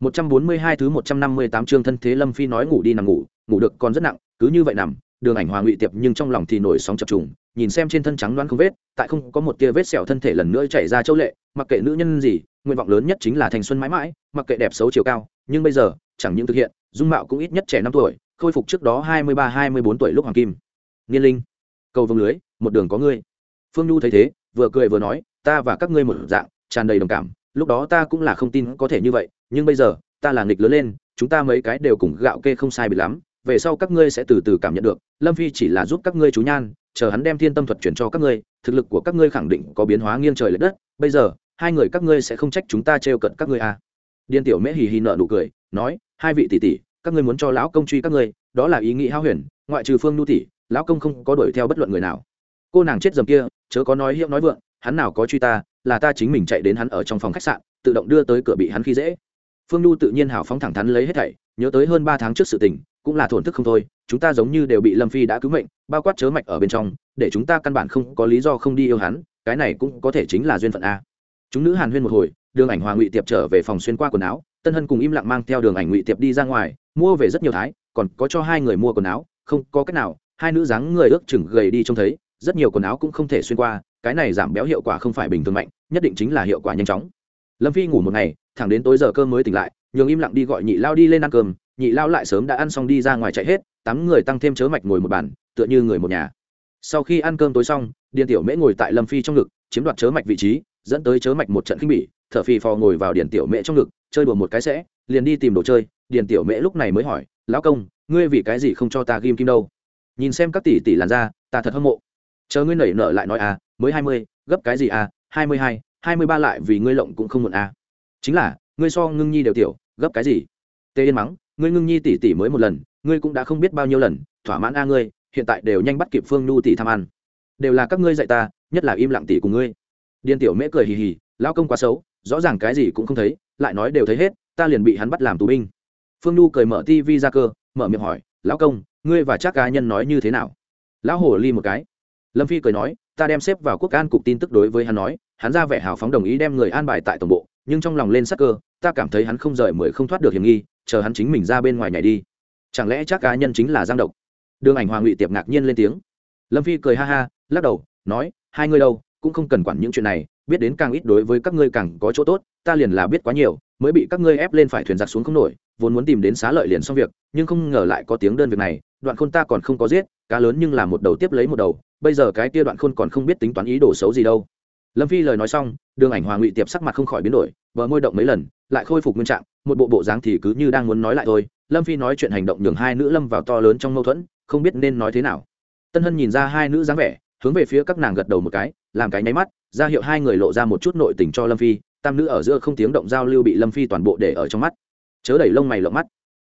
142 thứ 158 chương thân thế Lâm Phi nói ngủ đi nằm ngủ, ngủ được còn rất nặng, cứ như vậy nằm, Đường Ảnh Hòa ngụy tiệp nhưng trong lòng thì nổi sóng chập trùng, nhìn xem trên thân trắng đoán không vết, tại không có một tia vết sẹo thân thể lần nữa chảy ra châu lệ, mặc kệ nữ nhân gì, nguyện vọng lớn nhất chính là thành xuân mãi mãi, mặc kệ đẹp xấu chiều cao, nhưng bây giờ, chẳng những thực hiện, dung mạo cũng ít nhất trẻ 5 tuổi, khôi phục trước đó 23 24 tuổi lúc hoàng kim. Niên linh, cầu vồng lưới, một đường có ngươi. Phương Nhu thấy thế, vừa cười vừa nói, ta và các ngươi một dạng, tràn đầy đồng cảm, lúc đó ta cũng là không tin có thể như vậy, nhưng bây giờ ta là nghịch lớn lên chúng ta mấy cái đều cùng gạo kê không sai bị lắm về sau các ngươi sẽ từ từ cảm nhận được lâm phi chỉ là giúp các ngươi chú nhan chờ hắn đem thiên tâm thuật chuyển cho các ngươi thực lực của các ngươi khẳng định có biến hóa nghiêng trời l ệ đất bây giờ hai người các ngươi sẽ không trách chúng ta trêu cận các ngươi à. điên tiểu mễ hì hì nợ nụ cười nói hai vị tỷ tỷ các ngươi muốn cho lão công truy các ngươi đó là ý nghĩ hao huyền ngoại trừ phương nhu tỷ lão công không có đuổi theo bất luận người nào cô nàng chết dầm kia chớ có nói hiệu nói vượng hắn nào có truy ta là ta chính mình chạy đến hắn ở trong phòng khách sạn, tự động đưa tới cửa bị hắn khi dễ. Phương nhu tự nhiên hào phóng thẳng thắn lấy hết thảy, nhớ tới hơn ba tháng trước sự tình, cũng là thổn thức không thôi, chúng ta giống như đều bị lâm phi đã cứu mệnh, bao quát chớ mạch ở bên trong, để chúng ta căn bản không có lý do không đi yêu hắn, cái này cũng có thể chính là duyên phận a. Chúng nữ hàn huyên một hồi, đường ảnh hòa ngụy tiệp trở về phòng xuyên qua quần áo, tân hân cùng im lặng mang theo đường ảnh ngụy tiệp đi ra ngoài, mua về rất nhiều thái, còn có cho hai người mua quần áo, không có cách nào, hai nữ dáng người ước chừng gầy đi trông thấy rất nhiều quần áo cũng không thể xuyên qua, cái này giảm béo hiệu quả không phải bình thường mạnh, nhất định chính là hiệu quả nhanh chóng. Lâm phi ngủ một ngày, thẳng đến tối giờ cơm mới tỉnh lại, nhường im lặng đi gọi nhị lao đi lên ăn cơm, nhị lao lại sớm đã ăn xong đi ra ngoài chạy hết, tám người tăng thêm chớ mạch ngồi một bàn, tựa như người một nhà. Sau khi ăn cơm tối xong, điền tiểu mễ ngồi tại lâm phi trong ngực, chiếm đoạt chớ mạch vị trí, dẫn tới chớ mạch một trận khinh bỉ, thở phì phò ngồi vào điền tiểu mễ trong ngực, chơi đùa một cái sẽ, liền đi tìm đồ chơi. Điền tiểu mễ lúc này mới hỏi, lão công, ngươi vì cái gì không cho ta ghim kim đâu? Nhìn xem các tỷ tỷ làn ra ta thật hâm mộ chờ ngươi nảy nở lại nói à mới hai mươi, gấp cái gì à hai mươi hai hai mươi ba lại vì ngươi lộng cũng không muộn à. Chính là, ngươi so ngưng nhi đều tiểu, gấp cái gì? Tê yên mắng, ngươi ngưng nhi tỷ tỷ mới một lần, ngươi cũng đã không biết bao nhiêu lần, thỏa mãn a ngươi, hiện tại đều nhanh bắt kịp phương nhu tỷ tham ăn. Đều là các ngươi dạy ta, nhất là im lặng tỷ cùng ngươi. Điên tiểu mễ cười hì hì lao công quá xấu, rõ ràng cái gì cũng không thấy, lại nói đều thấy hết, ta liền bị hắn bắt làm tù binh. Phương nhu cười mở tivi ra cơ, mở miệng hỏi, lão công, ngươi và chắc cá nhân nói như thế nào? Lão hổ ly một cái lâm phi cười nói, ta đem xếp vào quốc an cục tin tức đối với hắn nói, hắn ra vẻ hào phóng đồng ý đem người an bài tại tổng bộ, nhưng trong lòng lên sắc cơ, ta cảm thấy hắn không rời mười không thoát được hiểm nghi, chờ hắn chính mình ra bên ngoài nhảy đi. Chẳng lẽ chắc cá nhân chính là giang độc? Đường ảnh hoàng ngụy tiệp ngạc nhiên lên tiếng. Lâm phi cười ha ha, lắc đầu, nói, hai ngươi đâu, cũng không cần quản những chuyện này, biết đến càng ít đối với các ngươi càng có chỗ tốt, ta liền là biết quá nhiều, mới bị các ngươi ép lên phải thuyền giặc xuống không nổi, vốn muốn tìm đến xá lợi liền xong việc, nhưng không ngờ lại có tiếng đơn việc này, đoạn khôn ta còn không có giết, cá lớn nhưng là một đầu tiếp lấy một đầu bây giờ cái kia đoạn khôn còn không biết tính toán ý đồ xấu gì đâu. Lâm phi lời nói xong, đường ảnh hòa ngụy tiệp sắc mặt không khỏi biến đổi vợ môi động mấy lần, lại khôi phục nguyên trạng, một bộ bộ dáng thì cứ như đang muốn nói lại thôi. Lâm phi nói chuyện hành động nhường hai nữ lâm vào to lớn trong mâu thuẫn, không biết nên nói thế nào. Tân hân nhìn ra hai nữ dáng vẻ, hướng về phía các nàng gật đầu một cái, làm cái nháy mắt, ra hiệu hai người lộ ra một chút nội tình cho lâm phi, tam nữ ở giữa không tiếng động giao lưu bị lâm phi toàn bộ để ở trong mắt. Chớ đẩy lông mày lộng mắt.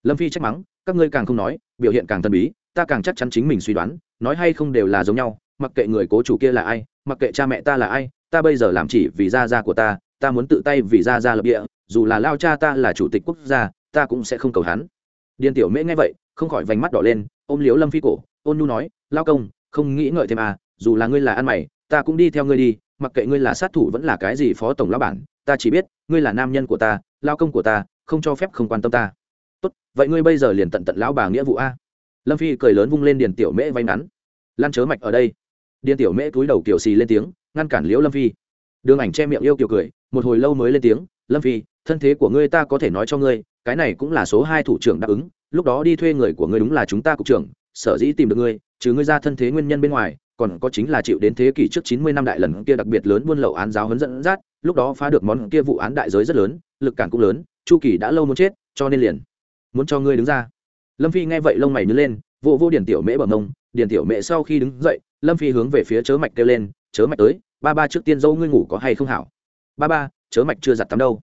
Lâm phi trách mắng, các ngươi càng không nói, biểu hiện càng thần bí ta càng chắc chắn chính mình suy đoán, nói hay không đều là giống nhau, mặc kệ người cố chủ kia là ai, mặc kệ cha mẹ ta là ai, ta bây giờ làm chỉ vì gia gia của ta ta muốn tự tay vì gia gia lập địa, dù là lao cha ta là chủ tịch quốc gia, ta cũng sẽ không cầu hắn. Điền tiểu mễ nghe vậy, không khỏi vành mắt đỏ lên, ôm liếu lâm phi cổ, ôn nhu nói, lao công, không nghĩ ngợi thêm à dù là ngươi là ăn mày, ta cũng đi theo ngươi đi, mặc kệ ngươi là sát thủ vẫn là cái gì phó tổng lao bản, ta chỉ biết, ngươi là nam nhân của ta, lao công của ta, không cho phép không quan tâm ta. Tốt, vậy ngươi bây giờ liền tận tận lão bà nghĩa vụ a lâm phi cười lớn vung lên điền tiểu mễ vay ngắn lan chớ mạch ở đây điền tiểu mễ cúi đầu kiểu xì lên tiếng ngăn cản liễu lâm phi đường ảnh che miệng yêu kiều cười một hồi lâu mới lên tiếng lâm phi thân thế của ngươi ta có thể nói cho ngươi cái này cũng là số hai thủ trưởng đáp ứng lúc đó đi thuê người của ngươi đúng là chúng ta cục trưởng sở dĩ tìm được ngươi trừ ngươi ra thân thế nguyên nhân bên ngoài còn có chính là chịu đến thế kỷ trước chín mươi năm đại lần kia đặc biệt lớn buôn lậu án giáo huấn dẫn dắt lúc đó phá được món kia vụ án đại giới rất lớn lực cản cũng lớn chu kỳ đã lâu muốn chết cho nên liền muốn cho ngươi đứng ra lâm phi nghe vậy lông mày nhớ lên vô vô điển tiểu mễ bờ mông điển tiểu mễ sau khi đứng dậy, lâm phi hướng về phía chớ mạch kêu lên, chớ mạch tới, ba ba trước tiên dâu ngươi ngủ có hay không hảo? Ba ba, chớ mạch chưa giặt tắm đâu.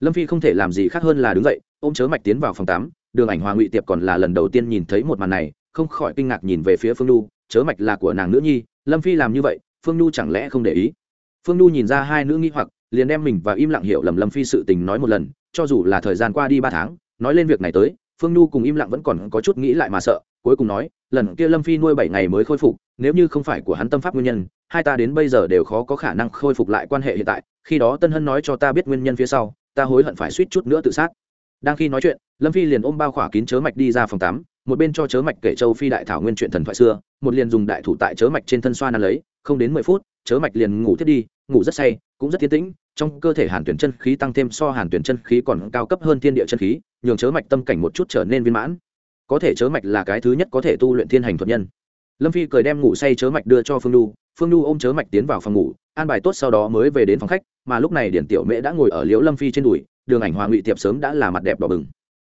Lâm phi không thể làm gì khác hơn là đứng dậy, ôm chớ mạch tiến vào phòng tắm. Đường ảnh hòa ngụy tiệp còn là lần đầu tiên nhìn thấy một màn này, không khỏi kinh ngạc nhìn về phía phương nhu chớ mạch là của nàng nữ nhi, lâm phi làm như vậy, phương nhu chẳng lẽ không để ý? Phương nhu nhìn ra hai nữ nghi hoặc, liền đem mình và im lặng hiểu lầm lâm phi sự tình nói một lần, cho dù là thời gian qua đi ba tháng, nói lên việc này tới, phương nhu cùng im lặng vẫn còn có chút nghĩ lại mà sợ cuối cùng nói, lần kia lâm phi nuôi bảy ngày mới khôi phục, nếu như không phải của hắn tâm pháp nguyên nhân, hai ta đến bây giờ đều khó có khả năng khôi phục lại quan hệ hiện tại, khi đó tân hân nói cho ta biết nguyên nhân phía sau, ta hối hận phải suýt chút nữa tự sát. Đang khi nói chuyện, lâm phi liền ôm bao khỏa kín chớ mạch đi ra phòng tắm, một bên cho chớ mạch kể châu phi đại thảo nguyên chuyện thần thoại xưa, một liền dùng đại thủ tại chớ mạch trên thân xoa năn lấy, không đến mười phút, chớ mạch liền ngủ thiết đi, ngủ rất say, cũng rất tiến tĩnh, trong cơ thể hàn tuyển chân khí tăng thêm so hàn tuyển chân khí còn cao cấp hơn thiên địa chân khí, nhường chớ mạch tâm cảnh một chút trở nên viên mãn có thể chớ mạch là cái thứ nhất có thể tu luyện thiên hành thuật nhân. Lâm phi cười đem ngủ say chớ mạch đưa cho phương nhu phương nhu ôm chớ mạch tiến vào phòng ngủ, an bài tốt sau đó mới về đến phòng khách, mà lúc này điển tiểu mễ đã ngồi ở liễu lâm phi trên đùi, đường ảnh hòa ngụy tiệp sớm đã là mặt đẹp đỏ bừng.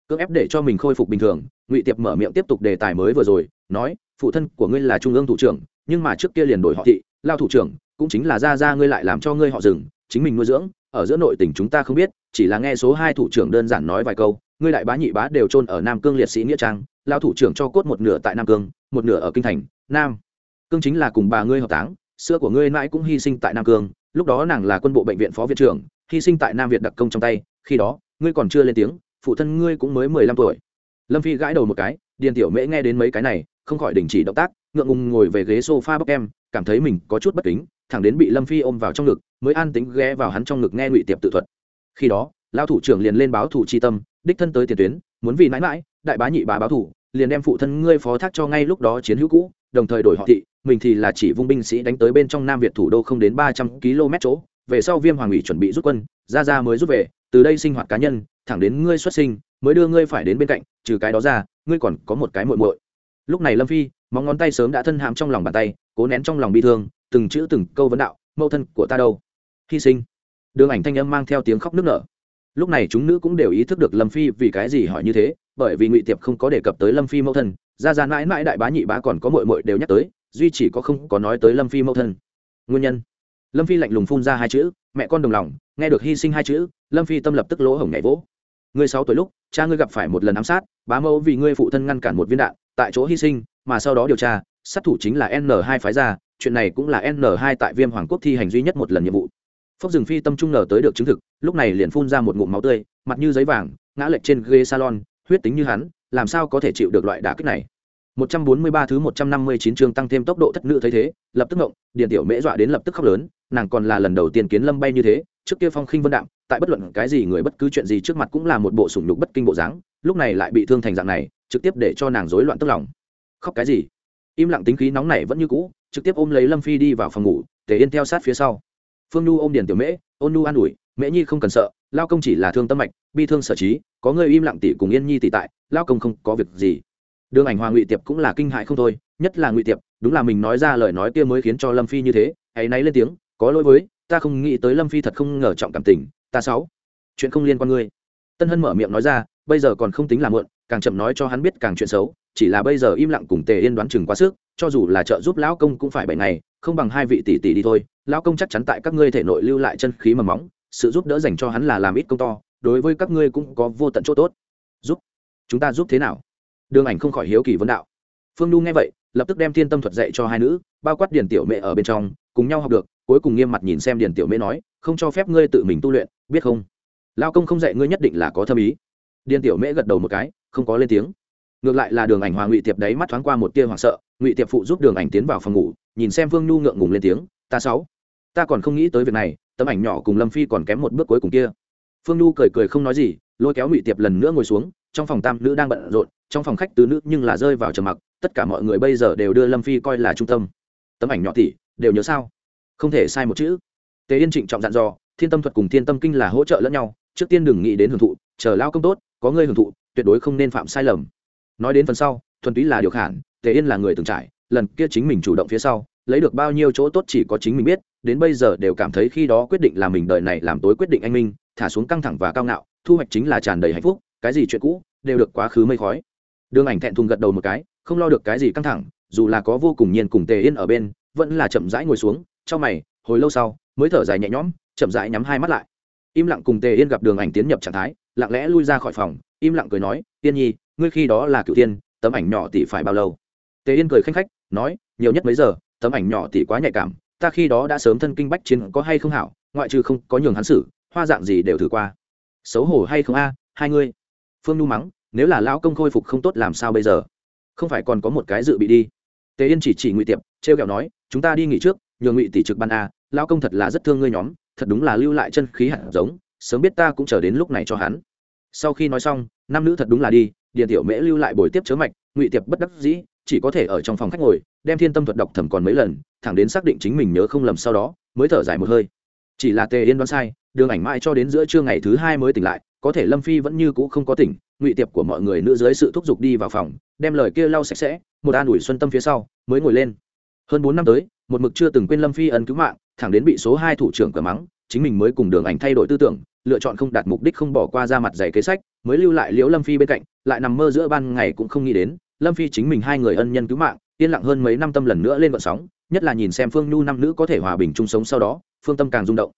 Cưỡng ép để cho mình khôi phục bình thường, ngụy tiệp mở miệng tiếp tục đề tài mới vừa rồi, nói, phụ thân của ngươi là trung ương thủ trưởng, nhưng mà trước kia liền đổi họ thị, lao thủ trưởng, cũng chính là ra ra ngươi lại làm cho ngươi họ rừng, chính mình nuôi dưỡng, ở giữa nội tỉnh chúng ta không biết, chỉ là nghe số hai thủ trưởng đơn giản nói vài câu ngươi đại bá nhị bá đều chôn ở nam cương liệt sĩ nghĩa trang lao thủ trưởng cho cốt một nửa tại nam cương, một nửa ở kinh thành, nam cương chính là cùng bà ngươi hợp táng, xưa của ngươi mãi cũng hy sinh tại nam cương, lúc đó nàng là quân bộ bệnh viện phó viện trưởng, hy sinh tại nam việt đặc công trong tay, khi đó, ngươi còn chưa lên tiếng, phụ thân ngươi cũng mới mười lăm tuổi. Lâm phi gãi đầu một cái, điền tiểu mễ nghe đến mấy cái này, không khỏi đình chỉ động tác, ngượng ngùng ngồi về ghế s o f a bóc em, cảm thấy mình có chút bất kính, thẳng đến bị lâm phi ôm vào trong ngực, mới an tính ghé vào hắn trong ngực nghe ngụy tiệp tự thuật. Khi đó lao thủ trưởng liền lên báo thủ tri tâm đích thân tới tiền tuyến, muốn vì mãi mãi, đại bá nhị bá báo thủ, liền đem phụ thân ngươi phó thác cho ngay lúc đó chiến hữu cũ, đồng thời đổi họ thị, mình thì là chỉ vung binh sĩ đánh tới bên trong nam việt thủ đô không đến ba trăm km chỗ, về sau viêm hoàng ủy chuẩn bị rút quân, ra ra mới rút về, từ đây sinh hoạt cá nhân, thẳng đến ngươi xuất sinh, mới đưa ngươi phải đến bên cạnh, trừ cái đó ra, ngươi còn có một cái muội muội. Lúc này lâm phi, móng ngón tay sớm đã thân hãm trong lòng bàn tay, cố nén trong lòng bi thương, từng chữ từng câu vấn đạo, mẫu thân của ta đâu? Hy sinh. Đường ảnh thanh âm mang theo tiếng khóc nức nở lúc này chúng nữ cũng đều ý thức được lâm phi vì cái gì hỏi như thế, bởi vì ngụy tiệp không có đề cập tới lâm phi mẫu thân. Ra ra mãi mãi đại bá nhị bá còn có mội mội đều nhắc tới, duy chỉ có không có nói tới lâm phi mẫu thân. Nguyên nhân. Lâm phi lạnh lùng phun ra hai chữ, mẹ con đồng lòng, nghe được hy sinh hai chữ, lâm phi tâm lập tức lỗ hổng nhảy vỗ. Ngươi sáu tuổi lúc, cha ngươi gặp phải một lần ám sát, bá mẫu vì ngươi phụ thân ngăn cản một viên đạn, tại chỗ hy sinh, mà sau đó điều tra, sát thủ chính là n 2 phái ra chuyện này cũng là n 2 tại viêm hoàng quốc thi hành duy nhất một lần nhiệm vụ phốc rừng phi tâm trung nở tới được chứng thực lúc này liền phun ra một ngụm máu tươi mặt như giấy vàng ngã lệch trên ghế salon huyết tính như hắn làm sao có thể chịu được loại đả kích này 143 thứ 159 chương tăng thêm tốc độ thất nữ thấy thế, lập tức ngộng, Điền Tiểu Mễ dọa đến lập tức khóc lớn, nàng còn là lần đầu tiên kiến Lâm bay như thế, trước kia phong khinh vân đạm, tại bất luận cái gì người bất cứ chuyện gì trước mặt cũng là một bộ sủng nhục bất kinh bộ dáng, lúc này lại bị thương thành dạng này, trực tiếp để cho nàng rối loạn tức lòng. Khóc cái gì? Im lặng tính khí nóng nảy vẫn như cũ, trực tiếp ôm lấy Lâm Phi đi vào phòng ngủ, Tề Yên theo sát phía sau. Phương Nhu ôm Điền Tiểu Mễ, ôn Nhu an ủi, Mễ Nhi không cần sợ, lao công chỉ là thương tâm mạch, bi thương sở trí, có người im lặng tỷ cùng Yên Nhi tỷ tại, lao công không có việc gì. Đường ảnh hòa ngụy tiệp cũng là kinh hại không thôi nhất là ngụy tiệp đúng là mình nói ra lời nói kia mới khiến cho lâm phi như thế hãy náy lên tiếng có lỗi với ta không nghĩ tới lâm phi thật không ngờ trọng cảm tình ta sáu chuyện không liên quan ngươi. Tân hân mở miệng nói ra bây giờ còn không tính là muộn càng chậm nói cho hắn biết càng chuyện xấu chỉ là bây giờ im lặng cùng tề yên đoán chừng quá sức, cho dù là trợ giúp lão công cũng phải bảy ngày, không bằng hai vị tỷ tỷ đi thôi. Lão công chắc chắn tại các ngươi thể nội lưu lại chân khí mầm móng, sự giúp đỡ dành cho hắn là làm ít công to, đối với các ngươi cũng có vô tận chỗ tốt. Giúp. Chúng ta giúp thế nào? Đường ảnh không khỏi hiếu kỳ vấn đạo. Phương nu nghe vậy, lập tức đem thiên tâm thuật dạy cho hai nữ, bao quát điền tiểu mẹ ở bên trong, cùng nhau học được, cuối cùng nghiêm mặt nhìn xem điền tiểu mẹ nói, không cho phép ngươi tự mình tu luyện, biết không? Lao công không dạy ngươi nhất định là có thâm ý. Điền tiểu mẹ gật đầu một cái, không có lên tiếng ngược lại là đường ảnh hòa ngụy tiệp đấy mắt thoáng qua một tia hoảng sợ, ngụy tiệp phụ giúp đường ảnh tiến vào phòng ngủ, nhìn xem vương nhu ngượng ngùng lên tiếng, ta sáu, ta còn không nghĩ tới việc này, tấm ảnh nhỏ cùng lâm phi còn kém một bước cuối cùng kia. Phương nhu cười cười không nói gì, lôi kéo ngụy tiệp lần nữa ngồi xuống, trong phòng tam nữ đang bận rộn, trong phòng khách tứ nữ nhưng là rơi vào trầm mặc, tất cả mọi người bây giờ đều đưa lâm phi coi là trung tâm. Tấm ảnh nhỏ tỷ, đều nhớ sao? Không thể sai một chữ. Tề yên trịnh trọng dặn dò, thiên tâm thuật cùng thiên tâm kinh là hỗ trợ lẫn nhau, trước tiên đừng nghĩ đến hưởng thụ, chờ lao công tốt, có người hưởng thụ, tuyệt đối không nên phạm sai lầm nói đến phần sau, thuần túy là điều khản, tề yên là người từng trải, lần kia chính mình chủ động phía sau, lấy được bao nhiêu chỗ tốt chỉ có chính mình biết, đến bây giờ đều cảm thấy khi đó quyết định là mình đợi này làm tối quyết định anh minh, thả xuống căng thẳng và cao ngạo, thu hoạch chính là tràn đầy hạnh phúc, cái gì chuyện cũ, đều được quá khứ mây khói. Đường ảnh thẹn thùng gật đầu một cái, không lo được cái gì căng thẳng, dù là có vô cùng nhiên cùng tề yên ở bên, vẫn là chậm rãi ngồi xuống, trong mày, hồi lâu sau, mới thở dài nhẹ nhõm, chậm rãi nhắm hai mắt lại. Im lặng cùng tề yên gặp đường ảnh tiến nhập trạng thái, lặng lẽ lui ra khỏi phòng, im lặng cười nói tiên nhi ngươi khi đó là cựu tiên tấm ảnh nhỏ tỷ phải bao lâu? Tề yên cười khanh khách, nói, nhiều nhất mấy giờ, tấm ảnh nhỏ tỷ quá nhạy cảm, ta khi đó đã sớm thân kinh bách chiến có hay không hảo, ngoại trừ không có nhường hắn xử, hoa dạng gì đều thử qua. Xấu hổ hay không a, hai ngươi? Phương nu mắng, nếu là lão công khôi phục không tốt làm sao bây giờ? Không phải còn có một cái dự bị đi. Tề yên chỉ chỉ ngụy tiệp t r e o kẹo nói, chúng ta đi nghỉ trước nhờ ngụy tỷ trực ban a, lão công thật là rất thương ngươi nhóm, thật đúng là lưu lại chân khí hạt giống, sớm biết ta cũng chờ đến lúc này cho hắn. Sau khi nói xong, nam nữ thật đúng là đi điền tiểu mễ lưu lại buổi tiếp chớ mạch, ngụy tiệp bất đắc dĩ, chỉ có thể ở trong phòng khách ngồi, đem thiên tâm thuật đọc thầm còn mấy lần, thẳng đến xác định chính mình nhớ không lầm sau đó, mới thở dài một hơi. Chỉ là tề yên đoán sai, đường ảnh mãi cho đến giữa trưa ngày thứ hai mới tỉnh lại, có thể lâm phi vẫn như cũ không có tỉnh, ngụy tiệp của mọi người nữ dưới sự thúc giục đi vào phòng, đem lời kia lau sạch sẽ, một an ủi xuân tâm phía sau, mới ngồi lên. Hơn bốn năm tới, một mực chưa từng quên lâm phi ân cứu mạng, thẳng đến bị số hai thủ trưởng cờ mắng, chính mình mới cùng đường ảnh thay đổi tư tưởng lựa chọn không đạt mục đích không bỏ qua ra mặt giày kế sách, mới lưu lại liễu lâm phi bên cạnh, lại nằm mơ giữa ban ngày cũng không nghĩ đến, lâm phi chính mình hai người ân nhân cứu mạng, yên lặng hơn mấy năm tâm lần nữa lên vận sóng, nhất là nhìn xem phương nhu năm nữ có thể hòa bình chung sống sau đó, phương tâm càng rung động.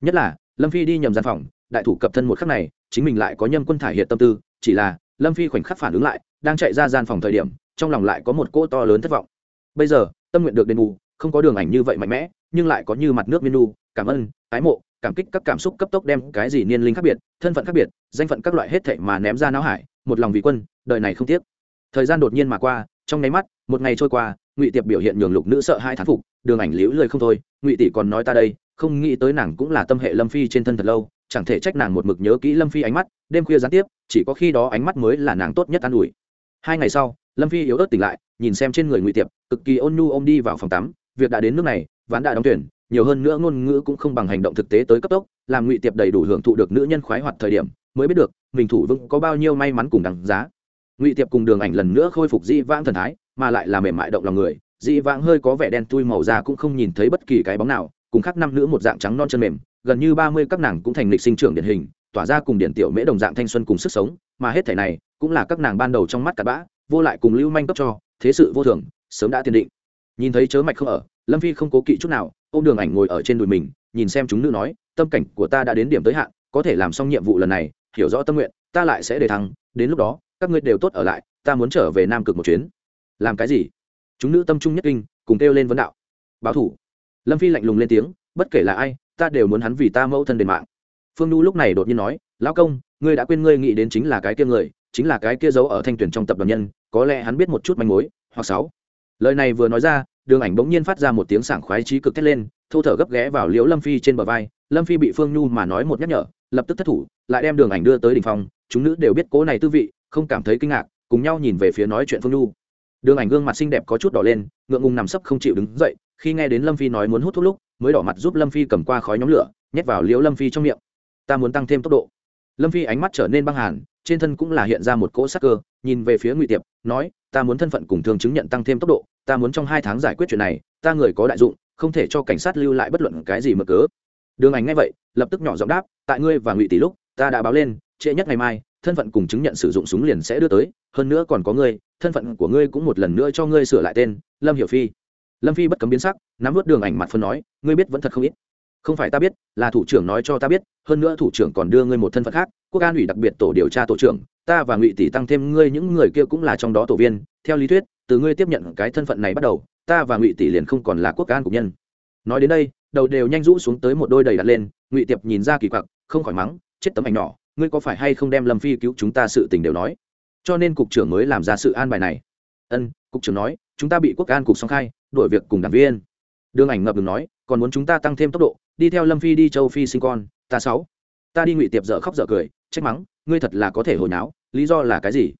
Nhất là, lâm phi đi nhầm gian phòng, đại thủ cập thân một khắc này, chính mình lại có nhâm quân thải hiện tâm tư, chỉ là, lâm phi khoảnh khắc phản ứng lại, đang chạy ra gian phòng thời điểm, trong lòng lại có một cỗ to lớn thất vọng. Bây giờ, tâm nguyện được đền bù, không có đường ảnh như vậy mạnh mẽ, nhưng lại có như mặt nước miên nu, cảm ơn, ái mộ cảm kích các cảm xúc cấp tốc đem cái gì niên linh khác biệt, thân phận khác biệt, danh phận các loại hết thệ mà ném ra não hải, một lòng vì quân, đời này không tiếc. Thời gian đột nhiên mà qua, trong nháy mắt, một ngày trôi qua, ngụy tiệp biểu hiện nhường lục nữ sợ hai thán phục, đường ảnh liễu lời không thôi, ngụy tỷ còn nói ta đây, không nghĩ tới nàng cũng là tâm hệ lâm phi trên thân thật lâu, chẳng thể trách nàng một mực nhớ kỹ lâm phi ánh mắt, đêm khuya gián tiếp, chỉ có khi đó ánh mắt mới là nàng tốt nhất an ủi. Hai ngày sau, lâm phi yếu ớt tỉnh lại, nhìn xem trên người ngụy tiệp, cực kỳ ôn nhu ôm đi vào phòng tắm, việc đã đến nước này, ván đã đóng tuyển nhiều hơn nữa ngôn ngữ cũng không bằng hành động thực tế tới cấp tốc, làm ngụy tiệp đầy đủ hưởng thụ được nữ nhân khoái hoạt thời điểm, mới biết được, mình thủ vững có bao nhiêu may mắn cùng đằng giá. Ngụy tiệp cùng đường ảnh lần nữa khôi phục dĩ vãng thần thái, mà lại là mềm mại động lòng người, dĩ vãng hơi có vẻ đen tui màu da cũng không nhìn thấy bất kỳ cái bóng nào, cùng khác năm nữ một dạng trắng non chân mềm, gần như ba mươi các nàng cũng thành lịch sinh trưởng điển hình, tỏa ra cùng điển tiểu mễ đồng dạng thanh xuân cùng sức sống, mà hết thể này cũng là các nàng ban đầu trong mắt cặp bã, vô lại cùng lưu manh cấp cho, thế sự vô thường, sớm đã tiền định. Nhìn thấy chớ mạch không ở, lâm phi không cố kỵ chút nào ô m đường ảnh ngồi ở trên đùi mình, nhìn xem chúng nữ nói, tâm cảnh của ta đã đến điểm tới hạn, có thể làm xong nhiệm vụ lần này, hiểu rõ tâm nguyện, ta lại sẽ đề thăng, đến lúc đó, các ngươi đều tốt ở lại, ta muốn trở về nam cực một chuyến. Làm cái gì? Chúng nữ tâm trung nhất kinh, cùng kêu lên vấn đạo. Báo thủ. Lâm phi lạnh lùng lên tiếng, bất kể là ai, ta đều muốn hắn vì ta mẫu thân đền mạng. Phương nhu lúc này đột nhiên nói, lão công, ngươi đã quên ngươi nghĩ đến chính là cái kia người, chính là cái kia giấu ở thanh tuyển trong tập đoàn nhân, có lẽ hắn biết một chút manh mối, hoặc sáu. Lời này vừa nói ra đường ảnh bỗng nhiên phát ra một tiếng sảng khoái trí cực thét lên, thô thở gấp ghé vào liễu lâm phi trên bờ vai. Lâm phi bị phương nhu mà nói một nhắc nhở, lập tức thất thủ, lại đem đường ảnh đưa tới đ ỉ n h phòng. Chúng nữ đều biết cố này tư vị, không cảm thấy kinh ngạc, cùng nhau nhìn về phía nói chuyện phương nhu. Đường ảnh gương mặt xinh đẹp có chút đỏ lên, ngượng ngùng nằm sấp không chịu đứng dậy, khi nghe đến lâm phi nói muốn hút thuốc lúc, mới đỏ mặt giúp lâm phi cầm qua khói nhóm lửa, nhét vào liễu lâm phi trong miệng. Ta muốn tăng thêm tốc độ. Lâm phi ánh mắt trở nên băng hàn trên thân cũng là hiện ra một cỗ sắc cơ, nhìn về phía ngụy tiệp, nói, ta muốn thân phận cùng thường chứng nhận tăng thêm tốc độ, ta muốn trong hai tháng giải quyết chuyện này, ta người có đại dụng, không thể cho cảnh sát lưu lại bất luận cái gì mở cớ. Đường ảnh ngay vậy, lập tức nhỏ giọng đáp, tại ngươi và ngụy tỷ lúc, ta đã báo lên, trễ nhất ngày mai, thân phận cùng chứng nhận sử dụng súng liền sẽ đưa tới, hơn nữa còn có ngươi, thân phận của ngươi cũng một lần nữa cho ngươi sửa lại tên, lâm hiểu phi. Lâm phi bất cấm biến sắc, nắm vớt đường ảnh mặt phân nói, ngươi biết vẫn thật không ít. Không phải ta biết, là thủ trưởng nói cho ta biết, hơn nữa thủ trưởng còn đưa ngươi một thân phận khác quốc an ủy đặc biệt tổ điều tra tổ trưởng, ta và ngụy tỷ tăng thêm ngươi, những người kia cũng là trong đó tổ viên. Theo lý thuyết, từ ngươi tiếp nhận cái thân phận này bắt đầu, ta và ngụy tỷ liền không còn là quốc an cục nhân. Nói đến đây, đầu đều nhanh rũ xuống tới một đôi đầy đặt lên, ngụy tiệp nhìn ra kỳ quặc, không khỏi mắng, chết tấm ảnh nhỏ, ngươi có phải hay không đem lâm phi cứu chúng ta sự tình đều nói? Cho nên cục trưởng mới làm ra sự an bài này. Ân, cục trưởng nói, chúng ta bị quốc an cục song khai, đuổi việc cùng đảng viên. Đương ảnh ngập ngừng nói, còn muốn chúng ta tăng thêm tốc độ, đi theo lâm phi đi châu phi sinh con, ta sáu. Ta đi ngụy tiệp dở khóc dở cười trách mắng, ngươi thật là có thể hồi náo lý do là cái gì?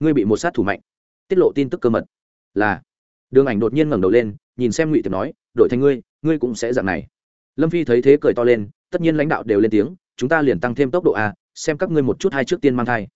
Ngươi bị một sát thủ mạnh, tiết lộ tin tức cơ mật. Là, đường ảnh đột nhiên ngẩng đầu lên, nhìn xem ngụy tiệp nói, đội thành ngươi ngươi cũng sẽ dạng này. Lâm phi thấy thế cười to lên, tất nhiên lãnh đạo đều lên tiếng, chúng ta liền tăng thêm tốc độ a, xem các ngươi một chút hai trước tiên mang thai.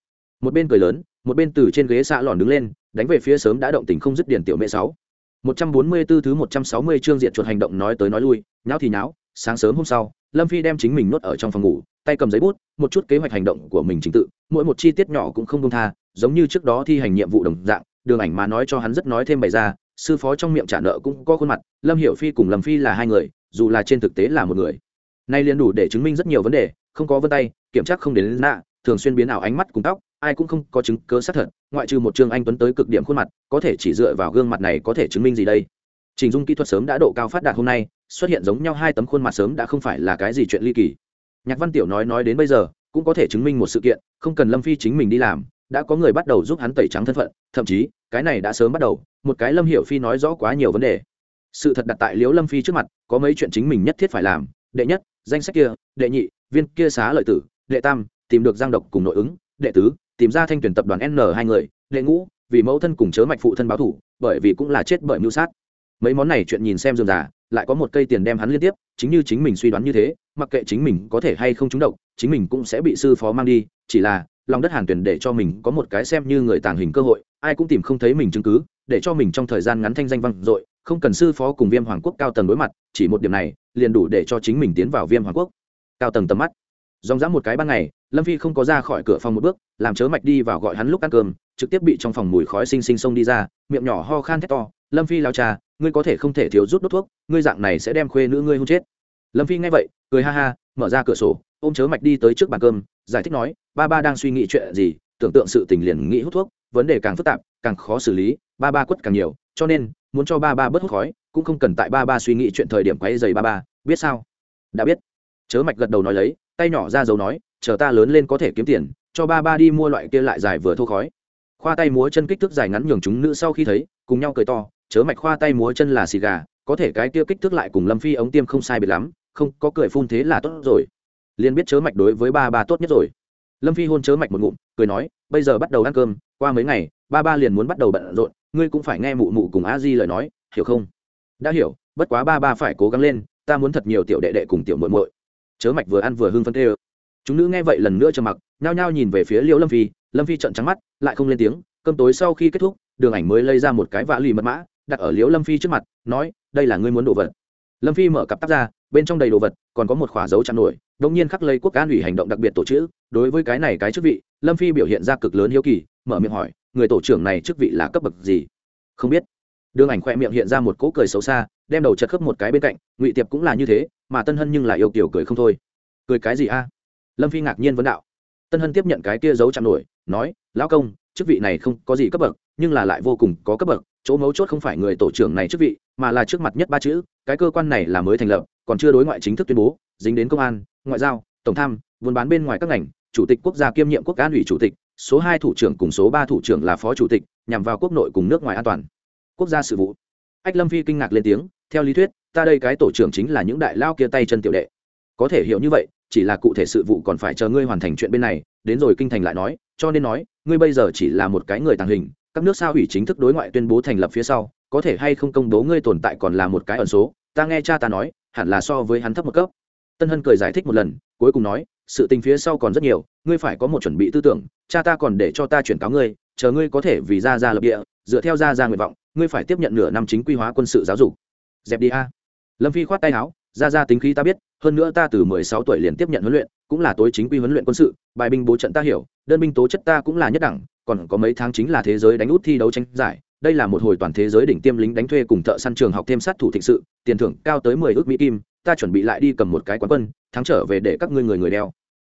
Một bên cười lớn, một bên từ trên ghế xạ lòn đứng lên, đánh về phía sớm đã động tình không dứt điển tiểu mẹ sáu. Một trăm bốn mươi 144 thứ một trăm sáu mươi chương diện chuột hành động nói tới nói lui, nháo thì nháo, sáng sớm hôm sau lâm phi đem chính mình nuốt ở trong phòng ngủ, tay cầm giấy bút, một chút kế hoạch hành động của mình chính tự, mỗi một chi tiết nhỏ cũng không công tha, giống như trước đó thi hành nhiệm vụ đồng dạng, đường ảnh mà nói cho hắn rất nói thêm bày ra, sư phó trong miệng trả nợ cũng có khuôn mặt, lâm hiểu phi cùng lâm phi là hai người, dù là trên thực tế là một người. Nay liền đủ để chứng minh rất nhiều vấn đề, không có vân tay, kiểm tra không đến lên nạ thường xuyên biến ảo ánh mắt cùng tóc, ai cũng không có chứng cớ xác thật, ngoại trừ một trương anh tuấn tới cực điểm khuôn mặt, có thể chỉ dựa vào gương mặt này có thể chứng minh gì đây? Trình dung kỹ thuật sớm đã độ cao phát đạt hôm nay xuất hiện giống nhau hai tấm khuôn mặt sớm đã không phải là cái gì chuyện ly kỳ. Nhạc văn tiểu nói nói đến bây giờ, cũng có thể chứng minh một sự kiện, không cần lâm phi chính mình đi làm, đã có người bắt đầu giúp hắn tẩy trắng thân phận, thậm chí, cái này đã sớm bắt đầu, một cái lâm hiểu phi nói rõ quá nhiều vấn đề. Sự thật đặt tại liễu lâm phi trước mặt, có mấy chuyện chính mình nhất thiết phải làm, đệ nhất, danh sách kia, đệ nhị, viên kia xá lợi tử, đệ tam, tìm được giang độc cùng nội ứng, đệ tứ, tìm ra thanh tuyển tập đoàn n hai người, đệ ngũ, vì mẫu thân cùng chớ mạch phụ thân báo thủ, bởi vì cũng là chết bởi mưu sát mấy món này chuyện nhìn xem dườm già, lại có một cây tiền đem hắn liên tiếp, chính như chính mình suy đoán như thế, mặc kệ chính mình có thể hay không trúng độc, chính mình cũng sẽ bị sư phó mang đi, chỉ là, lòng đất hàn tuyển để cho mình có một cái xem như người tàng hình cơ hội, ai cũng tìm không thấy mình chứng cứ, để cho mình trong thời gian ngắn thanh danh vang dội, không cần sư phó cùng viêm hoàng quốc cao tầng đối mặt, chỉ một điểm này, liền đủ để cho chính mình tiến vào viêm hoàng quốc cao tầng tầm mắt. Dòng dã một cái ban ngày, lâm phi không có ra khỏi cửa phòng một bước, làm chớ mạch đi vào gọi hắn lúc ăn cơm, trực tiếp bị trong phòng mùi khói xinh xinh xông đi ra, miệng nhỏ ho khan thét to lâm phi lao trà ngươi có thể không thể thiếu rút đốt thuốc, ngươi dạng này sẽ đem khuê nữ ngươi hôn chết. Lâm phi nghe vậy, cười ha ha, mở ra cửa sổ, ôm chớ mạch đi tới trước bàn cơm, giải thích nói, ba ba đang suy nghĩ chuyện gì, tưởng tượng sự tình liền nghĩ hút thuốc, vấn đề càng phức tạp, càng khó xử lý, ba ba quất càng nhiều, cho nên, muốn cho ba ba bớt hút khói, cũng không cần tại ba ba suy nghĩ chuyện thời điểm quay dày ba ba, biết sao? Đã biết. Chớ mạch gật đầu nói lấy, tay nhỏ ra dấu nói, chờ ta lớn lên có thể kiếm tiền, cho ba ba đi mua loại kia lại dài vừa thô khói. Khoa tay múa chân kích thước dài ngắn nhường chúng nữ sau khi thấy, cùng nhau cười to chớ mạch khoa tay múa chân là xì gà, có thể cái kia kích thước lại cùng lâm phi ống tiêm không sai biệt lắm, không, có cười phun thế là tốt rồi. Liền biết chớ mạch đối với ba ba tốt nhất rồi. Lâm phi hôn chớ mạch một ngụm, cười nói, bây giờ bắt đầu ăn cơm, qua mấy ngày, ba ba liền muốn bắt đầu bận rộn, ngươi cũng phải nghe mụ mụ cùng a di lời nói, hiểu không? Đã hiểu, bất quá ba ba phải cố gắng lên, ta muốn thật nhiều tiểu đệ đệ cùng tiểu muội muội. Chớ mạch vừa ăn vừa hưng phân tê chúng nữ nghe vậy lần nữa trầm mặc, nhao nhao nhìn về phía liễu lâm phi lâm phi trợn trắng mắt, lại không lên tiếng, cơm tối sau khi kết thúc, đường ảnh mới lấy ra một cái vạ lì mật mã đặt ở liễu lâm phi trước mặt, nói, đây là ngươi muốn đồ vật. Lâm phi mở cặp tắp ra, bên trong đầy đồ vật, còn có một khỏa dấu chăn nổi đông nhiên khắc lấy quốc an ủy hành động đặc biệt tổ chữ. Đối với cái này cái chức vị, lâm phi biểu hiện ra cực lớn hiếu kỳ, mở miệng hỏi, người tổ trưởng này chức vị là cấp bậc gì? Không biết. Đường ảnh khoe miệng hiện ra một cỗ cười xấu xa, đem đầu chật khớp một cái bên cạnh, ngụy tiệp cũng là như thế, mà tân hân nhưng lại yêu kiểu cười không thôi. Cười cái gì a? Lâm phi ngạc nhiên vấn đạo. Tân hân tiếp nhận cái kia giấu chạm nổi, nói, lão công chức vị này không có gì cấp bậc, nhưng là lại vô cùng có cấp bậc, chỗ mấu chốt không phải người tổ trưởng này chức vị, mà là trước mặt nhất ba chữ, cái cơ quan này là mới thành lập, còn chưa đối ngoại chính thức tuyên bố, dính đến công an, ngoại giao, tổng tham, buôn bán bên ngoài các ngành, chủ tịch quốc gia kiêm nhiệm quốc an ủy chủ tịch, số hai thủ trưởng cùng số ba thủ trưởng là phó chủ tịch, nhằm vào quốc nội cùng nước ngoài an toàn. Quốc gia sự vụ. Ách lâm phi kinh ngạc lên tiếng, theo lý thuyết, ta đây cái tổ trưởng chính là những đại lao kia tay chân tiểu đệ. Có thể hiểu như vậy, chỉ là cụ thể sự vụ còn phải chờ ngươi hoàn thành chuyện bên này, đến rồi kinh thành lại nói, cho nên nói ngươi bây giờ chỉ là một cái người tàng hình, các nước sao ủy chính thức đối ngoại tuyên bố thành lập phía sau, có thể hay không công bố ngươi tồn tại còn là một cái ẩn số? Ta nghe cha ta nói, hẳn là so với hắn thấp một cấp. Tân hân cười giải thích một lần, cuối cùng nói, sự tình phía sau còn rất nhiều, ngươi phải có một chuẩn bị tư tưởng, cha ta còn để cho ta chuyển cáo ngươi, chờ ngươi có thể vì ra ra lập địa, dựa theo ra ra nguyện vọng, ngươi phải tiếp nhận nửa năm chính quy hóa quân sự giáo dục. Dẹp đi a. Lâm phi khoát tay áo ra ra tính khí ta biết, hơn nữa ta từ mười sáu tuổi liền tiếp nhận huấn luyện, cũng là tối chính quy huấn luyện quân sự, bài binh bố trận ta hiểu, đơn binh tố chất ta cũng là nhất đẳng, còn có mấy tháng chính là thế giới đánh út thi đấu tranh giải, đây là một hồi toàn thế giới đỉnh tiêm lính đánh thuê cùng thợ săn trường học thêm sát thủ thịnh sự, tiền thưởng cao tới mười ước mỹ kim, ta chuẩn bị lại đi cầm một cái quán quân, thắng trở về để các ngươi người người đeo.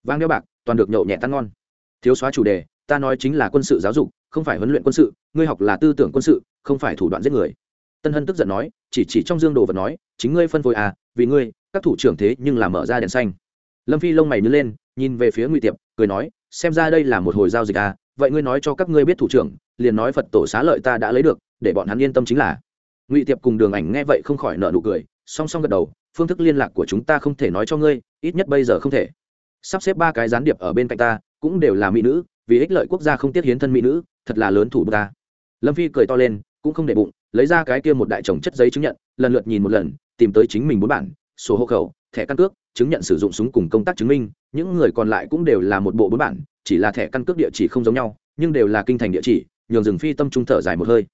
Vang đeo bạc, toàn được nhậu nhẹ tan ngon. Thiếu xóa chủ đề, ta nói chính là quân sự giáo dục, không phải huấn luyện quân sự, ngươi học là tư tưởng quân sự, không phải thủ đoạn giết người. Tân hân tức giận nói, chỉ chỉ trong dương đồ vật nói, chính ngươi phân phối à vì ngươi, các thủ trưởng thế nhưng là mở ra đèn xanh. Lâm phi lông mày nhớ lên, nhìn về phía ngụy tiệp, cười nói, xem ra đây là một hồi giao dịch à vậy ngươi nói cho các ngươi biết thủ trưởng, liền nói phật tổ xá lợi ta đã lấy được, để bọn hắn yên tâm chính là. Ngụy tiệp cùng đường ảnh nghe vậy không khỏi nợ nụ cười, song song gật đầu, phương thức liên lạc của chúng ta không thể nói cho ngươi, ít nhất bây giờ không thể. Sắp xếp ba cái gián điệp ở bên cạnh ta, cũng đều là mỹ nữ, vì ích lợi quốc gia không tiết hiến thân mỹ nữ, thật là lớn thủ ta. Lâm phi cười to lên, cũng không để bụng, lấy ra cái kia một đại chồng chất giấy chứng nhận lần lượt nhìn một lần, tìm tới chính mình bốn bản, sổ hộ khẩu, thẻ căn cước, chứng nhận sử dụng súng cùng công tác chứng minh. Những người còn lại cũng đều là một bộ bốn bản, chỉ là thẻ căn cước địa chỉ không giống nhau, nhưng đều là kinh thành địa chỉ, nhường rừng phi tâm trung thở dài một hơi.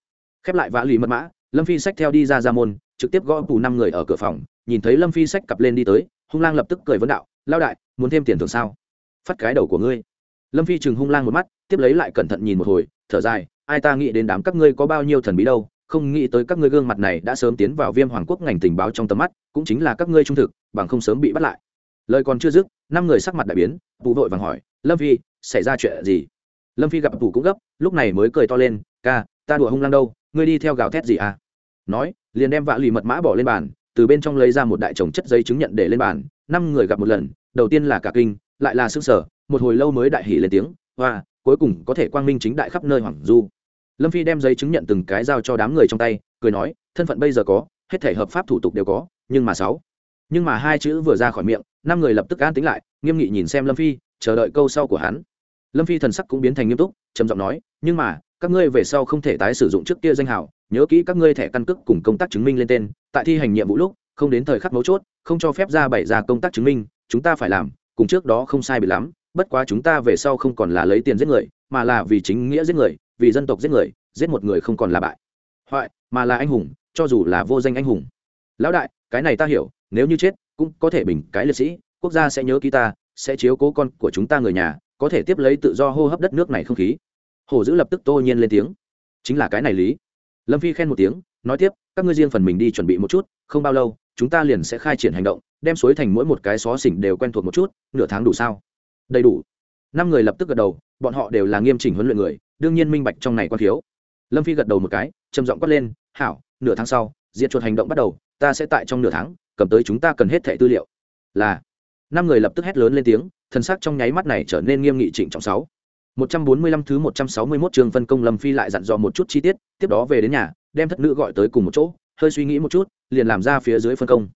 Khép lại vã lì mật mã, lâm phi sách theo đi ra ra môn, trực tiếp gõ tù năm người ở cửa phòng, nhìn thấy lâm phi sách cặp lên đi tới, hung lang lập tức cười vấn đạo lao đại, muốn thêm tiền thưởng sao? Phát cái đầu của ngươi. Lâm phi chừng hung lang một mắt, tiếp lấy lại cẩn thận nhìn một hồi, thở dài, ai ta nghĩ đến đám các ngươi có bao nhiêu thần bí đâu không nghĩ tới các ngươi gương mặt này đã sớm tiến vào viêm hoàng quốc ngành tình báo trong tầm mắt, cũng chính là các ngươi trung thực, bằng không sớm bị bắt lại. Lời còn chưa dứt, năm người sắc mặt đại biến vụ vội vàng hỏi, lâm phi, xảy ra chuyện gì? Lâm phi gặp tù cũng gấp, lúc này mới cười to lên, ca, ta đùa hung lang đâu, ngươi đi theo gào thét gì à? Nói, liền đem vạ lì mật mã bỏ lên bàn, từ bên trong lấy ra một đại chồng chất giấy chứng nhận để lên bàn, năm người gặp một lần, đầu tiên là cả kinh, lại là xương sở một hồi lâu mới đại hỉ lên tiếng và cuối cùng có thể quang minh chính đại khắp nơi hoàng du lâm phi đem giấy chứng nhận từng cái giao cho đám người trong tay, cười nói, thân phận bây giờ có, hết thể hợp pháp thủ tục đều có, nhưng mà sáu. Nhưng mà hai chữ vừa ra khỏi miệng, năm người lập tức an tính lại, nghiêm nghị nhìn xem lâm phi, chờ đợi câu sau của hắn. Lâm phi thần sắc cũng biến thành nghiêm túc, trầm giọng nói, nhưng mà, các ngươi về sau không thể tái sử dụng trước kia danh hào, nhớ kỹ các ngươi thẻ căn cước cùng công tác chứng minh lên tên, tại thi hành nhiệm vụ lúc, không đến thời khắc mấu chốt, không cho phép ra bày ra công tác chứng minh, chúng ta phải làm, cùng trước đó không sai bị lắm, bất quá chúng ta về sau không còn là lấy tiền giết người, mà là vì chính nghĩa giết người vì dân tộc giết người, giết một người không còn là bại. Hoại, mà là anh hùng, cho dù là vô danh anh hùng. Lão đại, cái này ta hiểu, nếu như chết, cũng có thể bình cái liệt sĩ, quốc gia sẽ nhớ ký ta, sẽ chiếu cố con của chúng ta người nhà, có thể tiếp lấy tự do hô hấp đất nước này không khí. Hồ dữ lập tức tô nhiên lên tiếng. Chính là cái này lý. Lâm phi khen một tiếng, nói tiếp, các ngươi riêng phần mình đi chuẩn bị một chút, không bao lâu, chúng ta liền sẽ khai triển hành động, đem suối thành mỗi một cái xó xỉnh đều quen thuộc một chút, nửa tháng đủ sao? Đầy đủ. Năm người lập tức gật đầu, bọn họ đều là nghiêm chỉnh huấn luyện người đương nhiên minh bạch trong này quan thiếu. Lâm phi gật đầu một cái trầm giọng quát lên hảo nửa tháng sau diệt chuột hành động bắt đầu ta sẽ tại trong nửa tháng cầm tới chúng ta cần hết thẻ tư liệu. Là. Năm người lập tức hét lớn lên tiếng thân xác trong nháy mắt này trở nên nghiêm nghị trịnh trọng sáu. Một trăm bốn mươi lăm thứ một trăm sáu mươi 161 trường phân công Lâm Phi lại dặn dò một chút chi tiết, tiếp đó về đến nhà, đem thất nữ gọi tới cùng một chỗ, hơi suy nghĩ một chút, liền làm ra phía dưới phân công.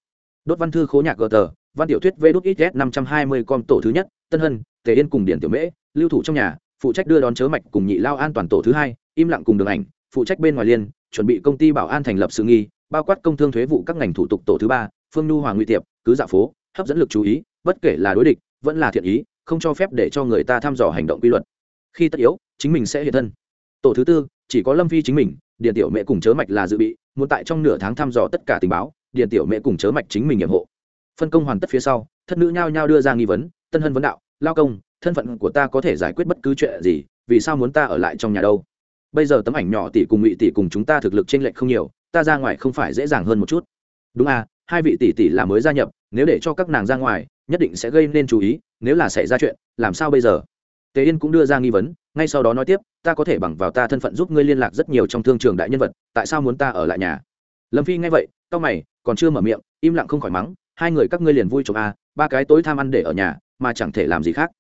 Đốt văn thư khố nhạc gờ tờ, văn tiểu thuyết V đút ít năm trăm hai mươi com tổ thứ nhất, Tân Hân, Tề Yên cùng Điển Tiểu Mễ, lưu thủ trong nhà, phụ trách đưa đón chớ mạch cùng nhị lao an toàn tổ thứ hai, im lặng cùng đường ảnh, phụ trách bên ngoài liên, chuẩn bị công ty bảo an thành lập sự nghi, bao quát công thương thuế vụ các ngành thủ tục tổ thứ ba, Phương Nhu Hoàng Ngụy Tiệp, cứ dạ phố, hấp dẫn lực chú ý, bất kể là đối địch, vẫn là thiện ý, không cho phép để cho người ta thăm dò hành động quy luật. Khi tất yếu chính mình sẽ hiện thân. Tổ thứ tư chỉ có lâm phi chính mình điện tiểu mẹ cùng chớ mạch là dự bị muốn tại trong nửa tháng thăm dò tất cả tình báo điện tiểu mẹ cùng chớ mạch chính mình nhiệm hộ. Phân công hoàn tất phía sau thất nữ nhao nhao đưa ra nghi vấn tân hân vấn đạo lao công thân phận của ta có thể giải quyết bất cứ chuyện gì vì sao muốn ta ở lại trong nhà đâu? Bây giờ tấm ảnh nhỏ tỷ cùng ngụy tỷ cùng chúng ta thực lực t r ê n lệch không nhiều ta ra ngoài không phải dễ dàng hơn một chút. Đúng à hai vị tỷ tỷ là mới gia nhập nếu để cho các nàng ra ngoài nhất định sẽ gây nên chú ý nếu là xảy ra chuyện làm sao bây giờ? Tề yên cũng đưa ra nghi vấn ngay sau đó nói tiếp ta có thể bằng vào ta thân phận giúp ngươi liên lạc rất nhiều trong thương trường đại nhân vật tại sao muốn ta ở lại nhà? Lâm phi nghe vậy tao mày còn chưa mở miệng im lặng không khỏi mắng hai người các ngươi liền vui chồng a à, ba cái tối tham ăn để ở nhà mà chẳng thể làm gì khác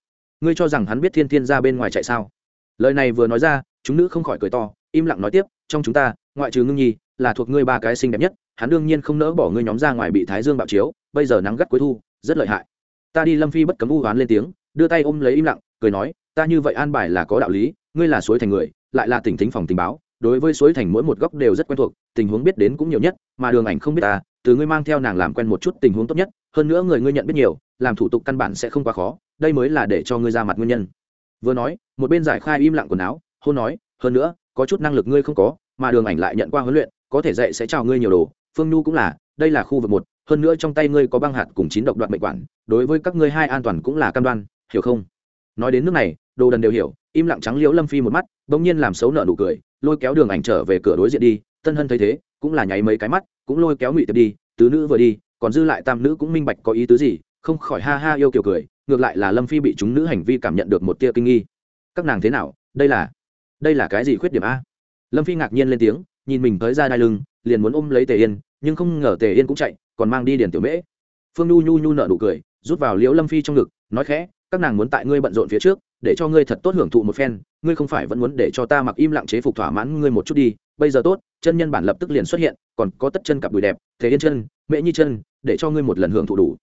ngươi cho rằng hắn biết thiên thiên ra bên ngoài chạy sao? Lời này vừa nói ra, chúng nữ không khỏi cười to, im lặng nói tiếp, trong chúng ta, ngoại trừ ngưng nhi, là thuộc ngươi ba cái xinh đẹp nhất, hắn đương nhiên không nỡ bỏ ngươi nhóm ra ngoài bị thái dương bạo chiếu, bây giờ nắng gắt cuối thu, rất lợi hại. Ta đi lâm phi bất cấm u oán lên tiếng, đưa tay ôm lấy im lặng, cười nói, ta như vậy an bài là có đạo lý, ngươi là suối thành người, lại là tỉnh thính phòng tình báo, đối với suối thành mỗi một góc đều rất quen thuộc, tình huống biết đến cũng nhiều nhất, mà đường ảnh không biết ta, từ ngươi mang theo nàng làm quen một chút tình huống tốt nhất, hơn nữa người ngươi nhận biết nhiều, làm thủ tục căn bản sẽ không quá khó đây mới là để cho ngươi ra mặt nguyên nhân. Vừa nói, một bên giải khai im lặng quần áo, hôn nói, hơn nữa, có chút năng lực ngươi không có, mà đường ảnh lại nhận qua huấn luyện, có thể dạy sẽ chào ngươi nhiều đồ, phương nhu cũng là, đây là khu vực một, hơn nữa trong tay ngươi có băng hạt cùng chín độc đoạn bệnh quản, đối với các ngươi hai an toàn cũng là cam đoan, hiểu không? Nói đến nước này, đồ đần đều hiểu, im lặng trắng liễu lâm phi một mắt, bỗng nhiên làm xấu nợ nụ cười, lôi kéo đường ảnh trở về cửa đối diện đi, tân hân thấy thế, cũng là nháy mấy cái mắt, cũng lôi kéo ngụy tiệp đi, tứ nữ vừa đi, còn dư lại tam nữ cũng minh bạch có ý tứ gì, không khỏi ha ha yêu kiểu cười ngược lại là lâm phi bị chúng nữ hành vi cảm nhận được một tia kinh nghi các nàng thế nào đây là đây là cái gì khuyết điểm a lâm phi ngạc nhiên lên tiếng nhìn mình tới ra đai lưng liền muốn ôm lấy tề yên nhưng không ngờ tề yên cũng chạy còn mang đi điền tiểu mễ phương nhu nhu nhu nợ nụ cười rút vào liễu lâm phi trong ngực nói khẽ các nàng muốn tại ngươi bận rộn phía trước để cho ngươi thật tốt hưởng thụ một phen ngươi không phải vẫn muốn để cho ta mặc im lặng chế phục thỏa mãn ngươi một chút đi bây giờ tốt chân nhân bản lập tức liền xuất hiện còn có tất chân cặp đùi đẹp thế yên chân mễ nhi chân để cho ngươi một lần hưởng thụ đủ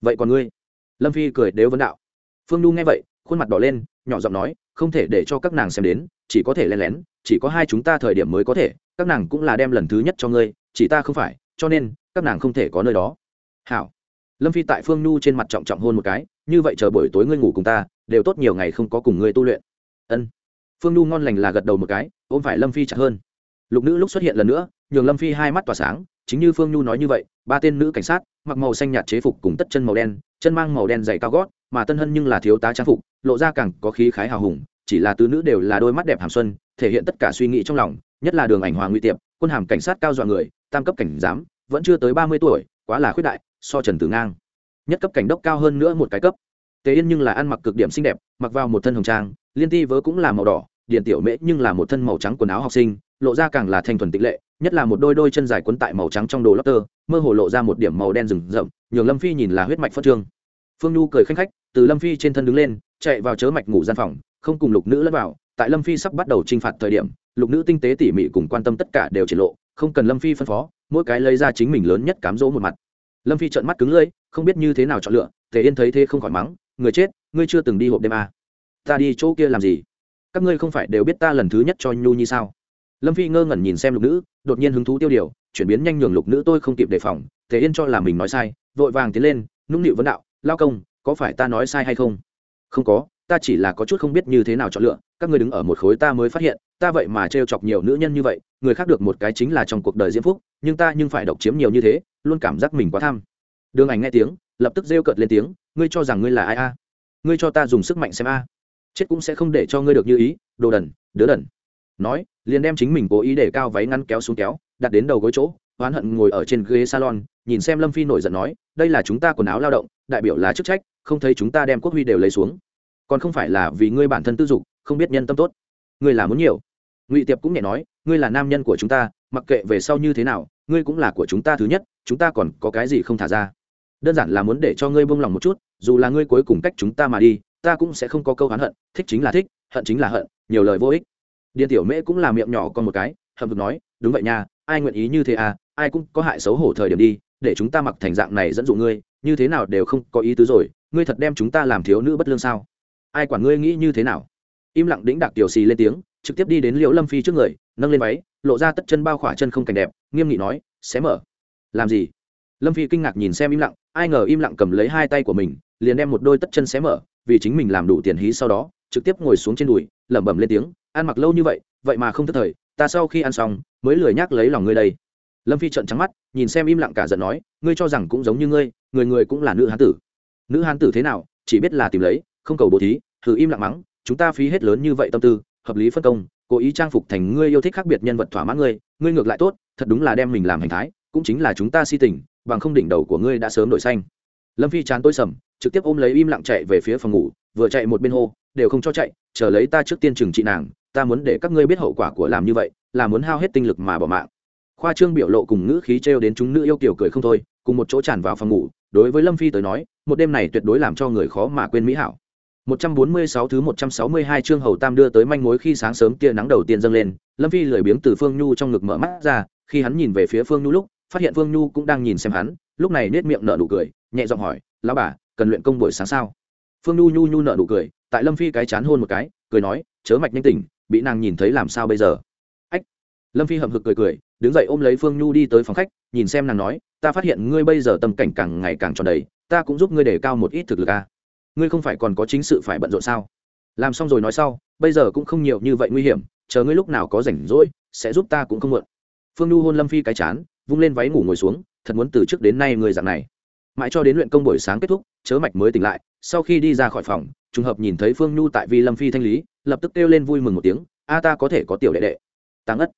vậy còn ngươi lâm phi cười đều vấn đạo. Phương nu nghe vậy, khuôn mặt đỏ lên, nhỏ giọng nói, không thể để cho các nàng xem đến, chỉ có thể len lén, chỉ có hai chúng ta thời điểm mới có thể, các nàng cũng là đem lần thứ nhất cho ngươi, chỉ ta không phải, cho nên, các nàng không thể có nơi đó. Hảo. Lâm phi tại phương nu trên mặt trọng trọng hôn một cái, như vậy chờ buổi tối ngươi ngủ cùng ta, đều tốt nhiều ngày không có cùng ngươi tu luyện. Ân. Phương nu ngon lành là gật đầu một cái, ôm phải lâm phi chặt hơn. Lục nữ lúc xuất hiện lần nữa, nhường lâm phi hai mắt tỏa sáng, chính như phương nhu nói như vậy, ba tên nữ cảnh sát, mặc màu xanh nhạt chế phục cùng tất chân màu đen chân mang màu đen dày cao gót, mà tân hân nhưng là thiếu tá trang phục, lộ ra càng có khí khái hào hùng, chỉ là tứ nữ đều là đôi mắt đẹp hàm xuân, thể hiện tất cả suy nghĩ trong lòng, nhất là đường ảnh hòa nguy tiệp, quân hàm cảnh sát cao dọa người, tam cấp cảnh giám, vẫn chưa tới ba mươi tuổi, quá là khuyết đại, so trần tử ngang. Nhất cấp cảnh đốc cao hơn nữa một cái cấp. Tề yên nhưng là ăn mặc cực điểm xinh đẹp, mặc vào một thân hồng trang, liên ti vớ cũng là màu đỏ điện tiểu mễ nhưng là một thân màu trắng quần áo học sinh, lộ ra càng là thanh thuần tịch lệ, nhất là một đôi đôi chân dài quấn tại màu trắng trong đồ lót tơ mơ hồ lộ ra một điểm màu đen rừng rậm, nhường lâm phi nhìn là huyết mạch phất trương. Phương nhu cười khanh khách, từ lâm phi trên thân đứng lên, chạy vào chớ mạch ngủ gian phòng, không cùng lục nữ lẫn vào, tại lâm phi sắp bắt đầu t r i n h phạt thời điểm, lục nữ tinh tế tỉ mỉ cùng quan tâm tất cả đều triển lộ, không cần lâm phi phân phó, mỗi cái lấy ra chính mình lớn nhất cám dỗ một mặt. Lâm phi trợn mắt cứng lưỡi, không biết như thế nào chọn lựa, tề yên thấy thế không khỏi mắng, người chết, ngươi chưa từng đi hộp đêm à. ta đi chỗ kia làm gì? Các ngươi không phải đều biết ta lần thứ nhất cho nhu nhi sao? Lâm phi ngơ ngẩn nhìn xem lục nữ, đột nhiên hứng thú tiêu điều, chuyển biến nhanh nhường lục nữ tôi không kịp đề phòng thế yên cho là mình nói sai, vội vàng tiến lên, nũng nịu vấn đạo, lao công, có phải ta nói sai hay không? Không có, ta chỉ là có chút không biết như thế nào chọn lựa, các ngươi đứng ở một khối ta mới phát hiện, ta vậy mà trêu chọc nhiều nữ nhân như vậy, người khác được một cái chính là trong cuộc đời diễm phúc, nhưng ta nhưng phải độc chiếm nhiều như thế, luôn cảm giác mình quá tham. Đường ảnh nghe tiếng, lập tức rêu cợt lên tiếng, ngươi cho rằng ngươi là ai a? Ngươi cho ta dùng sức mạnh xem a. Chết cũng sẽ không để cho ngươi được như ý, đồ đần, đứa đần nói, liền đem chính mình cố ý để cao váy ngăn kéo xuống kéo, đặt đến đầu gối chỗ, oán hận ngồi ở trên ghế salon, nhìn xem lâm phi nổi giận nói, đây là chúng ta quần áo lao động, đại biểu là chức trách, không thấy chúng ta đem quốc huy đều lấy xuống. Còn không phải là vì ngươi bản thân tư dục, không biết nhân tâm tốt. Ngươi là muốn nhiều. Ngụy tiệp cũng nhẹ nói, ngươi là nam nhân của chúng ta, mặc kệ về sau như thế nào, ngươi cũng là của chúng ta thứ nhất, chúng ta còn có cái gì không thả ra. Đơn giản là muốn để cho ngươi buông lòng một chút, dù là ngươi cuối cùng cách chúng ta mà đi, ta cũng sẽ không có câu hán hận, thích chính là thích, hận chính là hận, nhiều lời vô ích điền tiểu mễ cũng là miệng nhỏ con một cái, hậm hực nói, đúng vậy nha, ai nguyện ý như thế à ai cũng có hại xấu hổ thời điểm đi, để chúng ta mặc thành dạng này dẫn dụ ngươi, như thế nào đều không có ý tứ rồi, ngươi thật đem chúng ta làm thiếu nữ bất lương sao? Ai quản ngươi nghĩ như thế nào? Im lặng đĩnh đạc tiểu xì lên tiếng, trực tiếp đi đến liễu lâm phi trước người, nâng lên váy, lộ ra tất chân bao khỏa chân không cảnh đẹp, nghiêm nghị nói, xé mở. Làm gì? Lâm phi kinh ngạc nhìn xem im lặng, ai ngờ im lặng cầm lấy hai tay của mình, liền đem một đôi tất chân xé mở, vì chính mình làm đủ tiền hí sau đó trực tiếp ngồi xuống trên đùi, lẩm bẩm lên tiếng, ăn mặc lâu như vậy vậy mà không thất thời, ta sau khi ăn xong, mới lười nhác lấy lòng ngươi đây. Lâm phi trợn trắng mắt, nhìn xem im lặng cả giận nói, ngươi cho rằng cũng giống như ngươi, người người cũng là nữ hán tử. Nữ hán tử thế nào, chỉ biết là tìm lấy, không cầu bố thí, thử im lặng mắng, chúng ta phí hết lớn như vậy tâm tư, hợp lý phân công, cố ý trang phục thành ngươi yêu thích khác biệt nhân vật thỏa mãn ngươi ngươi ngược lại tốt, thật đúng là đem mình làm hành thái, cũng chính là chúng ta si tình, bằng không đỉnh đầu của ngươi đã sớm đổi xanh. Lâm phi chán tôi sầm, trực tiếp ôm lấy im lặng chạy về phía phòng ngủ, vừa chạy một bên hô đều không cho chạy chờ lấy ta trước tiên trừng trị nàng ta muốn để các ngươi biết hậu quả của làm như vậy là muốn hao hết tinh lực mà bỏ mạng khoa trương biểu lộ cùng ngữ khí trêu đến chúng nữ yêu kiểu cười không thôi cùng một chỗ tràn vào phòng ngủ đối với lâm phi tới nói một đêm này tuyệt đối làm cho người khó mà quên mỹ hảo 146 thứ 162 chương hầu tam đưa tới manh mối khi sáng sớm tia nắng đầu tiên dâng lên, Lâm Phi lười biếng từ Phương Nhu trong ngực mở mắt ra, khi hắn nhìn về phía Phương Nhu lúc, phát hiện Phương Nhu cũng đang nhìn xem hắn, lúc này nết miệng nở nụ cười, nhẹ giọng hỏi, "Lão bà, cần luyện công buổi sáng sao?" Phương Nhu Nhu Nhu nở nụ cười, tại Lâm Phi cái chán hôn một cái, cười nói, "Chớ mạch nhanh tỉnh, bị nàng nhìn thấy làm sao bây giờ?" Ách. Lâm Phi hậm hực cười cười, đứng dậy ôm lấy Phương Nhu đi tới phòng khách, nhìn xem nàng nói, "Ta phát hiện ngươi bây giờ tâm cảnh càng ngày càng tròn đầy, ta cũng giúp ngươi để cao một ít thực lực a." À ngươi không phải còn có chính sự phải bận rộn sao làm xong rồi nói sau bây giờ cũng không nhiều như vậy nguy hiểm chờ ngươi lúc nào có rảnh rỗi sẽ giúp ta cũng không mượn phương nhu hôn lâm phi cái chán vung lên váy ngủ ngồi xuống thật muốn từ trước đến nay người dạng này mãi cho đến luyện công buổi sáng kết thúc, chớ mạch mới tỉnh lại, sau khi đi ra khỏi phòng, trùng hợp nhìn thấy phương nhu tại vi lâm phi thanh lý, lập tức kêu lên vui mừng một tiếng, a ta có thể có tiểu đệ đệ. Tăng ất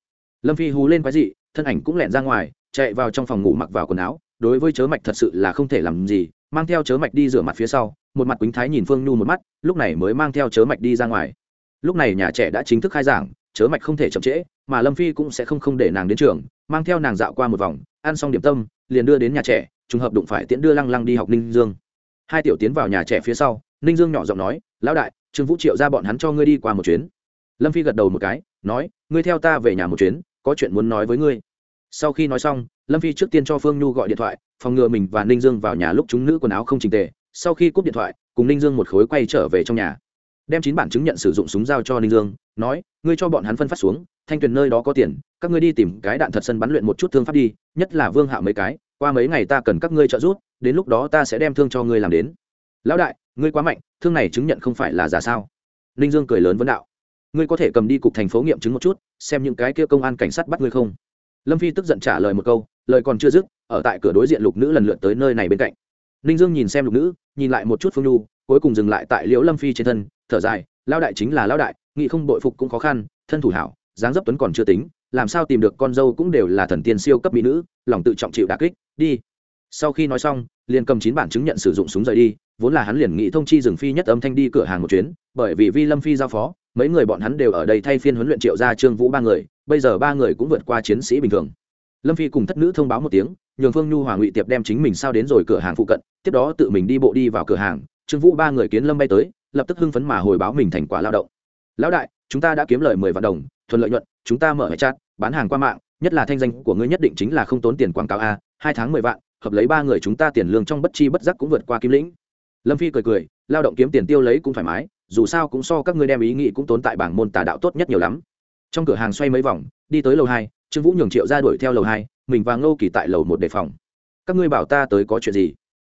lâm phi hú lên quái dị, thân ảnh cũng lẹn ra ngoài, chạy vào trong phòng ngủ mặc vào quần áo, đối với chớ mạch thật sự là không thể làm gì, mang theo chớ mạch đi rửa mặt phía sau, một mặt quýnh thái nhìn phương nhu một mắt, lúc này mới mang theo chớ mạch đi ra ngoài. Lúc này nhà trẻ đã chính thức khai giảng, chớ mạch không thể chậm trễ, mà lâm phi cũng sẽ không không để nàng đến trường, mang theo nàng dạo qua một vòng, ăn xong điểm tâm, liền đưa đến nhà trẻ trùng hợp đụng phải tiễn đưa lăng lăng đi học ninh dương. Hai tiểu tiến vào nhà trẻ phía sau, ninh dương nhỏ giọng nói, lão đại, trương vũ triệu ra bọn hắn cho ngươi đi qua một chuyến. Lâm phi gật đầu một cái, nói, ngươi theo ta về nhà một chuyến, có chuyện muốn nói với ngươi. Sau khi nói xong, lâm phi trước tiên cho phương nhu gọi điện thoại, phòng ngừa mình và ninh dương vào nhà lúc chúng nữ quần áo không trình tề. Sau khi cúp điện thoại, cùng ninh dương một khối quay trở về trong nhà. Đem chín bản chứng nhận sử dụng súng giao cho ninh dương, nói, ngươi cho bọn hắn phân phát xuống, thanh tuyền nơi đó có tiền, các ngươi đi tìm cái đạn thật sân bắn luyện một chút thương pháp đi, nhất là vương hạ mấy cái qua mấy ngày ta cần các ngươi trợ giúp, đến lúc đó ta sẽ đem thương cho ngươi làm đến. Lão đại, ngươi quá mạnh, thương này chứng nhận không phải là giả sao? Ninh dương cười lớn vấn đạo. Ngươi có thể cầm đi cục thành phố nghiệm chứng một chút, xem những cái kia công an cảnh sát bắt ngươi không? Lâm phi tức giận trả lời một câu, lời còn chưa dứt, ở tại cửa đối diện lục nữ lần lượt tới nơi này bên cạnh. Ninh dương nhìn xem lục nữ, nhìn lại một chút phương nhu, cuối cùng dừng lại tại liễu lâm phi trên thân, thở dài lao đại chính là lao đại, nghị không bội phục cũng khó khăn, thân thủ hảo, dáng dấp tuấn còn chưa tính làm sao tìm được con dâu cũng đều là thần tiên siêu cấp mỹ nữ, lòng tự trọng chịu đà kích, đi. Sau khi nói xong, liền cầm chín bản chứng nhận sử dụng súng rời đi, vốn là hắn liền nghĩ thông chi rừng phi nhất âm thanh đi cửa hàng một chuyến, bởi vì vi lâm phi giao phó, mấy người bọn hắn đều ở đây thay phiên huấn luyện triệu gia trương vũ ba người, bây giờ ba người cũng vượt qua chiến sĩ bình thường. Lâm phi cùng thất nữ thông báo một tiếng, nhường phương nhu hòa ngụy tiệp đem chính mình sao đến rồi cửa hàng phụ cận, tiếp đó tự mình đi bộ đi vào cửa hàng, trương vũ ba người kiến lâm bay tới, lập tức hưng phấn mà hồi báo mình thành quả lao động. Lão đại, chúng ta đã kiếm lời mười vạn đồng thuận lợi nhuận, chúng ta mở hệ chat, bán hàng qua mạng, nhất là thanh danh của ngươi nhất định chính là không tốn tiền quảng cáo a, hai tháng mười vạn, hợp lấy ba người chúng ta tiền lương trong bất chi bất giác cũng vượt qua kim lĩnh. Lâm phi cười cười, lao động kiếm tiền tiêu lấy cũng thoải mái, dù sao cũng so các ngươi đem ý nghĩ cũng tốn tại bảng môn tà đạo tốt nhất nhiều lắm. Trong cửa hàng xoay mấy vòng, đi tới lầu hai, trương vũ nhường triệu ra đuổi theo lầu hai, mình và ngô kỳ tại lầu một đề phòng. Các ngươi bảo ta tới có chuyện gì?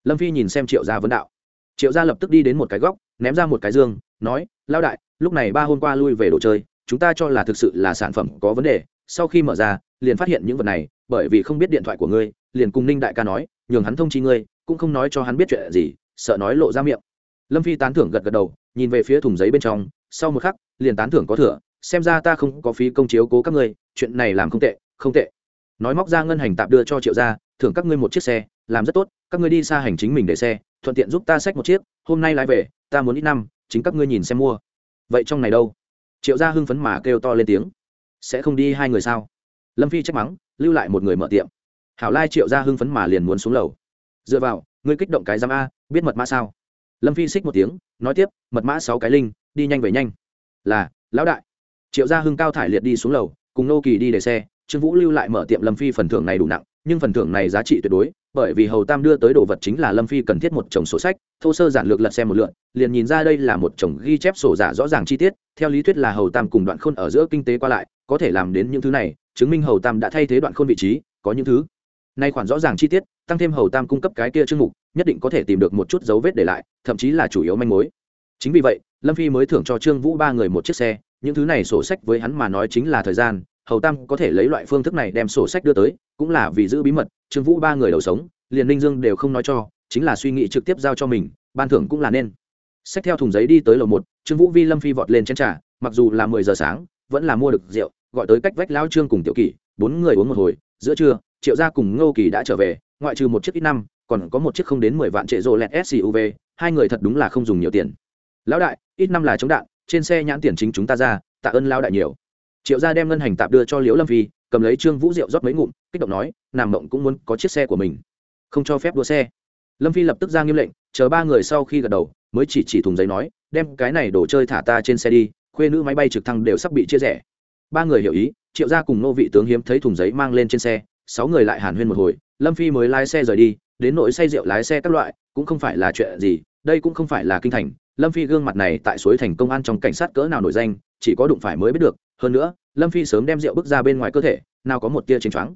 Lâm phi nhìn xem triệu gia vấn đạo. Triệu gia lập tức đi đến một cái góc, ném ra một cái dương, nói lao đại, lúc này ba hôm qua lui về đồ chơi chúng ta cho là thực sự là sản phẩm có vấn đề. Sau khi mở ra, liền phát hiện những vật này, bởi vì không biết điện thoại của ngươi, liền cùng ninh đại ca nói, nhường hắn thông chi ngươi, cũng không nói cho hắn biết chuyện gì, sợ nói lộ ra miệng. Lâm phi tán thưởng gật gật đầu, nhìn về phía thùng giấy bên trong, sau một khắc, liền tán thưởng có thừa, xem ra ta không có phí công chiếu cố các ngươi, chuyện này làm không tệ không tệ. Nói móc ra ngân hành tạp đưa cho triệu gia, thưởng các ngươi một chiếc xe, làm rất tốt, các ngươi đi xa hành chính mình để xe, thuận tiện giúp ta xách một chiếc, hôm nay lái về, ta muốn ít năm, chính các ngươi nhìn xem mua. Vậy trong này đâu? Triệu gia hưng phấn mà kêu to lên tiếng. Sẽ không đi hai người sao? Lâm phi trách mắng, lưu lại một người mở tiệm. Hảo lai triệu gia hưng phấn mà liền muốn xuống lầu. Dựa vào, ngươi kích động cái giám a, biết mật mã sao? Lâm phi xích một tiếng, nói tiếp, mật mã sáu cái linh, đi nhanh về nhanh. Là, lão đại. Triệu gia hưng cao thải liệt đi xuống lầu, cùng nô kỳ đi để xe trương vũ lưu lại mở tiệm lâm phi phần thưởng này đủ nặng, nhưng phần thưởng này giá trị tuyệt đối, bởi vì hầu tam đưa tới đồ vật chính là lâm phi cần thiết một chồng sổ sách, thô sơ giản lược lật xem một lượn liền nhìn ra đây là một chồng ghi chép sổ giả rõ ràng chi tiết, theo lý thuyết là hầu tam cùng đoạn khôn ở giữa kinh tế qua lại, có thể làm đến những thứ này, chứng minh hầu tam đã thay thế đoạn khôn vị trí, có những thứ nay khoản rõ ràng chi tiết, tăng thêm hầu tam cung cấp cái kia chương mục, nhất định có thể tìm được một chút dấu vết để lại, thậm chí là chủ yếu manh mối. Chính vì vậy, lâm phi mới thưởng cho trương vũ ba người một chiếc xe, những thứ này sổ sách với hắn mà nói chính là thời gian hầu tam có thể lấy loại phương thức này đem sổ sách đưa tới, cũng là vì giữ bí mật, trương vũ ba người đầu sống, liền ninh dương đều không nói cho, chính là suy nghĩ trực tiếp giao cho mình, ban thưởng cũng là nên. Sách theo thùng giấy đi tới lầu một, trương vũ vi lâm phi vọt lên chén trà, mặc dù là mười giờ sáng, vẫn là mua được rượu, gọi tới cách vách lao trương cùng tiểu kỷ, bốn người uống một hồi, giữa trưa, triệu gia cùng ngô kỳ đã trở về, ngoại trừ một chiếc ít năm, còn có một chiếc không đến mười vạn trệ rô lẹt suv hai người thật đúng là không dùng nhiều tiền. Lão đại, ít năm là chống đạn, trên xe nhãn tiền chính chúng ta ra, tạ ơn lao đại nhiều triệu gia đem ngân hành tạp đưa cho liễu lâm phi, cầm lấy trương vũ rượu rót mấy ngụm, kích động nói nàng mộng cũng muốn có chiếc xe của mình, không cho phép đua xe. Lâm phi lập tức ra nghiêm lệnh, chờ ba người sau khi gật đầu, mới chỉ chỉ thùng giấy nói, đem cái này đồ chơi thả ta trên xe đi, khuê nữ máy bay trực thăng đều sắp bị chia rẽ. Ba người hiểu ý, triệu gia cùng nô vị tướng hiếm thấy thùng giấy mang lên trên xe, sáu người lại hàn huyên một hồi, lâm phi mới lái xe rời đi, đến nỗi say rượu lái xe các loại, cũng không phải là chuyện gì đây cũng không phải là kinh thành, lâm phi gương mặt này tại suối thành công an trong cảnh sát cỡ nào nổi danh, chỉ có đụng phải mới biết được, hơn nữa, lâm phi sớm đem rượu bước ra bên ngoài cơ thể, nào có một tia chênh choáng.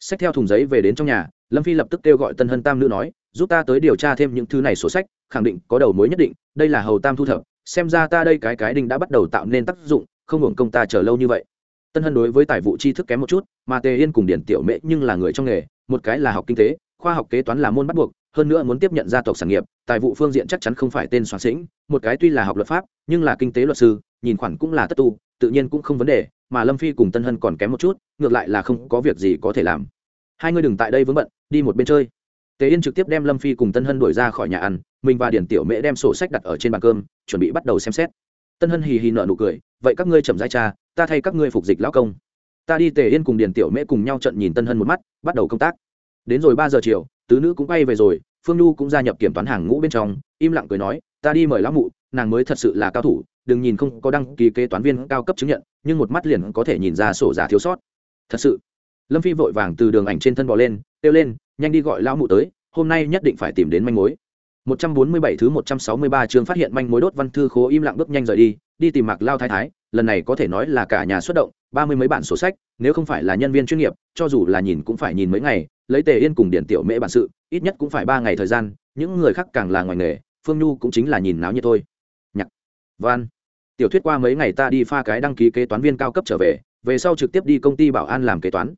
Xách theo thùng giấy về đến trong nhà, lâm phi lập tức kêu gọi tân hân tam nữ nói, giúp ta tới điều tra thêm những thứ này sổ sách, khẳng định có đầu mối nhất định, đây là hầu tam thu thập, xem ra ta đây cái cái đinh đã bắt đầu tạo nên tác dụng, không hưởng công ta chờ lâu như vậy. Tân hân đối với tài vụ tri thức kém một chút, mà tề yên cùng điển tiểu mễ nhưng là người trong nghề, một cái là học kinh tế, khoa học kế toán là môn bắt buộc hơn nữa muốn tiếp nhận gia tộc sản nghiệp, tài vụ phương diện chắc chắn không phải tên soạn sĩnh, một cái tuy là học luật pháp, nhưng là kinh tế luật sư, nhìn khoản cũng là tất tu, tự nhiên cũng không vấn đề, mà lâm phi cùng tân hân còn kém một chút, ngược lại là không có việc gì có thể làm. Hai người đừng tại đây vướng bận, đi một bên chơi. Tề yên trực tiếp đem lâm phi cùng tân hân đuổi ra khỏi nhà ăn, mình và điển tiểu mễ đem sổ sách đặt ở trên bàn cơm, chuẩn bị bắt đầu xem xét. Tân hân hì hì nợ nụ cười, vậy các ngươi chậm dai cha ta thay các ngươi phục dịch lão công. Ta đi tề yên cùng điển tiểu mễ cùng nhau trận nhìn tân hân một mắt, bắt đầu công tác. Đến rồi ba giờ chiều tứ nữ cũng bay về rồi, phương nhu cũng gia nhập kiểm toán hàng ngũ bên trong, im lặng cười nói, ta đi mời lão mụ, nàng mới thật sự là cao thủ, đừng nhìn không có đăng ký kế toán viên cao cấp chứng nhận, nhưng một mắt liền có thể nhìn ra sổ giả thiếu sót. Thật sự? Lâm phi vội vàng từ đường ảnh trên thân bò lên, kêu lên, nhanh đi gọi lão mụ tới, hôm nay nhất định phải tìm đến manh mối. 147 thứ 163 chương phát hiện manh mối đốt văn thư khố im lặng bước nhanh rời đi đi tìm mạc lao thái thái, lần này có thể nói là cả nhà xuất động, ba mươi mấy bản sổ sách, nếu không phải là nhân viên chuyên nghiệp, cho dù là nhìn cũng phải nhìn mấy ngày, lấy tề yên cùng điển tiểu mễ bản sự, ít nhất cũng phải ba ngày thời gian, những người khác càng là ngoài nghề, phương nhu cũng chính là nhìn náo như thôi. Nhạc. Văn. Tiểu thuyết qua mấy ngày ta đi pha cái đăng ký kế toán viên cao cấp trở về về sau trực tiếp đi công ty bảo an làm kế toán.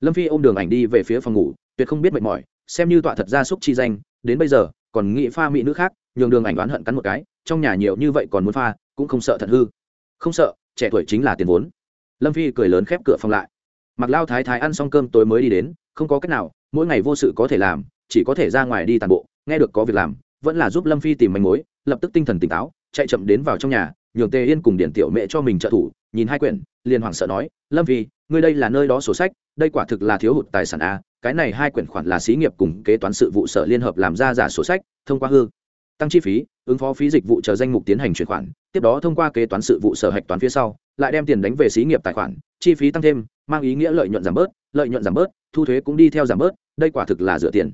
Lâm phi ôm đường ảnh đi về phía phòng ngủ, tuyệt không biết mệt mỏi, xem như tọa thật ra xúc chi danh, đến bây giờ, còn nghĩ pha mỹ nữ khác, nhường đường ảnh oán hận cắn một cái trong nhà nhiều như vậy còn muốn pha, cũng không sợ thật hư. Không sợ, trẻ tuổi chính là tiền vốn. Lâm phi cười lớn khép cửa phòng lại. Mặc lao thái thái ăn xong cơm tối mới đi đến, không có cách nào, mỗi ngày vô sự có thể làm, chỉ có thể ra ngoài đi tàn bộ, nghe được có việc làm, vẫn là giúp lâm phi tìm manh mối, lập tức tinh thần tỉnh táo, chạy chậm đến vào trong nhà, nhường tề yên cùng điển tiểu mẹ cho mình trợ thủ, nhìn hai quyển, liền hoảng sợ nói, lâm phi, ngươi đây là nơi đó sổ sách, đây quả thực là thiếu hụt tài sản a, cái này hai quyển khoản là xí nghiệp cùng kế toán sự vụ sở liên hợp làm ra giả sổ sách, thông qua hư tăng chi phí, ứng phó phí dịch vụ chờ danh mục tiến hành chuyển khoản, tiếp đó thông qua kế toán sự vụ sở hạch toán phía sau, lại đem tiền đánh về xí nghiệp tài khoản, chi phí tăng thêm, mang ý nghĩa lợi nhuận giảm bớt, lợi nhuận giảm bớt, thu thuế cũng đi theo giảm bớt, đây quả thực là rửa tiền.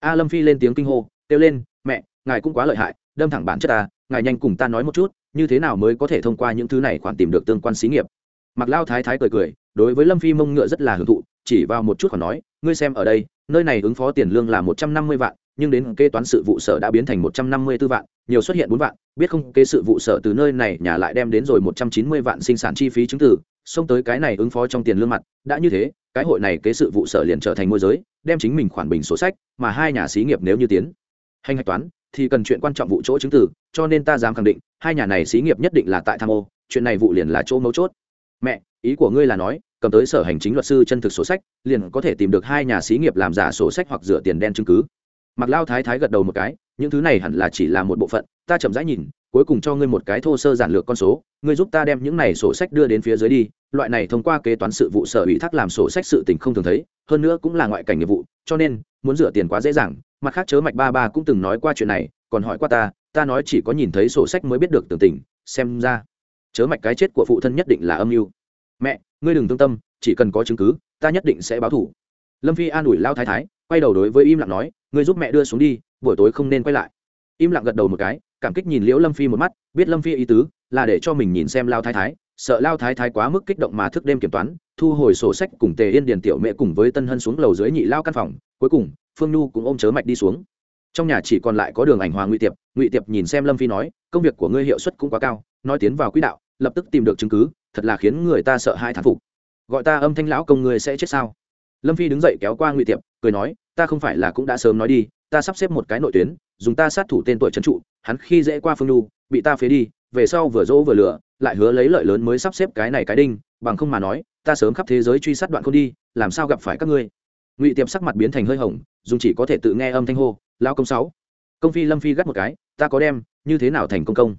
A lâm phi lên tiếng kinh hô, kêu lên, mẹ, ngài cũng quá lợi hại, đâm thẳng bản chất ta, ngài nhanh cùng ta nói một chút, như thế nào mới có thể thông qua những thứ này khoản tìm được tương quan xí nghiệp? Mặc lao thái thái cười cười, đối với lâm phi mông ngựa rất là hưởng thụ, chỉ vào một chút khoản nói, ngươi xem ở đây, nơi này ứng phó tiền lương là một trăm năm mươi vạn nhưng đến kế toán sự vụ sở đã biến thành một trăm năm mươi 154 vạn, nhiều xuất hiện bốn vạn, biết không, kế sự vụ sở từ nơi này nhà lại đem đến rồi một trăm chín mươi vạn sinh sản chi phí chứng từ, xông tới cái này ứng phó trong tiền lương mặt, đã như thế, cái hội này kế sự vụ sở liền trở thành môi giới, đem chính mình khoản bình sổ sách, mà hai nhà xí nghiệp nếu như tiến hành hạch toán, thì cần chuyện quan trọng vụ chỗ chứng từ, cho nên ta dám khẳng định, hai nhà này xí nghiệp nhất định là tại tham ô, chuyện này vụ liền là chỗ mấu chốt. Mẹ, ý của ngươi là nói, cầm tới sở hành chính luật sư chân thực sổ sách, liền có thể tìm được hai nhà xí nghiệp làm giả sổ sách hoặc rửa tiền đen chứng cứ mặc lao thái thái gật đầu một cái, những thứ này hẳn là chỉ là một bộ phận, ta chậm rãi nhìn, cuối cùng cho ngươi một cái thô sơ giản lược con số, ngươi giúp ta đem những này sổ sách đưa đến phía dưới đi, loại này thông qua kế toán sự vụ sở ủy thác làm sổ sách sự tình không thường thấy, hơn nữa cũng là ngoại cảnh nghiệp vụ, cho nên, muốn rửa tiền quá dễ dàng, mặt khác chớ mạch ba ba cũng từng nói qua chuyện này, còn hỏi qua ta ta nói chỉ có nhìn thấy sổ sách mới biết được tường tình, xem ra, chớ mạch cái chết của phụ thân nhất định là âm mưu. Mẹ, ngươi đừng thương tâm, chỉ cần có chứng cứ, ta nhất định sẽ báo thủ lâm phi an ủi lao thái thái, quay đầu đối với im lặng nói ngươi giúp mẹ đưa xuống đi, buổi tối không nên quay lại. Im lặng gật đầu một cái, cảm kích nhìn liễu lâm phi một mắt, biết lâm phi ý tứ, là để cho mình nhìn xem lao thái thái, sợ lao thái thái quá mức kích động mà thức đêm kiểm toán, thu hồi sổ sách cùng tề yên điền tiểu mẹ cùng với tân hân xuống lầu dưới nhị lao căn phòng, cuối cùng, phương nhu cũng ôm chớ mạch đi xuống. Trong nhà chỉ còn lại có đường ảnh hòa ngụy tiệp ngụy tiệp nhìn xem lâm phi nói, công việc của ngươi hiệu suất cũng quá cao, nói tiến vào quỹ đạo, lập tức tìm được chứng cứ, thật là khiến người ta sợ hai thán phục. Gọi ta âm thanh lão công ngươi sẽ chết sao? Lâm phi đứng dậy kéo qua ngụy tiệp, cười nói, ta không phải là cũng đã sớm nói đi, ta sắp xếp một cái nội tuyến, dùng ta sát thủ tên tuổi trấn trụ, hắn khi dễ qua phương nhu, bị ta phế đi, về sau vừa dỗ vừa lựa lại hứa lấy lợi lớn mới sắp xếp cái này cái đinh, bằng không mà nói, ta sớm khắp thế giới truy sát đoạn không đi, làm sao gặp phải các ngươi? Ngụy tiệp sắc mặt biến thành hơi hồng, dùng chỉ có thể tự nghe âm thanh hô lao công sáu, công phi lâm phi gắt một cái, ta có đem, như thế nào thành công công?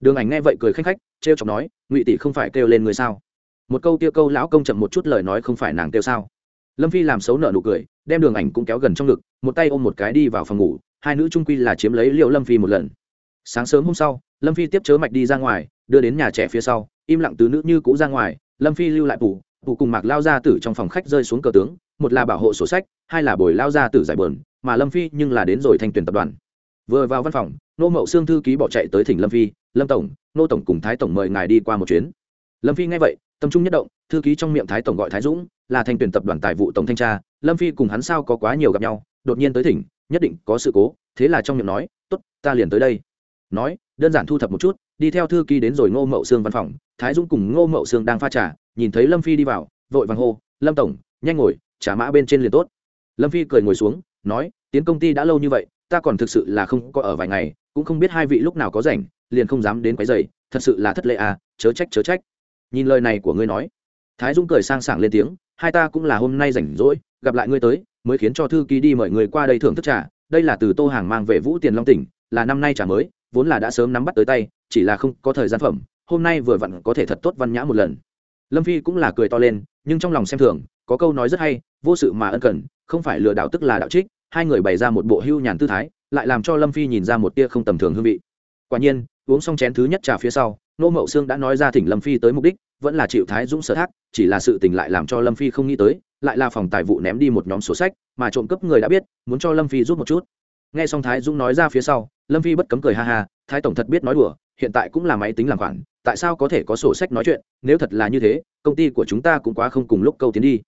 Đường ảnh nghe vậy cười khanh khách t r chọc nói, ngụy tỷ không phải kêu lên người sao? Một câu tiêu câu lão công chậm một chút lời nói không phải nàng kêu sao? Lâm phi làm xấu nợ nụ cười, đem đường ảnh cũng kéo gần trong ngực, một tay ôm một cái đi vào phòng ngủ, hai nữ trung quy là chiếm lấy liệu lâm phi một lần. Sáng sớm hôm sau, lâm phi tiếp chớ mạch đi ra ngoài, đưa đến nhà trẻ phía sau, im lặng từ nữ như cũ ra ngoài, lâm phi lưu lại phủ phủ cùng mạc lao ra tử trong phòng khách rơi xuống cờ tướng, một là bảo hộ sổ sách, hai là bồi lao ra tử giải bờn mà lâm phi nhưng là đến rồi thanh tuyển tập đoàn. Vừa vào văn phòng, nô mậu xương thư ký bỏ chạy tới thỉnh lâm phi, lâm tổng, nô tổng cùng thái tổng mời ngài đi qua một chuyến. Lâm phi nghe vậy tâm trung nhất động, thư ký trong miệng thái tổng gọi thái dũng, là thành tuyển tập đoàn tài vụ tổng thanh tra, lâm phi cùng hắn sao có quá nhiều gặp nhau, đột nhiên tới thỉnh, nhất định có sự cố, thế là trong miệng nói t ố t ta liền tới đây. Nói, đơn giản thu thập một chút, đi theo thư ký đến rồi ngô mậu sương văn phòng, thái dũng cùng ngô mậu sương đang pha trà, nhìn thấy lâm phi đi vào, vội vàng hô, lâm tổng, nhanh ngồi trả mã bên trên liền tốt. Lâm phi cười ngồi xuống, nói, tiến công ty đã lâu như vậy, ta còn thực sự là không có ở vài ngày, cũng không biết hai vị lúc nào có rảnh, liền không dám đến quấy dày thật sự là thất lệ à chớ trách chớ trách nhìn lời này của ngươi nói. Thái dũng cười sang sảng lên tiếng, hai ta cũng là hôm nay rảnh rỗi, gặp lại ngươi tới, mới khiến cho thư ký đi mời người qua đây thưởng thức trà. Đây là từ tô hàng mang về vũ tiền long tỉnh, là năm nay trà mới, vốn là đã sớm nắm bắt tới tay, chỉ là không có thời gian phẩm, hôm nay vừa vặn có thể thật tốt văn nhã một lần. Lâm phi cũng là cười to lên, nhưng trong lòng xem thường, có câu nói rất hay, vô sự mà ân cần, không phải lừa đảo tức là đạo trích, hai người bày ra một bộ hưu nhàn tư thái, lại làm cho lâm phi nhìn ra một tia không tầm thường hương vị. Quả nhiên, uống xong chén thứ nhất trà phía sau nô mậu sương đã nói ra thỉnh lâm phi tới mục đích, vẫn là chịu thái dũng sở thác, chỉ là sự tình lại làm cho lâm phi không nghĩ tới, lại là phòng tài vụ ném đi một nhóm sổ sách, mà trộm cắp người đã biết, muốn cho lâm phi rút một chút. Nghe xong thái dũng nói ra phía sau, lâm phi bất cấm cười ha ha, thái tổng thật biết nói đùa, hiện tại cũng là máy tính làm khoản, tại sao có thể có sổ sách nói chuyện, nếu thật là như thế, công ty của chúng ta cũng quá không cùng lúc câu tiến đi.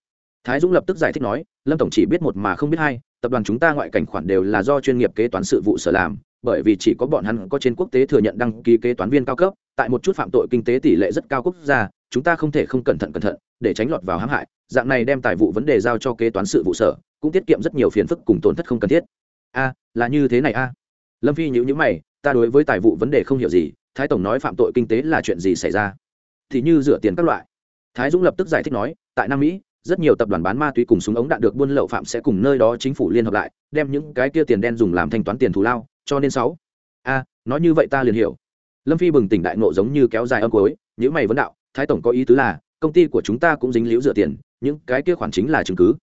Thái dũng lập tức giải thích nói, lâm tổng chỉ biết một mà không biết hai, tập đoàn chúng ta ngoại cảnh khoản đều là do chuyên nghiệp kế toán sự vụ sở làm bởi vì chỉ có bọn hắn có trên quốc tế thừa nhận đăng ký kế toán viên cao cấp, tại một chút phạm tội kinh tế tỷ lệ rất cao quốc gia, chúng ta không thể không cẩn thận cẩn thận, để tránh lọt vào hãm hại. Dạng này đem tài vụ vấn đề giao cho kế toán sự vụ sở, cũng tiết kiệm rất nhiều phiền phức cùng tổn thất không cần thiết. A, là như thế này a. Lâm phi nhữ nhữ mày, ta đối với tài vụ vấn đề không hiểu gì, thái tổng nói phạm tội kinh tế là chuyện gì xảy ra? Thì như rửa tiền các loại. Thái dũng lập tức giải thích nói, tại nam mỹ, rất nhiều tập đoàn bán ma túy cùng súng ống đạn được buôn lậu phạm sẽ cùng nơi đó chính phủ liên hợp lại, đem những cái kia tiền đen dùng làm thanh toán tiền thù lao cho nên sáu. A, nói như vậy ta liền hiểu. Lâm phi bừng tỉnh đại nộ giống như kéo dài âm cuối những mày vấn đạo, thái tổng có ý tứ là, công ty của chúng ta cũng dính liễu rửa tiền, những cái kia khoản chính là chứng cứ.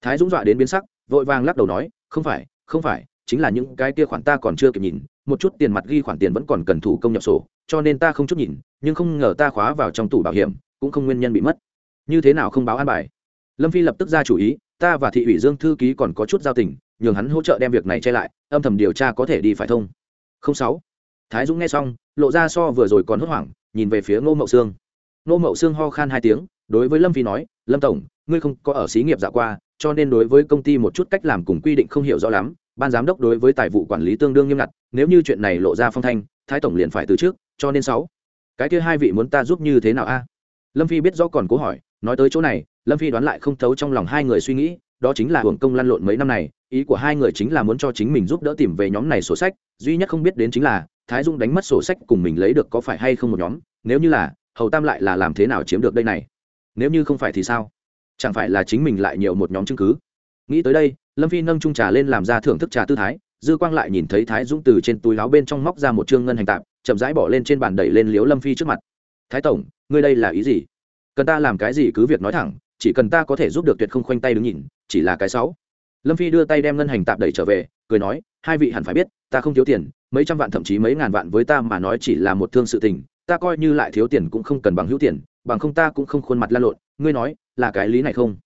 Thái dũng dọa đến biến sắc, vội vàng lắc đầu nói, không phải không phải, chính là những cái kia khoản ta còn chưa kịp nhìn, một chút tiền mặt ghi khoản tiền vẫn còn cần thủ công nhập sổ, cho nên ta không chút nhìn, nhưng không ngờ ta khóa vào trong tủ bảo hiểm, cũng không nguyên nhân bị mất. Như thế nào không báo an bài? Lâm phi lập tức ra chủ ý, ta và thị ủy dương thư ký còn có chút giao tình nhường hắn hỗ trợ đem việc này che lại, âm thầm điều tra có thể đi phải thông. Không sáu. Thái dũng nghe xong, lộ ra so vừa rồi còn hốt hoảng, nhìn về phía ngô mậu sương. Ngô mậu sương ho khan hai tiếng, đối với lâm phi nói, lâm tổng, ngươi không có ở xí nghiệp dạo qua, cho nên đối với công ty một chút cách làm cùng quy định không hiểu rõ lắm, ban giám đốc đối với tài vụ quản lý tương đương nghiêm ngặt, nếu như chuyện này lộ ra phong thanh, thái tổng liền phải từ trước, cho nên sáu. Cái kia hai vị muốn ta giúp như thế nào a? Lâm phi biết rõ còn cố hỏi, nói tới chỗ này, lâm phi đoán lại không thấu trong lòng hai người suy nghĩ đó chính là hưởng công lăn lộn mấy năm này, ý của hai người chính là muốn cho chính mình giúp đỡ tìm về nhóm này sổ sách, duy nhất không biết đến chính là, thái dung đánh mất sổ sách cùng mình lấy được có phải hay không một nhóm, nếu như là, hầu tam lại là làm thế nào chiếm được đây này? Nếu như không phải thì sao? Chẳng phải là chính mình lại nhiều một nhóm chứng cứ? Nghĩ tới đây, lâm phi nâng trung trà lên làm ra thưởng thức trà tư thái, dư quang lại nhìn thấy thái dũng từ trên túi láo bên trong móc ra một chương ngân hành tạp, chậm rãi bỏ lên trên bàn đẩy lên liếu lâm phi trước mặt. Thái tổng, ngươi đây là ý gì? Cần ta làm cái gì cứ việc nói thẳng chỉ cần ta có thể giúp được tuyệt không khoanh tay đứng nhìn, chỉ là cái sáu. Lâm phi đưa tay đem ngân hành tạp đẩy trở về, cười nói, hai vị hẳn phải biết, ta không thiếu tiền, mấy trăm vạn thậm chí mấy ngàn vạn với ta mà nói chỉ là một thương sự tình, ta coi như lại thiếu tiền cũng không cần bằng hữu tiền, bằng không ta cũng không khuôn mặt lan lộn, ngươi nói, là cái lý này không?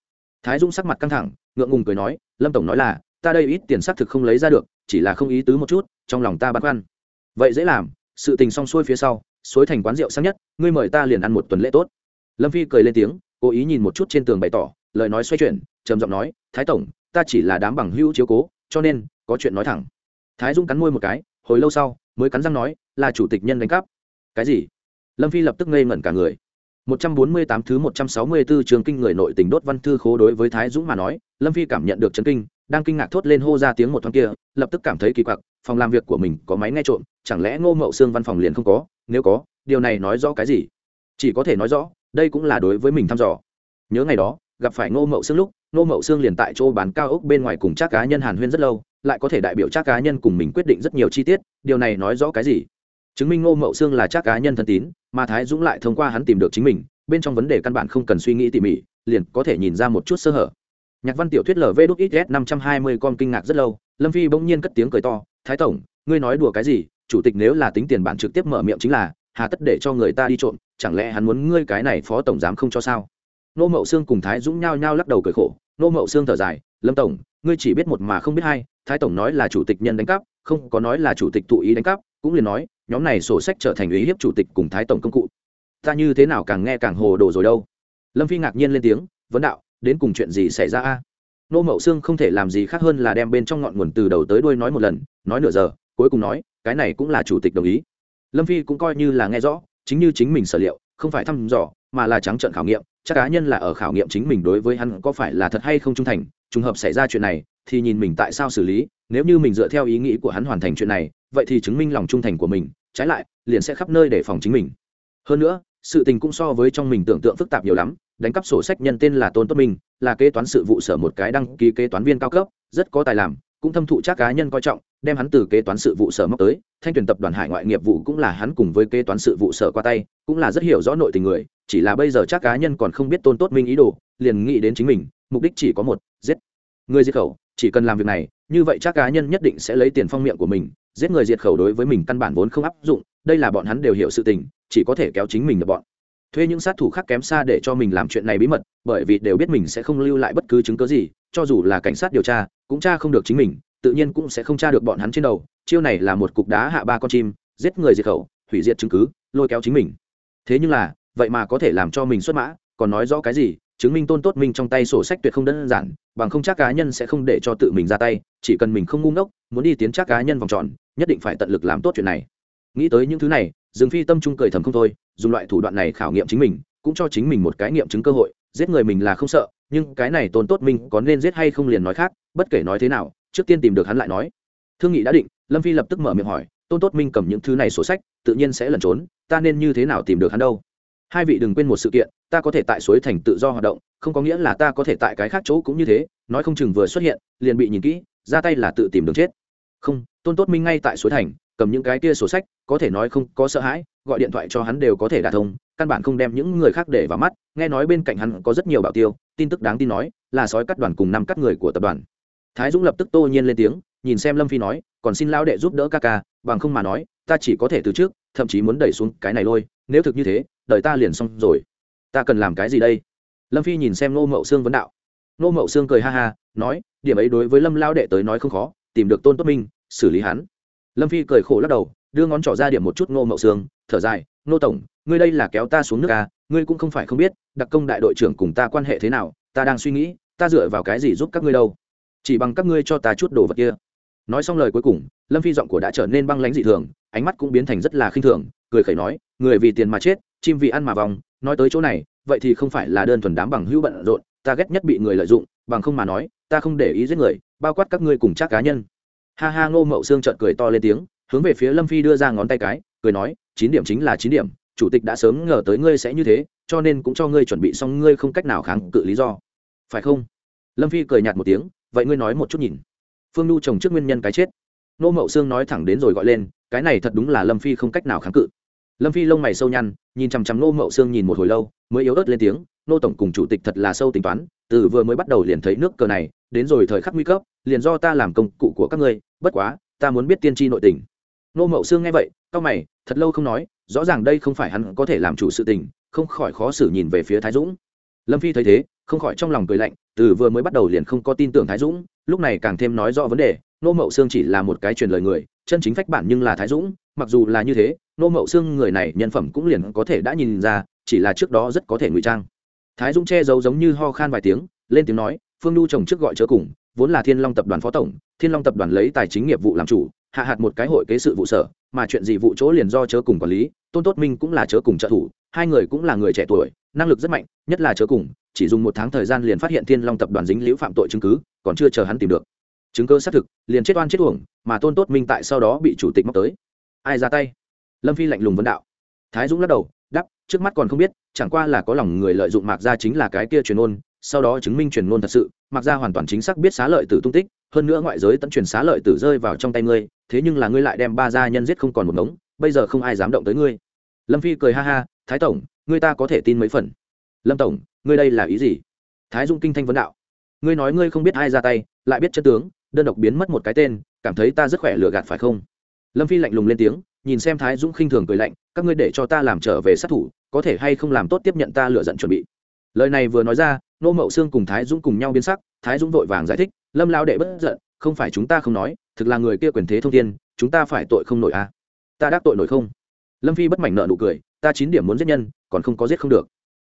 Thái dũng sắc mặt căng thẳng, ngượng ngùng cười nói, lâm tổng nói là, ta đây ít tiền xác thực không lấy ra được, chỉ là không ý tứ một chút, trong lòng ta băn khoăn. Vậy dễ làm, sự tình xong xuôi phía sau, suối thành quán rượu sáng nhất, ngươi mời ta liền ăn một tuần lễ tốt. Lâm phi cười lên tiếng cố ý nhìn một chút trên tường bày tỏ lời nói xoay chuyển trầm giọng nói thái tổng ta chỉ là đám bằng hữu chiếu cố cho nên có chuyện nói thẳng. Thái dung cắn môi một cái hồi lâu sau mới cắn răng nói là chủ tịch nhân đánh cắp. Cái gì? Lâm phi lập tức ngây ngẩn cả người. 148 thứ 164 trường kinh người nội tình đốt văn thư khố đối với Thái Dũng mà nói, Lâm Phi cảm nhận được chấn kinh, đang kinh ngạc thốt lên hô ra tiếng một thoáng kia, lập tức cảm thấy kỳ quặc, phòng làm việc của mình có máy nghe trộm, chẳng lẽ Ngô Mậu Xương văn phòng liền không có, nếu có, điều này nói rõ cái gì? Chỉ có thể nói rõ, đây cũng là đối với mình thăm dò. Nhớ ngày đó, gặp phải Ngô Mậu Xương lúc, Ngô Mậu Xương liền tại chỗ bán cao ốc bên ngoài cùng Trác cá nhân Hàn Huyên rất lâu, lại có thể đại biểu Trác cá nhân cùng mình quyết định rất nhiều chi tiết, điều này nói rõ cái gì? Chứng minh Ngô Mậu Xương là Trác cá nhân thân tín, mà Thái Dũng lại thông qua hắn tìm được chính mình, bên trong vấn đề căn bản không cần suy nghĩ tỉ mỉ liền có thể nhìn ra một chút sơ hở nhạc văn tiểu thuyết lv đúc ít năm trăm hai mươi con kinh ngạc rất lâu lâm phi bỗng nhiên cất tiếng cười to thái tổng ngươi nói đùa cái gì chủ tịch nếu là tính tiền bản trực tiếp mở miệng chính là hà tất để cho người ta đi trộm, chẳng lẽ hắn muốn ngươi cái này phó tổng giám không cho sao? Nô mậu sương cùng thái dũng nhao nhao lắc đầu cười khổ. Nô mậu sương thở dài, lâm tổng, ngươi chỉ biết một mà không biết hai, thái tổng nói là chủ tịch nhân đánh cắp, không có nói là chủ tịch thụ ý đánh cắp, cũng liền nói, nhóm này sổ sách trở thành ý hiếp chủ tịch cùng thái tổng công cụ. Ta như thế nào càng nghe càng hồ đồ rồi đâu? Lâm phi ngạc nhiên lên tiếng, vấn đạo, đến cùng chuyện gì xảy ra a? Nô mậu sương không thể làm gì khác hơn là đem bên trong ngọn nguồn từ đầu tới đuôi nói một lần, nói nửa giờ, cuối cùng nói, cái này cũng là chủ tịch đồng ý lâm phi cũng coi như là nghe rõ, chính như chính mình sở liệu, không phải thăm dò, mà là trắng trợn khảo nghiệm, chắc cá nhân là ở khảo nghiệm chính mình đối với hắn có phải là thật hay không trung thành. Trùng hợp xảy ra chuyện này, thì nhìn mình tại sao xử lý, nếu như mình dựa theo ý nghĩ của hắn hoàn thành chuyện này, vậy thì chứng minh lòng trung thành của mình, trái lại, liền sẽ khắp nơi để phòng chính mình. Hơn nữa, sự tình cũng so với trong mình tưởng tượng phức tạp nhiều lắm, đánh cắp sổ sách nhân tên là tôn tốt minh, là kế toán sự vụ sở một cái đăng ký kế toán viên cao cấp, rất có tài làm, cũng thâm thụ chắc cá nhân coi trọng đem hắn từ kế toán sự vụ sở móc tới, thanh tuyển tập đoàn hải ngoại nghiệp vụ cũng là hắn cùng với kế toán sự vụ sở qua tay, cũng là rất hiểu rõ nội tình người, chỉ là bây giờ chắc cá nhân còn không biết tôn tốt minh ý đồ, liền nghĩ đến chính mình, mục đích chỉ có một, giết. Người diệt khẩu, chỉ cần làm việc này, như vậy chắc cá nhân nhất định sẽ lấy tiền phong miệng của mình, giết người diệt khẩu đối với mình căn bản vốn không áp dụng, đây là bọn hắn đều hiểu sự tình, chỉ có thể kéo chính mình được bọn. Thuê những sát thủ khác kém xa để cho mình làm chuyện này bí mật, bởi vì đều biết mình sẽ không lưu lại bất cứ chứng cớ gì, cho dù là cảnh sát điều tra, cũng tra không được chính mình tự nhiên cũng sẽ không tra được bọn hắn trên đầu, chiêu này là một cục đá hạ ba con chim, giết người diệt khẩu, hủy diệt chứng cứ, lôi kéo chính mình. Thế nhưng là, vậy mà có thể làm cho mình xuất mã, còn nói rõ cái gì, chứng minh tôn tốt minh trong tay sổ sách tuyệt không đơn giản, bằng không chắc cá nhân sẽ không để cho tự mình ra tay, chỉ cần mình không ngu ngốc, muốn đi tiến chắc cá nhân vòng tròn, nhất định phải tận lực làm tốt chuyện này. Nghĩ tới những thứ này, dương phi tâm trung cười thầm không thôi, dùng loại thủ đoạn này khảo nghiệm chính mình, cũng cho chính mình một cái nghiệm chứng cơ hội, giết người mình là không sợ, nhưng cái này tôn tốt minh có nên giết hay không liền nói khác, bất kể nói thế nào trước tiên tìm được hắn lại nói. Thương nghị đã định, lâm phi lập tức mở miệng hỏi, tôn tốt minh cầm những thứ này sổ sách, tự nhiên sẽ lẩn trốn, ta nên như thế nào tìm được hắn đâu? Hai vị đừng quên một sự kiện, ta có thể tại suối thành tự do hoạt động, không có nghĩa là ta có thể tại cái khác chỗ cũng như thế, nói không chừng vừa xuất hiện, liền bị nhìn kỹ, ra tay là tự tìm đường chết. Không, tôn tốt minh ngay tại suối thành, cầm những cái kia sổ sách, có thể nói không có sợ hãi, gọi điện thoại cho hắn đều có thể đả thông, căn bản không đem những người khác để vào mắt, nghe nói bên cạnh hắn có rất nhiều bảo tiêu, tin tức đáng tin nói, là sói cắt đoàn cùng năm cắt người của tập đoàn thái dũng lập tức tô nhiên lên tiếng, nhìn xem lâm phi nói, còn xin lão đệ giúp đỡ ca ca, bằng không mà nói, ta chỉ có thể từ trước, thậm chí muốn đẩy xuống cái này lôi, nếu thực như thế đợi ta liền xong rồi. Ta cần làm cái gì đây? Lâm phi nhìn xem nô mậu sương vấn đạo. Nô mậu sương cười ha ha, nói, điểm ấy đối với lâm lao đệ tới nói không khó, tìm được tôn tốt minh, xử lý hắn. Lâm phi cười khổ lắc đầu, đưa ngón trỏ ra điểm một chút ngô mậu sương, thở dài, ngô tổng, ngươi đây là kéo ta xuống nước à ngươi cũng không phải không biết, đặc công đại đội trưởng cùng ta quan hệ thế nào, ta đang suy nghĩ, ta dựa vào cái gì giúp các ngươi đâu? Chỉ bằng các ngươi cho ta chút đồ vật kia. Nói xong lời cuối cùng, lâm phi giọng của đã trở nên băng lãnh dị thường, ánh mắt cũng biến thành rất là khinh thường, cười khẩy nói, người vì tiền mà chết, chim vì ăn mà vòng nói tới chỗ này, vậy thì không phải là đơn thuần đám bằng hữu bận rộn, ta ghét nhất bị người lợi dụng, bằng không mà nói, ta không để ý giết người, bao quát các ngươi cùng chắc cá nhân. Ha ha, ngô mậu xương trợn cười to lên tiếng, hướng về phía lâm phi đưa ra ngón tay cái, cười nói, chín điểm chính là chín điểm, chủ tịch đã sớm ngờ tới ngươi sẽ như thế, cho nên cũng cho ngươi chuẩn bị xong ngươi không cách nào kháng cự lý do. Phải không? Lâm phi cười nhạt một tiếng vậy ngươi nói một chút nhìn. Phương nhu trồng trước nguyên nhân cái chết. Nô mậu sương nói thẳng đến rồi gọi lên, cái này thật đúng là lâm phi không cách nào kháng cự. Lâm phi lông mày sâu nhăn, nhìn chằm chằm nô mậu sương nhìn một hồi lâu, mới yếu ớt lên tiếng, nô tổng cùng chủ tịch thật là sâu tính toán, từ vừa mới bắt đầu liền thấy nước cờ này, đến rồi thời khắc nguy cấp, liền do ta làm công cụ của các ngươi, bất quá, ta muốn biết tiên tri nội tình. Nô mậu sương nghe vậy cao mày, thật lâu không nói, rõ ràng đây không phải hắn có thể làm chủ sự tình, không khỏi khó xử nhìn về phía thái dũng. Lâm phi thấy thế không khỏi trong lòng cười lạnh, từ vừa mới bắt đầu liền không có tin tưởng thái dũng, lúc này càng thêm nói rõ vấn đề, nô mậu sương chỉ là một cái truyền lời người, chân chính phách bản nhưng là thái dũng, mặc dù là như thế, nô mậu sương người này nhân phẩm cũng liền có thể đã nhìn ra, chỉ là trước đó rất có thể ngụy trang. Thái dũng che giấu giống như ho khan vài tiếng, lên tiếng nói, phương nhu chồng trước gọi chớ cùng, vốn là thiên long tập đoàn phó tổng, thiên long tập đoàn lấy tài chính nghiệp vụ làm chủ, hạ hạt một cái hội kế sự vụ sở, mà chuyện gì vụ chỗ liền do chớ cùng quản lý, tôn tốt minh cũng là chớ cùng trợ thủ, hai người cũng là người trẻ tuổi, năng lực rất mạnh nhất là chớ cùng, chỉ dùng một tháng thời gian liền phát hiện thiên long tập đoàn dính liễu phạm tội chứng cứ, còn chưa chờ hắn tìm được. Chứng cơ xác thực, liền chết oan chết uổng, mà tôn tốt minh tại sau đó bị chủ tịch móc tới. Ai ra tay? Lâm phi lạnh lùng vấn đạo. Thái dũng lắc đầu đắp trước mắt còn không biết, chẳng qua là có lòng người lợi dụng mạc gia chính là cái kia truyền ôn sau đó chứng minh truyền ngôn thật sự mặc ra hoàn toàn chính xác biết xá lợi tử tung tích, hơn nữa ngoại giới tận truyền xá lợi tử rơi vào trong tay ngươi, thế nhưng là ngươi lại đem ba gia nhân giết không còn một ngống, bây giờ không ai dám động tới ngươi. Lâm phi cười ha ha, thái tổng, ngươi ta có thể tin mấy phần? Lâm tổng ngươi đây là ý gì thái dung kinh thanh vấn đạo ngươi nói ngươi không biết ai ra tay lại biết chân tướng đơn độc biến mất một cái tên cảm thấy ta rất khỏe lừa gạt phải không lâm phi lạnh lùng lên tiếng nhìn xem thái dũng khinh thường cười lạnh các ngươi để cho ta làm trở về sát thủ có thể hay không làm tốt tiếp nhận ta lựa giận chuẩn bị lời này vừa nói ra nô mậu xương cùng thái dũng cùng nhau biến sắc thái dũng vội vàng giải thích lâm lao đệ bất giận không phải chúng ta không nói thực là người kia quyền thế thông thiên chúng ta phải tội không nổi à? ta đắc tội nổi không? lâm phi bất mảnh nợ nụ cười ta chín điểm muốn giết nhân còn không có giết không được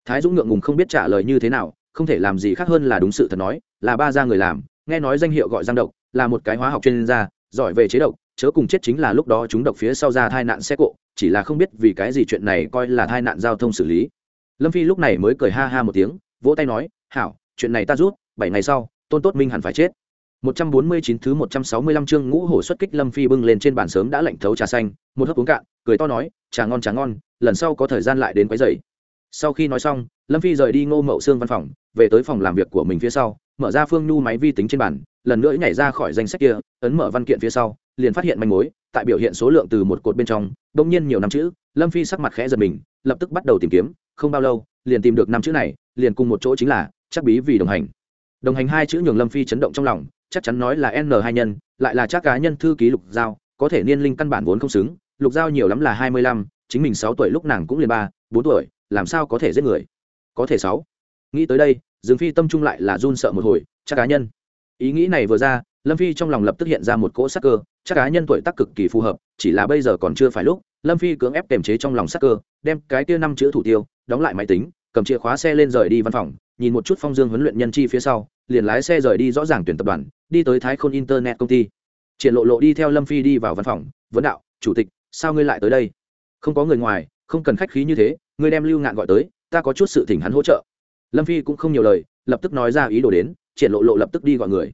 thái dũng ngượng ngùng không biết trả lời như thế nào không thể làm gì khác hơn là đúng sự thật nói là ba gia người làm nghe nói danh hiệu gọi giang độc là một cái hóa học chuyên gia giỏi về chế độc chớ cùng chết chính là lúc đó chúng độc phía sau ra tai nạn xe cộ chỉ là không biết vì cái gì chuyện này coi là tai nạn giao thông xử lý lâm phi lúc này mới cười ha ha một tiếng vỗ tay nói hảo chuyện này ta rút bảy ngày sau tôn tốt minh hẳn phải chết 149 thứ 165 chương ngũ hổ xuất kích Lâm Phi bưng lên trên bàn sớm đã lạnh thấu trà xanh, một hớp uống cạn, cười to nói, trà ngon trà ngon, lần sau có thời gian lại đến quấy rầy. Sau khi nói xong, Lâm Phi rời đi Ngô Mậu Xương văn phòng, về tới phòng làm việc của mình phía sau, mở ra Phương Nhu máy vi tính trên bàn, lần nữa nhảy ra khỏi danh sách kia, ấn mở văn kiện phía sau, liền phát hiện manh mối, tại biểu hiện số lượng từ một cột bên trong, đột nhiên nhiều năm chữ, Lâm Phi sắc mặt khẽ giật mình, lập tức bắt đầu tìm kiếm, không bao lâu, liền tìm được năm chữ này, liền cùng một chỗ chính là, chắc bí vì đồng hành. Đồng hành hai chữ nhường Lâm Phi chấn động trong lòng, chắc chắn nói là n hai nhân lại là chắc cá nhân thư ký lục giao có thể niên linh căn bản vốn không xứng lục giao nhiều lắm là hai mươi lăm chính mình sáu tuổi lúc nàng cũng liền ba bốn tuổi làm sao có thể giết người? Có thể sáu. Nghĩ tới đây, dương phi tâm trung lại là run sợ một hồi, chắc cá nhân. Ý nghĩ này vừa ra, lâm phi trong lòng lập tức hiện ra một cỗ sắc cơ, chắc cá nhân tuổi tác cực kỳ phù hợp, chỉ là bây giờ còn chưa phải lúc, lâm phi cưỡng ép kềm chế trong lòng sắc cơ, đem cái tia năm chữ thủ tiêu, đóng lại máy tính, cầm chìa khóa xe lên rời đi văn phòng, nhìn một chút phong dương huấn luyện nhân chi phía sau, liền lái xe rời đi rõ ràng tuyển tập đoàn, đi tới thái khôn internet công ty. Triển lộ lộ đi theo lâm phi đi vào văn phòng, vấn đạo, chủ tịch, sao ngươi lại tới đây? Không có người ngoài, không cần khách khí như thế ngươi đem lưu ngạn gọi tới, ta có chút sự thỉnh hắn hỗ trợ. Lâm phi cũng không nhiều lời, lập tức nói ra ý đồ đến, triển lộ lộ lập tức đi gọi người.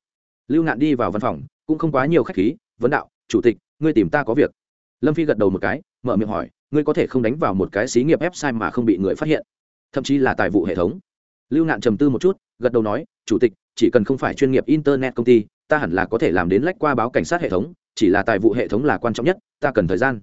Lưu ngạn đi vào văn phòng, cũng không quá nhiều khách khí, vấn đạo, chủ tịch, ngươi tìm ta có việc. Lâm phi gật đầu một cái, mở miệng hỏi, ngươi có thể không đánh vào một cái xí nghiệp website mà không bị người phát hiện? Thậm chí là tài vụ hệ thống? Lưu ngạn trầm tư một chút, gật đầu nói, chủ tịch, chỉ cần không phải chuyên nghiệp internet công ty, ta hẳn là có thể làm đến lách qua báo cảnh sát hệ thống, chỉ là tài vụ hệ thống là quan trọng nhất, ta cần thời gian.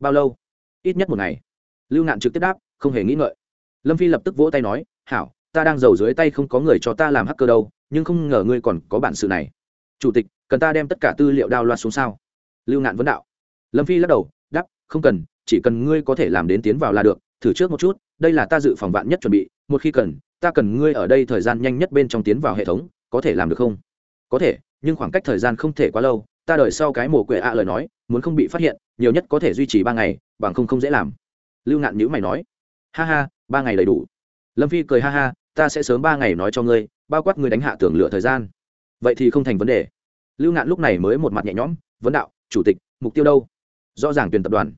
Bao lâu? Ít nhất một ngày. Lưu ngạn trực tiếp đáp không hề nghĩ ngợi. Lâm phi lập tức vỗ tay nói, hảo, ta đang giàu dưới tay không có người cho ta làm hacker đâu, nhưng không ngờ ngươi còn có bản sự này. Chủ tịch, cần ta đem tất cả tư liệu đao loạt xuống sao? Lưu ngạn vấn đạo. Lâm phi lắc đầu, đáp, không cần, chỉ cần ngươi có thể làm đến tiến vào là được, thử trước một chút, đây là ta dự phòng vạn nhất chuẩn bị, một khi cần, ta cần ngươi ở đây thời gian nhanh nhất bên trong tiến vào hệ thống, có thể làm được không? Có thể, nhưng khoảng cách thời gian không thể quá lâu, ta đợi sau cái mồ quệ ạ lời nói, muốn không bị phát hiện, nhiều nhất có thể duy trì ba ngày, bằng không không dễ làm. Lưu ngạn nhữ mày nói ha ha, ba ngày đầy đủ. Lâm phi cười ha ha, ta sẽ sớm ba ngày nói cho ngươi, bao quát ngươi đánh hạ tưởng lựa thời gian. Vậy thì không thành vấn đề. Lưu ngạn lúc này mới một mặt nhẹ nhõm, vấn đạo, chủ tịch, mục tiêu đâu? Rõ ràng tuyển tập đoàn.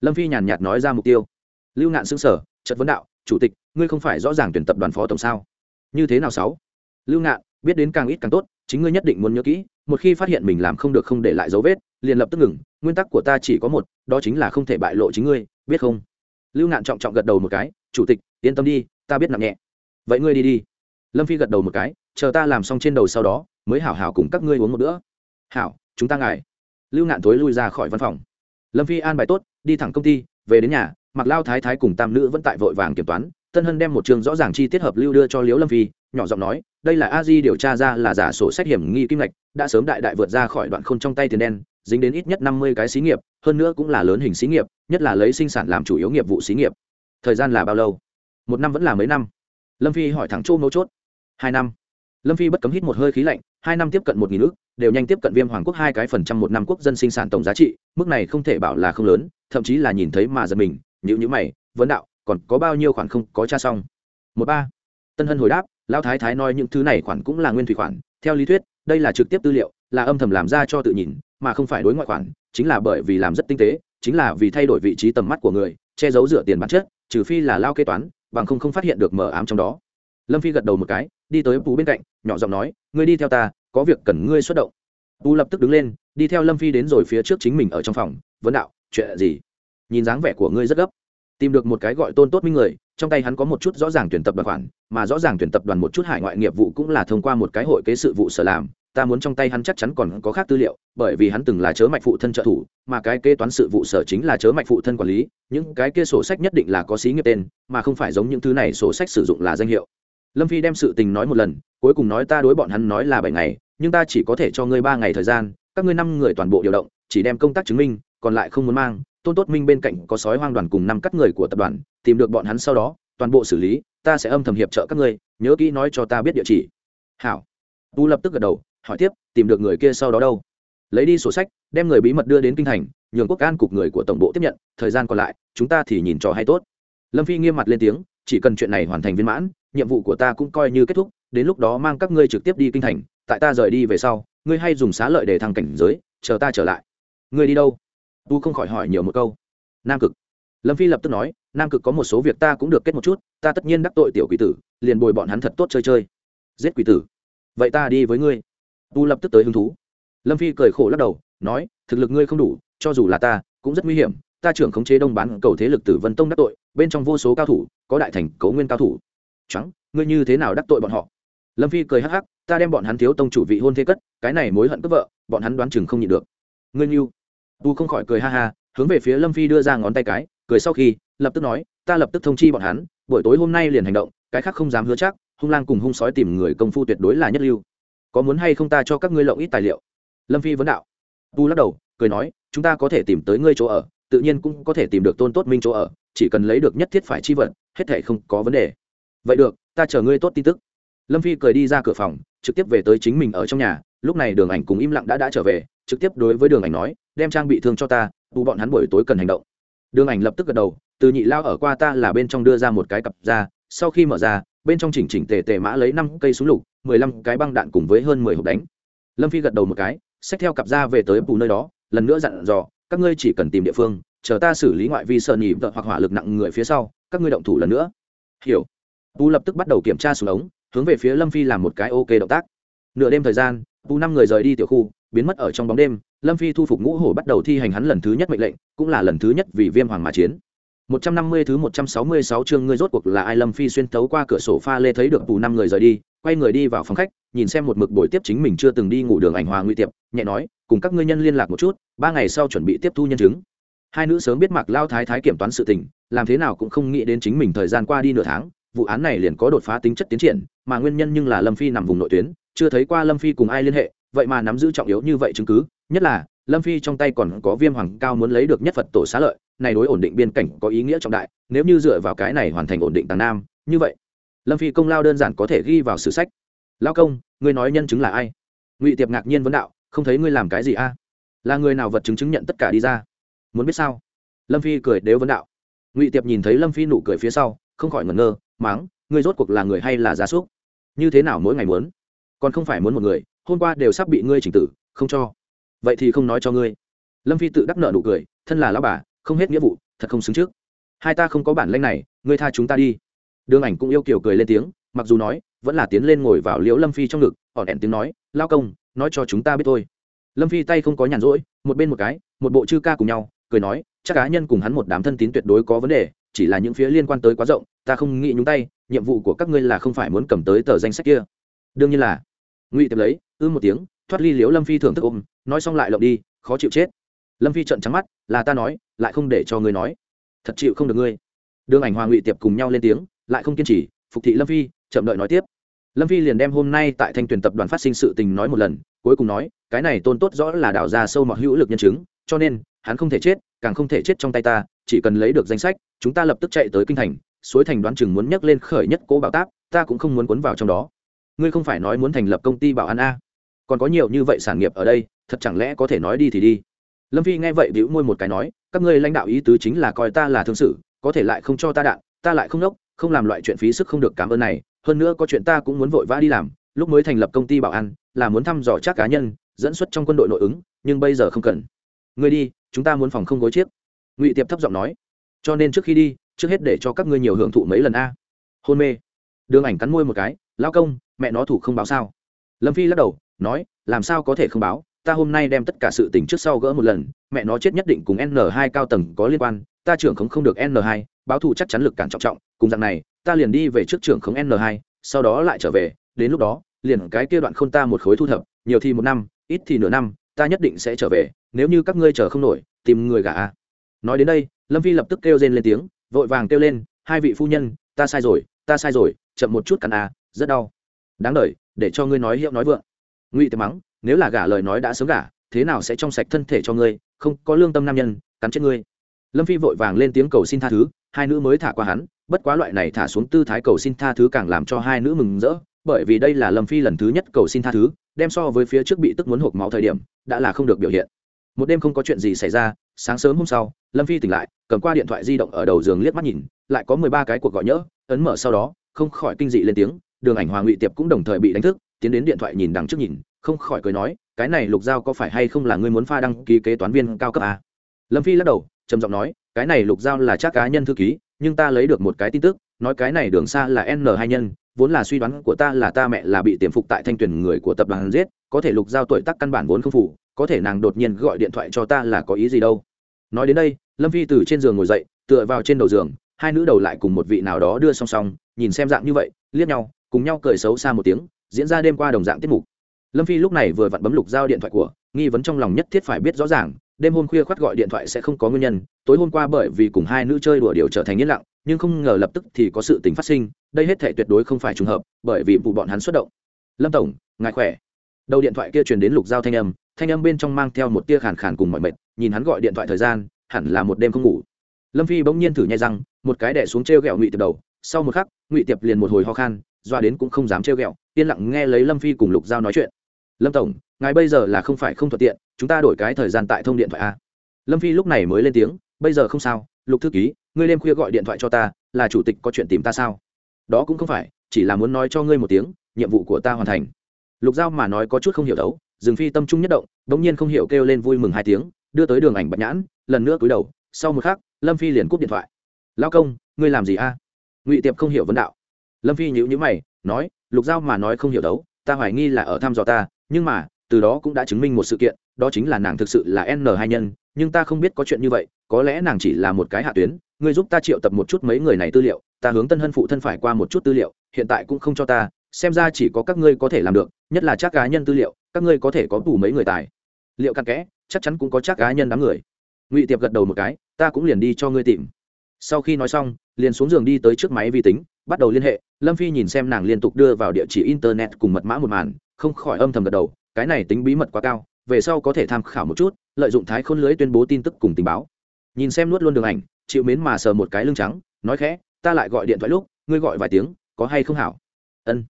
Lâm phi nhàn nhạt nói ra mục tiêu. Lưu ngạn xứng sở chất vấn đạo, chủ tịch, ngươi không phải rõ ràng tuyển tập đoàn phó tổng sao? Như thế nào sáu? Lưu ngạn, biết đến càng ít càng tốt, chính ngươi nhất định muốn nhớ kỹ, một khi phát hiện mình làm không được không để lại dấu vết, liền lập tức ngừng, nguyên tắc của ta chỉ có một, đó chính là không thể bại lộ chính ngươi, biết không? Lưu ngạn trọng trọng gật đầu một cái, chủ tịch, yên tâm đi, ta biết nặng nhẹ. Vậy ngươi đi đi. Lâm phi gật đầu một cái, chờ ta làm xong trên đầu sau đó, mới hảo hảo cùng các ngươi uống một bữa. Hảo, chúng ta ngài lưu ngạn thối lui ra khỏi văn phòng. Lâm phi an bài tốt, đi thẳng công ty, về đến nhà mặc lao thái thái cùng tam nữ vẫn tại vội vàng kiểm toán, tân hân đem một trường rõ ràng chi tiết hợp lưu đưa cho liễu lâm phi, nhỏ giọng nói, đây là a di điều tra ra là giả sổ sách hiểm nghi kim ngạch, đã sớm đại đại vượt ra khỏi đoạn khôn trong tay tiền đen dính đến ít nhất năm mươi cái xí nghiệp, hơn nữa cũng là lớn hình xí nghiệp, nhất là lấy sinh sản làm chủ yếu nghiệp vụ xí nghiệp. Thời gian là bao lâu? Một năm vẫn là mấy năm? Lâm phi hỏi thẳng châu mấu chốt. Hai năm. Lâm phi bất cấm hít một hơi khí lạnh, hai năm tiếp cận một nghìn ước, đều nhanh tiếp cận viêm hoàng quốc hai cái phần trăm một năm quốc dân sinh sản tổng giá trị, mức này không thể bảo là không lớn, thậm chí là nhìn thấy mà giật mình, nhữ nhữ mày, vấn đạo, còn có bao nhiêu khoản không có tra xong? Một ba. Tân hân hồi đáp, lão thái thái nói những thứ này khoản cũng là nguyên thủy khoản, theo lý thuyết, đây là trực tiếp tư liệu, là âm thầm làm ra cho tự nhìn mà không phải đối ngoại khoản, chính là bởi vì làm rất tinh tế, chính là vì thay đổi vị trí tầm mắt của người, che giấu dựa tiền bản chất, trừ phi là lao kế toán, bằng không không phát hiện được mờ ám trong đó. Lâm phi gật đầu một cái, đi tới bú bên cạnh, nhỏ giọng nói, ngươi đi theo ta, có việc cần ngươi xuất động. Bú lập tức đứng lên, đi theo lâm phi đến rồi phía trước chính mình ở trong phòng, vấn đạo, chuyện gì? Nhìn dáng vẻ của ngươi rất gấp. Tìm được một cái gọi tôn tốt minh người, trong tay hắn có một chút rõ ràng tuyển tập đoàn khoản, mà rõ ràng tuyển tập đoàn một chút hải ngoại nghiệp vụ cũng là thông qua một cái hội kế sự vụ sở làm ta muốn trong tay hắn chắc chắn còn có khác tư liệu, bởi vì hắn từng là chớ mạch phụ thân trợ thủ, mà cái kế toán sự vụ sở chính là chớ mạch phụ thân quản lý, những cái kia sổ sách nhất định là có xí nghiệp tên, mà không phải giống những thứ này sổ sách sử dụng là danh hiệu. Lâm phi đem sự tình nói một lần, cuối cùng nói ta đối bọn hắn nói là bảy ngày, nhưng ta chỉ có thể cho ngươi ba ngày thời gian, các ngươi năm người toàn bộ điều động, chỉ đem công tác chứng minh, còn lại không muốn mang, tôn tốt minh bên cạnh có sói hoang đoàn cùng năm cắt người của tập đoàn, tìm được bọn hắn sau đó, toàn bộ xử lý, ta sẽ âm thầm hiệp trợ các ngươi, nhớ kỹ nói cho ta biết địa chỉ. Hảo. Tu lập tức gật đầu hỏi tiếp, tìm được người kia sau đó đâu? Lấy đi sổ sách, đem người bí mật đưa đến kinh thành, nhường quốc an cục người của tổng bộ tiếp nhận, thời gian còn lại, chúng ta thì nhìn trò hay tốt. Lâm phi nghiêm mặt lên tiếng, chỉ cần chuyện này hoàn thành viên mãn, nhiệm vụ của ta cũng coi như kết thúc, đến lúc đó mang các ngươi trực tiếp đi kinh thành, tại ta rời đi về sau, ngươi hay dùng xá lợi để thăng cảnh giới, chờ ta trở lại. Ngươi đi đâu? Tu không khỏi hỏi nhiều một câu. Nam cực. Lâm phi lập tức nói, nam cực có một số việc ta cũng được kết một chút, ta tất nhiên đắc tội tiểu quỷ tử, liền bồi bọn hắn thật tốt chơi chơi. Giết quỷ tử. Vậy ta đi với ngươi tu lập tức tới hứng thú. Lâm phi cười khổ lắc đầu, nói, thực lực ngươi không đủ, cho dù là ta, cũng rất nguy hiểm. Ta trưởng khống chế đông bán cầu thế lực tử vân tông đắc tội, bên trong vô số cao thủ, có đại thành, cấu nguyên cao thủ. Trắng ngươi như thế nào đắc tội bọn họ? Lâm phi cười hắc hắc, ta đem bọn hắn thiếu tông chủ vị hôn thế cất, cái này mối hận cướp vợ, bọn hắn đoán chừng không nhịn được. Ngươi như tu không khỏi cười ha ha, hướng về phía lâm phi đưa ra ngón tay cái, cười sau khi, lập tức nói, ta lập tức thông chi bọn hắn, buổi tối hôm nay liền hành động, cái khác không dám hứa chắc, hung lang cùng hung sói tìm người công phu tuyệt đối là nhất lưu có muốn hay không ta cho các ngươi lộng ít tài liệu? Lâm phi vấn đạo. Tu lắc đầu, cười nói, chúng ta có thể tìm tới ngươi chỗ ở, tự nhiên cũng có thể tìm được tôn tốt minh chỗ ở, chỉ cần lấy được nhất thiết phải chi vật, hết thể không có vấn đề. Vậy được, ta chờ ngươi tốt tin tức. Lâm phi cười đi ra cửa phòng, trực tiếp về tới chính mình ở trong nhà, lúc này đường ảnh cùng im lặng đã đã trở về, trực tiếp đối với đường ảnh nói, đem trang bị thương cho ta, tu bọn hắn buổi tối cần hành động. Đường ảnh lập tức gật đầu, từ nhị lao ở qua ta là bên trong đưa ra một cái cặp ra, sau khi mở ra bên trong chỉnh chỉnh tề tề mã lấy năm cây súng lục, mười lăm cái băng đạn cùng với hơn mười hộp đánh. Lâm phi gật đầu một cái, xách theo cặp ra về tới bù nơi đó, lần nữa dặn dò, các ngươi chỉ cần tìm địa phương, chờ ta xử lý ngoại vi sợ nhị vợ hoặc hỏa lực nặng người phía sau, các ngươi động thủ lần nữa. Hiểu. Bù lập tức bắt đầu kiểm tra xuống ống, hướng về phía lâm phi làm một cái ok động tác. Nửa đêm thời gian bù năm người rời đi tiểu khu, biến mất ở trong bóng đêm. Lâm phi thu phục ngũ hổ bắt đầu thi hành hắn lần thứ nhất mệnh lệnh, cũng là lần thứ nhất vì viêm hoàng mà chiến. 150 thứ 166 chương ngươi rốt cuộc là ai Lâm Phi xuyên thấu qua cửa sổ pha lê thấy được tù năm người rời đi, quay người đi vào phòng khách, nhìn xem một mực buổi tiếp chính mình chưa từng đi ngủ đường ảnh hòa nguy tiệp, nhẹ nói, cùng các ngươi nhân liên lạc một chút, ba ngày sau chuẩn bị tiếp thu nhân chứng. Hai nữ sớm biết Mạc Lao Thái Thái kiểm toán sự tình, làm thế nào cũng không nghĩ đến chính mình thời gian qua đi nửa tháng, vụ án này liền có đột phá tính chất tiến triển, mà nguyên nhân nhưng là Lâm Phi nằm vùng nội tuyến, chưa thấy qua Lâm Phi cùng ai liên hệ, vậy mà nắm giữ trọng yếu như vậy chứng cứ, nhất là lâm phi trong tay còn có viêm hoàng cao muốn lấy được nhất phật tổ xá lợi này đối ổn định biên cảnh có ý nghĩa trọng đại, nếu như dựa vào cái này hoàn thành ổn định tàng nam, như vậy, lâm phi công lao đơn giản có thể ghi vào sử sách. Lao công, ngươi nói nhân chứng là ai? Ngụy tiệp ngạc nhiên vấn đạo, không thấy ngươi làm cái gì a là người nào vật chứng chứng nhận tất cả đi ra? Muốn biết sao? Lâm phi cười đếu vấn đạo. Ngụy tiệp nhìn thấy lâm phi nụ cười phía sau, không khỏi ngẩn ngơ, máng, ngươi rốt cuộc là người hay là gia súc? Như thế nào mỗi ngày muốn? Còn không phải muốn một người, hôm qua đều sắp bị ngươi chỉnh tử, không cho. Vậy thì không nói cho ngươi. Lâm phi tự đắc nợ nụ cười, thân là lão bà không hết nghĩa vụ, thật không xứng trước. Hai ta không có bản lanh này, ngươi tha chúng ta đi. Đường ảnh cũng yêu kiểu cười lên tiếng, mặc dù nói, vẫn là tiến lên ngồi vào liễu lâm phi trong ngực ỏn đèn tiếng nói, lao công, nói cho chúng ta biết thôi. Lâm phi tay không có nhàn rỗi, một bên một cái, một bộ chư ca cùng nhau, cười nói, chắc cá nhân cùng hắn một đám thân tín tuyệt đối có vấn đề, chỉ là những phía liên quan tới quá rộng, ta không nghĩ nhúng tay, nhiệm vụ của các ngươi là không phải muốn cầm tới tờ danh sách kia. Đương nhiên là, ngụy tiệp lấy, ư một tiếng, thoát ly liễu lâm phi thưởng thức ôm, nói xong lại lộng đi, khó chịu chết. Lâm phi trận trắng mắt, là ta nói lại không để cho ngươi nói. Thật chịu không được ngươi. Đương ảnh hòa ngụy tiệp cùng nhau lên tiếng, lại không kiên trì, phục thị lâm phi, chậm đợi nói tiếp. Lâm phi liền đem hôm nay tại thanh tuyển tập đoàn phát sinh sự tình nói một lần, cuối cùng nói, cái này tôn tốt rõ là đào ra sâu mọi hữu lực nhân chứng, cho nên, hắn không thể chết, càng không thể chết trong tay ta, chỉ cần lấy được danh sách, chúng ta lập tức chạy tới kinh thành, suối thành đoán chừng muốn nhắc lên khởi nhất cố bảo tác ta cũng không muốn cuốn vào trong đó. Ngươi không phải nói muốn thành lập công ty bảo an a? Còn có nhiều như vậy sản nghiệp ở đây, thật chẳng lẽ có thể nói đi thì đi? Lâm phi nghe vậy bĩu môi một cái nói các ngươi lãnh đạo ý tứ chính là coi ta là thương sự có thể lại không cho ta đạn ta lại không nốc, không làm loại chuyện phí sức không được cảm ơn này hơn nữa có chuyện ta cũng muốn vội vã đi làm lúc mới thành lập công ty bảo an là muốn thăm dò chắc cá nhân dẫn xuất trong quân đội nội ứng nhưng bây giờ không cần. Ngươi đi chúng ta muốn phòng không gối chiếc. Ngụy tiệp thấp giọng nói. Cho nên trước khi đi trước hết để cho các ngươi nhiều hưởng thụ mấy lần a. Hôn mê. Đường ảnh cắn môi một cái lao công mẹ nó thủ không báo sao? Lâm phi lắc đầu nói làm sao có thể không báo? Ta hôm nay đem tất cả sự tình trước sau gỡ một lần, mẹ nó chết nhất định cùng n 2 cao tầng có liên quan, ta trưởng không không được n 2 báo thù chắc chắn lực cản trọng trọng, cùng dạng này, ta liền đi về trước trưởng không n 2 sau đó lại trở về, đến lúc đó, liền cái kia đoạn không ta một khối thu thập, nhiều thì một năm, ít thì nửa năm, ta nhất định sẽ trở về, nếu như các ngươi chờ không nổi, tìm người gả a. Nói đến đây, lâm Vi lập tức kêu rên lên tiếng, vội vàng kêu lên, hai vị phu nhân, ta sai rồi, ta sai rồi, chậm một chút cắn a, rất đau. Đáng đ để cho ngươi nói hiệu nói vượng. Ngụy tiệp mắng nếu là gả lời nói đã sớm gả, thế nào sẽ trong sạch thân thể cho ngươi, không có lương tâm nam nhân, cắn chết ngươi. Lâm phi vội vàng lên tiếng cầu xin tha thứ, hai nữ mới thả qua hắn, bất quá loại này thả xuống tư thái cầu xin tha thứ càng làm cho hai nữ mừng rỡ, bởi vì đây là lâm phi lần thứ nhất cầu xin tha thứ, đem so với phía trước bị tức muốn hộp máu thời điểm, đã là không được biểu hiện. Một đêm không có chuyện gì xảy ra, sáng sớm hôm sau, lâm phi tỉnh lại, cầm qua điện thoại di động ở đầu giường liếc mắt nhìn, lại có mười ba cái cuộc gọi nhỡ, ấn mở sau đó, không khỏi kinh dị lên tiếng, đường ảnh hoàng ngụy tiệp cũng đồng thời bị đánh thức, tiến đến điện thoại nhìn đằng trước nhìn không khỏi cười nói, cái này lục giao có phải hay không là ngươi muốn pha đăng ký kế toán viên cao cấp à? lâm phi lắc đầu, trầm giọng nói, cái này lục giao là chắc cá nhân thư ký, nhưng ta lấy được một cái tin tức, nói cái này đường xa là n hai nhân, vốn là suy đoán của ta là ta mẹ là bị tiềm phục tại thanh tuyển người của tập đoàn giết, có thể lục giao tuổi tác căn bản vốn không phủ có thể nàng đột nhiên gọi điện thoại cho ta là có ý gì đâu nói đến đây, lâm phi từ trên giường ngồi dậy, tựa vào trên đầu giường, hai nữ đầu lại cùng một vị nào đó đưa song song, nhìn xem dạng như vậy, liếc nhau, cùng nhau cười xấu xa một tiếng, diễn ra đêm qua đồng dạng tiết mục lâm phi lúc này vừa vặn bấm lục giao điện thoại của, nghi vấn trong lòng nhất thiết phải biết rõ ràng, đêm hôm khuya khoát gọi điện thoại sẽ không có nguyên nhân, tối hôm qua bởi vì cùng hai nữ chơi đùa điều trở thành yên lặng, nhưng không ngờ lập tức thì có sự tình phát sinh, đây hết thể tuyệt đối không phải trùng hợp, bởi vì vụ bọn hắn xuất động. Lâm tổng, ngài khỏe. Đầu điện thoại kia truyền đến lục giao thanh âm thanh âm bên trong mang theo một tia khàn khàn cùng mọi mệt, nhìn hắn gọi điện thoại thời gian, hẳn là một đêm không ngủ. Lâm phi bỗng nhiên thử nhai răng, một cái đẻ xuống t r e o g ẹ o ngụy tiệp đầu, sau một khắc, ngụy tiệp liền một hồi ho khan, doa đến cũng không dám t r e o g ẹ o yên lặng nghe lấy lâm phi cùng lục giao nói chuyện lâm tổng, ngài bây giờ là không phải không thuận tiện, chúng ta đổi cái thời gian tại thông điện thoại a. Lâm phi lúc này mới lên tiếng, bây giờ không sao, lục thư ký, ngươi đêm khuya gọi điện thoại cho ta, là chủ tịch có chuyện tìm ta sao? Đó cũng không phải, chỉ là muốn nói cho ngươi một tiếng, nhiệm vụ của ta hoàn thành. Lục giao mà nói có chút không hiểu đấu, dừng phi tâm trung nhất động đ ỗ n g nhiên không hiểu kêu lên vui mừng hai tiếng, đưa tới đường ảnh bạch nhãn, lần nữa cúi đầu, sau một khắc, lâm phi liền cúp điện thoại. Lao công, ngươi làm gì a? Ngụy tiệp không hiểu vấn đạo. Lâm phi nhữ nhữ mày, nói, lục giao mà nói không hiểu đấu ta hoài nghi là ở thăm dò ta, nhưng mà, từ đó cũng đã chứng minh một sự kiện, đó chính là nàng thực sự là n hai nhân, nhưng ta không biết có chuyện như vậy, có lẽ nàng chỉ là một cái hạ tuyến, ngươi giúp ta triệu tập một chút mấy người này tư liệu, ta hướng tân hân phụ thân phải qua một chút tư liệu, hiện tại cũng không cho ta, xem ra chỉ có các ngươi có thể làm được, nhất là chắc cá nhân tư liệu, các ngươi có thể có đủ mấy người tài. Liệu cặn kẽ, chắc chắn cũng có chắc cá nhân đám người. Ngụy tiệp gật đầu một cái, ta cũng liền đi cho ngươi tìm. Sau khi nói xong, liền xuống giường đi tới trước máy vi tính bắt đầu liên hệ, lâm phi nhìn xem nàng liên tục đưa vào địa chỉ internet cùng mật mã một màn, không khỏi âm thầm gật đầu, cái này tính bí mật quá cao, về sau có thể tham khảo một chút, lợi dụng thái khôn lưới tuyên bố tin tức cùng tình báo. Nhìn xem nuốt luôn đường ảnh, chịu mến mà sờ một cái lưng trắng, nói khẽ, ta lại gọi điện thoại lúc, ngươi gọi vài tiếng, có hay không hảo? Ân.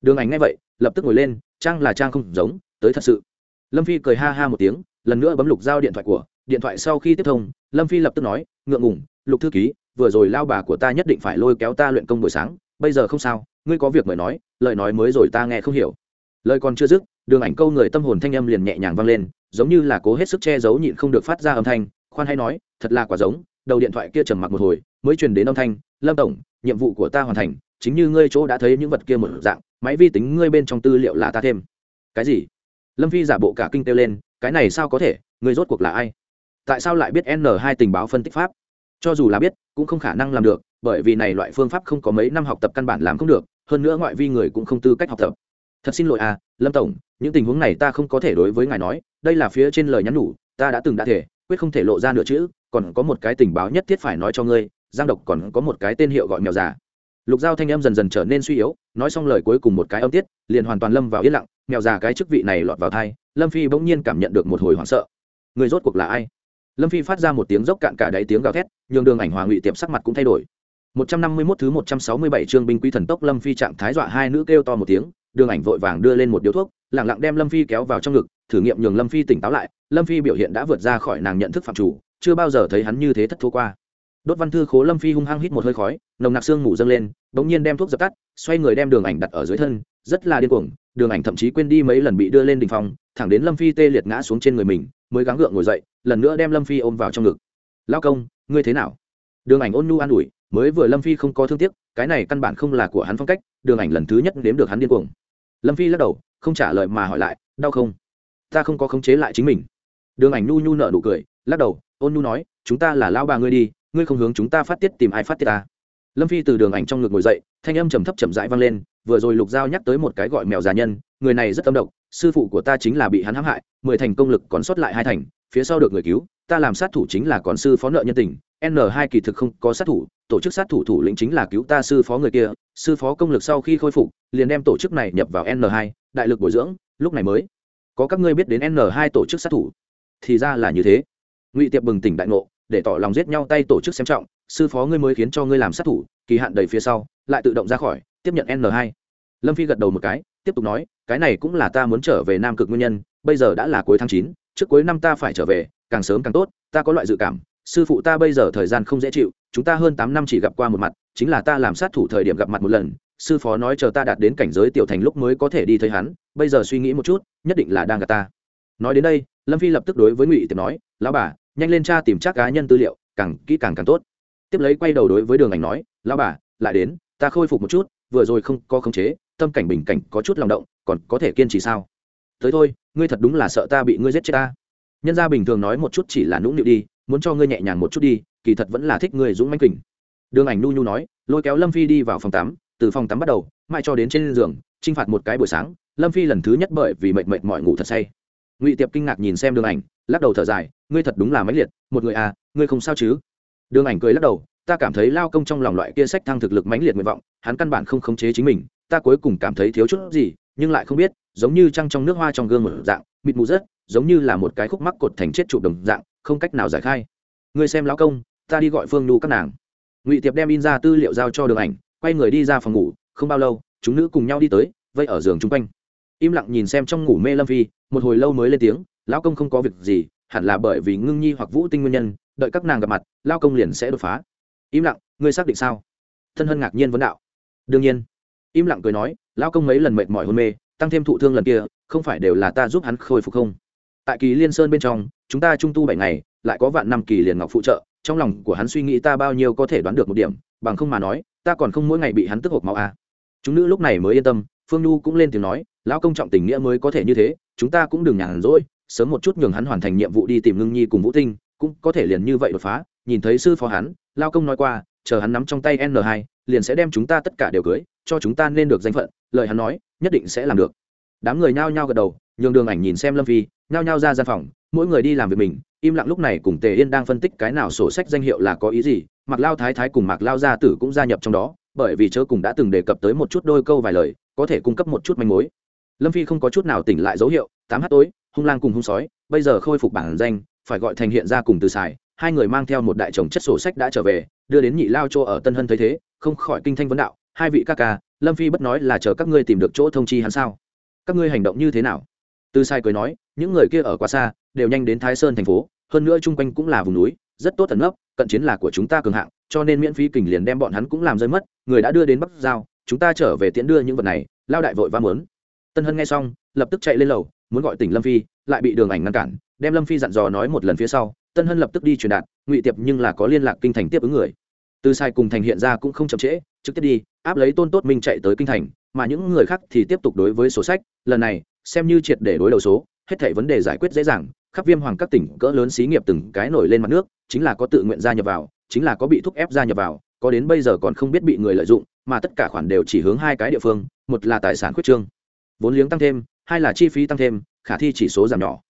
Đường ảnh ngay vậy, lập tức ngồi lên, trang là trang không giống, tới thật sự. Lâm phi cười ha ha một tiếng, lần nữa bấm lục giao điện thoại của, điện thoại sau khi tiếp thông, lâm phi lập tức nói, ngượng ngủng lục thư ký vừa rồi lao bà của ta nhất định phải lôi kéo ta luyện công buổi sáng, bây giờ không sao, ngươi có việc mời nói, lời nói mới rồi ta nghe không hiểu. Lời còn chưa dứt, đường ảnh câu người tâm hồn thanh âm liền nhẹ nhàng vang lên, giống như là cố hết sức che giấu nhịn không được phát ra âm thanh, khoan hay nói, thật là quả giống, đầu điện thoại kia trầm mặc một hồi, mới truyền đến âm thanh, lâm tổng, nhiệm vụ của ta hoàn thành, chính như ngươi chỗ đã thấy những vật kia một dạng, máy vi tính ngươi bên trong tư liệu là ta thêm. Cái gì? Lâm phi giả bộ cả kinh kêu lên, cái này sao có thể, ngươi rốt cuộc là ai? Tại sao lại biết n hai tình báo phân tích pháp? Cho dù là biết, cũng không khả năng làm được, bởi vì này loại phương pháp không có mấy năm học tập căn bản làm không được, hơn nữa ngoại vi người cũng không tư cách học tập. Thật xin lỗi à lâm tổng, những tình huống này ta không có thể đối với ngài nói, đây là phía trên lời nhắn nhủ, ta đã từng đã thể, quyết không thể lộ ra nửa chữ, còn có một cái tình báo nhất thiết phải nói cho ngươi, giang độc còn có một cái tên hiệu gọi mèo già. Lục giao thanh em dần dần trở nên suy yếu, nói xong lời cuối cùng một cái âm tiết, liền hoàn toàn lâm vào yên lặng, mèo già cái chức vị này lọt vào thai lâm phi bỗng nhiên cảm nhận được một hồi hoảng sợ. Người rốt cuộc là ai? Lâm phi phát ra một tiếng dốc cạn cả đáy tiếng gào thét nhường đường ảnh hòa ngụy tiệm sắc mặt cũng thay đổi 151 thứ 167 chương binh quý thần tốc Lâm Phi trạng thái dọa hai nữ kêu to một tiếng, Đường Ảnh vội vàng đưa lên một điếu thuốc, lặng lặng đem Lâm Phi kéo vào trong ngực, thử nghiệm nhường Lâm Phi tỉnh táo lại, Lâm Phi biểu hiện đã vượt ra khỏi nàng nhận thức phạm chủ, chưa bao giờ thấy hắn như thế thất thua qua. Đốt Văn Thư Khố Lâm Phi hung hăng hít một hơi khói, nồng nặc xương ngủ dâng lên, bỗng nhiên đem thuốc dập tắt, xoay người đem Đường Ảnh đặt ở dưới thân, rất là điên cuồng, Đường Ảnh thậm chí quên đi mấy lần bị đưa lên đỉnh phòng, thẳng đến Lâm Phi tê liệt ngã xuống trên người mình, mới gắng gượng ngồi dậy, lần nữa đem Lâm Phi ôm vào trong ngực. "Lão công, ngươi thế nào?" Đường Ảnh ôn nhu an ủi, mới vừa lâm phi không có thương tiếc cái này căn bản không là của hắn phong cách đường ảnh lần thứ nhất nếm được hắn điên cuồng lâm phi lắc đầu không trả lời mà hỏi lại đau không ta không có khống chế lại chính mình đường ảnh nhu nhu nở nụ cười lắc đầu ôn nhu nói chúng ta là lao bà ngươi đi ngươi không hướng chúng ta phát tiết tìm ai phát tiết ta lâm phi từ đường ảnh trong ngực ngồi dậy thanh âm trầm thấp chậm rãi vang lên vừa rồi lục giao nhắc tới một cái gọi mèo già nhân người này rất tâm độc, sư phụ của ta chính là bị hắn hãm hại, mười thành công lực còn sót lại hai thành, phía sau được người cứu, ta làm sát thủ chính là còn sư phó nợ nhân tình, n hai kỳ thực không có sát thủ, tổ chức sát thủ thủ lĩnh chính là cứu ta sư phó người kia, sư phó công lực sau khi khôi phục, liền đem tổ chức này nhập vào n hai, đại lực bồi dưỡng, lúc này mới. Có các ngươi biết đến n hai tổ chức sát thủ, thì ra là như thế. Ngụy tiệp bừng tỉnh đại ngộ, để tỏ lòng giết nhau tay tổ chức xem trọng, sư phó ngươi mới khiến cho ngươi làm sát thủ, kỳ hạn đầy phía sau, lại tự động ra khỏi, tiếp nhận n hai. Lâm phi gật đầu một cái tiếp tục nói, cái này cũng là ta muốn trở về nam cực nguyên nhân, bây giờ đã là cuối tháng chín, trước cuối năm ta phải trở về, càng sớm càng tốt, ta có loại dự cảm, sư phụ ta bây giờ thời gian không dễ chịu, chúng ta hơn tám năm chỉ gặp qua một mặt, chính là ta làm sát thủ thời điểm gặp mặt một lần, sư phó nói chờ ta đạt đến cảnh giới tiểu thành lúc mới có thể đi thấy hắn, bây giờ suy nghĩ một chút, nhất định là đang gặp ta. Nói đến đây, lâm phi lập tức đối với ngụy tiệp nói, lão bà, nhanh lên tra tìm chắc cá nhân tư liệu, càng kỹ càng càng tốt. Tiếp lấy quay đầu đối với đường ảnh nói, lão bà, lại đến, ta khôi phục một chút, vừa rồi không có khống chế tâm cảnh bình cảnh có chút lòng động, còn có thể kiên trì sao? Tới thôi, ngươi thật đúng là sợ ta bị ngươi giết chết ta. Nhân gia bình thường nói một chút chỉ là nũng nịu đi, muốn cho ngươi nhẹ nhàng một chút đi, kỳ thật vẫn là thích ngươi dũng mãnh kình. Đường ảnh nu nhu nói, lôi kéo lâm phi đi vào phòng tắm, từ phòng tắm bắt đầu, mãi cho đến trên giường, chinh phạt một cái buổi sáng, lâm phi lần thứ nhất bởi vì mệt mệt mọi ngủ thật say. Ngụy tiệp kinh ngạc nhìn xem đường ảnh, lắc đầu thở dài, ngươi thật đúng là mãnh liệt, một người à ngươi không sao chứ? Đường ảnh cười lắc đầu, ta cảm thấy lao công trong lòng loại kia sách thăng thực lực mãnh liệt nguyện vọng, hắn căn bản không khống chế chính mình ta cuối cùng cảm thấy thiếu chút gì, nhưng lại không biết, giống như trăng trong nước hoa trong gương một dạng, mịt mù rất giống như là một cái khúc mắc cột thành chết trụ đồng dạng, không cách nào giải khai. Người xem lão công, ta đi gọi phương nhu các nàng. Ngụy tiệp đem in ra tư liệu giao cho đường ảnh, quay người đi ra phòng ngủ, không bao lâu, chúng nữ cùng nhau đi tới, vây ở giường chung quanh. Im lặng nhìn xem trong ngủ mê lâm phi, một hồi lâu mới lên tiếng, lão công không có việc gì, hẳn là bởi vì ngưng nhi hoặc vũ tinh nguyên nhân, đợi các nàng gặp mặt lao công liền sẽ đột phá. Im lặng, ngươi xác định sao? Thân hân ngạc nhiên vấn đạo. Đương nhiên im lặng cười nói lao công mấy lần mệt mỏi hôn mê, tăng thêm thụ thương lần kia, không phải đều là ta giúp hắn khôi phục không? Tại kỳ liên sơn bên trong, chúng ta trung tu bảy ngày, lại có vạn năm kỳ liền ngọc phụ trợ, trong lòng của hắn suy nghĩ ta bao nhiêu có thể đoán được một điểm, bằng không mà nói, ta còn không mỗi ngày bị hắn tức hộp máu à. chúng nữ lúc này mới yên tâm, phương nhu cũng lên tiếng nói, lão công trọng tình nghĩa mới có thể như thế, chúng ta cũng đừng nhàn rỗi, sớm một chút nhường hắn hoàn thành nhiệm vụ đi tìm ngưng nhi cùng vũ tinh, cũng có thể liền như vậy đột phá. Nhìn thấy sư phó hắn lao công nói qua, chờ hắn nắm trong tay n 2 liền sẽ đem chúng ta tất cả đều cưới cho chúng ta nên được danh phận, lời hắn nói, nhất định sẽ làm được. Đám người nhao nhao gật đầu, nhường đường ảnh nhìn xem lâm phi, nhao nhao ra gian phòng, mỗi người đi làm việc mình, im lặng lúc này cùng tề yên đang phân tích cái nào sổ sách danh hiệu là có ý gì mặc lao thái thái cùng mặc lao gia tử cũng gia nhập trong đó, bởi vì chớ cùng đã từng đề cập tới một chút đôi câu vài lời, có thể cung cấp một chút manh mối. Lâm phi không có chút nào tỉnh lại dấu hiệu, tám h tối, hung lang cùng hung sói, bây giờ khôi phục bản danh, phải gọi thành hiện ra cùng từ xài, hai người mang theo một đại chồng chất sổ sách đã trở về, đưa đến nhị lao chỗ ở tân hân thấy thế, không khỏi kinh thanh vấn đạo hai vị ca ca, lâm phi bất nói là chờ các ngươi tìm được chỗ thông chi hắn sao? Các ngươi hành động như thế nào? Từ sai cười nói, những người kia ở quá xa, đều nhanh đến thái sơn thành phố, hơn nữa chung quanh cũng là vùng núi, rất tốt tận ngốc cận chiến là của chúng ta cường hạng, cho nên miễn phí kình liền đem bọn hắn cũng làm rơi mất, người đã đưa đến bắc giao, chúng ta trở về tiễn đưa những vật này, lao đại vội va mớn tân hân nghe xong, lập tức chạy lên lầu, muốn gọi tỉnh lâm phi, lại bị đường ảnh ngăn cản, đem lâm phi dặn dò nói một lần phía sau, tân hân lập tức đi truyền đạt, ngụy tiệp nhưng là có liên lạc kinh thành tiếp ứng người từ sai cùng thành hiện ra cũng không chậm trễ, trực tiếp đi, áp lấy tôn tốt minh chạy tới kinh thành, mà những người khác thì tiếp tục đối với sổ sách. Lần này, xem như triệt để đối đầu số, hết thảy vấn đề giải quyết dễ dàng, khắp viêm hoàng các tỉnh cỡ lớn xí nghiệp từng cái nổi lên mặt nước, chính là có tự nguyện gia nhập vào, chính là có bị thúc ép gia nhập vào, có đến bây giờ còn không biết bị người lợi dụng, mà tất cả khoản đều chỉ hướng hai cái địa phương, một là tài sản khuyết trương, vốn liếng tăng thêm, hai là chi phí tăng thêm, khả thi chỉ số giảm nhỏ.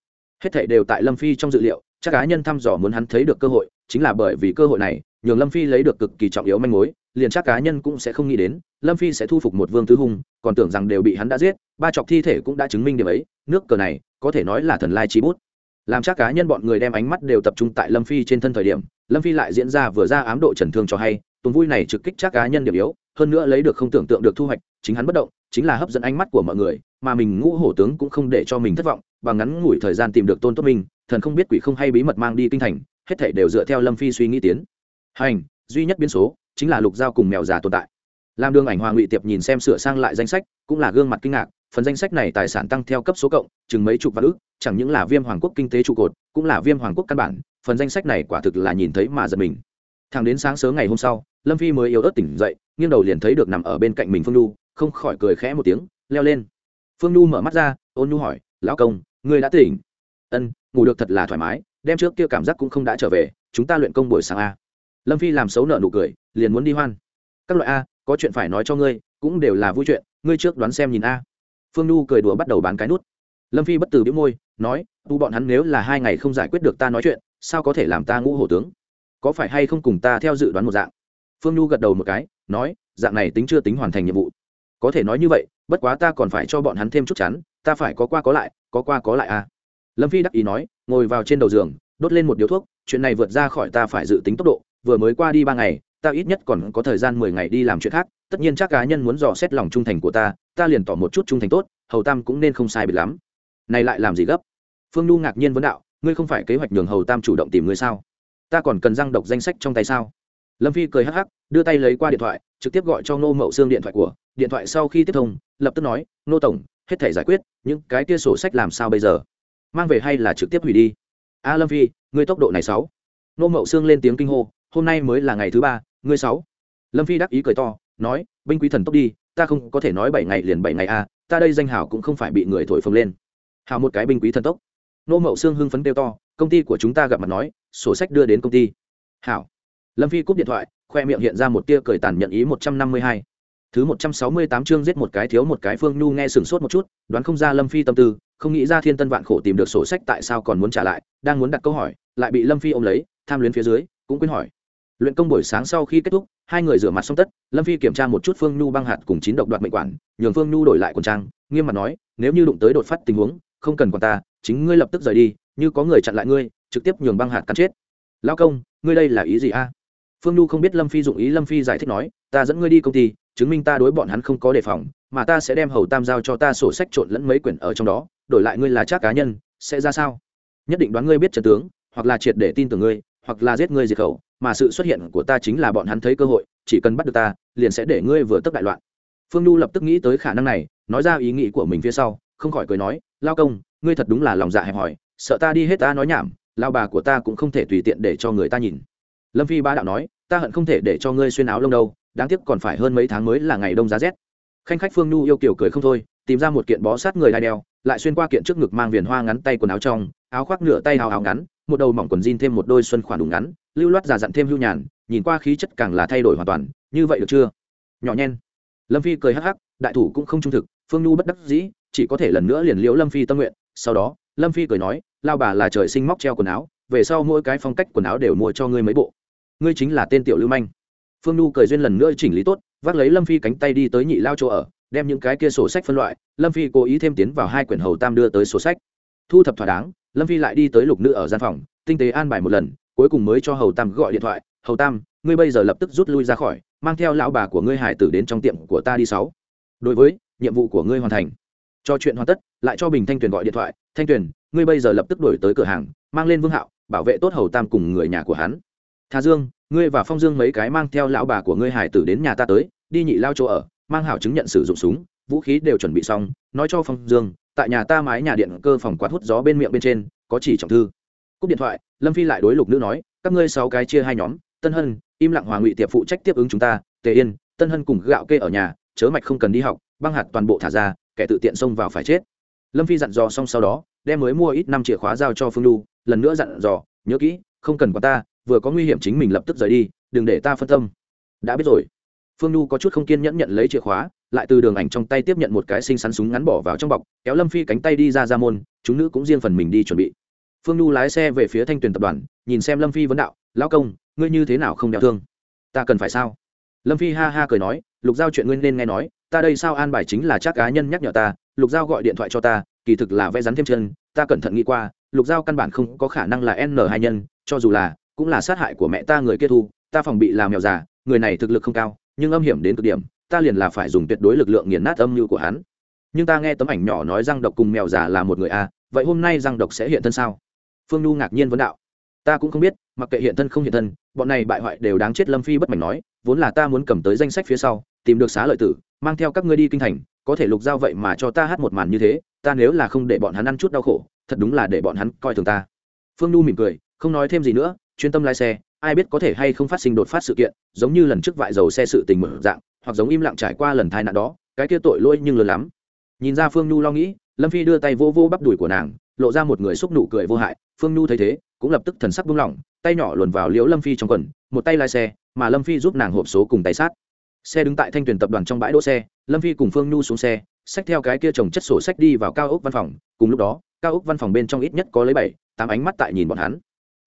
Hết thảy đều tại lâm phi trong dự liệu, chắc cá nhân thăm dò muốn hắn thấy được cơ hội, chính là bởi vì cơ hội này nhường lâm phi lấy được cực kỳ trọng yếu manh mối, liền chắc cá nhân cũng sẽ không nghĩ đến, lâm phi sẽ thu phục một vương tứ hùng còn tưởng rằng đều bị hắn đã giết, ba chọc thi thể cũng đã chứng minh điểm ấy, nước cờ này, có thể nói là thần lai chi bút. Làm chắc cá nhân bọn người đem ánh mắt đều tập trung tại lâm phi trên thân thời điểm, lâm phi lại diễn ra vừa ra ám độ trần thương cho hay tuần vui này trực kích chắc cá nhân điểm yếu, hơn nữa lấy được không tưởng tượng được thu hoạch, chính hắn bất động, chính là hấp dẫn ánh mắt của mọi người, mà mình ngũ hổ tướng cũng không để cho mình thất vọng, và ngắn ngủi thời gian tìm được tôn tốt minh, thần không biết quỷ không hay bí mật mang đi kinh thành, hết thảy đều dựa theo lâm phi suy nghĩ tiến hành, duy nhất biến số chính là lục giao cùng mèo già tồn tại. Làm đường ảnh hoa ngụy tiệp nhìn xem sửa sang lại danh sách, cũng là gương mặt kinh ngạc, phần danh sách này tài sản tăng theo cấp số cộng, chừng mấy chục vạn ước chẳng những là viêm hoàng quốc kinh tế trụ cột, cũng là viêm hoàng quốc căn bản, phần danh sách này quả thực là nhìn thấy mà giật mình. Thẳng đến sáng sớm ngày hôm sau, lâm phi mới yếu ớt tỉnh dậy, nghiêng đầu liền thấy được nằm ở bên cạnh mình phương nhu, không khỏi cười khẽ một tiếng, leo lên. Phương nhu mở mắt ra, ôn nhu hỏi, lão công, ngươi đã tỉnh? Ân, ngủ được thật là thoải mái đem trước kia cảm giác cũng không đã trở về, chúng ta luyện công buổi sáng a lâm phi làm xấu nợ nụ cười, liền muốn đi hoan. Các loại a, có chuyện phải nói cho ngươi, cũng đều là vui chuyện, ngươi trước đoán xem nhìn a. Phương nhu cười đùa bắt đầu bán cái nút. Lâm phi bất từ biếu môi, nói tu bọn hắn nếu là hai ngày không giải quyết được ta nói chuyện, sao có thể làm ta ngũ hổ tướng? Có phải hay không cùng ta theo dự đoán một dạng? Phương nhu gật đầu một cái, nói, dạng này tính chưa tính hoàn thành nhiệm vụ. Có thể nói như vậy, bất quá ta còn phải cho bọn hắn thêm chút chắn, ta phải có qua có lại, có qua có lại a. Lâm phi đắc ý nói, ngồi vào trên đầu giường, đốt lên một điếu thuốc, chuyện này vượt ra khỏi ta phải dự tính tốc độ vừa mới qua đi ba ngày, ta ít nhất còn có thời gian mười ngày đi làm chuyện khác, tất nhiên chắc cá nhân muốn dò xét lòng trung thành của ta ta liền tỏ một chút trung thành tốt, hầu tam cũng nên không sai biệt lắm. Này lại làm gì gấp? Phương nhu ngạc nhiên vấn đạo, ngươi không phải kế hoạch nhường hầu tam chủ động tìm ngươi sao? Ta còn cần răng độc danh sách trong tay sao? Lâm phi cười hắc hắc, đưa tay lấy qua điện thoại, trực tiếp gọi cho ngô mậu xương điện thoại của, điện thoại sau khi tiếp thông, lập tức nói, ngô tổng, hết thể giải quyết, những cái kia sổ sách làm sao bây giờ? Mang về hay là trực tiếp hủy đi? A lâm phi, ngươi tốc độ này sáu. Ngô mậu xương lên tiếng kinh hô hôm nay mới là ngày thứ ba, ngươi sáu. Lâm phi đắc ý cười to, nói, binh quý thần tốc đi, ta không có thể nói bảy ngày liền bảy ngày à? ta đây danh hảo cũng không phải bị người thổi phồng lên. Hào một cái binh quý thần tốc. Nô mậu xương hưng phấn kêu to, công ty của chúng ta gặp mặt nói, sổ sách đưa đến công ty. Hảo lâm phi cúp điện thoại, khoe miệng hiện ra một tia cười tàn nhận ý một trăm năm mươi hai. Thứ một trăm sáu mươi tám chương giết một cái thiếu một cái phương nhu nghe sửng sốt một chút, đoán không ra lâm phi tâm tư, không nghĩ ra thiên tân vạn khổ tìm được sổ sách tại sao còn muốn trả lại, đang muốn đặt câu hỏi, lại bị lâm phi ôm lấy, tham luyến phía dưới, cũng quên hỏi luyện công buổi sáng sau khi kết thúc, hai người rửa mặt xong tất, lâm phi kiểm tra một chút phương nhu băng hạt cùng chín độc đoạt mệnh quản, nhường phương nhu đổi lại quần trang, nghiêm mặt nói, nếu như đụng tới đột phát tình huống, không cần còn ta, chính ngươi lập tức rời đi, như có người chặn lại ngươi, trực tiếp nhường băng hạt cắn chết. Lao công, ngươi đây là ý gì a? Phương nhu không biết lâm phi dụng ý, lâm phi giải thích nói, ta dẫn ngươi đi công ty, chứng minh ta đối bọn hắn không có đề phòng, mà ta sẽ đem hầu tam giao cho ta sổ sách trộn lẫn mấy quyển ở trong đó, đổi lại ngươi là chắc cá nhân, sẽ ra sao? Nhất định đoán ngươi biết trần tướng, hoặc là triệt để tin tưởng ngươi hoặc là giết ngươi diệt khẩu, mà sự xuất hiện của ta chính là bọn hắn thấy cơ hội, chỉ cần bắt được ta, liền sẽ để ngươi vừa tức đại loạn. Phương nhu lập tức nghĩ tới khả năng này, nói ra ý nghĩ của mình phía sau, không khỏi cười nói, lao công, ngươi thật đúng là lòng dạ hẹp hòi, sợ ta đi hết ta nói nhảm, lao bà của ta cũng không thể tùy tiện để cho người ta nhìn. Lâm phi ba đạo nói, ta hận không thể để cho ngươi xuyên áo lông đâu, đáng tiếc còn phải hơn mấy tháng mới là ngày đông giá rét. Khanh khách phương nhu yêu kiểu cười không thôi, tìm ra một kiện bó sát người đai đeo, lại xuyên qua kiện trước ngực mang viền hoa ngắn tay quần áo trong, áo khoác nửa tay hào áo ngắn một đầu mỏng quần jean thêm một đôi xuân khoản đủ ngắn, lưu loát già dặn thêm hưu nhàn, nhìn qua khí chất càng là thay đổi hoàn toàn, như vậy được chưa? Nhỏ nhen. Lâm phi cười hắc hắc, đại thủ cũng không trung thực, phương nhu bất đắc dĩ, chỉ có thể lần nữa liền liễu lâm phi tâm nguyện, sau đó, lâm phi cười nói, lao bà là trời sinh móc treo quần áo, về sau mỗi cái phong cách quần áo đều mua cho ngươi mấy bộ. Ngươi chính là tên tiểu lưu manh. Phương nhu cười duyên lần nữa chỉnh lý tốt, vác lấy lâm phi cánh tay đi tới nhị lao chỗ ở, đem những cái kia sổ sách phân loại, lâm phi cố ý thêm tiến vào hai quyển hầu tam đưa tới sổ sách. Thu thập thỏa đáng lâm phi lại đi tới lục nữ ở gian phòng, tinh tế an bài một lần, cuối cùng mới cho hầu tam gọi điện thoại, hầu tam, ngươi bây giờ lập tức rút lui ra khỏi, mang theo lão bà của ngươi hải tử đến trong tiệm của ta đi sáu. Đối với, nhiệm vụ của ngươi hoàn thành. Cho chuyện hoàn tất, lại cho bình thanh tuyền gọi điện thoại, thanh tuyền, ngươi bây giờ lập tức đổi tới cửa hàng, mang lên vương hạo, bảo vệ tốt hầu tam cùng người nhà của hắn. Tha dương, ngươi và phong dương mấy cái mang theo lão bà của ngươi hải tử đến nhà ta tới, đi nhị lao chỗ ở, mang hảo chứng nhận sử dụng súng, vũ khí đều chuẩn bị xong, nói cho phong dương tại nhà ta mái nhà điện cơ phòng quạt hút gió bên miệng bên trên, có chỉ trọng thư. Cúp điện thoại, lâm phi lại đối lục nữ nói, các ngươi sáu cái chia hai nhóm, tân hân, im lặng hòa ngụy tiệp phụ trách tiếp ứng chúng ta, tề yên, tân hân cùng gạo kê ở nhà, chớ mạch không cần đi học, băng hạt toàn bộ thả ra, kẻ tự tiện xông vào phải chết. Lâm phi dặn dò xong sau đó, đem mới mua ít năm chìa khóa giao cho phương lu lần nữa dặn dò, nhớ kỹ, không cần có ta, vừa có nguy hiểm chính mình lập tức rời đi, đừng để ta phân tâm. Đã biết rồi. Phương lu có chút không kiên nhẫn nhận lấy chìa khóa lại từ đường ảnh trong tay tiếp nhận một cái xinh xắn súng ngắn bỏ vào trong bọc, kéo lâm phi cánh tay đi ra ra môn, chúng nữ cũng riêng phần mình đi chuẩn bị. Phương lu lái xe về phía thanh tuyền tập đoàn, nhìn xem lâm phi vấn đạo, lão công, ngươi như thế nào không đeo thương? Ta cần phải sao? Lâm phi ha ha cười nói, lục giao chuyện ngươi nên nghe nói, ta đây sao an bài chính là chắc cá nhân nhắc nhở ta, lục giao gọi điện thoại cho ta, kỳ thực là vẽ rắn thêm chân, ta cẩn thận nghĩ qua, lục giao căn bản không có khả năng là n hai nhân, cho dù là, cũng là sát hại của mẹ ta người kia thu, ta phòng bị làm mèo già, người này thực lực không cao, nhưng âm hiểm đến cực điểm ta liền là phải dùng tuyệt đối lực lượng nghiền nát âm mưu của hắn. Nhưng ta nghe tấm ảnh nhỏ nói răng độc cùng mèo già là một người a vậy hôm nay răng độc sẽ hiện thân sao? Phương nhu ngạc nhiên vấn đạo. Ta cũng không biết, mặc kệ hiện thân không hiện thân, bọn này bại hoại đều đáng chết lâm phi bất mảnh nói, vốn là ta muốn cầm tới danh sách phía sau, tìm được xá lợi tử, mang theo các ngươi đi kinh thành, có thể lục giao vậy mà cho ta hát một màn như thế, ta nếu là không để bọn hắn ăn chút đau khổ, thật đúng là để bọn hắn coi thường ta. Phương nhu mỉm cười, không nói thêm gì nữa, chuyên tâm lái xe ai biết có thể hay không phát sinh đột phát sự kiện, giống như lần trước vại dầu xe sự tình mở dạng, hoặc giống im lặng trải qua lần tai nạn đó, cái kia tội lỗi nhưng lớn lắm. Nhìn ra phương nhu lo nghĩ, lâm phi đưa tay vô vô bắp đùi của nàng, lộ ra một người xúc nụ cười vô hại, phương nhu thấy thế, cũng lập tức thần sắc buông lỏng, tay nhỏ luồn vào liễu lâm phi trong quần, một tay lái xe, mà lâm phi giúp nàng hộp số cùng tay sát. Xe đứng tại thanh tuyển tập đoàn trong bãi đỗ xe, lâm phi cùng phương nhu xuống xe, xách theo cái kia trồng chất sổ sách đi vào cao ốc văn phòng, cùng lúc đó, cao ốc văn phòng bên trong ít nhất có lấy bảy, tám ánh mắt tại nhìn bọn hắn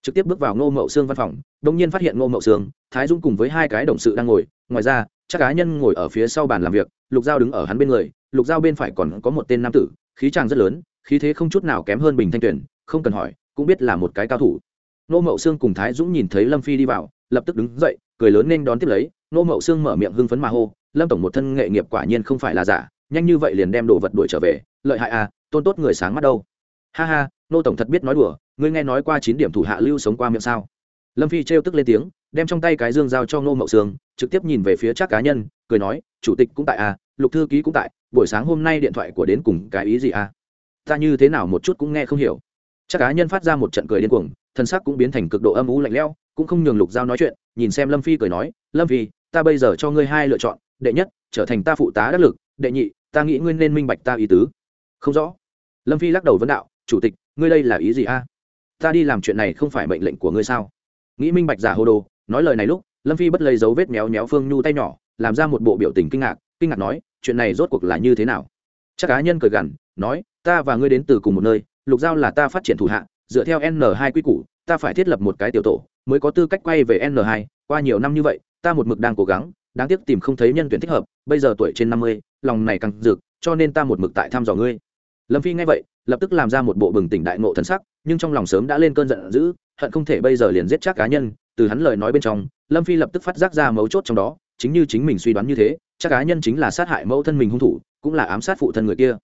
trực tiếp bước vào ngô mậu Sương văn phòng đông nhiên phát hiện ngô mậu Sương, thái dung cùng với hai cái đồng sự đang ngồi. Ngoài ra chắc cá nhân ngồi ở phía sau bàn làm việc lục giao đứng ở hắn bên người. Lục giao bên phải còn có một tên nam tử khí tràng rất lớn khí thế không chút nào kém hơn bình thanh tuyển không cần hỏi cũng biết là một cái cao thủ. Ngô mậu sương cùng thái dũng nhìn thấy lâm phi đi vào lập tức đứng dậy cười lớn nên đón tiếp lấy. Ngô mậu sương mở miệng hưng phấn mà hô lâm tổng một thân nghệ nghiệp quả nhiên không phải là giả nhanh như vậy liền đem đồ vật đuổi trở về lợi hại à tôn tốt người sáng mắt đâu. Ha ha nô tổng thật biết nói đùa, ngươi nghe nói qua chín điểm thủ hạ lưu sống qua miệng sao? Lâm phi trêu tức lên tiếng, đem trong tay cái dương giao cho nô mậu sương, trực tiếp nhìn về phía chắc cá nhân, cười nói, chủ tịch cũng tại à lục thư ký cũng tại, buổi sáng hôm nay điện thoại của đến cùng cái ý gì à? Ta như thế nào một chút cũng nghe không hiểu. Chắc cá nhân phát ra một trận cười điên cuồng, thân sắc cũng biến thành cực độ âm u lạnh lẽo, cũng không nhường lục giao nói chuyện, nhìn xem lâm phi cười nói, lâm phi, ta bây giờ cho ngươi hai lựa chọn, đệ nhất, trở thành ta phụ tá đắc lực, đệ nhị, ta nghĩ ngươi nên minh bạch ta ý tứ. Không rõ. Lâm phi lắc đầu vấn đạo, chủ tịch ngươi đây là ý gì a? Ta đi làm chuyện này không phải mệnh lệnh của ngươi sao? Nghĩ minh bạch giả hô đồ, nói lời này lúc, lâm phi bất lấy dấu vết méo méo phương nhu tay nhỏ, làm ra một bộ biểu tình kinh ngạc kinh ngạc nói, chuyện này rốt cuộc là như thế nào? Chắc cá nhân cười gằn, nói, ta và ngươi đến từ cùng một nơi, lục giao là ta phát triển thủ hạ, dựa theo n 2 quy củ, ta phải thiết lập một cái tiểu tổ, mới có tư cách quay về n 2 qua nhiều năm như vậy, ta một mực đang cố gắng, đáng tiếc tìm không thấy nhân tuyển thích hợp, bây giờ tuổi trên năm mươi, lòng này càng rực, cho nên ta một mực tại thăm dò ngươi. Lâm phi nghe vậy lập tức làm ra một bộ bừng tỉnh đại ngộ thần sắc, nhưng trong lòng sớm đã lên cơn giận dữ, hận không thể bây giờ liền giết chắc cá nhân, từ hắn lời nói bên trong, lâm phi lập tức phát giác ra mấu chốt trong đó, chính như chính mình suy đoán như thế, chắc cá nhân chính là sát hại mẫu thân mình hung thủ, cũng là ám sát phụ thân người kia.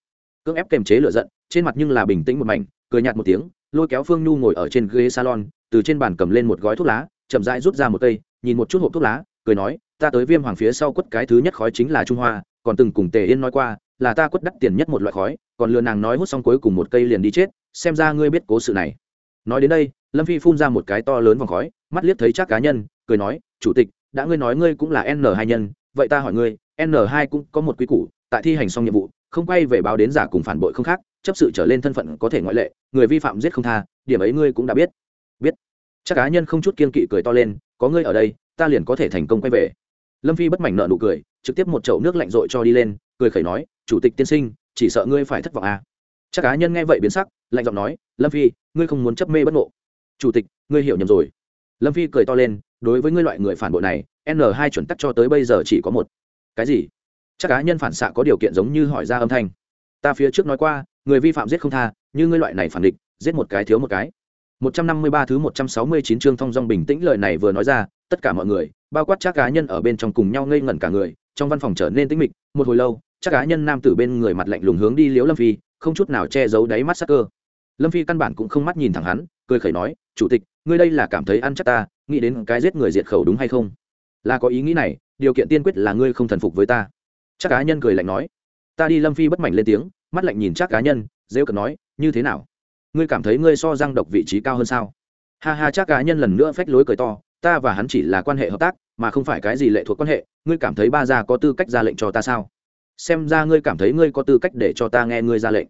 Cưỡng ép kềm chế lựa giận, trên mặt nhưng là bình tĩnh một mảnh, cười nhạt một tiếng, lôi kéo phương nhu ngồi ở trên ghế salon, từ trên bàn cầm lên một gói thuốc lá, chậm rãi rút ra một cây, nhìn một chút hộp thuốc lá, cười nói, ta tới viêm hoàng phía sau quất cái thứ nhất khói chính là trung hoa, còn từng cùng tề yên nói qua là ta quất đắt tiền nhất một loại khói, còn lừa nàng nói hút xong cuối cùng một cây liền đi chết, xem ra ngươi biết cố sự này. Nói đến đây, lâm phi phun ra một cái to lớn vòng khói, mắt liếc thấy chắc cá nhân, cười nói, chủ tịch, đã ngươi nói ngươi cũng là n hai nhân, vậy ta hỏi ngươi, n hai cũng có một quy củ, tại thi hành xong nhiệm vụ, không quay về báo đến giả cùng phản bội không khác, chấp sự trở lên thân phận có thể ngoại lệ, người vi phạm giết không tha, điểm ấy ngươi cũng đã biết. Biết. Chắc cá nhân không chút kiên kỵ cười to lên, có ngươi ở đây, ta liền có thể thành công quay về. Lâm phi bất mảnh nợ nụ cười, trực tiếp một chậu nước lạnh rội cho đi lên, cười khẩy nói chủ tịch tiên sinh chỉ sợ ngươi phải thất vọng à. chắc cá nhân nghe vậy biến sắc lạnh giọng nói lâm phi ngươi không muốn chấp mê bất ngộ. Chủ tịch ngươi hiểu nhầm rồi. Lâm phi cười to lên đối với ngươi loại người phản bội này n hai chuẩn tắc cho tới bây giờ chỉ có một. Cái gì? Chắc cá nhân phản xạ có điều kiện giống như hỏi ra âm thanh. Ta phía trước nói qua người vi phạm giết không tha như ngươi loại này phản địch giết một cái thiếu một cái. 153 thứ 169 chương thông dong bình tĩnh lời này vừa nói ra, tất cả mọi người, bao quát chắc cá nhân ở bên trong cùng nhau ngây ngẩn cả người, trong văn phòng trở nên tĩnh mịch, một hồi lâu, chắc cá nhân nam tử bên người mặt lạnh lùng hướng đi Liễu Lâm Phi, không chút nào che giấu đáy mắt sắc cơ. lâm phi căn bản cũng không mắt nhìn thẳng hắn cười khẩy nói chủ tịch ngươi đây là cảm thấy ăn chắc ta nghĩ đến cái giết người diệt khẩu đúng hay không? Là có ý nghĩ này điều kiện tiên quyết là ngươi không thần phục với ta. Chắc cá nhân cười lạnh nói. Ta đi lâm phi bất mảnh lên tiếng mắt lạnh nhìn chắc cá nhân dễ cận nói như thế nào? Ngươi cảm thấy ngươi so răng độc vị trí cao hơn sao? Ha ha chắc cá nhân lần nữa phách lối cười to ta và hắn chỉ là quan hệ hợp tác mà không phải cái gì lệ thuộc quan hệ ngươi cảm thấy ba gia có tư cách ra lệnh cho ta sao? Xem ra ngươi cảm thấy ngươi có tư cách để cho ta nghe ngươi ra lệnh.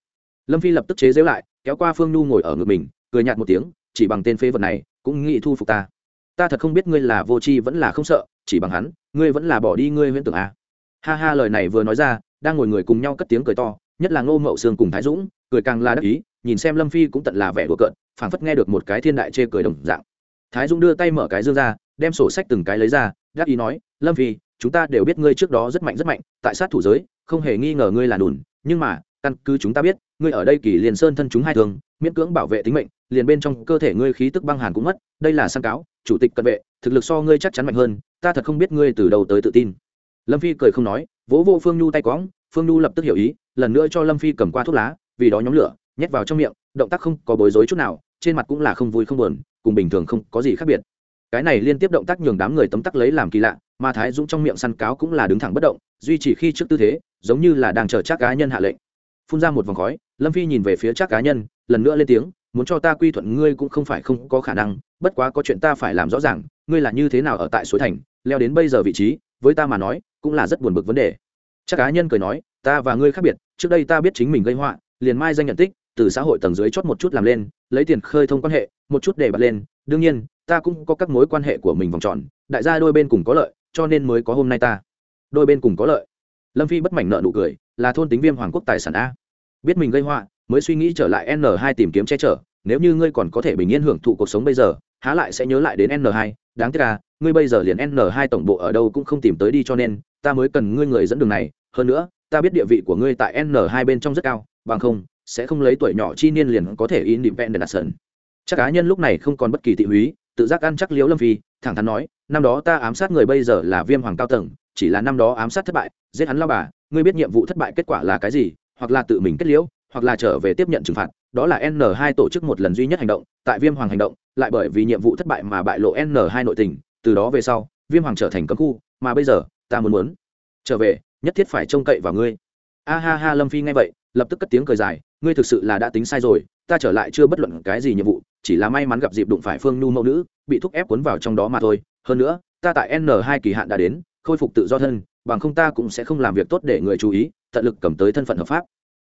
Lâm phi lập tức chế giễu lại, kéo qua phương nhu ngồi ở ngực mình, cười nhạt một tiếng, chỉ bằng tên phế vật này, cũng nghĩ thu phục ta. Ta thật không biết ngươi là vô tri vẫn là không sợ, chỉ bằng hắn, ngươi vẫn là bỏ đi ngươi huyễn tưởng à. ha ha, lời này vừa nói ra, đang ngồi người cùng nhau cất tiếng cười to, nhất là ngô mậu sương cùng thái dũng, cười càng là đắc ý, nhìn xem lâm phi cũng tận là vẻ đùa cợt, phảng phất nghe được một cái thiên đại chê cười đồng dạng. Thái dũng đưa tay mở cái dương ra, đem sổ sách từng cái lấy ra, đắc ý nói, lâm phi, chúng ta đều biết ngươi trước đó rất mạnh rất mạnh, tại sát thủ giới không hề nghi ngờ ngươi là đùn, nhưng mà, căn cứ chúng ta biết, ngươi ở đây kỳ liền sơn thân chúng hai thường, miễn cưỡng bảo vệ tính mệnh, liền bên trong cơ thể ngươi khí tức băng hàn cũng mất, đây là sang cáo, chủ tịch cận vệ, thực lực so ngươi chắc chắn mạnh hơn, ta thật không biết ngươi từ đầu tới tự tin. Lâm phi cười không nói, vỗ vô phương nhu tay quõng phương nhu lập tức hiểu ý, lần nữa cho lâm phi cầm qua thuốc lá, vì đó nhóm lửa, nhét vào trong miệng, động tác không có bối rối chút nào, trên mặt cũng là không vui không buồn, cùng bình thường không có gì khác biệt. Cái này liên tiếp động tác nhường đám người tấm tắc lấy làm kỳ lạ, mà thái dũng trong miệng săn cáo cũng là đứng thẳng bất động, duy trì khi trước tư thế giống như là đang chờ chắc cá nhân hạ lệnh. Phun ra một vòng khói, lâm phi nhìn về phía chắc cá nhân, lần nữa lên tiếng, muốn cho ta quy thuận ngươi cũng không phải không có khả năng, bất quá có chuyện ta phải làm rõ ràng, ngươi là như thế nào ở tại suối thành, leo đến bây giờ vị trí, với ta mà nói, cũng là rất buồn bực vấn đề. Chắc cá nhân cười nói, ta và ngươi khác biệt, trước đây ta biết chính mình gây họa, liền mai danh nhận tích, từ xã hội tầng dưới chót một chút làm lên, lấy tiền khơi thông quan hệ, một chút để bật lên, đương nhiên, ta cũng có các mối quan hệ của mình vòng tròn, đại gia đôi bên cùng có lợi, cho nên mới có hôm nay ta. Đôi bên cùng có lợi lâm phi bất mảnh nợ nụ cười là thôn tính viêm hoàng quốc tài sản a. Biết mình gây họa mới suy nghĩ trở lại n 2 tìm kiếm che chở nếu như ngươi còn có thể bình yên hưởng thụ cuộc sống bây giờ há lại sẽ nhớ lại đến n 2 đáng tiếc là, ngươi bây giờ liền n 2 tổng bộ ở đâu cũng không tìm tới đi cho nên ta mới cần ngươi người dẫn đường này hơn nữa ta biết địa vị của ngươi tại n 2 bên trong rất cao bằng không sẽ không lấy tuổi nhỏ chi niên liền có thể independent. Sân chắc cá nhân lúc này không còn bất kỳ thị húy tự giác ăn chắc liễu lâm phi thẳng thắn nói năm đó ta ám sát người bây giờ là viêm hoàng cao tầng chỉ là năm đó ám sát thất bại, giết hắn lao bà, ngươi biết nhiệm vụ thất bại kết quả là cái gì, hoặc là tự mình kết liễu, hoặc là trở về tiếp nhận trừng phạt, đó là n 2 tổ chức một lần duy nhất hành động, tại viêm hoàng hành động, lại bởi vì nhiệm vụ thất bại mà bại lộ n 2 nội tình, từ đó về sau, viêm hoàng trở thành cấm khu, mà bây giờ, ta muốn muốn trở về, nhất thiết phải trông cậy vào ngươi. A ha ha, lâm phi nghe vậy, lập tức cất tiếng cười dài, ngươi thực sự là đã tính sai rồi, ta trở lại chưa bất luận cái gì nhiệm vụ, chỉ là may mắn gặp dịp đụng phải phương nhu mẫu nữ, bị thúc ép cuốn vào trong đó mà thôi. Hơn nữa, ta tại n 2 kỳ hạn đã đến khôi phục tự do thân, bằng không ta cũng sẽ không làm việc tốt để người chú ý, tận lực cầm tới thân phận hợp pháp.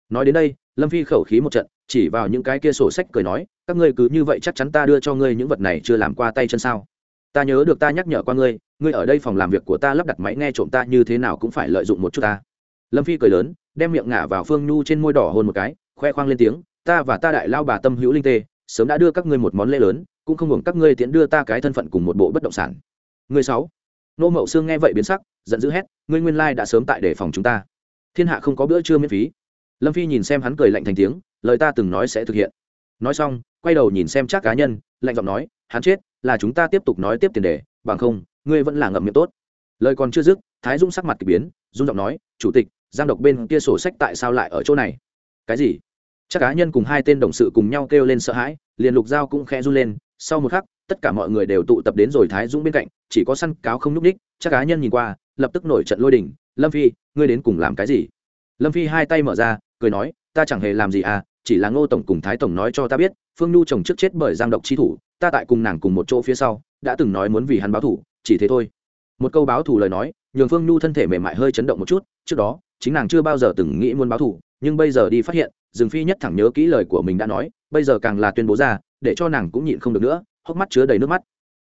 Nói đến đây, lâm phi khẩu khí một trận, chỉ vào những cái kia sổ sách cười nói, các ngươi cứ như vậy chắc chắn ta đưa cho ngươi những vật này chưa làm qua tay chân sao? Ta nhớ được ta nhắc nhở qua ngươi ngươi ở đây phòng làm việc của ta lắp đặt máy nghe trộm ta như thế nào cũng phải lợi dụng một chút ta. Lâm phi cười lớn, đem miệng ngả vào phương nhu trên môi đỏ hôn một cái, khoe khoang lên tiếng, ta và ta đại lao bà tâm hữu linh tê, sớm đã đưa các ngươi một món lễ lớn, cũng không hưởng các ngươi tiễn đưa ta cái thân phận cùng một bộ bất động sản. Ngươi sáu. Nô Mậu Sương nghe vậy biến sắc, giận dữ hét, ngươi nguyên lai đã sớm tại để phòng chúng ta. Thiên hạ không có bữa trưa miễn phí. Lâm Phi nhìn xem hắn cười lạnh thành tiếng, lời ta từng nói sẽ thực hiện. Nói xong, quay đầu nhìn xem chắc cá nhân, lạnh giọng nói, hắn chết, là chúng ta tiếp tục nói tiếp tiền đề, bằng không, ngươi vẫn là ngậm miệng tốt. Lời còn chưa dứt, Thái Dung sắc mặt kỳ biến, run giọng nói, chủ tịch, giang độc bên kia sổ sách tại sao lại ở chỗ này? Cái gì? Chắc cá nhân cùng hai tên đồng sự cùng nhau kêu lên sợ hãi, liền lục dao cũng khẽ run lên, sau một khắc, tất cả mọi người đều tụ tập đến rồi thái dũng bên cạnh, chỉ có săn cáo không nhúc ních chắc cá nhân nhìn qua, lập tức nổi trận lôi đình. Lâm phi, ngươi đến cùng làm cái gì? Lâm phi hai tay mở ra, cười nói, ta chẳng hề làm gì à chỉ là ngô tổng cùng thái tổng nói cho ta biết, phương nhu chồng trước chết bởi giang độc chi thủ, ta tại cùng nàng cùng một chỗ phía sau, đã từng nói muốn vì hắn báo thủ chỉ thế thôi. Một câu báo thủ lời nói, nhường phương nhu thân thể mềm mại hơi chấn động một chút, trước đó, chính nàng chưa bao giờ từng nghĩ muốn báo thủ nhưng bây giờ đi phát hiện rừng phi nhất thẳng nhớ kỹ lời của mình đã nói, bây giờ càng là tuyên bố ra, để cho nàng cũng nhịn không được nữa hốc mắt chứa đầy nước mắt.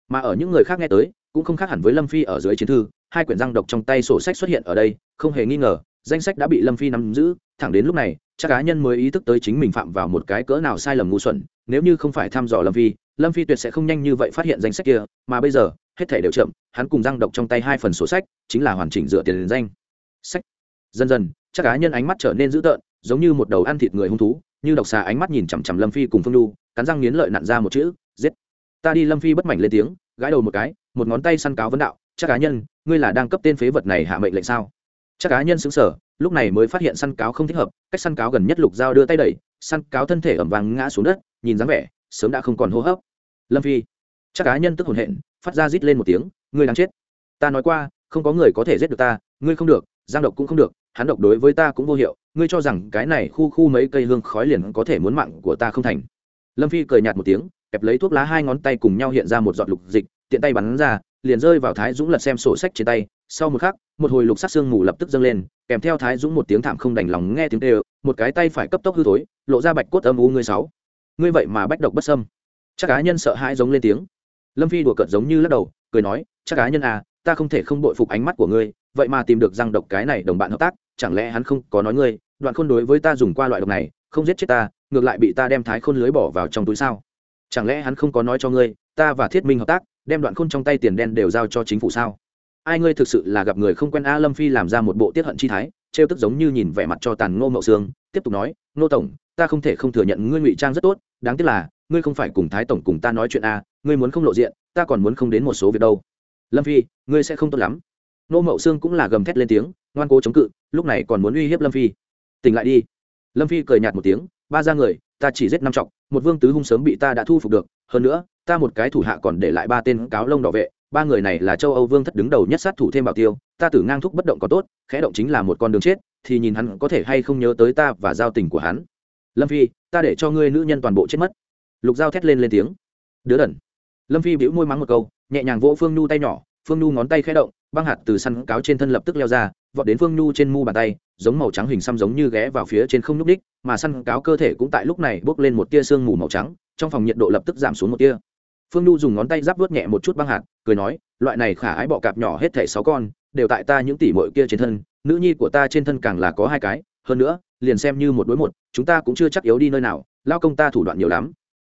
Mà ở những người khác nghe tới, cũng không khác hẳn với lâm phi ở dưới chiến thư, hai quyển răng độc trong tay sổ sách xuất hiện ở đây, không hề nghi ngờ, danh sách đã bị lâm phi nắm giữ, thẳng đến lúc này, chắc cá nhân mới ý thức tới chính mình phạm vào một cái cỡ nào sai lầm ngu xuẩn, nếu như không phải thăm dò lâm phi lâm phi tuyệt sẽ không nhanh như vậy phát hiện danh sách kia, mà bây giờ, hết thể đều chậm, hắn cùng răng độc trong tay hai phần sổ sách, chính là hoàn chỉnh dựa tiền đến danh. Sách. Dần dần, chắc cá nhân ánh mắt trở nên dữ tợn, giống như một đầu ăn thịt người hung thú, như độc xà ánh mắt nhìn chằm chằm lâm phi cùng phương đu cắn răng nghiến lợi nặn ra một chữ, giết ta đi lâm phi bất mảnh lên tiếng, gãi đầu một cái, một ngón tay săn cáo vấn đạo, chắc cá nhân, ngươi là đang cấp tên phế vật này hạ mệnh lệnh sao? Chắc cá nhân xứng sở lúc này mới phát hiện săn cáo không thích hợp, cách săn cáo gần nhất lục dao đưa tay đẩy, săn cáo thân thể ẩm vàng ngã xuống đất, nhìn dáng vẻ, sớm đã không còn hô hấp. Lâm phi. Chắc cá nhân tức hồn hện, phát ra rít lên một tiếng, ngươi đang chết. Ta nói qua, không có người có thể giết được ta, ngươi không được, giang độc cũng không được, hắn độc đối với ta cũng vô hiệu, ngươi cho rằng cái này khu khu mấy cây hương khói liền có thể muốn mạng của ta không thành. Lâm phi cười nhạt một tiếng kẹp lấy thuốc lá hai ngón tay cùng nhau hiện ra một giọt lục dịch, tiện tay bắn ra, liền rơi vào thái dũng lật xem sổ sách trên tay. Sau một khắc, một hồi lục sắc xương mù lập tức dâng lên, kèm theo thái dũng một tiếng thảm không đành lòng nghe tiếng tê một cái tay phải cấp tốc hư thối, lộ ra bạch cốt âm u ngươi sáu. Ngươi vậy mà bách độc bất sâm chắc cá nhân sợ hãi giống lên tiếng. Lâm phi đùa cợt giống như lắc đầu, cười nói, chắc cá nhân à ta không thể không bội phục ánh mắt của ngươi, vậy mà tìm được răng độc cái này đồng bạn hợp tác, chẳng lẽ hắn không có nói ngươi, đoạn khôn đối với ta dùng qua loại độc này, không giết chết ta, ngược lại bị ta đem thái khôn lưới bỏ vào trong túi sao? Chẳng lẽ hắn không có nói cho ngươi, ta và thiết minh hợp tác, đem đoạn khôn trong tay tiền đen đều giao cho chính phủ sao? Ai ngươi thực sự là gặp người không quen a lâm phi làm ra một bộ tiết hận chi thái, trêu tức giống như nhìn vẻ mặt cho tàn ngô mậu sương, tiếp tục nói, ngô tổng, ta không thể không thừa nhận ngươi ngụy trang rất tốt, đáng tiếc là, ngươi không phải cùng thái tổng cùng ta nói chuyện a, ngươi muốn không lộ diện, ta còn muốn không đến một số việc đâu. Lâm phi, ngươi sẽ không tốt lắm. Ngô mậu sương cũng là gầm thét lên tiếng, ngoan cố chống cự, lúc này còn muốn uy hiếp lâm phi. Tỉnh lại đi. Lâm phi cười nhạt một tiếng, ba ra người, ta chỉ giết năm trọng một vương tứ hung sớm bị ta đã thu phục được, hơn nữa, ta một cái thủ hạ còn để lại ba tên cáo lông đỏ vệ, ba người này là châu âu vương thất đứng đầu nhất sát thủ thêm bảo tiêu, ta tử ngang thúc bất động có tốt, khẽ động chính là một con đường chết, thì nhìn hắn có thể hay không nhớ tới ta và giao tình của hắn. Lâm phi, ta để cho ngươi nữ nhân toàn bộ chết mất. Lục giao thét lên lên tiếng. Đứa đẩn. lâm phi bĩu môi mắng một câu, nhẹ nhàng vỗ phương nhu tay nhỏ phương nhu ngón tay khẽ động băng hạt từ săn cáo trên thân lập tức leo ra vọt đến phương nhu trên mu bàn tay giống màu trắng hình xăm giống như ghé vào phía trên không nút ních, mà săn cáo cơ thể cũng tại lúc này bốc lên một tia sương mù màu trắng trong phòng nhiệt độ lập tức giảm xuống một tia. Phương nhu dùng ngón tay giáp vớt nhẹ một chút băng hạt cười nói loại này khả ái bọ cạp nhỏ hết thảy sáu con đều tại ta những tỷ muội kia trên thân nữ nhi của ta trên thân càng là có hai cái hơn nữa liền xem như một đối một chúng ta cũng chưa chắc yếu đi nơi nào lao công ta thủ đoạn nhiều lắm.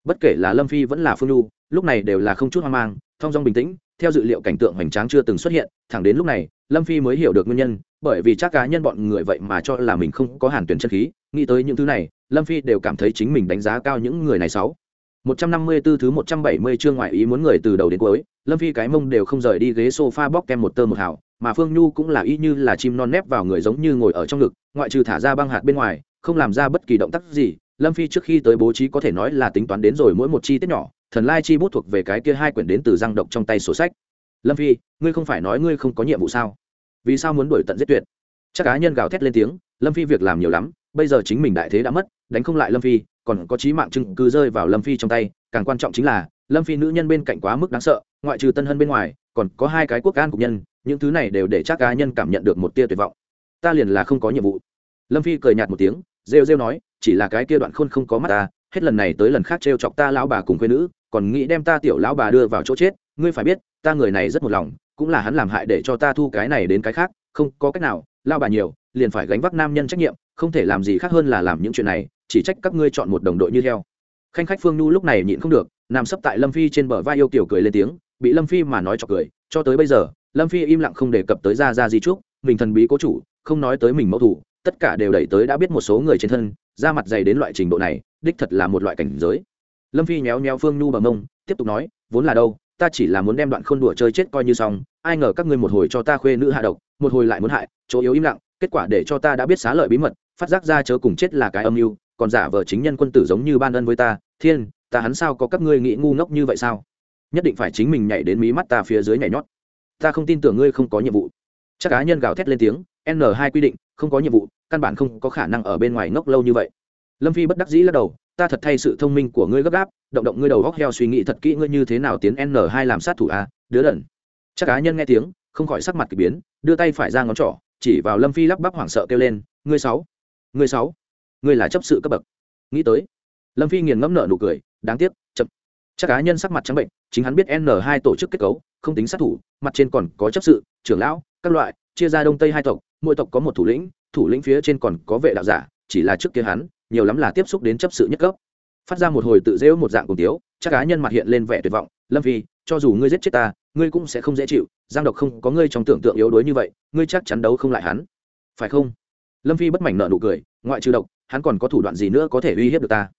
Bất kể là lâm phi vẫn là phương nhu lúc này đều là không chút hoang mang thong dong bình tĩnh theo dự liệu cảnh tượng hoành tráng chưa từng xuất hiện thẳng đến lúc này lâm phi mới hiểu được nguyên nhân bởi vì chắc cá nhân bọn người vậy mà cho là mình không có hàn tuyển chân khí nghĩ tới những thứ này lâm phi đều cảm thấy chính mình đánh giá cao những người này sáu 154 thứ 170 chương ngoại ý muốn người từ đầu đến cuối, Lâm Phi cái mông đều không rời đi ghế sofa bóc kem một tơ một hào, mà Phương Nhu cũng là y như là chim non nép vào người giống như ngồi ở trong ngực, ngoại trừ thả ra băng hạt bên ngoài, không làm ra bất kỳ động tác gì. Lâm Phi trước khi tới bố trí có thể nói là tính toán đến rồi mỗi một chi tiết nhỏ, thần lai chi bút thuộc về cái kia hai quyển đến từ răng độc trong tay sổ sách. Lâm Phi, ngươi không phải nói ngươi không có nhiệm vụ sao? Vì sao muốn đuổi tận giết tuyệt? Chắc cá nhân gào thét lên tiếng, Lâm Phi việc làm nhiều lắm, bây giờ chính mình đại thế đã mất, đánh không lại Lâm Phi, còn có trí mạng chứng cứ rơi vào lâm phi trong tay càng quan trọng chính là lâm phi nữ nhân bên cạnh quá mức đáng sợ ngoại trừ tân hân bên ngoài còn có hai cái quốc can cục nhân những thứ này đều để chắc cá nhân cảm nhận được một tia tuyệt vọng ta liền là không có nhiệm vụ lâm phi cười nhạt một tiếng rêu rêu nói chỉ là cái kia đoạn khôn không có mắt ta hết lần này tới lần khác trêu chọc ta lão bà cùng quê nữ còn nghĩ đem ta tiểu lão bà đưa vào chỗ chết, ngươi phải biết, ta người này rất một lòng, cũng là hắn làm hại để cho ta thu cái này đến cái khác, không có cách nào lao bà nhiều, liền phải gánh vác nam nhân trách nhiệm, không thể làm gì khác hơn là làm những chuyện này, chỉ trách các ngươi chọn một đồng đội như theo. Khanh khách phương nhu lúc này nhịn không được, nằm sấp tại lâm phi trên bờ vai yêu kiểu cười lên tiếng, bị lâm phi mà nói cho cười, cho tới bây giờ, lâm phi im lặng không đề cập tới ra ra di trúc, mình thần bí cố chủ, không nói tới mình mẫu thủ, tất cả đều đẩy tới đã biết một số người trên thân, da mặt dày đến loại trình độ này, đích thật là một loại cảnh giới lâm phi nhéo nhéo phương nhu bằng mông, tiếp tục nói, vốn là đâu, ta chỉ là muốn đem đoạn khôn đùa chơi chết coi như xong, ai ngờ các ngươi một hồi cho ta khuê nữ hạ độc, một hồi lại muốn hại, chỗ yếu im lặng, kết quả để cho ta đã biết xá lợi bí mật, phát giác ra chớ cùng chết là cái âm mưu, còn giả vờ chính nhân quân tử giống như ban ân với ta, thiên, ta hắn sao có các ngươi nghĩ ngu ngốc như vậy sao? Nhất định phải chính mình nhảy đến mí mắt ta phía dưới nhảy nhót. Ta không tin tưởng ngươi không có nhiệm vụ. Chắc cá nhân gào thét lên tiếng, n hai quy định, không có nhiệm vụ, căn bản không có khả năng ở bên ngoài ngốc lâu như vậy. Lâm phi bất đắc dĩ lắc đầu ta thật thay sự thông minh của ngươi gấp gáp, động động ngươi đầu góc heo suy nghĩ thật kỹ ngươi như thế nào tiến n hai làm sát thủ a, đứa đần. Chắc cá nhân nghe tiếng, không khỏi sắc mặt k ỳ biến, đưa tay phải ra ngón trỏ, chỉ vào lâm phi lắp bắp hoảng sợ kêu lên, ngươi sáu ngươi sáu, ngươi là chấp sự cấp bậc. Nghĩ tới, lâm phi nghiền ngẫm nợ nụ cười, đáng tiếc, chậm. Chắc cá nhân sắc mặt trắng bệnh, chính hắn biết n hai tổ chức kết cấu, không tính sát thủ, mặt trên còn có chấp sự, trưởng lão, các loại, chia ra đông tây hai tộc, mỗi tộc có một thủ lĩnh thủ lĩnh phía trên còn có vệ đạo giả, chỉ là trước kia hắn nhiều lắm là tiếp xúc đến chấp sự nhất cấp. Phát ra một hồi tự dễu một dạng cùng tiếu, chắc cá nhân mặt hiện lên vẻ tuyệt vọng. Lâm phi, cho dù ngươi giết chết ta, ngươi cũng sẽ không dễ chịu. Giang độc không có ngươi trong tưởng tượng yếu đuối như vậy, ngươi chắc chắn đấu không lại hắn. Phải không? Lâm phi bất mảnh nợ nụ cười, ngoại trừ độc, hắn còn có thủ đoạn gì nữa có thể uy hiếp được ta?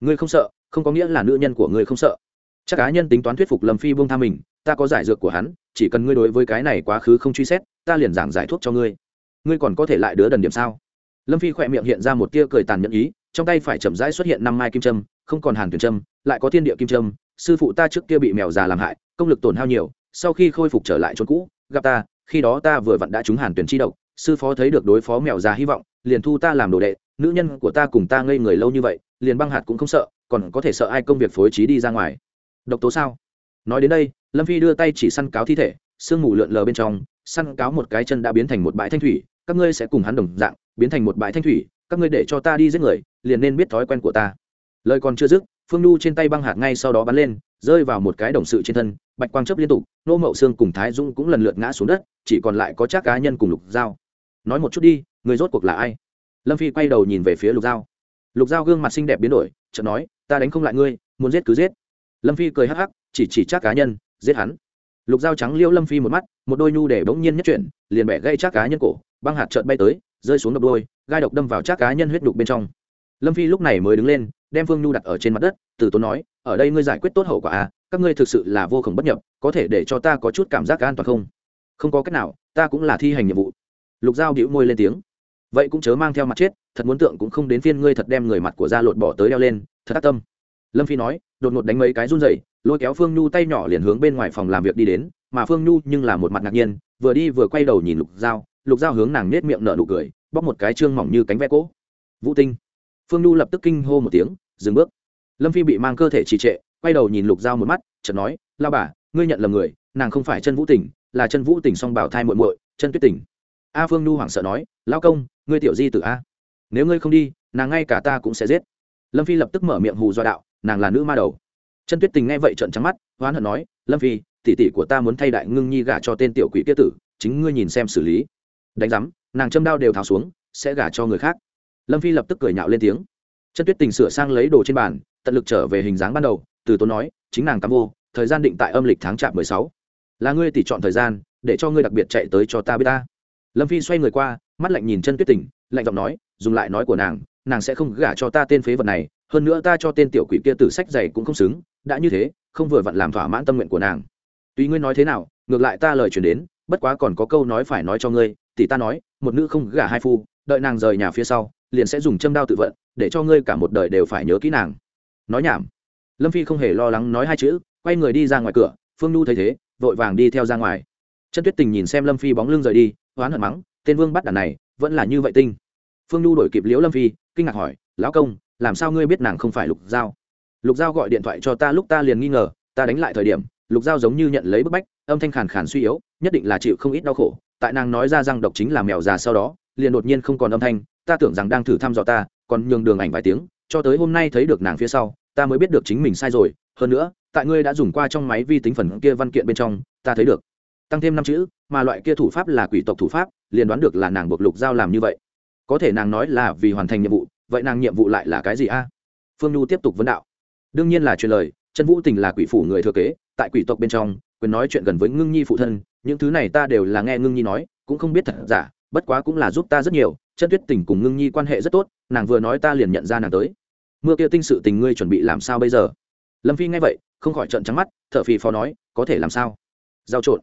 Ngươi không sợ, không có nghĩa là nữ nhân của ngươi không sợ. Chắc cá nhân tính toán thuyết phục lâm phi buông tha mình, ta có giải dược của hắn, chỉ cần ngươi đối với cái này quá khứ không truy xét, ta liền giảng giải thuốc cho ngươi. Ngươi còn có thể lại đứa đần điểm sao? Lâm phi khỏe miệng hiện ra một tia cười tàn nhẫn ý trong tay phải chậm rãi xuất hiện năm mai kim trâm không còn hàn tuyển trâm lại có thiên địa kim trâm sư phụ ta trước kia bị mèo già làm hại, công lực tổn hao nhiều, sau khi khôi phục trở lại chỗ cũ, gặp ta, khi đó ta vừa vặn đã trúng hàn tuyển chi độc. Sư phó thấy được đối phó mèo già hy vọng, liền thu ta làm đồ đệ. Nữ nhân của ta cùng ta ngây người lâu như vậy, liền băng hạt cũng không sợ, còn có thể sợ ai công việc phối trí đi ra ngoài. Độc tố sao? Nói đến đây, lâm phi đưa tay chỉ săn cáo thi thể, sương mù lượn lờ bên trong, săn cáo một cái chân đã biến thành một bãi thanh thủy, các ngươi sẽ cùng hắn đồng dạng, biến thành một bãi thanh thủy các ngươi để cho ta đi giết người, liền nên biết thói quen của ta. Lời còn chưa dứt, phương nhu trên tay băng hạt ngay sau đó bắn lên, rơi vào một cái đồng sự trên thân, bạch quang chấp liên tục, nô mậu xương cùng thái dung cũng lần lượt ngã xuống đất, chỉ còn lại có chắc cá nhân cùng lục dao nói một chút đi, người rốt cuộc là ai? Lâm phi quay đầu nhìn về phía lục dao lục dao gương mặt xinh đẹp biến đổi, chợt nói, ta đánh không lại ngươi, muốn giết cứ giết. Lâm phi cười hắc hắc, chỉ chỉ chắc cá nhân, giết hắn. Lục dao trắng liêu lâm phi một mắt, một đôi nhu để bỗng nhiên nhất chuyển, liền bẻ gây chắc cá nhân cổ, băng hạt trợn bay tới rơi xuống đập đôi, gai độc đâm vào chắc cá nhân huyết đục bên trong. Lâm phi lúc này mới đứng lên, đem phương nhu đặt ở trên mặt đất, từ tốn nói, ở đây ngươi giải quyết tốt hậu quả à các ngươi thực sự là vô khổng bất nhập, có thể để cho ta có chút cảm giác an toàn không? Không có cách nào, ta cũng là thi hành nhiệm vụ. Lục dao đĩu môi lên tiếng. Vậy cũng chớ mang theo mặt chết, thật muốn tượng cũng không đến phiên ngươi thật đem người mặt của da lột bỏ tới đeo lên, thật tác tâm. Lâm phi nói, đột ngột đánh mấy cái run dậy lôi kéo phương nhu tay nhỏ liền hướng bên ngoài phòng làm việc đi đến, mà phương nhu nhưng là một mặt ngạc nhiên, vừa đi vừa quay đầu nhìn lục dao lục dao hướng nàng nết miệng nở nụ cười bóc một cái trương mỏng như cánh ve cỗ. Vũ tinh. Phương nhu lập tức kinh hô một tiếng, dừng bước. Lâm phi bị mang cơ thể trì trệ, quay đầu nhìn lục dao một mắt, chợt nói, lao bà, ngươi nhận lầm người, nàng không phải chân vũ tỉnh là chân vũ tỉnh song bảo thai muội muội, chân tuyết tỉnh a phương nhu hoảng sợ nói, lao công, ngươi tiểu di tử a. Nếu ngươi không đi, nàng ngay cả ta cũng sẽ giết. Lâm phi lập tức mở miệng hù do đạo, nàng là nữ ma đầu. Chân tuyết tình nghe vậy trợn trắng mắt, hoán hận nói, lâm phi, tỷ tỷ của ta muốn thay đại ngưng nhi gả cho tên tiểu quỷ kia tử, chính ngươi nhìn xem xử lý đánh giám, nàng châm đao đều tháo xuống, sẽ gả cho người khác. Lâm phi lập tức cười nhạo lên tiếng. Chân tuyết tình sửa sang lấy đồ trên bàn, tận lực trở về hình dáng ban đầu, từ tốn nói, chính nàng tắm vô, thời gian định tại âm lịch tháng chạp mười sáu. Là ngươi tỉ chọn thời gian, để cho ngươi đặc biệt chạy tới cho ta biết ta. Lâm phi xoay người qua, mắt lạnh nhìn chân tuyết tình, lạnh giọng nói, dùng lại nói của nàng nàng sẽ không gả cho ta tên phế vật này, hơn nữa ta cho tên tiểu quỷ kia tử sách dày cũng không xứng, đã như thế, không vừa vặn làm thỏa mãn tâm nguyện của nàng. Tuy ngươi nói thế nào, ngược lại ta lời chuyển đến bất quá còn có câu nói phải nói cho ngươi, tỷ ta nói, một nữ không gả hai phu, đợi nàng rời nhà phía sau, liền sẽ dùng châm đao tự vận, để cho ngươi cả một đời đều phải nhớ kỹ nàng. Nói nhảm. Lâm phi không hề lo lắng nói hai chữ, quay người đi ra ngoài cửa, phương nhu thấy thế, vội vàng đi theo ra ngoài. Chân tuyết tình nhìn xem lâm phi bóng lưng rời đi hoán hận mắng, tên vương bắt đàn này, vẫn là như vậy tinh. Phương nhu đổi kịp liễu lâm phi, kinh ngạc hỏi, lão công, làm sao ngươi biết nàng không phải lục giao? Lục giao gọi điện thoại cho ta, lúc ta liền nghi ngờ, ta đánh lại thời điểm lục giao giống như nhận lấy bức bách, âm thanh khàn khàn suy yếu, nhất định là chịu không ít đau khổ. Tại nàng nói ra rằng độc chính là mèo già sau đó, liền đột nhiên không còn âm thanh, ta tưởng rằng đang thử thăm dò ta, còn nhường đường ảnh vài tiếng, cho tới hôm nay thấy được nàng phía sau, ta mới biết được chính mình sai rồi. Hơn nữa, tại ngươi đã dùng qua trong máy vi tính phần kia văn kiện bên trong, ta thấy được tăng thêm năm chữ, mà loại kia thủ pháp là quỷ tộc thủ pháp, liền đoán được là nàng buộc lục giao làm như vậy. Có thể nàng nói là vì hoàn thành nhiệm vụ, vậy nàng nhiệm vụ lại là cái gì a? Phương nhu tiếp tục vấn đạo. Đương nhiên là truyền lời chân vũ tình là quỷ phủ người thừa kế, tại quỷ tộc bên trong, quyền nói chuyện gần với ngưng nhi phụ thân, những thứ này ta đều là nghe ngưng nhi nói, cũng không biết thật giả, bất quá cũng là giúp ta rất nhiều chân tuyết tình cùng ngưng nhi quan hệ rất tốt, nàng vừa nói ta liền nhận ra nàng tới. Mưa kia tinh sự tình ngươi chuẩn bị làm sao bây giờ? Lâm phi nghe vậy, không khỏi trận trắng mắt t h ở phì phò nói, có thể làm sao? Giao trộn.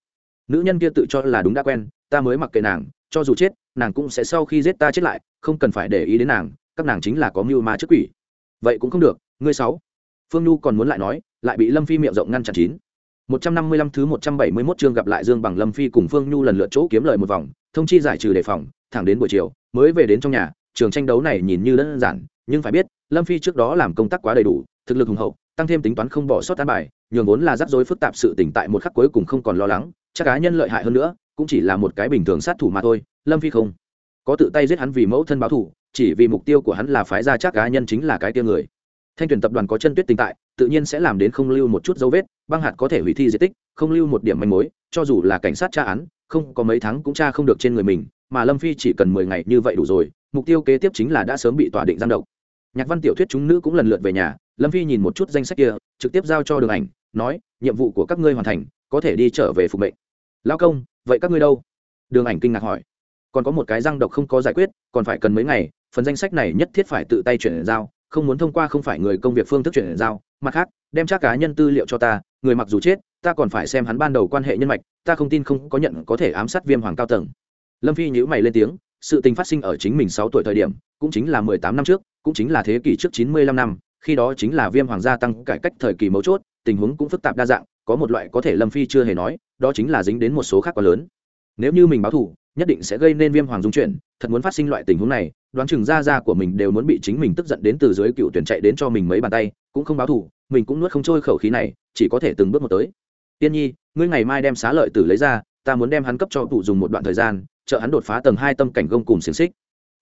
Nữ nhân kia tự cho là đúng đã quen, ta mới mặc kệ nàng, cho dù chết, nàng cũng sẽ sau khi giết ta chết lại, không cần phải để ý đến nàng, các nàng chính là có mưu ma trước quỷ. Vậy cũng không được, ngươi sáu phương nhu còn muốn lại nói lại bị lâm phi miệng rộng ngăn chặn chín. Một trăm năm mươi lăm thứ một trăm bảy mươi 171 chương gặp lại Dương Bằng Lâm Phi cùng Phương Nhu lần lượt chỗ kiếm lời một vòng, thông chi giải trừ đề phòng, thẳng đến buổi chiều mới về đến trong nhà, trường tranh đấu này nhìn như đơn giản, nhưng phải biết, Lâm Phi trước đó làm công tác quá đầy đủ, thực lực hùng hậu, tăng thêm tính toán không bỏ sót án bài, nhường vốn là rắc rối phức tạp sự tình tại một khắc cuối cùng không còn lo lắng, chắc cá nhân lợi hại hơn nữa, cũng chỉ là một cái bình thường sát thủ mà thôi, Lâm Phi không có tự tay giết hắn vì mẫu thân báo thù, chỉ vì mục tiêu của hắn là phái ra chắc cá nhân chính là cái kia người thanh tuyển tập đoàn có chân tuyết tinh tại, tự nhiên sẽ làm đến không lưu một chút dấu vết, băng hạt có thể hủy thi di tích, không lưu một điểm manh mối, cho dù là cảnh sát tra án, không có mấy tháng cũng tra không được trên người mình, mà lâm phi chỉ cần mười ngày như vậy đủ rồi, mục tiêu kế tiếp chính là đã sớm bị tòa định giam độc. Nhạc văn tiểu thuyết chúng nữ cũng lần lượt về nhà, lâm phi nhìn một chút danh sách kia, trực tiếp giao cho đường ảnh, nói, nhiệm vụ của các ngươi hoàn thành, có thể đi trở về phục mệnh. Lao công, vậy các ngươi đâu? Đường ảnh kinh ngạc hỏi. Còn có một cái răng độc không có giải quyết, còn phải cần mấy ngày, phần danh sách này nhất thiết phải tự tay chuyển giao không muốn thông qua không phải người công việc phương thức chuyển giao, mặt khác, đem chắc cá nhân tư liệu cho ta, người mặc dù chết, ta còn phải xem hắn ban đầu quan hệ nhân mạch, ta không tin không có nhận có thể ám sát viêm hoàng cao tầng. Lâm phi nhữ mày lên tiếng, sự tình phát sinh ở chính mình sáu tuổi thời điểm, cũng chính là mười tám năm trước, cũng chính là thế kỷ trước chín mươi lăm năm, khi đó chính là viêm hoàng gia tăng cải cách thời kỳ mấu chốt, tình huống cũng phức tạp đa dạng, có một loại có thể lâm phi chưa hề nói, đó chính là dính đến một số khác quá lớn. Nếu như mình báo thù, nhất định sẽ gây nên viêm hoàng dung chuyển thật muốn phát sinh loại tình huống này, đoán chừng ra ra của mình đều muốn bị chính mình tức giận đến từ dưới cựu tuyển chạy đến cho mình mấy bàn tay, cũng không báo thù, mình cũng nuốt không trôi khẩu khí này, chỉ có thể từng bước một tới. Tiên nhi, ngươi ngày mai đem xá lợi tử lấy ra, ta muốn đem hắn cấp cho cụ dùng một đoạn thời gian, trợ hắn đột phá tầng hai tâm cảnh gông cùng xiềng xích.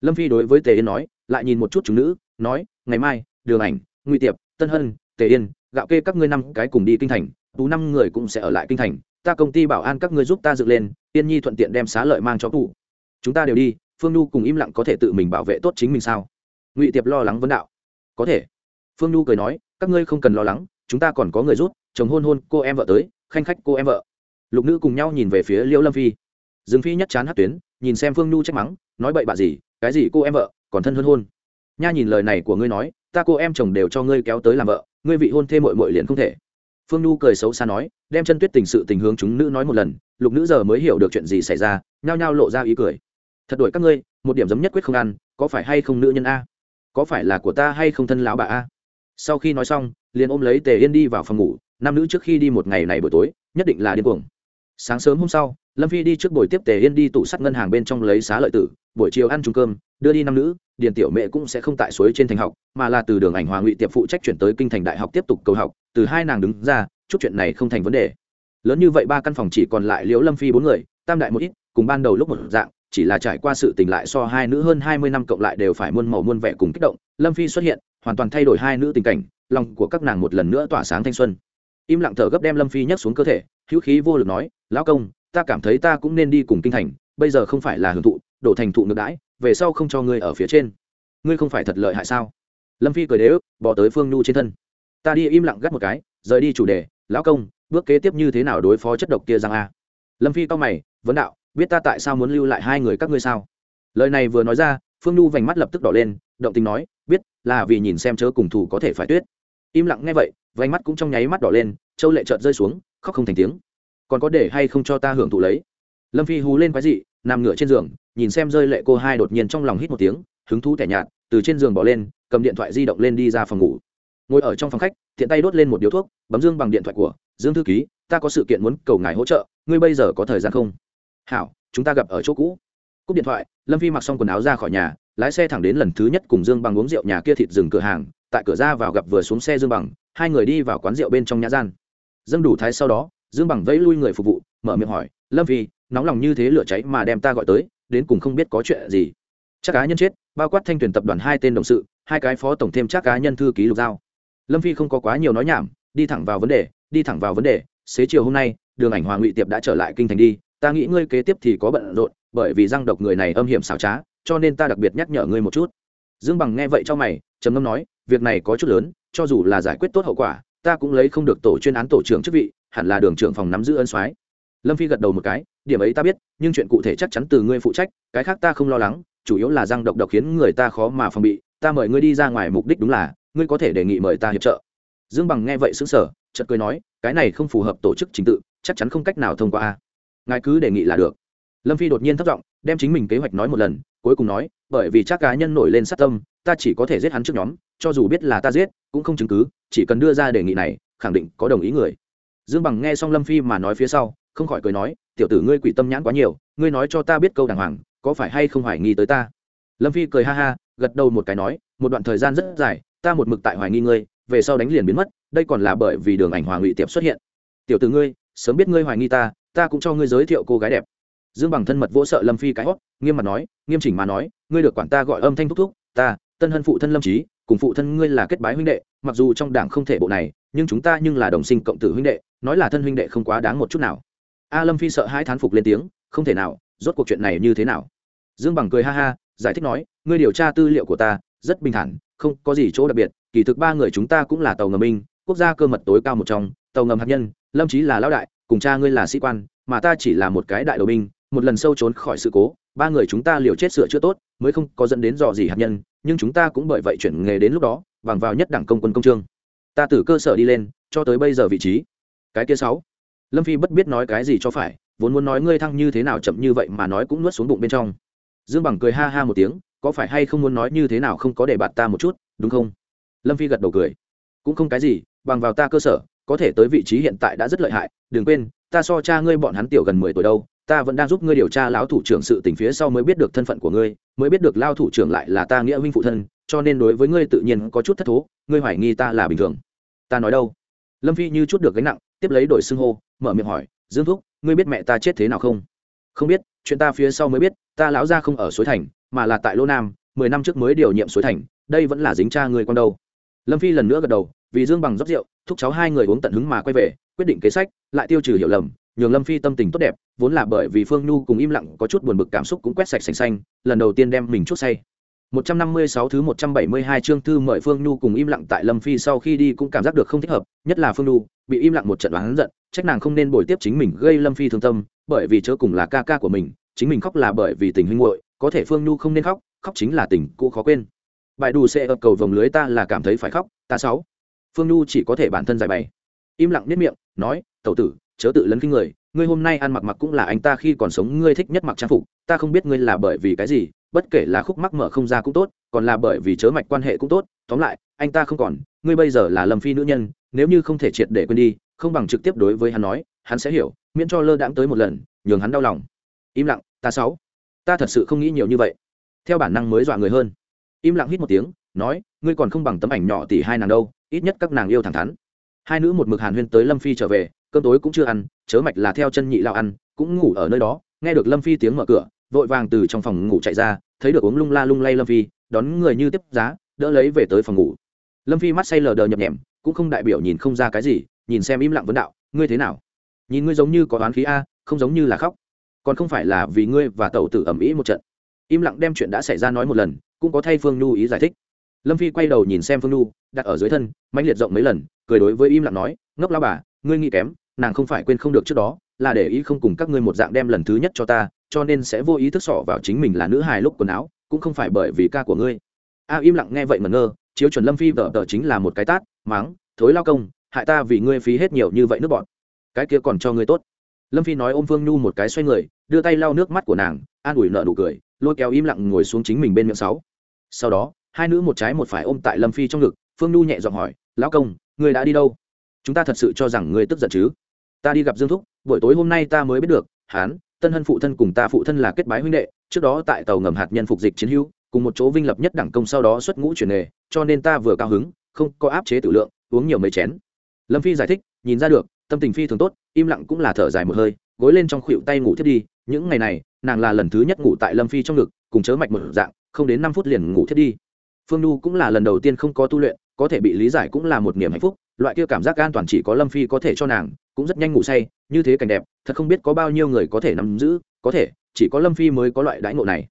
Lâm phi đối với tề yên nói, lại nhìn một chút chúng nữ, nói, ngày mai, đường ảnh nguy tiệp, tân hân, tề yên, gạo kê các ngươi năm cái cùng đi kinh thành, tú năm người cũng sẽ ở lại kinh thành, ta công ty bảo an các ngươi giúp ta dựng lên, tiên nhi thuận tiện đem xá lợi mang cho cụ chúng ta đều đi phương nhu cùng im lặng có thể tự mình bảo vệ tốt chính mình sao? Ngụy tiệp lo lắng vấn đạo. Có thể. Phương nhu cười nói, các ngươi không cần lo lắng, chúng ta còn có người rút chồng hôn hôn, cô em vợ tới, khanh khách cô em vợ. Lục nữ cùng nhau nhìn về phía liễu lâm phi. Dương phi nhất chán hát tuyến, nhìn xem phương nhu trách mắng, nói bậy bạ gì, cái gì cô em vợ, còn thân hơn hôn. Nha nhìn lời này của ngươi nói, ta cô em chồng đều cho ngươi kéo tới làm vợ, ngươi vị hôn thêm mội mội liền không thể. Phương nhu cười xấu xa nói, đem chân tuyết tình sự tình hướng chúng nữ nói một lần, lục nữ giờ mới hiểu được chuyện gì xảy ra, nhao nhao lộ ra ý cười thật đổi các ngươi, một điểm giống nhất quyết không ăn, có phải hay không nữ nhân a? Có phải là của ta hay không thân lão bà a? Sau khi nói xong, liền ôm lấy tề yên đi vào phòng ngủ, nam nữ trước khi đi một ngày này buổi tối, nhất định là điên cuồng. Sáng sớm hôm sau, lâm phi đi trước buổi tiếp tề yên đi tủ sắt ngân hàng bên trong lấy xá lợi tử, buổi chiều ăn chung cơm, đưa đi nam nữ, điền tiểu mẹ cũng sẽ không tại suối trên thành học, mà là từ đường ảnh hòa ngụy tiệp phụ trách chuyển tới kinh thành đại học tiếp tục cầu học, từ hai nàng đứng ra, chút chuyện này không thành vấn đề. Lớn như vậy ba căn phòng chỉ còn lại liễu lâm phi bốn người, tam đại một ít, cùng ban đầu lúc một dạng chỉ là trải qua sự tình lại so hai nữ hơn hai mươi năm cộng lại đều phải muôn màu muôn vẻ cùng kích động, lâm phi xuất hiện, hoàn toàn thay đổi hai nữ tình cảnh, lòng của các nàng một lần nữa tỏa sáng thanh xuân. Im lặng thở gấp đem lâm phi nhấc xuống cơ thể, hữu khí vô lực nói, lão công, ta cảm thấy ta cũng nên đi cùng kinh thành, bây giờ không phải là hưởng thụ, đổ thành thụ ngược đãi, về sau không cho ngươi ở phía trên. Ngươi không phải thật lợi hại sao? Lâm phi cười đế ức bỏ tới phương nhu trên thân. Ta đi. Im lặng gắt một cái, rời đi chủ đề, lão công, bước kế tiếp như thế nào đối phó chất độc kia rằng a? Lâm phi cao mày, vấn đạo biết ta tại sao muốn lưu lại hai người các ngươi sao? Lời này vừa nói ra, phương nhu vành mắt lập tức đỏ lên, động tình nói, biết, là vì nhìn xem chớ cùng thủ có thể phải tuyết. Im lặng nghe vậy, vành mắt cũng trong nháy mắt đỏ lên, châu lệ trợt rơi xuống, khóc không thành tiếng. Còn có để hay không cho ta hưởng thụ lấy? Lâm phi hú lên quái dị, nằm ngửa trên giường, nhìn xem rơi lệ cô hai đột nhiên trong lòng hít một tiếng, hứng thú tẻ nhạt, từ trên giường bỏ lên, cầm điện thoại di động lên đi ra phòng ngủ. Ngồi ở trong phòng khách, tiện tay đốt lên một điếu thuốc, bấm dương bằng điện thoại của, dương thư ký, ta có sự kiện muốn cầu ngài hỗ trợ, ngươi bây giờ có thời gian không? Hảo, chúng ta gặp ở chỗ cũ. Cúp điện thoại, lâm phi mặc xong quần áo ra khỏi nhà, lái xe thẳng đến lần thứ nhất cùng dương bằng uống rượu nhà kia thịt dừng cửa hàng, tại cửa ra vào gặp vừa xuống xe dương bằng, hai người đi vào quán rượu bên trong nhã gian. Dâng đủ thái sau đó, dương bằng vẫy lui người phục vụ, mở miệng hỏi, lâm phi, nóng lòng như thế lửa cháy mà đem ta gọi tới, đến cùng không biết có chuyện gì? Chắc cá nhân chết, bao quát thanh tuyển tập đoàn hai tên đồng sự, hai cái phó tổng thêm chắc cá nhân thư ký lục giao. Lâm phi không có quá nhiều nói nhảm, đi thẳng vào vấn đề, đi thẳng vào vấn đề, xế chiều hôm nay, đường ảnh hoàng ngụy tiệp đã trở lại kinh thành đi ta nghĩ ngươi kế tiếp thì có bận rộn, bởi vì răng độc người này âm hiểm xảo trá, cho nên ta đặc biệt nhắc nhở ngươi một chút. Dương bằng nghe vậy cho mày, trầm ngâm nói, việc này có chút lớn, cho dù là giải quyết tốt hậu quả, ta cũng lấy không được tổ chuyên án tổ trưởng chức vị, hẳn là đường trưởng phòng nắm giữ ân soái. Lâm phi gật đầu một cái, điểm ấy ta biết, nhưng chuyện cụ thể chắc chắn từ ngươi phụ trách, cái khác ta không lo lắng, chủ yếu là răng độc độc khiến người ta khó mà phòng bị, ta mời ngươi đi ra ngoài mục đích đúng là, ngươi có thể đề nghị mời ta hiệp trợ. Dương bằng nghe vậy xứng sở chợt cười nói, cái này không phù hợp tổ chức trình tự, chắc chắn không cách nào thông qua a ngài cứ đề nghị là được. Lâm phi đột nhiên thất vọng, đem chính mình kế hoạch nói một lần, cuối cùng nói, bởi vì chắc cá nhân nổi lên sát tâm, ta chỉ có thể giết hắn trước nhóm, cho dù biết là ta giết, cũng không chứng cứ, chỉ cần đưa ra đề nghị này, khẳng định có đồng ý người. Dương bằng nghe xong lâm phi mà nói phía sau, không khỏi cười nói, tiểu tử ngươi quỷ tâm nhãn quá nhiều, ngươi nói cho ta biết câu đàng hoàng, có phải hay không hoài nghi tới ta? Lâm phi cười ha ha, gật đầu một cái nói, một đoạn thời gian rất dài, ta một mực tại hoài nghi ngươi, về sau đánh liền biến mất, đây còn là bởi vì đường ảnh hoàng ngụy tiệp xuất hiện. Tiểu tử ngươi, sớm biết ngươi hoài nghi ta ta cũng cho ngươi giới thiệu cô gái đẹp. Dương bằng thân mật vỗ sợ lâm phi cái hót, nghiêm mặt nói, nghiêm chỉnh mà nói, ngươi được quản ta gọi âm thanh thúc thúc, ta, tân hân phụ thân lâm trí cùng phụ thân ngươi là kết bái huynh đệ, mặc dù trong đảng không thể bộ này, nhưng chúng ta nhưng là đồng sinh cộng tử huynh đệ, nói là thân huynh đệ không quá đáng một chút nào. A lâm phi sợ hai thán phục lên tiếng, không thể nào, rốt cuộc chuyện này như thế nào? Dương bằng cười ha ha, giải thích nói, ngươi điều tra tư liệu của ta, rất bình thản, không có gì chỗ đặc biệt, kỳ thực ba người chúng ta cũng là tàu ngầm minh quốc gia cơ mật tối cao một trong, tàu ngầm hạt nhân, lâm trí là lão đại cùng cha ngươi là sĩ quan, mà ta chỉ là một cái đại đội binh, một lần sâu trốn khỏi sự cố, ba người chúng ta liều chết sửa chữa tốt, mới không có dẫn đến dò gì hạt nhân, nhưng chúng ta cũng bởi vậy chuyển nghề đến lúc đó, bằng vào nhất đảng công quân công trương. Ta từ cơ sở đi lên, cho tới bây giờ vị trí. Cái kia sáu. Lâm phi bất biết nói cái gì cho phải, vốn muốn nói ngươi thăng như thế nào chậm như vậy mà nói cũng nuốt xuống bụng bên trong. Dương bằng cười ha ha một tiếng, có phải hay không muốn nói như thế nào không có để bạt ta một chút, đúng không? Lâm phi gật đầu cười. Cũng không cái gì, bằng vào ta cơ sở có thể tới vị trí hiện tại đã rất lợi hại, đừng quên, ta so cha ngươi bọn hắn tiểu gần mười tuổi đâu, ta vẫn đang giúp ngươi điều tra lão thủ trưởng sự tình phía sau mới biết được thân phận của ngươi, mới biết được lao thủ trưởng lại là ta nghĩa huynh phụ thân, cho nên đối với ngươi tự nhiên có chút thất thố, ngươi hoài nghi ta là bình thường. Ta nói đâu? Lâm phi như chút được gánh nặng, tiếp lấy đổi xưng hô, mở miệng hỏi, dương thúc, ngươi biết mẹ ta chết thế nào không? Không biết, chuyện ta phía sau mới biết, ta lão ra không ở suối thành, mà là tại lô nam, mười năm trước mới điều nhiệm suối thành, đây vẫn là dính cha ngươi con đâu? Lâm phi lần nữa gật đầu vì dương bằng rót rượu thúc cháu hai người uống tận hứng mà quay về quyết định kế sách lại tiêu trừ hiểu lầm nhường lâm phi tâm tình tốt đẹp vốn là bởi vì phương nhu cùng im lặng có chút buồn bực cảm xúc cũng quét sạch xanh xanh lần đầu tiên đem mình chút say 156 thứ 172 chương thư mời Phương Nhu cùng im lặng tại Lâm Phi sau khi đi cũng cảm giác được không thích hợp, nhất là Phương Nhu, bị im lặng một trận oán giận, trách nàng không nên bồi tiếp chính mình gây Lâm Phi thương tâm, bởi vì chớ cùng là ca ca của mình, chính mình khóc là bởi vì tình huynh muội, có thể Phương Nhu không nên khóc, khóc chính là tình cũ khó quên. Bài đù sẽ ập cầu vòng lưới ta là cảm thấy phải khóc, ta sáu. Phương Nhu chỉ có thể bản thân giải bày. Im lặng nếp miệng, nói, "Tẩu tử, chớ tự lấn kinh người, ngươi hôm nay ăn mặc mặc cũng là anh ta khi còn sống ngươi thích nhất mặc trang phục, ta không biết ngươi là bởi vì cái gì, bất kể là khúc mắc mở không ra cũng tốt còn là bởi vì chớ mạch quan hệ cũng tốt tóm lại anh ta không còn ngươi bây giờ là lâm phi nữ nhân nếu như không thể triệt để quên đi không bằng trực tiếp đối với hắn nói hắn sẽ hiểu miễn cho lơ đãng tới một lần nhường hắn đau lòng. Im lặng ta sáu ta thật sự không nghĩ nhiều như vậy. Theo bản năng mới dọa người hơn. Im lặng hít một tiếng nói ngươi còn không bằng tấm ảnh nhỏ tỷ hai nàng đâu ít nhất các nàng yêu thẳng thắn. Hai nữ một mực hàn huyên tới lâm phi trở về, cơm tối cũng chưa ăn, chớ mạch là theo chân nhị lao ăn, cũng ngủ ở nơi đó, nghe được lâm phi tiếng mở cửa, vội vàng từ trong phòng ngủ chạy ra, thấy được uống lung la lung lay lâm phi, đón người như tiếp giá, đỡ lấy về tới phòng ngủ. Lâm phi mắt say lờ đờ nhập nhèm, cũng không đại biểu nhìn không ra cái gì, nhìn xem im lặng vấn đạo, ngươi thế nào? Nhìn ngươi giống như có oán khí a, không giống như là khóc. Còn không phải là vì ngươi và tẩu tử ẩm ý một trận. Im lặng đem chuyện đã xảy ra nói một lần, cũng có thay phương nhu ý giải thích lâm phi quay đầu nhìn xem phương nhu, đặt ở dưới thân mạnh liệt rộng mấy lần, cười đối với im lặng nói, ngốc lao bà, ngươi nghĩ kém, nàng không phải quên không được trước đó, là để ý không cùng các ngươi một dạng đem lần thứ nhất cho ta, cho nên sẽ vô ý thức sỏ vào chính mình là nữ hài lúc quần áo, cũng không phải bởi vì ca của ngươi. A im lặng nghe vậy mà ngơ, chiếu chuẩn lâm phi vợ tờ chính là một cái tát, máng, thối lao công, hại ta vì ngươi phí hết nhiều như vậy nước bọn cái kia còn cho ngươi tốt. Lâm phi nói ôm phương nhu một cái xoay người, đưa tay lau nước mắt của nàng, an ủi nợ nụ cười, lôi kéo im lặng ngồi xuống chính mình bên miệng sáu. Sau đó hai nữ một trái một phải ôm tại lâm phi trong ngực phương nhu nhẹ giọng hỏi lão công người đã đi đâu chúng ta thật sự cho rằng người tức giận chứ ta đi gặp dương thúc buổi tối hôm nay ta mới biết được hán tân hân phụ thân cùng ta phụ thân là kết bái huynh đệ trước đó tại tàu ngầm hạt nhân phục dịch chiến hữu cùng một chỗ vinh lập nhất đẳng công sau đó xuất ngũ chuyển nghề cho nên ta vừa cao hứng không có áp chế tử lượng uống nhiều mấy chén lâm phi giải thích nhìn ra được tâm tình phi thường tốt im lặng cũng là thở dài một hơi gối lên trong khuỵu tay ngủ thiết đi những ngày này nàng là lần thứ nhất ngủ tại lâm phi trong ngực cùng chớ mạch một dạng không đến năm phút liền ngủ thiết đi phương nhu cũng là lần đầu tiên không có tu luyện, có thể bị lý giải cũng là một niềm hạnh phúc, loại kia cảm giác an toàn chỉ có lâm phi có thể cho nàng, cũng rất nhanh ngủ say, như thế cảnh đẹp, thật không biết có bao nhiêu người có thể nắm giữ, có thể, chỉ có lâm phi mới có loại đãi ngộ này.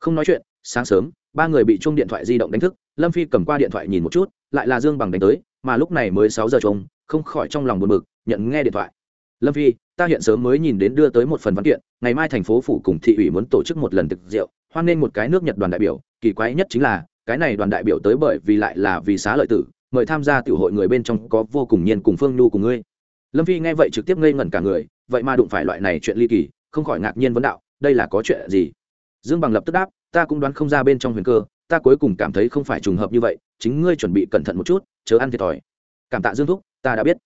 Không nói chuyện, sáng sớm, ba người bị chung điện thoại di động đánh thức, lâm phi cầm qua điện thoại nhìn một chút, lại là dương bằng đánh tới, mà lúc này mới sáu giờ trông, không khỏi trong lòng buồn bực, nhận nghe điện thoại. Lâm phi, ta hiện sớm mới nhìn đến đưa tới một phần văn kiện, ngày mai thành phố phủ cùng thị ủy muốn tổ chức một lần thực rượu, hoan nên một cái nước nhật đoàn đại biểu, kỳ quái nhất chính là cái này đoàn đại biểu tới bởi vì lại là vì xá lợi tử, mời tham gia tiểu hội người bên trong có vô cùng nhiên cùng phương nhu cùng ngươi. Lâm phi nghe vậy trực tiếp ngây ngẩn cả người, vậy mà đụng phải loại này chuyện ly kỳ, không khỏi ngạc nhiên vấn đạo, đây là có chuyện gì? Dương bằng lập tức đáp, ta cũng đoán không ra bên trong huyền cơ, ta cuối cùng cảm thấy không phải trùng hợp như vậy, chính ngươi chuẩn bị cẩn thận một chút, chớ ăn thiệt thòi. Cảm tạ dương thúc, ta đã biết.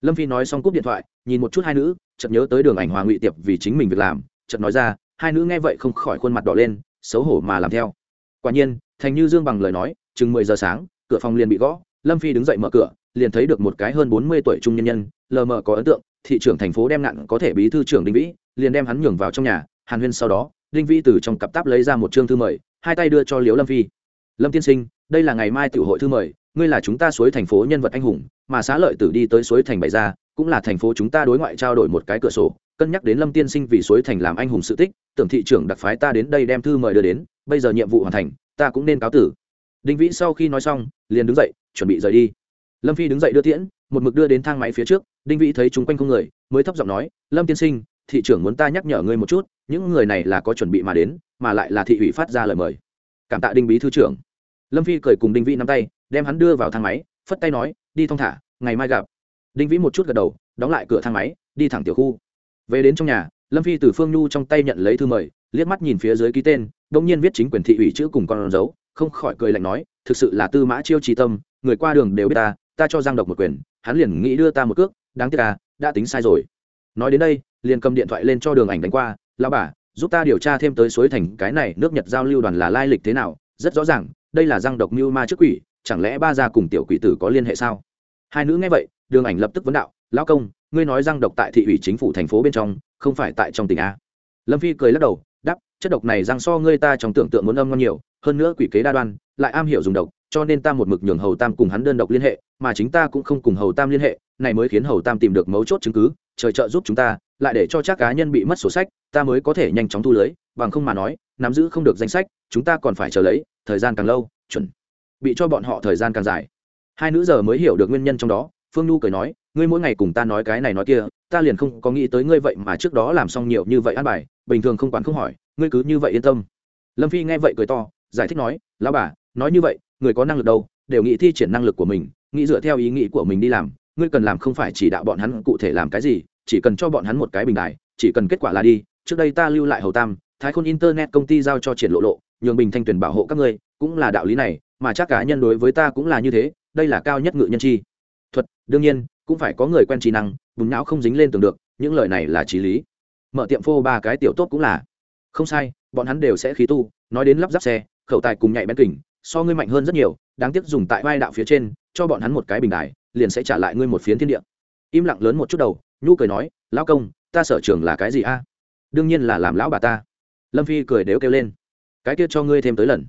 Lâm phi nói xong cúp điện thoại, nhìn một chút hai nữ, chợt nhớ tới đường ảnh hòa ngụy tiệp vì chính mình việc làm, chợt nói ra, hai nữ nghe vậy không khỏi khuôn mặt đỏ lên, xấu hổ mà làm theo. Quả nhiên thành như dương bằng lời nói, chừng mười giờ sáng, cửa phòng liền bị gõ, lâm phi đứng dậy mở cửa, liền thấy được một cái hơn bốn mươi tuổi trung nhân nhân, lờ mờ có ấn tượng, thị trưởng thành phố đem ngạn có thể bí thư trưởng đinh vĩ, liền đem hắn nhường vào trong nhà, hàn huyên sau đó, đinh vĩ từ trong cặp táp lấy ra một chương thư mời, hai tay đưa cho liễu lâm phi. Lâm tiên sinh, đây là ngày mai tiểu hội thư mời, ngươi là chúng ta suối thành phố nhân vật anh hùng, mà xá lợi tử đi tới suối thành bày ra, cũng là thành phố chúng ta đối ngoại trao đổi một cái cửa sổ, cân nhắc đến lâm tiên sinh vì suối thành làm anh hùng sự tích, tưởng thị trưởng đặc phái ta đến đây đem thư mời đưa đến, bây giờ nhiệm vụ hoàn thành ta cũng nên cáo tử. Đinh vĩ sau khi nói xong, liền đứng dậy, chuẩn bị rời đi. Lâm phi đứng dậy đưa tiễn, một mực đưa đến thang máy phía trước. Đinh vĩ thấy chung quanh không người, mới thấp giọng nói, lâm tiên sinh, thị trưởng muốn ta nhắc nhở ngươi một chút, những người này là có chuẩn bị mà đến, mà lại là thị ủy phát ra lời mời. Cảm tạ đinh bí thư trưởng. Lâm phi cười cùng đinh vĩ nắm tay, đem hắn đưa vào thang máy, phất tay nói, đi thong thả, ngày mai gặp. Đinh vĩ một chút gật đầu, đóng lại cửa thang máy, đi thẳng tiểu khu. Về đến trong nhà, lâm phi từ phương nhu trong tay nhận lấy thư mời, liếc mắt nhìn phía dưới ký tên đông nhiên viết chính quyền thị ủy chữ cùng con dấu, không khỏi cười lạnh nói, thực sự là tư mã chiêu trí tâm, người qua đường đều biết ta ta cho giang độc một quyền, hắn liền nghĩ đưa ta một cước, đáng tiếc à đã tính sai rồi. Nói đến đây, liền cầm điện thoại lên cho đường ảnh đánh qua lao bà, giúp ta điều tra thêm tới suối thành, cái này nước nhật giao lưu đoàn là lai lịch thế nào? Rất rõ ràng, đây là giang độc mưu ma trước quỷ, chẳng lẽ ba gia cùng tiểu quỷ tử có liên hệ sao? Hai nữ nghe vậy, đường ảnh lập tức vấn đạo, lão công, ngươi nói giang độc tại thị ủy chính phủ thành phố bên trong, không phải tại trong tỉnh a. Lâm phi cười lắc đầu chất độc này răng so ngươi ta trong tưởng tượng muốn âm ngon nhiều, hơn nữa quỷ kế đa đoan, lại am hiểu dùng độc, cho nên ta một mực nhường hầu tam cùng hắn đơn độc liên hệ, mà chính ta cũng không cùng hầu tam liên hệ, này mới khiến hầu tam tìm được mấu chốt chứng cứ, trời trợ giúp chúng ta, lại để cho chắc cá nhân bị mất sổ sách, ta mới có thể nhanh chóng thu lưới, bằng không mà nói, nắm giữ không được danh sách, chúng ta còn phải chờ lấy, thời gian càng lâu, chuẩn bị cho bọn họ thời gian càng dài. Hai nữ giờ mới hiểu được nguyên nhân trong đó, phương nhu cười nói, ngươi mỗi ngày cùng ta nói cái này nói kia, ta liền không có nghĩ tới ngươi vậy mà trước đó làm xong nhiều như vậy ăn bài, bình thường không quản không hỏi ngươi cứ như vậy yên tâm. Lâm phi nghe vậy cười to, giải thích nói, lão bà, nói như vậy, người có năng lực đâu, đều nghĩ thi triển năng lực của mình, nghĩ dựa theo ý nghĩ của mình đi làm, ngươi cần làm không phải chỉ đạo bọn hắn cụ thể làm cái gì, chỉ cần cho bọn hắn một cái bình đại chỉ cần kết quả là đi, trước đây ta lưu lại hầu tam, thái khôn internet công ty giao cho triển lộ lộ, nhường bình thanh tuyển bảo hộ các ngươi, cũng là đạo lý này, mà chắc cá nhân đối với ta cũng là như thế, đây là cao nhất ngự nhân chi. Thuật, đương nhiên, cũng phải có người quen trí năng bùn não không dính lên tường được, những lời này là trí lý. Mở tiệm phô ba cái tiểu tốt cũng là không sai, bọn hắn đều sẽ khí tu, nói đến lắp ráp xe, khẩu tài cùng nhạy bén kỉnh so ngươi mạnh hơn rất nhiều, đáng tiếc dùng tại vai đạo phía trên, cho bọn hắn một cái bình đài, liền sẽ trả lại ngươi một phiến thiên địa. Im lặng lớn một chút đầu, nhu cười nói, lão công, ta sở trường là cái gì a? Đương nhiên là làm lão bà ta. Lâm phi cười đếu kêu lên. Cái kia cho ngươi thêm tới lần.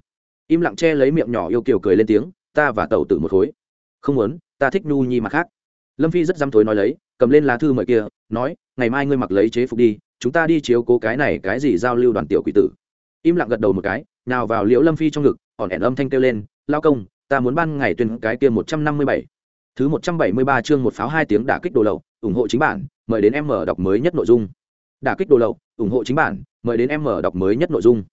Im lặng che lấy miệng nhỏ yêu kiều cười lên tiếng, ta và tẩu tử một khối. Không muốn, ta thích nhu nhi mặt khác. Lâm phi rất dăm thối nói lấy, cầm lên lá thư mời kia, nói, ngày mai ngươi mặc lấy chế phục đi chúng ta đi chiếu cố cái này cái gì giao lưu đoàn tiểu quỷ tử. Im lặng gật đầu một cái, nào vào liễu lâm phi trong ngực ỏn ẻn âm thanh kêu lên, lao công, ta muốn ban ngày tuyên cái kia một trăm năm mươi bảy. Thứ một trăm bảy mươi ba chương một pháo hai tiếng đả kích đồ lậu, ủng hộ chính bản, mời đến em mở đọc mới nhất nội dung. Đả kích đồ lậu, ủng hộ chính bản, mời đến em mở đọc mới nhất nội dung.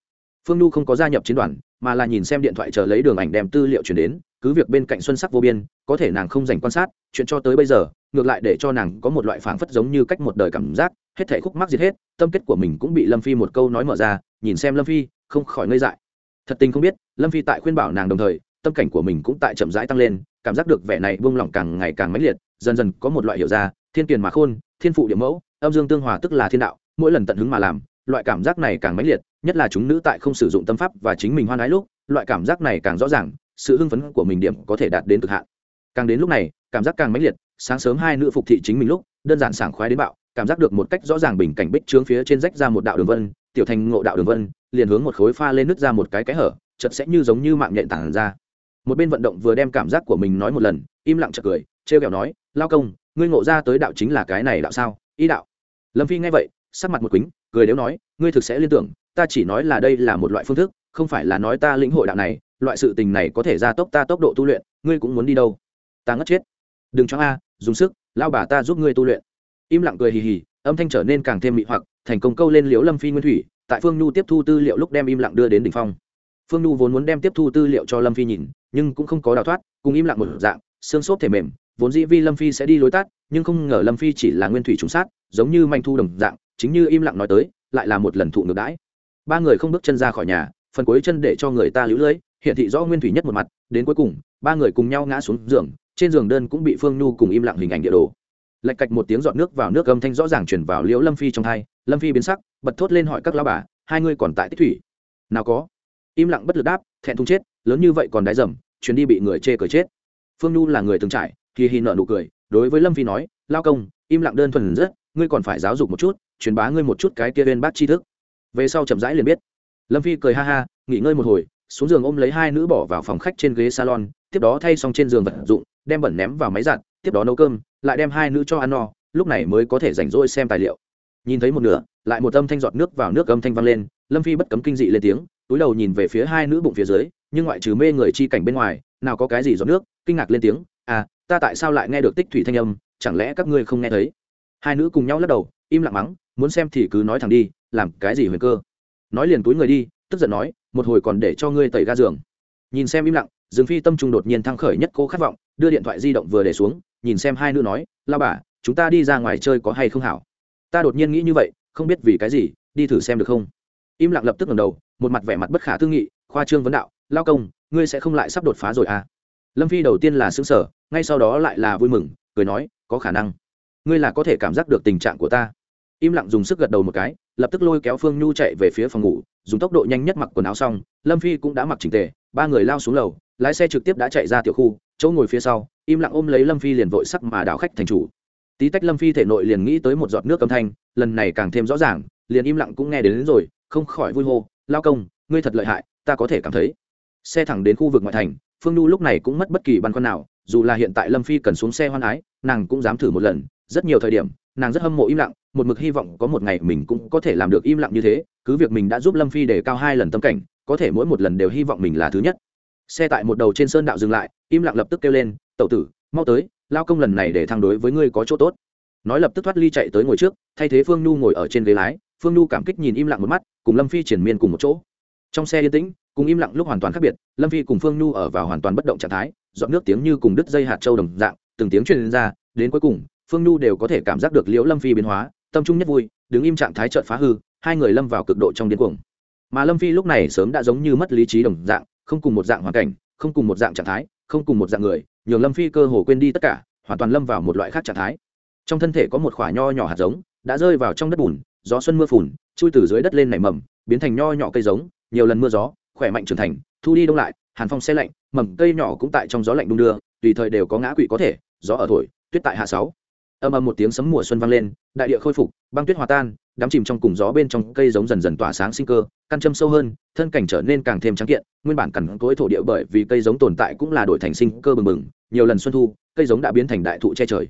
Phương nhu không có gia nhập chiến đoàn, mà là nhìn xem điện thoại chờ lấy đường ảnh đem tư liệu chuyển đến, cứ việc bên cạnh xuân sắc vô biên, có thể nàng không dành quan sát, chuyện cho tới bây giờ, ngược lại để cho nàng có một loại phảng phất giống như cách một đời cảm giác hết thảy khúc mắc diệt hết, tâm kết của mình cũng bị lâm phi một câu nói mở ra, nhìn xem lâm phi, không khỏi ngây dại. Thật tình không biết, lâm phi tại khuyên bảo nàng đồng thời, tâm cảnh của mình cũng tại chậm rãi tăng lên, cảm giác được vẻ này buông lỏng càng ngày càng mãnh liệt, dần dần có một loại hiểu ra, thiên kiền mà khôn, thiên phụ địa mẫu, âm dương tương hòa tức là thiên đạo, mỗi lần tận hứng mà làm, loại cảm giác này càng mãnh liệt, nhất là chúng nữ tại không sử dụng tâm pháp và chính mình hoan ái lúc, loại cảm giác này càng rõ ràng, sự hưng phấn của mình điểm có thể đạt đến cực hạn. Càng đến lúc này, cảm giác càng mãnh liệt, sáng sớm hai nữ phục thị chính mình lúc, đơn giản sảng khoái đến bạo cảm giác được một cách rõ ràng bình cảnh bích trướng phía trên rách ra một đạo đường vân, tiểu thành ngộ đạo đường vân, liền hướng một khối pha lên nứt ra một cái cái hở chật sẽ như giống như mạng nhện tản ra. Một bên vận động vừa đem cảm giác của mình nói một lần, im lặng chợt cười, trêu kẹo nói, lao công, ngươi ngộ ra tới đạo chính là cái này đạo sao? Ý đạo. Lâm phi nghe vậy, sắc mặt một quýnh cười nếu nói, ngươi thực sẽ liên tưởng, ta chỉ nói là đây là một loại phương thức, không phải là nói ta lĩnh hội đạo này, loại sự tình này có thể gia tốc ta tốc độ tu luyện, ngươi cũng muốn đi đâu? Ta ngất chết. Đừng cho a, dùng sức lao bà ta giúp ngươi tu luyện im lặng cười hì hì, âm thanh trở nên càng thêm mị hoặc, thành công câu lên liễu lâm phi nguyên thủy, tại phương nhu tiếp thu tư liệu lúc đem im lặng đưa đến đỉnh phong. Phương nhu vốn muốn đem tiếp thu tư liệu cho lâm phi nhìn, nhưng cũng không có đào thoát, cùng im lặng một dạng, xương xốp thể mềm, vốn dĩ vi lâm phi sẽ đi lối tắt, nhưng không ngờ lâm phi chỉ là nguyên thủy trùng sát, giống như manh thu đồng dạng, chính như im lặng nói tới, lại là một lần thụ ngược đãi. Ba người không bước chân ra khỏi nhà, phần cuối chân để cho người ta lũ lưỡi hiện thị rõ nguyên thủy nhất một mặt, đến cuối cùng, ba người cùng nhau ngã xuống giường, trên giường đơn cũng bị phương nhu cùng im lặng hình ảnh địa đồ lạch cạch một tiếng giọt nước vào nước âm thanh rõ ràng chuyển vào liễu lâm phi trong thai lâm phi biến sắc, bật thốt lên hỏi các lao bà, hai người còn tại tích thủy? Nào có. Im lặng bất lực đáp, thẹn thùng chết, lớn như vậy còn đái dầm, chuyến đi bị người chê cười chết. Phương nhu là người từng trải thì hi nợ nụ cười, đối với lâm phi nói, lao công, im lặng đơn thuần rất, ngươi còn phải giáo dục một chút, truyền bá ngươi một chút cái kia bên bác tri thức. Về sau chậm rãi liền biết. Lâm phi cười ha ha, nghỉ ngơi một hồi, xuống giường ôm lấy hai nữ bỏ vào phòng khách trên ghế salon, tiếp đó thay xong trên giường vật dụng, đem bẩn ném vào máy giặt tiếp đó nấu cơm, lại đem hai nữ cho ăn no, lúc này mới có thể rảnh rỗi xem tài liệu. Nhìn thấy một nửa, lại một âm thanh giọt nước vào nước âm thanh vang lên, lâm phi bất cấm kinh dị lên tiếng, túi đầu nhìn về phía hai nữ bụng phía dưới, nhưng ngoại trừ mê người chi cảnh bên ngoài, nào có cái gì giọt nước, kinh ngạc lên tiếng à ta tại sao lại nghe được tích thủy thanh âm, chẳng lẽ các ngươi không nghe thấy? Hai nữ cùng nhau lắc đầu, im lặng mắng, muốn xem thì cứ nói thẳng đi, làm cái gì huyền cơ? Nói liền túi người đi, tức giận nói, một hồi còn để cho ngươi tẩy ga giường. Nhìn xem im lặng, dương phi tâm trung đột nhiên thăng khởi nhất cố khát vọng, đưa điện thoại di động vừa để xuống nhìn xem hai nữ nói, lao bà, chúng ta đi ra ngoài chơi có hay không hảo? Ta đột nhiên nghĩ như vậy, không biết vì cái gì, đi thử xem được không. Im lặng lập tức ngầm đầu, một mặt vẻ mặt bất khả tư nghị, khoa trương vấn đạo, lao công, ngươi sẽ không lại sắp đột phá rồi à? Lâm phi đầu tiên là xứng sở ngay sau đó lại là vui mừng, cười nói, có khả năng. Ngươi là có thể cảm giác được tình trạng của ta. Im lặng dùng sức gật đầu một cái, lập tức lôi kéo phương nhu chạy về phía phòng ngủ, dùng tốc độ nhanh nhất mặc quần áo xong, lâm phi cũng đã mặc chỉnh tề, ba người lao xuống lầu, lái xe trực tiếp đã chạy ra tiểu khu chỗ ngồi phía sau im lặng ôm lấy lâm phi liền vội sắc mà đảo khách thành chủ. Tí tách lâm phi thể nội liền nghĩ tới một giọt nước âm thanh lần này càng thêm rõ ràng liền im lặng cũng nghe đến, đến rồi không khỏi vui hô lao công ngươi thật lợi hại ta có thể cảm thấy. Xe thẳng đến khu vực ngoại thành phương nhu lúc này cũng mất bất kỳ băn khoăn nào dù là hiện tại lâm phi cần xuống xe hoan ái nàng cũng dám thử một lần rất nhiều thời điểm nàng rất hâm mộ im lặng một mực hy vọng có một ngày mình cũng có thể làm được im lặng như thế cứ việc mình đã giúp lâm phi để cao hai lần tâm cảnh có thể mỗi một lần đều hy vọng mình là thứ nhất xe tại một đầu trên sơn đạo dừng lại, im lặng lập tức kêu lên, tẩu tử, mau tới, lao công lần này để thăng đối với ngươi có chỗ tốt. Nói lập tức thoát ly chạy tới ngồi trước, thay thế phương nhu ngồi ở trên ghế lái, phương nhu cảm kích nhìn im lặng một mắt, cùng lâm phi triển miên cùng một chỗ. Trong xe yên tĩnh, cùng im lặng lúc hoàn toàn khác biệt, lâm phi cùng phương nhu ở vào hoàn toàn bất động trạng thái dọn nước tiếng như cùng đứt dây hạt trâu đồng dạng, từng tiếng truyền ra, đến cuối cùng, phương nhu đều có thể cảm giác được liễu lâm phi biến hóa, tâm trung nhất vui, đứng im trạng thái trợn phá hư, hai người lâm vào cực độ trong điên cuồng. Mà lâm phi lúc này sớm đã giống như mất lý trí đồng dạng không cùng một dạng hoàn cảnh, không cùng một dạng trạng thái, không cùng một dạng người, nhường lâm phi cơ hồ quên đi tất cả, hoàn toàn lâm vào một loại khác trạng thái. Trong thân thể có một khoả nho nhỏ hạt giống, đã rơi vào trong đất bùn, gió xuân mưa phùn, chui từ dưới đất lên nảy mầm, biến thành nho nhỏ cây giống, nhiều lần mưa gió, khỏe mạnh trưởng thành, thu đi đông lại, hàn phong xe lạnh, mầm cây nhỏ cũng tại trong gió lạnh đung đưa, tùy thời đều có ngã quỵ có thể, gió ở thổi, tuyết tại hạ sáu âm âm một tiếng sấm mùa xuân vang lên, đại địa khôi phục, băng tuyết hòa tan, đám chìm trong cùng gió bên trong cây giống dần dần tỏa sáng sinh cơ, căn châm sâu hơn, thân cảnh trở nên càng thêm trắng kiện, nguyên bản cằn cỗi thổ địa bởi vì cây giống tồn tại cũng là đổi thành sinh cơ bừng bừng, nhiều lần xuân thu, cây giống đã biến thành đại thụ che trời.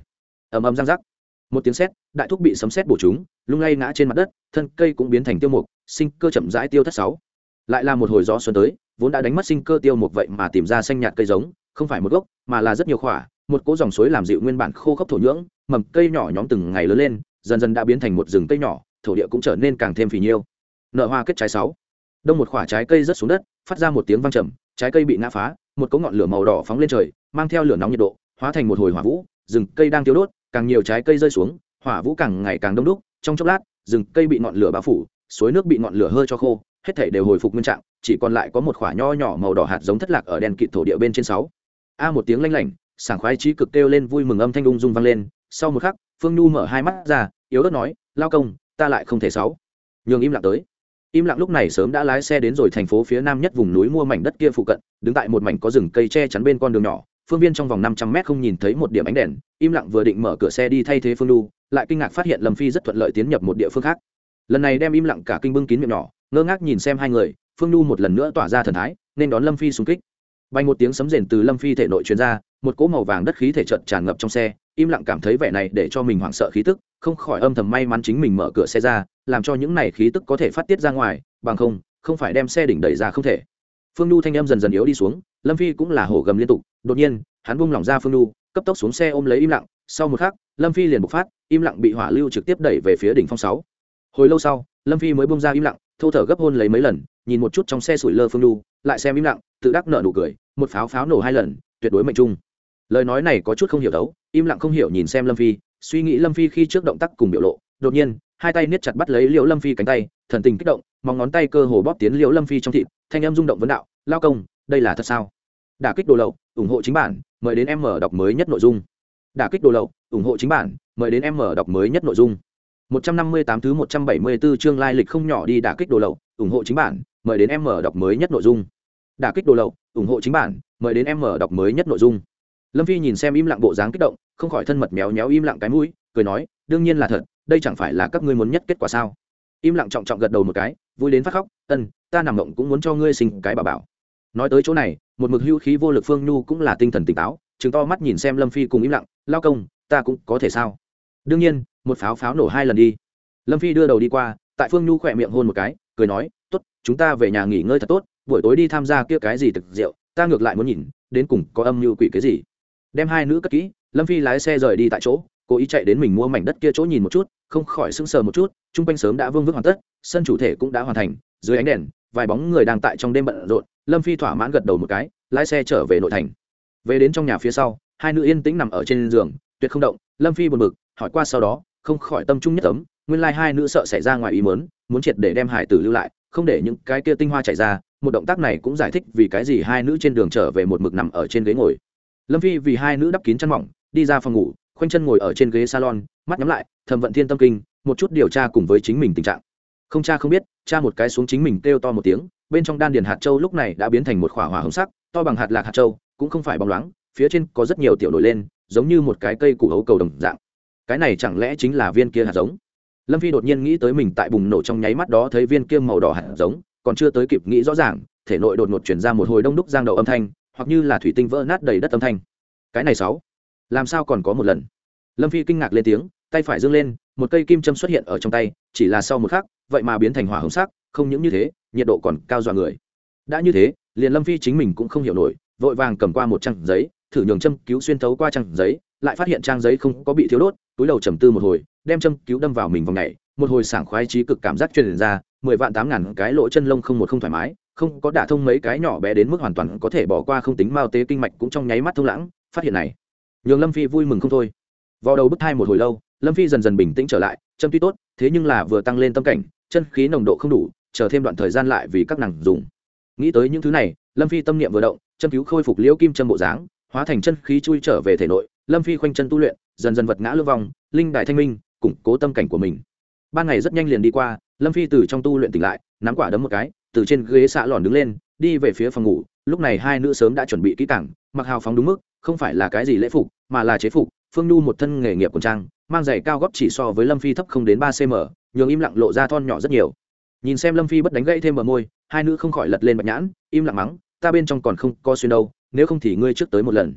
Ầm ầm răng rắc. Một tiếng sét, đại thúc bị sấm sét bổ chúng, lung lay ngã trên mặt đất, thân cây cũng biến thành tiêu mục, sinh cơ chậm rãi tiêu thất sáu. Lại là một hồi gió xuân tới, vốn đã đánh mất sinh cơ tiêu mục vậy mà tìm ra xanh nhạt cây giống, không phải một gốc, mà là rất nhiều khỏa một cỗ dòng suối làm dịu nguyên bản khô khốc thổ nhưỡng, mầm cây nhỏ nhóm từng ngày lớn lên, dần dần đã biến thành một rừng cây nhỏ, thổ địa cũng trở nên càng thêm phì nhiêu. Nợ hoa kết trái sáu. Đông một khoả trái cây rớt xuống đất, phát ra một tiếng vang trầm, trái cây bị ngã phá, một cỗ ngọn lửa màu đỏ phóng lên trời, mang theo lửa nóng nhiệt độ, hóa thành một hồi hỏa vũ, rừng cây đang tiêu đốt, càng nhiều trái cây rơi xuống, hỏa vũ càng ngày càng đông đúc, trong chốc lát, rừng cây bị ngọn lửa bao phủ, suối nước bị ngọn lửa hơi cho khô, hết thảy đều hồi phục nguyên trạng, chỉ còn lại có một khoả nho nhỏ màu đỏ hạt giống thất lạc ở đèn kịt thổ địa bên trên sáu. A một tiếng lanh lảnh sảng khoái trí cực kêu lên vui mừng âm thanh ung dung vang lên. Sau một khắc, phương nhu mở hai mắt ra, yếu ớt nói, lao công, ta lại không thể sáu. Nhường im lặng tới. Im lặng lúc này sớm đã lái xe đến rồi thành phố phía nam nhất vùng núi mua mảnh đất kia phụ cận, đứng tại một mảnh có rừng cây che chắn bên con đường nhỏ. Phương viên trong vòng năm trăm mét không nhìn thấy một điểm ánh đèn. Im lặng vừa định mở cửa xe đi thay thế phương nhu, lại kinh ngạc phát hiện lâm phi rất thuận lợi tiến nhập một địa phương khác. Lần này đem im lặng cả kinh bưng kín miệng nhỏ, ngơ ngác nhìn xem hai người. Phương nhu một lần nữa tỏa ra thần thái, nên đón lâm phi xung kích. Bay một tiếng sấm rền từ lâm phi thể nội truyền ra một cỗ màu vàng đất khí thể chợt tràn ngập trong xe, im lặng cảm thấy vẻ này để cho mình hoảng sợ khí tức, không khỏi âm thầm may mắn chính mình mở cửa xe ra, làm cho những này khí tức có thể phát tiết ra ngoài, bằng không không phải đem xe đỉnh đẩy ra không thể. Phương nhu thanh âm dần dần yếu đi xuống, lâm phi cũng là hổ gầm liên tục, đột nhiên, hắn bung lỏng ra phương nhu, cấp tốc xuống xe ôm lấy im lặng, sau một khắc, lâm phi liền bộc phát, im lặng bị hỏa lưu trực tiếp đẩy về phía đỉnh phong sáu. Hồi lâu sau, lâm phi mới bung ra im lặng, thô thở gấp hôn lấy mấy lần, nhìn một chút trong xe sủi lơ phương nhu, lại xem im lặng, tự đắc nợ nụ cười, một pháo pháo nổ hai lần, tuyệt đối mệnh trung lời nói này có chút không hiểu đấu, im lặng không hiểu nhìn xem lâm phi, suy nghĩ lâm phi khi trước động tác cùng biểu lộ, đột nhiên, hai tay niết chặt bắt lấy liễu lâm phi cánh tay, thần tình kích động mong ngón tay cơ hồ bóp tiến liễu lâm phi trong thịt, thanh em rung động vấn đạo, lao công, đây là thật sao? Đả kích đồ lậu, ủng hộ chính bản, mời đến em mở đọc mới nhất nội dung. Đả kích đồ lậu, ủng hộ chính bản, mời đến em mở đọc mới nhất nội dung. 158 thứ 174 chương lai lịch không nhỏ đi, đả kích đồ lậu, ủng hộ chính bản, mời đến em mở đọc mới nhất nội dung. Đả kích đồ lậu, ủng hộ chính bản, mời đến em mở đọc mới nhất nội dung lâm phi nhìn xem im lặng bộ dáng kích động, không khỏi thân mật méo méo im lặng cái mũi, cười nói, đương nhiên là thật, đây chẳng phải là các ngươi muốn nhất kết quả sao? Im lặng trọng trọng gật đầu một cái, vui đến phát khóc, ân, ta nằm mộng cũng muốn cho ngươi sinh cái bà bảo. Nói tới chỗ này, một mực hưu khí vô lực phương nhu cũng là tinh thần tỉnh táo chứng to mắt nhìn xem lâm phi cùng im lặng, lao công, ta cũng có thể sao? Đương nhiên, một pháo pháo nổ hai lần đi. Lâm phi đưa đầu đi qua, tại phương nhu khỏe miệng hôn một cái, cười nói t ố t chúng ta về nhà nghỉ ngơi thật tốt, buổi tối đi tham gia kia cái gì thực rượu, ta ngược lại muốn nhìn, đến cùng có âm mưu quỷ cái gì? Đem hai nữ cất kỹ, lâm phi lái xe rời đi tại chỗ, cố ý chạy đến mình mua mảnh đất kia chỗ nhìn một chút, không khỏi sững sờ một chút, chung quanh sớm đã vương vức hoàn tất, sân chủ thể cũng đã hoàn thành, dưới ánh đèn, vài bóng người đang tại trong đêm bận rộn, lâm phi thỏa mãn gật đầu một cái, lái xe trở về nội thành. Về đến trong nhà phía sau, hai nữ yên tĩnh nằm ở trên giường, tuyệt không động, lâm phi buồn bực, hỏi qua sau đó, không khỏi tâm trung nhất tấm, nguyên lai hai nữ sợ xảy ra ngoài ý mớn muốn triệt để đem hải tử lưu lại, không để những cái kia tinh hoa chảy ra, một động tác này cũng giải thích vì cái gì hai nữ trên đường trở về một mực nằm ở trên ghế ngồi lâm phi vì hai nữ đắp kín chăn mỏng, đi ra phòng ngủ, khoanh chân ngồi ở trên ghế salon, mắt nhắm lại thầm vận thiên tâm kinh, một chút điều tra cùng với chính mình tình trạng. Không, cha không biết, cha một cái xuống chính mình kêu to một tiếng, bên trong đan điền hạt châu lúc này đã biến thành một khỏa hỏa hồng sắc, to bằng hạt lạc hạt châu, cũng không phải bóng loáng, phía trên có rất nhiều tiểu nổi lên, giống như một cái cây củ hấu cầu đồng dạng. Cái này chẳng lẽ chính là viên kia hạt giống? Lâm phi đột nhiên nghĩ tới mình tại bùng nổ trong nháy mắt đó thấy viên kia màu đỏ hạt giống, còn chưa tới kịp nghĩ rõ ràng, thể nội đột ngột chuyển ra một hồi đông đúc giang đầu âm thanh hoặc như là thủy tinh vỡ nát đầy đất âm thanh. Cái này sáu. Làm sao còn có một lần? Lâm phi kinh ngạc lên tiếng, tay phải dương lên, một cây kim châm xuất hiện ở trong tay, chỉ là sau một khắc, vậy mà biến thành hỏa hồng sắc, không những như thế, nhiệt độ còn cao dọa người. Đã như thế, liền lâm phi chính mình cũng không hiểu nổi, vội vàng cầm qua một trang giấy, thử nhường châm cứu xuyên thấu qua trang giấy, lại phát hiện trang giấy không có bị thiếu đốt, túi đầu trầm tư một hồi, đem châm cứu đâm vào mình vòng nhảy một hồi sảng khoái trí cực cảm giác truyền ra, mười vạn tám ngàn cái lỗ chân lông không một không thoải mái không có đả thông mấy cái nhỏ bé đến mức hoàn toàn có thể bỏ qua không tính mao tế kinh mạch cũng trong nháy mắt thông lãng, phát hiện này. Nhường lâm phi vui mừng không thôi. Vào đầu bức thai một hồi lâu, lâm phi dần dần bình tĩnh trở lại, châm tuy tốt, thế nhưng là vừa tăng lên tâm cảnh, chân khí nồng độ không đủ, chờ thêm đoạn thời gian lại vì các nàng dùng. Nghĩ tới những thứ này, lâm phi tâm niệm vừa động, châm cứu khôi phục liễu kim chân bộ dáng, hóa thành chân khí chui trở về thể nội, lâm phi khoanh chân tu luyện, dần dần vật ngã lưu vong, linh đại thanh minh, củng cố tâm cảnh của mình. Ban ngày rất nhanh liền đi qua, lâm phi từ trong tu luyện tỉnh lại, nắm quả đấm một cái từ trên ghế xạ lòn đứng lên, đi về phía phòng ngủ. Lúc này hai nữ sớm đã chuẩn bị kỹ cảng mặc hào phóng đúng mức, không phải là cái gì lễ phục, mà là chế phục. Phương nhu một thân nghề nghiệp quần trang, mang giày cao góp chỉ so với lâm phi thấp không đến ba cm, nhường im lặng lộ ra thon nhỏ rất nhiều. Nhìn xem lâm phi bất đánh gãy thêm bờ môi, hai nữ không khỏi lật lên bạch nhãn, im lặng mắng, ta bên trong còn không co xuyên đâu, nếu không thì ngươi trước tới một lần.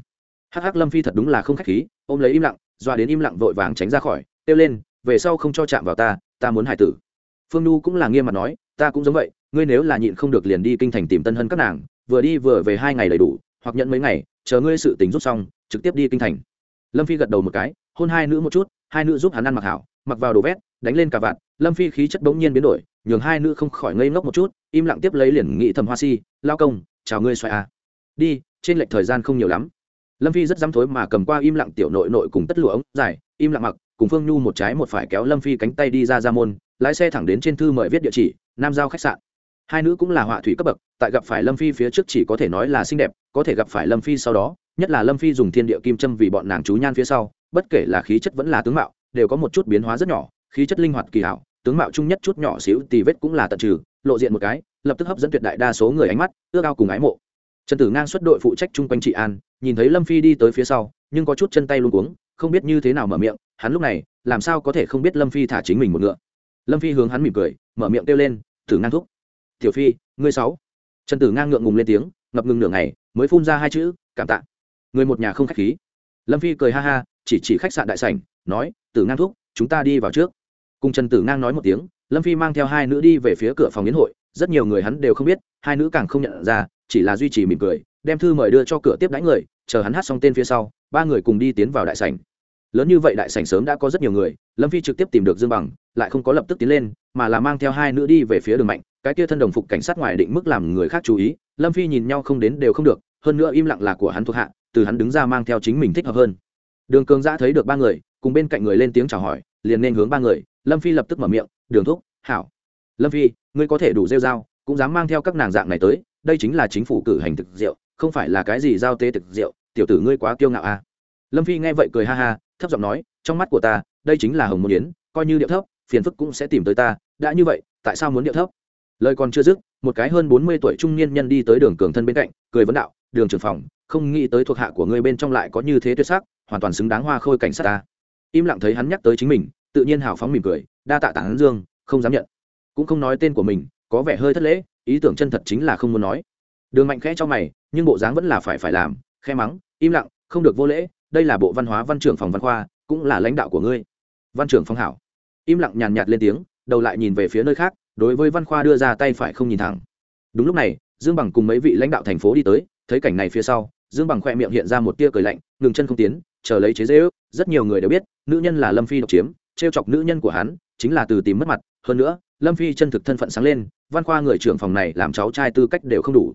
Hắc hắc, lâm phi thật đúng là không khách khí, ôm lấy im lặng, dọa đến im lặng vội vàng tránh ra khỏi, kêu lên, về sau không cho chạm vào ta ta muốn hải tử. Phương nhu cũng là nghiêm mặt nói, ta cũng giống vậy ngươi nếu là nhịn không được liền đi kinh thành tìm tân hân các nàng, vừa đi vừa về hai ngày đầy đủ, hoặc nhận mấy ngày, chờ ngươi sự tình rút xong, trực tiếp đi kinh thành. Lâm phi gật đầu một cái, hôn hai nữ một chút, hai nữ giúp hắn ăn mặc hảo, mặc vào đồ vét, đánh lên cả vạn lâm phi khí chất bỗng nhiên biến đổi, nhường hai nữ không khỏi ngây ngốc một chút, im lặng tiếp lấy liền nghị thầm hoa si, lao công, chào ngươi xoài à. đi, trên lệch thời gian không nhiều lắm. Lâm phi rất dám thối mà cầm qua im lặng tiểu nội nội cùng tất lụa ống dài, im lặng mặc, cùng phương nhu một trái một phải kéo lâm phi cánh tay đi ra ra môn, lái xe thẳng đến trên thư mời viết địa chỉ, nam giao khách sạn hai nữ cũng là họa thủy cấp bậc, tại gặp phải lâm phi phía trước chỉ có thể nói là xinh đẹp, có thể gặp phải lâm phi sau đó, nhất là lâm phi dùng thiên địa kim châm vì bọn nàng chú nhan phía sau, bất kể là khí chất vẫn là tướng mạo, đều có một chút biến hóa rất nhỏ, khí chất linh hoạt kỳ hảo, tướng mạo chung nhất chút nhỏ xíu tì vết cũng là tận trừ, lộ diện một cái, lập tức hấp dẫn tuyệt đại đa số người ánh mắt, ước cao cùng ái mộ. Trần tử ngang xuất đội phụ trách chung quanh trị an, nhìn thấy lâm phi đi tới phía sau, nhưng có chút chân tay luôn cuống, không biết như thế nào mở miệng, hắn lúc này, làm sao có thể không biết lâm phi thả chính mình một ngựa. Lâm phi hướng hắn mỉm cười, mở miệng kêu lên thử ngang thúc tiểu phi, ngươi sáu. Trần tử ngang ngượng ngùng lên tiếng, ngập ngừng nửa ngày, mới phun ra hai chữ, cảm tạ. Người một nhà không khách khí. Lâm phi cười ha ha, chỉ chỉ khách sạn đại sảnh, nói, tử ngang thúc, chúng ta đi vào trước. Cùng trần tử ngang nói một tiếng, lâm phi mang theo hai nữ đi về phía cửa phòng yến hội, rất nhiều người hắn đều không biết, hai nữ càng không nhận ra, chỉ là duy trì mỉm cười, đem thư mời đưa cho cửa tiếp đãi người, chờ hắn hát xong tên phía sau, ba người cùng đi tiến vào đại sảnh. Lớn như vậy đại sảnh sớm đã có rất nhiều người, lâm phi trực tiếp tìm được dương bằng, lại không có lập tức tiến lên, mà là mang theo hai nữ đi về phía đường mạnh cái kia thân đồng phục cảnh sát ngoài định mức làm người khác chú ý, lâm phi nhìn nhau không đến đều không được, hơn nữa im lặng là của hắn thuộc hạ, từ hắn đứng ra mang theo chính mình thích hợp hơn. Đường cường giã thấy được ba người, cùng bên cạnh người lên tiếng chào hỏi, liền nên hướng ba người, lâm phi lập tức mở miệng, đường thúc, hảo. Lâm phi, ngươi có thể đủ rêu dao cũng dám mang theo các nàng dạng này tới, đây chính là chính phủ cử hành thực rượu, không phải là cái gì giao tế thực rượu, tiểu tử ngươi quá kiêu ngạo à. Lâm phi nghe vậy cười ha ha, thấp giọng nói, trong mắt của ta, đây chính là hồng môn yến, coi như điệu thấp, phiền phức cũng sẽ tìm tới ta, đã như vậy, tại sao muốn điệu thấp? Lời còn chưa dứt, một cái hơn bốn mươi tuổi trung niên nhân đi tới đường cường thân bên cạnh, cười vấn đạo, đường trưởng phòng, không nghĩ tới thuộc hạ của ngươi bên trong lại có như thế tuyệt sắc, hoàn toàn xứng đáng hoa khôi cảnh sát ta. Im lặng thấy hắn nhắc tới chính mình, tự nhiên hào phóng mỉm cười, đa tạ tản dương, không dám nhận. Cũng không nói tên của mình, có vẻ hơi thất lễ, ý tưởng chân thật chính là không muốn nói. Đường mạnh khẽ cho mày, nhưng bộ dáng vẫn là phải phải làm, khe mắng, im lặng, không được vô lễ, đây là bộ văn hóa văn trưởng phòng văn khoa, cũng là lãnh đạo của ngươi. Văn trưởng phong hảo. Im lặng nhàn nhạt lên tiếng, đầu lại nhìn về phía nơi khác đối với văn khoa đưa ra tay phải không nhìn thẳng. Đúng lúc này, dương bằng cùng mấy vị lãnh đạo thành phố đi tới, thấy cảnh này phía sau, dương bằng khoe miệng hiện ra một tia cười lạnh, ngừng chân không tiến, chờ lấy chế dễ ước, rất nhiều người đều biết, nữ nhân là lâm phi độc chiếm, trêu chọc nữ nhân của hắn, chính là từ tìm mất mặt, hơn nữa, lâm phi chân thực thân phận sáng lên, văn khoa người trưởng phòng này làm cháu trai tư cách đều không đủ.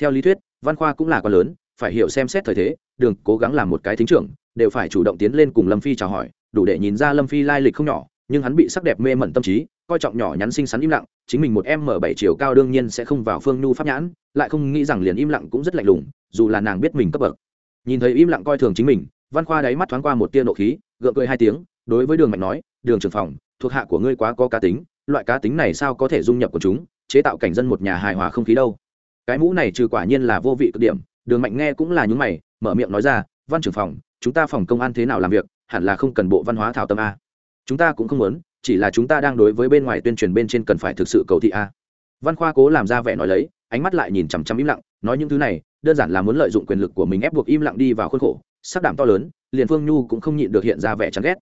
Theo lý thuyết, văn khoa cũng là con lớn, phải hiểu xem xét thời thế, đường cố gắng làm một cái thính trưởng, đều phải chủ động tiến lên cùng lâm phi chào hỏi, đủ để nhìn ra lâm phi lai lịch không nhỏ nhưng hắn bị sắc đẹp mê mẩn tâm trí, coi trọng nhỏ nhắn xinh xắn im lặng, chính mình một em m bảy chiều cao đương nhiên sẽ không vào phương nhu pháp nhãn, lại không nghĩ rằng liền im lặng cũng rất lạnh lùng, dù là nàng biết mình cấp bậc. Nhìn thấy im lặng coi thường chính mình, văn khoa đáy mắt thoáng qua một tia nộ khí, gượng cười hai tiếng, đối với đường mạnh nói, đường trưởng phòng, thuộc hạ của ngươi quá có cá tính, loại cá tính này sao có thể dung nhập của chúng, chế tạo cảnh dân một nhà hài hòa không khí đâu. Cái mũ này trừ quả nhiên là vô vị cực điểm, đường mạnh nghe cũng là những mày, mở miệng nói ra, văn trưởng phòng, chúng ta phòng công an thế nào làm việc, hẳn là không cần bộ văn hóa thảo tâm a chúng ta cũng không muốn, chỉ là chúng ta đang đối với bên ngoài tuyên truyền bên trên cần phải thực sự cầu thị a. Văn khoa cố làm ra vẻ nói lấy, ánh mắt lại nhìn chằm chằm im lặng, nói những thứ này, đơn giản là muốn lợi dụng quyền lực của mình ép buộc im lặng đi vào khuôn khổ, sắc đảm to lớn, liền phương nhu cũng không nhịn được hiện ra vẻ chán ghét.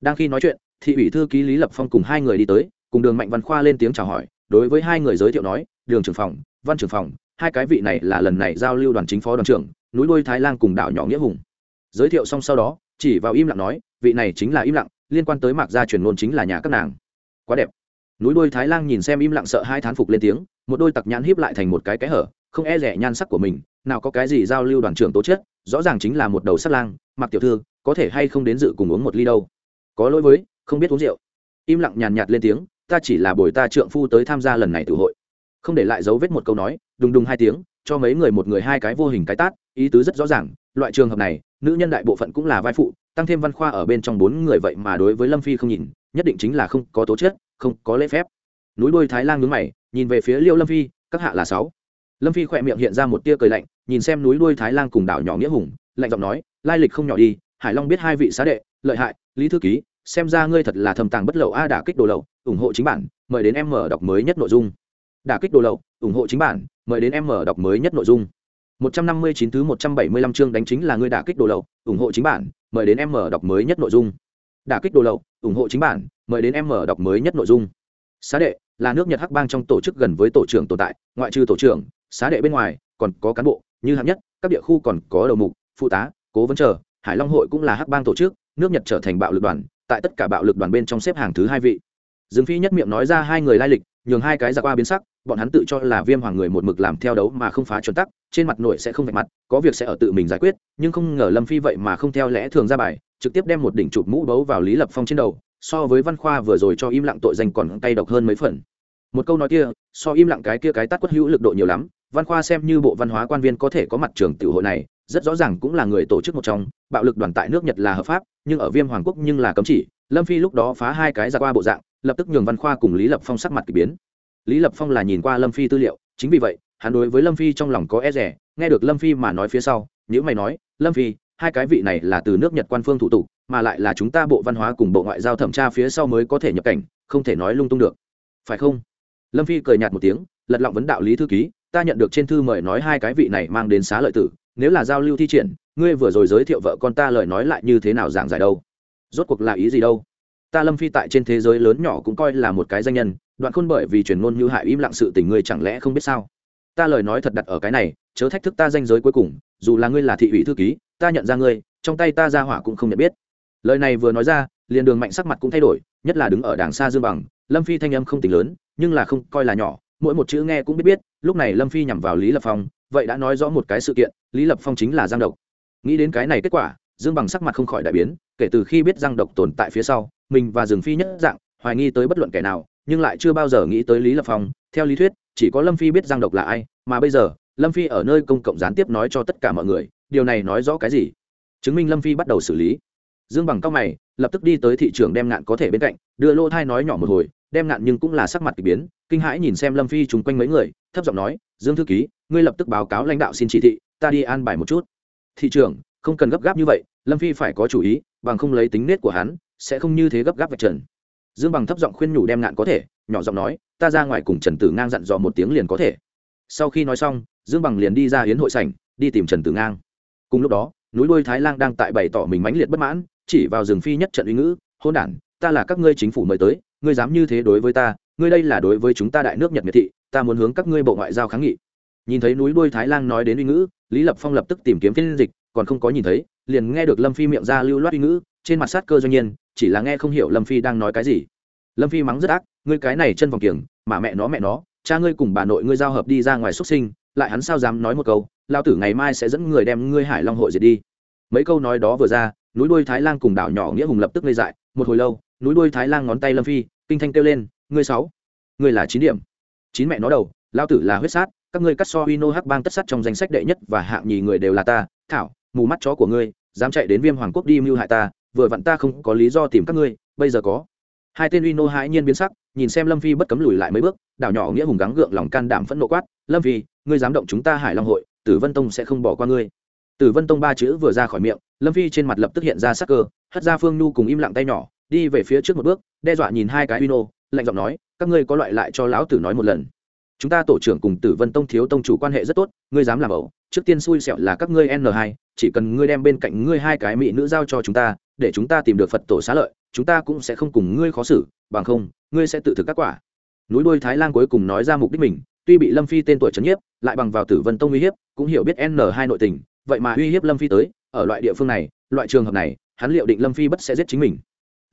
Đang khi nói chuyện thị ủy thư ký lý lập phong cùng hai người đi tới, cùng đường mạnh văn khoa lên tiếng chào hỏi, đối với hai người giới thiệu nói, đường trưởng phòng, văn trưởng phòng, hai cái vị này là lần này giao lưu đoàn chính phó đoàn trưởng, núi đôi thái lan cùng đảo nhỏ nghĩa hùng. Giới thiệu xong sau đó, chỉ vào im lặng nói, vị này chính là im lặng liên quan tới mạc gia truyền ngôn chính là nhà các nàng. Quá đẹp. Núi đôi thái lan nhìn xem im lặng sợ hai thán phục lên tiếng, một đôi tặc nhãn híp lại thành một cái cái hở, không e rẻ nhan sắc của mình, nào có cái gì giao lưu đoàn trưởng tố chất, rõ ràng chính là một đầu sắt lang, mặc tiểu thư, có thể hay không đến dự cùng uống một ly đâu. Có lỗi với, không biết uống rượu. Im lặng nhàn nhạt lên tiếng, ta chỉ là bồi ta trượng phu tới tham gia lần này tử hội. Không để lại dấu vết một câu nói, đùng đùng hai tiếng, cho mấy người một người hai cái vô hình cái tát, ý tứ rất rõ ràng, loại trường hợp này, nữ nhân đại bộ phận cũng là vai phụ tăng thêm văn khoa ở bên trong bốn người vậy mà đối với lâm phi không nhìn, nhất định chính là không có tố chất, không có lễ phép. Núi đôi thái lan ngứng mày, nhìn về phía liêu lâm phi, các hạ là sáu. Lâm phi khỏe miệng hiện ra một tia cười lạnh, nhìn xem núi đuôi thái lan cùng đảo nhỏ nghĩa hùng, lạnh giọng nói, lai lịch không nhỏ đi, hải long biết hai vị xá đệ, lợi hại, lý thư ký, xem ra ngươi thật là thầm tàng bất lậu a, đả kích đồ lậu, ủng hộ chính bản, mời đến em mở đọc mới nhất nội dung. Đả kích đồ lậu, ủng hộ chính bản, mời đến em mở đọc mới nhất nội dung. 159 thứ 175 chương đánh chính là ngươi đả kích đồ lậu, ủng hộ chính bản, mời đến em mở đọc mới nhất nội dung. Đả kích đồ lậu, ủng hộ chính bản, mời đến em mở đọc mới nhất nội dung. Xá đệ, là nước nhật hắc bang trong tổ chức gần với tổ trưởng tồn tại, ngoại trừ tổ trưởng, xá đệ bên ngoài, còn có cán bộ, như hạng nhất, các địa khu còn có đầu mục, phụ tá, cố vấn chờ, hải long hội cũng là hắc bang tổ chức, nước nhật trở thành bạo lực đoàn, tại tất cả bạo lực đoàn bên trong xếp hàng thứ hai vị. Dương phi nhất miệng nói ra hai người lai lịch nhường hai cái ra qua biến sắc, bọn hắn tự cho là viêm hoàng người một mực làm theo đấu mà không phá chuẩn tắc, trên mặt nội sẽ không vạch mặt, có việc sẽ ở tự mình giải quyết, nhưng không ngờ lâm phi vậy mà không theo lẽ thường ra bài, trực tiếp đem một đỉnh chụp mũ bấu vào lý lập phong trên đầu, so với văn khoa vừa rồi cho im lặng tội danh còn tay độc hơn mấy phần. Một câu nói kia, so im lặng cái kia cái tắt quất hữu lực độ nhiều lắm, văn khoa xem như bộ văn hóa quan viên có thể có mặt trường tiểu hội này, rất rõ ràng cũng là người tổ chức một trong, bạo lực đoàn tại nước nhật là hợp pháp, nhưng ở viêm hoàng quốc nhưng là cấm chỉ, lâm phi lúc đó phá hai cái ra qua bộ dạng lập tức nhường văn khoa cùng lý lập phong sắc mặt k ỳ biến. Lý lập phong là nhìn qua lâm phi tư liệu, chính vì vậy, hắn đối với lâm phi trong lòng có e rẻ nghe được lâm phi mà nói phía sau nếu mày nói, lâm phi, hai cái vị này là từ nước nhật quan phương thủ tục mà lại là chúng ta bộ văn hóa cùng bộ ngoại giao thẩm tra phía sau mới có thể nhập cảnh, không thể nói lung tung được. Phải không? Lâm phi cười nhạt một tiếng, lật lọng vấn đạo lý thư ký, ta nhận được trên thư mời nói hai cái vị này mang đến xá lợi tử, nếu là giao lưu thi triển, ngươi vừa rồi giới thiệu vợ con ta lời nói lại như thế nào giảng giải đâu? Rốt cuộc là ý gì đâu? Ta lâm phi tại trên thế giới lớn nhỏ cũng coi là một cái danh nhân, đoạn khôn bởi vì truyền ngôn như hại im lặng sự tình ngươi chẳng lẽ không biết sao? Ta lời nói thật đặt ở cái này, chớ thách thức ta danh giới cuối cùng, dù là ngươi là thị ủy thư ký, ta nhận ra ngươi, trong tay ta ra hỏa cũng không nhận biết. Lời này vừa nói ra, liền đường mạnh sắc mặt cũng thay đổi, nhất là đứng ở đàng xa dương bằng, lâm phi thanh âm không tính lớn, nhưng là không coi là nhỏ, mỗi một chữ nghe cũng biết biết, lúc này lâm phi nhằm vào lý lập phong, vậy đã nói rõ một cái sự kiện, lý lập phong chính là giang độc. Nghĩ đến cái này kết quả, dương bằng sắc mặt không khỏi đại biến, kể từ khi biết giang độc tồn tại phía sau mình và rừng phi nhất dạng, hoài nghi tới bất luận kẻ nào, nhưng lại chưa bao giờ nghĩ tới lý lập phong. Theo lý thuyết, chỉ có lâm phi biết giang độc là ai, mà bây giờ, lâm phi ở nơi công cộng gián tiếp nói cho tất cả mọi người, điều này nói rõ cái gì? Chứng minh lâm phi bắt đầu xử lý. Dương bằng cao mày, lập tức đi tới thị trường đem ngạn có thể bên cạnh, đưa lô thai nói nhỏ một hồi, đem ngạn nhưng cũng là sắc mặt k ỳ biến, kinh hãi nhìn xem lâm phi chung quanh mấy người, thấp giọng nói, dương thư ký, ngươi lập tức báo cáo lãnh đạo xin chỉ thị, ta đi an bài một chút. Thị trường không cần gấp gáp như vậy, lâm phi phải có chủ ý, bằng không lấy tính nết của hắn sẽ không như thế gấp gáp vạch trần. Dương bằng thấp giọng khuyên nhủ đem ngạn có thể, nhỏ giọng nói, ta ra ngoài cùng trần tử ngang dặn dò một tiếng liền có thể. Sau khi nói xong, dương bằng liền đi ra hiến hội sảnh, đi tìm trần tử ngang. Cùng lúc đó, núi đuôi thái lan đang tại bày tỏ mình mãnh liệt bất mãn, chỉ vào rừng phi nhất trận uy ngữ, hôn đản, ta là các ngươi chính phủ mời tới, ngươi dám như thế đối với ta, ngươi đây là đối với chúng ta đại nước nhật miệt thị, ta muốn hướng các ngươi bộ ngoại giao kháng nghị. Nhìn thấy núi đuôi thái lan nói đến uy ngữ, lý lập phong lập tức tìm kiếm phiên dịch, còn không có nhìn thấy, liền nghe được lâm phi miệng ra lưu loát uy ngữ, trên mặt sát cơ doanh nhiên chỉ là nghe không hiểu lâm phi đang nói cái gì. Lâm phi mắng rất ác, ngươi cái này chân vòng kiềng, mà mẹ nó mẹ nó, cha ngươi cùng bà nội ngươi giao hợp đi ra ngoài xuất sinh, lại hắn sao dám nói một câu lao tử ngày mai sẽ dẫn người đem ngươi hải long hội diệt đi. Mấy câu nói đó vừa ra, núi đuôi thái lan cùng đảo nhỏ nghĩa hùng lập tức ngây dại, một hồi lâu, núi đuôi thái lan ngón tay lâm phi, kinh thanh kêu lên, ngươi sáu, ngươi là chín điểm. Chín mẹ nó đầu lao tử là huyết sát, các ngươi cắt so huy nô hắc bang tất sát trong danh sách đệ nhất và hạng nhì người đều là ta, thảo, mù mắt chó của ngươi, dám chạy đến viêm hoàng quốc đi mưu hại ta vừa vặn ta không có lý do tìm các ngươi, bây giờ có. Hai tên uy nô hãi nhiên biến sắc, nhìn xem lâm phi bất cấm lùi lại mấy bước, đảo nhỏ nghĩa hùng gắng gượng lòng can đảm phẫn nộ quát, lâm phi, ngươi dám động chúng ta hải long hội, tử vân tông sẽ không bỏ qua ngươi. Tử vân tông ba chữ vừa ra khỏi miệng, lâm phi trên mặt lập tức hiện ra sắc cơ, hất ra phương nhu cùng im lặng tay nhỏ, đi về phía trước một bước, đe dọa nhìn hai cái uy nô, lạnh giọng nói, các ngươi có loại lại cho lão tử nói một lần. Chúng ta tổ trưởng cùng tử vân tông thiếu tông chủ quan hệ rất tốt, ngươi dám làm ẩu, trước tiên xui xẹo là các ngươi n 2 chỉ cần ngươi đem bên cạnh ngươi hai cái mỹ nữ giao cho chúng ta để chúng ta tìm được phật tổ xá lợi, chúng ta cũng sẽ không cùng ngươi khó xử, bằng không, ngươi sẽ tự thực các quả. Núi đôi thái lan cuối cùng nói ra mục đích mình, tuy bị lâm phi tên tuổi trấn nhiếp, lại bằng vào tử vân tông uy hiếp, cũng hiểu biết n 2 nội tình, vậy mà uy hiếp lâm phi tới, ở loại địa phương này, loại trường hợp này, hắn liệu định lâm phi bất sẽ giết chính mình.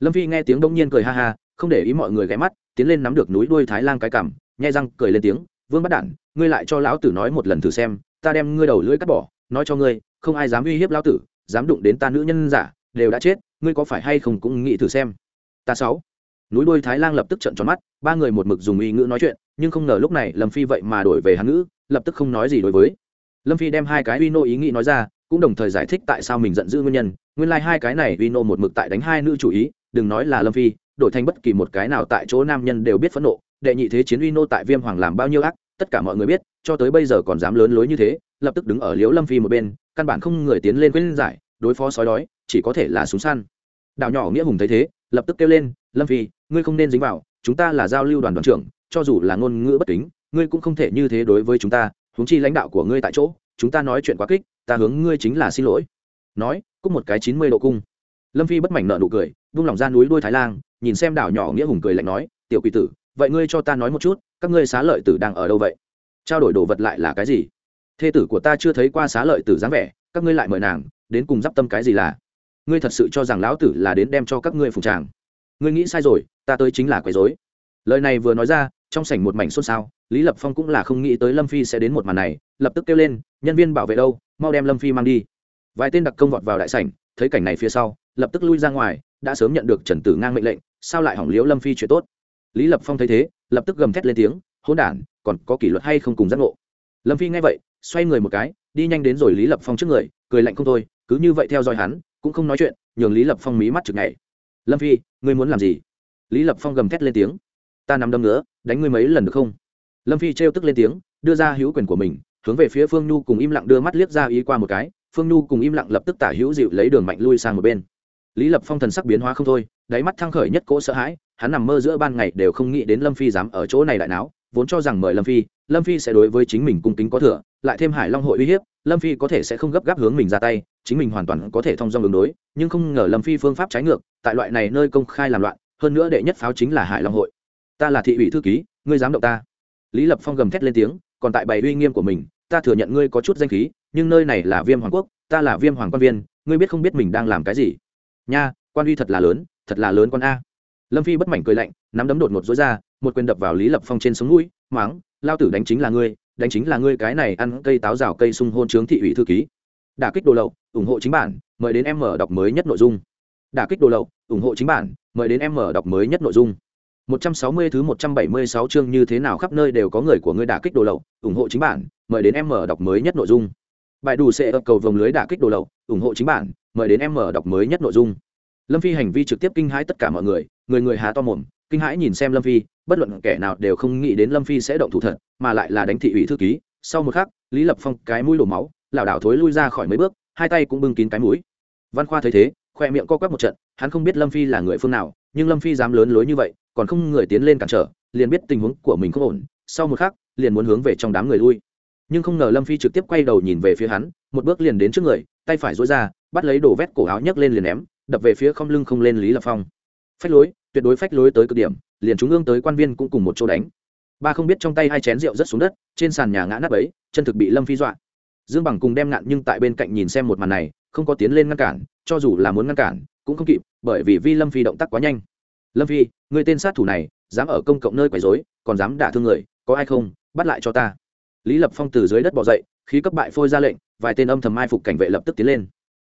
Lâm phi nghe tiếng đông nhiên cười ha ha, không để ý mọi người ghé mắt, tiến lên nắm được núi đuôi thái lan cái cảm nhai răng cười lên tiếng, vương bắt đản, ngươi lại cho lão tử nói một lần thử xem, ta đem ngươi đầu lưỡi cắt bỏ, nói cho ngươi, không ai dám uy hiếp lão tử, dám đụng đến ta nữ nhân giả đều đã chết, ngươi có phải hay không cũng nghĩ thử xem. Ta sáu. Núi đôi thái lan lập tức trận tròn mắt, ba người một mực dùng uy ngữ nói chuyện, nhưng không ngờ lúc này lâm phi vậy mà đổi về hắn ngữ, lập tức không nói gì đối với. Lâm phi đem hai cái uy nô ý nghĩ nói ra, cũng đồng thời giải thích tại sao mình giận dữ nguyên nhân. Nguyên lai、like、hai cái này uy nô một mực tại đánh hai nữ chủ ý, đừng nói là lâm phi, đổi thành bất kỳ một cái nào tại chỗ nam nhân đều biết phẫn nộ. Đệ nhị thế chiến uy nô tại viêm hoàng làm bao nhiêu ác, tất cả mọi người biết, cho tới bây giờ còn dám lớn lối như thế, lập tức đứng ở liễu lâm phi một bên, căn bản không người tiến lên quyết giải, đối phó sói đói chỉ có thể là súng săn. Đào nhỏ nghĩa hùng thấy thế, lập tức kêu lên, lâm phi, ngươi không nên dính vào, chúng ta là giao lưu đoàn đoàn trưởng, cho dù là ngôn ngữ bất kính, ngươi cũng không thể như thế đối với chúng ta, huống chi lãnh đạo của ngươi tại chỗ, chúng ta nói chuyện quá kích, ta hướng ngươi chính là xin lỗi. Nói cúc một cái chín mươi độ cung. Lâm phi bất mảnh nợ nụ cười, vung lòng ra núi đuôi thái lan nhìn xem đảo nhỏ nghĩa hùng cười lạnh nói, tiểu quỷ tử, vậy ngươi cho ta nói một chút, các ngươi xá lợi tử đang ở đâu vậy? Trao đổi đồ vật lại là cái gì? Thê tử của ta chưa thấy qua xá lợi tử dáng vẻ, các ngươi lại mời nàng, đến cùng d i p tâm cái gì là? Ngươi thật sự cho rằng lão tử là đến đem cho các ngươi phùng tràng. Ngươi nghĩ sai rồi, ta tới chính là quấy dối lời này vừa nói ra, trong sảnh một mảnh xôn xao, lý lập phong cũng là không nghĩ tới lâm phi sẽ đến một màn này, lập tức kêu lên, nhân viên bảo vệ đâu, mau đem lâm phi mang đi. Vài tên đặc công vọt vào đại sảnh, thấy cảnh này phía sau, lập tức lui ra ngoài, đã sớm nhận được trần tử ngang mệnh lệnh, sao lại hỏng liễu lâm phi chuyện tốt? Lý lập phong thấy thế, lập tức gầm thét lên tiếng, hỗn đản, còn có kỷ luật hay không cùng giác ngộ? Lâm phi nghe vậy, xoay người một cái, đi nhanh đến rồi lý lập phong trước người, cười lạnh không thôi, cứ như vậy theo dõi hắn cũng không nói chuyện, nhường lý lập phong mí mắt chực ngày lâm phi, ngươi muốn làm gì? Lý lập phong gầm thét lên tiếng. Ta nằm đâm nữa đánh ngươi mấy lần được không? Lâm phi trêu tức lên tiếng, đưa ra hữu quyền của mình, hướng về phía phương nhu cùng im lặng đưa mắt liếc ra ý qua một cái. Phương nhu cùng im lặng lập tức tả hữu dịu lấy đường mạnh lui sang một bên. Lý lập phong thần sắc biến hóa không thôi, đáy mắt thăng khởi nhất cỗ sợ hãi, hắn nằm mơ giữa ban ngày đều không nghĩ đến lâm phi dám ở chỗ này đại náo vốn cho rằng mời lâm phi lâm phi sẽ đối với chính mình cung kính có thừa, lại thêm hải long hội uy hiếp, lâm phi có thể sẽ không gấp gáp hướng mình ra tay, chính mình hoàn toàn có thể thông dong đường đối, nhưng không ngờ lâm phi phương pháp trái ngược, tại loại này nơi công khai làm loạn, hơn nữa đệ nhất pháo chính là hải long hội. Ta là thị ủy thư ký, ngươi dám động ta. Lý lập phong gầm thét lên tiếng, còn tại bày uy nghiêm của mình, ta thừa nhận ngươi có chút danh khí, nhưng nơi này là viêm hoàng quốc, ta là viêm hoàng quan viên, ngươi biết không biết mình đang làm cái gì. Nha, quan uy thật là lớn, thật là lớn con a. Lâm phi bất mảnh cười lạnh, nắm đấm đột ngột dối ra một quyền đập vào lý lập phong trên sống mũi máng lao tử đánh chính là ngươi đánh chính là ngươi cái này ăn cây táo rào cây sung hôn trướng thị ủy thư ký đả kích đồ lậu ủng hộ chính bản mời đến em mở đọc mới nhất nội dung đả kích đồ lậu ủng hộ chính bản mời đến em mở đọc mới nhất nội dung 160 thứ 176 chương như thế nào khắp nơi đều có người của ngươi đả kích đồ lậu, ủng hộ chính bản, mời đến em mở đọc mới nhất nội dung. Bài đủ sẽ ập cầu vòng lưới đả kích đồ lậu, ủng hộ chính bản, mời đến em mở đọc mới nhất nội dung. Lâm Phi hành vi trực tiếp kinh hãi tất cả mọi người, người người há to mồm, kinh hãi nhìn xem Lâm Phi, bất luận kẻ nào đều không nghĩ đến Lâm Phi sẽ động thủ thật, mà lại là đánh thị ủy thư ký. Sau một khắc, Lý Lập Phong cái mũi đổ máu, lảo đảo thối lui ra khỏi mấy bước, hai tay cũng bưng kín cái mũi. Văn Khoa thấy thế, khoe miệng co quắp một trận, hắn không biết Lâm Phi là người phương nào, nhưng Lâm Phi dám lớn lối như vậy, còn không người tiến lên cản trở liền biết tình huống của mình không ổn sau một khắc liền muốn hướng về trong đám người lui nhưng không ngờ lâm phi trực tiếp quay đầu nhìn về phía hắn một bước liền đến trước người tay phải dối ra bắt lấy đồ vét cổ áo nhấc lên liền ném đập về phía không lưng không lên lý lập phong phách lối, tuyệt đối phách lối tới cực điểm, liền trung ương tới quan viên cũng cùng một chỗ đánh. Ba không biết trong tay hai chén rượu rất xuống đất, trên sàn nhà ngã nắp ấy chân thực bị lâm phi dọa. Dương bằng cùng đem nạn nhưng tại bên cạnh nhìn xem một màn này, không có tiến lên ngăn cản, cho dù là muốn ngăn cản, cũng không kịp, bởi vì vi lâm phi động tác quá nhanh. Lâm phi người tên sát thủ này, dám ở công cộng nơi quấy rối, còn dám đả thương người, có ai không, bắt lại cho ta. Lý lập phong từ dưới đất bỏ dậy, khí cấp bại phôi ra lệnh, vài tên âm thầm mai phục cảnh vệ lập tức tiến lên.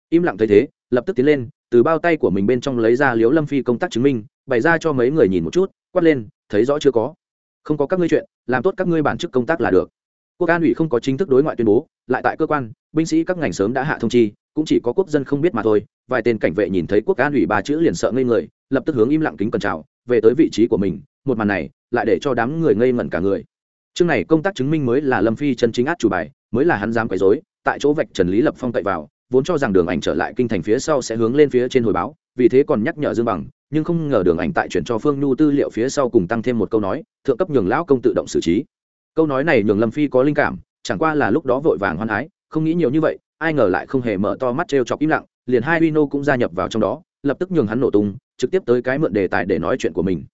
Im lặng thấy thế, lập tức tiến lên từ bao tay của mình bên trong lấy ra liếu lâm phi công tác chứng minh, bày ra cho mấy người nhìn một chút, quát lên, thấy rõ chưa có? Không có các ngươi chuyện, làm tốt các ngươi bản chức công tác là được. Quốc an ủy không có chính thức đối ngoại tuyên bố, lại tại cơ quan, binh sĩ các ngành sớm đã hạ thông chi, cũng chỉ có quốc dân không biết mà thôi. Vài tên cảnh vệ nhìn thấy quốc an ủy ba chữ liền sợ ngây người, lập tức hướng im lặng kính cẩn chào, về tới vị trí của mình, một màn này lại để cho đám người ngây ngẩn cả người. Chương này công tác chứng minh mới là lâm phi chân chính át chủ bài, mới là hắn dám quấy rối, tại chỗ vạch trần lý lập phong cậy vào vốn cho rằng đường ảnh trở lại kinh thành phía sau sẽ hướng lên phía trên hồi báo, vì thế còn nhắc nhở dương bằng, nhưng không ngờ đường ảnh tại chuyển cho phương nhu tư liệu phía sau cùng tăng thêm một câu nói, thượng cấp nhường lão công tự động xử trí. Câu nói này nhường lâm phi có linh cảm, chẳng qua là lúc đó vội vàng hoan ái không nghĩ nhiều như vậy, ai ngờ lại không hề mở to mắt t chọc im lặng, liền hai vino cũng gia nhập vào trong đó, lập tức nhường hắn nổ tung, trực tiếp tới cái mượn đề tài để nói chuyện của mình.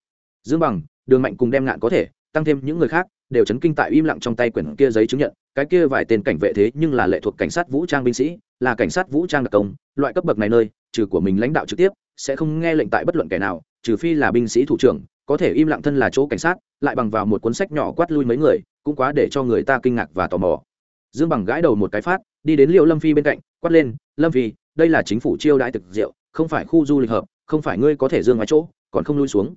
Dương bằng, đường mạnh cùng đem ngạn có thể, tăng thêm những người khác đều chấn kinh tại im lặng trong tay quyển kia giấy chứng nhận, cái kia vài tên cảnh vệ thế nhưng là lệ thuộc cảnh sát vũ trang binh sĩ, là cảnh sát vũ trang đặc công, loại cấp bậc này nơi, trừ của mình lãnh đạo trực tiếp, sẽ không nghe lệnh tại bất luận kẻ nào, trừ phi là binh sĩ thủ trưởng, có thể im lặng thân là chỗ cảnh sát, lại bằng vào một cuốn sách nhỏ quát lui mấy người, cũng quá để cho người ta kinh ngạc và tò mò. Dương bằng gãi đầu một cái phát, đi đến liệu lâm phi bên cạnh, quát lên, lâm phi, đây là chính phủ chiêu đãi thực rượu, không phải khu du lịch hợp, không phải ngươi có thể dương ngoài chỗ, còn không lui xuống.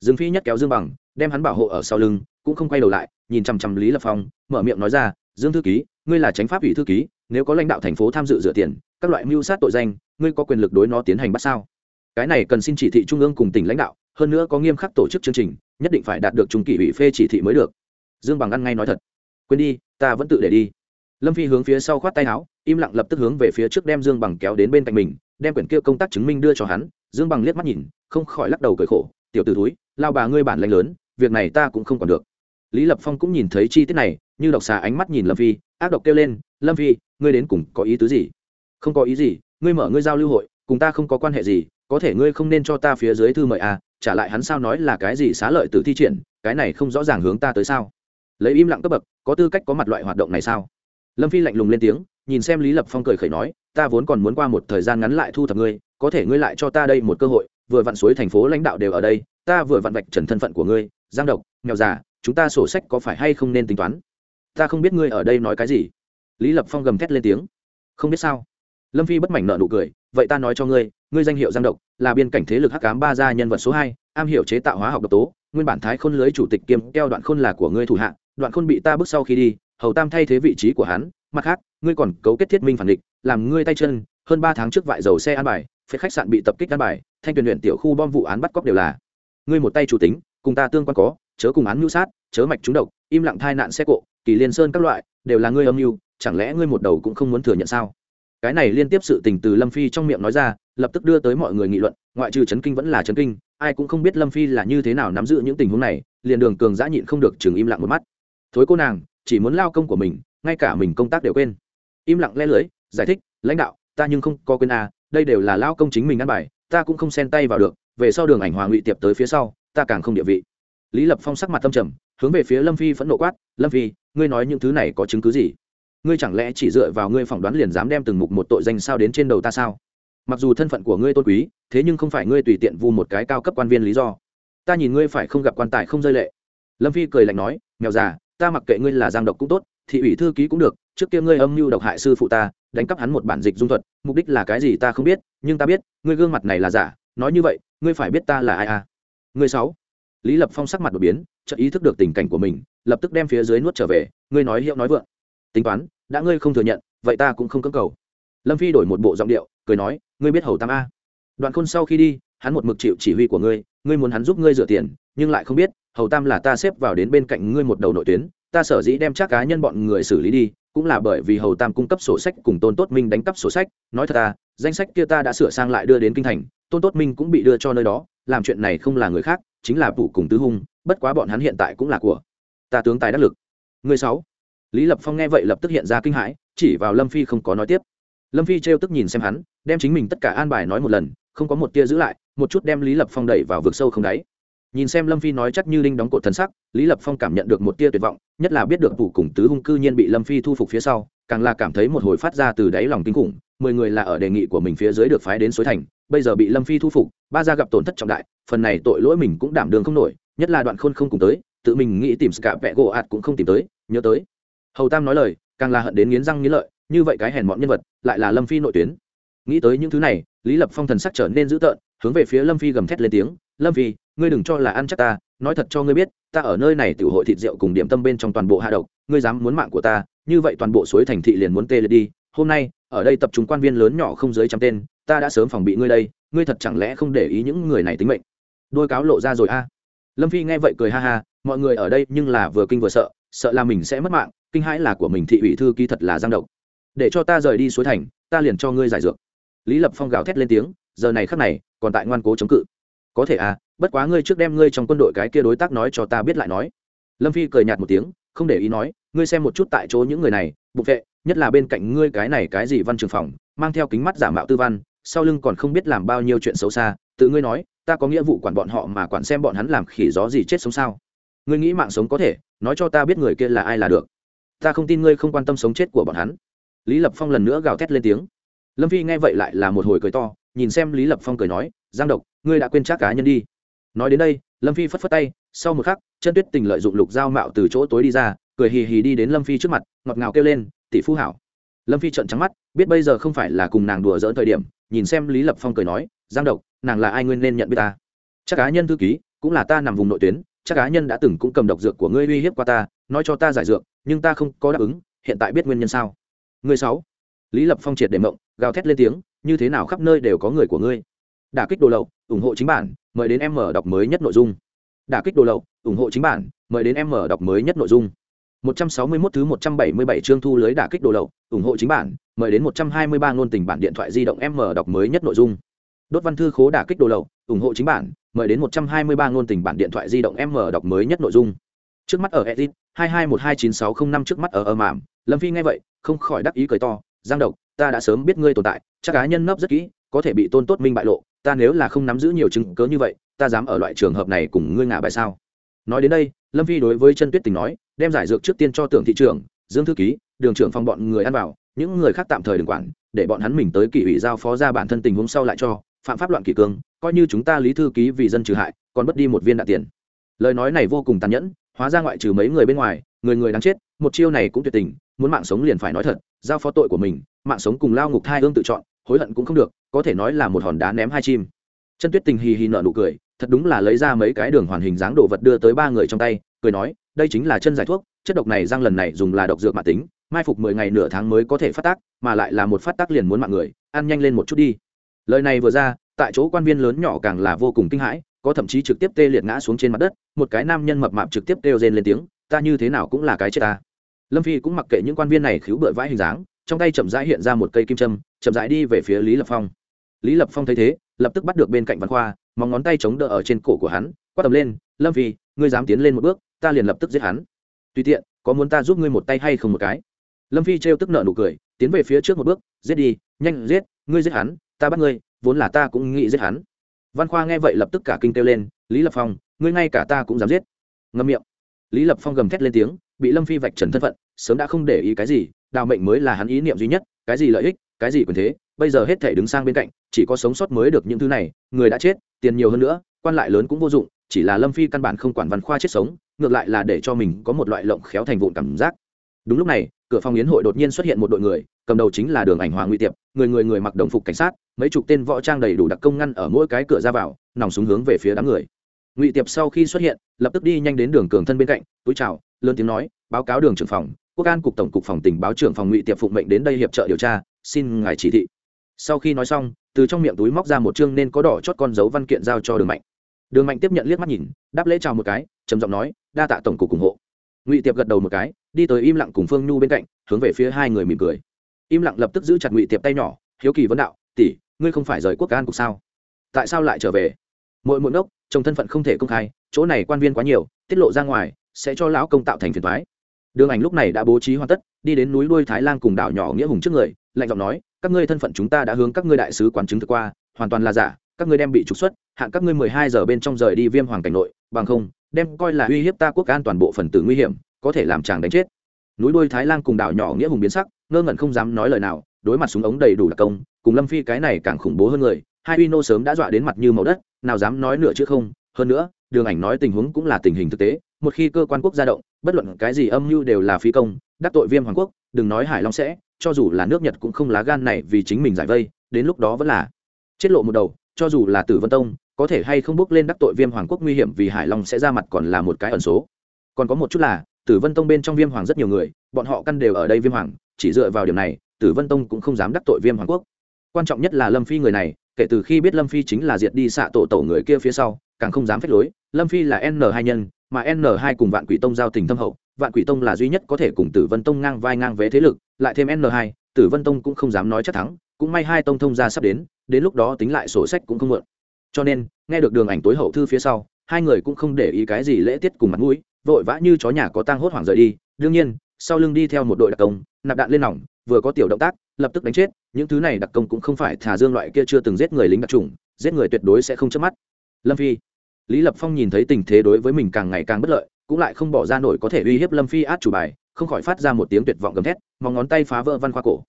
Dương phi nhất kéo dương bằng, đem hắn bảo hộ ở sau lưng cũng không quay đầu lại, nhìn chằm chằm lý lập phong, mở miệng nói ra, dương thư ký, ngươi là tránh pháp ủy thư ký, nếu có lãnh đạo thành phố tham dự rửa tiền, các loại mưu sát tội danh, ngươi có quyền lực đối nó tiến hành bắt sao? Cái này cần xin chỉ thị trung ương cùng tỉnh lãnh đạo, hơn nữa có nghiêm khắc tổ chức chương trình, nhất định phải đạt được trung kỷ ủy phê chỉ thị mới được. Dương bằng ăn ngay nói thật, quên đi, ta vẫn tự để đi. Lâm phi hướng phía sau khoát tay áo, im lặng lập tức hướng về phía trước đem dương bằng kéo đến bên cạnh mình, đem quyển kia công tác chứng minh đưa cho hắn. Dương bằng liếc mắt nhìn, không khỏi lắc đầu cười khổ, tiểu t ử túi lao bà ngươi bản lanh lớn, việc này ta cũng không còn được lý lập phong cũng nhìn thấy chi tiết này, như độc xà ánh mắt nhìn lâm phi, ác độc kêu lên, lâm phi, ngươi đến cùng có ý tứ gì? Không có ý gì, ngươi mở ngươi giao lưu hội, cùng ta không có quan hệ gì, có thể ngươi không nên cho ta phía dưới thư mời à trả lại hắn sao nói là cái gì xá lợi từ thi triển, cái này không rõ ràng hướng ta tới sao? Lấy im lặng cấp bậc, có tư cách có mặt loại hoạt động này sao? Lâm phi lạnh lùng lên tiếng, nhìn xem lý lập phong cười khẩy nói, ta vốn còn muốn qua một thời gian ngắn lại thu thập ngươi, có thể ngươi lại cho ta đây một cơ hội, vừa vặn suối thành phố lãnh đạo đều ở đây, ta vừa vặn vạch trần thân phận của ngươi, giang độc, nghèo già chúng ta sổ sách có phải hay không nên tính toán? Ta không biết ngươi ở đây nói cái gì. Lý lập phong gầm thét lên tiếng. Không biết sao? Lâm phi bất mảnh nợ nụ cười. Vậy ta nói cho ngươi ngươi danh hiệu giang độc, là biên cảnh thế lực hắc cám ba gia nhân vật số hai, am hiểu chế tạo hóa học độc tố, nguyên bản thái khôn lưới chủ tịch kiêm keo đoạn khôn là của ngươi thủ hạ, đoạn khôn bị ta bước sau khi đi, hầu tam thay thế vị trí của hắn, mặt khác, ngươi còn cấu kết thiết minh phản địch, làm ngươi tay chân, hơn ba tháng trước vại dầu xe an bài, phía khách sạn bị tập kích an bài, thanh tuyển luyện tiểu khu bom vụ án bắt cóc đều là ngươi một tay chủ tính, cùng ta tương quan có chớ cùng án mưu sát, chớ mạch trúng độc, im lặng thai nạn xe cộ, kỳ liên sơn các loại, đều là ngươi âm mưu, chẳng lẽ ngươi một đầu cũng không muốn thừa nhận sao? Cái này liên tiếp sự tình từ lâm phi trong miệng nói ra, lập tức đưa tới mọi người nghị luận, ngoại trừ chấn kinh vẫn là chấn kinh, ai cũng không biết lâm phi là như thế nào nắm giữ những tình huống này, liền đường cường giã nhịn không được chừng im lặng một mắt. Thối cô nàng, chỉ muốn lao công của mình, ngay cả mình công tác đều quên. Im lặng le lưới, giải thích, lãnh đạo, ta nhưng không có quên à đây đều là lao công chính mình ăn bài, ta cũng không xen tay vào được, về sau đường ảnh hòa ngụy tiệp tới phía sau, ta càng không địa vị lý lập phong sắc mặt tâm trầm, hướng về phía lâm phi phẫn nộ quát, lâm phi, ngươi nói những thứ này có chứng cứ gì? Ngươi chẳng lẽ chỉ dựa vào ngươi phỏng đoán liền dám đem từng mục một tội danh sao đến trên đầu ta sao? Mặc dù thân phận của ngươi tôn quý, thế nhưng không phải ngươi tùy tiện vu một cái cao cấp quan viên lý do. Ta nhìn ngươi phải không gặp quan tài không rơi lệ. Lâm phi cười lạnh nói nghèo già, ta mặc kệ ngươi là giang độc cũng tốt, thị ủy thư ký cũng được, trước kia ngươi âm mưu độc hại sư phụ ta, đánh cắp hắn một bản dịch dung thuật, mục đích là cái gì ta không biết, nhưng ta biết, ngươi gương mặt này là giả, nói như vậy, ngươi phải biết ta là ai à? Ngươi sáu lý lập phong sắc mặt đột biến, chợt ý thức được tình cảnh của mình, lập tức đem phía dưới nuốt trở về, ngươi nói hiệu nói vượng. Tính toán, đã ngươi không thừa nhận, vậy ta cũng không cưỡng cầu. Lâm phi đổi một bộ giọng điệu, cười nói, ngươi biết hầu tam a. Đoạn khôn sau khi đi, hắn một mực chịu chỉ huy của ngươi ngươi muốn hắn giúp ngươi rửa tiền, nhưng lại không biết, hầu tam là ta xếp vào đến bên cạnh ngươi một đầu nội tuyến, ta sở dĩ đem chắc cá nhân bọn người xử lý đi, cũng là bởi vì hầu tam cung cấp sổ sách cùng tôn tốt minh đánh cắp sổ sách, nói thật ta, danh sách kia ta đã sửa sang lại đưa đến kinh thành, tôn tốt minh cũng bị đưa cho nơi đó, làm chuyện này không là người khác chính là phủ cùng tứ hung, bất quá bọn hắn hiện tại cũng là của ta tướng tài đắc lực. Người sáu. Lý lập phong nghe vậy lập tức hiện ra kinh hãi, chỉ vào lâm phi không có nói tiếp. Lâm phi trêu tức nhìn xem hắn, đem chính mình tất cả an bài nói một lần, không có một tia giữ lại, một chút đem lý lập phong đẩy vào vực sâu không đáy. Nhìn xem lâm phi nói chắc như linh đóng cột thần sắc, lý lập phong cảm nhận được một tia tuyệt vọng, nhất là biết được phủ cùng tứ hung cư nhiên bị lâm phi thu phục phía sau, càng là cảm thấy một hồi phát ra từ đáy lòng kinh khủng, mười người là ở đề nghị của mình phía dưới được phái đến suối thành, bây giờ bị lâm phi thu phục, ba gia gặp tổn thất trọng đại phần này tội lỗi mình cũng đảm đường không nổi, nhất là đoạn khôn không cùng tới, tự mình nghĩ tìm cả vẹ gỗ ạt cũng không tìm tới, nhớ tới. Hầu tam nói lời, càng là hận đến nghiến răng nghiến lợi, như vậy cái hèn mọn nhân vật, lại là lâm phi nội tuyến. Nghĩ tới những thứ này, lý lập phong thần sắc trở nên dữ tợn, hướng về phía lâm phi gầm thét lên tiếng, lâm phi, ngươi đừng cho là ăn chắc ta, nói thật cho ngươi biết, ta ở nơi này tiểu hội thịt rượu cùng điểm tâm bên trong toàn bộ hạ độc, ngươi dám muốn mạng của ta, như vậy toàn bộ suối thành thị liền muốn tê liệt đi, hôm nay, ở đây tập trung quan viên lớn nhỏ không dưới trăm tên, ta đã sớm phòng bị ngươi đây, ngươi thật chẳng lẽ không để ý những người này tính mệnh? Đôi cáo lộ ra rồi a. Lâm phi nghe vậy cười ha ha, mọi người ở đây nhưng là vừa kinh vừa sợ sợ là mình sẽ mất mạng, kinh hãi là của mình thị ủy thư ký thật là giang độc. Để cho ta rời đi suối thành, ta liền cho ngươi giải dược. Lý lập phong gào thét lên tiếng, giờ này khắc này, còn tại ngoan cố chống cự. Có thể à bất quá ngươi trước đem ngươi trong quân đội cái kia đối tác nói cho ta biết lại nói. Lâm phi cười nhạt một tiếng, không để ý nói, ngươi xem một chút tại chỗ những người này bục vệ, nhất là bên cạnh ngươi cái này cái gì văn trường phòng, mang theo kính mắt giả mạo tư văn, sau lưng còn không biết làm bao nhiêu chuyện xấu xa, tự ngươi nói ta có nghĩa vụ quản bọn họ mà quản xem bọn hắn làm khỉ gió gì chết sống sao. Ngươi nghĩ mạng sống có thể, nói cho ta biết người kia là ai là được. Ta không tin ngươi không quan tâm sống chết của bọn hắn. Lý lập phong lần nữa gào thét lên tiếng. Lâm phi nghe vậy lại là một hồi cười to, nhìn xem lý lập phong cười nói, giang độc, ngươi đã quên trác cá nhân đi. Nói đến đây, lâm phi phất phất tay, sau một khắc, chân tuyết tình lợi dụng lục dao mạo từ chỗ tối đi ra, cười hì hì đi đến lâm phi trước mặt, ngọt ngào kêu lên, tỷ phú hảo. Lâm phi trợn trắng mắt, biết bây giờ không phải là cùng nàng đùa dỡn thời điểm, nhìn xem lý lập phong cười nói, giang độc nàng là ai nguyên nên nhận biết ta chắc cá nhân thư ký cũng là ta nằm vùng nội tuyến chắc cá nhân đã từng cũng cầm độc dược của ngươi uy hiếp qua ta nói cho ta giải dược nhưng ta không có đáp ứng hiện tại biết nguyên nhân sao Người sáu. Lý Lập Phong triệt để mộng, gào thét lên tiếng, như thế nào khắp nơi đều có người của ngươi. Đả kích đồ lậu, ủng hộ chính bản, mời đến em mở đọc mới nhất nội dung. Đả kích đồ lậu, ủng hộ chính bản, mời đến em mở đọc mới nhất nội dung. 161 thứ 177 chương thu lưới đả kích đồ lậu, ủng hộ chính bản, mời đến 123 ngôn tình bản điện thoại di động em mở đọc mới nhất nội dung. Đốt văn thư khố đả kích đồ lậu, ủng hộ chính bản, mời đến 123 ngôn tình bản điện thoại di động em mở đọc mới nhất nội dung. Trước mắt ở Edit, 22129605 trước mắt ở ở mạm, Lâm Phi nghe vậy, không khỏi đắc ý cười to giang độc ta đã sớm biết ngươi tồn tại chắc cá nhân nấp rất kỹ có thể bị tôn tốt minh bại lộ ta nếu là không nắm giữ nhiều chứng cớ như vậy ta dám ở loại trường hợp này cùng ngươi ngả bài sao? Nói đến đây lâm phi đối với chân tuyết tình nói đem giải dược trước tiên cho tưởng thị trường dương thư ký đường trưởng phòng bọn người ăn vào những người khác tạm thời đừng quản để bọn hắn mình tới kỷ ủy giao phó ra bản thân tình huống sau lại cho phạm pháp loạn kỷ cương, coi như chúng ta lý thư ký vì dân trừ hại, còn mất đi một viên đạn tiền. Lời nói này vô cùng tàn nhẫn, hóa ra ngoại trừ mấy người bên ngoài, người người đáng chết, một chiêu này cũng tuyệt tình, muốn mạng sống liền phải nói thật, giao phó tội của mình, mạng sống cùng lao ngục thai ương tự chọn, hối hận cũng không được, có thể nói là một hòn đá ném hai chim. Chân tuyết tình hì hì nợ nụ cười, thật đúng là lấy ra mấy cái đường hoàn hình dáng đồ vật đưa tới ba người trong tay, cười nói, đây chính là chân giải thuốc, chất độc này răng lần này dùng là độc dược mạng tính, mai phục mười ngày nửa tháng mới có thể phát tác, mà lại là một phát tác liền muốn mạng người, ăn nhanh lên một chút đi lời này vừa ra, tại chỗ quan viên lớn nhỏ càng là vô cùng kinh hãi, có thậm chí trực tiếp tê liệt ngã xuống trên mặt đất, một cái nam nhân mập mạp trực tiếp kêu rên lên tiếng, ta như thế nào cũng là cái chết ta. Lâm phi cũng mặc kệ những quan viên này khiếu bựa vãi hình dáng, trong tay chậm rãi hiện ra một cây kim châm, chậm rãi đi về phía lý lập phong. Lý lập phong thấy thế, lập tức bắt được bên cạnh văn khoa, móng ngón tay chống đỡ ở trên cổ của hắn, quát tầm lên, lâm phi, ngươi dám tiến lên một bước, ta liền lập tức giết hắn. Tùy tiện, có muốn ta giúp ngươi một tay hay không một cái? Lâm phi trêu tức nợ nụ cười, tiến về phía trước một bước, giết đi, nhanh giết, ngươi giết hắn ta bắt ngươi, vốn là ta cũng nghĩ giết hắn. Văn khoa nghe vậy lập tức cả kinh kêu lên, lý lập phong, ngươi ngay cả ta cũng dám giết. Ngâm miệng. Lý lập phong gầm thét lên tiếng, bị lâm phi vạch trần thân phận, sớm đã không để ý cái gì, đào mệnh mới là hắn ý niệm duy nhất, cái gì lợi ích, cái gì quyền thế, bây giờ hết thể đứng sang bên cạnh, chỉ có sống sót mới được những thứ này, người đã chết, tiền nhiều hơn nữa, quan lại lớn cũng vô dụng, chỉ là lâm phi căn bản không quản văn khoa chết sống, ngược lại là để cho mình có một loại lộng khéo thành vụn cảm giác. Đúng lúc này, cửa phòng yến hội đột nhiên xuất hiện một đội người, cầm đầu chính là đường ảnh hoàng nguy tiệp, người người người mặc đồng phục cảnh sát mấy chục tên võ trang đầy đủ đặc công ngăn ở mỗi cái cửa ra vào, nòng súng hướng về phía đám người. Ngụy tiệp sau khi xuất hiện, lập tức đi nhanh đến đường cường thân bên cạnh, túi chào, lớn tiếng nói, báo cáo đường trưởng phòng, quốc an cục tổng cục phòng tình báo trưởng phòng ngụy tiệp phụng mệnh đến đây hiệp trợ điều tra, xin ngài chỉ thị. Sau khi nói xong, từ trong miệng túi móc ra một chương nên có đỏ chót con dấu văn kiện giao cho đường mạnh. Đường mạnh tiếp nhận liếc mắt nhìn, đáp lễ chào một cái, trầm giọng nói, đa tạ tổng cục ủng hộ. Ngụy tiệp gật đầu một cái, đi tới im lặng cùng phương nhu bên cạnh, hướng về phía hai người mỉm cười. Im lặng lập tức giữ chặt ngụy tiệp tay nhỏ, hiếu kỳ vấn đạo, tỷ ngươi không phải rời quốc an cục sao? Tại sao lại trở về? Mỗi mỗi ngốc, chồng thân phận không thể công khai, chỗ này quan viên quá nhiều, tiết lộ ra ngoài, sẽ cho lão công tạo thành phiền thoái đường ảnh lúc này đã bố trí hoàn tất, đi đến núi đuôi thái lan cùng đảo nhỏ nghĩa hùng trước người, lạnh giọng nói, các ngươi thân phận chúng ta đã hướng các ngươi đại sứ quán chứng thực qua, hoàn toàn là giả, các ngươi đem bị trục xuất, hạn các ngươi mười hai giờ bên trong rời đi viêm hoàng cảnh nội, bằng không, đem coi là uy hiếp ta quốc an toàn bộ phần tử nguy hiểm, có thể làm chàng đánh chết. Núi đuôi thái lan cùng đảo nhỏ nghĩa hùng biến sắc, ngơ ngẩn không dám nói lời nào đối mặt súng ống đầy đủ đặc công, cùng lâm phi cái này càng khủng bố hơn người, hai uy nô sớm đã dọa đến mặt như màu đất, nào dám nói nữa chứ không. Hơn nữa, đường ảnh nói tình huống cũng là tình hình thực tế, một khi cơ quan quốc gia động, bất luận cái gì âm mưu đều là phi công, đắc tội viêm hoàng quốc, đừng nói hải long sẽ, cho dù là nước nhật cũng không lá gan này vì chính mình giải vây, đến lúc đó vẫn là chết lộ một đầu, cho dù là tử vân tông, có thể hay không bước lên đắc tội viêm hoàng quốc nguy hiểm vì hải long sẽ ra mặt còn là một cái ẩn số. Còn có một chút là, tử vân tông bên trong viêm hoàng rất nhiều người, bọn họ căn đều ở đây viêm hoàng, chỉ dựa vào điểm này tử vân tông cũng không dám đắc tội viêm hoàng quốc. Quan trọng nhất là lâm phi người này, kể từ khi biết lâm phi chính là diệt đi xạ tổ tổ người kia phía sau, càng không dám phép lối. Lâm phi là n hai nhân, mà n hai cùng vạn quỷ tông giao tình thâm hậu. Vạn quỷ tông là duy nhất có thể cùng tử vân tông ngang vai ngang vế thế lực, lại thêm n hai, tử vân tông cũng không dám nói chắc thắng. Cũng may hai tông thông ra sắp đến đến lúc đó tính lại sổ sách cũng không mượn cho nên, nghe được đường ảnh tối hậu thư phía sau, hai người cũng không để ý cái gì lễ tiết cùng mặt mũi, vội vã như chó nhà có tang hốt hoảng rời đi. Đương nhiên, sau lưng đi theo một đội đặc công nạp đạn lên nòng, vừa có tiểu động tác, lập tức đánh chết. Những thứ này đặc công cũng không phải thả dương loại kia chưa từng giết người lính đặc trùng, giết người tuyệt đối sẽ không chớp mắt. Lâm phi. Lý lập phong nhìn thấy tình thế đối với mình càng ngày càng bất lợi, cũng lại không bỏ ra nổi có thể uy hiếp lâm phi át chủ bài, không khỏi phát ra một tiếng tuyệt vọng gầm thét mong ngón tay phá vỡ văn khoa cổ.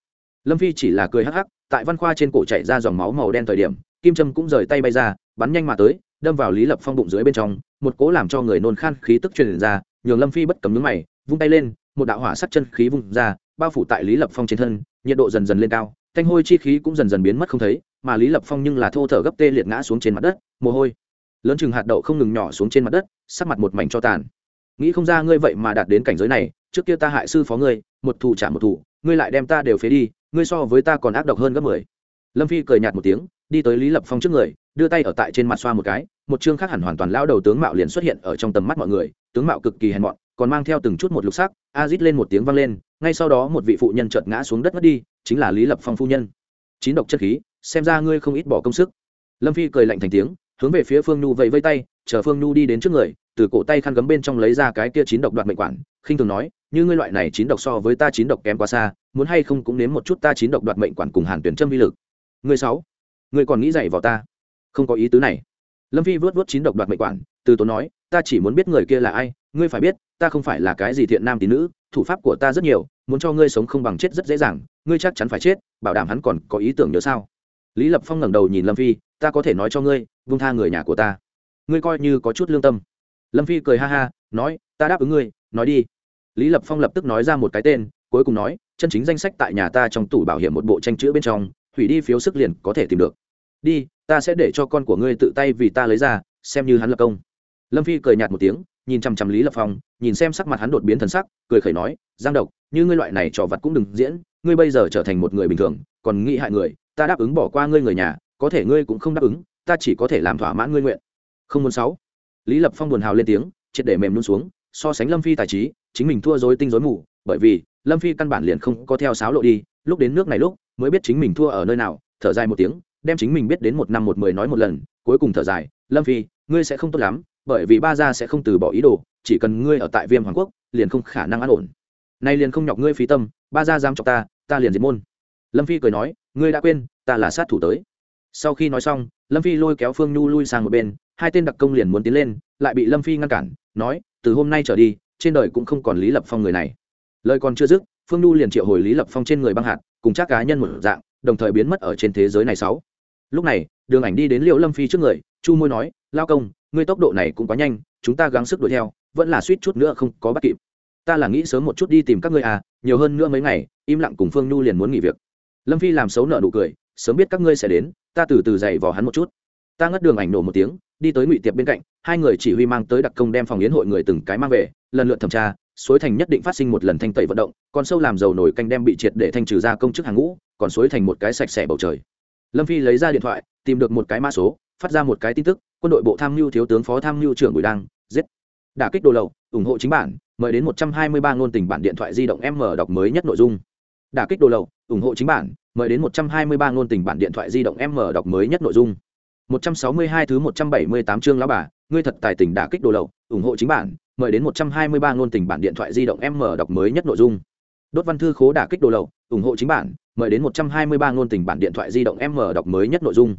Lâm phi chỉ là cười hắc hắc, tại văn khoa trên cổ chạy ra dòng máu màu đen thời điểm, kim trâm cũng rời tay bay ra, bắn nhanh mà tới, đâm vào lý lập phong bụng dưới bên trong, một cố làm cho người nôn khan khí tức truyền ra, nhường lâm phi bất cấm nhướng mày, vung tay lên, một đạo hỏa sắc chân khí vung ra bao phủ tại lý lập phong trên thân, nhiệt độ dần dần lên cao, thanh hôi chi khí cũng dần dần biến mất không thấy, mà lý lập phong nhưng là thô thở gấp tê liệt ngã xuống trên mặt đất, mồ hôi. Lớn chừng hạt đậu không ngừng nhỏ xuống trên mặt đất, sắc mặt một mảnh cho tàn. Nghĩ không ra ngươi vậy mà đạt đến cảnh giới này, trước kia ta hại sư phó ngươi, một thủ trả một thủ ngươi lại đem ta đều phế đi, ngươi so với ta còn ác độc hơn gấp mười. Lâm phi cười nhạt một tiếng, đi tới lý lập phong trước người, đưa tay ở tại trên mặt xoa một cái, một chương khác hẳn hoàn toàn lao đầu tướng mạo liền xuất hiện ở trong tầm mắt mọi người, tướng mạo cực kỳ hèn mọn còn mang theo từng chút một lục sắc, a rít lên một tiếng vang lên, ngay sau đó một vị phụ nhân chợt ngã xuống đất mất đi, chính là lý lập phong phu nhân. Chín độc chất khí, xem ra ngươi không ít bỏ công sức. Lâm phi cười lạnh thành tiếng, hướng về phía phương nhu vẫy vây tay, chờ phương nhu đi đến trước người, từ cổ tay khăn gấm bên trong lấy ra cái kia chín độc đoạt mệnh quản, khinh thường nói, như ngươi loại này chín độc so với ta chín độc kém quá xa, muốn hay không cũng nếm một chút ta chín độc đoạt mệnh quản cùng hàn tuyển châm vi lực. Ngươi sáu, ngươi còn nghĩ dạy vào ta? Không có ý tứ này. Lâm phi vớt vớt chín độc đoạt mệnh quản, từ tốn nói ta chỉ muốn biết người kia là ai, ngươi phải biết, ta không phải là cái gì thiện nam tín nữ, thủ pháp của ta rất nhiều, muốn cho ngươi sống không bằng chết rất dễ dàng, ngươi chắc chắn phải chết, bảo đảm hắn còn có ý tưởng nhớ sao. Lý lập phong ngẩng đầu nhìn lâm phi, ta có thể nói cho ngươi, vung tha người nhà của ta. Ngươi coi như có chút lương tâm. Lâm phi cười ha ha, nói, ta đáp ứng ngươi, nói đi. Lý lập phong lập tức nói ra một cái tên, cuối cùng nói, chân chính danh sách tại nhà ta trong tủ bảo hiểm một bộ tranh chữ bên trong, hủy đi phiếu sức liền có thể tìm được. Đi, ta sẽ để cho con của ngươi tự tay vì ta lấy ra, xem như hắn lập công lâm phi cười nhạt một tiếng, nhìn chằm chằm lý lập phong, nhìn xem sắc mặt hắn đột biến thần sắc, cười khẩy nói, giang độc, như ngươi loại này trò vặt cũng đừng diễn, ngươi bây giờ trở thành một người bình thường, còn nghĩ hại người, ta đáp ứng bỏ qua ngươi người nhà, có thể ngươi cũng không đáp ứng, ta chỉ có thể làm thỏa mãn ngươi nguyện. Không muốn sáu. Lý lập phong buồn hào lên tiếng, triệt để mềm luôn xuống, so sánh lâm phi tài trí, chính mình thua dối tinh dối mù, bởi vì lâm phi căn bản liền không có theo sáo lộ đi, lúc đến nước này lúc, mới biết chính mình thua ở nơi nào, thở dài một tiếng, đem chính mình biết đến một năm một mười nói một lần, cuối cùng thở dài, lâm phi, ngươi sẽ không tốt lắm bởi vì ba gia sẽ không từ bỏ ý đồ, chỉ cần ngươi ở tại viêm hoàng quốc, liền không khả năng an ổn. Nay liền không nhọc ngươi phí tâm, ba gia dám chọc ta ta liền diệt môn. Lâm phi cười nói, ngươi đã quên, ta là sát thủ tới. Sau khi nói xong, lâm phi lôi kéo phương nhu lui sang một bên, hai tên đặc công liền muốn tiến lên, lại bị lâm phi ngăn cản, nói, từ hôm nay trở đi, trên đời cũng không còn lý lập phong người này. Lời còn chưa dứt, phương nhu liền triệu hồi lý lập phong trên người băng hạt, cùng chắc cá nhân một dạng, đồng thời biến mất ở trên thế giới này sáu. Lúc này, đường ảnh đi đến liệu lâm phi trước người, chu môi nói, lao công ngươi tốc độ này cũng quá nhanh, chúng ta gắng sức đuổi theo, vẫn là suýt chút nữa không có bắt kịp. Ta là nghĩ sớm một chút đi tìm các ngươi à nhiều hơn nữa mấy ngày, im lặng cùng phương nhu liền muốn nghỉ việc. Lâm phi làm xấu nợ nụ cười, sớm biết các ngươi sẽ đến, ta từ từ dày vào hắn một chút. Ta ngất đường ảnh nổ một tiếng, đi tới ngụy tiệp bên cạnh, hai người chỉ huy mang tới đặc công đem phòng yến hội người từng cái mang về, lần lượt thẩm tra, suối thành nhất định phát sinh một lần thanh tẩy vận động, còn sâu làm dầu nổi canh đem bị triệt để thanh trừ ra công chức hàng ngũ, còn suối thành một cái sạch sẽ bầu trời. Lâm phi lấy ra điện thoại, tìm được một cái mã số phát ra một cái tin tức, quân đội bộ tham mưu thiếu tướng phó tham mưu trưởng bùi đăng, giết. Đả kích đồ lậu, ủng hộ chính bản, mời đến một trăm hai mươi ba ngôn tình bản điện thoại di động m đọc mới nhất nội dung. Đả kích đồ lậu, ủng hộ chính bản, mời đến một trăm hai mươi ba ngôn tình bản điện thoại di động m đọc mới nhất nội dung. một trăm sáu mươi hai thứ một trăm bảy mươi tám chương lão bà, ngươi thật tài tình đả kích đồ lậu, ủng hộ chính bản, mời đến một trăm hai mươi ba ngôn tình bản điện thoại di động m đọc mới nhất nội dung. Đốt văn thư khố đả kích đồ lậu, ủng hộ chính bản, mời đến một trăm hai mươi ba ngôn tình bản điện thoại di động m đọc mới nhất nội dung.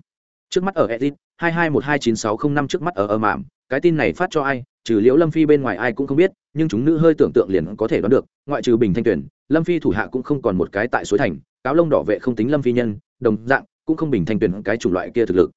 Trước mắt ở edit hai hai một hai chín sáu không năm trước mắt ở ở mảm cái tin này phát cho ai, trừ liễu lâm phi bên ngoài ai cũng không biết, nhưng chúng nữ hơi tưởng tượng liền có thể đoán được, ngoại trừ bình thanh tuyển lâm phi thủ hạ cũng không còn một cái tại suối thành, cáo lông đỏ vệ không tính lâm phi nhân, đồng dạng, cũng không bình thanh tuyển cái chủng loại kia thực lực.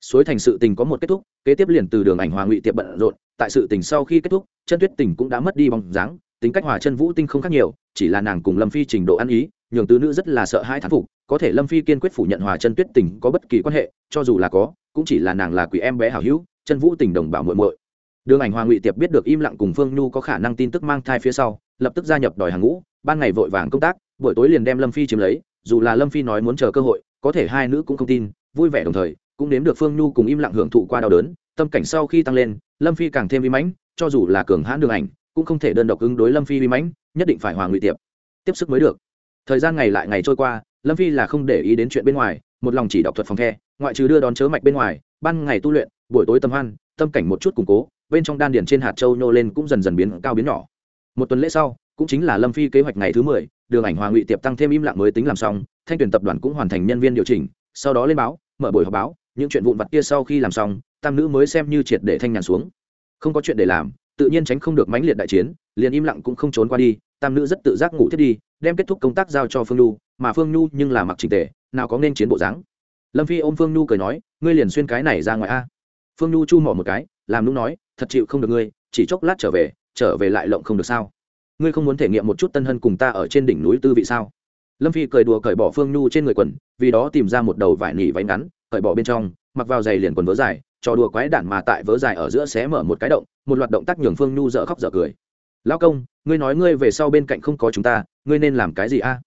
Suối thành sự tình có một kết thúc, kế tiếp liền từ đường ảnh hòa ngụy tiệp bận rộn, tại sự tình sau khi kết thúc chân tuyết tình cũng đã mất đi bóng dáng, tính cách hòa chân vũ tinh không khác nhiều, chỉ là nàng cùng lâm phi trình độ ăn ý, nhường tứ nữ rất là sợ hai thán phục, có thể lâm phi kiên quyết phủ nhận hòa chân tuyết tình có bất kỳ quan hệ, cho dù là có cũng chỉ là nàng là quỷ em bé hảo hữu, chân vũ tình đồng bảo muội muội. Đường ảnh hoàng ngụy tiệp biết được im lặng cùng phương nhu có khả năng tin tức mang thai phía sau, lập tức gia nhập đòi hàng ngũ, ban ngày vội vàng công tác, buổi tối liền đem lâm phi chiếm lấy, dù là lâm phi nói muốn chờ cơ hội, có thể hai nữ cũng không tin, vui vẻ đồng thời, cũng nếm được phương nhu cùng im lặng hưởng thụ qua đau đớn, tâm cảnh sau khi tăng lên, lâm phi càng thêm uy mãnh, cho dù là cường hãn đường ảnh, cũng không thể đơn độc ứng đối lâm phi uy mãnh, nhất định phải hòa ngụy tiệp tiếp sức mới được. Thời gian ngày lại ngày trôi qua, lâm phi là không để ý đến chuyện bên ngoài một lòng chỉ đọc thuật phòng the, ngoại trừ đưa đón chớ mạch bên ngoài, ban ngày tu luyện, buổi tối tâm hoan, tâm cảnh một chút củng cố, bên trong đan điền trên hạt châu nhô lên cũng dần dần biến cao biến nhỏ. Một tuần lễ sau, cũng chính là lâm phi kế hoạch ngày thứ mười, đường ảnh hòa ngụy tiệp tăng thêm im lặng mới tính làm xong, thanh tuyển tập đoàn cũng hoàn thành nhân viên điều chỉnh, sau đó lên báo, mở buổi họp báo, những chuyện vụn vặt kia sau khi làm xong, tam nữ mới xem như triệt để thanh nhàn xuống. Không có chuyện để làm, tự nhiên tránh không được mãnh liệt đại chiến, liền im lặng cũng không trốn qua đi, tam nữ rất tự giác ngủ thiết đi, đem kết thúc công tác giao cho phương nhu, mà phương nhu nhưng là mặc trình tề nào có nên chiến bộ dáng? Lâm phi ôm phương nhu cười nói, ngươi liền xuyên cái này ra ngoài a. Phương nhu chu mỏ một cái, làm lúc nói, thật chịu không được ngươi, chỉ chốc lát trở về trở về lại lộng không được sao? Ngươi không muốn thể nghiệm một chút tân hân cùng ta ở trên đỉnh núi tư vị sao? Lâm phi cười đùa cởi bỏ phương nhu trên người quần, vì đó tìm ra một đầu vải nỉ váy ngắn, cởi bỏ bên trong, mặc vào giày liền quần vớ dài, trò đùa quái đản mà tại vớ dài ở giữa xé mở một cái động, một loạt động tác nhường phương nhu dở khóc dở cười. Lão công, ngươi nói ngươi về sau bên cạnh không có chúng ta, ngươi nên làm cái gì a?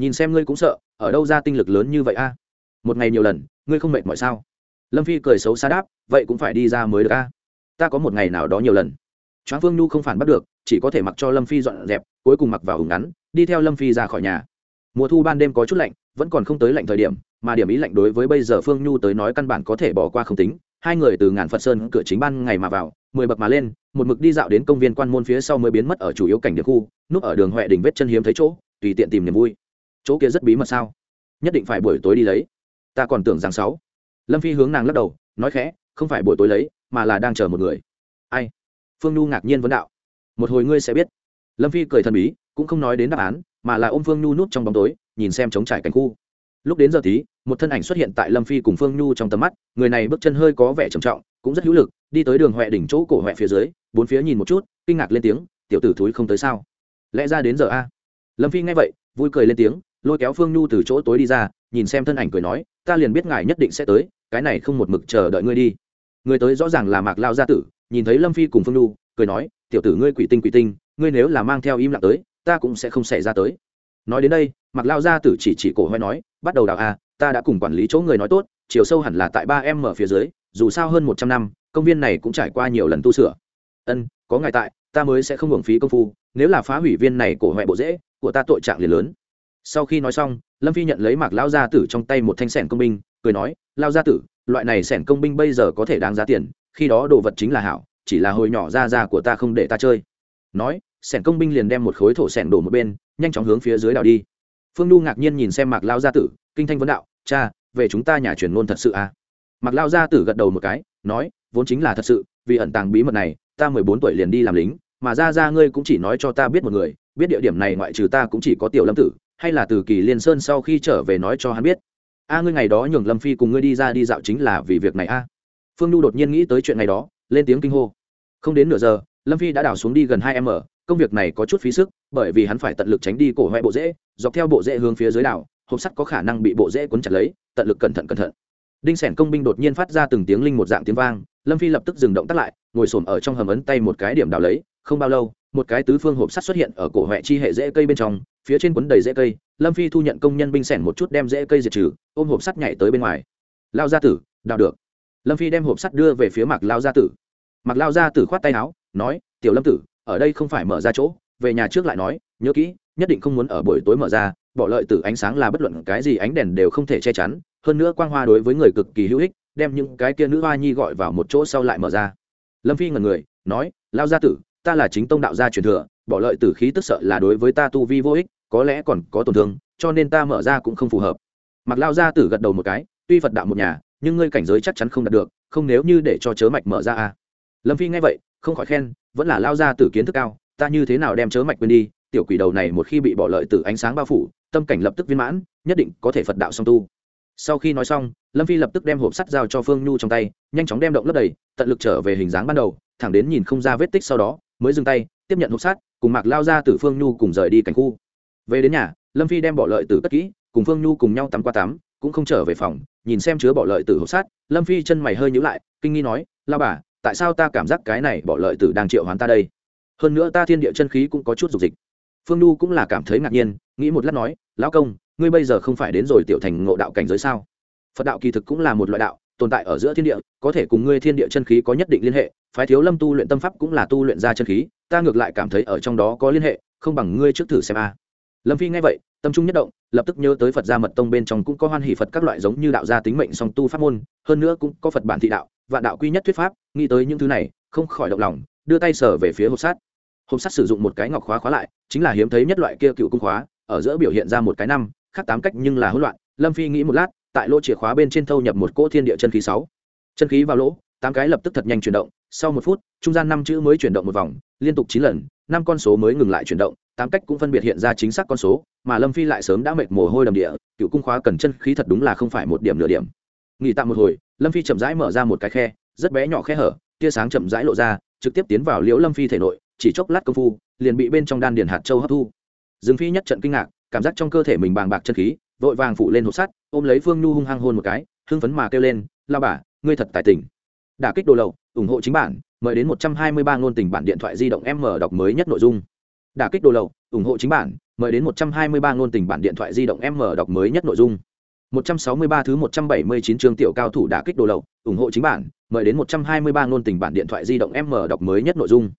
Nhìn xem ngươi cũng sợ, ở đâu ra tinh lực lớn như vậy a? Một ngày nhiều lần, ngươi không mệt mỏi sao? Lâm phi cười xấu xa đáp, vậy cũng phải đi ra mới được a. Ta có một ngày nào đó nhiều lần. Choáng phương nhu không phản bắt được, chỉ có thể mặc cho lâm phi dọn dẹp, cuối cùng mặc vào ủng ngắn, đi theo lâm phi ra khỏi nhà. Mùa thu ban đêm có chút lạnh, vẫn còn không tới lạnh thời điểm, mà điểm ý lạnh đối với bây giờ phương nhu tới nói căn bản có thể bỏ qua không tính. Hai người từ ngàn phật sơn cửa chính ban ngày mà vào, mười bậc mà lên, một mực đi dạo đến công viên quan môn phía sau mới biến mất ở chủ yếu cảnh địa khu, núp ở đường huệ đỉnh vết chân hiếm thấy chỗ, tùy tiện tìm niềm vui chỗ kia rất bí mật sao? Nhất định phải buổi tối đi lấy. Ta còn tưởng rằng sáu. Lâm phi hướng nàng lắc đầu, nói khẽ, không phải buổi tối lấy, mà là đang chờ một người. Ai? Phương nhu ngạc nhiên vấn đạo. Một hồi ngươi sẽ biết. Lâm phi cười thần bí, cũng không nói đến đáp án, mà là ôm phương nhu nút trong bóng tối, nhìn xem trống trải cảnh khu. Lúc đến giờ tí, một thân ảnh xuất hiện tại lâm phi cùng phương nhu trong tầm mắt, người này bước chân hơi có vẻ trầm trọng, cũng rất hữu lực, đi tới đường huệ đỉnh chỗ cổ huệ phía dưới, bốn phía nhìn một chút, kinh ngạc lên tiếng, tiểu tử thúi không tới sao? Lẽ ra đến giờ a? Lâm phi nghe vậy, vui cười lên tiếng lôi kéo phương nhu từ chỗ tối đi ra, nhìn xem thân ảnh cười nói, ta liền biết ngài nhất định sẽ tới, cái này không một mực chờ đợi ngươi đi. Người tới rõ ràng là mạc lao gia tử, nhìn thấy lâm phi cùng phương nhu, cười nói, tiểu tử ngươi quỷ tinh quỷ tinh, ngươi nếu là mang theo im lặng tới, ta cũng sẽ không xảy ra tới. Nói đến đây, mạc lao gia tử chỉ chỉ cổ hoài nói, bắt đầu đào a ta đã cùng quản lý chỗ người nói tốt, chiều sâu hẳn là tại ba em ở phía dưới, dù sao hơn một trăm năm, công viên này cũng trải qua nhiều lần tu sửa. Ân, có ngài tại, ta mới sẽ không hưởng phí công phu, nếu là phá hủy viên này cổ hoại bộ dễ, của ta tội trạng liền lớn sau khi nói xong, lâm phi nhận lấy mạc lao gia tử trong tay một thanh sẻn công binh, cười nói lao gia tử, loại này sẻn công binh bây giờ có thể đáng giá tiền, khi đó đồ vật chính là hảo, chỉ là hồi nhỏ ra ra của ta không để ta chơi. Nói, sẻn công binh liền đem một khối thổ sẻn đổ một bên, nhanh chóng hướng phía dưới đào đi. Phương n ngạc nhiên nhìn xem mạc lao gia tử, kinh thanh vấn đạo, cha, về chúng ta nhà truyền ngôn thật sự à? Mạc lao gia tử gật đầu một cái, nói, vốn chính là thật sự, vì ẩn tàng bí mật này, ta mười bốn tuổi liền đi làm lính, mà ra ra ngươi cũng chỉ nói cho ta biết một người, biết địa điểm này ngoại trừ ta cũng chỉ có tiểu lâm tử hay là từ kỳ liên sơn sau khi trở về nói cho hắn biết? A, ngươi ngày đó nhường lâm phi cùng ngươi đi ra đi dạo chính là vì việc này a. Phương nhu đột nhiên nghĩ tới chuyện ngày đó, lên tiếng kinh hô. Không đến nửa giờ, lâm phi đã đảo xuống đi gần hai m công việc này có chút phí sức, bởi vì hắn phải tận lực tránh đi cổ hoẹ bộ rễ, dọc theo bộ rễ hướng phía dưới đảo, hộp sắt có khả năng bị bộ rễ cuốn chặt lấy, tận lực cẩn thận cẩn thận. Đinh sẻn công binh đột nhiên phát ra từng tiếng linh một dạng tiếng vang, lâm phi lập tức dừng động tắt lại, ngồi s ở trong hầm ấn tay một cái điểm đào lấy, không bao lâu một cái tứ phương hộp sắt xuất hiện ở cổ huệ chi hệ rễ cây bên trong, phía trên quấn đầy rễ cây, lâm phi thu nhận công nhân binh sẻn một chút đem rễ cây diệt trừ, ôm hộp sắt nhảy tới bên ngoài. Lao gia tử, đào được. Lâm phi đem hộp sắt đưa về phía mạc lao gia tử. Mạc lao gia tử khoát tay áo, nói, tiểu lâm tử, ở đây không phải mở ra chỗ, về nhà trước lại nói, nhớ kỹ, nhất định không muốn ở buổi tối mở ra, bỏ lợi từ ánh sáng là bất luận cái gì ánh đèn đều không thể che chắn, hơn nữa quang hoa đối với người cực kỳ hữu ích, đem những cái kia nữ hoa nhi gọi vào một chỗ sau lại mở ra. Lâm phi ngần người, nói, lao gia tử ta là chính tông đạo gia truyền thừa, bỏ lợi tử khí tức sợ là đối với ta tu vi vô ích, có lẽ còn có tổn thương, cho nên ta mở ra cũng không phù hợp. Mặc lao gia tử gật đầu một cái, tuy phật đạo một nhà, nhưng ngươi cảnh giới chắc chắn không đạt được, không nếu như để cho chớ mạch mở ra a. Lâm phi nghe vậy, không khỏi khen, vẫn là lao gia tử kiến thức cao, ta như thế nào đem chớ mạch quên đi, tiểu quỷ đầu này một khi bị bỏ lợi từ ánh sáng bao phủ, tâm cảnh lập tức viên mãn, nhất định có thể phật đạo song tu. Sau khi nói xong, lâm phi lập tức đem hộp sắt giao cho phương nhu trong tay, nhanh chóng đem động lấp đầy, tận lực trở về hình dáng ban đầu, thẳng đến nhìn không ra vết tích sau đó mới dừng tay tiếp nhận hộp sát, cùng mạc lao ra từ phương nhu cùng rời đi cảnh khu. Về đến nhà lâm phi đem bỏ lợi tử cất kỹ cùng phương nhu cùng nhau tắm qua tắm cũng không trở về phòng nhìn xem chứa bỏ lợi tử hộp sát lâm phi chân mày hơi nhữ lại kinh nghi nói lao bà tại sao ta cảm giác cái này bỏ lợi tử đang triệu hoán ta đây? Hơn nữa ta thiên địa chân khí cũng có chút dục dịch. Phương nhu cũng là cảm thấy ngạc nhiên nghĩ một lát nói lão công ngươi bây giờ không phải đến rồi tiểu thành ngộ đạo cảnh giới sao? Phật đạo kỳ thực cũng là một loại đạo tồn tại ở giữa thiên địa, có thể cùng ngươi thiên địa chân khí có nhất định liên hệ, phái thiếu lâm tu luyện tâm pháp cũng là tu luyện ra chân khí, ta ngược lại cảm thấy ở trong đó có liên hệ, không bằng ngươi trước thử xem a. Lâm phi nghe vậy, tâm trung nhất động, lập tức nhớ tới phật gia mật tông bên trong cũng có hoan hỷ phật các loại giống như đạo gia tính mệnh song tu pháp môn, hơn nữa cũng có phật bản thị đạo và đạo quy nhất thuyết pháp, nghĩ tới những thứ này, không khỏi động lòng, đưa tay sở về phía hộp sắt. Hộp sắt sử dụng một cái ngọc khóa khóa lại, chính là hiếm thấy nhất loại kia cựu cung khóa, ở giữa biểu hiện ra một cái năm, khác tám cách nhưng là hỗn loạn. Lâm phi nghĩ một lát tại lỗ chìa khóa bên trên thâu nhập một cỗ thiên địa chân khí sáu. Chân khí vào lỗ, tám cái lập tức thật nhanh chuyển động, sau một phút, trung gian năm chữ mới chuyển động một vòng, liên tục chín lần, năm con số mới ngừng lại chuyển động, tám cách cũng phân biệt hiện ra chính xác con số, mà lâm phi lại sớm đã mệt mồ hôi đầm địa, cựu cung khóa cần chân khí thật đúng là không phải một điểm nửa điểm. Nghỉ tạm một hồi, lâm phi chậm rãi mở ra một cái khe, rất bé nhỏ khe hở, tia sáng chậm rãi lộ ra, trực tiếp tiến vào liễu lâm phi thể nội, chỉ chốc lát công phu, liền bị bên trong đan điền hạt châu hấp thu. Dương phi nhất trận kinh ngạc, cảm giác trong cơ thể mình bàng bạc chân khí vội vàng phụ lên hộp sắt, ôm lấy phương nhu hung hăng hôn một cái, hưng phấn mà kêu lên la bà, ngươi thật tài tình. Đả kích đồ lậu, ủng hộ chính bản, mời đến một trăm hai mươi ba ngôn tình bản điện thoại di động m đọc mới nhất nội dung. Đả kích đồ lậu, ủng hộ chính bản, mời đến một trăm hai mươi ba ngôn tình bản điện thoại di động m đọc mới nhất nội dung. một trăm sáu mươi ba thứ một trăm bảy mươi chín chương tiểu cao thủ đả kích đồ lậu, ủng hộ chính bản, mời đến một trăm hai mươi ba ngôn tình bản điện thoại di động m đọc mới nhất nội dung.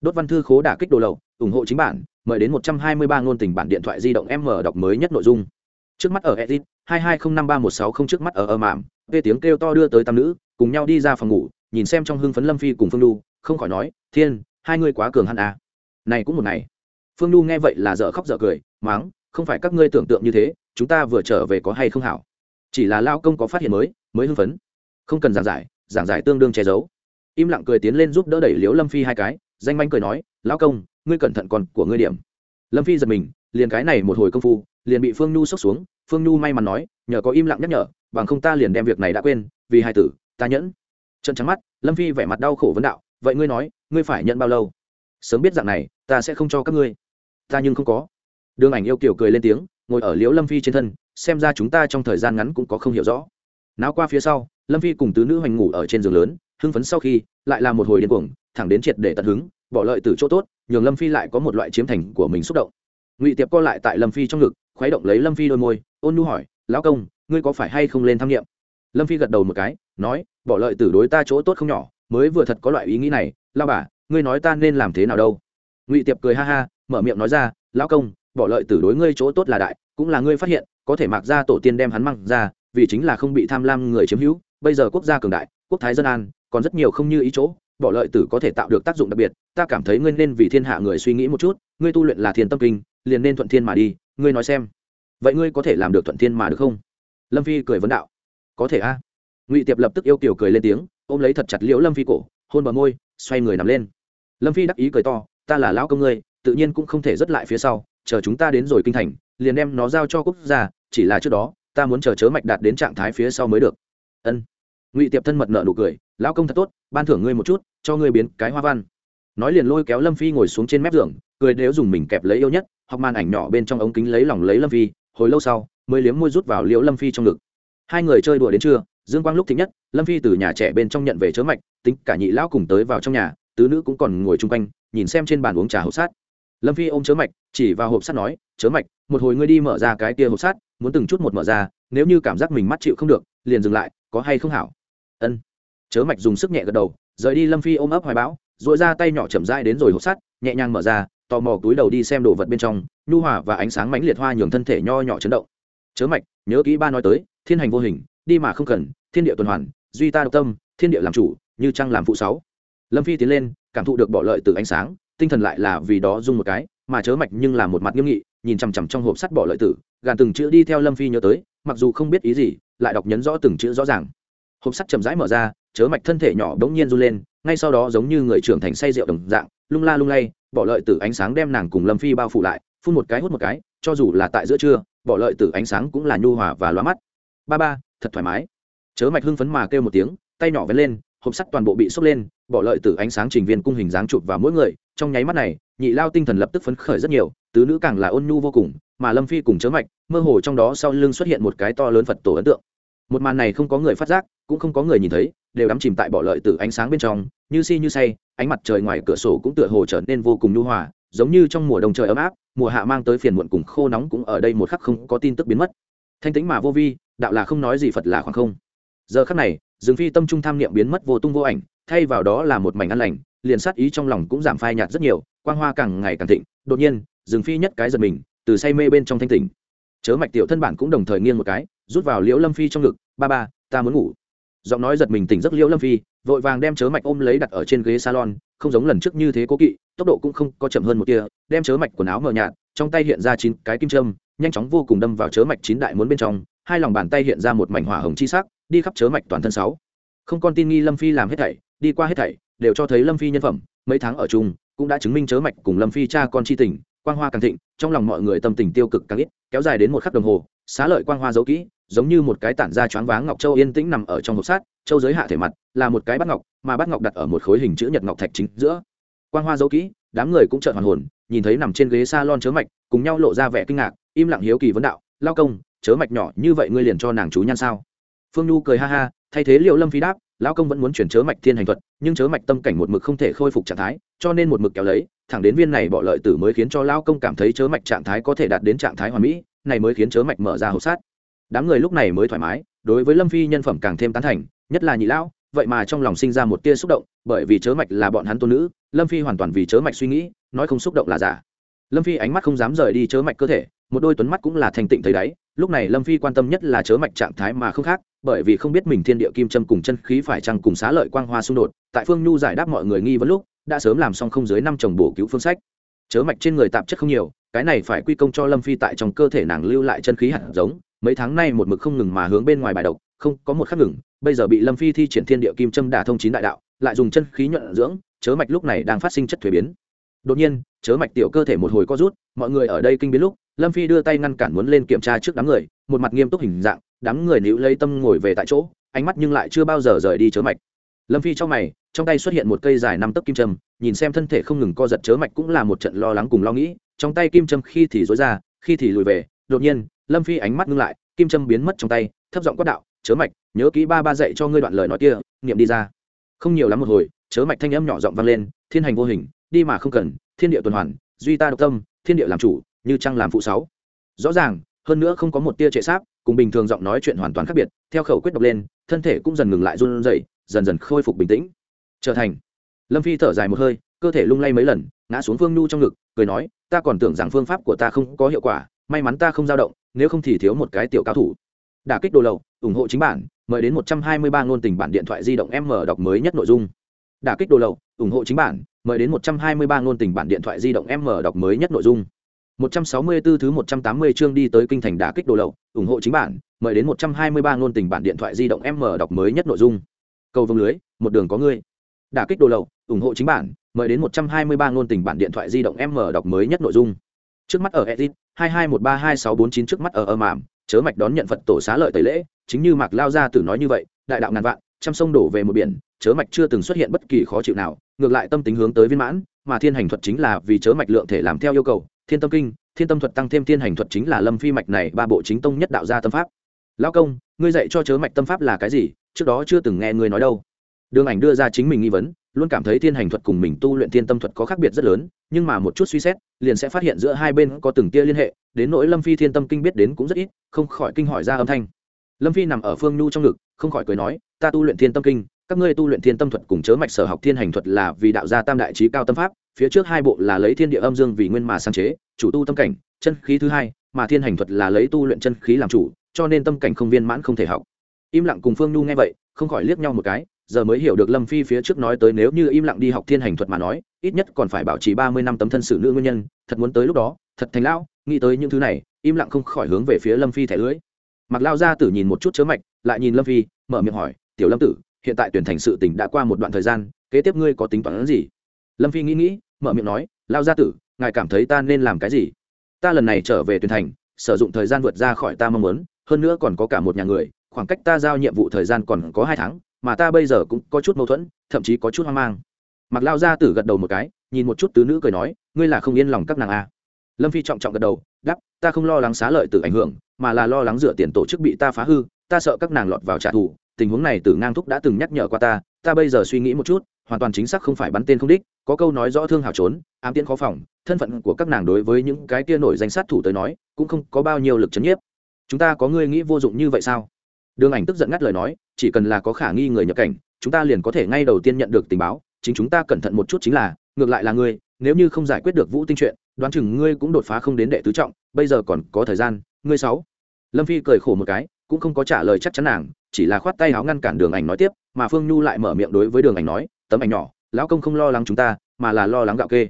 Đốt văn thư khố đả kích đồ lậu, ủng hộ chính bản, mời đến một trăm hai mươi ba ngôn tình bản điện thoại di động m đọc mới nhất nội dung trước mắt ở edit, hai hai không năm ba một sáu không trước mắt ở ở mạm về tiếng kêu to đưa tới tam nữ, cùng nhau đi ra phòng ngủ, nhìn xem trong hưng phấn lâm phi cùng phương lu không khỏi nói, thiên, hai ngươi quá cường hẳn à. này cũng một ngày. Phương lu nghe vậy là dở khóc dở cười, máng, không phải các ngươi tưởng tượng như thế, chúng ta vừa trở về có hay không hảo? Chỉ là lao công có phát hiện mới mới hưng phấn. Không cần giảng giải giảng giải tương đương che giấu. Im lặng cười tiến lên giúp đỡ đẩy liếu lâm phi hai cái, danh manh cười nói lão công, ngươi cẩn thận còn của ngươi điểm. Lâm phi giật mình, liền cái này một hồi công phu liền bị phương nhu sốc xuống, phương nhu may mắn nói, nhờ có im lặng nhắc nhở, bằng không ta liền đem việc này đã quên, vì hai tử, ta nhẫn. Trận trắng mắt, lâm phi vẻ mặt đau khổ vấn đạo, vậy ngươi nói, ngươi phải nhận bao lâu? Sớm biết dạng này, ta sẽ không cho các ngươi. Ta nhưng không có. Đường ảnh yêu kiểu cười lên tiếng, ngồi ở liễu lâm phi trên thân, xem ra chúng ta trong thời gian ngắn cũng có không hiểu rõ. Náo qua phía sau, lâm phi cùng tứ nữ hoành ngủ ở trên giường lớn, hưng phấn sau khi, lại là một hồi điên cuồng, thẳng đến triệt để tận hứng, bỏ lợi từ chỗ tốt, nhường lâm phi lại có một loại chiếm thành của mình xúc động ngụy tiệp co lại tại lâm phi trong ngực, khuấy động lấy lâm phi đôi môi, ôn nu hỏi, lão công, ngươi có phải hay không lên tham nghiệm? Lâm phi gật đầu một cái, nói, bỏ lợi tử đối ta chỗ tốt không nhỏ, mới vừa thật có loại ý nghĩ này lao bà, ngươi nói ta nên làm thế nào đâu? Ngụy tiệp cười ha ha, mở miệng nói ra, lão công, bỏ lợi tử đối ngươi chỗ tốt là đại, cũng là ngươi phát hiện, có thể mặc ra tổ tiên đem hắn măng ra, vì chính là không bị tham lam người chiếm hữu, bây giờ quốc gia cường đại, quốc thái dân an, còn rất nhiều không như ý chỗ, bỏ lợi tử có thể tạo được tác dụng đặc biệt, ta cảm thấy ngươi nên vì thiên hạ người suy nghĩ một chút, ngươi tu luyện là thiên tâm kinh liền nên thuận thiên mà đi, ngươi nói xem. Vậy ngươi có thể làm được thuận thiên mà được không? Lâm phi cười vấn đạo. Có thể a. Ngụy tiệp lập tức yêu kiểu cười lên tiếng, ôm lấy thật chặt liễu lâm phi cổ, hôn bờ môi, xoay người nằm lên. Lâm phi đắc ý cười to, ta là lão công ngươi, tự nhiên cũng không thể dứt lại phía sau, chờ chúng ta đến rồi kinh thành, liền đem nó giao cho quốc gia, chỉ là trước đó, ta muốn chờ chớ mạch đạt đến trạng thái phía sau mới được. Ân. Ngụy tiệp thân mật nợ nụ cười, lão công thật tốt, ban thưởng ngươi một chút, cho ngươi biến cái hoa văn nói liền lôi kéo lâm phi ngồi xuống trên mép giường, cười nếu dùng mình kẹp lấy yêu nhất hoặc màn ảnh nhỏ bên trong ống kính lấy lòng lấy lâm phi, hồi lâu sau, mới liếm môi rút vào liễu lâm phi trong ngực. Hai người chơi đùa đến trưa, dương quang lúc thích nhất, lâm phi từ nhà trẻ bên trong nhận về chớ mạch, tính cả nhị lão cùng tới vào trong nhà, tứ nữ cũng còn ngồi chung quanh, nhìn xem trên bàn uống trà hộp sát lâm phi ôm chớ mạch, chỉ vào hộp sắt nói, chớ mạch, một hồi ngươi đi mở ra cái kia hộp sắt, muốn từng chút một mở ra, nếu như cảm giác mình mắt chịu không được, liền dừng lại, có hay không hảo? Ân. Chớ mạch dùng sức nhẹ gật đầu, rời đi lâm phi ôm ấp hoài bão dội ra tay nhỏ chậm dai đến rồi hộp sắt, nhẹ nhàng mở ra, tò mò túi đầu đi xem đồ vật bên trong, nhu hòa và ánh sáng mãnh liệt hoa nhường thân thể nho nhỏ chấn động. Chớ mạch, nhớ kỹ ba nói tới, thiên hành vô hình, đi mà không cần, thiên địa tuần hoàn, duy ta độc tâm, thiên địa làm chủ, như trăng làm phụ sáu. Lâm phi tiến lên, cảm thụ được bỏ lợi từ ánh sáng, tinh thần lại là vì đó dung một cái, mà chớ mạch nhưng là một mặt nghiêm nghị, nhìn chằm chằm trong hộp sắt bỏ lợi tử, gàn từng chữ đi theo lâm phi nhớ tới, mặc dù không biết ý gì, lại đọc nhấn rõ từng chữ rõ ràng hộp sắt chậm rãi mở ra, chớ mạch thân thể nhỏ bỗng nhiên run lên, ngay sau đó giống như người trưởng thành say rượu đồng dạng, lung la lung lay, bỏ lợi tử ánh sáng đem nàng cùng lâm phi bao phủ lại, phun một cái hút một cái, cho dù là tại giữa trưa, bỏ lợi tử ánh sáng cũng là nhu hòa và loa mắt. Ba ba, thật thoải mái. Chớ mạch hưng phấn mà kêu một tiếng, tay nhỏ vén lên, hộp sắt toàn bộ bị sốc lên, bỏ lợi tử ánh sáng trình viên cung hình dáng chụp vào mỗi người, trong nháy mắt này, nhị lao tinh thần lập tức phấn khởi rất nhiều, tứ nữ càng là ôn nhu vô cùng, mà lâm phi cùng chớ mạch, mơ hồ trong đó sau lưng xuất hiện một cái to lớn phật tổ ấn tượng một màn này không có người phát giác, cũng không có người nhìn thấy, đều đắm chìm tại bỏ lợi từ ánh sáng bên trong, như si như say, ánh mặt trời ngoài cửa sổ cũng tựa hồ trở nên vô cùng nhu hòa, giống như trong mùa đông trời ấm áp, mùa hạ mang tới phiền muộn cùng khô nóng cũng ở đây một khắc không có tin tức biến mất. Thanh tĩnh mà vô vi, đạo là không nói gì phật là khoảng không. Giờ khắc này, dương phi tâm trung tham niệm biến mất vô tung vô ảnh, thay vào đó là một mảnh an lành, liền sát ý trong lòng cũng giảm phai nhạt rất nhiều, quang hoa càng ngày càng thịnh, đột nhiên, dương phi nhất cái giật mình, từ say mê bên trong thanh tỉnh. Chớ mạch tiểu thân bản cũng đồng thời nghiêng một cái rút vào liễu lâm phi trong ngực, ba ba, ta muốn ngủ. Giọng nói giật mình tỉnh giấc liễu lâm phi, vội vàng đem chớ mạch ôm lấy đặt ở trên ghế salon, không giống lần trước như thế cố kỵ, tốc độ cũng không có chậm hơn một kia đem chớ mạch quần áo mờ nhạt, trong tay hiện ra chín cái kim châm, nhanh chóng vô cùng đâm vào chớ mạch chín đại muốn bên trong, hai lòng bàn tay hiện ra một mảnh hỏa hồng chi sắc, đi khắp chớ mạch toàn thân sáu. Không con tin nghi lâm phi làm hết thảy, đi qua hết thảy, đều cho thấy lâm phi nhân phẩm, mấy tháng ở chung, cũng đã chứng minh chớ mạch cùng lâm phi cha con chi tình, quang hoa càng thịnh, trong lòng mọi người tâm tình tiêu cực càng ít, kéo dài đến một khắc đồng hồ, xá lợi quang hoa giấu kỹ giống như một cái tản ra choáng váng ngọc châu yên tĩnh nằm ở trong hộp sát châu giới hạ thể mặt, là một cái bát ngọc, mà bát ngọc đặt ở một khối hình chữ nhật ngọc thạch chính giữa. Quan hoa dấu kỹ, đám người cũng trợn hoàn hồn, nhìn thấy nằm trên ghế salon chớ mạch, cùng nhau lộ ra vẻ kinh ngạc, im lặng hiếu kỳ vấn đạo, lao công, chớ mạch nhỏ như vậy ngươi liền cho nàng chú nhan sao? Phương nhu cười ha ha, thay thế liệu lâm phi đáp, lão công vẫn muốn chuyển chớ mạch thiên hành thuật, nhưng chớ mạch tâm cảnh một mực không thể khôi phục trạng thái, cho nên một mực kéo lấy, thẳng đến viên này bỏ lợi tử mới khiến cho lão công cảm thấy chớ mạch trạng thái có thể đạt đến trạng thái hoàn mỹ, này mới khiến chớ mạch mở ra hộp sát đám người lúc này mới thoải mái, đối với lâm phi nhân phẩm càng thêm tán thành, nhất là nhị lão, vậy mà trong lòng sinh ra một tia xúc động, bởi vì chớ mạch là bọn hắn tôn nữ, lâm phi hoàn toàn vì chớ mạch suy nghĩ, nói không xúc động là giả. Lâm phi ánh mắt không dám rời đi chớ mạch cơ thể, một đôi tuấn mắt cũng là thành tịnh thấy đáy, lúc này lâm phi quan tâm nhất là chớ mạch trạng thái mà không khác, bởi vì không biết mình thiên địa kim châm cùng chân khí phải chăng cùng xá lợi quang hoa xung đột, tại phương nhu giải đáp mọi người nghi vấn lúc, đã sớm làm xong không dưới năm chồng bổ cứu phương sách. Chớ mạch trên người tạp chất không nhiều, cái này phải quy công cho lâm phi tại trong cơ thể nàng lưu lại chân khí hạt giống mấy tháng nay một mực không ngừng mà hướng bên ngoài bài độc, không có một khắc ngừng, bây giờ bị lâm phi thi triển thiên địa kim châm đả thông chín đại đạo, lại dùng chân khí nhuận dưỡng, chớ mạch lúc này đang phát sinh chất thuế biến. Đột nhiên, chớ mạch tiểu cơ thể một hồi co rút, mọi người ở đây kinh biến lúc, lâm phi đưa tay ngăn cản muốn lên kiểm tra trước đám người, một mặt nghiêm túc hình dạng, đám người níu lấy tâm ngồi về tại chỗ, ánh mắt nhưng lại chưa bao giờ rời đi chớ mạch. Lâm phi trong mày, trong tay xuất hiện một cây dài năm tấc kim châm, nhìn xem thân thể không ngừng co giật chớ mạch cũng là một trận lo lắng cùng lo nghĩ, trong tay kim châm khi thì dối ra, khi thì lùi về, đột nhiên lâm phi ánh mắt ngưng lại, kim châm biến mất trong tay, thấp giọng quát đạo, chớ mạch, nhớ kỹ ba ba dạy cho ngươi đoạn lời nói kia, niệm đi ra. Không nhiều lắm một hồi, chớ mạch thanh âm nhỏ giọng vang lên, thiên hành vô hình, đi mà không cần, thiên địa tuần hoàn, duy ta độc tâm, thiên địa làm chủ, như trăng làm phụ sáu. Rõ ràng, hơn nữa không có một tia trệ sáp, cùng bình thường giọng nói chuyện hoàn toàn khác biệt, theo khẩu quyết đọc lên, thân thể cũng dần ngừng lại run rẩy, dần dần khôi phục bình tĩnh. Trở thành. Lâm phi thở dài một hơi, cơ thể lung lay mấy lần, ngã xuống phương nhu trong ngực, cười nói, ta còn tưởng rằng phương pháp của ta không có hiệu quả, may mắn ta không dao động nếu không thì thiếu một cái tiểu cao thủ. Đả kích đồ lậu, ủng hộ chính bản, mời đến một trăm hai mươi ba ngôn tình bản điện thoại di động m đọc mới nhất nội dung. Đả kích đồ lậu, ủng hộ chính bản, mời đến một trăm hai mươi ba ngôn tình bản điện thoại di động m đọc mới nhất nội dung. 164 thứ một trăm tám mươi chương đi tới kinh thành đả kích đồ lậu, ủng hộ chính bản, mời đến một trăm hai mươi ba ngôn tình bản điện thoại di động m đọc mới nhất nội dung. Cầu vồng lưới, một đường có ngươi. Đả kích đồ lậu, ủng hộ chính bản, mời đến một trăm hai mươi ba ngôn tình bản điện thoại di động m đọc mới nhất nội dung. Trước mắt ở edit hai hai một ba hai sáu bốn chín trước mắt ở ở mảm chớ mạch đón nhận phật tổ xá lợi tẩy lễ, chính như mạc lao ra tử nói như vậy, đại đạo ngàn vạn, trăm sông đổ về một biển, chớ mạch chưa từng xuất hiện bất kỳ khó chịu nào, ngược lại tâm tính hướng tới viên mãn, mà thiên hành thuật chính là vì chớ mạch lượng thể làm theo yêu cầu, thiên tâm kinh, thiên tâm thuật tăng thêm thiên hành thuật chính là lâm phi mạch này ba bộ chính tông nhất đạo gia tâm pháp. Lao công, ngươi dạy cho chớ mạch tâm pháp là cái gì, trước đó chưa từng nghe ngươi nói đâu. Đường ảnh đưa ra chính mình nghi vấn luôn cảm thấy thiên hành thuật cùng mình tu luyện thiên tâm thuật có khác biệt rất lớn, nhưng mà một chút suy xét, liền sẽ phát hiện giữa hai bên có từng tia liên hệ, đến nỗi lâm phi thiên tâm kinh biết đến cũng rất ít, không khỏi kinh hỏi ra âm thanh. Lâm phi nằm ở phương nhu trong ngực, không khỏi cười nói, ta tu luyện thiên tâm kinh, các ngươi tu luyện thiên tâm thuật cùng chớ mạch sở học thiên hành thuật là vì đạo gia tam đại trí cao tâm pháp, phía trước hai bộ là lấy thiên địa âm dương vì nguyên mà sáng chế, chủ tu tâm cảnh, chân khí thứ hai, mà thiên hành thuật là lấy tu luyện chân khí làm chủ, cho nên tâm cảnh không viên mãn không thể học. Im lặng cùng phương nhu nghe vậy, không khỏi liếc nhau một cái giờ mới hiểu được lâm phi phía trước nói tới nếu như im lặng đi học thiên hành thuật mà nói, ít nhất còn phải bảo trì ba mươi năm tấm thân sự nữ nguyên nhân, thật muốn tới lúc đó, thật thành lão, nghĩ tới những thứ này, im lặng không khỏi hướng về phía lâm phi thẻ lưới. Mặc lao ra tử nhìn một chút chớ mạch, lại nhìn lâm phi, mở miệng hỏi, tiểu lâm tử, hiện tại tuyển thành sự tỉnh đã qua một đoạn thời gian, kế tiếp ngươi có tính toán gì? Lâm phi nghĩ nghĩ, mở miệng nói, lao gia tử, ngài cảm thấy ta nên làm cái gì? Ta lần này trở về tuyển thành, sử dụng thời gian vượt ra khỏi ta mong muốn, hơn nữa còn có cả một nhà người, khoảng cách ta giao nhiệm vụ thời gian còn có hai tháng mà ta bây giờ cũng có chút mâu thuẫn, thậm chí có chút hoang mang. Mặc lao gia tử gật đầu một cái, nhìn một chút tứ nữ cười nói, ngươi là không yên lòng các nàng a lâm phi trọng trọng gật đầu đắp ta không lo lắng xá lợi từ ảnh hưởng, mà là lo lắng dựa tiền tổ chức bị ta phá hư, ta sợ các nàng lọt vào trả thù, tình huống này từ ngang thúc đã từng nhắc nhở qua ta ta bây giờ suy nghĩ một chút, hoàn toàn chính xác không phải bắn tên không đích, có câu nói rõ thương hào trốn, ám tiễn khó phòng, thân phận của các nàng đối với những cái kia nổi danh sát thủ tới nói, cũng không có bao nhiêu lực chấn nhiếp. Chúng ta có ngươi nghĩ vô dụng như vậy sao? Đường ảnh tức giận ngắt lời nói, chỉ cần là có khả nghi người nhập cảnh, chúng ta liền có thể ngay đầu tiên nhận được tình báo, chính chúng ta cẩn thận một chút chính là, ngược lại là ngươi, nếu như không giải quyết được vũ tinh chuyện, đoán chừng ngươi cũng đột phá không đến đệ tứ trọng, bây giờ còn có thời gian, ngươi sáu. Lâm phi cười khổ một cái, cũng không có trả lời chắc chắn nàng, chỉ là khoát tay áo ngăn cản đường ảnh nói tiếp, mà phương nhu lại mở miệng đối với đường ảnh nói, tấm ảnh nhỏ, lão công không lo lắng chúng ta, mà là lo lắng gạo kê.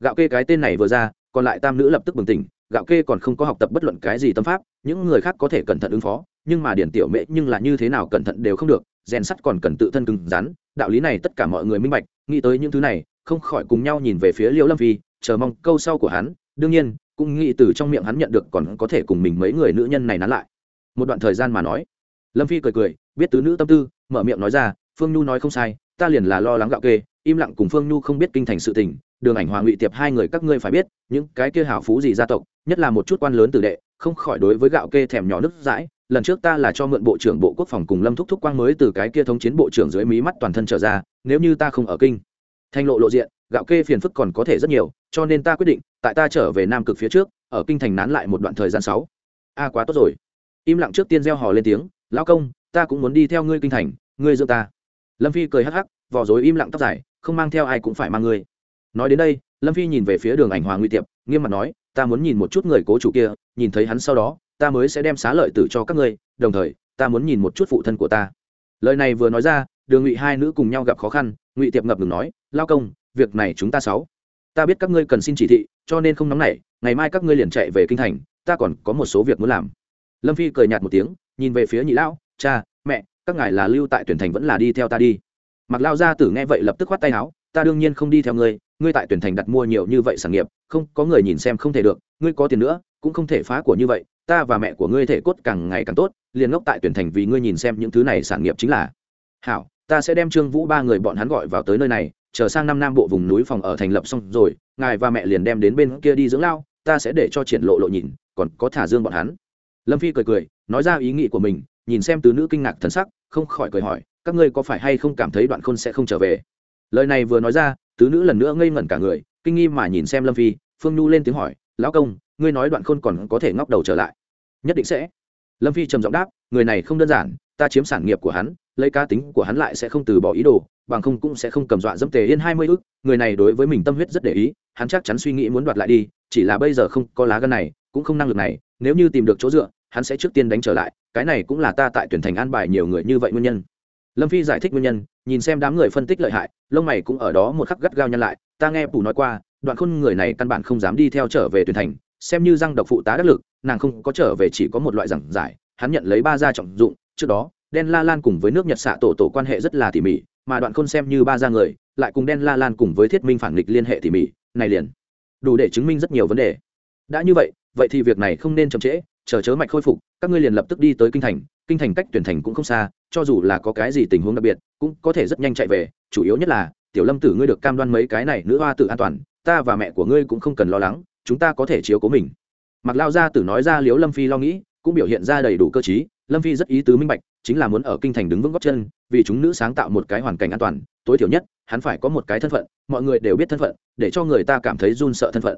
Gạo kê cái tên này vừa ra, còn lại tam nữ lập tức bừng tỉnh, gạo kê còn không có học tập bất luận cái gì tâm pháp những người khác có thể cẩn thận ứng phó, nhưng mà điển tiểu mễ nhưng là như thế nào cẩn thận đều không được, rèn sắt còn cần tự thân cứng rắn, đạo lý này tất cả mọi người minh bạch, nghĩ tới những thứ này, không khỏi cùng nhau nhìn về phía liễu lâm phi, chờ mong câu sau của hắn, đương nhiên, cũng nghĩ từ trong miệng hắn nhận được còn có thể cùng mình mấy người nữ nhân này nán lại. Một đoạn thời gian mà nói, lâm phi cười cười, biết tứ nữ tâm tư, mở miệng nói ra, phương nhu nói không sai, ta liền là lo lắng gạo kê, im lặng cùng phương nhu không biết kinh thành sự tình, đường ảnh hoàng ngụy tiệp hai người các ngươi phải biết, những cái kia hảo phú gì gia tộc, nhất là một chút quan lớn tử đệ không khỏi đối với gạo kê thèm nhỏ nước dãi, lần trước ta là cho mượn bộ trưởng bộ quốc phòng cùng lâm thúc thúc quang mới từ cái kia thống chiến bộ trưởng dưới mí mắt toàn thân trở ra, nếu như ta không ở kinh. Thanh lộ lộ diện, gạo kê phiền phức còn có thể rất nhiều, cho nên ta quyết định, tại ta trở về nam cực phía trước, ở kinh thành nán lại một đoạn thời gian sáu. A, quá tốt rồi. Im lặng trước tiên gieo hò lên tiếng, lão công, ta cũng muốn đi theo ngươi kinh thành, ngươi dưỡng ta. Lâm phi cười hắc hắc vỏ dối im lặng tóc dài, không mang theo ai cũng phải mang ngươi. Nói đến đây, lâm phi nhìn về phía đường ảnh hoàng nguy tiệp, nghiêm mặt nói ta muốn nhìn một chút người cố chủ kia, nhìn thấy hắn sau đó, ta mới sẽ đem xá lợi tử cho các ngươi, đồng thời, ta muốn nhìn một chút phụ thân của ta. Lời này vừa nói ra, đường ngụy hai nữ cùng nhau gặp khó khăn, ngụy tiệp ngập ngừng nói, lao công, việc này chúng ta sáu. Ta biết các ngươi cần xin chỉ thị, cho nên không nóng nảy, ngày mai các ngươi liền chạy về kinh thành, ta còn có một số việc muốn làm. Lâm phi cười nhạt một tiếng, nhìn về phía nhị lão, cha, mẹ, các ngài là lưu tại tuyển thành vẫn là đi theo ta đi. Mặc lao gia tử nghe vậy lập tức khoát tay áo ta đương nhiên không đi theo ngươi ngươi tại tuyển thành đặt mua nhiều như vậy sản nghiệp, không, có người nhìn xem không thể được, ngươi có tiền nữa, cũng không thể phá của như vậy, ta và mẹ của ngươi thể cốt càng ngày càng tốt, liền ngốc tại tuyển thành vì ngươi nhìn xem những thứ này sản nghiệp chính là. Hảo, ta sẽ đem trương vũ ba người bọn hắn gọi vào tới nơi này, chờ sang năm nam bộ vùng núi phòng ở thành lập xong rồi, ngài và mẹ liền đem đến bên kia đi dưỡng lao, ta sẽ để cho triển lộ lộ nhìn, còn có thả dương bọn hắn. Lâm phi cười cười, nói ra ý nghĩ của mình, nhìn xem tứ nữ kinh ngạc thần sắc, không khỏi cười hỏi, các ngươi có phải hay không cảm thấy đoạn khôn sẽ không trở về? Lời này vừa nói ra, tứ nữ lần nữa ngây ngẩn cả người, kinh nghi mà nhìn xem lâm phi, phương nhu lên tiếng hỏi, lão công, ngươi nói đoạn khôn còn có thể ngóc đầu trở lại? Nhất định sẽ. Lâm phi trầm giọng đáp, người này không đơn giản, ta chiếm sản nghiệp của hắn, lấy cá tính của hắn lại sẽ không từ bỏ ý đồ, bằng không cũng sẽ không cầm dọa dẫm tề yên hai mươi ước người này đối với mình tâm huyết rất để ý, hắn chắc chắn suy nghĩ muốn đoạt lại đi, chỉ là bây giờ không có lá gân này, cũng không năng lực này, nếu như tìm được chỗ dựa, hắn sẽ trước tiên đánh trở lại, cái này cũng là ta tại tuyển thành an bài nhiều người như vậy nguyên nhân lâm phi giải thích nguyên nhân, nhìn xem đám người phân tích lợi hại, lông mày cũng ở đó một khắc gắt gao nhăn lại, ta nghe phủ nói qua, đoạn khôn người này căn bản không dám đi theo trở về tuyển thành, xem như răng độc phụ tá đắc lực, nàng không có trở về chỉ có một loại giảng giải, hắn nhận lấy ba gia trọng dụng, trước đó, đen la lan cùng với nước nhật xạ tổ tổ quan hệ rất là tỉ mỉ, mà đoạn khôn xem như ba gia người, lại cùng đen la lan cùng với thiết minh phản nghịch liên hệ tỉ mỉ, này liền đủ để chứng minh rất nhiều vấn đề. Đã như vậy vậy thì việc này không nên chậm trễ, chờ chớ mạch khôi phục, các ngươi liền lập tức đi tới kinh thành kinh thành cách tuyển thành cũng không xa cho dù là có cái gì tình huống đặc biệt, cũng có thể rất nhanh chạy về. Chủ yếu nhất là, tiểu lâm tử, ngươi được cam đoan mấy cái này nữ hoa tự an toàn, ta và mẹ của ngươi cũng không cần lo lắng, chúng ta có thể chiếu cố mình. Mặc lao gia tử nói ra liếu lâm phi lo nghĩ, cũng biểu hiện ra đầy đủ cơ chí lâm phi rất ý tứ minh bạch, chính là muốn ở kinh thành đứng vững góc chân, vì chúng nữ sáng tạo một cái hoàn cảnh an toàn. Tối thiểu nhất, hắn phải có một cái thân phận, mọi người đều biết thân phận, để cho người ta cảm thấy run sợ thân phận.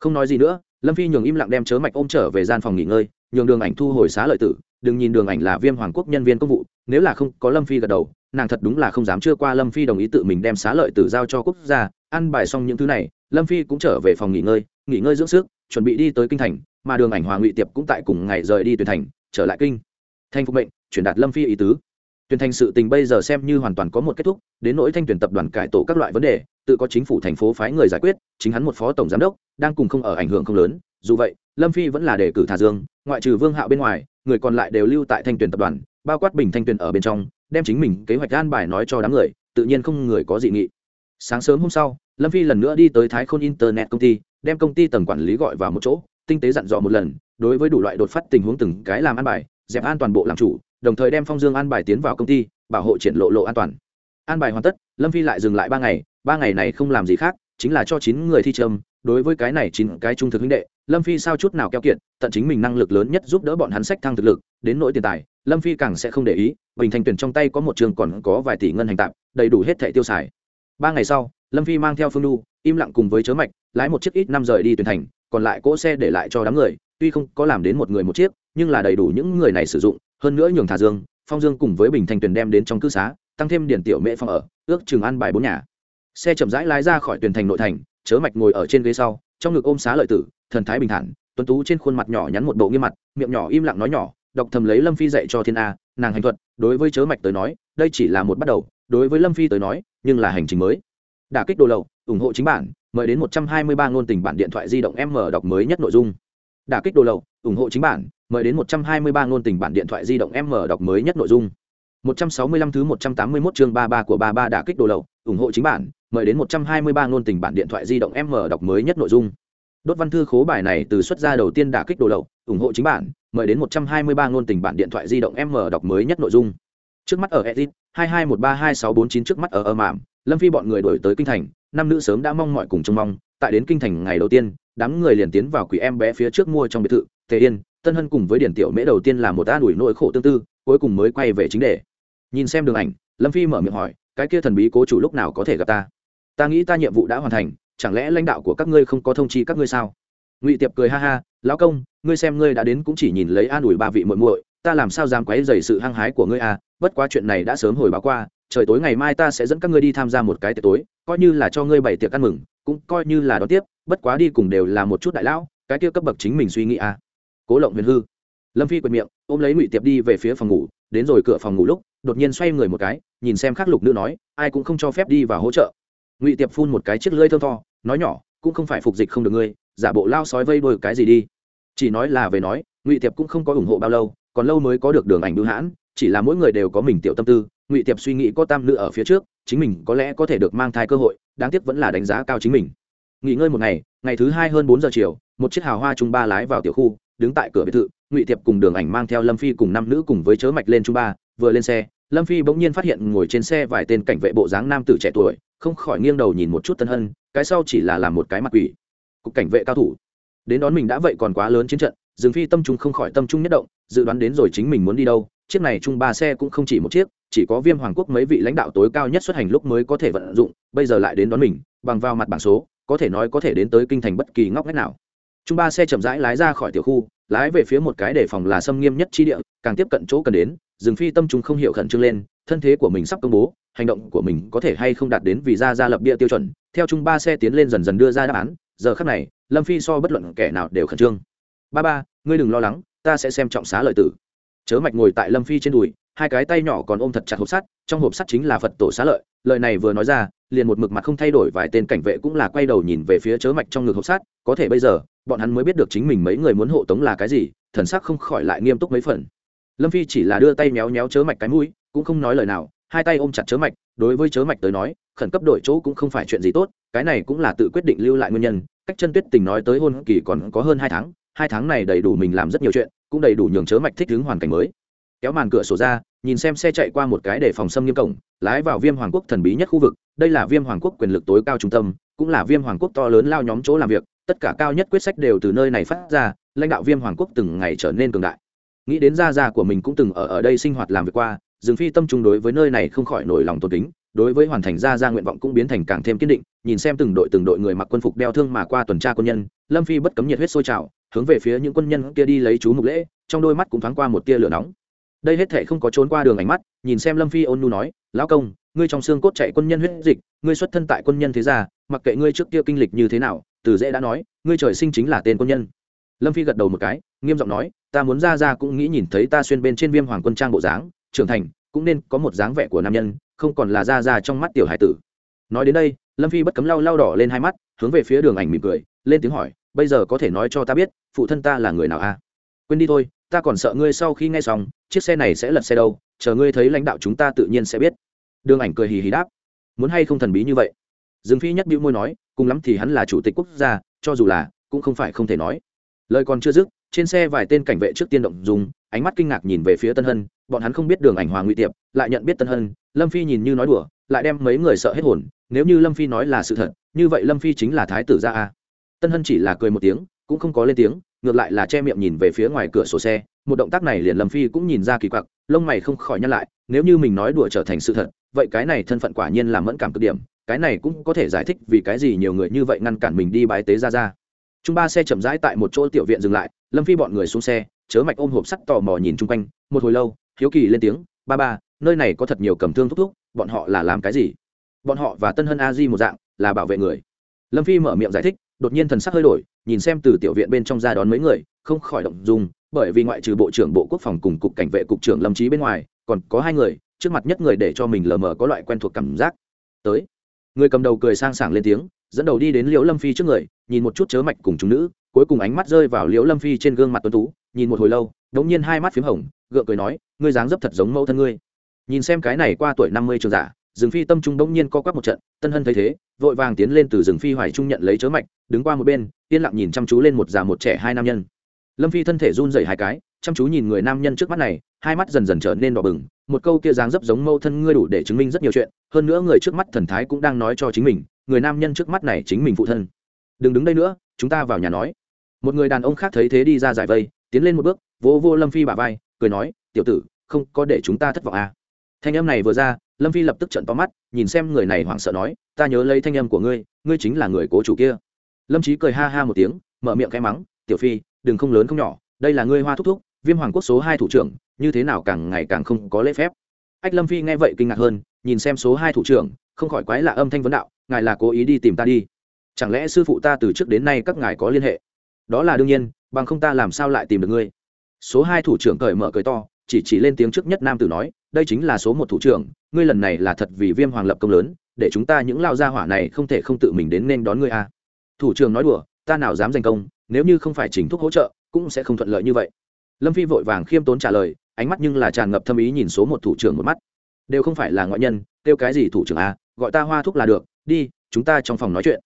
Không nói gì nữa, lâm phi nhường im lặng đem chớ mạch ôm trở về gian phòng nghỉ ngơi, nhường đường ảnh thu hồi xá lợi tử đừng nhìn đường ảnh là viêm hoàng quốc nhân viên công vụ, nếu là không có lâm phi gật đầu, nàng thật đúng là không dám chưa qua lâm phi đồng ý tự mình đem xá lợi tử giao cho quốc gia, ăn bài xong những thứ này, lâm phi cũng trở về phòng nghỉ ngơi nghỉ ngơi dưỡng sức, chuẩn bị đi tới kinh thành, mà đường ảnh hoàng ngụy tiệp cũng tại cùng ngày rời đi tuyển thành, trở lại kinh. Thành phục mệnh chuyển đạt lâm phi ý tứ. Tuyển thành sự tình bây giờ xem như hoàn toàn có một kết thúc, đến nỗi thanh tuyển tập đoàn cải tổ các loại vấn đề, tự có chính phủ thành phố phái người giải quyết, chính hắn một phó tổng giám đốc, đang cùng không ở ảnh hưởng không lớn, dù vậy, lâm phi vẫn là đề cử thả dương, ngoại trừ vương hạo bên ngoài người còn lại đều lưu tại thanh tuyển tập đoàn, bao quát bình thanh tuyển ở bên trong, đem chính mình kế hoạch an bài nói cho đám người, tự nhiên không người có dị nghị. Sáng sớm hôm sau, lâm phi lần nữa đi tới thái khôn internet công ty, đem công ty tầng quản lý gọi vào một chỗ, tinh tế dặn dò một lần, đối với đủ loại đột phát tình huống từng cái làm an bài, dẹp an toàn bộ làm chủ, đồng thời đem phong dương an bài tiến vào công ty, bảo hộ triển lộ lộ an toàn. An bài hoàn tất, lâm phi lại dừng lại ba ngày ba ngày này không làm gì khác, chính là cho chín người thi trâm đối với cái này chín cái trung thực huynh đệ, lâm phi sao chút nào keo kiệt, tận chính mình năng lực lớn nhất giúp đỡ bọn hắn sách thăng thực lực, đến nỗi tiền tài, lâm phi càng sẽ không để ý, bình thành tuyển trong tay có một trường còn có vài tỷ ngân hành tạm đầy đủ hết thẻ tiêu xài. Ba ngày sau, lâm phi mang theo phương nu im lặng cùng với chớ mạch, lái một chiếc ít năm rời đi tuyển thành, còn lại cỗ xe để lại cho đám người, tuy không có làm đến một người một chiếc, nhưng là đầy đủ những người này sử dụng, hơn nữa nhường thả dương, phong dương cùng với bình thành tuyển đem đến trong cư xá, tăng thêm điển tiểu mễ phong ở, ước chừng ăn bài bốn nhà. Xe chậm rãi lái ra khỏi tuyển thành nội thành chớ mạch ngồi ở trên ghế sau, trong ngực ôm xá lợi tử, thần thái bình thản, tuấn tú trên khuôn mặt nhỏ nhắn một bộ nghiêm mặt, miệng nhỏ im lặng nói nhỏ, đọc thầm lấy lâm phi dạy cho thiên a, nàng hành thuật, đối với chớ mạch tới nói, đây chỉ là một bắt đầu, đối với lâm phi tới nói, nhưng là hành trình mới. Đả kích đồ lậu, ủng hộ chính bản, mời đến một trăm hai mươi ba ngôn tình bản điện thoại di động m đọc mới nhất nội dung. Đả kích đồ lậu, ủng hộ chính bản, mời đến một trăm hai mươi ba ngôn tình bản điện thoại di động m đọc mới nhất nội dung một trăm sáu mươi lăm thứ một trăm tám mươi 181 chương ba ba của ba ba kích đồ lậu, ủng hộ chính bản, mời đến một trăm hai mươi ba ngôn tình bản điện thoại di động m đọc mới nhất nội dung. Đốt văn thư khố bài này từ xuất ra đầu tiên đã kích đồ lậu, ủng hộ chính bản, mời đến một trăm hai mươi ba ngôn tình bản điện thoại di động m đọc mới nhất nội dung. Trước mắt ở edit, hai hai một ba hai sáu bốn chín trước mắt ở ở mạm lâm phi bọn người đổi tới kinh thành, năm nữ sớm đã mong mọi cùng trông mong, tại đến kinh thành ngày đầu tiên, đám người liền tiến vào quỷ em bé phía trước mua trong biệt thự, tề yên, tân hân cùng với điển tiểu mễ đầu tiên là một an ủi nỗi khổ tương tư, cuối cùng mới quay về chính đề nhìn xem đường ảnh, lâm phi mở miệng hỏi, cái kia thần bí cố chủ lúc nào có thể gặp ta? Ta nghĩ ta nhiệm vụ đã hoàn thành, chẳng lẽ lãnh đạo của các ngươi không có thông chi các ngươi sao? Ngụy tiệp cười ha ha, lão công, ngươi xem ngươi đã đến cũng chỉ nhìn lấy an ủi ba vị muội muội, ta làm sao dám quấy dày sự hăng hái của ngươi à? Bất quá chuyện này đã sớm hồi báo qua, trời tối ngày mai ta sẽ dẫn các ngươi đi tham gia một cái tiệc tối, coi như là cho ngươi bày tiệc ăn mừng, cũng coi như là đón tiếp, bất quá đi cùng đều là một chút đại lão, cái kia cấp bậc chính mình suy nghĩ à? Cố lộng huyền hư. Lâm phi quệt miệng, ôm lấy ngụy tiệp đi về phía phòng ngủ, đến rồi cửa phòng ngủ lúc đột nhiên xoay người một cái nhìn xem khắc lục nữ nói ai cũng không cho phép đi và hỗ trợ. Ngụy tiệp phun một cái chiếc lưỡi thơm to, nói nhỏ cũng không phải phục dịch không được ngươi giả bộ lao sói vây đôi cái gì đi. Chỉ nói là về nói ngụy tiệp cũng không có ủng hộ bao lâu còn lâu mới có được đường ảnh bưu hãn chỉ là mỗi người đều có mình tiểu tâm tư ngụy tiệp suy nghĩ có tam nữ ở phía trước chính mình có lẽ có thể được mang thai cơ hội đáng tiếc vẫn là đánh giá cao chính mình. Nghỉ ngơi một ngày ngày thứ hai hơn bốn giờ chiều một chiếc hào hoa trung ba lái vào tiểu khu đứng tại cửa biệt thự ngụy tiệp cùng đường ảnh mang theo lâm phi cùng năm nữ cùng với chớ mạch lên trung ba vừa lên xe, lâm phi bỗng nhiên phát hiện ngồi trên xe vài tên cảnh vệ bộ dáng nam tử trẻ tuổi, không khỏi nghiêng đầu nhìn một chút tân hân, cái sau chỉ là làm một cái mặt quỷ. Cục cảnh vệ cao thủ. Đến đón mình đã vậy còn quá lớn chiến trận, dương phi tâm trung không khỏi tâm trung nhất động, dự đoán đến rồi chính mình muốn đi đâu, chiếc này chung ba xe cũng không chỉ một chiếc, chỉ có viêm hoàng quốc mấy vị lãnh đạo tối cao nhất xuất hành lúc mới có thể vận dụng, bây giờ lại đến đón mình, bằng vào mặt bảng số, có thể nói có thể đến tới kinh thành bất kỳ ngóc ngách nào. Chung ba xe chậm rãi lái ra khỏi tiểu khu lái về phía một cái để phòng là xâm nghiêm nhất chi địa, càng tiếp cận chỗ cần đến rừng phi tâm trung không hiểu khẩn trương lên, thân thế của mình sắp công bố, hành động của mình có thể hay không đạt đến vì ra ra lập bia tiêu chuẩn. Theo chung ba xe tiến lên dần dần đưa ra đáp án, giờ khắc này, lâm phi so bất luận kẻ nào đều khẩn trương. Ba ba, ngươi đừng lo lắng, ta sẽ xem trọng xá lợi tử. Chớ mạch ngồi tại lâm phi trên đùi, hai cái tay nhỏ còn ôm thật chặt hộp sắt, trong hộp sắt chính là phật tổ xá lợi. Lợi này vừa nói ra, liền một mực mặt không thay đổi, vài tên cảnh vệ cũng là quay đầu nhìn về phía chớ mạch trong ngực hộp sắt, có thể bây giờ bọn hắn mới biết được chính mình mấy người muốn hộ tống là cái gì, thần sắc không khỏi lại nghiêm túc mấy phần. Lâm phi chỉ là đưa tay méo méo chớ mạch cái mũi, cũng không nói lời nào, hai tay ôm chặt chớ mạch, đối với chớ mạch tới nói, khẩn cấp đổi chỗ cũng không phải chuyện gì tốt, cái này cũng là tự quyết định lưu lại nguyên nhân, cách chân tuyết tình nói tới hôn kỳ còn có hơn hai tháng hai tháng này đầy đủ mình làm rất nhiều chuyện, cũng đầy đủ nhường chớ mạch thích ứng hoàn cảnh mới. Kéo màn cửa sổ ra, nhìn xem xe chạy qua một cái để phòng xâm nghiêm cổng, lái vào viêm hoàng quốc thần bí nhất khu vực, đây là viêm hoàng quốc quyền lực tối cao trung tâm, cũng là viêm hoàng quốc to lớn lao nhóm chỗ làm việc tất cả cao nhất quyết sách đều từ nơi này phát ra, lãnh đạo viêm hoàng quốc từng ngày trở nên cường đại. Nghĩ đến gia gia của mình cũng từng ở ở đây sinh hoạt làm việc qua, dương phi tâm trung đối với nơi này không khỏi nổi lòng tôn kính, đối với hoàn thành gia gia nguyện vọng cũng biến thành càng thêm kiên định, nhìn xem từng đội từng đội người mặc quân phục đeo thương mà qua tuần tra quân nhân, lâm phi bất cấm nhiệt huyết sôi trào, hướng về phía những quân nhân kia đi lấy chú mục lễ, trong đôi mắt cũng thoáng qua một tia lửa nóng. Đây hết thể không có trốn qua đường ánh mắt, nhìn xem lâm phi ôn nu nói, lão công, ngươi trong xương cốt chạy quân nhân huyết dịch, ngươi xuất thân tại quân nhân thế gia, mặc kệ ngươi trước kia kinh lịch như thế nào từ dễ đã nói, ngươi trời sinh chính là tên quân nhân. Lâm phi gật đầu một cái, nghiêm giọng nói, ta muốn ra ra cũng nghĩ nhìn thấy ta xuyên bên trên viêm hoàng quân trang bộ dáng, trưởng thành, cũng nên có một dáng vẻ của nam nhân, không còn là ra ra trong mắt tiểu hải tử. Nói đến đây, lâm phi bất cấm lau lau đỏ lên hai mắt, hướng về phía đường ảnh mỉm cười, lên tiếng hỏi, bây giờ có thể nói cho ta biết, phụ thân ta là người nào a? À? quên đi thôi, ta còn sợ ngươi sau khi nghe xong, chiếc xe này sẽ lật xe đâu, chờ ngươi thấy lãnh đạo chúng ta tự nhiên sẽ biết. Đường ảnh cười hì hì đáp, muốn hay không thần bí như vậy? Dương phi nhất bĩu môi nói, cùng lắm thì hắn là chủ tịch quốc gia, cho dù là, cũng không phải không thể nói. Lời còn chưa dứt, trên xe vài tên cảnh vệ trước tiên động dùng, ánh mắt kinh ngạc nhìn về phía tân hân, bọn hắn không biết đường ảnh hoàng ngụy tiệp, lại nhận biết tân hân, lâm phi nhìn như nói đùa, lại đem mấy người sợ hết hồn, nếu như lâm phi nói là sự thật, như vậy lâm phi chính là thái tử gia a. Tân hân chỉ là cười một tiếng, cũng không có lên tiếng, ngược lại là che miệng nhìn về phía ngoài cửa sổ xe, một động tác này liền lâm phi cũng nhìn ra kỳ quặc, lông mày không khỏi nhăn lại, nếu như mình nói đùa trở thành sự thật vậy cái này thân phận quả nhiên là mẫn cảm cực điểm, cái này cũng có thể giải thích vì cái gì nhiều người như vậy ngăn cản mình đi bái tế ra ra chúng ba xe chậm rãi tại một chỗ tiểu viện dừng lại, lâm phi bọn người xuống xe, chớ mạch ôm hộp sắt tò mò nhìn chung quanh, một hồi lâu, hiếu kỳ lên tiếng, ba ba, nơi này có thật nhiều cầm thương thúc thúc, bọn họ là làm cái gì? Bọn họ và tân hân a di một dạng, là bảo vệ người. Lâm phi mở miệng giải thích, đột nhiên thần sắc hơi đổi, nhìn xem từ tiểu viện bên trong ra đón mấy người, không khỏi động dùng bởi vì ngoại trừ bộ trưởng bộ quốc phòng cùng cục cảnh vệ cục trưởng lâm trí bên ngoài, còn có hai người trước mặt nhất người để cho mình lờ mờ có loại quen thuộc cảm giác. Tới. Người cầm đầu cười sang sảng lên tiếng, dẫn đầu đi đến liễu lâm phi trước người, nhìn một chút chớ mạch cùng chúng nữ, cuối cùng ánh mắt rơi vào liễu lâm phi trên gương mặt tuấn tú, nhìn một hồi lâu, đống nhiên hai mắt p h í m hồng, gượng cười nói, ngươi dáng dấp thật giống mẫu thân ngươi. Nhìn xem cái này qua tuổi năm mươi trường giả rừng phi tâm trung đống nhiên co quắp một trận, tân hân thấy thế, vội vàng tiến lên từ rừng phi hoài trung nhận lấy chớ mạch, đứng qua một bên, yên lặng nhìn chăm chú lên một già một trẻ hai nam nhân. Lâm phi thân thể run rẩy hai cái, chăm chú nhìn người nam nhân trước mắt này, hai mắt dần dần trở nên đỏ bừng một câu kia dáng dấp giống mâu thân ngươi đủ để chứng minh rất nhiều chuyện, hơn nữa người trước mắt thần thái cũng đang nói cho chính mình, người nam nhân trước mắt này chính mình phụ thân. Đừng đứng đây nữa, chúng ta vào nhà nói. Một người đàn ông khác thấy thế đi ra giải vây, tiến lên một bước, vỗ vô lâm phi bả vai, cười nói, tiểu tử, không có để chúng ta thất vọng à. thanh âm này vừa ra, lâm phi lập tức trận to mắt, nhìn xem người này hoảng sợ nói, ta nhớ lấy thanh âm của ngươi ngươi chính là người cố chủ kia. Lâm trí cười ha ha một tiếng, mở miệng cái mắng, tiểu phi, đừng không lớn không nhỏ, đây là ngươi hoa thúc thúc viêm hoàng quốc số hai thủ trưởng, như thế nào càng ngày càng không có lễ phép? Ách lâm phi nghe vậy kinh ngạc hơn, nhìn xem số hai thủ trưởng, không khỏi quái lạ âm thanh vấn đạo, ngài là cố ý đi tìm ta đi. Chẳng lẽ sư phụ ta từ trước đến nay các ngài có liên hệ? Đó là đương nhiên, bằng không ta làm sao lại tìm được ngươi? Số hai thủ trưởng cởi mở cười to, chỉ chỉ lên tiếng trước nhất nam tử nói, đây chính là số một thủ trưởng, ngươi lần này là thật vì viêm hoàng lập công lớn, để chúng ta những lao gia hỏa này không thể không tự mình đến nên đón ngươi à. thủ trưởng nói đùa, ta nào dám giành công, nếu như không phải chỉnh thuốc hỗ trợ, cũng sẽ không thuận lợi như vậy lâm phi vội vàng khiêm tốn trả lời, ánh mắt nhưng là tràn ngập thâm ý nhìn số một thủ trưởng một mắt. Đều không phải là ngoại nhân, kêu cái gì thủ trưởng a gọi ta hoa thúc là được, đi, chúng ta trong phòng nói chuyện.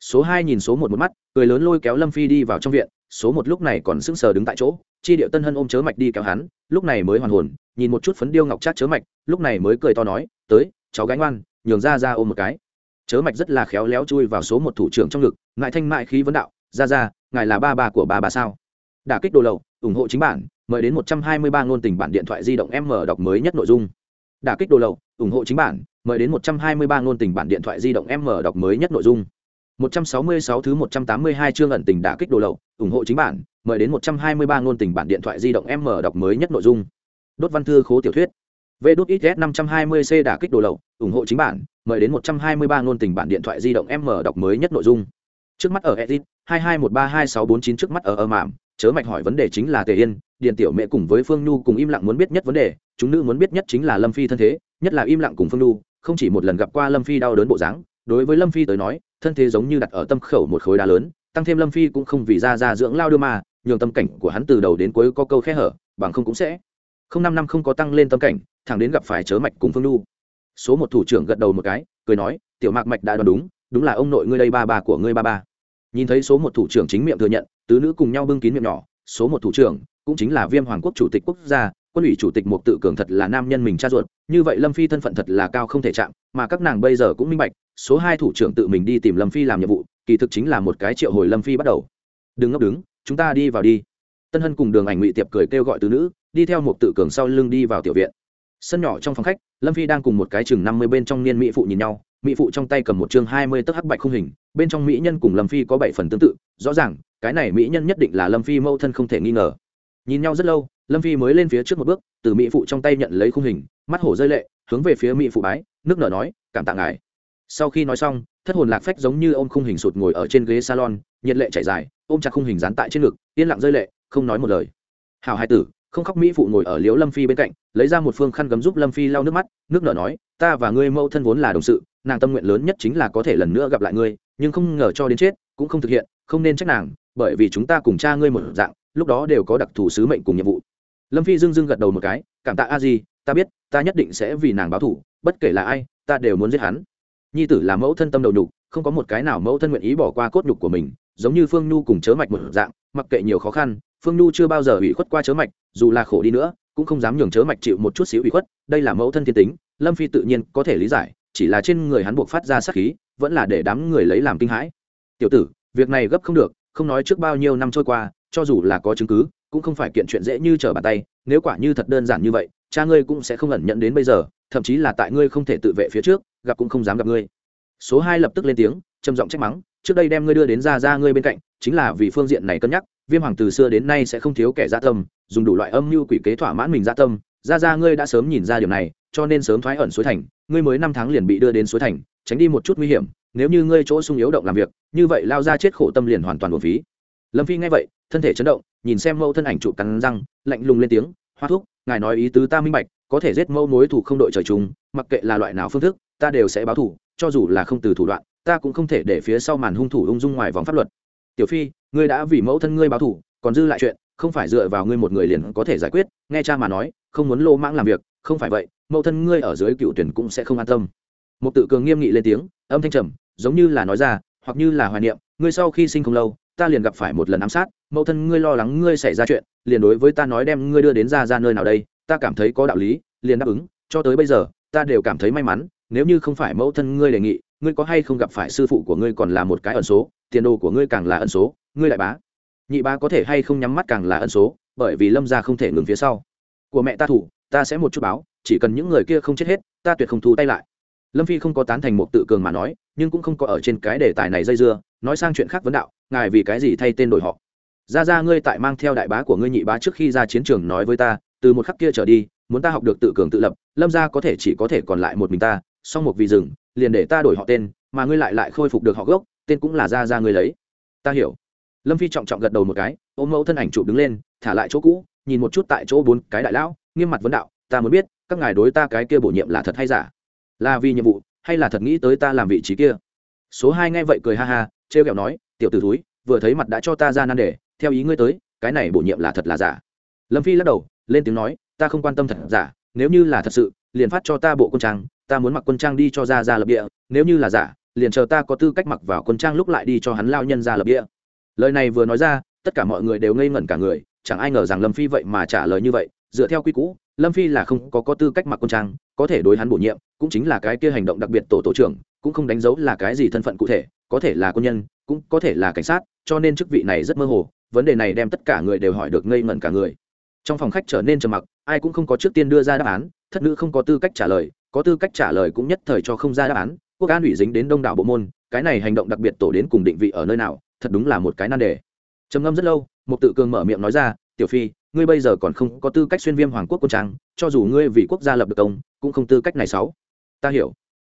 Số hai nhìn số một một mắt, cười lớn lôi kéo lâm phi đi vào trong viện, số một lúc này còn sững sờ đứng tại chỗ, chi điệu tân hân ôm chớ mạch đi kéo hắn, lúc này mới hoàn hồn, nhìn một chút phấn điêu ngọc chát chớ mạch, lúc này mới cười to nói, tới, cháu gánh ngoan nhường ra ra ôm một cái. Chớ mạch rất là khéo léo chui vào số một thủ trưởng trong ngực, ngại thanh mại khí vấn đạo, ra ra, ngài là ba ba của ba ba sao? Đả kích đồ lậu ủng hộ chính bản, mời đến một trăm hai mươi ba ngôn tình bản điện thoại di động m đọc mới nhất nội dung. Đả kích đồ lậu, ủng hộ chính bản, mời đến một trăm hai mươi ba ngôn tình bản điện thoại di động m đọc mới nhất nội dung. một trăm sáu mươi sáu thứ một trăm tám mươi hai chương ẩn tình đả kích đồ lậu, ủng hộ chính bản, mời đến một trăm hai mươi ba ngôn tình bản điện thoại di động m đọc mới nhất nội dung. Đốt văn thư khố tiểu thuyết. Vê đốt ít năm trăm hai mươi c đả kích đồ lậu, ủng hộ chính bản, mời đến một trăm hai mươi ba ngôn tình bản điện thoại di động m đọc mới nhất nội dung. Trước mắt ở edit, hai hai một ba hai sáu bốn chín trước mắt ở ở mạm chớ mạch hỏi vấn đề chính là tề yên điện tiểu mẹ cùng với phương nhu cùng im lặng muốn biết nhất vấn đề, chúng nữ muốn biết nhất chính là lâm phi thân thế, nhất là im lặng cùng phương nhu, không chỉ một lần gặp qua lâm phi đau đớn bộ dáng, đối với lâm phi tới nói, thân thế giống như đặt ở tâm khẩu một khối đá lớn, tăng thêm lâm phi cũng không vì ra ra dưỡng lao đưa mà, nhường tâm cảnh của hắn từ đầu đến cuối có câu khe hở, bằng không cũng sẽ không năm năm không có tăng lên tâm cảnh, thẳng đến gặp phải chớ mạch cùng phương nhu. Số một thủ trưởng gật đầu một cái, cười nói, tiểu mạc mạch đã đoán đúng đúng là ông nội ngươi đây ba bà của ngươi ba ba nhìn thấy số một thủ trưởng chính miệng thừa nhận, tứ nữ cùng nhau bưng kín miệng nhỏ, số một thủ trưởng cũng chính là viêm hoàng quốc chủ tịch quốc gia, quân ủy chủ tịch một tự cường thật là nam nhân mình cha ruột, như vậy lâm phi thân phận thật là cao không thể chạm, mà các nàng bây giờ cũng minh bạch, số hai thủ trưởng tự mình đi tìm lâm phi làm nhiệm vụ, kỳ thực chính là một cái triệu hồi lâm phi bắt đầu. Đừng ngốc đứng, chúng ta đi vào đi. Tân hân cùng đường ảnh ngụy tiệp cười kêu gọi tứ nữ, đi theo một tự cường sau lưng đi vào tiểu viện. Sân nhỏ trong phòng khách, lâm phi đang cùng một cái chừng năm mươi bên trong niên mỹ phụ nhìn nhau mỹ phụ trong tay cầm một chương hai mươi tấc hắc bạch khung hình, bên trong mỹ nhân cùng lâm phi có bảy phần tương tự, rõ ràng, cái này mỹ nhân nhất định là lâm phi mâu thân không thể nghi ngờ. Nhìn nhau rất lâu, lâm phi mới lên phía trước một bước, từ mỹ phụ trong tay nhận lấy khung hình, mắt hổ rơi lệ, hướng về phía mỹ phụ bái, nước nở nói, cảm tạ ngài. Sau khi nói xong, thất hồn lạc phách giống như ôm khung hình sụt ngồi ở trên ghế salon, nhiệt lệ chảy dài, ôm chặt khung hình dán tại trên ngực, yên lặng rơi lệ, không nói một lời. Hào hai tử không khóc mỹ phụ ngồi ở liễu lâm phi bên cạnh, lấy ra một phương khăn gấm giúp lâm phi lau nước mắt, nước nở nói, ta và ngươi mẫu thân vốn là đồng sự, nàng tâm nguyện lớn nhất chính là có thể lần nữa gặp lại ngươi, nhưng không ngờ cho đến chết, cũng không thực hiện, không nên trách nàng, bởi vì chúng ta cùng cha ngươi một dạng, lúc đó đều có đặc thù sứ mệnh cùng nhiệm vụ. Lâm phi dưng dưng gật đầu một cái, cảm tạ a di, ta biết, ta nhất định sẽ vì nàng báo thủ bất kể là ai, ta đều muốn giết hắn. Nhi tử là mẫu thân tâm đầu nhục, không có một cái nào mẫu thân nguyện ý bỏ qua cốt nhục của mình, giống như phương nhu cùng chớ mạch một dạng, mặc kệ nhiều khó khăn, phương nhu chưa bao giờ bị khuất qua chớ mạch dù là khổ đi nữa, cũng không dám nhường chớ mạch chịu một chút xíu ủy khuất, đây là mẫu thân thiên tính, lâm phi tự nhiên có thể lý giải, chỉ là trên người hắn buộc phát ra sát khí, vẫn là để đám người lấy làm kinh hãi. Tiểu tử, việc này gấp không được, không nói trước bao nhiêu năm trôi qua, cho dù là có chứng cứ, cũng không phải kiện chuyện dễ như trở bàn tay, nếu quả như thật đơn giản như vậy, cha ngươi cũng sẽ không ẩn nhận đến bây giờ, thậm chí là tại ngươi không thể tự vệ phía trước, gặp cũng không dám gặp ngươi. Số hai lập tức lên tiếng, trầm giọng trách mắng, trước đây đem ngươi đưa đến ra ra ngươi bên cạnh, chính là vì phương diện này cân nhắc viêm hoàng từ xưa đến nay sẽ không thiếu kẻ gia tâm, dùng đủ loại âm mưu quỷ kế thỏa mãn mình gia tâm. Ra ra, ngươi đã sớm nhìn ra điều này, cho nên sớm thoái ẩn suối thành, ngươi mới năm tháng liền bị đưa đến suối thành, tránh đi một chút nguy hiểm, nếu như ngươi chỗ sung yếu động làm việc, như vậy lao ra chết khổ tâm liền hoàn toàn một phí. Lâm phi nghe vậy, thân thể chấn động, nhìn xem mẫu thân ảnh trụ cắn răng, lạnh lùng lên tiếng, hoa thuốc ngài nói ý tứ ta minh bạch, có thể giết mẫu mối thủ không đội trời chung, mặc kệ là loại nào phương thức, ta đều sẽ báo thủ cho dù là không từ thủ đoạn, ta cũng không thể để phía sau màn hung thủ ung dung ngoài vòng pháp luật tiểu phi, ngươi đã vì mẫu thân ngươi báo thủ còn dư lại chuyện, không phải dựa vào ngươi một người liền có thể giải quyết. Nghe cha mà nói, không muốn lô mãng làm việc, không phải vậy, mẫu thân ngươi ở dưới cựu tuyển cũng sẽ không an tâm. Một tự cường nghiêm nghị lên tiếng, âm thanh trầm, giống như là nói ra, hoặc như là hoài niệm, ngươi sau khi sinh không lâu, ta liền gặp phải một lần ám sát, mẫu thân ngươi lo lắng ngươi xảy ra chuyện, liền đối với ta nói đem ngươi đưa đến ra ra nơi nào đây, ta cảm thấy có đạo lý, liền đáp ứng, cho tới bây giờ, ta đều cảm thấy may mắn, nếu như không phải mẫu thân ngươi đề nghị ngươi có hay không gặp phải sư phụ của ngươi còn là một cái ẩn số, tiền đồ của ngươi càng là ẩn số, ngươi lại bá. Nhị bá có thể hay không nhắm mắt càng là ẩn số, bởi vì lâm gia không thể ngừng phía sau. Của mẹ ta thủ, ta sẽ một chút báo, chỉ cần những người kia không chết hết, ta tuyệt không thu tay lại. Lâm phi không có tán thành một tự cường mà nói, nhưng cũng không có ở trên cái đề tài này dây dưa, nói sang chuyện khác vấn đạo, ngài vì cái gì thay tên đổi họ? Ra ra ngươi tại mang theo đại bá của ngươi nhị bá trước khi ra chiến trường nói với ta, từ một khắc kia trở đi, muốn ta học được tự cường tự lập, lâm gia có thể chỉ có thể còn lại một mình ta song một vì rừng, liền để ta đổi họ tên, mà ngươi lại lại khôi phục được họ gốc, tên cũng là ra ra ngươi lấy. Ta hiểu. Lâm phi trọng trọng gật đầu một cái, ôm mẫu thân ảnh chụp đứng lên, thả lại chỗ cũ, nhìn một chút tại chỗ bốn cái đại lão, nghiêm mặt vấn đạo, ta muốn biết, các ngài đối ta cái kia bổ nhiệm là thật hay giả? Là vì nhiệm vụ, hay là thật nghĩ tới ta làm vị trí kia? Số hai nghe vậy cười ha ha, trêu kẹo nói, tiểu t ử túi vừa thấy mặt đã cho ta ra nan đề, theo ý ngươi tới, cái này bổ nhiệm là thật là giả? Lâm phi lắc đầu, lên tiếng nói, ta không quan tâm thật giả, nếu như là thật sự, liền phát cho ta bộ quân trang ta muốn mặc quân trang đi cho ra ra lập địa, nếu như là giả, liền chờ ta có tư cách mặc vào quân trang lúc lại đi cho hắn lao nhân ra lập địa. Lời này vừa nói ra, tất cả mọi người đều ngây ngẩn cả người, chẳng ai ngờ rằng lâm phi vậy mà trả lời như vậy, dựa theo quy cũ lâm phi là không có có tư cách mặc quân trang, có thể đối hắn bổ nhiệm, cũng chính là cái kia hành động đặc biệt tổ tổ trưởng, cũng không đánh dấu là cái gì thân phận cụ thể, có thể là quân nhân, cũng có thể là cảnh sát, cho nên chức vị này rất mơ hồ, vấn đề này đem tất cả người đều hỏi được ngây ngẩn cả người. Trong phòng khách trở nên trầm mặc, ai cũng không có trước tiên đưa ra đáp án, thất nữ không có tư cách trả lời có tư cách trả lời cũng nhất thời cho không ra đáp án, quốc an ủy dính đến đông đảo bộ môn, cái này hành động đặc biệt tổ đến cùng định vị ở nơi nào, thật đúng là một cái nan đề. Trầm ngâm rất lâu một tự cường mở miệng nói ra, tiểu phi, ngươi bây giờ còn không có tư cách xuyên viêm hoàng quốc quân trang, cho dù ngươi vì quốc gia lập được công, cũng không tư cách này sáu. Ta hiểu.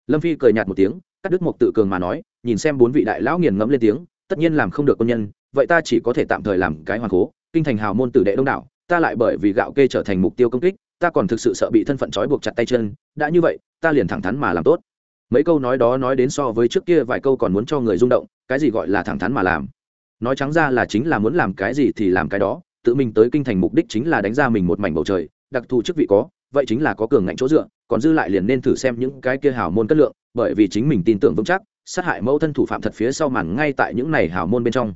Lâm phi cười nhạt một tiếng, cắt đứt một tự cường mà nói, nhìn xem bốn vị đại lão nghiền ngẫm lên tiếng, tất nhiên làm không được quân nhân, vậy ta chỉ có thể tạm thời làm cái hoàng cố, kinh thành hào môn tử đệ đông đảo, ta lại bởi vì gạo kê trở thành mục tiêu công kích ta còn thực sự sợ bị thân phận trói buộc chặt tay chân, đã như vậy, ta liền thẳng thắn mà làm tốt. Mấy câu nói đó nói đến so với trước kia vài câu còn muốn cho người rung động, cái gì gọi là thẳng thắn mà làm? Nói trắng ra là chính là muốn làm cái gì thì làm cái đó, tự mình tới kinh thành mục đích chính là đánh ra mình một mảnh bầu trời, đặc thù chức vị có, vậy chính là có cường ngạnh chỗ dựa, còn dư lại liền nên thử xem những cái kia hào môn cất lượng, bởi vì chính mình tin tưởng vững chắc, sát hại mẫu thân thủ phạm thật phía sau màn ngay tại những này hào môn bên trong.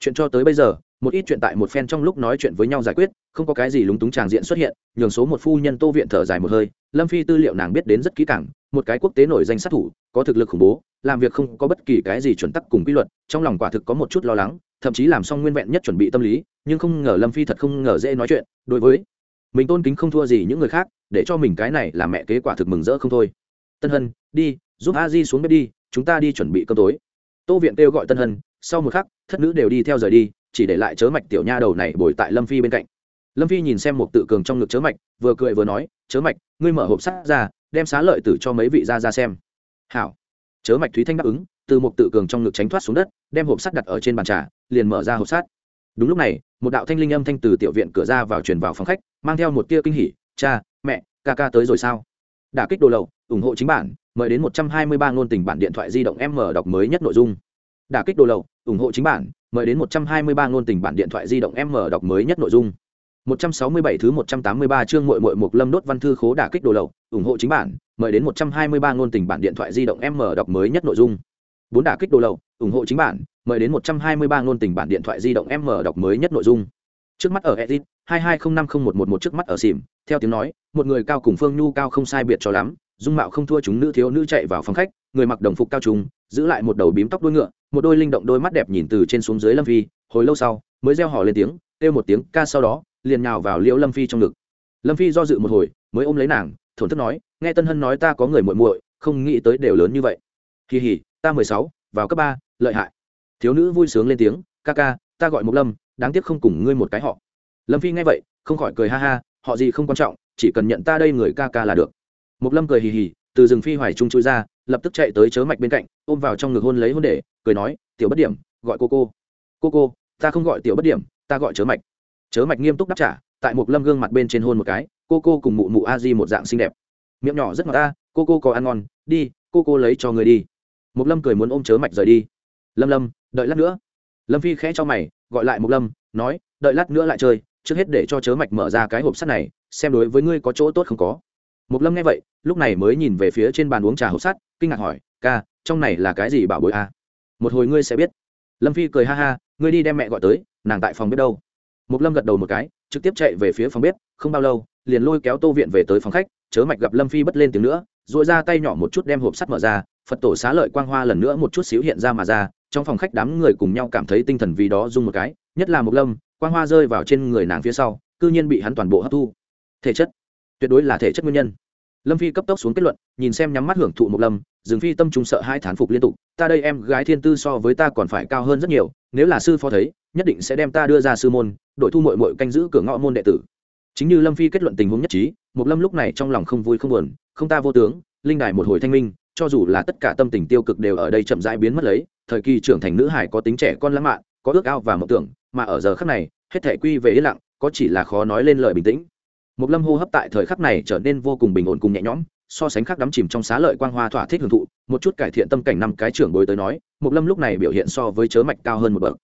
Chuyện cho tới bây giờ một ít chuyện tại một phen trong lúc nói chuyện với nhau giải quyết, không có cái gì lúng túng tràng diện xuất hiện, nhường số một phu nhân tô viện thở dài một hơi, lâm phi tư liệu nàng biết đến rất kỹ càng, một cái quốc tế nổi danh sát thủ, có thực lực khủng bố, làm việc không có bất kỳ cái gì chuẩn tắc cùng quy luật, trong lòng quả thực có một chút lo lắng, thậm chí làm xong nguyên vẹn nhất chuẩn bị tâm lý, nhưng không ngờ lâm phi thật không ngờ dễ nói chuyện, đối với mình tôn kính không thua gì những người khác, để cho mình cái này là mẹ kế quả thực mừng rỡ không thôi. Tân hân, đi, giúp a di xuống bếp đi, chúng ta đi chuẩn bị cơm tối. Tô viện kêu gọi tân hân, sau một khắc, thất nữ đều đi theo rời đi chỉ để lại chớ mạch tiểu nha đầu này bồi tại lâm phi bên cạnh. Lâm phi nhìn xem một tự cường trong ngực chớ mạch, vừa cười vừa nói, chớ mạch, ngươi mở hộp sắt ra, đem xá lợi tử cho mấy vị ra ra xem. Hảo. Chớ mạch thúy thanh đáp ứng, từ một tự cường trong ngực tránh thoát xuống đất, đem hộp sắt đặt ở trên bàn trà, liền mở ra hộp sắt. Đúng lúc này, một đạo thanh linh âm thanh từ tiểu viện cửa ra vào truyền vào phòng khách, mang theo một tia kinh hỉ, cha, mẹ, ca ca tới rồi sao? Đả kích đồ lậu, ủng hộ chính bản, mời đến một trăm hai mươi ba ngôn tình bản điện thoại di động m đọc mới nhất nội dung đả kích đồ lậu ủng hộ chính bản mời đến một trăm hai mươi ba ngôn tình bản điện thoại di động m đọc mới nhất nội dung 167 thứ 183 chương muội muội Mục Lâm đốt văn thư khố đả kích đồ lậu, ủng hộ chính bản, mời đến 123 ngôn tình bản điện thoại di động M đọc mới nhất nội dung. Bốn đả kích đồ lậu, ủng hộ chính bản, mời đến 123 ngôn tình bản điện thoại di động M đọc mới nhất nội dung. Trước mắt ở Edit, 22050111 trước mắt ở xỉm, theo tiếng nói, một người cao cùng Phương Nhu cao không sai biệt cho lắm, dung mạo không thua chúng nữ thiếu nữ chạy vào phòng khách người mặc đồng phục cao trùng giữ lại một đầu bím tóc đuôi ngựa, một đôi linh động đôi mắt đẹp nhìn từ trên xuống dưới lâm phi, hồi lâu sau, mới reo hò lên tiếng, kêu một tiếng ca sau đó, liền nhào vào liễu lâm phi trong ngực. Lâm phi do dự một hồi, mới ôm lấy nàng, thổn thức nói, nghe tân hân nói ta có người muội muội, không nghĩ tới đều lớn như vậy. Kỳ hỉ ta mười sáu, vào cấp ba, lợi hại. Thiếu nữ vui sướng lên tiếng, ca ca, ta gọi mộc lâm, đáng tiếc không cùng ngươi một cái họ. Lâm phi nghe vậy, không khỏi cười ha ha, họ gì không quan trọng, chỉ cần nhận ta đây người ca ca là được. Mộc lâm cười hì hì, từ rừng phi hoài trung chui ra lập tức chạy tới chớ mạch bên cạnh, ôm vào trong ngực hôn lấy hôn để, cười nói, tiểu bất điểm, gọi cô cô. Cô cô, ta không gọi tiểu bất điểm, ta gọi chớ mạch. Chớ mạch nghiêm túc đáp trả, tại một lâm gương mặt bên trên hôn một cái, cô cô cùng mụ mụ a di một dạng xinh đẹp. Miệng nhỏ rất ngọt ta, cô cô có ăn ngon, đi, cô cô lấy cho người đi. Một lâm cười muốn ôm chớ mạch rời đi. Lâm lâm, đợi lát nữa. Lâm phi khẽ cho mày, gọi lại một lâm, nói, đợi lát nữa lại chơi, trước hết để cho chớ mạch mở ra cái hộp sắt này, xem đối với ngươi có chỗ tốt không có. Mục lâm nghe vậy, lúc này mới nhìn về phía trên bàn uống trà hộp sắt, kinh ngạc hỏi, ca, trong này là cái gì bảo bối a? À? một hồi ngươi sẽ biết. Lâm phi cười ha ha, ngươi đi đem mẹ gọi tới, nàng tại phòng bếp đâu? Mục lâm gật đầu một cái, trực tiếp chạy về phía phòng bếp, không bao lâu, liền lôi kéo tô viện về tới phòng khách, chớ mạch gặp lâm phi bất lên tiếng nữa dội ra tay nhỏ một chút đem hộp sắt mở ra, phật tổ xá lợi quang hoa lần nữa một chút xíu hiện ra mà ra, trong phòng khách đám người cùng nhau cảm thấy tinh thần vì đó rung một cái, nhất là Mục lâm, quang hoa rơi vào trên người nàng phía sau, cư nhiên bị hắn toàn bộ hấp thu. Thể chất tuyệt đối là thể chất nguyên nhân. Lâm phi cấp tốc xuống kết luận, nhìn xem nhắm mắt hưởng thụ một lâm dừng phi tâm trung sợ hai thán phục liên tục, ta đây em gái thiên tư so với ta còn phải cao hơn rất nhiều, nếu là sư phó thấy, nhất định sẽ đem ta đưa ra sư môn, đội thu mội mội canh giữ cửa ngõ môn đệ tử. Chính như lâm phi kết luận tình huống nhất trí một lâm lúc này trong lòng không vui không buồn, không ta vô tướng, linh đài một hồi thanh minh, cho dù là tất cả tâm tình tiêu cực đều ở đây chậm rãi biến mất lấy, thời kỳ trưởng thành nữ hải có tính trẻ con lãng mạn, có ước ao và mộng tưởng, mà ở giờ khắc này, hết thể quy về yên lặng, có chỉ là khó nói lên lời bình tĩnh một lâm hô hấp tại thời khắc này trở nên vô cùng bình ổn cùng nhẹ nhõm, so sánh khác đắm chìm trong xá lợi quang hoa thỏa thích hưởng thụ, một chút cải thiện tâm cảnh năm cái trưởng bối tới nói một lâm lúc này biểu hiện so với chớ mạch cao hơn một bậc.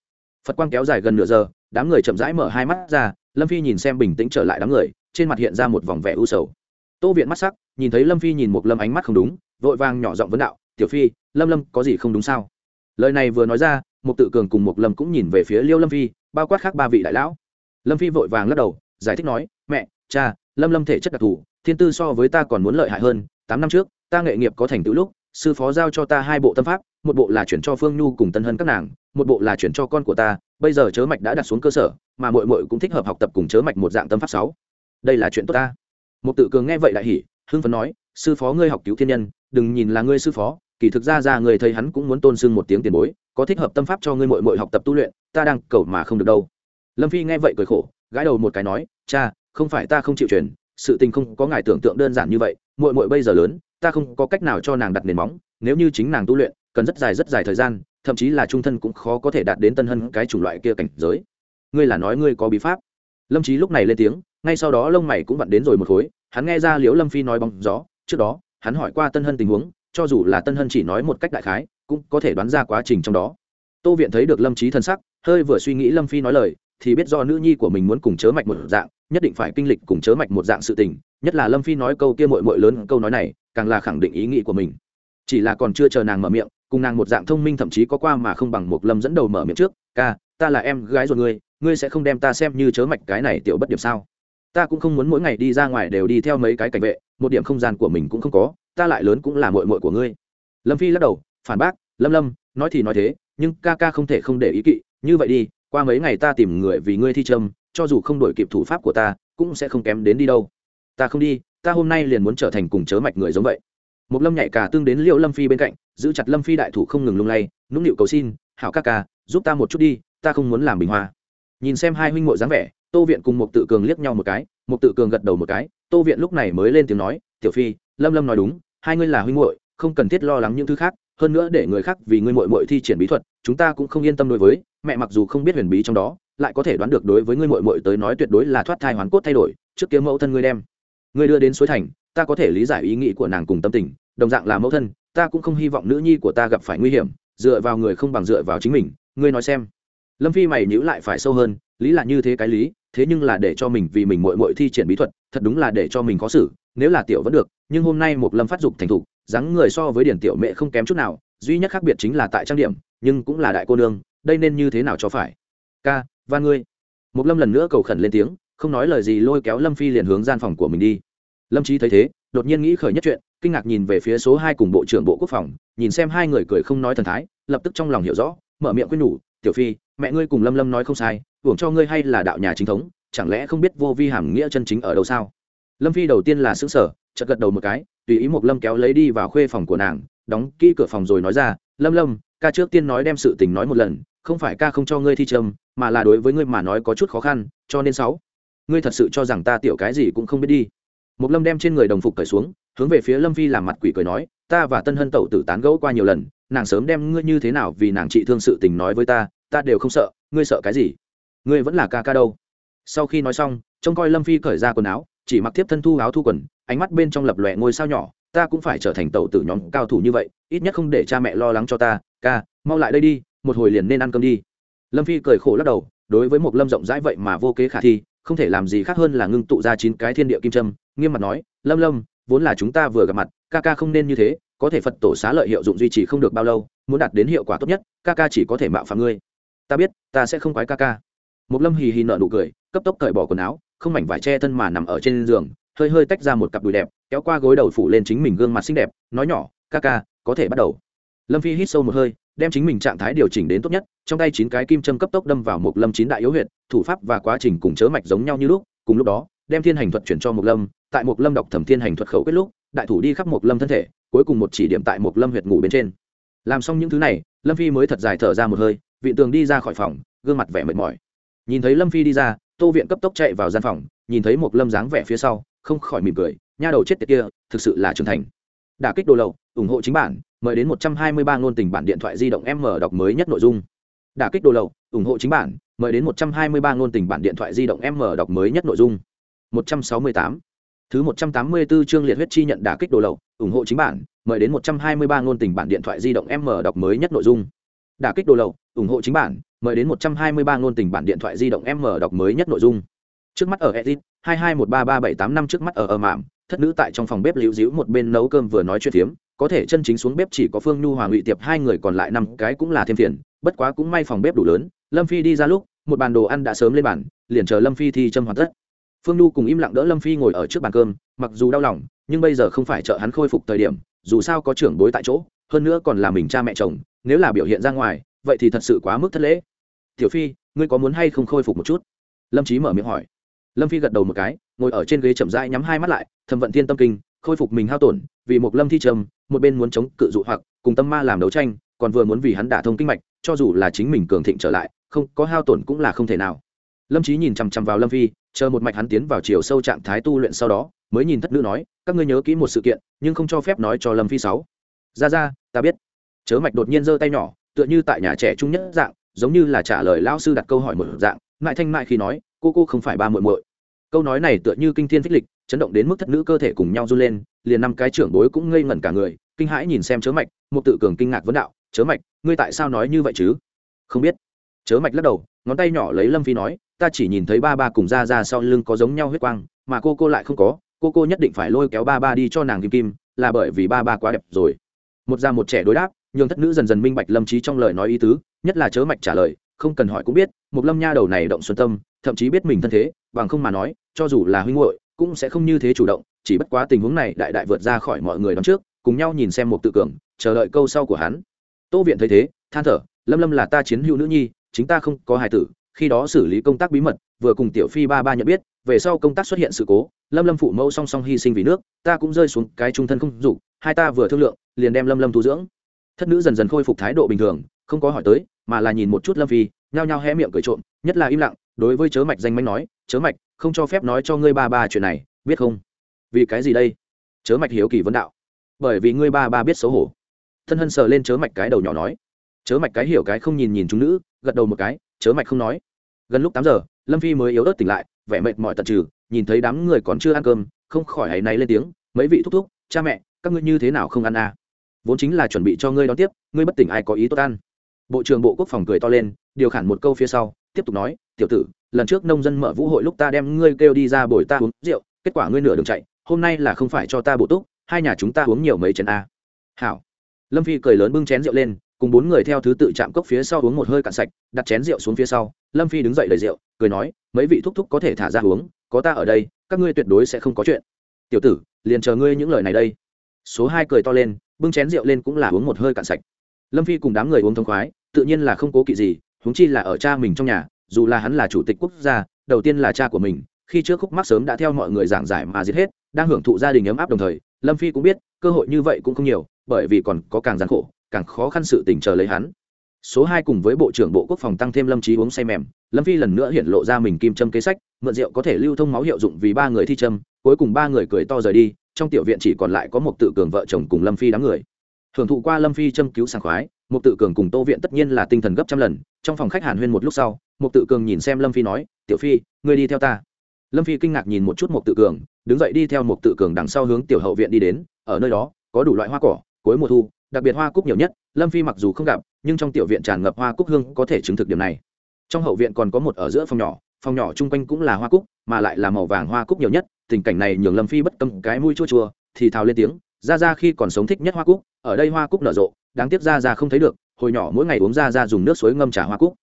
Phật quang kéo dài gần nửa giờ, đám người chậm rãi mở hai mắt ra, lâm phi nhìn xem bình tĩnh trở lại đám người, trên mặt hiện ra một vòng vẻ u sầu. Tô viện mắt sắc, nhìn thấy lâm phi nhìn một lâm ánh mắt không đúng, vội vàng nhỏ giọng vấn đạo, tiểu phi, lâm lâm có gì không đúng sao? Lời này vừa nói ra một tự cường cùng một lâm cũng nhìn về phía liêu lâm phi, bao quát khác ba vị đại lão. Lâm phi vội vàng lắc đầu, giải thích nói, mẹ cha, lâm lâm thể chất đặc thù, thiên tư so với ta còn muốn lợi hại hơn, tám năm trước, ta nghệ nghiệp có thành tựu lúc, sư phó giao cho ta hai bộ tâm pháp, một bộ là chuyển cho phương nhu cùng tân hân các nàng, một bộ là chuyển cho con của ta, bây giờ chớ mạch đã đặt xuống cơ sở, mà mội mội cũng thích hợp học tập cùng chớ mạch một dạng tâm pháp sáu. Đây là chuyện tốt ta. Một tự cường nghe vậy lại hỉ, hưng phấn nói, sư phó ngươi học cứu thiên nhân, đừng nhìn là ngươi sư phó, kỳ thực ra ra người thấy hắn cũng muốn tôn sưng một tiếng tiền bối, có thích hợp tâm pháp cho ngươi mội mội học tập tu luyện, ta đang cầu mà không được đâu. Lâm phi nghe vậy cười khổ, gãi đầu một cái nói, cha không phải ta không chịu truyền, sự tình không có ngài tưởng tượng đơn giản như vậy, Muội muội bây giờ lớn, ta không có cách nào cho nàng đặt nền móng, nếu như chính nàng tu luyện, cần rất dài rất dài thời gian, thậm chí là trung thân cũng khó có thể đạt đến tân hân cái chủng loại kia cảnh giới. Ngươi là nói ngươi có bí pháp? Lâm trí lúc này lên tiếng, ngay sau đó lông mày cũng vặn đến rồi một khối, hắn nghe ra liễu lâm phi nói bóng gió, trước đó, hắn hỏi qua tân hân tình huống, cho dù là tân hân chỉ nói một cách đại khái, cũng có thể đoán ra quá trình trong đó. Tô viện thấy được lâm trí thân sắc, hơi vừa suy nghĩ lâm phi nói lời, thì biết do nữ nhi của mình muốn cùng chớ mạch một dạng nhất định phải kinh lịch cùng chớ mạch một dạng sự tình, nhất là lâm phi nói câu kia mội mội lớn câu nói này, càng là khẳng định ý nghĩ của mình. Chỉ là còn chưa chờ nàng mở miệng, cùng nàng một dạng thông minh thậm chí có qua mà không bằng một lâm dẫn đầu mở miệng trước, ca, ta là em gái rồi ngươi ngươi sẽ không đem ta xem như chớ mạch cái này tiểu bất điểm sao? Ta cũng không muốn mỗi ngày đi ra ngoài đều đi theo mấy cái cảnh vệ, một điểm không gian của mình cũng không có, ta lại lớn cũng là mội mội của ngươi. Lâm phi lắc đầu, phản bác, lâm lâm, nói thì nói thế, nhưng ca ca không thể không để ý kỵ, như vậy đi, qua mấy ngày ta tìm người vì ngươi thi trâm cho dù không đổi kịp thủ pháp của ta, cũng sẽ không kém đến đi đâu. Ta không đi, ta hôm nay liền muốn trở thành cùng chớ mạch người giống vậy. Một lâm nhảy cả tương đến liệu lâm phi bên cạnh, giữ chặt lâm phi đại thủ không ngừng lung lay, nũng nịu cầu xin, hảo ca ca, giúp ta một chút đi, ta không muốn làm bình hoa. Nhìn xem hai huynh muội dáng vẻ, tô viện cùng một tự cường liếc nhau một cái một tự cường gật đầu một cái, tô viện lúc này mới lên tiếng nói, tiểu phi, lâm lâm nói đúng, hai ngươi là huynh muội, không cần thiết lo lắng những thứ khác, hơn nữa để người khác vì ngươi muội muội thi triển bí thuật, chúng ta cũng không yên tâm đối với, mẹ mặc dù không biết huyền bí trong đó lại có thể đoán được đối với ngươi muội muội tới nói tuyệt đối là thoát thai hoàn cốt thay đổi, trước kia mẫu thân ngươi đem, ngươi đưa đến suối thành, ta có thể lý giải ý nghĩ của nàng cùng tâm tình, đồng dạng là mẫu thân, ta cũng không hy vọng nữ nhi của ta gặp phải nguy hiểm, dựa vào người không bằng dựa vào chính mình, ngươi nói xem. Lâm phi mày nhíu lại phải sâu hơn, lý là như thế cái lý, thế nhưng là để cho mình vì mình muội muội thi triển bí thuật, thật đúng là để cho mình có xử, nếu là tiểu vẫn được, nhưng hôm nay một lâm phát dục thành thủ dáng người so với điển tiểu mẹ không kém chút nào, duy nhất khác biệt chính là tại trang điểm, nhưng cũng là đại cô nương, đây nên như thế nào cho phải? Ca và ngươi. Một lâm lần nữa cầu khẩn lên tiếng, không nói lời gì lôi kéo lâm phi liền hướng gian phòng của mình đi. Lâm trí thấy thế, đột nhiên nghĩ khởi nhất chuyện, kinh ngạc nhìn về phía số hai cùng bộ trưởng bộ quốc phòng, nhìn xem hai người cười không nói thần thái, lập tức trong lòng hiểu rõ, mở miệng quyết nhủ, tiểu phi, mẹ ngươi cùng lâm lâm nói không sai, hưởng cho ngươi hay là đạo nhà chính thống, chẳng lẽ không biết vô vi hàm nghĩa chân chính ở đâu sao? Lâm phi đầu tiên là xứng sở chợt gật đầu một cái, tùy ý một lâm kéo lấy đi vào khuê phòng của nàng, đóng kỹ cửa phòng rồi nói ra, lâm lâm, ca trước tiên nói đem sự tình nói một lần không phải ca không cho ngươi thi trầm, mà là đối với ngươi mà nói có chút khó khăn cho nên sáu. Ngươi thật sự cho rằng ta tiểu cái gì cũng không biết đi. Một lâm đem trên người đồng phục cởi xuống hướng về phía lâm phi làm mặt quỷ cười nói ta và tân hân tẩu tử tán gẫu qua nhiều lần nàng sớm đem ngươi như thế nào vì nàng trị thương sự tình nói với ta ta đều không sợ ngươi sợ cái gì? Ngươi vẫn là ca ca đâu? Sau khi nói xong trông coi lâm phi cởi ra quần áo chỉ mặc tiếp thân thu áo thu quần ánh mắt bên trong lập lòe ngôi sao nhỏ ta cũng phải trở thành tẩu tử nhóm cao thủ như vậy ít nhất không để cha mẹ lo lắng cho ta ca mau lại đây đi một hồi liền nên ăn cơm đi. Lâm phi cười khổ lắc đầu, đối với một lâm rộng rãi vậy mà vô kế khả thi, không thể làm gì khác hơn là ngưng tụ ra chín cái thiên địa kim trâm nghiêm mặt nói, lâm lâm, vốn là chúng ta vừa gặp mặt, ca ca không nên như thế, có thể phật tổ xá lợi hiệu dụng duy trì không được bao lâu, muốn đạt đến hiệu quả tốt nhất, ca ca chỉ có thể mạo phạm ngươi. Ta biết, ta sẽ không quái ca ca. Một lâm hì hì nở nụ cười, cấp tốc cởi bỏ quần áo, không mảnh vải che thân mà nằm ở trên giường, hơi hơi tách ra một cặp đùi đẹp, kéo qua gối đầu phủ lên chính mình gương mặt xinh đẹp, nói nhỏ, ca ca, có thể bắt đầu lâm phi hít sâu một hơi, đem chính mình trạng thái điều chỉnh đến tốt nhất, trong tay chín cái kim châm cấp tốc đâm vào một lâm chín đại yếu huyệt, thủ pháp và quá trình cùng chớ mạch giống nhau như lúc, cùng lúc đó, đem thiên hành thuật chuyển cho một lâm, tại một lâm đọc thẩm thiên hành thuật khẩu quyết lúc, đại thủ đi khắp một lâm thân thể, cuối cùng một chỉ điểm tại một lâm huyệt ngủ bên trên. Làm xong những thứ này, lâm phi mới thật dài thở ra một hơi, vị tường đi ra khỏi phòng, gương mặt vẻ mệt mỏi. Nhìn thấy lâm phi đi ra, tô viện cấp tốc chạy vào gian phòng, nhìn thấy một lâm dáng vẻ phía sau, không khỏi mỉm cười, nha đầu chết tiệt kia, thực sự là trưởng thành. Đả kích đồ lậu, ủng hộ chính bản mời đến một trăm hai mươi ba ngôn tình bản điện thoại di động m đọc mới nhất nội dung. Đả kích đồ lậu, ủng hộ chính bản, mời đến một trăm hai mươi ba ngôn tình bản điện thoại di động m đọc mới nhất nội dung. một trăm sáu mươi tám. Thứ 184 chương liệt huyết chi nhận đả kích đồ lậu, ủng hộ chính bản, mời đến một trăm hai mươi ba ngôn tình bản điện thoại di động m đọc mới nhất nội dung. Đả kích đồ lậu, ủng hộ chính bản, mời đến một trăm hai mươi ba ngôn tình bản điện thoại di động m đọc mới nhất nội dung. Trước mắt ở edit, hai hai một ba ba bảy tám năm trước mắt ở ở mạm thất nữ tại trong phòng bếp liễu díu một bên nấu cơm vừa nói chuyện phiếm, có thể chân chính xuống bếp chỉ có phương nhu hòa ngụy tiệp hai người còn lại năm cái cũng là thêm phiền, bất quá cũng may phòng bếp đủ lớn, lâm phi đi ra lúc, một bàn đồ ăn đã sớm lên bàn, liền chờ lâm phi thi châm hoàn tất. Phương nhu cùng im lặng đỡ lâm phi ngồi ở trước bàn cơm, mặc dù đau lòng, nhưng bây giờ không phải trợ hắn khôi phục thời điểm, dù sao có trưởng bối tại chỗ, hơn nữa còn là mình cha mẹ chồng, nếu là biểu hiện ra ngoài, vậy thì thật sự quá mức thất lễ. Tiểu phi, ngươi có muốn hay không khôi phục một chút? Lâm trí mở miệng hỏi. Lâm phi gật đầu một cái ngồi ở trên ghế chậm rãi nhắm hai mắt lại, thầm vận thiên tâm kinh, khôi phục mình hao tổn, vì một lâm thi trầm, một bên muốn chống cự dụ hoặc, cùng tâm ma làm đấu tranh, còn vừa muốn vì hắn đả thông kinh mạch, cho dù là chính mình cường thịnh trở lại, không có hao tổn cũng là không thể nào. Lâm trí nhìn chằm chằm vào lâm phi, chờ một mạch hắn tiến vào chiều sâu trạng thái tu luyện sau đó, mới nhìn thất nữ nói, các ngươi nhớ kỹ một sự kiện, nhưng không cho phép nói cho lâm phi sáu. Ra ra, ta biết. Chớ mạch đột nhiên giơ tay nhỏ, tựa như tại nhà trẻ trung nhất dạng, giống như là trả lời lão sư đặt câu hỏi một dạng mại thanh mại khi nói, cô cô không phải ba muội muội câu nói này tựa như kinh thiên phích lịch, chấn động đến mức thất nữ cơ thể cùng nhau run lên, liền năm cái trưởng bối cũng ngây ngẩn cả người, kinh hãi nhìn xem chớ mạch, một tự cường kinh ngạc vấn đạo, chớ mạch, ngươi tại sao nói như vậy chứ? Không biết. Chớ mạch lắc đầu, ngón tay nhỏ lấy lâm phi nói, ta chỉ nhìn thấy ba ba cùng ra ra sau lưng có giống nhau huyết quang, mà cô cô lại không có, cô cô nhất định phải lôi kéo ba ba đi cho nàng kim kim, là bởi vì ba ba quá đẹp rồi. Một già một trẻ đối đáp, nhường thất nữ dần dần minh bạch lâm trí trong lời nói ý tứ, nhất là chớ mạch trả lời, không cần hỏi cũng biết một lâm nha đầu này động xuân tâm, thậm chí biết mình thân thế, bằng không mà nói cho dù là huynh hội cũng sẽ không như thế chủ động, chỉ bất quá tình huống này đại đại vượt ra khỏi mọi người đón trước, cùng nhau nhìn xem một tự cường, chờ đợi câu sau của hắn. Tô viện thấy thế, than thở, lâm lâm là ta chiến hữu nữ nhi, chính ta không có hài tử, khi đó xử lý công tác bí mật, vừa cùng tiểu phi ba ba nhận biết, về sau công tác xuất hiện sự cố, lâm lâm phụ mẫu song song hy sinh vì nước, ta cũng rơi xuống cái trung thân không dục, hai ta vừa thương lượng, liền đem lâm lâm tu dưỡng. Thất nữ dần dần khôi phục thái độ bình thường, không có hỏi tới, mà là nhìn một chút lâm phi, nhao nhao hé miệng cười trộm, nhất là im lặng, đối với chớ mạch danh manh nói, chớ mạch không cho phép nói cho ngươi ba ba chuyện này, biết không? Vì cái gì đây? Chớ mạch hiếu kỳ vấn đạo. Bởi vì ngươi ba ba biết xấu hổ. Thân hân sờ lên chớ mạch cái đầu nhỏ nói. Chớ mạch cái hiểu cái không nhìn nhìn chúng nữ, gật đầu một cái, chớ mạch không nói. Gần lúc tám giờ, lâm phi mới yếu ớt tỉnh lại, vẻ mệt mỏi tận trừ, nhìn thấy đám người còn chưa ăn cơm, không khỏi hãy náy lên tiếng, mấy vị thúc thúc, cha mẹ, các ngươi như thế nào không ăn à? Vốn chính là chuẩn bị cho ngươi đón tiếp, ngươi bất tỉnh ai có ý tốt ăn. Bộ trưởng bộ quốc phòng cười to lên, điều khản một câu phía sau tiếp tục nói, tiểu tử, lần trước nông dân mở vũ hội lúc ta đem ngươi kêu đi ra bồi ta uống rượu, kết quả ngươi nửa đường chạy, hôm nay là không phải cho ta bổ túc, hai nhà chúng ta uống nhiều mấy chén a. Hảo. Lâm phi cười lớn bưng chén rượu lên, cùng bốn người theo thứ tự chạm cốc phía sau uống một hơi cạn sạch, đặt chén rượu xuống phía sau, lâm phi đứng dậy đầy rượu, cười nói, mấy vị thúc thúc có thể thả ra uống, có ta ở đây, các ngươi tuyệt đối sẽ không có chuyện. Tiểu tử, liền chờ ngươi những lời này đây. Số hai cười to lên, bưng chén rượu lên cũng là uống một hơi cạn sạch. Lâm phi cùng đám người uống thông khoái, tự nhiên là không cố kỵ gì huống chi là ở cha mình trong nhà, dù là hắn là chủ tịch quốc gia, đầu tiên là cha của mình, khi trước khúc mắc sớm đã theo mọi người giảng giải mà giết hết, đang hưởng thụ gia đình ấm áp đồng thời, lâm phi cũng biết, cơ hội như vậy cũng không nhiều, bởi vì còn có càng gian khổ, càng khó khăn sự tình chờ lấy hắn. Số hai cùng với bộ trưởng bộ quốc phòng tăng thêm lâm trí uống say mềm, lâm phi lần nữa hiện lộ ra mình kim châm kế sách, mượn rượu có thể lưu thông máu hiệu dụng vì ba người thi châm, cuối cùng ba người cười to rời đi, trong tiểu viện chỉ còn lại có một tự cường vợ chồng cùng lâm phi đám người. Hưởng thụ qua lâm phi châm cứu sảng khoái một tự cường cùng tô viện tất nhiên là tinh thần gấp trăm lần, trong phòng khách hàn huyên một lúc sau một tự cường nhìn xem lâm phi nói, tiểu phi, ngươi đi theo ta. Lâm phi kinh ngạc nhìn một chút một tự cường, đứng dậy đi theo một tự cường đằng sau hướng tiểu hậu viện đi đến, ở nơi đó, có đủ loại hoa cỏ, cuối mùa thu, đặc biệt hoa cúc nhiều nhất, lâm phi mặc dù không gặp, nhưng trong tiểu viện tràn ngập hoa cúc hương có thể chứng thực điểm này. Trong hậu viện còn có một ở giữa phòng nhỏ phòng nhỏ chung quanh cũng là hoa cúc, mà lại là màu vàng hoa cúc nhiều nhất, tình cảnh này nhường lâm phi bất cấm cái mũi chua chua, thì thào lên tiếng, ra ra khi còn sống thích nhất hoa cúc, ở đây hoa cúc nở rộ đáng tiếc ra ra không thấy được, hồi nhỏ mỗi ngày uống ra ra dùng nước suối ngâm trà hoa cúc.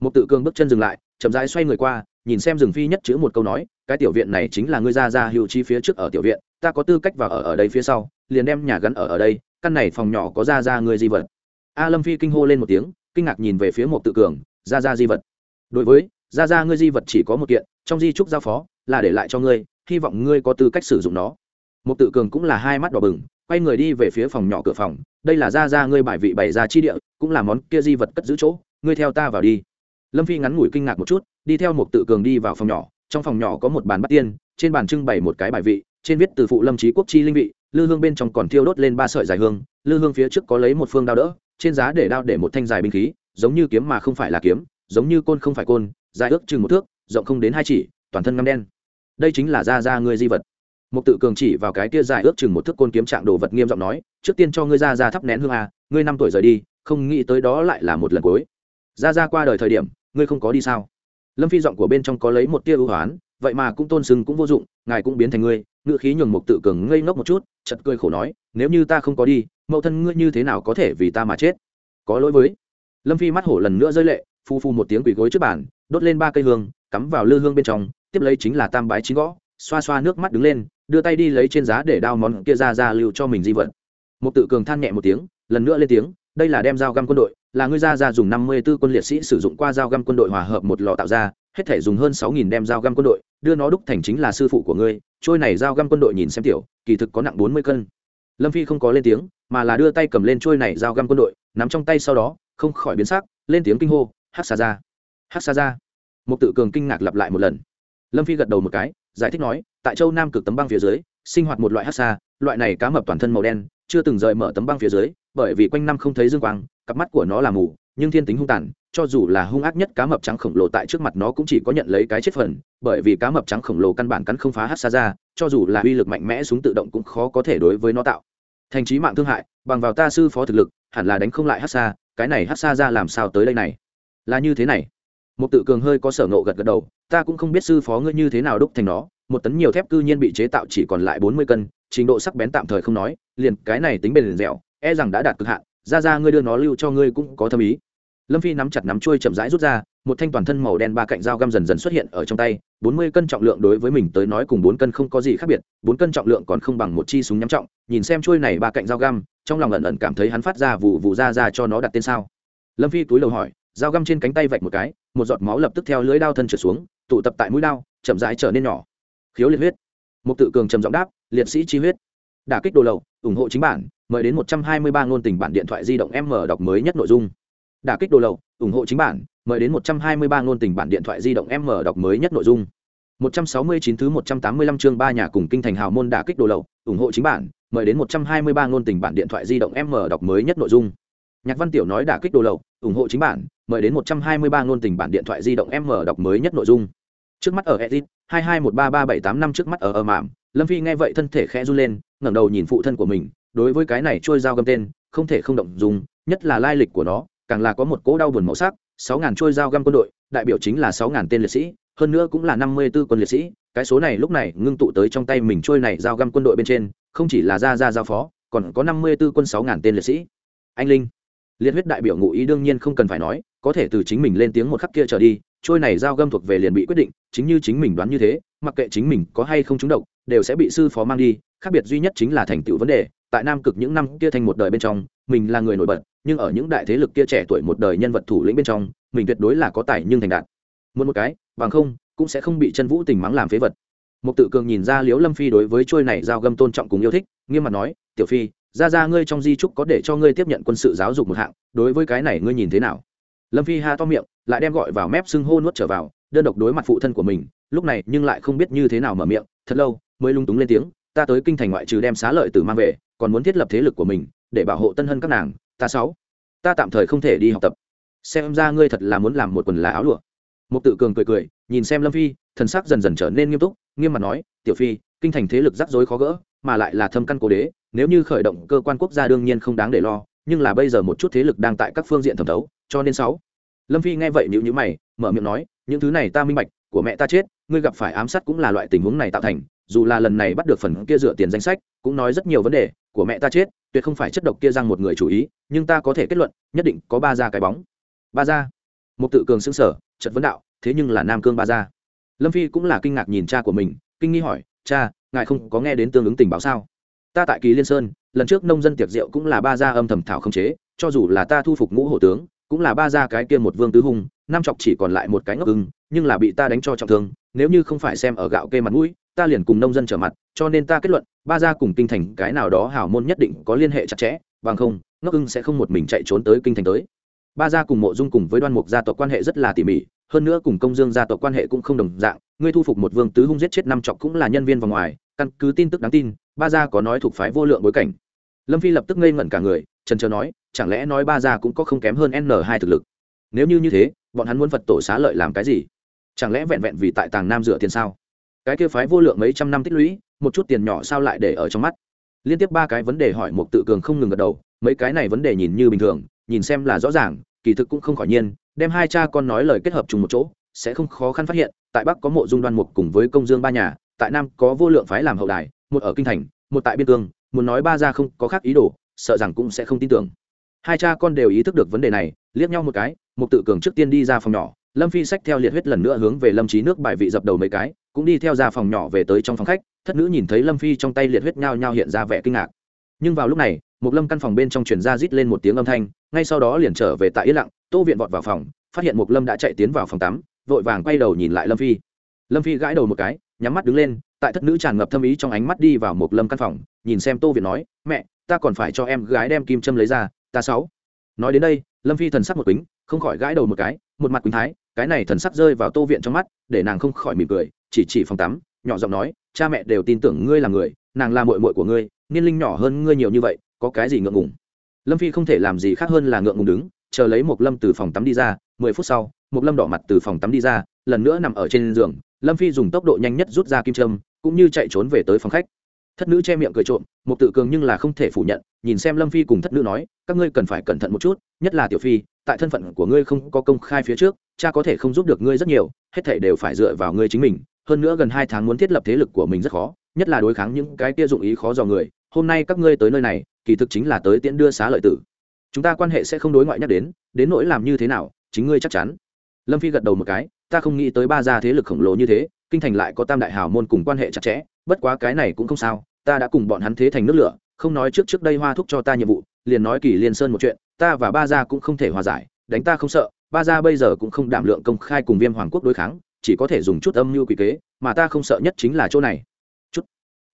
Một tự cường bước chân dừng lại, chậm rãi xoay người qua, nhìn xem rừng phi nhất chữ một câu nói, cái tiểu viện này chính là ngươi ra ra hữu chi phía trước ở tiểu viện, ta có tư cách vào ở ở đây phía sau, liền đem nhà gắn ở ở đây, căn này phòng nhỏ có ra ra ngươi di vật. A lâm phi kinh hô lên một tiếng, kinh ngạc nhìn về phía một tự cường, ra ra di vật. Đối với, ra ra ngươi di vật chỉ có một kiện, trong di trúc giao phó, là để lại cho ngươi, hy vọng ngươi có tư cách sử dụng nó. Một tự cường cũng là hai mắt đỏ bừng quay người đi về phía phòng nhỏ cửa phòng, đây là ra ra ngươi bài vị bày ra chi địa, cũng là món kia di vật cất giữ chỗ, ngươi theo ta vào đi. Lâm phi ngắn ngủi kinh ngạc một chút, đi theo một tự cường đi vào phòng nhỏ, trong phòng nhỏ có một bàn bắt tiên, trên bàn trưng bày một cái bài vị, trên viết từ phụ lâm trí quốc chi linh vị, lư hương bên trong còn thiêu đốt lên ba sợi dài hương, lư hương phía trước có lấy một phương đao đỡ, trên giá để đao để một thanh dài binh khí, giống như kiếm mà không phải là kiếm, giống như côn không phải côn, dài ước chừng một thước, rộng không đến hai chỉ, toàn thân ngăm đen. Đây chính là da da ngươi di vật một tự cường chỉ vào cái kia dài ước chừng một thước côn kiếm trạng đồ vật nghiêm giọng nói, trước tiên cho ngươi ra ra thắp nén hương a ngươi năm tuổi rời đi, không nghĩ tới đó lại là một lần cuối. Ra ra qua đời thời điểm, ngươi không có đi sao? Lâm phi giọng của bên trong có lấy một tia ưu hoán, vậy mà cũng tôn sưng cũng vô dụng, ngài cũng biến thành ngươi. Ngữ khí nhường mục tự cường ngây ngốc một chút chật cười khổ nói, nếu như ta không có đi, mẫu thân ngươi như thế nào có thể vì ta mà chết? Có lỗi với. Lâm phi mắt hổ lần nữa rơi lệ, phu phu một tiếng quỳ gối trước bàn, đốt lên ba cây hương, cắm vào lư hương bên trong, tiếp lấy chính là tam bái chín gõ xoa xoa nước mắt đứng lên, đưa tay đi lấy trên giá để đao món kia ra ra lưu cho mình di vật. Một tự cường than nhẹ một tiếng, lần nữa lên tiếng, đây là đem dao găm quân đội, là ngươi ra ra dùng năm mươi 54 quân liệt sĩ sử dụng qua dao găm quân đội hòa hợp một lò tạo ra, hết thể dùng hơn sáu nghìn đem dao găm quân đội, đưa nó đúc thành chính là sư phụ của ngươi, trôi này dao găm quân đội nhìn xem tiểu, kỳ thực có nặng bốn mươi cân. Lâm phi không có lên tiếng, mà là đưa tay cầm lên trôi này dao găm quân đội, nắm trong tay sau đó, không khỏi biến sắc, lên tiếng kinh hô hát xa ra hát xa ra một tự cường kinh ngạc lặp lại một lần. Lâm phi gật đầu một cái giải thích nói, tại châu nam cực tấm băng phía dưới, sinh hoạt một loại hát xa, loại này cá mập toàn thân màu đen, chưa từng rời mở tấm băng phía dưới, bởi vì quanh năm không thấy dương quang, cặp mắt của nó là mù, nhưng thiên tính hung tàn, cho dù là hung ác nhất cá mập trắng khổng lồ tại trước mặt nó cũng chỉ có nhận lấy cái chết phần, bởi vì cá mập trắng khổng lồ căn bản cắn không phá hát xa ra, cho dù là uy lực mạnh mẽ súng tự động cũng khó có thể đối với nó tạo. Thành trí mạng thương hại, bằng vào ta sư phó thực lực, hẳn là đánh không lại hát xa, cái này hát xa ra làm sao tới đây này? Là như thế này một tự cường hơi có sở ngộ gật gật đầu, ta cũng không biết sư phó ngươi như thế nào đúc thành nó, một tấn nhiều thép cư nhiên bị chế tạo chỉ còn lại bốn mươi cân, trình độ sắc bén tạm thời không nói, liền cái này tính bền dẻo e rằng đã đạt cực hạn, ra ra ngươi đưa nó lưu cho ngươi cũng có thâm ý. Lâm phi nắm chặt nắm chuôi chậm rãi rút ra, một thanh toàn thân màu đen ba cạnh dao găm dần dần xuất hiện ở trong tay, bốn mươi cân trọng lượng đối với mình tới nói cùng bốn cân không có gì khác biệt, bốn cân trọng lượng còn không bằng một chi súng nhắm trọng, nhìn xem chuôi này ba cạnh dao găm, trong lòng ẩn ẩn cảm thấy hắn phát ra vụ vụ ra ra cho nó đặt tên sao. Lâm phi túi đầu hỏi dao găm trên cánh tay vạch một cái, một giọt máu lập tức theo lưới đao thân trượt xuống, tụ tập tại mũi đao, chậm rãi trở nên nhỏ. Khiếu liệt huyết. Một tự cường trầm giọng đáp, liệt sĩ chi huyết. Đả kích đồ lậu, ủng hộ chính bản, mời đến một trăm hai mươi ba ngôn tình bản điện thoại di động m đọc mới nhất nội dung. Đả kích đồ lậu, ủng hộ chính bản, mời đến một trăm hai mươi ba ngôn tình bản điện thoại di động m đọc mới nhất nội dung. một trăm sáu mươi chín thứ một trăm tám mươi lăm chương ba nhà cùng kinh thành hào môn đả kích đồ lậu, ủng hộ chính bản, mời đến một trăm hai mươi ba ngôn tình bản điện thoại di động m đọc mới nhất nội dung nhạc văn tiểu nói đả kích đồ lậu ủng hộ chính bản, mời đến một trăm hai mươi ba ngôn tình bản điện thoại di động m đọc mới nhất nội dung. Trước mắt ở edit, hai hai một ba ba bảy tám năm trước mắt ở ở mạm. Lâm phi nghe vậy thân thể khẽ run lên, ngẩng đầu nhìn phụ thân của mình, đối với cái này trôi dao găm tên, không thể không động dùng nhất là lai lịch của nó, càng là có một cỗ đau buồn màu sắc, sáu ngàn trôi dao găm quân đội, đại biểu chính là sáu ngàn tên liệt sĩ, hơn nữa cũng là năm mươi b ố quân liệt sĩ, cái số này lúc này ngưng tụ tới trong tay mình trôi này dao găm quân đội bên trên, không chỉ là ra ra giao phó, còn có năm mươi b ố quân sáu ngàn tên liệt sĩ. Anh linh liệt huyết đại biểu ngụ ý đương nhiên không cần phải nói, có thể từ chính mình lên tiếng một khắc kia trở đi, trôi này dao găm thuộc về liền bị quyết định, chính như chính mình đoán như thế, mặc kệ chính mình có hay không trúng độc, đều sẽ bị sư phó mang đi, khác biệt duy nhất chính là thành tựu vấn đề. Tại nam cực những năm kia thành một đời bên trong, mình là người nổi bật, nhưng ở những đại thế lực kia trẻ tuổi một đời nhân vật thủ lĩnh bên trong, mình tuyệt đối là có tài nhưng thành đạt. Muốn một cái, bằng không, cũng sẽ không bị chân vũ tình mắng làm phế vật. Một tự cường nhìn ra liếu lâm phi đối với trôi này giao găm tôn trọng cùng yêu thích, nghiêm mặt nói, tiểu phi ra ra ngươi trong di trúc có để cho ngươi tiếp nhận quân sự giáo dục một hạng, đối với cái này ngươi nhìn thế nào? Lâm phi ha to miệng, lại đem gọi vào mép xưng hô nuốt trở vào, đơn độc đối mặt phụ thân của mình, lúc này nhưng lại không biết như thế nào mở miệng, thật lâu, mới lung túng lên tiếng, ta tới kinh thành ngoại trừ đem xá lợi từ mang về, còn muốn thiết lập thế lực của mình, để bảo hộ tân hân các nàng, ta sáu, ta tạm thời không thể đi học tập. Xem ra ngươi thật là muốn làm một quần là áo lụa. Một tự cường cười cười, nhìn xem lâm phi, thần sắc dần dần trở nên nghiêm túc, nghiêm mặt nói, tiểu phi, kinh thành thế lực rắc rối khó gỡ, mà lại là thâm căn cố đế nếu như khởi động cơ quan quốc gia đương nhiên không đáng để lo, nhưng là bây giờ một chút thế lực đang tại các phương diện thẩm thấu, cho nên sáu. Lâm phi nghe vậy nhữ nhữ mày, mở miệng nói, những thứ này ta minh bạch, của mẹ ta chết, ngươi gặp phải ám sát cũng là loại tình huống này tạo thành, dù là lần này bắt được phần kia dựa tiền danh sách, cũng nói rất nhiều vấn đề, của mẹ ta chết, tuyệt không phải chất độc kia rằng một người chủ ý, nhưng ta có thể kết luận, nhất định có ba gia cái bóng. Ba gia? Một tự cường xương sở trận vấn đạo, thế nhưng là nam cương ba gia? Lâm phi cũng là kinh ngạc nhìn cha của mình, kinh nghi hỏi, cha, ngài không có nghe đến tương ứng tình báo sao? Ta tại kỳ liên sơn, lần trước nông dân tiệc rượu cũng là ba gia âm thầm thảo không chế, cho dù là ta thu phục ngũ hổ tướng, cũng là ba gia cái kia một vương tứ hùng năm chọc chỉ còn lại một cái ngốc ưng, nhưng là bị ta đánh cho trọng thương, nếu như không phải xem ở gạo kê mặt mũi, ta liền cùng nông dân trở mặt, cho nên ta kết luận, ba gia cùng kinh thành cái nào đó hảo môn nhất định có liên hệ chặt chẽ, bằng không, ngốc ưng sẽ không một mình chạy trốn tới kinh thành tới. Ba gia cùng mộ dung cùng với đoan mục gia tộc quan hệ rất là tỉ mỉ, hơn nữa cùng công dương gia tộc quan hệ cũng không đồng dạng, ngươi thu phục một vương tứ hung giết chết năm chọc cũng là nhân viên vào ngoài căn cứ tin tức đáng tin, ba gia có nói thuộc phái vô lượng bối cảnh. Lâm phi lập tức ngây ngẩn cả người, trần trờ nói, chẳng lẽ nói ba gia cũng có không kém hơn n hai thực lực? Nếu như như thế, bọn hắn muốn phật tổ xá lợi làm cái gì? Chẳng lẽ vẹn vẹn vì tại tàng nam dựa tiền sao? Cái kia phái vô lượng mấy trăm năm tích lũy, một chút tiền nhỏ sao lại để ở trong mắt? Liên tiếp ba cái vấn đề hỏi một tự cường không ngừng gật đầu, mấy cái này vấn đề nhìn như bình thường, nhìn xem là rõ ràng, kỳ thực cũng không khỏi nhiên, đem hai cha con nói lời kết hợp chung một chỗ, sẽ không khó khăn phát hiện, tại bắc có mộ dung đoan mục cùng với công dương ba nhà tại nam có vô lượng phái làm hậu đài, một ở kinh thành, một tại biên cương, muốn nói ba ra không có khác ý đồ, sợ rằng cũng sẽ không tin tưởng. Hai cha con đều ý thức được vấn đề này, liếc nhau một cái một tự cường trước tiên đi ra phòng nhỏ, lâm phi sách theo liệt huyết lần nữa hướng về lâm trí nước bài vị dập đầu mấy cái, cũng đi theo ra phòng nhỏ về tới trong phòng khách, thất nữ nhìn thấy lâm phi trong tay liệt huyết nhao nhao hiện ra vẻ kinh ngạc. Nhưng vào lúc này một lâm căn phòng bên trong truyền ra rít lên một tiếng âm thanh, ngay sau đó liền trở về tại yên lặng, tô viện vọt vào phòng, phát hiện một lâm đã chạy tiến vào phòng tắm, vội vàng quay đầu nhìn lại lâm phi. Lâm phi gãi đầu một cái nhắm mắt đứng lên, tại thất nữ tràn ngập thâm ý trong ánh mắt đi vào một lâm căn phòng, nhìn xem tô viện nói, mẹ, ta còn phải cho em gái đem kim châm lấy ra, ta sáu. Nói đến đây, lâm phi thần sắc một kính không khỏi gãi đầu một cái, một mặt quỳnh thái, cái này thần sắc rơi vào tô viện trong mắt, để nàng không khỏi mỉm cười, chỉ chỉ phòng tắm, nhỏ giọng nói, cha mẹ đều tin tưởng ngươi là người, nàng là mội mội của ngươi, niên linh nhỏ hơn ngươi nhiều như vậy, có cái gì ngượng ngùng? Lâm phi không thể làm gì khác hơn là ngượng ngùng đứng, chờ lấy một lâm từ phòng tắm đi ra, mười phút sau một lâm đỏ mặt từ phòng tắm đi ra, lần nữa nằm ở trên giường lâm phi dùng tốc độ nhanh nhất rút ra kim trâm cũng như chạy trốn về tới phòng khách. Thất nữ che miệng cười trộm một tự cường nhưng là không thể phủ nhận, nhìn xem lâm phi cùng thất nữ nói, các ngươi cần phải cẩn thận một chút, nhất là tiểu phi, tại thân phận của ngươi không có công khai phía trước, cha có thể không giúp được ngươi rất nhiều, hết thể đều phải dựa vào ngươi chính mình. Hơn nữa gần hai tháng muốn thiết lập thế lực của mình rất khó, nhất là đối kháng những cái kia dụng ý khó dò người. Hôm nay các ngươi tới nơi này, kỳ thực chính là tới tiễn đưa xá lợi tử. Chúng ta quan hệ sẽ không đối ngoại nhắc đến đến nỗi làm như thế nào, chính ngươi chắc chắn. Lâm phi gật đầu một cái ta không nghĩ tới ba gia thế lực khổng lồ như thế, kinh thành lại có tam đại hào môn cùng quan hệ chặt chẽ, bất quá cái này cũng không sao, ta đã cùng bọn hắn thế thành nước lửa, không nói trước trước đây hoa thúc cho ta nhiệm vụ, liền nói kỳ liên sơn một chuyện, ta và ba gia cũng không thể hòa giải, đánh ta không sợ, ba gia bây giờ cũng không đảm lượng công khai cùng viêm hoàng quốc đối kháng, chỉ có thể dùng chút âm mưu quỷ kế, mà ta không sợ nhất chính là chỗ này. Chút.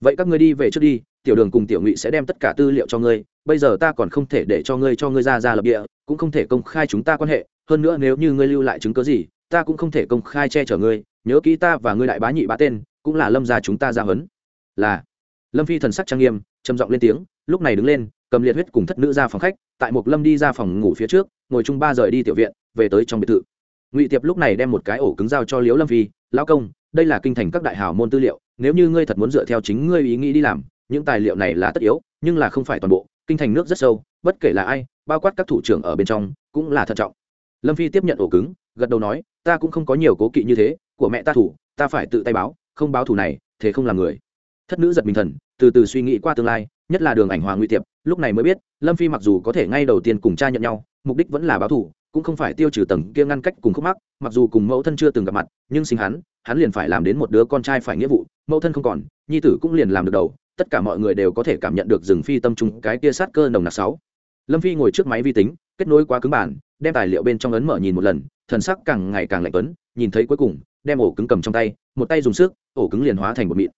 Vậy các ngươi đi về trước đi, tiểu đường cùng tiểu ngụy sẽ đem tất cả tư liệu cho ngươi, bây giờ ta còn không thể để cho ngươi cho ngươi ra ra lập địa, cũng không thể công khai chúng ta quan hệ, hơn nữa nếu như ngươi lưu lại chứng cớ gì ta cũng không thể công khai che chở ngươi, nhớ kỹ ta và ngươi đại bá nhị bá tên, cũng là lâm gia chúng ta ra hấn là. Lâm phi thần sắc trang nghiêm, trầm giọng lên tiếng, lúc này đứng lên, cầm liệt huyết cùng thất nữ ra phòng khách, tại một lâm đi ra phòng ngủ phía trước, ngồi chung ba rời đi tiểu viện, về tới trong biệt thự. Ngụy tiệp lúc này đem một cái ổ cứng giao cho liễu lâm phi, lão công, đây là kinh thành các đại hào môn tư liệu, nếu như ngươi thật muốn dựa theo chính ngươi ý nghĩ đi làm, những tài liệu này là tất yếu, nhưng là không phải toàn bộ, kinh thành nước rất sâu, bất kể là ai, bao quát các thủ trưởng ở bên trong, cũng là thận trọng lâm phi tiếp nhận ổ cứng, gật đầu nói, ta cũng không có nhiều cố kỵ như thế, của mẹ ta thủ, ta phải tự tay báo, không báo thủ này, thế không làm người. Thất nữ giật mình thần, từ từ suy nghĩ qua tương lai, nhất là đường ảnh hòa nguy tiệp, lúc này mới biết, lâm phi mặc dù có thể ngay đầu tiên cùng cha nhận nhau, mục đích vẫn là báo thủ, cũng không phải tiêu trừ tầng kia ngăn cách cùng khúc mắc, mặc dù cùng mẫu thân chưa từng gặp mặt, nhưng sinh hắn hắn liền phải làm đến một đứa con trai phải nghĩa vụ, mẫu thân không còn, nhi tử cũng liền làm được đầu, tất cả mọi người đều có thể cảm nhận được rừng phi tâm trung cái kia sát cơ nồng nặc sáu. Lâm phi ngồi trước máy vi tính, kết nối quá cứng bản đem tài liệu bên trong ấn mở nhìn một lần, thần sắc càng ngày càng lạnh tuấn, nhìn thấy cuối cùng, đem ổ cứng cầm trong tay, một tay dùng sức, ổ cứng liền hóa thành một mịn.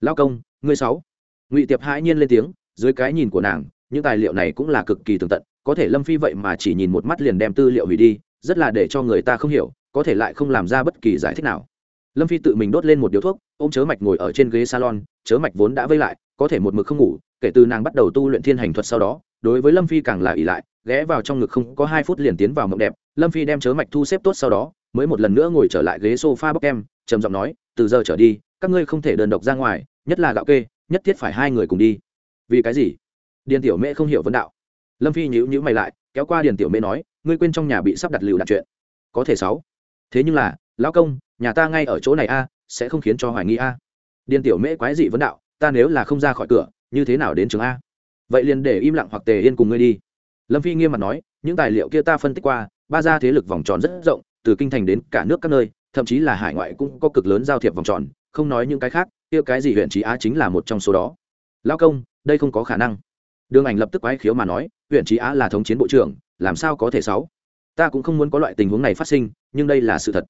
Lao công, ngươi sáu. Ngụy tiệp hãi nhiên lên tiếng, dưới cái nhìn của nàng, những tài liệu này cũng là cực kỳ tường tận, có thể lâm phi vậy mà chỉ nhìn một mắt liền đem tư liệu hủy đi, rất là để cho người ta không hiểu, có thể lại không làm ra bất kỳ giải thích nào. Lâm phi tự mình đốt lên một điếu thuốc, ôm chớ mạch ngồi ở trên ghế salon, chớ mạch vốn đã vây lại, có thể một mực không ngủ, kể từ nàng bắt đầu tu luyện thiên hành thuật sau đó đối với lâm phi càng là ỉ lại, ghé vào trong ngực không có hai phút liền tiến vào mộng đẹp, lâm phi đem chớ mạch thu xếp tốt sau đó, mới một lần nữa ngồi trở lại ghế s o f a bóc em, trầm giọng nói, từ giờ trở đi, các ngươi không thể đơn độc ra ngoài, nhất là gạo kê, nhất thiết phải hai người cùng đi. Vì cái gì? Điền tiểu mễ không hiểu vấn đạo. Lâm phi nhữ nhữ mày lại, kéo qua điền tiểu mễ nói, ngươi quên trong nhà bị sắp đặt lựu đặt chuyện. Có thể sáu. Thế nhưng là, lão công, nhà ta ngay ở chỗ này a, sẽ không khiến cho hoài nghi a. Điền tiểu mễ quái dị vấn đạo, ta nếu là không ra khỏi cửa, như thế nào đến trường a? Vậy liền để im lặng hoặc tề yên cùng ngươi đi. Lâm phi nghiêm mặt nói, những tài liệu kia ta phân tích qua, ba gia thế lực vòng tròn rất rộng, từ kinh thành đến cả nước các nơi, thậm chí là hải ngoại cũng có cực lớn giao thiệp vòng tròn, không nói những cái khác, kia cái gì huyện trí á chính là một trong số đó. Lao công, đây không có khả năng. Đường ảnh lập tức quái khiếu mà nói, huyện trí á là thống chiến bộ trưởng, làm sao có thể sáu? Ta cũng không muốn có loại tình huống này phát sinh, nhưng đây là sự thật.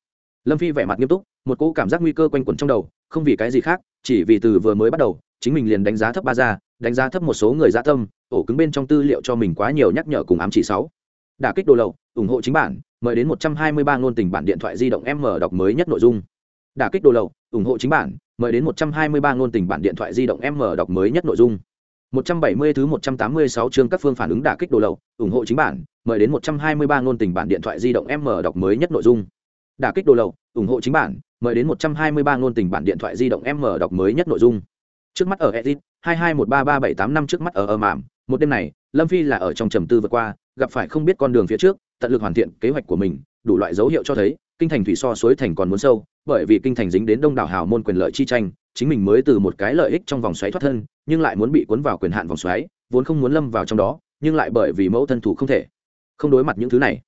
Lâm phi vẻ mặt nghiêm túc, một cỗ cảm giác nguy cơ quanh quẩn trong đầu, không vì cái gì khác, chỉ vì từ vừa mới bắt đầu, chính mình liền đánh giá thấp ba gia đánh giá thấp một số người gia tâm, ổ cứng bên trong tư liệu cho mình quá nhiều nhắc nhở cùng ám chỉ sáu. Đả kích đồ lậu, ủng hộ chính bản, mời đến một trăm hai mươi ba ngôn tình bản điện thoại di động m đọc mới nhất nội dung. Đả kích đồ lậu, ủng hộ chính bản, mời đến một trăm hai mươi ba ngôn tình bản điện thoại di động m đọc mới nhất nội dung. một trăm bảy mươi thứ một trăm tám mươi sáu chương các phương phản ứng đả kích đồ lậu, ủng hộ chính bản, mời đến một trăm hai mươi ba ngôn tình bản điện thoại di động m đọc mới nhất nội dung. Đả kích đồ lậu, ủng hộ chính bản, mời đến một trăm hai mươi ba ngôn tình bản điện thoại di động m đọc mới nhất nội dung trước mắt ở edit, hai hai một ba ba bảy tám năm trước mắt ở ở mạm. Một đêm này, lâm phi là ở trong trầm tư vượt qua, gặp phải không biết con đường phía trước, tận lực hoàn thiện kế hoạch của mình, đủ loại dấu hiệu cho thấy, kinh thành thủy so suối thành còn muốn sâu, bởi vì kinh thành dính đến đông đảo hào môn quyền lợi chi tranh, chính mình mới từ một cái lợi ích trong vòng xoáy thoát thân, nhưng lại muốn bị cuốn vào quyền hạn vòng xoáy, vốn không muốn lâm vào trong đó, nhưng lại bởi vì mẫu thân thủ không thể. Không đối mặt những thứ này.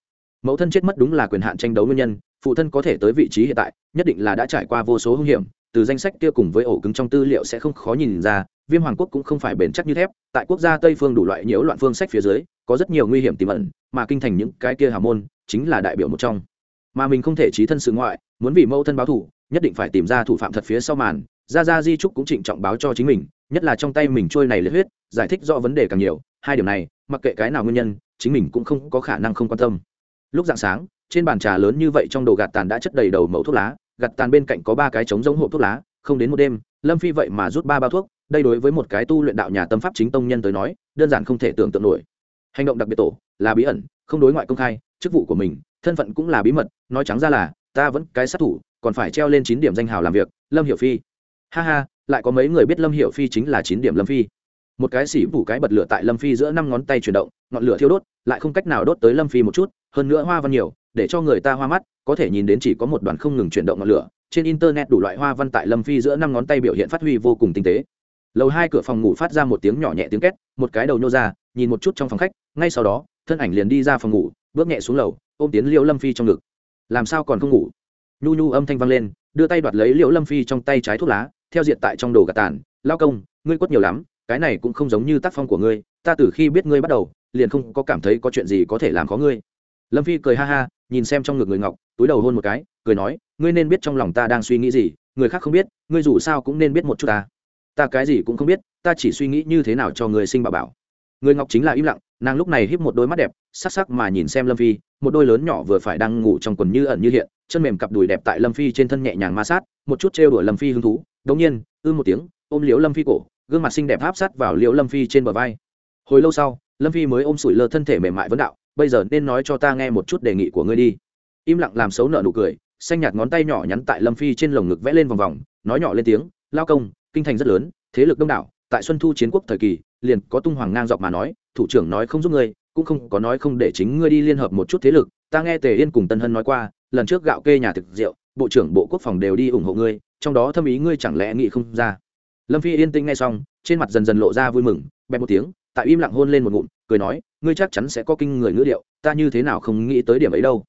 Mẫu thân chết mất đúng là quyền hạn tranh đấu nguyên nhân, phụ thân có thể tới vị trí hiện tại, nhất định là đã trải qua vô số hung hiểm từ danh sách kia cùng với ổ cứng trong tư liệu sẽ không khó nhìn ra, viêm hoàng quốc cũng không phải bền chắc như thép, tại quốc gia tây phương đủ loại nhiễu loạn phương sách phía dưới, có rất nhiều nguy hiểm tiềm ẩn, mà kinh thành những cái kia hào môn chính là đại biểu một trong. Mà mình không thể trí thân sự ngoại, muốn vì mẫu thân báo thủ nhất định phải tìm ra thủ phạm thật phía sau màn ra ra di trúc cũng trịnh trọng báo cho chính mình, nhất là trong tay mình trôi này liệt huyết, giải thích rõ vấn đề càng nhiều, hai điểm này, mặc kệ cái nào nguyên nhân, chính mình cũng không có khả năng không quan tâm. Lúc dạng sáng, trên bàn trà lớn như vậy trong đồ gạt tàn đã chất đầy đầu mẫu thuốc lá gặt tàn bên cạnh có ba cái trống giống hộp thuốc lá, không đến một đêm, lâm phi vậy mà rút ba bao thuốc, đây đối với một cái tu luyện đạo nhà tâm pháp chính tông nhân tới nói, đơn giản không thể tưởng tượng nổi. Hành động đặc biệt tổ, là bí ẩn, không đối ngoại công khai, chức vụ của mình, thân phận cũng là bí mật, nói trắng ra là, ta vẫn cái sát thủ, còn phải treo lên chín điểm danh hào làm việc, lâm hiểu phi. Ha ha, lại có mấy người biết lâm hiểu phi chính là chín điểm lâm phi. Một cái xỉ phủ cái bật lửa tại lâm phi giữa năm ngón tay chuyển động, ngọn lửa thiêu đốt, lại không cách nào đốt tới lâm phi một chút, hơn nữa hoa văn nhiều để cho người ta hoa mắt, có thể nhìn đến chỉ có một đoàn không ngừng chuyển động ngọn lửa, trên internet đủ loại hoa văn tại lâm phi giữa năm ngón tay biểu hiện phát huy vô cùng tinh tế. Lầu hai cửa phòng ngủ phát ra một tiếng nhỏ nhẹ tiếng két, một cái đầu nhô ra, nhìn một chút trong phòng khách, ngay sau đó, thân ảnh liền đi ra phòng ngủ, bước nhẹ xuống lầu, ôm tiến liễu lâm phi trong ngực. Làm sao còn không ngủ? Nhu nhu âm thanh vang lên, đưa tay đoạt lấy liễu lâm phi trong tay trái thuốc lá, theo diện tại trong đồ gạt tàn, lao công, ngươi quất nhiều lắm, cái này cũng không giống như tác phong của ngươi, ta từ khi biết ngươi bắt đầu, liền không có cảm thấy có chuyện gì có thể làm khó ngươi. Lâm phi cười ha ha nhìn xem trong ngực người ngọc, túi đầu hôn một cái, cười nói, ngươi nên biết trong lòng ta đang suy nghĩ gì, người khác không biết, ngươi dù sao cũng nên biết một chút ta. Ta cái gì cũng không biết, ta chỉ suy nghĩ như thế nào cho người sinh bà bảo. Người ngọc chính là im lặng, nàng lúc này híp một đôi mắt đẹp, sắc sắc mà nhìn xem lâm phi, một đôi lớn nhỏ vừa phải đang ngủ trong quần như ẩn như hiện, chân mềm cặp đùi đẹp tại lâm phi trên thân nhẹ nhàng ma sát, một chút trêu đuổi lâm phi hứng thú đống nhiên, ư một tiếng, ôm liễu lâm phi cổ, gương mặt xinh đẹp áp sát vào liễu lâm phi trên bờ vai. Hồi lâu sau, lâm phi mới ôm sủi lơ thân thể mềm mại vấn đạo bây giờ nên nói cho ta nghe một chút đề nghị của ngươi đi. Im lặng làm xấu nợ nụ cười, xanh nhạt ngón tay nhỏ nhắn tại lâm phi trên lồng ngực vẽ lên vòng vòng, nói nhỏ lên tiếng, lao công, kinh thành rất lớn, thế lực đông đảo, tại xuân thu chiến quốc thời kỳ, liền có tung hoàng ngang dọc mà nói, thủ trưởng nói không giúp ngươi, cũng không có nói không để chính ngươi đi liên hợp một chút thế lực, ta nghe tề yên cùng tân hân nói qua, lần trước gạo kê nhà thực rượu, bộ trưởng bộ quốc phòng đều đi ủng hộ ngươi, trong đó thâm ý ngươi chẳng lẽ nghĩ không ra? Lâm phi yên tĩnh nghe xong, trên mặt dần dần lộ ra vui mừng bẹp một tiếng, tại im lặng hôn lên một ngụm cười nói, ngươi chắc chắn sẽ có kinh người ngữ điệu, ta như thế nào không nghĩ tới điểm ấy đâu.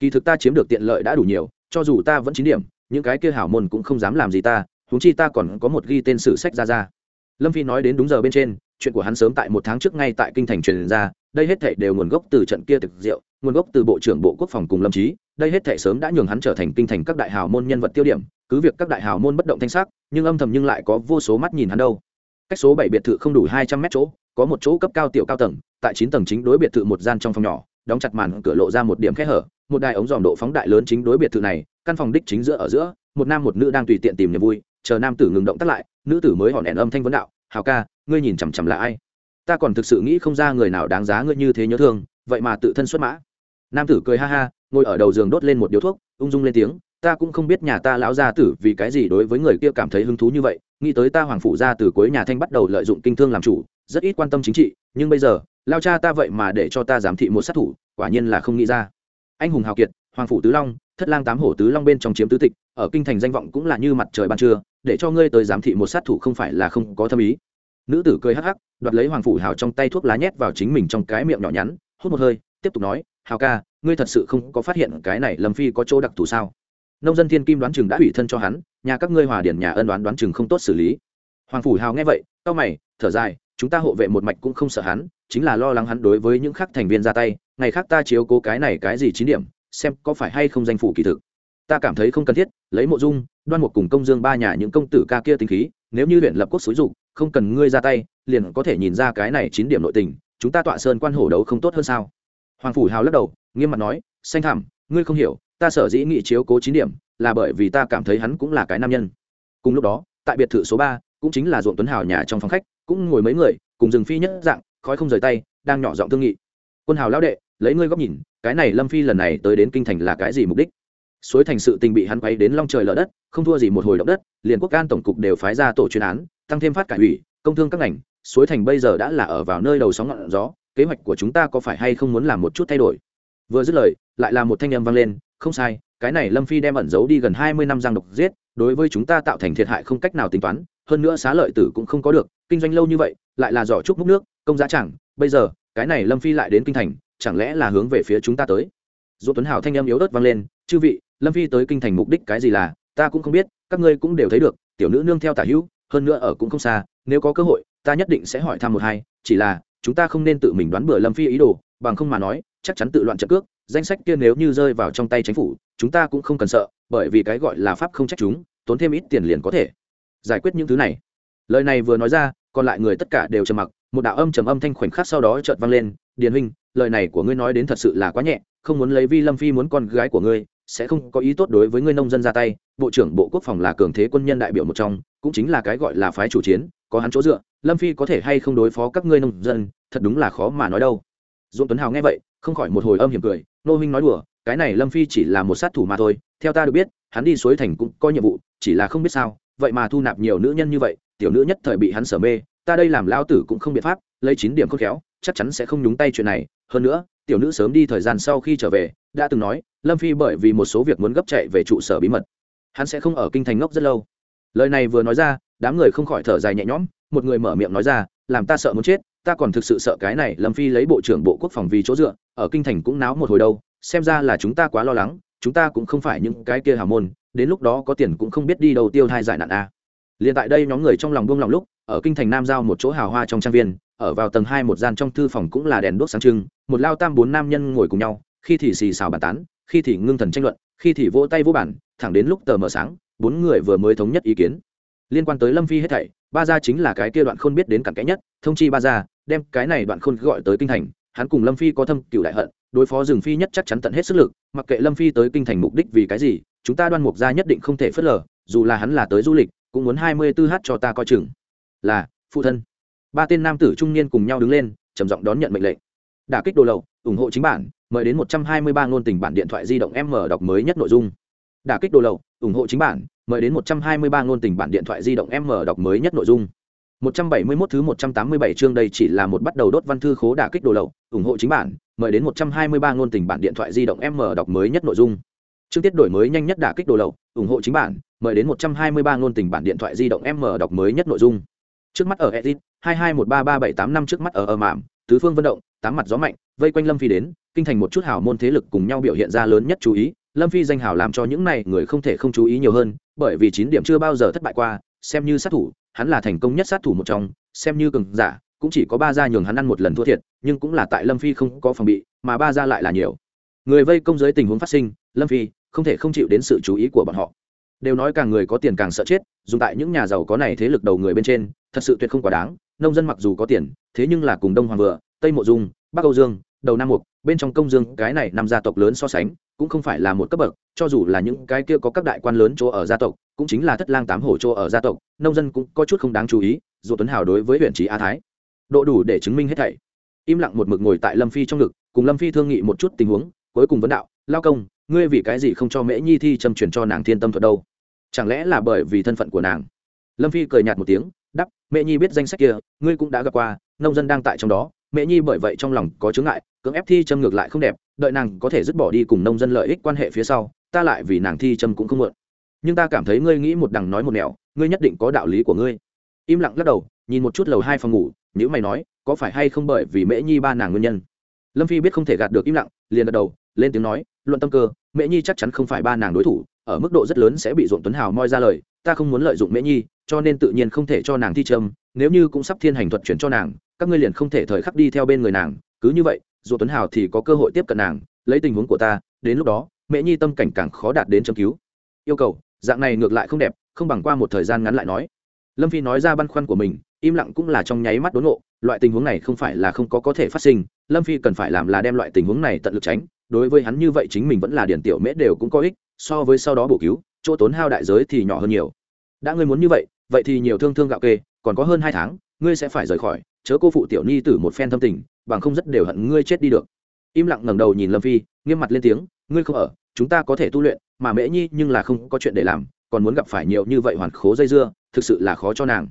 Kỳ thực ta chiếm được tiện lợi đã đủ nhiều, cho dù ta vẫn chín điểm, những cái kia hảo môn cũng không dám làm gì ta, huống chi ta còn có một ghi tên sử sách ra ra. Lâm phi nói đến đúng giờ bên trên, chuyện của hắn sớm tại một tháng trước ngay tại kinh thành truyền ra, đây hết thảy đều nguồn gốc từ trận kia thực diệu, nguồn gốc từ bộ trưởng bộ quốc phòng cùng lâm trí đây hết thảy sớm đã nhường hắn trở thành kinh thành các đại hào môn nhân vật tiêu điểm, cứ việc các đại hào môn bất động thanh sắc, nhưng âm thầm nhưng lại có vô số mắt nhìn hắn đâu. Cách số bảy biệt thự không đủ hai trăm mét chỗ có một chỗ cấp cao tiểu cao tầng, tại chín tầng chính đối biệt thự một gian trong phòng nhỏ, đóng chặt màn cửa lộ ra một điểm kẽ hở, một đài ống dòm độ phóng đại lớn chính đối biệt thự này, căn phòng đích chính giữa ở giữa, một nam một nữ đang tùy tiện tìm niềm vui, chờ nam tử ngừng động tắt lại, nữ tử mới hòn đèn âm thanh vấn đạo, hào ca, ngươi nhìn chằm chằm là ai? Ta còn thực sự nghĩ không ra người nào đáng giá ngươi như thế nhớ thương, vậy mà tự thân xuất mã. Nam tử cười ha ha, ngồi ở đầu giường đốt lên một điếu thuốc, ung dung lên tiếng ta cũng không biết nhà ta lão gia tử vì cái gì đối với người kia cảm thấy hứng thú như vậy, nghĩ tới ta hoàng phủ gia từ cuối nhà thanh bắt đầu lợi dụng kinh thương làm chủ, rất ít quan tâm chính trị, nhưng bây giờ, lao cha ta vậy mà để cho ta giám thị một sát thủ, quả nhiên là không nghĩ ra. Anh hùng hào kiệt, hoàng phủ tứ long, thất lang tám hổ tứ long bên trong chiếm tứ tịch, ở kinh thành danh vọng cũng là như mặt trời ban trưa, để cho ngươi tới giám thị một sát thủ không phải là không có thâm ý. Nữ tử cười hắc hắc, đoạt lấy hoàng phủ hào trong tay thuốc lá nhét vào chính mình trong cái miệng nhỏ nhắn, hút một hơi, tiếp tục nói, hào ca, ngươi thật sự không có phát hiện cái này lâm phi có chỗ đặc thù sao? Nông dân thiên kim đoán chừng đã ủy thân cho hắn, nhà các ngươi hòa điển nhà ân đoán đoán chừng không tốt xử lý. Hoàng phủ hào nghe vậy tao mày, thở dài, chúng ta hộ vệ một mạch cũng không sợ hắn, chính là lo lắng hắn đối với những khác thành viên ra tay, ngày khác ta chiếu cố cái này cái gì chín điểm, xem có phải hay không danh phủ kỳ thực. Ta cảm thấy không cần thiết, lấy mộ dung, đoan một cùng công dương ba nhà những công tử ca kia tính khí, nếu như huyện lập quốc xúi dục, không cần ngươi ra tay, liền có thể nhìn ra cái này chín điểm nội tình, chúng ta tọa sơn quan hổ đấu không tốt hơn sao? Hoàng phủ hào lắc đầu, nghiêm mặt nói, xanh thảm ngươi không hiểu ta sở dĩ nghị chiếu cố chín điểm là bởi vì ta cảm thấy hắn cũng là cái nam nhân. Cùng lúc đó, tại biệt thự số ba, cũng chính là ruộng tuấn hào nhà trong phòng khách, cũng ngồi mấy người, cùng rừng phi nhất dạng, khói không rời tay, đang nhỏ giọng thương nghị. Quân hào lão đệ, lấy ngươi góc nhìn, cái này lâm phi lần này tới đến kinh thành là cái gì mục đích? Suối thành sự tình bị hắn quay đến long trời lở đất, không thua gì một hồi động đất, liền quốc an tổng cục đều phái ra tổ chuyên án, tăng thêm phát cải ủy, công thương các ngành, suối thành bây giờ đã là ở vào nơi đầu sóng ngọn gió, kế hoạch của chúng ta có phải hay không muốn làm một chút thay đổi? Vừa dứt lời, lại là một thanh âm vang lên không sai, cái này lâm phi đem ẩn giấu đi gần hai mươi năm giang độc giết, đối với chúng ta tạo thành thiệt hại không cách nào tính toán, hơn nữa xá lợi tử cũng không có được, kinh doanh lâu như vậy, lại là giỏ trúc múc nước, công giá chẳng, bây giờ, cái này lâm phi lại đến kinh thành, chẳng lẽ là hướng về phía chúng ta tới? Dỗ tuấn hảo thanh âm yếu ớt vang lên, chư vị, lâm phi tới kinh thành mục đích cái gì là, ta cũng không biết, các ngươi cũng đều thấy được, tiểu nữ nương theo tả hữu, hơn nữa ở cũng không xa, nếu có cơ hội, ta nhất định sẽ hỏi thăm một hai, chỉ là, chúng ta không nên tự mình đoán bừa lâm phi ý đồ, bằng không mà nói, chắc chắn tự loạn trận cước danh sách kia nếu như rơi vào trong tay chính phủ, chúng ta cũng không cần sợ, bởi vì cái gọi là pháp không trách chúng, tốn thêm ít tiền liền có thể giải quyết những thứ này. Lời này vừa nói ra, còn lại người tất cả đều trầm mặc, một đạo âm trầm âm thanh khoảnh khắc sau đó chợt vang lên, điền huynh, lời này của ngươi nói đến thật sự là quá nhẹ, không muốn lấy vi lâm phi muốn con gái của ngươi, sẽ không có ý tốt đối với ngươi nông dân ra tay. Bộ trưởng bộ quốc phòng là cường thế quân nhân đại biểu một trong, cũng chính là cái gọi là phái chủ chiến, có hắn chỗ dựa, lâm phi có thể hay không đối phó các ngươi nông dân, thật đúng là khó mà nói đâu. Dũng tuấn hào nghe vậy, không khỏi một hồi âm hiểm cười nô huynh nói đùa, cái này lâm phi chỉ là một sát thủ mà thôi, theo ta được biết, hắn đi suối thành cũng có nhiệm vụ, chỉ là không biết sao, vậy mà thu nạp nhiều nữ nhân như vậy, tiểu nữ nhất thời bị hắn sở mê, ta đây làm lao tử cũng không biện pháp, lấy chín điểm khôn khéo, chắc chắn sẽ không nhúng tay chuyện này. Hơn nữa, tiểu nữ sớm đi thời gian sau khi trở về, đã từng nói, lâm phi bởi vì một số việc muốn gấp chạy về trụ sở bí mật, hắn sẽ không ở kinh thành ngốc rất lâu. Lời này vừa nói ra, đám người không khỏi thở dài nhẹ nhõm, một người mở miệng nói ra, làm ta sợ muốn chết ta còn thực sự sợ cái này lâm phi lấy bộ trưởng bộ quốc phòng vì chỗ dựa, ở kinh thành cũng náo một hồi đâu, xem ra là chúng ta quá lo lắng, chúng ta cũng không phải những cái kia hào môn, đến lúc đó có tiền cũng không biết đi đâu tiêu thai giải nạn a. Liền tại đây nhóm người trong lòng buông lòng lúc, ở kinh thành nam giao một chỗ hào hoa trong trang viên, ở vào tầng hai một gian trong thư phòng cũng là đèn đuốc sáng trưng, một lao tam bốn nam nhân ngồi cùng nhau, khi thì xì xào bàn tán, khi thì ngưng thần tranh luận, khi thì vỗ tay vỗ bản thẳng đến lúc tờ mờ sáng, bốn người vừa mới thống nhất ý kiến liên quan tới lâm phi hết thảy, ba gia chính là cái kia đoạn khôn biết đến cặn kẽ nhất, thông chi ba gia, đem cái này đoạn khôn gọi tới kinh thành, hắn cùng lâm phi có thâm cựu đại hận, đối phó rừng phi nhất chắc chắn tận hết sức lực, mặc kệ lâm phi tới kinh thành mục đích vì cái gì, chúng ta đoan mục gia nhất định không thể phớt lờ, dù là hắn là tới du lịch, cũng muốn hai mươi tư h cho ta coi chừng. Là, phụ thân. Ba tên nam tử trung niên cùng nhau đứng lên, trầm giọng đón nhận mệnh lệnh. Đả kích đồ lậu, ủng hộ chính bản, mời đến một trăm hai mươi ba ngôn tình bản điện thoại di động m đọc mới nhất nội dung đả kích đồ lậu, ủng hộ chính bản, mời đến một trăm hai mươi ba ngôn tình bản điện thoại di động m đọc mới nhất nội dung. 171 thứ một trăm tám mươi bảy chương đây chỉ là một bắt đầu đốt văn thư khố đả kích đồ lậu, ủng hộ chính bản, mời đến một trăm hai mươi ba ngôn tình bản điện thoại di động m đọc mới nhất nội dung. Chương tiết đổi mới nhanh nhất đả kích đồ lậu, ủng hộ chính bản, mời đến một trăm hai mươi ba ngôn tình bản điện thoại di động m đọc mới nhất nội dung. Trước mắt ở edit, hai hai một ba ba bảy tám năm trước mắt ở ở mạm tứ phương vận động, tám mặt gió mạnh, vây quanh lâm phi đến kinh thành một chút hào môn thế lực cùng nhau biểu hiện ra lớn nhất chú ý, lâm phi danh hào làm cho những này người không thể không chú ý nhiều hơn, bởi vì chín điểm chưa bao giờ thất bại qua, xem như sát thủ, hắn là thành công nhất sát thủ một trong, xem như cường giả, cũng chỉ có ba gia nhường hắn ăn một lần thua thiệt, nhưng cũng là tại lâm phi không có phòng bị, mà ba gia lại là nhiều. Người vây công giới tình huống phát sinh, lâm phi không thể không chịu đến sự chú ý của bọn họ. Đều nói càng người có tiền càng sợ chết, dùng tại những nhà giàu có này thế lực đầu người bên trên, thật sự tuyệt không quá đáng, nông dân mặc dù có tiền, thế nhưng là cùng đông hoàng vừa, tây mộ dung, bắc âu dương, đầu nam mục bên trong công dương cái này năm gia tộc lớn so sánh, cũng không phải là một cấp bậc, cho dù là những cái kia có các đại quan lớn chỗ ở gia tộc, cũng chính là thất lang tám hổ chỗ ở gia tộc, nông dân cũng có chút không đáng chú ý, dù tuấn hào đối với huyện trí a thái, độ đủ để chứng minh hết thảy. Im lặng một mực ngồi tại lâm phi trong ngực, cùng lâm phi thương nghị một chút tình huống, cuối cùng vấn đạo, lao công, ngươi vì cái gì không cho mễ nhi thi châm truyền cho nàng thiên tâm thuật đâu? Chẳng lẽ là bởi vì thân phận của nàng? Lâm phi cười nhạt một tiếng đắp mẹ nhi biết danh sách kia, ngươi cũng đã gặp qua, nông dân đang tại trong đó mẹ nhi bởi vậy trong lòng có chướng ngại cưỡng ép thi châm ngược lại không đẹp, đợi nàng có thể dứt bỏ đi cùng nông dân lợi ích quan hệ phía sau, ta lại vì nàng thi châm cũng không mượn. Nhưng ta cảm thấy ngươi nghĩ một đằng nói một nẻo, ngươi nhất định có đạo lý của ngươi. Im lặng lắc đầu, nhìn một chút lầu hai phòng ngủ nếu mày nói, có phải hay không bởi vì mễ nhi ba nàng nguyên nhân? Lâm phi biết không thể gạt được im lặng, liền gật đầu, lên tiếng nói, luận tâm cơ, mễ nhi chắc chắn không phải ba nàng đối thủ, ở mức độ rất lớn sẽ bị ruộng tuấn hào moi ra lời, ta không muốn lợi dụng mễ nhi, cho nên tự nhiên không thể cho nàng thi trâm nếu như cũng sắp thiên hành thuật chuyển cho nàng, các ngươi liền không thể thời khắc đi theo bên người nàng, cứ như vậy dù tuấn hào thì có cơ hội tiếp cận nàng, lấy tình huống của ta, đến lúc đó, mễ nhi tâm cảnh càng khó đạt đến châm cứu. Yêu cầu, dạng này ngược lại không đẹp, không bằng qua một thời gian ngắn lại nói. Lâm phi nói ra băn khoăn của mình, im lặng cũng là trong nháy mắt đốn ngộ, loại tình huống này không phải là không có có thể phát sinh, lâm phi cần phải làm là đem loại tình huống này tận lực tránh, đối với hắn như vậy chính mình vẫn là điển tiểu mễ đều cũng có ích, so với sau đó bổ cứu, chỗ tốn hao đại giới thì nhỏ hơn nhiều. Đã ngươi muốn như vậy vậy thì nhiều thương thương gạo kê, còn có hơn hai tháng, ngươi sẽ phải rời khỏi, chớ cô phụ tiểu ni tử một phen thâm tình bằng không rất đều hận ngươi chết đi được. Im lặng ngẩng đầu nhìn lâm phi, nghiêm mặt lên tiếng, ngươi không ở, chúng ta có thể tu luyện, mà mễ nhi nhưng là không có chuyện để làm, còn muốn gặp phải nhiều như vậy hoàn khố dây dưa, thực sự là khó cho nàng.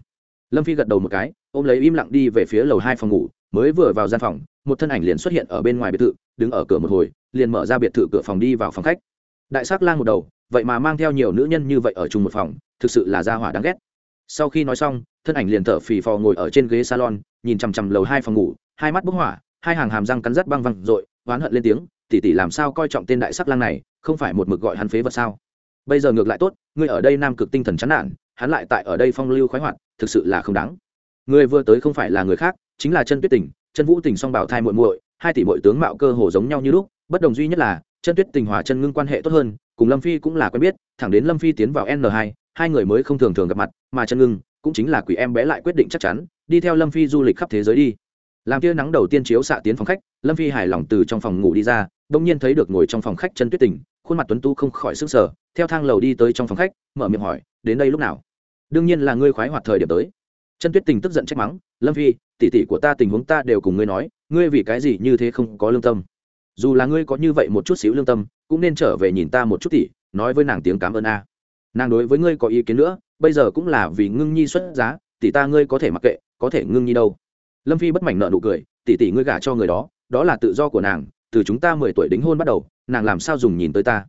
Lâm phi gật đầu một cái, ôm lấy im lặng đi về phía lầu hai phòng ngủ, mới vừa vào gian phòng, một thân ảnh liền xuất hiện ở bên ngoài biệt thự, đứng ở cửa một hồi, liền mở ra biệt thự cửa phòng đi vào phòng khách. Đại s ắ c lang một đầu, vậy mà mang theo nhiều nữ nhân như vậy ở chung một phòng, thực sự là gia hỏa đáng ghét. Sau khi nói xong, thân ảnh liền thở phì phò ngồi ở trên ghế salon, nhìn chằm chằm lầu hai phòng ngủ hai mắt bốc hỏa, hai hàng hàm răng cắn rắt băng văng r ộ i oán hận lên tiếng tỉ tỉ làm sao coi trọng tên đại sắc lang này, không phải một mực gọi hắn phế vật sao? Bây giờ ngược lại tốt, ngươi ở đây nam cực tinh thần chán nản, hắn lại tại ở đây phong lưu khoái hoạt, thực sự là không đáng. Người vừa tới không phải là người khác, chính là chân tuyết tình, chân vũ tình song bảo thai muội muội, hai tỷ muội tướng mạo cơ hồ giống nhau như lúc, bất đồng duy nhất là, chân tuyết tình hòa chân ngưng quan hệ tốt hơn, cùng lâm phi cũng là quen biết, thẳng đến lâm phi tiến vào n 2 hai người mới không thường thường gặp mặt, mà chân ngưng cũng chính là quỷ em bé lại quyết định chắc chắn, đi theo lâm phi du lịch khắp thế giới đi làm tia nắng đầu tiên chiếu xạ tiến phòng khách, lâm phi hài lòng từ trong phòng ngủ đi ra đông nhiên thấy được ngồi trong phòng khách chân tuyết tình, khuôn mặt tuấn tu không khỏi sức sở theo thang lầu đi tới trong phòng khách, mở miệng hỏi, đến đây lúc nào? Đương nhiên là ngươi khoái hoạt thời điểm tới. Chân tuyết tình tức giận trách mắng, lâm phi tỉ tỉ của ta tình huống ta đều cùng ngươi nói, ngươi vì cái gì như thế không có lương tâm? Dù là ngươi có như vậy một chút xíu lương tâm, cũng nên trở về nhìn ta một chút tỉ nói với nàng tiếng cảm ơn a. Nàng đối với ngươi có ý kiến nữa, bây giờ cũng là vì ngưng nhi xuất giá, tỷ ta ngươi có thể mặc kệ, có thể ngưng nhi đâu lâm phi bất mảnh nợ nụ cười, tỷ tỷ ngươi gả cho người đó đó là tự do của nàng, từ chúng ta mười tuổi đính hôn bắt đầu, nàng làm sao dùng nhìn tới ta?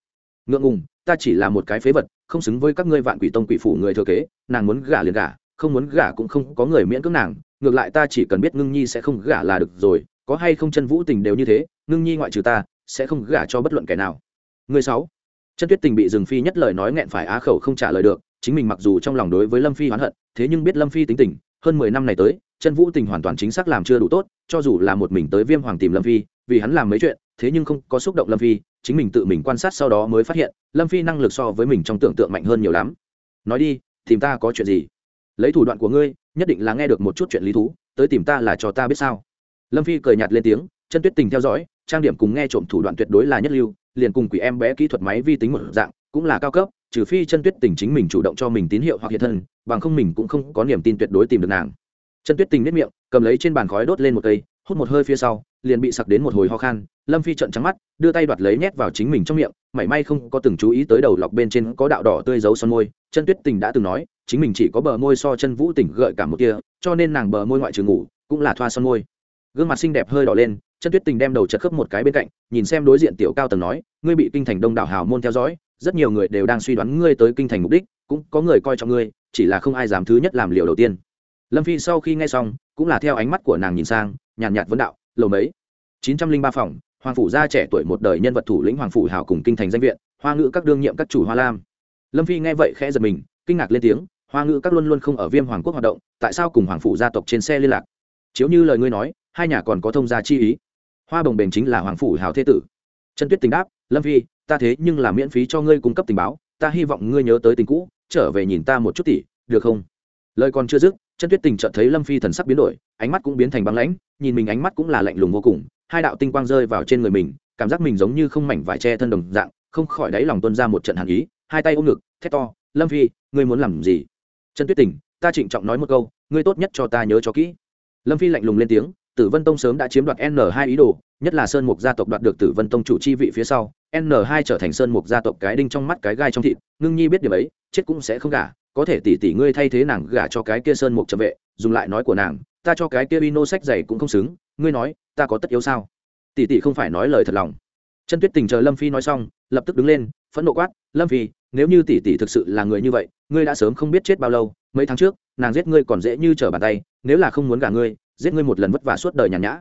Ngượng ngùng, ta chỉ là một cái phế vật, không xứng với các ngươi vạn quỷ tông quỷ phủ người thừa kế, nàng muốn gả liền gả, không muốn gả cũng không có người miễn cưỡng nàng, ngược lại ta chỉ cần biết ngưng nhi sẽ không gả là được rồi, có hay không chân vũ tình đều như thế, ngưng nhi ngoại trừ ta, sẽ không gả cho bất luận kẻ nào. Người sáu. Chân tuyết tình bị dừng phi nhất lời nói nghẹn phải á khẩu không trả lời được, chính mình mặc dù trong lòng đối với lâm phi oán hận, thế nhưng biết lâm phi tính tình hơn mười năm này tới chân vũ tình hoàn toàn chính xác làm chưa đủ tốt, cho dù là một mình tới viêm hoàng tìm lâm phi, vì hắn làm mấy chuyện, thế nhưng không có xúc động lâm phi, chính mình tự mình quan sát sau đó mới phát hiện, lâm phi năng lực so với mình trong tưởng tượng mạnh hơn nhiều lắm. Nói đi, tìm ta có chuyện gì? Lấy thủ đoạn của ngươi, nhất định là nghe được một chút chuyện lý thú, tới tìm ta là cho ta biết sao. Lâm phi cười nhạt lên tiếng, chân tuyết tình theo dõi, trang điểm cùng nghe trộm thủ đoạn tuyệt đối là nhất lưu, liền cùng quỷ em bé kỹ thuật máy vi tính một dạng, cũng là cao cấp trừ phi chân tuyết tình chính mình chủ động cho mình tín hiệu hoặc hiện thân, bằng không mình cũng không có niềm tin tuyệt đối tìm được nàng. Chân tuyết tình nếp miệng, cầm lấy trên bàn khói đốt lên một cây, hút một hơi phía sau, liền bị sặc đến một hồi ho khan, lâm phi trận trắng mắt, đưa tay đoạt lấy nhét vào chính mình trong miệng, mảy may không có từng chú ý tới đầu lọc bên trên có đạo đỏ tươi dấu son môi, chân tuyết tình đã từng nói, chính mình chỉ có bờ môi so chân vũ tỉnh gợi cả một kia, cho nên nàng bờ môi ngoại trừ ngủ, cũng là thoa son môi. Gương mặt xinh đẹp hơi đỏ lên, chân tuyết tình đem đầu chật khớp một cái bên cạnh, nhìn xem đối diện tiểu cao tầng nói, ngươi bị kinh thành đông đảo hào môn theo dõi rất nhiều người đều đang suy đoán ngươi tới kinh thành mục đích, cũng có người coi trọng ngươi, chỉ là không ai dám thứ nhất làm liều đầu tiên. Lâm phi sau khi nghe xong, cũng là theo ánh mắt của nàng nhìn sang, nhàn nhạt vấn đạo, lầu mấy? Chín trăm linh ba phòng, hoàng phủ gia trẻ tuổi một đời nhân vật thủ lĩnh hoàng phủ hào cùng kinh thành danh viện, hoa ngữ các đương nhiệm các chủ hoa lam. Lâm phi nghe vậy khẽ giật mình, kinh ngạc lên tiếng, hoa ngữ các luôn luôn không ở viêm hoàng quốc hoạt động, tại sao cùng hoàng phủ gia tộc trên xe liên lạc? Chiếu như lời ngươi nói, hai nhà còn có thông gia chi ý. Hoa bồng bềnh chính là hoàng phủ hào thế tử. Trần tuyết tình đáp, lâm phi ta thế nhưng là miễn phí cho ngươi cung cấp tình báo, ta hy vọng ngươi nhớ tới tình cũ, trở về nhìn ta một chút tỷ được không? Lời còn chưa dứt, chân tuyết tình chợt thấy lâm phi thần sắc biến đổi, ánh mắt cũng biến thành băng lãnh, nhìn mình ánh mắt cũng là lạnh lùng vô cùng, hai đạo tinh quang rơi vào trên người mình, cảm giác mình giống như không mảnh vải che thân đồng dạng, không khỏi đáy lòng tuân ra một trận hàn ý, hai tay ôm ngực, thét to, lâm phi, ngươi muốn làm gì? Chân tuyết tình, ta trịnh trọng nói một câu, ngươi tốt nhất cho ta nhớ cho kỹ. Lâm phi lạnh lùng lên tiếng tử vân tông sớm đã chiếm đoạt n hai ý đồ, nhất là sơn mục gia tộc đoạt được tử vân tông chủ chi vị phía sau, n hai trở thành sơn mục gia tộc cái đinh trong mắt cái gai trong thịt, ngưng nhi biết điều ấy, chết cũng sẽ không gả, có thể tỷ tỷ ngươi thay thế nàng gả cho cái kia sơn mục trầm vệ, dùng lại nói của nàng, ta cho cái kia vino sách giày cũng không xứng, ngươi nói, ta có tất yếu sao? Tỷ tỷ không phải nói lời thật lòng. Chân tuyết tình chờ lâm phi nói xong, lập tức đứng lên, phẫn nộ quát, lâm phi, nếu như tỷ tỷ thực sự là người như vậy, ngươi đã sớm không biết chết bao lâu, mấy tháng trước, nàng giết ngươi còn dễ như trở bàn tay, nếu là không muốn gả ngươi giết ngươi một lần vất vả suốt đời nhàn nhã.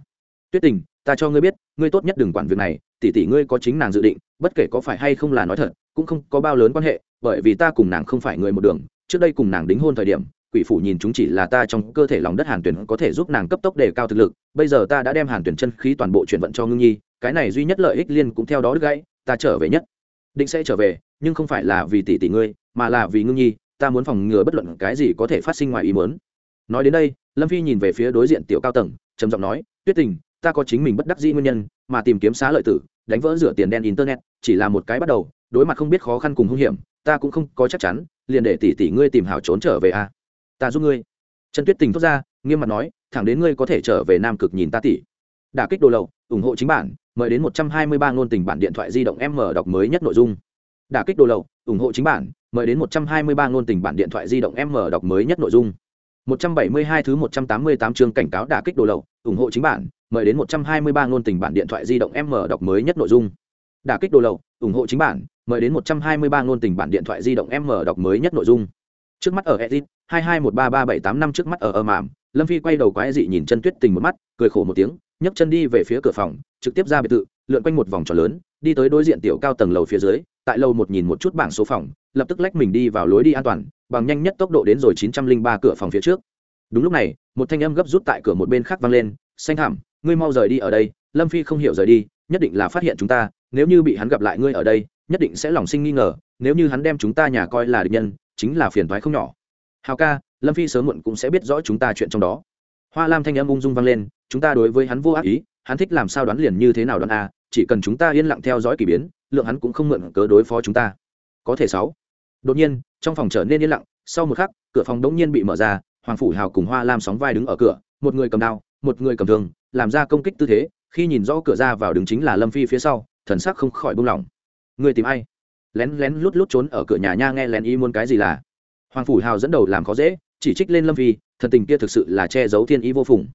Tuyết tình, ta cho ngươi biết, ngươi tốt nhất đừng quản việc này, tỷ tỷ ngươi có chính nàng dự định, bất kể có phải hay không là nói thật, cũng không có bao lớn quan hệ, bởi vì ta cùng nàng không phải người một đường, trước đây cùng nàng đính hôn thời điểm, quỷ phủ nhìn chúng chỉ là ta trong cơ thể lòng đất hàn tuyển có thể giúp nàng cấp tốc đề cao thực lực, bây giờ ta đã đem hàn tuyển chân khí toàn bộ chuyển vận cho ngưng nhi, cái này duy nhất lợi ích liên cũng theo đó đứt gãy, ta trở về nhất. Định sẽ trở về, nhưng không phải là vì tỷ tỷ ngươi, mà là vì ngưng nhi, ta muốn phòng ngừa bất luận cái gì có thể phát sinh ngoài ý muốn. Nói đến đây lâm phi nhìn về phía đối diện tiểu cao tầng, trầm giọng nói, tuyết tình, ta có chính mình bất đắc dĩ nguyên nhân, mà tìm kiếm xá lợi tử, đánh vỡ rửa tiền đen internet, chỉ là một cái bắt đầu, đối mặt không biết khó khăn cùng hung hiểm, ta cũng không có chắc chắn, liền để tỷ tỷ ngươi tìm hảo trốn trở về a à? ta giúp ngươi. Trần tuyết tình thốt ra, nghiêm mặt nói, thẳng đến ngươi có thể trở về nam cực nhìn ta tỷ. Đả kích đồ lậu, ủng hộ chính bản, mời đến một trăm hai mươi ba ngôn tình bản điện thoại di động m đọc mới nhất nội dung. Đả kích đồ lậu, ủng hộ chính bản, mời đến một trăm hai mươi ba ngôn tình bản điện thoại di động m đọc mới nhất nội dung. 172 thứ 188 chương cảnh cáo đả kích đồ lậu, ủng hộ chính bản, mời đến 123 ngôn tình bản điện thoại di động M đọc mới nhất nội dung. Đả kích đồ lậu, ủng hộ chính bản, mời đến 123 ngôn tình bản điện thoại di động M đọc mới nhất nội dung. Trước mắt ở Edit, 22133785 năm trước mắt ở ở mạm, Lâm Phi quay đầu quái dị nhìn chân Tuyết Tình một mắt, cười khổ một tiếng, nhấc chân đi về phía cửa phòng, trực tiếp ra biệt thự, lượn quanh một vòng tròn lớn, đi tới đối diện tiểu cao tầng lầu phía dưới, tại lầu một nhìn một chút bảng số phòng, lập tức lách mình đi vào lối đi an toàn, bằng nhanh nhất tốc độ đến rồi 903 cửa phòng phía trước. Đúng lúc này, một thanh âm gấp rút tại cửa một bên khác vang lên, "Xanh thảm, ngươi mau rời đi ở đây." Lâm Phi không hiểu rời đi, nhất định là phát hiện chúng ta, nếu như bị hắn gặp lại ngươi ở đây, nhất định sẽ lòng sinh nghi ngờ, nếu như hắn đem chúng ta nhà coi là địch nhân, chính là phiền toái không nhỏ. Hào ca, Lâm Phi sớm muộn cũng sẽ biết rõ chúng ta chuyện trong đó. Hoa Lam thanh âm ung dung vang lên, chúng ta đối với hắn vô ác ý, hắn thích làm sao đoán liền như thế nào đoán a, chỉ cần chúng ta yên lặng theo dõi kỳ biến, lượng hắn cũng không mượn cớ đối phó chúng ta. Có thể sáu. Đột nhiên, trong phòng trở nên yên lặng, sau một khắc cửa phòng đống nhiên bị mở ra hoàng phủ hào cùng hoa lam sóng vai đứng ở cửa một người cầm đao một người cầm thương làm ra công kích tư thế khi nhìn rõ cửa ra vào đứng chính là lâm phi phía sau thần sắc không khỏi buông lỏng. Người tìm ai? Lén lén lút lút trốn ở cửa nhà nha nghe lén ý muốn cái gì là? Hoàng phủ hào dẫn đầu làm khó dễ chỉ trích lên lâm phi thần tình kia thực sự là che giấu thiên ý vô phùng.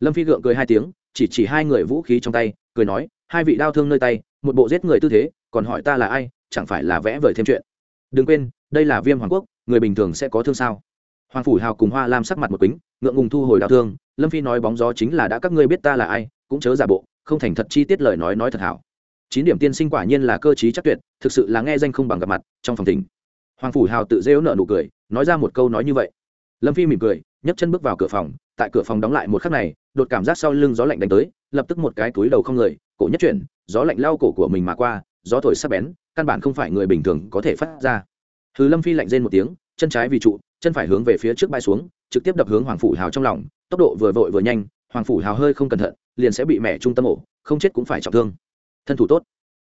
Lâm phi gượng cười hai tiếng chỉ chỉ hai người vũ khí trong tay cười nói hai vị đao thương nơi tay một bộ giết người tư thế còn hỏi ta là ai chẳng phải là vẽ vời thêm chuyện. Đừng quên đây là viêm hoàng quốc người bình thường sẽ có thương sao? Hoàng phủ hào cùng hoa lam sắc mặt một kính ngượng ngùng thu hồi đau thương lâm phi nói bóng gió chính là đã các ngươi biết ta là ai cũng chớ giả bộ không thành thật chi tiết lời nói nói thật hảo. Chín điểm tiên sinh quả nhiên là cơ t chắc tuyệt thực sự là nghe danh không bằng gặp mặt trong phòng thỉnh, hoàng phủ hào tự dễu nợ nụ cười nói ra một câu nói như vậy. Lâm phi mỉm cười nhấc chân bước vào cửa phòng tại cửa phòng đóng lại một khắc này đột cảm giác sau lưng gió lạnh đánh tới lập tức một cái túi đầu không người cổ nhất chuyển gió lạnh lao cổ của mình mà qua gió thổi sắp bén căn bản không phải người bình thường có thể phát ra thứ Lâm Phi lạnh rên một tiếng, chân trái vì trụ, chân phải hướng về phía trước bay xuống, trực tiếp đập hướng Hoàng phủ Hào trong lòng, tốc độ vừa vội vừa nhanh, Hoàng phủ Hào hơi không cẩn thận, liền sẽ bị mẹ trung tâm ổ, không chết cũng phải trọng thương. Thân thủ tốt.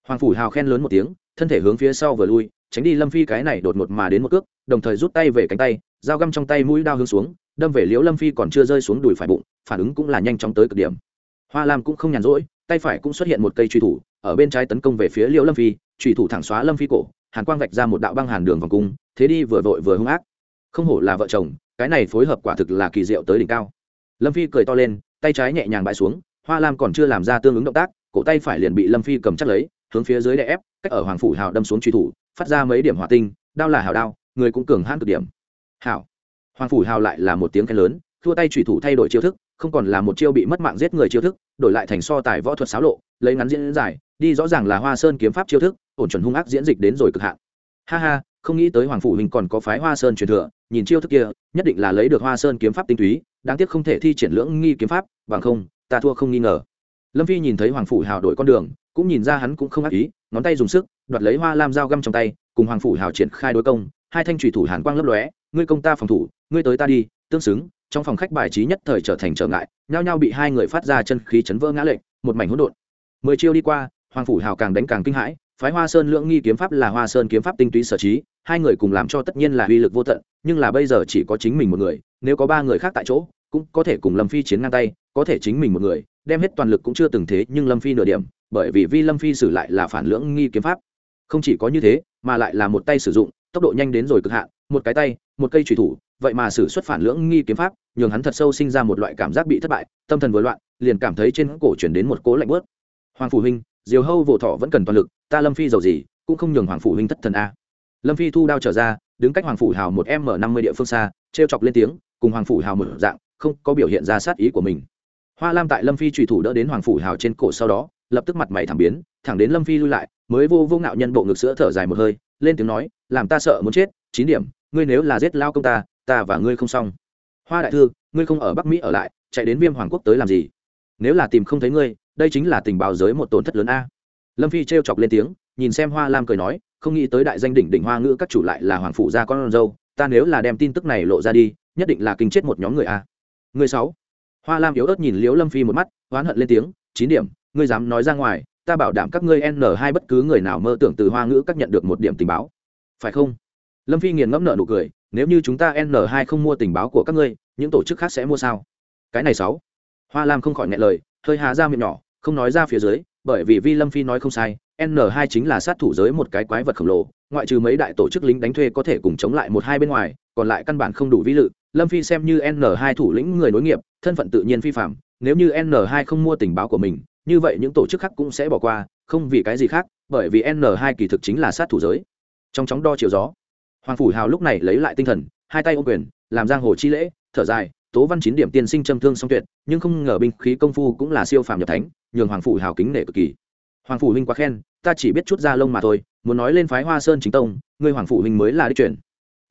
Hoàng phủ Hào khen lớn một tiếng, thân thể hướng phía sau vừa lui, tránh đi Lâm Phi cái này đột ngột mà đến một cước, đồng thời rút tay về cánh tay, dao găm trong tay mũi đao hướng xuống, đâm về Liễu Lâm Phi còn chưa rơi xuống đùi phải bụng, phản ứng cũng là nhanh chóng tới cực điểm. Hoa Lam cũng không nhàn rỗi, tay phải cũng xuất hiện một cây truy thủ, ở bên trái tấn công về phía Liễu Lâm Phi, truy thủ thẳng xóa Lâm Phi cổ, hàn quang vạch ra một đạo băng hàn đường vòng cung, thế đi vừa vội vừa hung ác. Không hổ là vợ chồng, cái này phối hợp quả thực là kỳ diệu tới đỉnh cao. Lâm phi cười to lên, tay trái nhẹ nhàng bãi xuống, hoa lam còn chưa làm ra tương ứng động tác, cổ tay phải liền bị lâm phi cầm chắc lấy, hướng phía dưới đè ép, cách ở hoàng phủ hào đâm xuống truy thủ, phát ra mấy điểm hỏa tinh, đao là hào đao, người cũng cường hãn cực điểm. Hảo hoàng phủ hào lại là một tiếng khen lớn, thua tay truy thủ thay đổi chiêu thức, không còn là một chiêu bị mất mạng giết người chiêu thức, đổi lại thành so tài võ thuật xáo lộ, lấy ngắn diễn dài đi rõ ràng là hoa sơn kiếm pháp chiêu thức ổn chuẩn hung ác diễn dịch đến rồi cực hạn. Ha ha, không nghĩ tới hoàng phủ huynh còn có phái hoa sơn truyền thừa, nhìn chiêu thức kia, nhất định là lấy được hoa sơn kiếm pháp tinh túy, đáng tiếc không thể thi triển lưỡng nghi kiếm pháp, bằng không, ta thua không nghi ngờ. Lâm phi nhìn thấy hoàng phủ hào đổi con đường, cũng nhìn ra hắn cũng không ác ý, ngón tay dùng sức, đoạt lấy hoa lam dao găm trong tay, cùng hoàng phủ hào triển khai đối công, hai thanh trùy thủ hàn quang lấp lóe, ngươi công ta phòng thủ, ngươi tới ta đi, tương xứng. Trong phòng khách bài trí nhất thời trở thành trở ngại, nhao nhao bị hai người phát ra chân khí chấn vỡ ngã lệnh một mảnh hỗn độn. Mười chiêu đi qua, hoàng phủ hào càng đánh càng kinh hãi phái hoa sơn lưỡng nghi kiếm pháp là hoa sơn kiếm pháp tinh túy sở trí, hai người cùng làm cho tất nhiên là uy lực vô tận, nhưng là bây giờ chỉ có chính mình một người, nếu có ba người khác tại chỗ, cũng có thể cùng lâm phi chiến ngang tay, có thể chính mình một người, đem hết toàn lực cũng chưa từng thế, nhưng lâm phi nửa điểm, bởi vì vi lâm phi xử lại là phản lưỡng nghi kiếm pháp. Không chỉ có như thế, mà lại là một tay sử dụng, tốc độ nhanh đến rồi cực hạn, một cái tay, một cây trùy thủ, vậy mà xử xuất phản lưỡng nghi kiếm pháp, nhường hắn thật sâu sinh ra một loại cảm giác bị thất bại, tâm thần vừa loạn, liền cảm thấy trên cổ chuyển đến một cố lạnh bớt hoàng phủ huynh diều hâu vỗ thọ vẫn cần toàn lực, ta lâm phi giàu gì, cũng không nhường hoàng phủ huynh thất thần a. Lâm phi thu đao trở ra, đứng cách hoàng phủ hào một m năm mươi địa phương xa t chọc lên tiếng, cùng hoàng phủ hào một dạng, không có biểu hiện ra sát ý của mình. Hoa lam tại lâm phi trùy thủ đỡ đến hoàng phủ hào trên cổ sau đó, lập tức mặt mày thẳng biến, thẳng đến lâm phi lui lại, mới vô vô ngạo nhân bộ ngực sữa thở dài một hơi, lên tiếng nói, làm ta sợ muốn chết, chín điểm, ngươi nếu là giết lao công ta ta và ngươi không xong. Hoa đại thư, ngươi không ở bắc mỹ ở lại, chạy đến viêm hoàng quốc tới làm gì? Nếu là tìm không thấy ngươi đây chính là tình báo giới một tổn thất lớn a. Lâm phi t chọc lên tiếng, nhìn xem hoa lam cười nói, không nghĩ tới đại danh đỉnh đỉnh hoa ngữ các chủ lại là hoàng phủ gia con dâu, ta nếu là đem tin tức này lộ ra đi, nhất định là kinh chết một nhóm người a. Người sáu. Hoa lam yếu ớt nhìn liếu lâm phi một mắt, oán hận lên tiếng, chín điểm, ngươi dám nói ra ngoài, ta bảo đảm các ngươi n hai bất cứ người nào mơ tưởng từ hoa ngữ các nhận được một điểm tình báo. Phải không? Lâm phi nghiền ngẫm nợ nụ cười, nếu như chúng ta n hai không mua tình báo của các ngươi, những tổ chức khác sẽ mua sao? Cái này sáu. Hoa lam không khỏi ngại lời, hơi hà ra miệng nhỏ không nói ra phía dưới, bởi vì vi lâm phi nói không sai N2 chính là sát thủ giới một cái quái vật khổng lồ, ngoại trừ mấy đại tổ chức lính đánh thuê có thể cùng chống lại một hai bên ngoài, còn lại căn bản không đủ vi lự lâm phi xem như N2 thủ lĩnh người nối nghiệp, thân phận tự nhiên phi phạm nếu như N2 không mua tình báo của mình, như vậy những tổ chức khác cũng sẽ bỏ qua, không vì cái gì khác, bởi vì N2 kỳ thực chính là sát thủ giới. Trong chóng đo chiều gió, hoàng phủ hào lúc này lấy lại tinh thần, hai tay ô quyền, làm giang hồ chi lễ, thở dài tố văn chín điểm tiên sinh châm thương song tuyệt, nhưng không ngờ binh khí công phu cũng là siêu phàm nhập thánh, nhường hoàng phủ hào kính nể cực kỳ. Hoàng phủ huynh quá khen, ta chỉ biết chút ra lông mà thôi, muốn nói lên phái hoa sơn chính tông, ngươi hoàng phủ huynh mới là đi chuyển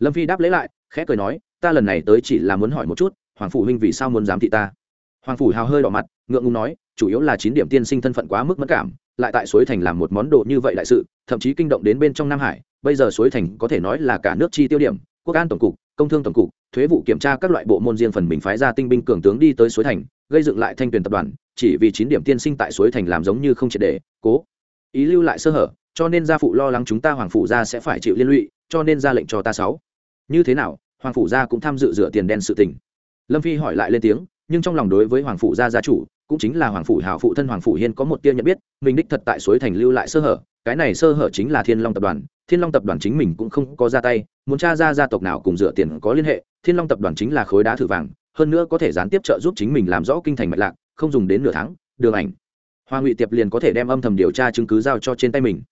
lâm phi đáp lấy lại, khẽ cười nói, ta lần này tới chỉ là muốn hỏi một chút, hoàng phủ huynh vì sao muốn giám thị ta? Hoàng phủ hào hơi đỏ mặt, ngượng ngùng nói, chủ yếu là chín điểm tiên sinh thân phận quá mức mất cảm, lại tại suối thành làm một món đồ như vậy đại sự, thậm chí kinh động đến bên trong nam hải, bây giờ suối thành có thể nói là cả nước chi tiêu điểm, quốc an tổng cục công thương tổng cục thuế vụ kiểm tra các loại bộ môn riêng phần mình phái ra tinh binh cường tướng đi tới suối thành gây dựng lại thanh tuyển tập đoàn chỉ vì chín điểm tiên sinh tại suối thành làm giống như không triệt đề, cố ý lưu lại sơ hở cho nên gia phụ lo lắng chúng ta hoàng phủ gia sẽ phải chịu liên lụy cho nên ra lệnh cho ta sáu. Như thế nào hoàng phủ gia cũng tham dự rửa tiền đen sự tình. Lâm phi hỏi lại lên tiếng nhưng trong lòng đối với hoàng phủ gia gia chủ cũng chính là hoàng phủ hào phụ thân hoàng phủ hiên có một tia nhận biết, mình đích thật tại suối thành lưu lại sơ hở, cái này sơ hở chính là thiên long tập đoàn. Thiên long tập đoàn chính mình cũng không có ra tay, muốn t r a ra gia tộc nào cùng dựa tiền có liên hệ, thiên long tập đoàn chính là khối đá thử vàng, hơn nữa có thể gián tiếp trợ giúp chính mình làm rõ kinh thành mạch lạc, không dùng đến nửa tháng, đường ảnh. Hoa ngụy tiệp liền có thể đem âm thầm điều tra chứng cứ giao cho trên tay mình.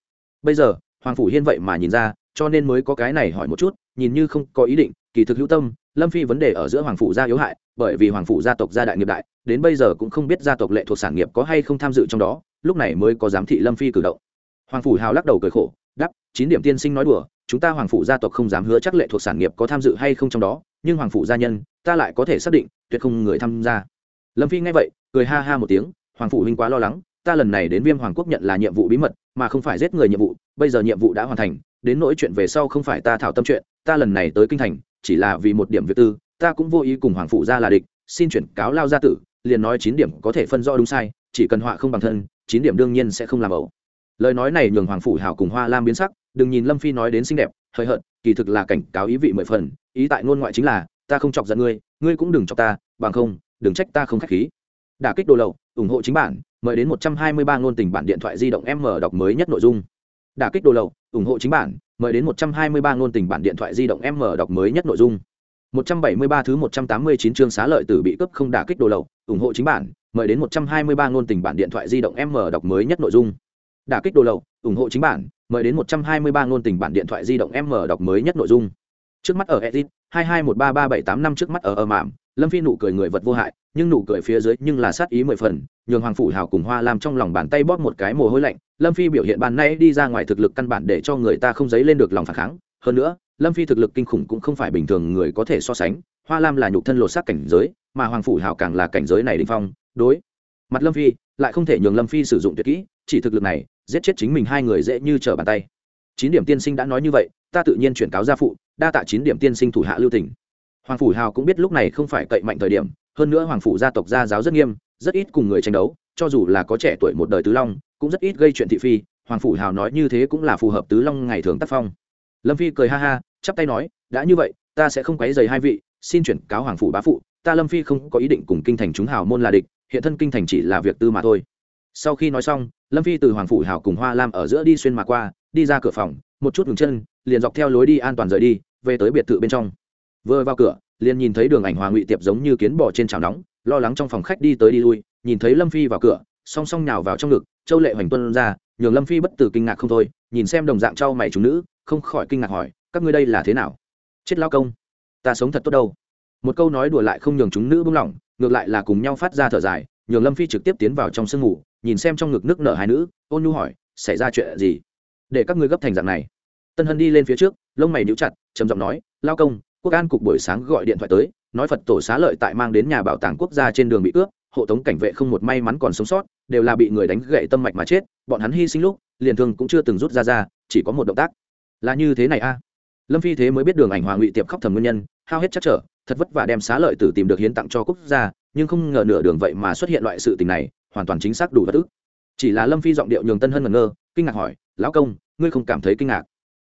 Bây giờ, hoàng phủ hiên vậy mà nhìn ra, cho nên mới có cái này hỏi một chút, nhìn như không có ý định, kỳ thực hữu tâm, lâm phi vấn đề ở giữa hoàng phủ gia yếu hại, bởi vì hoàng phủ gia tộc gia đại nghiệp đại đến bây giờ cũng không biết gia tộc lệ thuộc sản nghiệp có hay không tham dự trong đó, lúc này mới có giám thị lâm phi cử động. Hoàng phủ hào lắc đầu cười khổ đắp chín điểm tiên sinh nói đùa, chúng ta hoàng phủ gia tộc không dám hứa chắc lệ thuộc sản nghiệp có tham dự hay không trong đó, nhưng hoàng phủ gia nhân, ta lại có thể xác định, tuyệt không người tham gia. Lâm phi nghe vậy, cười ha ha một tiếng, hoàng phủ huynh quá lo lắng, ta lần này đến viêm hoàng quốc nhận là nhiệm vụ bí mật, mà không phải giết người nhiệm vụ, bây giờ nhiệm vụ đã hoàn thành, đến nỗi chuyện về sau không phải ta thảo tâm chuyện, ta lần này tới kinh thành, chỉ là vì một điểm việc tư, ta cũng vô ý cùng hoàng phủ gia là địch, xin chuyển cáo lao gia tử liền nói chín điểm có thể phân rõ đúng sai, chỉ cần họa không bằng thân, chín điểm đương nhiên sẽ không làm ẩu. Lời nói này nhường hoàng phủ hảo cùng hoa lam biến sắc, đừng nhìn lâm phi nói đến xinh đẹp hơi hợt, kỳ thực là cảnh cáo ý vị mười phần, ý tại ngôn ngoại chính là, ta không chọc giận ngươi ngươi cũng đừng chọc ta, bằng không, đừng trách ta không k h á c h khí. Đả kích đồ lậu, ủng hộ chính bản, mời đến một trăm hai mươi ba ngôn tình bản điện thoại di động m đọc mới nhất nội dung. Đả kích đồ lậu, ủng hộ chính bản, mời đến một trăm hai mươi ba ngôn tình bản điện thoại di động m đọc mới nhất nội dung một trăm bảy mươi ba thứ một trăm tám mươi chín chương xá lợi tử bị cướp không đả kích đồ lậu, ủng hộ chính bản, mời đến một trăm hai mươi ba ngôn tình bản điện thoại di động m đọc mới nhất nội dung. Đả kích đồ lậu, ủng hộ chính bản, mời đến một trăm hai mươi ba ngôn tình bản điện thoại di động m đọc mới nhất nội dung. Trước mắt ở edit, hai hai một ba ba bảy tám năm trước mắt ở ở mạm, lâm phi nụ cười người vật vô hại, nhưng nụ cười phía dưới nhưng là sát ý mười phần, nhường hoàng phủ hào cùng hoa làm trong lòng bàn tay bóp một cái mồ hôi lạnh, lâm phi biểu hiện bàn nay đi ra ngoài thực lực căn bản để cho người ta không dấy lên được lòng phản kháng. Hơn nữa lâm phi thực lực kinh khủng cũng không phải bình thường người có thể so sánh, hoa lam là nhục thân lột xác cảnh giới, mà hoàng phủ hào càng là cảnh giới này đình phong, đối. Mặt lâm phi, lại không thể nhường lâm phi sử dụng tuyệt kỹ, chỉ thực lực này, giết chết chính mình hai người dễ như trở bàn tay. Chín điểm tiên sinh đã nói như vậy, ta tự nhiên chuyển cáo gia phụ, đa tạ chín điểm tiên sinh thủ hạ lưu tỉnh hoàng phủ hào cũng biết lúc này không phải cậy mạnh thời điểm, hơn nữa hoàng phủ gia tộc gia giáo rất nghiêm, rất ít cùng người tranh đấu, cho dù là có trẻ tuổi một đời tứ long, cũng rất ít gây chuyện thị phi. Hoàng phủ hào nói như thế cũng là phù hợp tứ long ngày thường tác phong lâm phi cười ha ha, chắp tay nói, đã như vậy, ta sẽ không quấy dày hai vị, xin chuyển cáo hoàng phủ bá phụ. Ta lâm phi không có ý định cùng kinh thành chúng hào môn là địch, hiện thân kinh thành chỉ là việc tư mà thôi. Sau khi nói xong, lâm phi từ hoàng phủ hào cùng hoa lam ở giữa đi xuyên mà qua, đi ra cửa phòng, một chút ngừng chân, liền dọc theo lối đi an toàn rời đi, về tới biệt thự bên trong. Vừa vào cửa, liền nhìn thấy đường ảnh hòa ngụy tiệp giống như kiến bò trên chảo nóng, lo lắng trong phòng khách đi tới đi lui, nhìn thấy lâm phi vào cửa, song song nhào vào trong ngực, châu lệ hoành tuân ra, nhường lâm phi bất tử kinh ngạc không thôi, nhìn xem đồng dạng trao mày chúng nữ không khỏi kinh ngạc hỏi, các ngươi đây là thế nào? Chết lao công, ta sống thật tốt đâu? Một câu nói đùa lại không nhường chúng nữ buông lỏng ngược lại là cùng nhau phát ra thở dài, nhường lâm phi trực tiếp tiến vào trong sương ngủ, nhìn xem trong ngực nước nở hai nữ, ôn nhu hỏi, xảy ra chuyện gì? Để các ngươi gấp thành dạng này. Tân hân đi lên phía trước, lông mày níu chặt, trầm giọng nói lao công, quốc an cục buổi sáng gọi điện thoại tới, nói phật tổ xá lợi tại mang đến nhà bảo tàng quốc gia trên đường bị ướp, hộ tống cảnh vệ không một may mắn còn sống sót, đều là bị người đánh gậy tâm mạch mà chết, bọn hắn hy sinh lúc, liền thương cũng chưa từng rút ra ra, chỉ có một động tác là như thế này a. Lâm phi thế mới biết đường ảnh hòa ngụy tiệp khóc thầm nguyên nhân, hao hết chắc trở, thật vất vả đem xá lợi tử tìm được hiến tặng cho quốc gia, nhưng không ngờ nửa đường vậy mà xuất hiện loại sự tình này, hoàn toàn chính xác đủ bất ức. Chỉ là lâm phi giọng điệu nhường tân hân ngẩn ngơ, kinh ngạc hỏi, lão công, ngươi không cảm thấy kinh ngạc?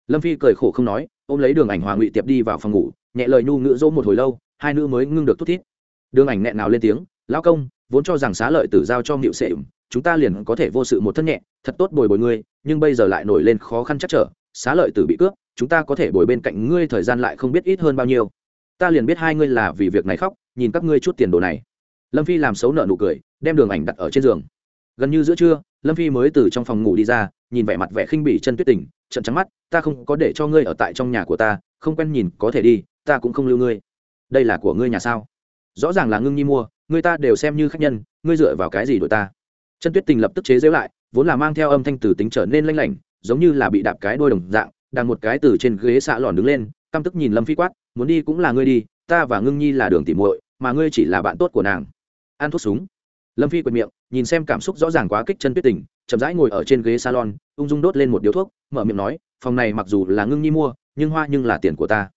Lâm phi cười khổ không nói, ôm lấy đường ảnh hòa ngụy tiệp đi vào phòng ngủ, nhẹ lời nhu ngữ dỗ một hồi lâu, hai nữ mới ngưng được thút thít. Đường ảnh nghẹn nào lên tiếng, lão công, vốn cho rằng xá lợi tử giao cho ngự sệ chúng ta liền có thể vô sự một thân nhẹ, thật tốt bồi bồi ngươi, nhưng bây giờ lại nổi lên khó khăn chắc trở xá lợi tử bị cướp, chúng ta có thể bồi bên cạnh ngươi thời gian lại không biết ít hơn bao nhiêu. Ta liền biết hai ngươi là vì việc này khóc, nhìn các ngươi chút tiền đồ này. Lâm phi làm xấu nợ nụ cười, đem đường ảnh đặt ở trên giường. Gần như giữa trưa, lâm phi mới từ trong phòng ngủ đi ra, nhìn vẻ mặt vẻ khinh bỉ chân tuyết tình trận trắng mắt, ta không có để cho ngươi ở tại trong nhà của ta, không quen nhìn, có thể đi, ta cũng không lưu ngươi. Đây là của ngươi nhà sao? Rõ ràng là ngưng nhi mua, người ta đều xem như khách nhân, ngươi dựa vào cái gì đổi ta? Chân tuyết tình lập tức chế giễu lại, vốn là mang theo âm thanh từ tính trở nên lanh lảnh giống như là bị đạp cái đôi đồng dạng, đang một cái từ trên ghế xạ lòn đứng lên, căm tức nhìn lâm phi quát, muốn đi cũng là ngươi đi, ta và ngưng nhi là đường tỉ muội, mà ngươi chỉ là bạn tốt của nàng. Ăn thuốc súng. Lâm phi quệt miệng, nhìn xem cảm xúc rõ ràng quá kích chân tuyết tình, chậm rãi ngồi ở trên ghế salon, ung dung đốt lên một điếu thuốc, mở miệng nói, phòng này mặc dù là ngưng nhi mua, nhưng hoa nhưng là tiền của ta.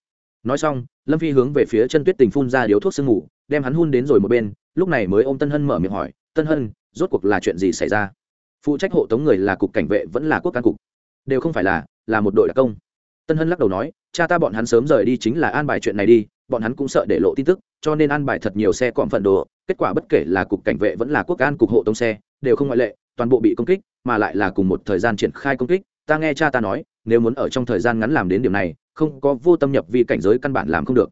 Nói xong, lâm phi hướng về phía chân tuyết tình phun ra điếu thuốc sương ngủ đem hắn hun đến rồi một bên, lúc này mới ôm tân hân mở miệng hỏi, tân hân, rốt cuộc là chuyện gì xảy ra? Phụ trách hộ tống người là cục cảnh vệ vẫn là quốc can cục đều không phải là là một đội đặc công. Tân hân lắc đầu nói, cha ta bọn hắn sớm rời đi chính là an bài chuyện này đi, bọn hắn cũng sợ để lộ tin tức, cho nên an bài thật nhiều xe cọm phận đồ, kết quả bất kể là cục cảnh vệ vẫn là quốc an cục hộ tống xe, đều không ngoại lệ, toàn bộ bị công kích, mà lại là cùng một thời gian triển khai công kích. Ta nghe cha ta nói, nếu muốn ở trong thời gian ngắn làm đến điểm này, không có vô tâm nhập vi cảnh giới căn bản làm không được.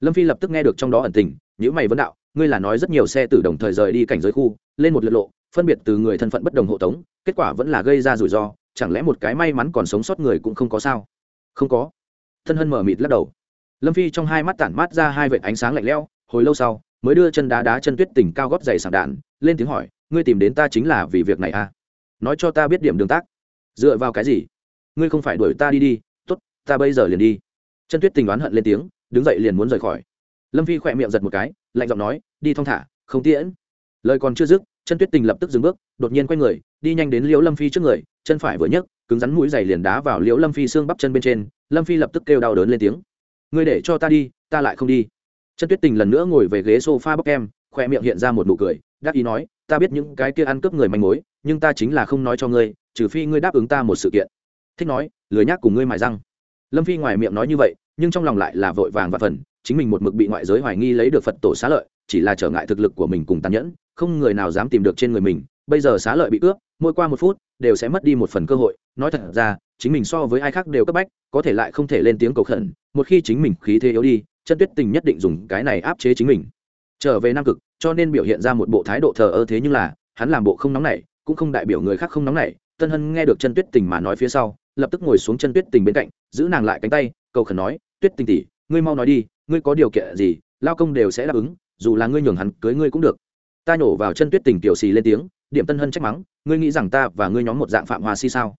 Lâm phi lập tức nghe được trong đó ẩn tình những mày vấn đạo, ngươi là nói rất nhiều xe từ đồng thời rời đi cảnh giới khu, lên một lượt lộ phân biệt từ người thân phận bất đồng hộ tống, kết quả vẫn là gây ra rủi ro, chẳng lẽ một cái may mắn còn sống sót người cũng không có sao? Không có. Thân hân mở mịt lắc đầu. Lâm phi trong hai mắt tản mát ra hai vệt ánh sáng lạnh lẽo, hồi lâu sau, mới đưa chân đá đá chân tuyết tỉnh cao góp dày sảng đạn, lên tiếng hỏi, ngươi tìm đến ta chính là vì việc này à? Nói cho ta biết điểm đường tác. Dựa vào cái gì? Ngươi không phải đuổi ta đi đi t ố t ta bây giờ liền đi. Chân tuyết tình đoán hận lên tiếng, đứng dậy liền muốn rời khỏi. Lâm phi khỏe miệng giật một cái, lạnh giọng nói, đi thong thả, không tiễn. Lời còn chưa dứt chân tuyết tình lập tức dừng bước, đột nhiên quay người, đi nhanh đến liễu lâm phi trước người, chân phải vừa nhấc, cứng rắn mũi giày liền đá vào liễu lâm phi xương bắp chân bên trên, lâm phi lập tức kêu đau đớn lên tiếng. Ngươi để cho ta đi, ta lại không đi. Chân tuyết tình lần nữa ngồi về ghế s o f a bóc em khoe miệng hiện ra một nụ cười, đắc ý nói, ta biết những cái kia ăn cướp người manh mối, nhưng ta chính là không nói cho ngươi, trừ phi ngươi đáp ứng ta một sự kiện. Thích nói, lười nhác cùng ngươi mài răng. Lâm phi ngoài miệng nói như vậy, nhưng trong lòng lại là vội vàng và phần, chính mình một mực bị ngoại giới hoài nghi lấy được phật tổ xá lợi, chỉ là trở ngại thực lực của mình cùng tàn nhẫn không người nào dám tìm được trên người mình, bây giờ xá lợi bị cướp, mỗi qua một phút, đều sẽ mất đi một phần cơ hội. Nói thật ra, chính mình so với ai khác đều cấp bách, có thể lại không thể lên tiếng cầu khẩn, một khi chính mình khí thế yếu đi, chân tuyết tình nhất định dùng cái này áp chế chính mình. Trở về nam cực, cho nên biểu hiện ra một bộ thái độ thờ ơ thế nhưng là, hắn làm bộ không nóng nảy, cũng không đại biểu người khác không nóng nảy. Tân hân nghe được chân tuyết tình mà nói phía sau, lập tức ngồi xuống chân tuyết tình bên cạnh, giữ nàng lại cánh tay, cầu khẩn nói, tuyết tình tỉ ngươi mau nói đi, ngươi có điều kiện gì, lao công đều sẽ đáp ứng, dù là ngươi nhường hắn cưới ngươi cũng được ta nhổ vào chân tuyết tình tiểu xì lên tiếng, điểm tân hân trách mắng, ngươi nghĩ rằng ta và ngươi nhóm một dạng phạm hoa si sao?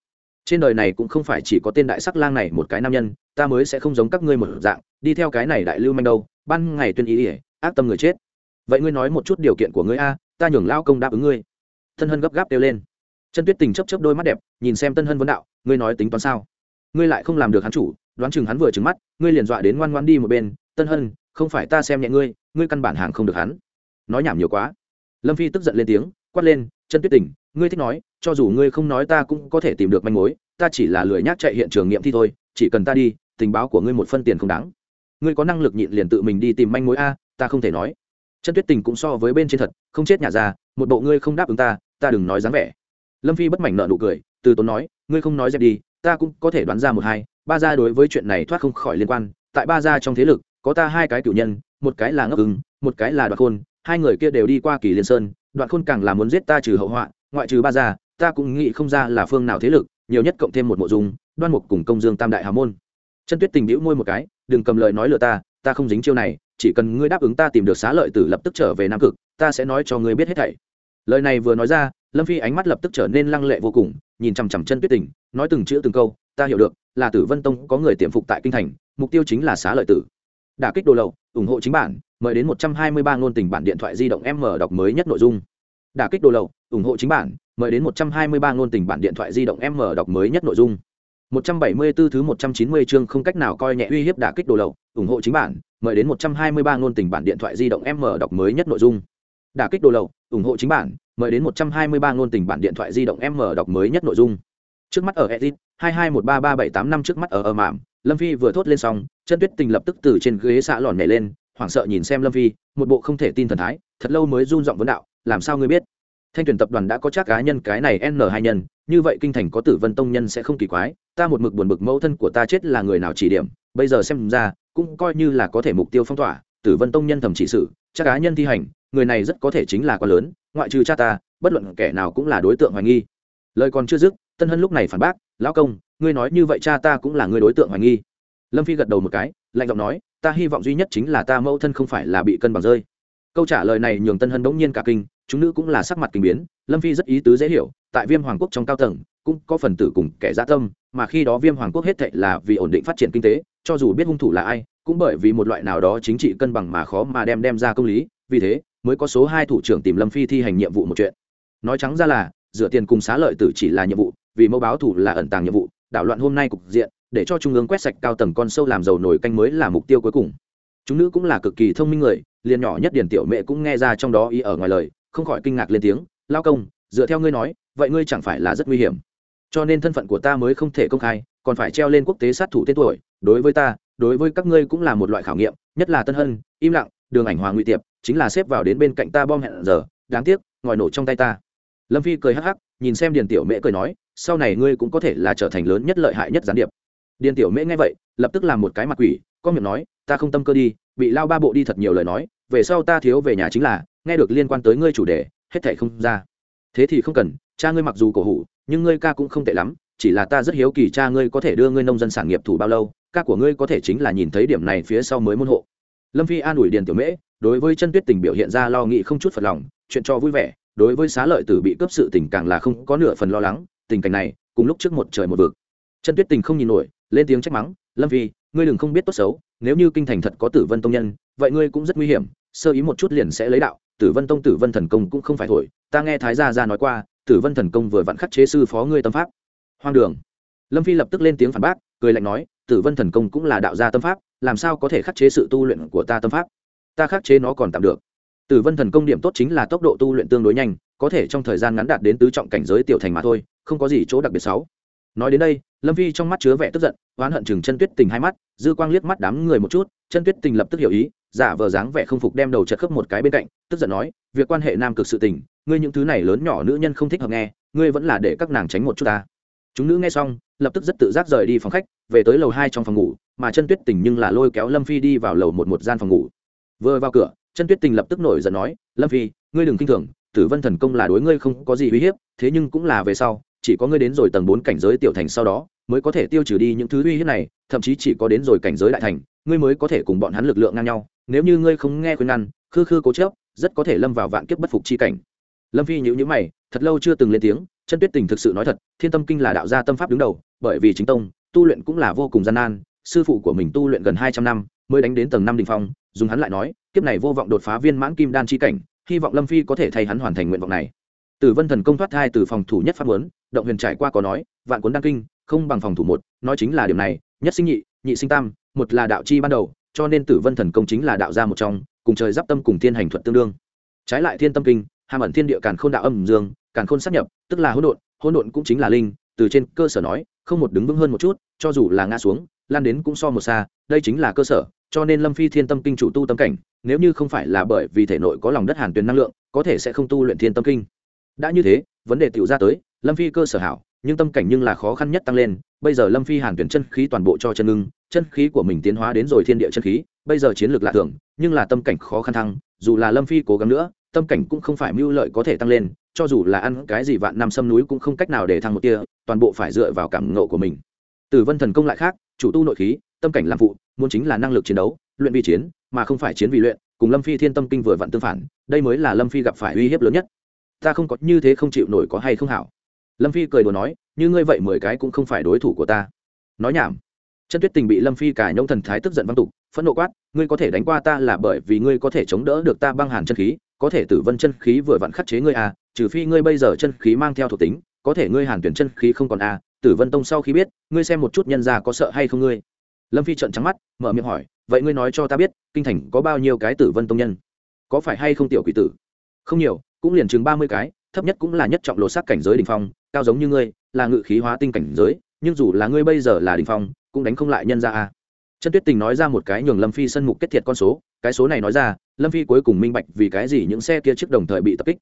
Trên đời này cũng không phải chỉ có tên đại sắc lang này một cái nam nhân, ta mới sẽ không giống các ngươi một dạng, đi theo cái này đại lưu manh đâu, ban ngày tuyên ý ỉa, ác tâm người chết. Vậy ngươi nói một chút điều kiện của ngươi a, ta nhường lao công đáp ứng ngươi. Tân hân gấp gáp kêu lên. Chân tuyết tình chấp chấp đôi mắt đẹp, nhìn xem tân hân vấn đạo, ngươi nói tính toán sao? Ngươi lại không làm được hắn chủ, đoán chừng hắn vừa trứng mắt, ngươi liền dọa đến ngoan ngoan đi một bên. Tân hân, không phải ta xem nhẹ ngươi ngươi căn bản hàng không được hắn. Nói nhảm nhiều quá lâm phi tức giận lên tiếng, quát lên chân tuyết tình, ngươi thích nói, cho dù ngươi không nói ta cũng có thể tìm được manh mối, ta chỉ là lười nhác chạy hiện trường nghiệm thi thôi, chỉ cần ta đi, tình báo của ngươi một phân tiền không đáng. Ngươi có năng lực nhịn liền tự mình đi tìm manh mối a, ta không thể nói. Chân tuyết tình cũng so với bên trên thật, không chết nhà ra một bộ ngươi không đáp ứng ta ta đừng nói dáng vẻ. Lâm phi bất mảnh nợ nụ cười, từ tốn nói, ngươi không nói dẹp đi, ta cũng có thể đoán ra một hai, ba gia đối với chuyện này thoát không khỏi liên quan, tại ba gia trong thế lực, có ta hai cái cựu nhân, một cái là ngốc ứng một cái là đoạt khôn hai người kia đều đi qua kỳ liên sơn, đoạn khôn càng là muốn giết ta trừ hậu họa, ngoại trừ ba gia, ta cũng nghĩ không ra là phương nào thế lực, nhiều nhất cộng thêm một mộ dung, đoan mục cùng công dương tam đại hào môn. Chân tuyết tình bĩu môi một cái, đừng cầm lời nói lừa ta ta không dính chiêu này, chỉ cần ngươi đáp ứng ta tìm được xá lợi tử lập tức trở về nam cực, ta sẽ nói cho ngươi biết hết thảy. Lời này vừa nói ra, lâm phi ánh mắt lập tức trở nên lăng lệ vô cùng, nhìn chằm chằm chân tuyết tình, nói từng chữ từng câu, ta hiểu được, là tử vân tông có người tiềm phục tại kinh thành, mục tiêu chính là xá lợi tử. Đả kích đồ lậu, ủng hộ chính bản mời đến một trăm hai mươi ba ngôn tình bản điện thoại di động m đọc mới nhất nội dung. Đả kích đồ lậu ủng hộ chính bản mời đến một trăm hai mươi ba ngôn tình bản điện thoại di động m đọc mới nhất nội dung. 174 thứ một trăm chín mươi chương không cách nào coi nhẹ uy hiếp đả kích đồ lậu ủng hộ chính bản mời đến một trăm hai mươi ba ngôn tình bản điện thoại di động m đọc mới nhất nội dung. Đả kích đồ lậu ủng hộ chính bản mời đến một trăm hai mươi ba ngôn tình bản điện thoại di động m đọc mới nhất nội dung. Trước mắt ở edit hai hai một ba ba bảy tám năm trước mắt ở ở mạm, lâm phi vừa thốt lên xong chân tuyết tình lập tức từ trên ghế xạ lòn nhảy lên hoảng sợ nhìn xem lâm phi, một bộ không thể tin thần thái, thật lâu mới run giọng vấn đạo, làm sao ngươi biết? Thanh tuyển tập đoàn đã có chắc cá nhân cái này n hai nhân, như vậy kinh thành có tử vân tông nhân sẽ không kỳ quái, ta một mực buồn bực mẫu thân của ta chết là người nào chỉ điểm, bây giờ xem ra, cũng coi như là có thể mục tiêu phong tỏa, tử vân tông nhân thẩm chỉ sự, chắc cá nhân thi hành, người này rất có thể chính là quá lớn, ngoại trừ cha ta, bất luận kẻ nào cũng là đối tượng hoài nghi. Lời còn chưa dứt, tân hân lúc này phản bác, lão công, ngươi nói như vậy cha ta cũng là người đối tượng hoài nghi lâm phi gật đầu một cái, lạnh giọng nói, ta hy vọng duy nhất chính là ta mẫu thân không phải là bị cân bằng rơi. Câu trả lời này nhường tân hân đống nhiên cả kinh, chúng nữ cũng là sắc mặt kinh biến, lâm phi rất ý tứ dễ hiểu, tại viêm hoàng quốc trong cao tầng, cũng có phần tử cùng kẻ gia tâm, mà khi đó viêm hoàng quốc hết thệ là vì ổn định phát triển kinh tế, cho dù biết hung thủ là ai, cũng bởi vì một loại nào đó chính trị cân bằng mà khó mà đem đem ra công lý, vì thế, mới có số hai thủ trưởng tìm lâm phi thi hành nhiệm vụ một chuyện. Nói trắng ra là dựa tiền cùng xá lợi tử chỉ là nhiệm vụ, vì mẫu báo thủ là ẩn tàng nhiệm vụ, đảo loạn hôm nay cục diện để cho trung ương quét sạch cao tầng con sâu làm giàu nổi canh mới là mục tiêu cuối cùng. Chúng nữ cũng là cực kỳ thông minh người, liền nhỏ nhất điển tiểu mẹ cũng nghe ra trong đó ý ở ngoài lời, không khỏi kinh ngạc lên tiếng, lao công, dựa theo ngươi nói, vậy ngươi chẳng phải là rất nguy hiểm. Cho nên thân phận của ta mới không thể công khai, còn phải treo lên quốc tế sát thủ tên tuổi. Đối với ta, đối với các ngươi cũng là một loại khảo nghiệm, nhất là tân hân, im lặng, đường ảnh hoàng ngụy tiệp, chính là xếp vào đến bên cạnh ta bom hẹn giờ, đáng tiếc ngòi nổ trong tay ta. Lâm phi cười hắc hắc, nhìn xem điền tiểu mễ cười nói, sau này ngươi cũng có thể là trở thành lớn nhất lợi hại nhất gián điệp điền tiểu mễ nghe vậy, lập tức làm một cái mặt quỷ, có miệng nói, ta không tâm cơ đi, bị lao ba bộ đi thật nhiều lời nói, về sau ta thiếu về nhà chính là, nghe được liên quan tới ngươi chủ đề, hết thảy không ra. Thế thì không cần, cha ngươi mặc dù cổ hủ, nhưng ngươi ca cũng không tệ lắm, chỉ là ta rất hiếu kỳ cha ngươi có thể đưa ngươi nông dân sản nghiệp thủ bao lâu, ca của ngươi có thể chính là nhìn thấy điểm này phía sau mới môn hộ. Lâm phi an ủi điền tiểu mễ, đối với chân tuyết tình biểu hiện ra lo nghĩ không chút phật lòng, chuyện cho vui vẻ, đối với xá lợi tử bị cướp sự tình càng là không có nửa phần lo lắng, tình cảnh này, cùng lúc trước một trời một vực. Chân tuyết tình không nhìn nổi lên tiếng trách mắng lâm Vi, ngươi đừng không biết tốt xấu nếu như kinh thành thật có tử vân tông nhân vậy ngươi cũng rất nguy hiểm sơ ý một chút liền sẽ lấy đạo tử vân tông tử vân thần công cũng không phải thổi ta nghe thái gia ra nói qua tử vân thần công vừa vặn khắc chế sư phó ngươi tâm pháp. Hoang đường. Lâm phi lập tức lên tiếng phản bác cười lạnh nói tử vân thần công cũng là đạo gia tâm pháp làm sao có thể khắc chế sự tu luyện của ta tâm pháp? Ta khắc chế nó còn tạm được. Tử vân thần công điểm tốt chính là tốc độ tu luyện tương đối nhanh có thể trong thời gian ngắn đạt đến tứ trọng cảnh giới tiểu thành mà thôi không có gì chỗ đặc biệt xấu nói đến đây, lâm Vi trong mắt chứa vẻ tức giận, oán hận chừng chân tuyết tình hai mắt, dư quang liếc mắt đám người một chút, chân tuyết tình lập tức hiểu ý, giả vờ dáng vẻ không phục đem đầu chật khớp một cái bên cạnh, tức giận nói, việc quan hệ nam cực sự tình, ngươi những thứ này lớn nhỏ nữ nhân không thích hợp nghe, ngươi vẫn là để các nàng tránh một chút ta. Chúng nữ nghe xong, lập tức rất tự giác rời đi phòng khách, về tới lầu hai trong phòng ngủ, mà chân tuyết tình nhưng là lôi kéo lâm phi đi vào lầu một một gian phòng ngủ. Vừa vào cửa, chân tuyết tình lập tức nổi giận nói, lâm phi, ngươi đừng k i n h thường, tử vân thần công là đối ngươi không có gì uy hiếp, thế nhưng cũng là về sau chỉ có ngươi đến rồi tầng bốn cảnh giới tiểu thành sau đó, mới có thể tiêu trừ đi những thứ uy hiếp này, thậm chí chỉ có đến rồi cảnh giới đại thành, ngươi mới có thể cùng bọn hắn lực lượng ngang nhau. Nếu như ngươi không nghe khuyên ngăn, khư khư cố chớp rất có thể lâm vào vạn kiếp bất phục chi cảnh. Lâm phi nhữ nhữ mày, thật lâu chưa từng lên tiếng, chân tuyết tình thực sự nói thật, thiên tâm kinh là đạo gia tâm pháp đứng đầu, bởi vì chính tông, tu luyện cũng là vô cùng gian nan, sư phụ của mình tu luyện gần hai trăm năm, mới đánh đến tầng năm đỉnh phong, dùng hắn lại nói, kiếp này vô vọng đột phá viên mãn kim đan chi cảnh, hy vọng lâm phi có thể thay hắn hoàn thành nguyện vọng này. Tử vân thần công thoát thai từ phòng thủ nhất pháp muốn động huyền trải qua có nói, vạn cuốn đăng kinh, không bằng phòng thủ một, nói chính là điểm này, nhất sinh nhị nhị sinh tam, một là đạo chi ban đầu, cho nên tử vân thần công chính là đạo gia một trong, cùng trời giáp tâm cùng thiên hành thuật tương đương. Trái lại thiên tâm kinh, hàm ẩn thiên địa càn khôn đạo âm dương, càn khôn sắp nhập, tức là hỗn độn hỗn độn cũng chính là linh, từ trên cơ sở nói, không một đứng vững hơn một chút, cho dù là ngã xuống, lan đến cũng so một xa, đây chính là cơ sở, cho nên lâm phi thiên tâm kinh chủ tu tâm cảnh, nếu như không phải là bởi vì thể nội có lòng đất hàn tuyền năng lượng, có thể sẽ không tu luyện thiên tâm kinh. Đã như thế, vấn đề tiểu ra tới lâm phi cơ sở hảo, nhưng tâm cảnh nhưng là khó khăn nhất tăng lên, bây giờ lâm phi hàn tuyển chân khí toàn bộ cho chân ngưng, chân khí của mình tiến hóa đến rồi thiên địa chân khí, bây giờ chiến lược lạ thường, nhưng là tâm cảnh khó khăn thăng, dù là lâm phi cố gắng nữa, tâm cảnh cũng không phải mưu lợi có thể tăng lên, cho dù là ăn cái gì vạn năm sâm núi cũng không cách nào để thăng một tia, toàn bộ phải dựa vào cảm ngộ của mình. Từ vân thần công lại khác, chủ tu nội khí, tâm cảnh làm phụ, muốn chính là năng lực chiến đấu, luyện vi chiến, mà không phải chiến vì luyện, cùng lâm phi thiên tâm kinh vừa vặn tương phản, đây mới là lâm phi gặp phải uy hiếp lớn nhất. Ta không có như thế không chịu nổi có hay không hảo lâm phi cười đùa nói, như ngươi vậy mười cái cũng không phải đối thủ của ta. Nói nhảm. Chân tuyết tình bị lâm phi cài nhông thần thái tức giận văn tục, phẫn nộ quát, ngươi có thể đánh qua ta là bởi vì ngươi có thể chống đỡ được ta băng hàn chân khí, có thể tử vân chân khí vừa vặn khắc chế ngươi à trừ phi ngươi bây giờ chân khí mang theo thuộc tính, có thể ngươi hàn tuyển chân khí không còn à tử vân tông sau khi biết, ngươi xem một chút nhân ra có sợ hay không ngươi? Lâm phi trợn trắng mắt, mở miệng hỏi, vậy ngươi nói cho ta biết, kinh thành có bao nhiêu cái tử vân tông nhân? Có phải hay không tiểu quỷ tử? Không nhiều, cũng liền chừng ba mươi cái, thấp nhất cũng là nhất trọng lột xác cảnh giới đ ỉ n h phong cao giống như ngươi, là ngự khí hóa tinh cảnh giới, nhưng dù là ngươi bây giờ là đỉnh phong, cũng đánh không lại nhân ra à chân tuyết tình nói ra một cái nhường lâm phi sân mục kết thiệt con số, cái số này nói ra, lâm phi cuối cùng minh bạch vì cái gì những xe kia trước đồng thời bị tập kích.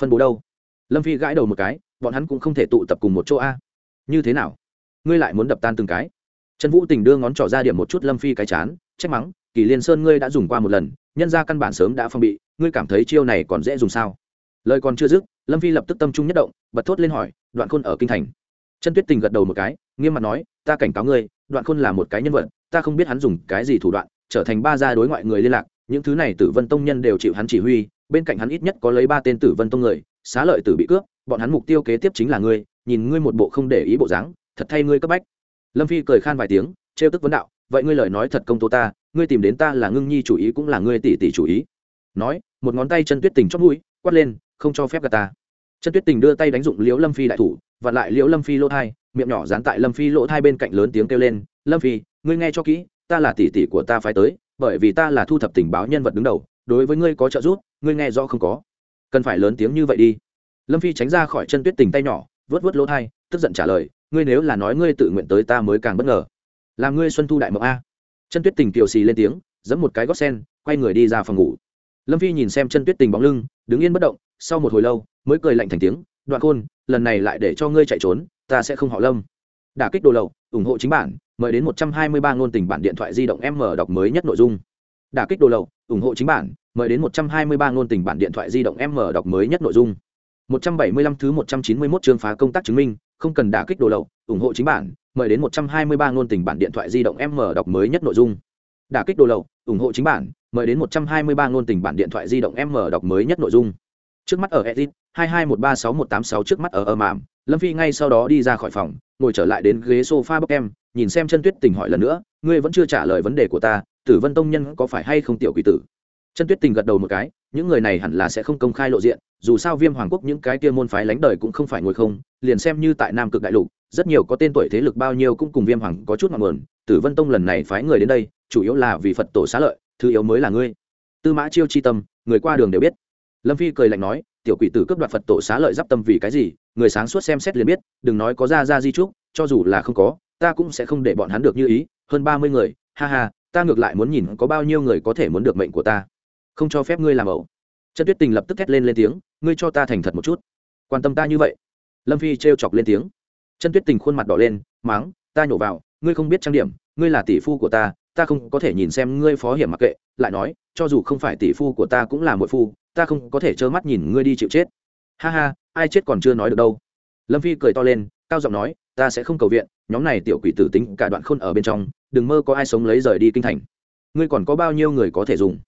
Phân bố đâu? Lâm phi gãi đầu một cái, bọn hắn cũng không thể tụ tập cùng một chỗ a. Như thế nào? Ngươi lại muốn đập tan từng cái? Trần vũ tình đưa ngón trỏ ra điểm một chút lâm phi cái chán, trách mắng, kỳ liên sơn ngươi đã dùng qua một lần, nhân ra căn bản sớm đã phong bị, ngươi cảm thấy chiêu này còn dễ dùng sao? Lời còn chưa dứt, lâm phi lập tức tâm trung nhất động bật thốt lên hỏi, đoạn khôn ở kinh thành? Chân tuyết tình gật đầu một cái, nghiêm mặt nói, ta cảnh cáo ngươi, đoạn khôn là một cái nhân vật, ta không biết hắn dùng cái gì thủ đoạn, trở thành ba gia đối ngoại người liên lạc, những thứ này tử vân tông nhân đều chịu hắn chỉ huy, bên cạnh hắn ít nhất có lấy ba tên tử vân tông người, xá lợi tử bị cướp, bọn hắn mục tiêu kế tiếp chính là ngươi, nhìn ngươi một bộ không để ý bộ dáng, thật thay ngươi cấp bách. Lâm phi cười khan vài tiếng, trêu tức vấn đạo, vậy ngươi lời nói thật công tố ta, ngươi tìm đến ta là ngưng nhi chủ ý cũng là ngươi tỷ tỷ chủ ý. Nói, một ngón tay chân tuyết tình chót mũi, quát lên, không cho phép gà ta chân tuyết tình đưa tay đánh dụng liễu lâm phi đại thủ và lại liễu lâm phi lỗ thai, miệng nhỏ dán tại lâm phi lỗ thai bên cạnh lớn tiếng kêu lên, lâm phi, ngươi nghe cho kỹ, ta là tỷ tỷ của ta phải tới, bởi vì ta là thu thập tình báo nhân vật đứng đầu, đối với ngươi có trợ giúp, ngươi nghe rõ không có? Cần phải lớn tiếng như vậy đi. Lâm phi tránh ra khỏi chân tuyết tình tay nhỏ vớt vớt lỗ thai, tức giận trả lời, ngươi nếu là nói ngươi tự nguyện tới ta mới càng bất ngờ. Làm ngươi xuân thu đại mộng a. Chân tuyết tình kiều xì lên tiếng, giẫm một cái gót sen, quay người đi ra phòng ngủ. Lâm phi nhìn xem chân tuyết tình bóng lưng, đứng yên bất động, sau một hồi lâu mới cười lạnh thành tiếng, đoạn khôn, lần này lại để cho ngươi chạy trốn, ta sẽ không họ lâm. Đả kích đồ lậu, ủng hộ chính bản, mời đến một trăm hai mươi ba ngôn tình bản điện thoại di động m đọc mới nhất nội dung. Đả kích đồ lậu, ủng hộ chính bản, mời đến một trăm hai mươi ba ngôn tình bản điện thoại di động m đọc mới nhất nội dung. một trăm bảy mươi lăm thứ một trăm chín mươi 191 chương phá công tác chứng minh, không cần đả kích đồ lậu, ủng hộ chính bản, mời đến một trăm hai mươi ba ngôn tình bản điện thoại di động m đọc mới nhất nội dung. Đả kích đồ lậu, ủng hộ chính bản, mời đến một trăm hai mươi ba ngôn tình bản điện thoại di động m đọc mới nhất nội dung trước mắt ở edit, hai hai một ba sáu một tám sáu trước mắt ở ở mạm lâm phi ngay sau đó đi ra khỏi phòng, ngồi trở lại đến ghế sofa bốc em, nhìn xem chân tuyết tình hỏi lần nữa, ngươi vẫn chưa trả lời vấn đề của ta, tử vân tông nhân có phải hay không tiểu quỷ tử? Chân tuyết tình gật đầu một cái, những người này hẳn là sẽ không công khai lộ diện, dù sao viêm hoàng quốc những cái kia môn phái lánh đời cũng không phải ngồi không, liền xem như tại nam cực đại lục, rất nhiều có tên tuổi thế lực bao nhiêu cũng cùng viêm hoàng có chút ngọn nguồn, tử vân tông lần này phái người đến đây, chủ yếu là vì phật tổ xá lợi, thứ yếu mới là ngươi. Tư mã chiêu chi tâm, người qua đường đều biết lâm phi cười lạnh nói, tiểu quỷ tử cướp đoạt phật tổ xá lợi giáp tâm vì cái gì? Người sáng suốt xem xét liền biết, đừng nói có ra ra di trúc, cho dù là không có, ta cũng sẽ không để bọn hắn được như ý, hơn ba mươi người, ha ha, ta ngược lại muốn nhìn có bao nhiêu người có thể muốn được mệnh của ta. Không cho phép ngươi làm ẩu. Trần tuyết tình lập tức thét lên lên tiếng, ngươi cho ta thành thật một chút. Quan tâm ta như vậy. Lâm phi trêu chọc lên tiếng. Trần tuyết tình khuôn mặt đỏ lên, máng, ta nhổ vào, ngươi không biết trang điểm, ngươi là tỷ phu của ta ta không có thể nhìn xem ngươi phó hiểm mặc kệ, lại nói, cho dù không phải tỷ phu của ta cũng là muội phu, ta không có thể trơ mắt nhìn ngươi đi chịu chết. Ha ha, ai chết còn chưa nói được đâu. Lâm phi cười to lên, cao giọng nói, ta sẽ không cầu viện, nhóm này tiểu quỷ tử tính cả đoạn khôn ở bên trong, đừng mơ có ai sống lấy rời đi kinh thành. Ngươi còn có bao nhiêu người có thể dùng?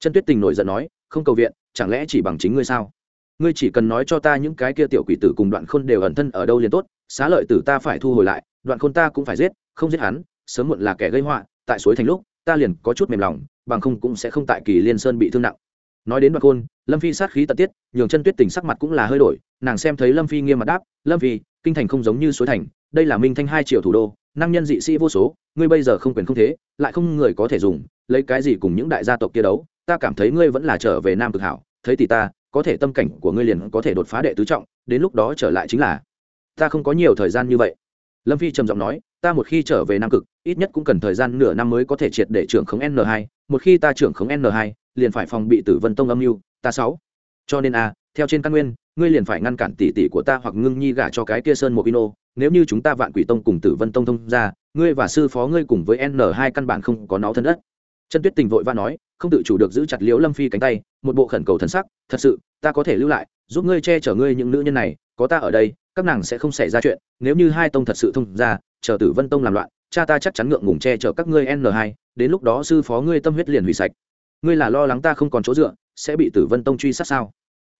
Chân tuyết tình nổi giận nói, không cầu viện, chẳng lẽ chỉ bằng chính ngươi sao? Ngươi chỉ cần nói cho ta những cái kia tiểu quỷ tử cùng đoạn khôn đều ẩn thân ở đâu liền tốt, xá lợi tử ta phải thu hồi lại, đoạn khôn ta cũng phải giết, không giết hắn, sớm muộn là kẻ gây họa tại suối thành lúc, ta liền có chút mềm lòng, bằng không cũng sẽ không tại kỳ liên sơn bị thương nặng. Nói đến đoạn côn lâm phi sát khí tận tiết, nhường chân tuyết tình sắc mặt cũng là hơi đổi, nàng xem thấy lâm phi nghiêm mặt đáp, lâm phi, kinh thành không giống như suối thành, đây là minh thanh hai triệu thủ đô, năng nhân dị sĩ vô số, ngươi bây giờ không quyền không thế, lại không người có thể dùng, lấy cái gì cùng những đại gia tộc kia đấu, ta cảm thấy ngươi vẫn là trở về nam cực hảo, thấy thì ta, có thể tâm cảnh của ngươi liền có thể đột phá đệ tứ trọng, đến lúc đó trở lại chính là, ta không có nhiều thời gian như vậy. Lâm phi trầm giọng nói ta một khi trở về nam cực, ít nhất cũng cần thời gian nửa năm mới có thể triệt để trưởng khống n 2 một khi ta trưởng khống n 2 liền phải phòng bị tử vân tông âm mưu, ta sáu. Cho nên a, theo trên căn nguyên, ngươi liền phải ngăn cản tỷ tỷ của ta hoặc ngưng nhi gả cho cái kia sơn một ino nếu như chúng ta vạn quỷ tông cùng tử vân tông thông ra ngươi và sư phó ngươi cùng với n 2 căn bản không có nó thân đất. Chân tuyết tình vội và nói, không tự chủ được giữ chặt liễu lâm phi cánh tay, một bộ khẩn cầu thần sắc, thật sự, ta có thể lưu lại, giúp ngươi che chở ngươi những nữ nhân này, có ta ở đây các nàng sẽ không xảy ra chuyện, nếu như hai tông thật sự thông ra, chờ tử vân tông làm loạn, cha ta chắc chắn ngượng ngùng che chở các ngươi n 2 đến lúc đó sư phó ngươi tâm huyết liền hủy sạch. Ngươi là lo lắng ta không còn chỗ dựa, sẽ bị tử vân tông truy sát sao?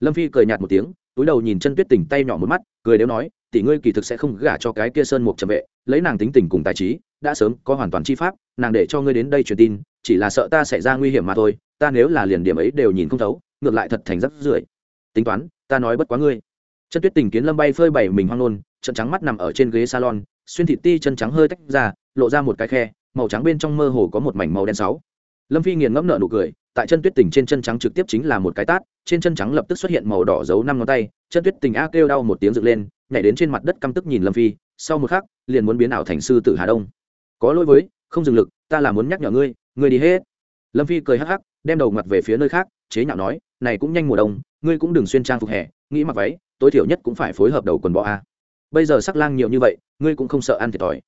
Lâm phi cười nhạt một tiếng, túi đầu nhìn chân tuyết tỉnh tay nhỏ một mắt, cười đều nói, tỷ ngươi kỳ thực sẽ không gả cho cái kia sơn mục trầm vệ, lấy nàng tính tình cùng tài trí, đã sớm có hoàn toàn chi pháp, nàng để cho ngươi đến đây truyền tin, chỉ là sợ ta xảy ra nguy hiểm mà thôi, ta nếu là liền điểm ấy đều nhìn không thấu, ngược lại thật thành rất rưởi. Tính toán, ta nói bất quá ngươi chân tuyết tình kiến lâm bay phơi bày mình hoang nôn trận trắng mắt nằm ở trên ghế salon, xuyên thịt ti chân trắng hơi tách ra, lộ ra một cái khe, màu trắng bên trong mơ hồ có một mảnh màu đen sáu. Lâm phi nghiền ngẫm nợ nụ cười, tại chân tuyết tình trên chân trắng trực tiếp chính là một cái tát, trên chân trắng lập tức xuất hiện màu đỏ giấu năm ngón tay, chân tuyết tình a kêu đau một tiếng dựng lên, nhảy đến trên mặt đất căm tức nhìn lâm phi, sau một khắc, liền muốn biến ảo thành sư tử hà đông. Có lỗi với, không dừng lực, ta là muốn nhắc nhở ngươi ngươi đi hết. Lâm phi cười hắc hắc, đem đầu mặt về phía nơi khác, chế nhạo nói, này cũng nhanh mùa đông, ngươi cũng đừng xuyên trang phục hè, nghĩ mặc váy tối thiểu nhất cũng phải phối hợp đầu quần bọ a. Bây giờ sắc lang nhiều như vậy, ngươi cũng không sợ ăn thiệt thòi.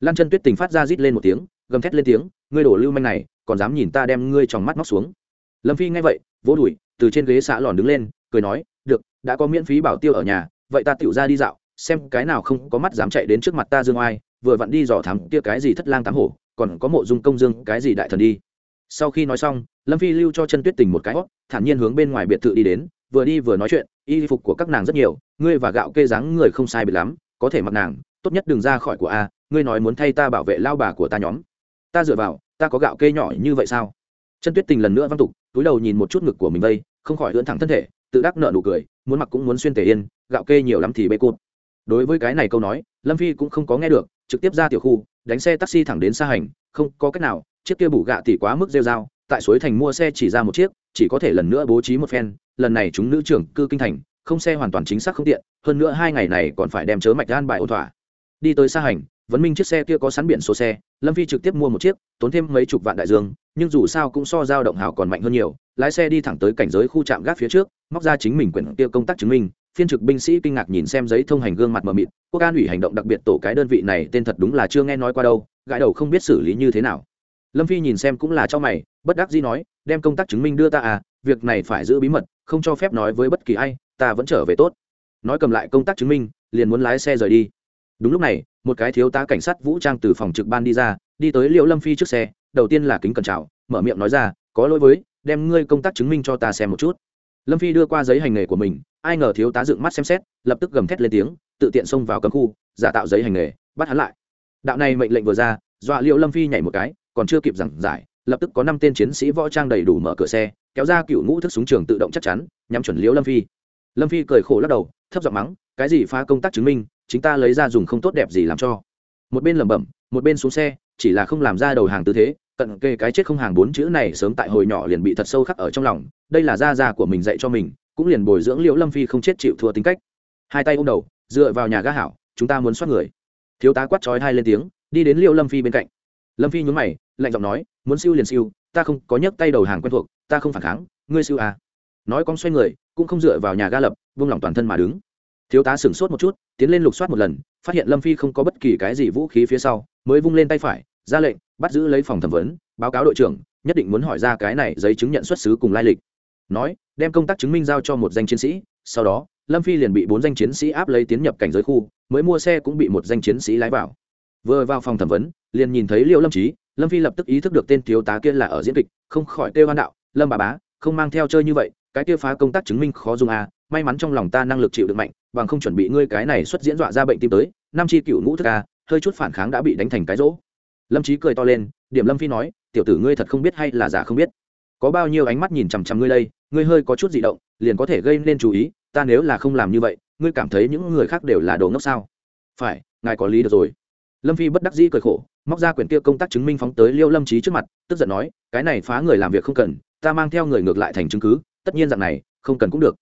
Lan chân tuyết tình phát ra rít lên một tiếng, gầm thét lên tiếng, ngươi đổ lưu manh này, còn dám nhìn ta đem ngươi trong mắt móc xuống. Lâm phi nghe vậy, vỗ đùi, từ trên ghế xã lòn đứng lên, cười nói, được, đã có miễn phí bảo tiêu ở nhà, vậy ta tựu ra đi dạo, xem cái nào không có mắt dám chạy đến trước mặt ta dương oai, vừa vặn đi dò thám kia cái gì thất lang tám hổ, còn có mộ dung công dương, cái gì đại thần đi. Sau khi nói xong, lâm phi lưu cho chân tuyết tình một cái hót thản nhiên hướng bên ngoài biệt thự đi đến vừa đi vừa nói chuyện, y phục của các nàng rất nhiều, ngươi và gạo kê dáng người không sai biệt lắm, có thể mặc nàng, tốt nhất đừng ra khỏi của a, ngươi nói muốn thay ta bảo vệ lao bà của ta nhóm. Ta dựa vào, ta có gạo kê nhỏ như vậy sao? Chân tuyết tình lần nữa văng tục, túi đầu nhìn một chút ngực của mình đây, không khỏi ưỡn thẳng thân thể, tự đắc nợ nụ cười, muốn mặc cũng muốn xuyên tể yên, gạo kê nhiều lắm thì bê cụt đối với cái này câu nói, lâm phi cũng không có nghe được, trực tiếp ra tiểu khu, đánh xe taxi thẳng đến xa hành, không có cách nào, chiếc kia bù gạ tỉ quá mức rêu dao tại suối thành mua xe chỉ ra một chiếc, chỉ có thể lần nữa bố trí một phen, lần này chúng nữ trưởng cư kinh thành, không xe hoàn toàn chính xác không tiện, hơn nữa hai ngày này còn phải đem chớ mạch gan bài ổn thỏa. Đi tới xa hành, vấn minh chiếc xe kia có sẵn biển số xe, lâm phi trực tiếp mua một chiếc, tốn thêm mấy chục vạn đại dương, nhưng dù sao cũng so dao động hào còn mạnh hơn nhiều, lái xe đi thẳng tới cảnh giới khu trạm gác phía trước, móc ra chính mình quyển kia công tác chứng minh, phiên trực binh sĩ kinh ngạc nhìn xem giấy thông hành gương mặt mờ mịt, quốc an ủy hành động đặc biệt tổ cái đơn vị này tên thật đúng là chưa nghe nói qua đâu, gãi đầu không biết xử lý như thế nào. Lâm phi nhìn xem cũng là cho mày bất đắc dĩ nói, đem công tác chứng minh đưa ta à việc này phải giữ bí mật, không cho phép nói với bất kỳ ai, ta vẫn trở về tốt. Nói cầm lại công tác chứng minh, liền muốn lái xe rời đi. Đúng lúc này, một cái thiếu tá cảnh sát vũ trang từ phòng trực ban đi ra, đi tới liệu lâm phi trước xe, đầu tiên là kính cẩn chào, mở miệng nói ra, có lỗi với, đem ngươi công tác chứng minh cho ta xem một chút. Lâm phi đưa qua giấy hành nghề của mình, ai ngờ thiếu tá dựng mắt xem xét, lập tức gầm thét lên tiếng, tự tiện xông vào cấm khu, giả tạo giấy hành nghề, bắt hắn lại. Đạo này mệnh lệnh vừa ra, dọa liệu lâm phi nhảy một cái, còn chưa kịp giảng giải lập tức có năm tên chiến sĩ võ trang đầy đủ mở cửa xe, kéo ra cựu ngũ thức súng trường tự động chắc chắn, nhắm chuẩn liễu lâm phi. Lâm phi cười khổ lắc đầu, thấp giọng mắng, cái gì phá công tác chứng minh, chính ta lấy ra dùng không tốt đẹp gì làm cho. Một bên lẩm bẩm, một bên xuống xe, chỉ là không làm ra đầu hàng tư thế, cận kề cái chết không hàng bốn chữ này sớm tại hồi nhỏ liền bị thật sâu khắc ở trong lòng, đây là gia gia của mình dạy cho mình, cũng liền bồi dưỡng liễu lâm phi không chết chịu thua tính cách. Hai tay ôm đầu, dựa vào nhà ga hảo, chúng ta muốn soát người. Thiếu tá quát trói hai lên tiếng, đi đến liễu lâm phi bên cạnh lâm phi nhún mày, lạnh giọng nói, muốn siêu liền siêu, ta không, có nhấc tay đầu hàng quen thuộc, ta không phản kháng, ngươi siêu à? Nói con xoay người, cũng không dựa vào nhà ga lập vung lòng toàn thân mà đứng. Thiếu tá sửng sốt một chút, tiến lên lục soát một lần, phát hiện lâm phi không có bất kỳ cái gì vũ khí phía sau, mới vung lên tay phải, ra lệnh, bắt giữ lấy phòng thẩm vấn, báo cáo đội trưởng, nhất định muốn hỏi ra cái này giấy chứng nhận xuất xứ cùng lai lịch. Nói, đem công tác chứng minh giao cho một danh chiến sĩ, sau đó, lâm phi liền bị bốn danh chiến sĩ áp lấy tiến nhập cảnh giới khu, mới mua xe cũng bị một danh chiến sĩ lái vào vừa vào phòng thẩm vấn, liền nhìn thấy liệu lâm trí lâm phi lập tức ý thức được tên thiếu tá kia là ở diễn kịch, không khỏi kêu hoan đạo, lâm bà bá, không mang theo chơi như vậy, cái kia phá công tác chứng minh khó dùng à may mắn trong lòng ta năng lực chịu được mạnh, bằng không chuẩn bị ngươi cái này xuất diễn dọa ra bệnh tim tới nam chi cựu ngũ thức à hơi chút phản kháng đã bị đánh thành cái rỗ. Lâm trí cười to lên, điểm lâm phi nói, tiểu tử ngươi thật không biết hay là giả không biết. Có bao nhiêu ánh mắt nhìn chằm chằm ngươi đây, ngươi hơi có chút dị động, liền có thể gây nên chú ý, ta nếu là không làm như vậy, ngươi cảm thấy những người khác đều là đồ ngốc sao? Phải, ngài có lý được rồi lâm phi bất đắc dĩ cười khổ, móc ra quyển kia công tác chứng minh phóng tới liêu lâm trí trước mặt, tức giận nói, cái này phá người làm việc không cần, ta mang theo người ngược lại thành chứng cứ, tất nhiên dạng này, không cần cũng được.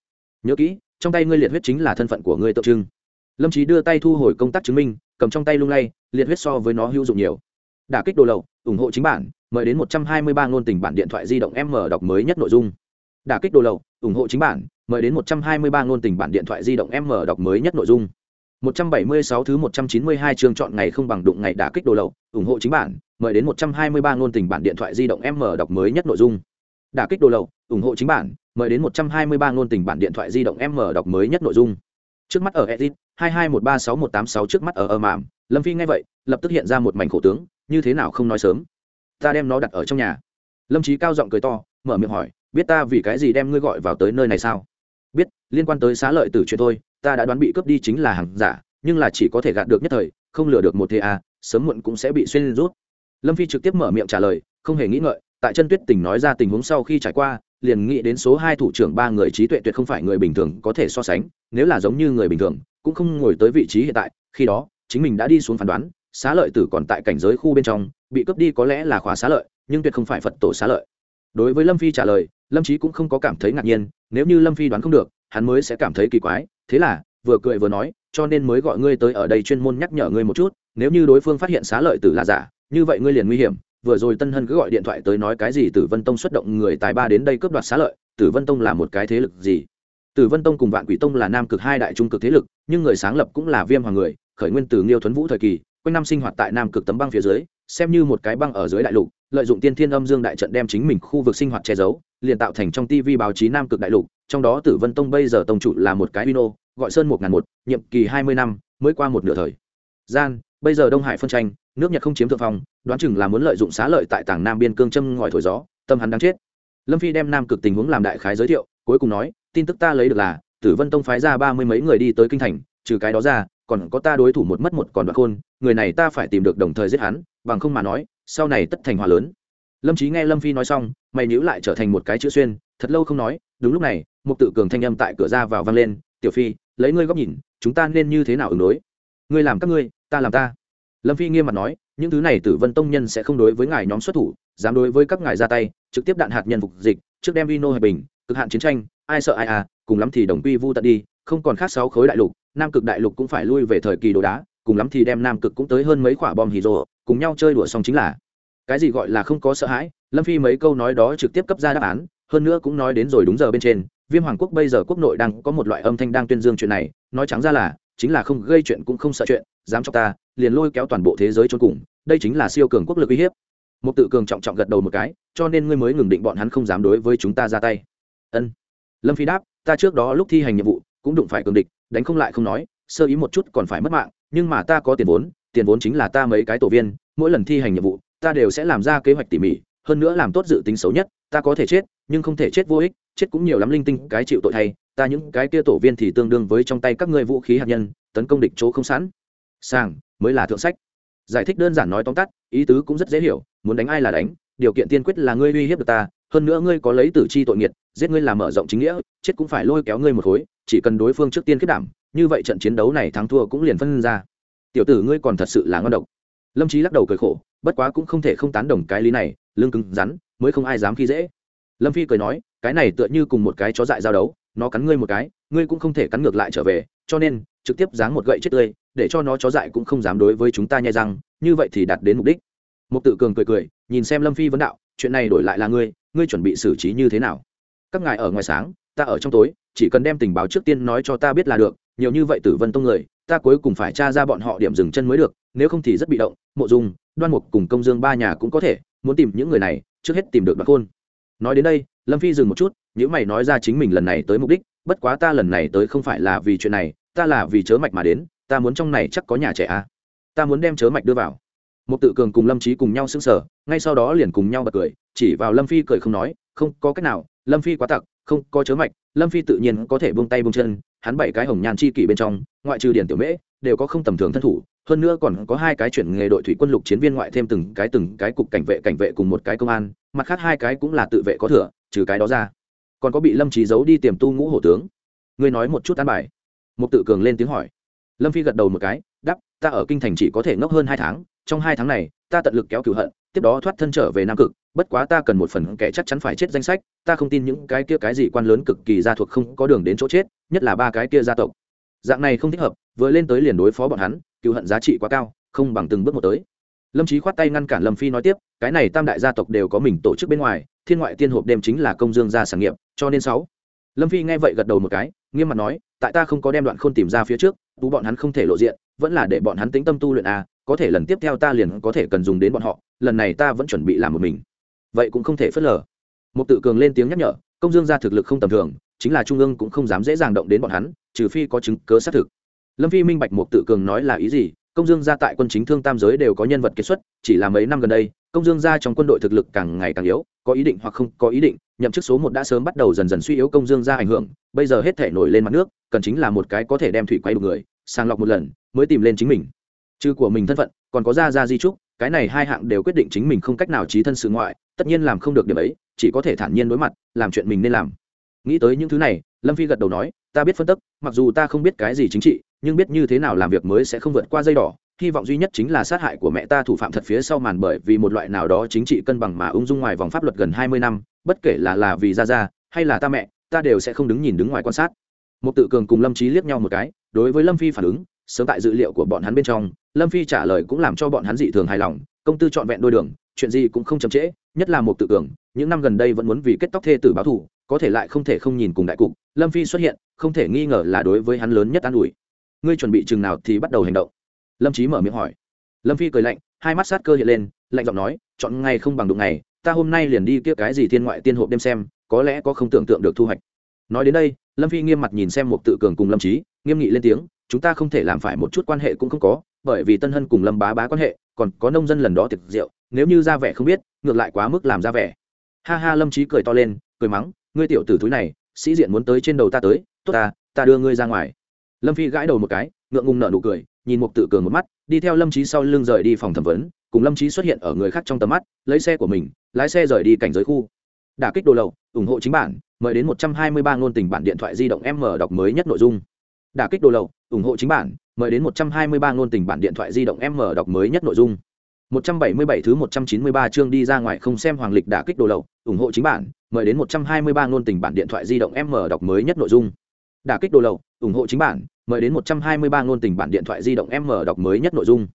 Nhớ kỹ, trong tay ngươi liệt huyết chính là thân phận của ngươi tượng trưng. Lâm trí đưa tay thu hồi công tác chứng minh, cầm trong tay lung lay, liệt huyết so với nó hữu dụng nhiều. Đả kích đồ lậu, ủng hộ chính bản, mời đến một trăm hai mươi ba ngôn tình bản điện thoại di động m đọc mới nhất nội dung. Đả kích đồ lậu, ủng hộ chính bản, mời đến một trăm hai mươi ba ngôn tình bản điện thoại di động m đọc mới nhất nội dung. 176 thứ 192 chương chọn ngày không bằng đụng ngày đả kích đồ lậu, ủng hộ chính bản, mời đến 123 ngôn tình bản điện thoại di động M đọc mới nhất nội dung. Đả kích đồ lậu, ủng hộ chính bản, mời đến 123 ngôn tình bản điện thoại di động M đọc mới nhất nội dung. Trước mắt ở Edit, 22136186 trước mắt ở ở mạm, Lâm Phi nghe vậy, lập tức hiện ra một mảnh khổ tướng, như thế nào không nói sớm. Ta đem nó đặt ở trong nhà. Lâm Chí cao giọng cười to, mở miệng hỏi, biết ta vì cái gì đem ngươi gọi vào tới nơi này sao? Biết, liên quan tới xá lợi tử chuyện thôi, ta đã đoán bị cướp đi chính là hàng giả nhưng là chỉ có thể gạt được nhất thời không lừa được một thế a sớm muộn cũng sẽ bị xuyên rút. Lâm phi trực tiếp mở miệng trả lời không hề nghĩ ngợi tại chân tuyết tình nói ra tình huống sau khi trải qua liền nghĩ đến số hai thủ trưởng ba người trí tuệ tuyệt không phải người bình thường có thể so sánh nếu là giống như người bình thường cũng không ngồi tới vị trí hiện tại khi đó chính mình đã đi xuống phán đoán xá lợi tử còn tại cảnh giới khu bên trong bị cướp đi có lẽ là khóa xá lợi nhưng tuyệt không phải phật tổ xá lợi đối với lâm phi trả lời, lâm trí cũng không có cảm thấy ngạc nhiên, nếu như lâm phi đoán không được, hắn mới sẽ cảm thấy kỳ quái. Thế là, vừa cười vừa nói, cho nên mới gọi ngươi tới ở đây chuyên môn nhắc nhở ngươi một chút, nếu như đối phương phát hiện xá lợi tử là giả, như vậy ngươi liền nguy hiểm. Vừa rồi tân hân cứ gọi điện thoại tới nói cái gì tử vân tông xuất động người tài ba đến đây cướp đoạt xá lợi, tử vân tông là một cái thế lực gì? Tử vân tông cùng vạn quỷ tông là nam cực hai đại trung cực thế lực, nhưng người sáng lập cũng là viêm hoàng người, khởi nguyên từ nghiêu thuấn vũ thời kỳ, quanh năm sinh hoạt tại nam cực tấm băng phía dưới xem như một cái băng ở dưới đại lục, lợi dụng tiên thiên âm dương đại trận đem chính mình khu vực sinh hoạt che giấu, liền tạo thành trong tv báo chí nam cực đại lục, trong đó tử vân tông bây giờ tông chủ là một cái vino gọi sơn một ngàn một, nhiệm kỳ hai mươi năm, mới qua một nửa thời. Gian, bây giờ đông hải phân tranh, nước nhật không chiếm thượng phong, đoán chừng là muốn lợi dụng xá lợi tại tảng nam biên cương châm ngòi thổi gió, tâm hắn đang chết. Lâm phi đem nam cực tình huống làm đại khái giới thiệu, cuối cùng nói, tin tức ta lấy được là, tử vân tông phái ra ba mươi mấy người đi tới kinh thành, trừ cái đó ra, còn có ta đối thủ một mất một còn đoạn khôn, người này ta phải tìm được đồng thời giết hắn bằng không mà nói, sau này tất thành hòa lớn. Lâm trí nghe lâm phi nói xong, mày nhữ lại trở thành một cái chữ xuyên, thật lâu không nói, đúng lúc này một tự cường thanh âm tại cửa ra vào vang lên, tiểu phi, lấy ngươi góc nhìn, chúng ta nên như thế nào ứng đối? Ngươi làm các ngươi, ta làm ta. Lâm phi nghiêm mặt nói, những thứ này tử vân tông nhân sẽ không đối với ngài nhóm xuất thủ, dám đối với các ngài ra tay, trực tiếp đạn hạt nhân phục dịch, trước đem vino hòa bình, cực hạn chiến tranh, ai sợ ai à cùng lắm thì đồng quy vu tận đi, không còn khác sáu khối đại lục, nam cực đại lục cũng phải lui về thời kỳ đồ đá cùng lắm thì đem nam cực cũng tới hơn mấy quả bom hì rồ cùng nhau chơi đùa xong chính là. Cái gì gọi là không có sợ hãi, lâm phi mấy câu nói đó trực tiếp cấp ra đáp án, hơn nữa cũng nói đến rồi đúng giờ bên trên, viêm hoàng quốc bây giờ quốc nội đang có một loại âm thanh đang tuyên dương chuyện này, nói trắng ra là, chính là không gây chuyện cũng không sợ chuyện, dám cho ta, liền lôi kéo toàn bộ thế giới cho cùng, đây chính là siêu cường quốc lực uy hiếp. Một tự cường trọng trọng gật đầu một cái, cho nên ngươi mới ngừng định bọn hắn không dám đối với chúng ta ra tay. Ân. Lâm phi đáp, ta trước đó lúc thi hành nhiệm vụ, cũng đụng phải cường địch, đánh không lại không nói, sơ ý một chút còn phải mất mạng nhưng mà ta có tiền vốn tiền vốn chính là ta mấy cái tổ viên, mỗi lần thi hành nhiệm vụ, ta đều sẽ làm ra kế hoạch tỉ mỉ, hơn nữa làm tốt dự tính xấu nhất, ta có thể chết, nhưng không thể chết vô ích, chết cũng nhiều lắm linh tinh cái chịu tội thay, ta những cái kia tổ viên thì tương đương với trong tay các ngươi vũ khí hạt nhân, tấn công địch chỗ không sẵn. Sàng, mới là thượng sách. Giải thích đơn giản nói tóm tắt, ý tứ cũng rất dễ hiểu, muốn đánh ai là đánh, điều kiện tiên quyết là ngươi uy hiếp được ta hơn nữa ngươi có lấy tử chi tội nghiệt, giết ngươi làm mở rộng chính nghĩa, chết cũng phải lôi kéo ngươi một khối, chỉ cần đối phương trước tiên kết đảm, như vậy trận chiến đấu này thắng thua cũng liền phân ra. Tiểu tử ngươi còn thật sự là ngon độc. Lâm trí lắc đầu cười khổ, bất quá cũng không thể không tán đồng cái lý này, lương cứng rắn, mới không ai dám khi dễ. Lâm phi cười nói, cái này tựa như cùng một cái chó dại giao đấu, nó cắn ngươi một cái, ngươi cũng không thể cắn ngược lại trở về, cho nên, trực tiếp giáng một gậy chết tươi, để cho nó chó dại cũng không dám đối với chúng ta nhai răng, như vậy thì đạt đến mục đích. Một tự cường cười cười, nhìn xem lâm phi vấn đạo chuyện này đổi lại là ngươi ngươi chuẩn bị xử trí như thế nào? Các ngài ở ngoài sáng, ta ở trong tối, chỉ cần đem tình báo trước tiên nói cho ta biết là được, nhiều như vậy tử vân tông người, ta cuối cùng phải tra ra bọn họ điểm dừng chân mới được, nếu không thì rất bị động, mộ dung, đoan mục cùng công dương ba nhà cũng có thể, muốn tìm những người này, trước hết tìm được đoạn khôn. Nói đến đây, lâm phi dừng một chút Nếu mày nói ra chính mình lần này tới mục đích, bất quá ta lần này tới không phải là vì chuyện này, ta là vì chớ mạch mà đến, ta muốn trong này chắc có nhà trẻ à. ta muốn đem chớ mạch đưa vào một tự cường cùng lâm trí cùng nhau xứng sở ngay sau đó liền cùng nhau bật cười, chỉ vào lâm phi cười không nói, không có cách nào, lâm phi quá tặc, không có chớ mạch, lâm phi tự nhiên có thể buông tay buông chân, hắn bảy cái hồng nhàn chi kỷ bên trong, ngoại trừ điển tiểu mễ, đều có không tầm thường thân thủ, hơn nữa còn có hai cái chuyển nghề đội thủy quân lục chiến viên ngoại thêm từng cái từng cái cục cảnh vệ cảnh vệ cùng một cái công an, mặt khác hai cái cũng là tự vệ có thừa, trừ cái đó ra. Còn có bị lâm trí giấu đi tiềm tu ngũ hổ tướng. Ngươi nói một chút an bài. Một tự cường lên tiếng hỏi. Lâm phi gật đầu một cái đắp ta ở kinh thành chỉ có thể ngốc hơn hai tháng trong hai tháng này, ta tận lực kéo cửu hận, tiếp đó thoát thân trở về nam cực, bất quá ta cần một phần kẻ chắc chắn phải chết danh sách, ta không tin những cái kia cái gì quan lớn cực kỳ gia thuộc không có đường đến chỗ chết, nhất là ba cái kia gia tộc. Dạng này không thích hợp, vừa lên tới liền đối phó bọn hắn cựu hận giá trị quá cao, không bằng từng bước một tới. Lâm trí khoát tay ngăn cản lâm phi nói tiếp, cái này tam đại gia tộc đều có mình tổ chức bên ngoài, thiên ngoại tiên hộp đêm chính là công dương gia sản nghiệp, cho nên sáu. Lâm phi nghe vậy gật đầu một cái, nghiêm mặt nói, tại ta không có đem đoạn khôn tìm ra phía trước, tú bọn hắn không thể lộ diện, vẫn là để bọn hắn tính tâm tu luyện à có thể lần tiếp theo ta liền có thể cần dùng đến bọn họ, lần này ta vẫn chuẩn bị làm một mình. Vậy cũng không thể phớt lờ. Một tự cường lên tiếng nhắc nhở, công dương gia thực lực không tầm thường, chính là trung ương cũng không dám dễ dàng động đến bọn hắn, trừ phi có chứng cớ xác thực. Lâm phi minh bạch một tự cường nói là ý gì, công dương gia tại quân chính thương tam giới đều có nhân vật kiệt xuất, chỉ là mấy năm gần đây, công dương gia trong quân đội thực lực càng ngày càng yếu, có ý định hoặc không có ý định, nhậm chức số một đã sớm bắt đầu dần dần suy yếu công dương gia ảnh hưởng, bây giờ hết thể nổi lên mặt nước, cần chính là một cái có thể đem thủy quay được người, sàng lọc một lần, mới tìm lên chính mình trừ của mình thân phận, còn có gia gia di trúc, cái này hai hạng đều quyết định chính mình không cách nào trí thân sự ngoại, tất nhiên làm không được điểm ấy, chỉ có thể thản nhiên đối mặt, làm chuyện mình nên làm. Nghĩ tới những thứ này, lâm phi gật đầu nói, ta biết phân tích mặc dù ta không biết cái gì chính trị, nhưng biết như thế nào làm việc mới sẽ không vượt qua dây đỏ. Hy vọng duy nhất chính là sát hại của mẹ ta thủ phạm thật phía sau màn bởi vì một loại nào đó chính trị cân bằng mà ung dung ngoài vòng pháp luật gần hai mươi năm, bất kể là là vì ra ra hay là ta mẹ, ta đều sẽ không đứng nhìn đứng ngoài quan sát. Một tự cường cùng lâm trí liếc nhau một cái, đối với lâm phi phản ứng sớm tại dữ liệu của bọn hắn bên trong lâm phi trả lời cũng làm cho bọn hắn dị thường hài lòng công tư trọn vẹn đôi đường chuyện gì cũng không chậm trễ nhất là một tự cường những năm gần đây vẫn muốn vì kết tóc thê tử báo thù, có thể lại không thể không nhìn cùng đại cục lâm phi xuất hiện không thể nghi ngờ là đối với hắn lớn nhất an ủi. Ngươi chuẩn bị chừng nào thì bắt đầu hành động? Lâm trí mở miệng hỏi. Lâm phi cười lạnh hai mắt sát cơ hiện lên lạnh giọng nói chọn ngày không bằng đụng ngày ta hôm nay liền đi kia cái gì thiên ngoại tiên hộp đêm xem có lẽ có không tưởng tượng được thu hoạch. Nói đến đây lâm phi nghiêm mặt nhìn xem một tự cường cùng lâm trí nghiêm nghị lên tiếng chúng ta không thể làm phải một chút quan hệ cũng không có, bởi vì tân hân cùng lâm bá bá quan hệ, còn có nông dân lần đó tiệc rượu, nếu như ra vẻ không biết, ngược lại quá mức làm ra vẻ. Ha ha, lâm trí cười to lên, cười mắng, ngươi tiểu tử thúi này, sĩ diện muốn tới trên đầu ta tới, tốt ta ta đưa ngươi ra ngoài. Lâm phi gãi đầu một cái, ngượng ngùng nợ nụ cười, nhìn một tự cường một mắt, đi theo lâm trí sau lưng rời đi phòng thẩm vấn, cùng lâm trí xuất hiện ở người khác trong tầm mắt, lấy xe của mình, lái xe rời đi cảnh giới khu. Đả kích đồ lậu, ủng hộ chính bản, mời đến một trăm hai mươi ba ngôn tình bản điện thoại di động m đọc mới nhất nội dung đả kích đồ lậu ủng hộ chính bản mời đến một trăm hai mươi ba ngôn tình bản điện thoại di động m đọc mới nhất nội dung 177 thứ 193 chương đi ra ngoài không xem hoàng lịch đả kích đồ lậu, ủng hộ chính bản, mời đến 123 ngôn tình bản điện thoại di động M đọc mới nhất nội dung. Đả kích đồ lậu, ủng hộ chính bản, mời đến 123 ngôn tình bản điện thoại di động M đọc mới nhất nội dung.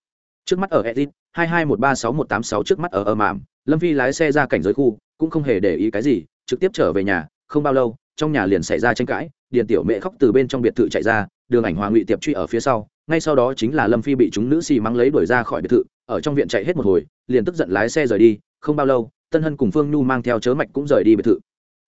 Trước mắt ở Edit, 22136186 trước mắt ở ở mạm, Lâm Phi lái xe ra cảnh giới khu, cũng không hề để ý cái gì, trực tiếp trở về nhà, không bao lâu, trong nhà liền xảy ra tranh cãi, Điền Tiểu Mẹ khóc từ bên trong biệt thự chạy ra, Đường Ảnh hòa Ngụy Tiệp truy ở phía sau, ngay sau đó chính là Lâm Phi bị chúng nữ xì mắng lấy đuổi ra khỏi biệt thự, ở trong viện chạy hết một hồi liền tức giận lái xe rời đi không bao lâu tân hân cùng phương nhu mang theo chớ mạch cũng rời đi biệt thự.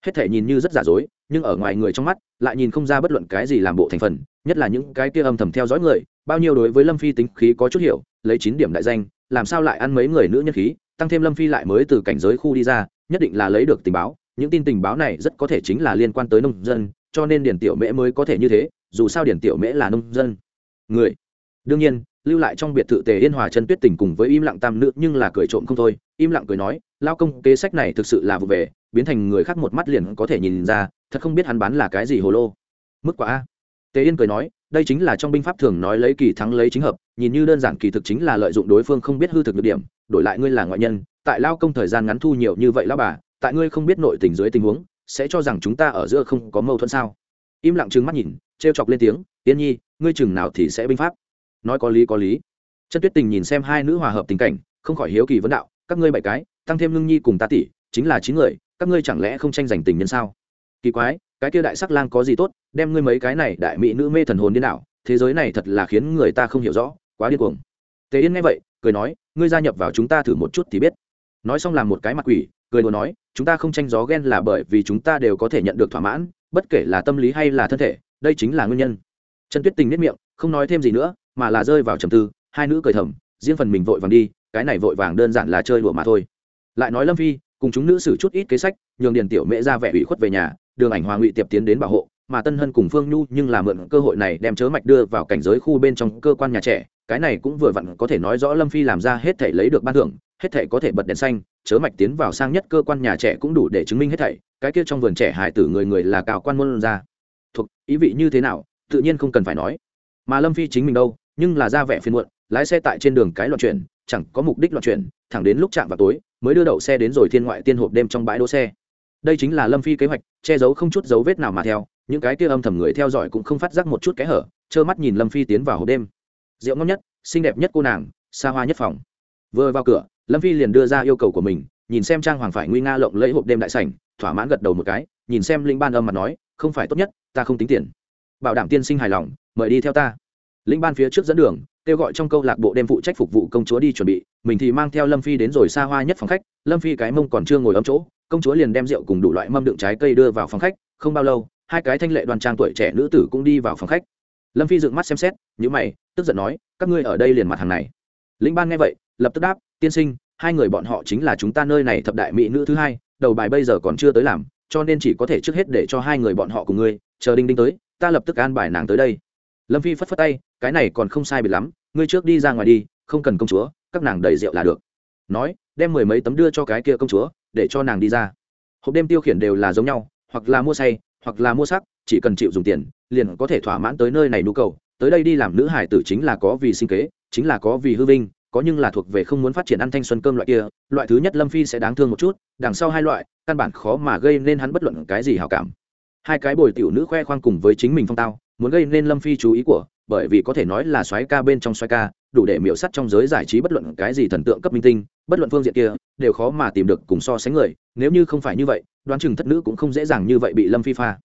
Hết thể nhìn như rất giả dối nhưng ở ngoài người trong mắt lại nhìn không ra bất luận cái gì làm bộ thành phần nhất là những cái kia âm thầm theo dõi người bao nhiêu đối với lâm phi tính khí có chút hiểu lấy chín điểm đại danh làm sao lại ăn mấy người nữ nhân khí tăng thêm lâm phi lại mới từ cảnh giới khu đi ra nhất định là lấy được tình báo những tin tình báo này rất có thể chính là liên quan tới nông dân cho nên điển tiểu mễ mới có thể như thế, dù sao điển tiểu mễ là nông dân. Người. Đương nhiên, lưu lại trong biệt thự tề yên hòa chân tuyết tình cùng với im lặng tam nữ nhưng là cười trộm không thôi, im lặng cười nói lao công, kế sách này thực sự là vụ về, biến thành người khác một mắt liền có thể nhìn ra, thật không biết hắn bán là cái gì hồ lô. Mức quả tề yên cười nói, đây chính là trong binh pháp thường nói lấy kỳ thắng lấy chính hợp, nhìn như đơn giản kỳ thực chính là lợi dụng đối phương không biết hư thực được điểm, đổi lại ngươi là ngoại nhân, tại lao công thời gian ngắn thu nhiều như vậy lao bà, tại ngươi không biết nội tình dưới tình huống sẽ cho rằng chúng ta ở giữa không có mâu thuẫn sao? Im lặng trừng mắt nhìn, trêu chọc lên tiếng tiên nhi, ngươi chừng nào thì sẽ binh pháp? Nói có lý có lý. Chân tuyết tình nhìn xem hai nữ hòa hợp tình cảnh, không khỏi hiếu kỳ vấn đạo, các ngươi bảy cái, tăng thêm ngưng nhi cùng ta tỷ, chính là chín người, các ngươi chẳng lẽ không tranh giành tình nhân sao? Kỳ quái, cái kia đại sắc lang có gì tốt, đem ngươi mấy cái này đại mỹ nữ mê thần hồn điên đảo, thế giới này thật là khiến người ta không hiểu rõ, quá điên cuồng. Tề yên nghe vậy, cười nói, ngươi gia nhập vào chúng ta thử một chút thì biết. Nói xong làm một cái mặt quỷ cười đùa nói, chúng ta không tranh gió ghen là bởi vì chúng ta đều có thể nhận được thỏa mãn, bất kể là tâm lý hay là thân thể, đây chính là nguyên nhân. Trần tuyết tình nếp miệng, không nói thêm gì nữa, mà là rơi vào trầm tư, hai nữ cười thầm, riêng phần mình vội vàng đi, cái này vội vàng đơn giản là chơi đùa mà thôi. Lại nói lâm phi, cùng chúng nữ xử chút ít kế sách, nhường điền tiểu mễ ra vẻ ủy khuất về nhà, đường ảnh hòa ngụy tiệp tiến đến bảo hộ, mà tân hân cùng phương nhu nhưng là mượn cơ hội này đem chớ mạch đưa vào cảnh giới khu bên trong cơ quan nhà trẻ, cái này cũng vừa vặn có thể nói rõ lâm phi làm ra hết thể lấy được ban thưởng hết thể có thể bật đèn xanh, chớ mạch tiến vào sang nhất cơ quan nhà trẻ cũng đủ để chứng minh hết thảy, cái kia trong vườn trẻ hải tử người người là cao quan môn ra. Thuộc, ý vị như thế nào, tự nhiên không cần phải nói. Mà lâm phi chính mình đâu, nhưng là ra vẻ phiền muộn, lái xe tại trên đường cái loạn chuyển, chẳng có mục đích loạn chuyển, thẳng đến lúc chạm vào tối, mới đưa đậu xe đến rồi thiên ngoại tiên hộp đêm trong bãi đỗ xe. Đây chính là lâm phi kế hoạch, che giấu không chút dấu vết nào mà theo, những cái kia âm thầm người theo dõi cũng không phát giác một chút kẽ hở, trơ mắt nhìn lâm phi tiến vào hộp đêm. Rượu ngon nhất, xinh đẹp nhất cô nàng, xa hoa nhất phòng. Vừa vào cửa lâm phi liền đưa ra yêu cầu của mình, nhìn xem trang hoàng phải nguy nga lộng lẫy hộp đêm đại sảnh, thỏa mãn gật đầu một cái, nhìn xem linh ban âm mặt nói, không phải tốt nhất, ta không tính tiền. Bảo đảm tiên sinh hài lòng, mời đi theo ta. Linh ban phía trước dẫn đường, kêu gọi trong câu lạc bộ đêm phụ trách phục vụ công chúa đi chuẩn bị, mình thì mang theo lâm phi đến rồi xa hoa nhất phòng khách, lâm phi cái mông còn chưa ngồi ấm chỗ, công chúa liền đem rượu cùng đủ loại mâm đựng trái cây đưa vào phòng khách, không bao lâu, hai cái thanh lệ đoàn trang tuổi trẻ nữ tử cũng đi vào phòng khách. Lâm phi dựng mắt xem xét nhữ mày, tức giận nói, các ngươi ở đây liền mặt hàng này. Linh ban nghe vậy, lập tức đáp tiên sinh, hai người bọn họ chính là chúng ta nơi này thập đại mỹ nữ thứ hai, đầu bài bây giờ còn chưa tới làm, cho nên chỉ có thể trước hết để cho hai người bọn họ cùng ngươi, chờ đinh đinh tới, ta lập tức an bài nàng tới đây. Lâm phi phất phất tay, cái này còn không sai biệt lắm, ngươi trước đi ra ngoài đi, không cần công chúa, các nàng đầy rượu là được. Nói, đem mười mấy tấm đưa cho cái kia công chúa, để cho nàng đi ra. Hộp đêm tiêu khiển đều là giống nhau, hoặc là mua say, hoặc là mua sắc, chỉ cần chịu dùng tiền, liền có thể thỏa mãn tới nơi này nhu cầu. Tới đây đi làm nữ hải tử chính là có vì sinh kế, chính là có vì hư vinh có nhưng là thuộc về không muốn phát triển ăn thanh xuân cơm loại kia, loại thứ nhất lâm phi sẽ đáng thương một chút, đằng sau hai loại, căn bản khó mà gây nên hắn bất luận cái gì hảo cảm. Hai cái bồi tiểu nữ khoe khoang cùng với chính mình phong tao, muốn gây nên lâm phi chú ý của, bởi vì có thể nói là xoáy ca bên trong xoáy ca, đủ để miểu sắt trong giới giải trí bất luận cái gì thần tượng cấp minh tinh, bất luận phương diện kia, đều khó mà tìm được cùng so sánh người, nếu như không phải như vậy, đoán chừng thất nữ cũng không dễ dàng như vậy bị lâm phi pha.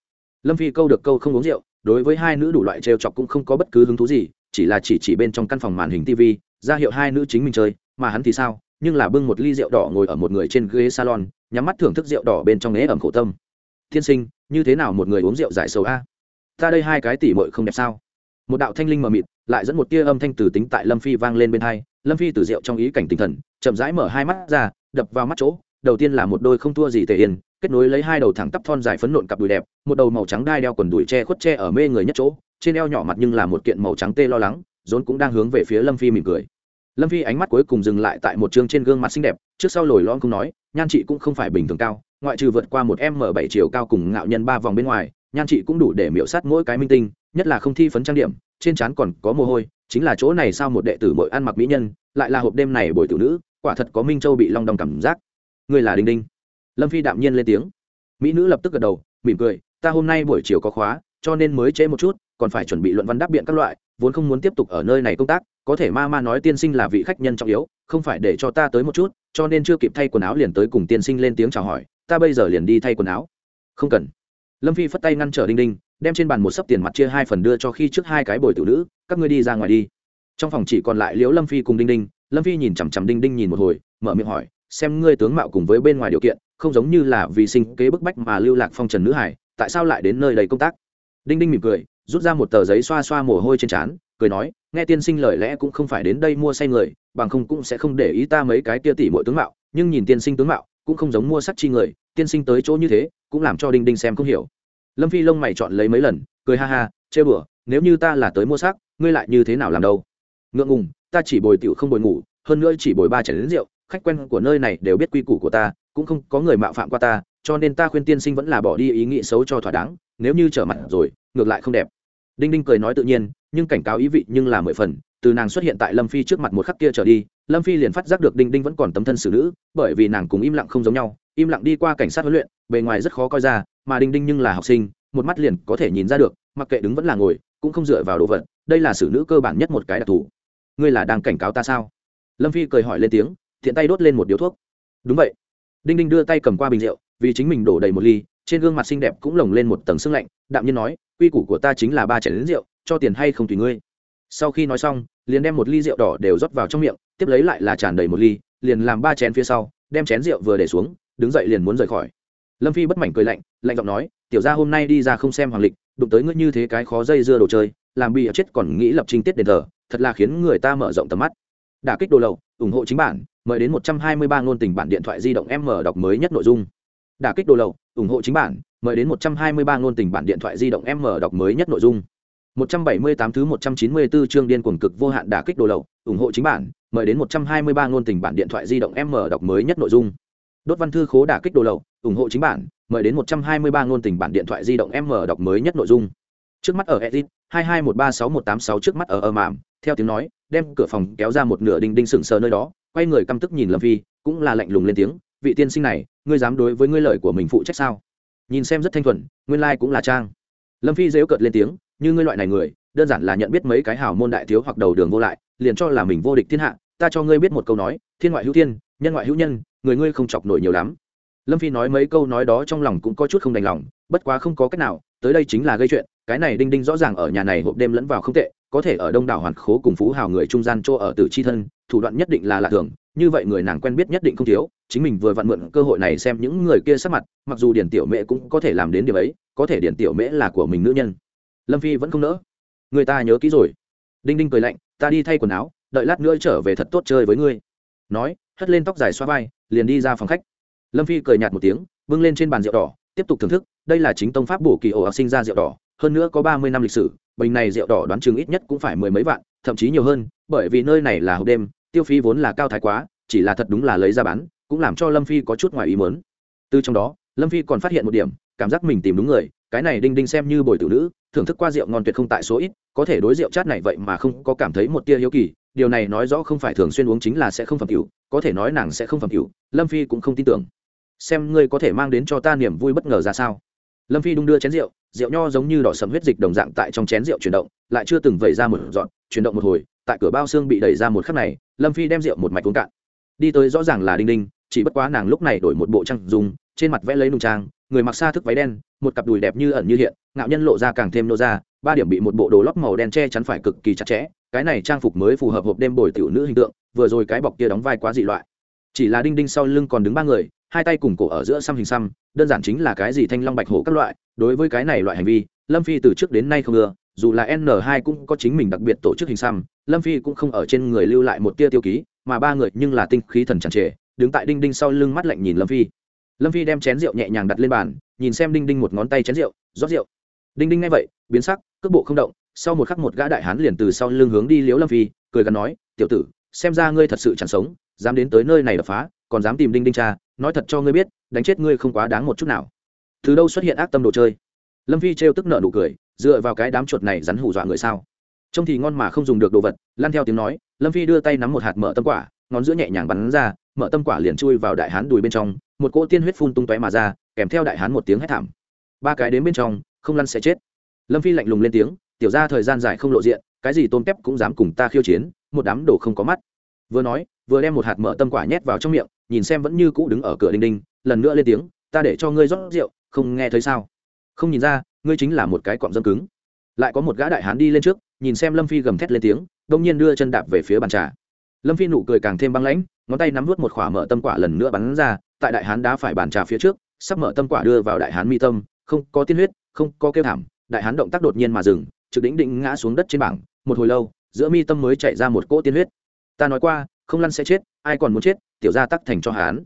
Lâm phi câu được câu không uống rượu, đối với hai nữ đủ loại trêu chọc cũng không có bất cứ hứng thú gì, chỉ là chỉ chỉ bên trong căn phòng màn hình tv ra hiệu hai nữ chính mình chơi, mà hắn thì sao? Nhưng là bưng một ly rượu đỏ ngồi ở một người trên ghế salon, nhắm mắt thưởng thức rượu đỏ bên trong ghế ẩm khổ tâm. Tiên sinh, như thế nào một người uống rượu giải sầu a? Ta đây hai cái tỉ mội không đẹp sao? Một đạo thanh linh mờ mịt, lại dẫn một tia âm thanh từ tính tại lâm phi vang lên bên hai. Lâm phi từ rượu trong ý cảnh tinh thần, chậm rãi mở hai mắt ra, đập vào mắt chỗ. Đầu tiên là một đôi không thua gì thể yên, kết nối lấy hai đầu thẳng tắp thon dài phấn nộn cặp đùi đẹp, một đầu màu trắng đai đeo quần đùi che khuất che ở mê người nhất chỗ. Trên eo nhỏ mặt nhưng là một kiện màu trắng tê lo lắng, rốn cũng đang hướng về phía lâm phi mỉm cười lâm phi ánh mắt cuối cùng dừng lại tại một chương trên gương mặt xinh đẹp, trước sau lồi lon không nói, nhan chị cũng không phải bình thường cao, ngoại trừ vượt qua một m bảy chiều cao cùng ngạo nhân ba vòng bên ngoài, nhan chị cũng đủ để miễu sát mỗi cái minh tinh, nhất là không thi phấn trang điểm, trên trán còn có mồ hôi, chính là chỗ này sao một đệ tử mỗi ăn mặc mỹ nhân, lại là hộp đêm này buổi tử nữ, quả thật có minh châu bị long đong cảm giác. Người là đinh đinh. Lâm phi đạm nhiên lên tiếng. Mỹ nữ lập tức gật đầu, mỉm cười, ta hôm nay buổi chiều có khóa, cho nên mới trễ một chút, còn phải chuẩn bị luận văn đáp biện các loại vốn không muốn tiếp tục ở nơi này công tác, có thể ma ma nói tiên sinh là vị khách nhân trọng yếu, không phải để cho ta tới một chút, cho nên chưa kịp thay quần áo liền tới cùng tiên sinh lên tiếng chào hỏi, ta bây giờ liền đi thay quần áo. Không cần. Lâm phi phất tay ngăn trở đinh đinh, đem trên bàn một sấp tiền mặt chia hai phần đưa cho khi trước hai cái bồi tử nữ, các ngươi đi ra ngoài đi. Trong phòng chỉ còn lại liễu lâm phi cùng đinh đinh, lâm phi nhìn chằm chằm đinh đinh nhìn một hồi, mở miệng hỏi, xem ngươi tướng mạo cùng với bên ngoài điều kiện, không giống như là vì sinh kế bức bách mà lưu lạc phong trần nữ hải, tại sao lại đến nơi đầy công tác? Đinh đinh mỉm cười rút ra một tờ giấy xoa xoa mồ hôi trên trán, cười nói, nghe tiên sinh lời lẽ cũng không phải đến đây mua say người, bằng không cũng sẽ không để ý ta mấy cái tia tỉ mỗi tướng mạo, nhưng nhìn tiên sinh tướng mạo, cũng không giống mua sắc chi người, tiên sinh tới chỗ như thế, cũng làm cho đinh đinh xem không hiểu. Lâm phi lông mày chọn lấy mấy lần, cười ha ha chê bửa nếu như ta là tới mua sắc ngươi lại như thế nào làm đâu? Ngượng ngùng, ta chỉ bồi tiểu không bồi ngủ, hơn nữa chỉ bồi ba chén đến rượu, khách quen của nơi này đều biết quy củ của ta, cũng không có người mạo phạm qua ta, cho nên ta khuyên tiên sinh vẫn là bỏ đi ý nghĩ xấu cho thỏa đáng, nếu như trở mặt rồi ngược lại không đẹp. Đinh đinh cười nói tự nhiên, nhưng cảnh cáo ý vị nhưng là mười phần, từ nàng xuất hiện tại lâm phi trước mặt một khắc kia trở đi, lâm phi liền phát giác được đinh đinh vẫn còn tấm thân xử nữ, bởi vì nàng cùng im lặng không giống nhau, im lặng đi qua cảnh sát huấn luyện, bề ngoài rất khó coi ra, mà đinh đinh nhưng là học sinh, một mắt liền có thể nhìn ra được, mặc kệ đứng vẫn là ngồi, cũng không dựa vào đồ vật, đây là xử nữ cơ bản nhất một cái đặc thù. Ngươi là đang cảnh cáo ta sao? Lâm phi cười hỏi lên tiếng, thiện tay đốt lên một điếu thuốc. Đúng vậy. Đinh đinh đưa tay cầm qua bình rượu, vì chính mình đổ đầy một ly trên gương mặt xinh đẹp cũng lồng lên một tầng sương lạnh, đạm nhiên nói, quy củ của ta chính là ba chén đến rượu, cho tiền hay không tùy ngươi. Sau khi nói xong, liền đem một ly rượu đỏ đều rót vào trong miệng, tiếp lấy lại là tràn đầy một ly, liền làm ba chén phía sau, đem chén rượu vừa để xuống, đứng dậy liền muốn rời khỏi. Lâm phi bất mảnh cười lạnh lạnh giọng nói, tiểu ra hôm nay đi ra không xem hoàng lịch, đụng tới ngươi như thế cái khó dây dưa đồ chơi, làm bị chết còn nghĩ lập trình tiết đền thờ, thật là khiến người ta mở rộng tầm mắt. Đả kích đồ lậu, ủng hộ chính bản, mời đến một trăm hai mươi ba ngôn tình bản điện thoại di động m đọc mới nhất nội dung đả kích đồ lậu ủng hộ chính bản mời đến 123 ngôn tình bản điện thoại di động M đọc mới nhất nội dung 178 thứ 194 chương điên cuồng cực vô hạn đả kích đồ lậu, ủng hộ chính bản, mời đến 123 ngôn tình bản điện thoại di động M đọc mới nhất nội dung. Đốt văn thư khố đả kích đồ lậu, ủng hộ chính bản, mời đến 123 ngôn tình bản điện thoại di động M đọc mới nhất nội dung. Trước mắt ở Edit, 22136186 trước mắt ở ở mạm, theo tiếng nói, đem cửa phòng kéo ra một nửa đinh đinh sững sờ nơi đó, quay người căm tức nhìn Lâm Phi, cũng là lạnh lùng lên tiếng, vị tiên sinh này, ngươi dám đối với ngươi lời của mình phụ trách sao? Nhìn xem rất thanh thuần, nguyên lai cũng là trang. Lâm Phi dễu cợt lên tiếng, như ngươi loại này người đơn giản là nhận biết mấy cái hào môn đại thiếu hoặc đầu đường vô lại liền cho là mình vô địch thiên hạ ta cho ngươi biết một câu nói thiên ngoại hữu thiên nhân ngoại hữu nhân người ngươi không chọc nổi nhiều lắm lâm phi nói mấy câu nói đó trong lòng cũng có chút không đành lòng bất quá không có cách nào tới đây chính là gây chuyện cái này đinh đinh rõ ràng ở nhà này hộp đêm lẫn vào không tệ có thể ở đông đảo hoàn khố cùng phú hào người trung gian chỗ ở tử c h i thân thủ đoạn nhất định là lạ thường như vậy người nàng quen biết nhất định không thiếu chính mình vừa vặn mượn cơ hội này xem những người kia sắc mặt, mặc dù điển tiểu mễ cũng có thể làm đến điều ấy, có thể điển tiểu mễ là của mình nữ nhân. Lâm phi vẫn không nỡ. Người ta nhớ kỹ rồi. Đinh đinh cười lạnh, ta đi thay quần áo, đợi lát nữa trở về thật tốt chơi với ngươi. Nói, hất lên tóc dài xoa vai, liền đi ra phòng khách. Lâm phi cười nhạt một tiếng, bưng lên trên bàn rượu đỏ, tiếp tục thưởng thức, đây là chính tông pháp bổ kỳ ổ học sinh ra rượu đỏ, hơn nữa có ba mươi năm lịch sử, bình này rượu đỏ đoán chừng ít nhất cũng phải mười mấy vạn, thậm chí nhiều hơn, bởi vì nơi này là hộp đêm, tiêu phí vốn là cao thái quá, chỉ là thật đúng là lấy ra bán cũng làm cho lâm phi có chút ngoài ý mớn từ trong đó, lâm phi còn phát hiện một điểm, cảm giác mình tìm đúng người, cái này đinh đinh xem như bồi tử nữ, thưởng thức qua rượu ngon tuyệt không tại số ít, có thể đối rượu chát này vậy mà không có cảm thấy một tia hiếu kỳ, điều này nói rõ không phải thường xuyên uống chính là sẽ không phẩm cửu có thể nói nàng sẽ không phẩm cửu lâm phi cũng không tin tưởng. Xem ngươi có thể mang đến cho ta niềm vui bất ngờ ra sao. Lâm phi đung đưa chén rượu rượu nho giống như đỏ sầm huyết dịch đồng dạng tại trong chén rượu chuyển động, lại chưa từng vẩy ra một dọn chuyển động một hồi, tại cửa bao xương bị đẩy ra một khắc này, lâm phi đem rượu một mạch uống cạn. Đi tới rõ ràng là đinh đinh chỉ bất quá nàng lúc này đổi một bộ trang dùng, trên mặt vẽ lấy nung trang, người mặc xa thức váy đen, một cặp đùi đẹp như ẩn như hiện, ngạo nhân lộ ra càng thêm nô ra, ba điểm bị một bộ đồ lót màu đen che chắn phải cực kỳ chặt chẽ, cái này trang phục mới phù hợp hộp đêm bồi tiểu nữ hình tượng, vừa rồi cái bọc kia đóng vai quá dị loại. Chỉ là đinh đinh sau lưng còn đứng ba người, hai tay cùng cổ ở giữa xăm hình xăm, đơn giản chính là cái gì thanh long bạch hổ các loại, đối với cái này loại hành vi, lâm phi từ trước đến nay không ưa dù là n 2 cũng có chính mình đặc biệt tổ chức hình xăm, lâm phi cũng không ở trên người lưu lại một tia tiêu ký, mà ba người nhưng là tinh khí thần chặt trề đứng tại đinh đinh sau lưng mắt lạnh nhìn lâm phi lâm phi đem chén rượu nhẹ nhàng đặt lên bàn nhìn xem đinh đinh một ngón tay chén rượu rót rượu đinh đinh ngay vậy biến sắc cước bộ không động sau một khắc một gã đại hán liền từ sau lưng hướng đi liếu lâm phi cười gắn nói tiểu tử xem ra ngươi thật sự chẳng sống dám đến tới nơi này đập phá còn dám tìm đinh đinh cha nói thật cho ngươi biết đánh chết ngươi không quá đáng một chút nào từ đâu xuất hiện ác tâm đồ chơi lâm phi trêu tức nợ nụ cười dựa vào cái đám chuột này rắn hù dọa người sao trông thì ngon mà không dùng được đồ vật lan theo tiếng nói lâm phi đưa tay nắm một hạt mỡ tâm quả ngón giữa nhẹ nhàng bắn ra mỡ tâm quả liền chui vào đại hán đùi bên trong, một cỗ tiên huyết phun tung tóe mà ra, kèm theo đại hán một tiếng hét thảm. Ba cái đến bên trong, không lăn sẽ chết. Lâm phi lạnh lùng lên tiếng, tiểu ra thời gian dài không lộ diện, cái gì tôm tép cũng dám cùng ta khiêu chiến, một đám đồ không có mắt. Vừa nói, vừa đem một hạt mỡ tâm quả nhét vào trong miệng, nhìn xem vẫn như cũ đứng ở cửa đinh đinh, lần nữa lên tiếng, ta để cho ngươi rót rượu, không nghe thấy sao? Không nhìn ra, ngươi chính là một cái cọm dâm cứng. Lại có một gã đại hán đi lên trước, nhìn xem lâm phi gầm thét lên tiếng, đông nhiên đưa chân đạp về phía bàn trà. Lâm phi nụ cười càng thêm băng lãnh ngón tay nắm vút một khỏa mở tâm quả lần nữa bắn ra, tại đại hán đá phải bàn trà phía trước, sắp mở tâm quả đưa vào đại hán mi tâm, không có tiên huyết, không có kêu thảm, đại hán động tác đột nhiên mà dừng, trực đỉnh định ngã xuống đất trên bảng, một hồi lâu, giữa mi tâm mới chạy ra một cỗ tiên huyết. Ta nói qua, không lăn sẽ chết, ai còn muốn chết, tiểu gia tắc thành cho hán.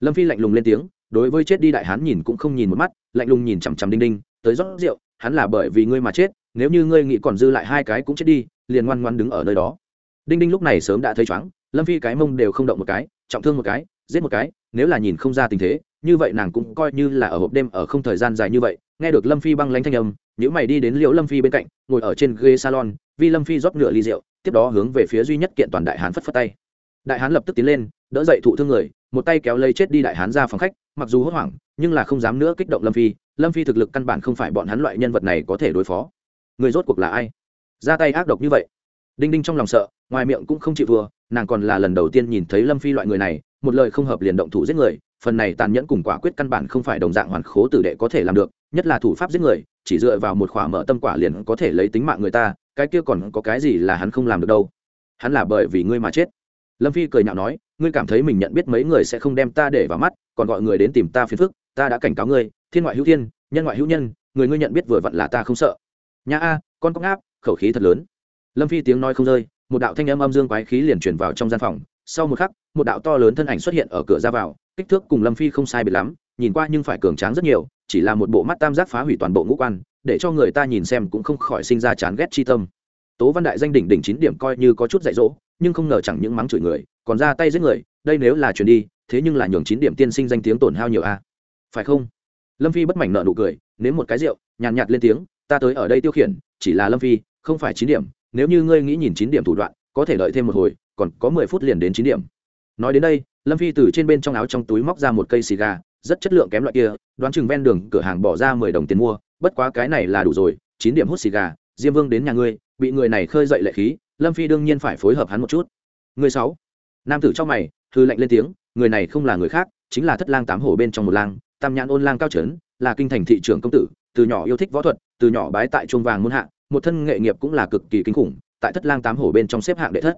Lâm phi lạnh lùng lên tiếng, đối với chết đi đại hán nhìn cũng không nhìn một mắt, lạnh lùng nhìn chằm chằm đinh đinh, tới rót rượu, hắn là bởi vì ngươi mà chết, nếu như ngươi nghĩ còn dư lại hai cái cũng chết đi, liền ngoan ngoan đứng ở nơi đó đinh đinh lúc này sớm đã thấy chóng lâm phi cái mông đều không động một cái, trọng thương một cái, giết một cái, nếu là nhìn không ra tình thế, như vậy nàng cũng coi như là ở hộp đêm ở không thời gian dài như vậy. Nghe được lâm phi băng lanh thanh âm những mày đi đến liễu lâm phi bên cạnh, ngồi ở trên ghế salon, vì lâm phi rót nửa ly rượu, tiếp đó hướng về phía duy nhất kiện toàn đại hán phất phất tay. Đại hán lập tức tiến lên, đỡ dậy thụ thương người, một tay kéo lấy chết đi đại hán ra phòng khách, mặc dù hốt hoảng, nhưng là không dám nữa kích động lâm phi. Lâm phi thực lực căn bản không phải bọn hắn loại nhân vật này có thể đối phó. Người rốt cuộc là ai? Ra tay ác độc như vậy. Đinh đinh trong lòng sợ ngoài miệng cũng không chịu vừa nàng còn là lần đầu tiên nhìn thấy lâm phi loại người này, một lời không hợp liền động thủ giết người, phần này tàn nhẫn cùng quả quyết căn bản không phải đồng dạng hoàn khố tử đệ có thể làm được, nhất là thủ pháp giết người, chỉ dựa vào một khỏa mở tâm quả liền có thể lấy tính mạng người ta, cái kia còn có cái gì là hắn không làm được đâu. Hắn là bởi vì ngươi mà chết. Lâm phi cười nhạo nói, ngươi cảm thấy mình nhận biết mấy người sẽ không đem ta để vào mắt, còn gọi người đến tìm ta phiền phức, ta đã cảnh cáo ngươi, thiên ngoại hữu thiên, nhân ngoại hữu nhân, người ngươi nhận biết vừa vặn là ta không sợ. Nhà a, con cóc áp khẩu khí thật lớn. Lâm phi tiếng nói không rơi một đạo thanh âm âm dương quái khí liền chuyển vào trong gian phòng. Sau một khắc một đạo to lớn thân ảnh xuất hiện ở cửa ra vào kích thước cùng lâm phi không sai biệt lắm nhìn qua nhưng phải cường tráng rất nhiều chỉ là một bộ mắt tam giác phá hủy toàn bộ ngũ quan để cho người ta nhìn xem cũng không khỏi sinh ra chán ghét chi tâm. Tố văn đại danh đỉnh đỉnh chín điểm coi như có chút dạy dỗ nhưng không ngờ chẳng những mắng chửi người còn ra tay giết người đây nếu là chuyển đi thế nhưng là nhường chín điểm tiên sinh danh tiếng tổn hao nhiều a. Phải không? Lâm phi bất mảnh nợ nụ cười nếm một cái rượu nhàn nhạt, nhạt lên tiếng ta tới ở đây tiêu khiển chỉ là lâm phi không phải chín điểm nếu như ngươi nghĩ nhìn chín điểm thủ đoạn, có thể đợi thêm một hồi, còn có mười phút liền đến chín điểm. Nói đến đây, lâm phi từ trên bên trong áo trong túi móc ra một cây xì gà, rất chất lượng kém loại kia, đoán chừng ven đường cửa hàng bỏ ra mười đồng tiền mua, bất quá cái này là đủ rồi, chín điểm hút xì gà, diêm vương đến nhà ngươi, bị người này khơi dậy lệ khí, lâm phi đương nhiên phải phối hợp hắn một chút. Người sáu. Nam tử trong mày thư lạnh lên tiếng, người này không là người khác, chính là thất lang tám hổ bên trong một lang, tam nhãn ôn lang cao trấn, là kinh thành thị trưởng công tử, từ nhỏ yêu thích võ thuật, từ nhỏ bái tại chuông vàng muôn hạ một thân nghệ nghiệp cũng là cực kỳ kinh khủng, tại thất lang tám hổ bên trong xếp hạng đệ thất.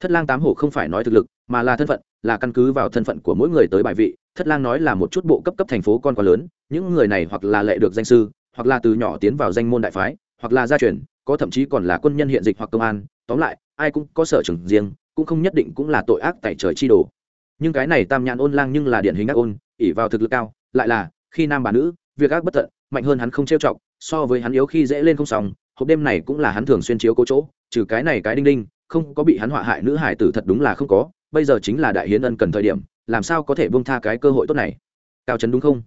Thất lang tám hổ không phải nói thực lực, mà là thân phận, là căn cứ vào thân phận của mỗi người tới bài vị. Thất lang nói là một chút bộ cấp cấp thành phố con quá lớn, những người này hoặc là lệ được danh sư, hoặc là từ nhỏ tiến vào danh môn đại phái, hoặc là gia truyền, có thậm chí còn là quân nhân hiện dịch hoặc công an. Tóm lại, ai cũng có sở trường riêng, cũng không nhất định cũng là tội ác tại trời chi đồ. Nhưng cái này tam nhãn ôn lang nhưng là điển hình ác ôn ỉ vào thực lực cao. Lại là, khi nam bà nữ, việc ác bất tận, mạnh hơn hắn không trêu chọc, so với hắn yếu khi dễ lên không sòng hộp đêm này cũng là hắn thường xuyên chiếu cố chỗ, trừ cái này cái đinh đinh, không có bị hắn họa hại nữ hải tử thật đúng là không có, bây giờ chính là đại hiến ân cần thời điểm, làm sao có thể buông tha cái cơ hội tốt này? Cao trấn đúng không?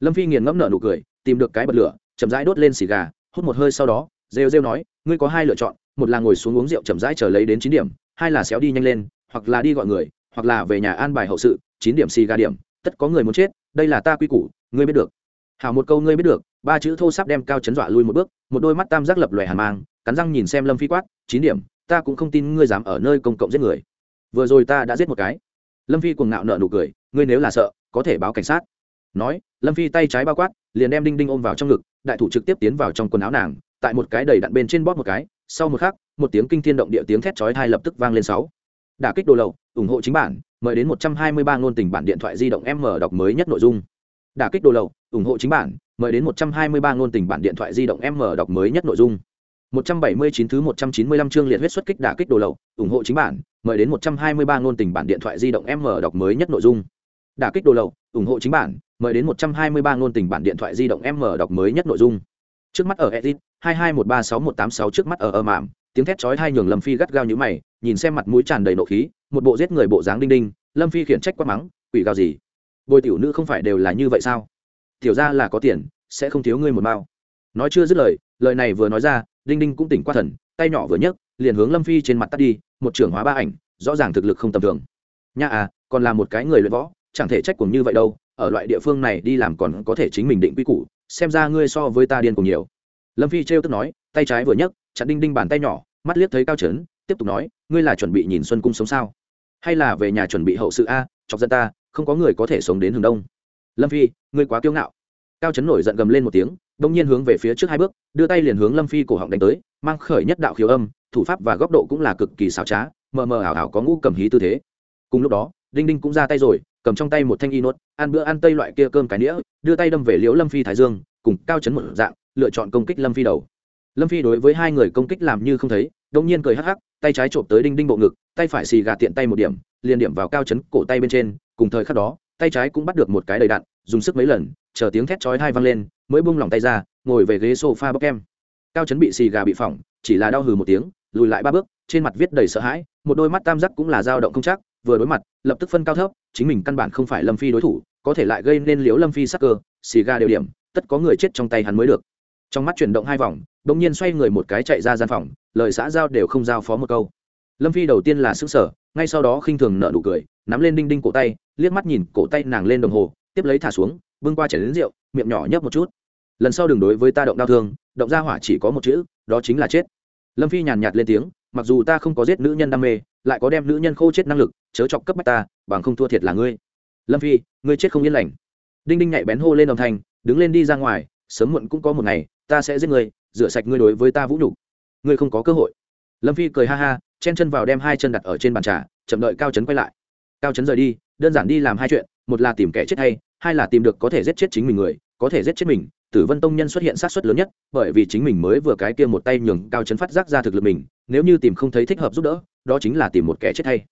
Lâm phi nghiền ngẫm nợ nụ cười, tìm được cái bật lửa, chậm rãi đốt lên xì gà, hút một hơi sau đó, rêu rêu nói, ngươi có hai lựa chọn, một là ngồi xuống uống rượu chậm rãi chờ lấy đến chín điểm, hai là xéo đi nhanh lên, hoặc là đi gọi người, hoặc là về nhà an bài hậu sự, chín điểm xì gà điểm, tất có người muốn chết, đây là ta quy củ, ngươi biết được. Hảo một câu ngươi biết được ba chữ thô sắp đem cao chấn dọa lui một bước, một đôi mắt tam giác lập lòe hàn mang, cắn răng nhìn xem lâm phi quát, chín điểm, ta cũng không tin ngươi dám ở nơi công cộng giết người. Vừa rồi ta đã giết một cái. Lâm phi cuồng ngạo nợ nụ cười, ngươi nếu là sợ, có thể báo cảnh sát. Nói, lâm phi tay trái bao quát, liền đem đinh đinh ôm vào trong ngực, đại thủ trực tiếp tiến vào trong quần áo nàng, tại một cái đầy đặn bên trên bóp một cái, sau một khắc, một tiếng kinh thiên động địa tiếng thét chói tai lập tức vang lên sáu. Đả kích đồ lậu, ủng hộ chính bản, mời đến một trăm hai mươi ba ngôn tình bản điện thoại di động m đọc mới nhất nội dung đả kích đồ lậu ủng hộ chính bản mời đến một trăm hai mươi ba ngôn tình bản điện thoại di động m đọc mới nhất nội dung 179 thứ 195 chương liệt huyết xuất kích đả kích đồ lậu, ủng hộ chính bản, mời đến 123 ngôn tình bản điện thoại di động M đọc mới nhất nội dung. Đả kích đồ lậu, ủng hộ chính bản, mời đến 123 ngôn tình bản điện thoại di động M đọc mới nhất nội dung. Trước mắt ở edit, 22136186 trước mắt ở ở mạm, tiếng thét chói tai nhường Lâm Phi gắt gao như mày, nhìn xem mặt mũi tràn đầy nộ khí, một bộ giết người bộ dáng đinh đinh, Lâm Phi khiển trách quá mắng, quỷ gào gì? Bồi tiểu nữ không phải đều là như vậy sao? Tiểu gia là có tiền, sẽ không thiếu ngươi một mao. Nói chưa dứt lời, lời này vừa nói ra, đinh đinh cũng tỉnh qua thần tay nhỏ vừa nhấc liền hướng lâm phi trên mặt tắt đi một trưởng hóa ba ảnh rõ ràng thực lực không tầm thường nha à còn là một cái người luyện võ chẳng thể trách cùng như vậy đâu ở loại địa phương này đi làm còn có thể chính mình định quy củ xem ra ngươi so với ta điên cùng nhiều lâm phi trêu tức nói tay trái vừa nhấc chặn đinh đinh bàn tay nhỏ mắt liếc thấy cao trấn tiếp tục nói ngươi là chuẩn bị nhìn xuân cung sống sao hay là về nhà chuẩn bị hậu sự a chọc dân ta không có người có thể sống đến hướng đông. Lâm phi, ngươi quá kiêu ngạo. Cao trấn nổi giận gầm lên một tiếng đông nhiên hướng về phía trước hai bước, đưa tay liền hướng lâm phi cổ họng đánh tới, mang khởi nhất đạo khiếu âm, thủ pháp và góc độ cũng là cực kỳ xảo trá, mờ mờ ảo ảo có ngũ cầm hí tư thế. Cùng lúc đó, đinh đinh cũng ra tay rồi, cầm trong tay một thanh y nốt, ăn bữa ăn tây loại kia cơm cái nĩa, đưa tay đâm về liễu lâm phi thái dương, cùng cao chấn một dạng, lựa chọn công kích lâm phi đầu. Lâm phi đối với hai người công kích làm như không thấy đông nhiên cười hắc hắc tay trái trộm tới đinh đinh bộ ngực, tay phải xì gà tiện tay một điểm, liền điểm vào cao chấn cổ tay bên trên, cùng thời khắc đó, tay trái cũng bắt được một cái đầy đạn, dùng sức mấy lần, chờ tiếng thét chói hai vang lên, mới buông lỏng tay ra, ngồi về ghế sofa bốc kem. Cao chấn bị xì gà bị phỏng, chỉ là đau hừ một tiếng, lùi lại ba bước, trên mặt viết đầy sợ hãi, một đôi mắt tam giác cũng là dao động không chắc, vừa đối mặt, lập tức phân cao thấp, chính mình căn bản không phải lâm phi đối thủ, có thể lại gây nên liếu lâm phi sắc cơ, xì gà đều điểm, tất có người chết trong tay hắn mới được. Trong mắt chuyển động hai vòng bỗng nhiên xoay người một cái chạy ra gian phòng, lời xã giao đều không giao phó một câu. Lâm phi đầu tiên là xứng sở ngay sau đó khinh thường nợ nụ cười, nắm lên đinh đinh cổ tay, liếc mắt nhìn cổ tay nàng lên đồng hồ, tiếp lấy thả xuống, bưng qua chảy đến rượu, miệng nhỏ nhấp một chút. Lần sau đừng đối với ta động đau thương, động ra hỏa chỉ có một chữ, đó chính là chết. Lâm phi nhàn nhạt lên tiếng, mặc dù ta không có giết nữ nhân đam mê, lại có đem nữ nhân khô chết năng lực, chớ chọc cấp bách ta, bằng không thua thiệt là ngươi. Lâm phi, ngươi chết không yên lành. Đinh đinh nhạy bén hô lên đồng thanh, đứng lên đi ra ngoài, sớm muộn cũng có một ngày, ta sẽ giết ngươi rửa sạch ngươi đối với ta vũ nhục. Ngươi không có cơ hội. Lâm phi cười ha ha, chen chân vào đem hai chân đặt ở trên bàn trà, chậm đợi cao trấn quay lại. Cao trấn rời đi, đơn giản đi làm hai chuyện, một là tìm kẻ chết hay, hai là tìm được có thể giết chết chính mình người, có thể giết chết mình, tử vân tông nhân xuất hiện sát xuất lớn nhất, bởi vì chính mình mới vừa cái kia một tay nhường cao chấn phát giác ra thực lực mình, nếu như tìm không thấy thích hợp giúp đỡ, đó chính là tìm một kẻ chết hay.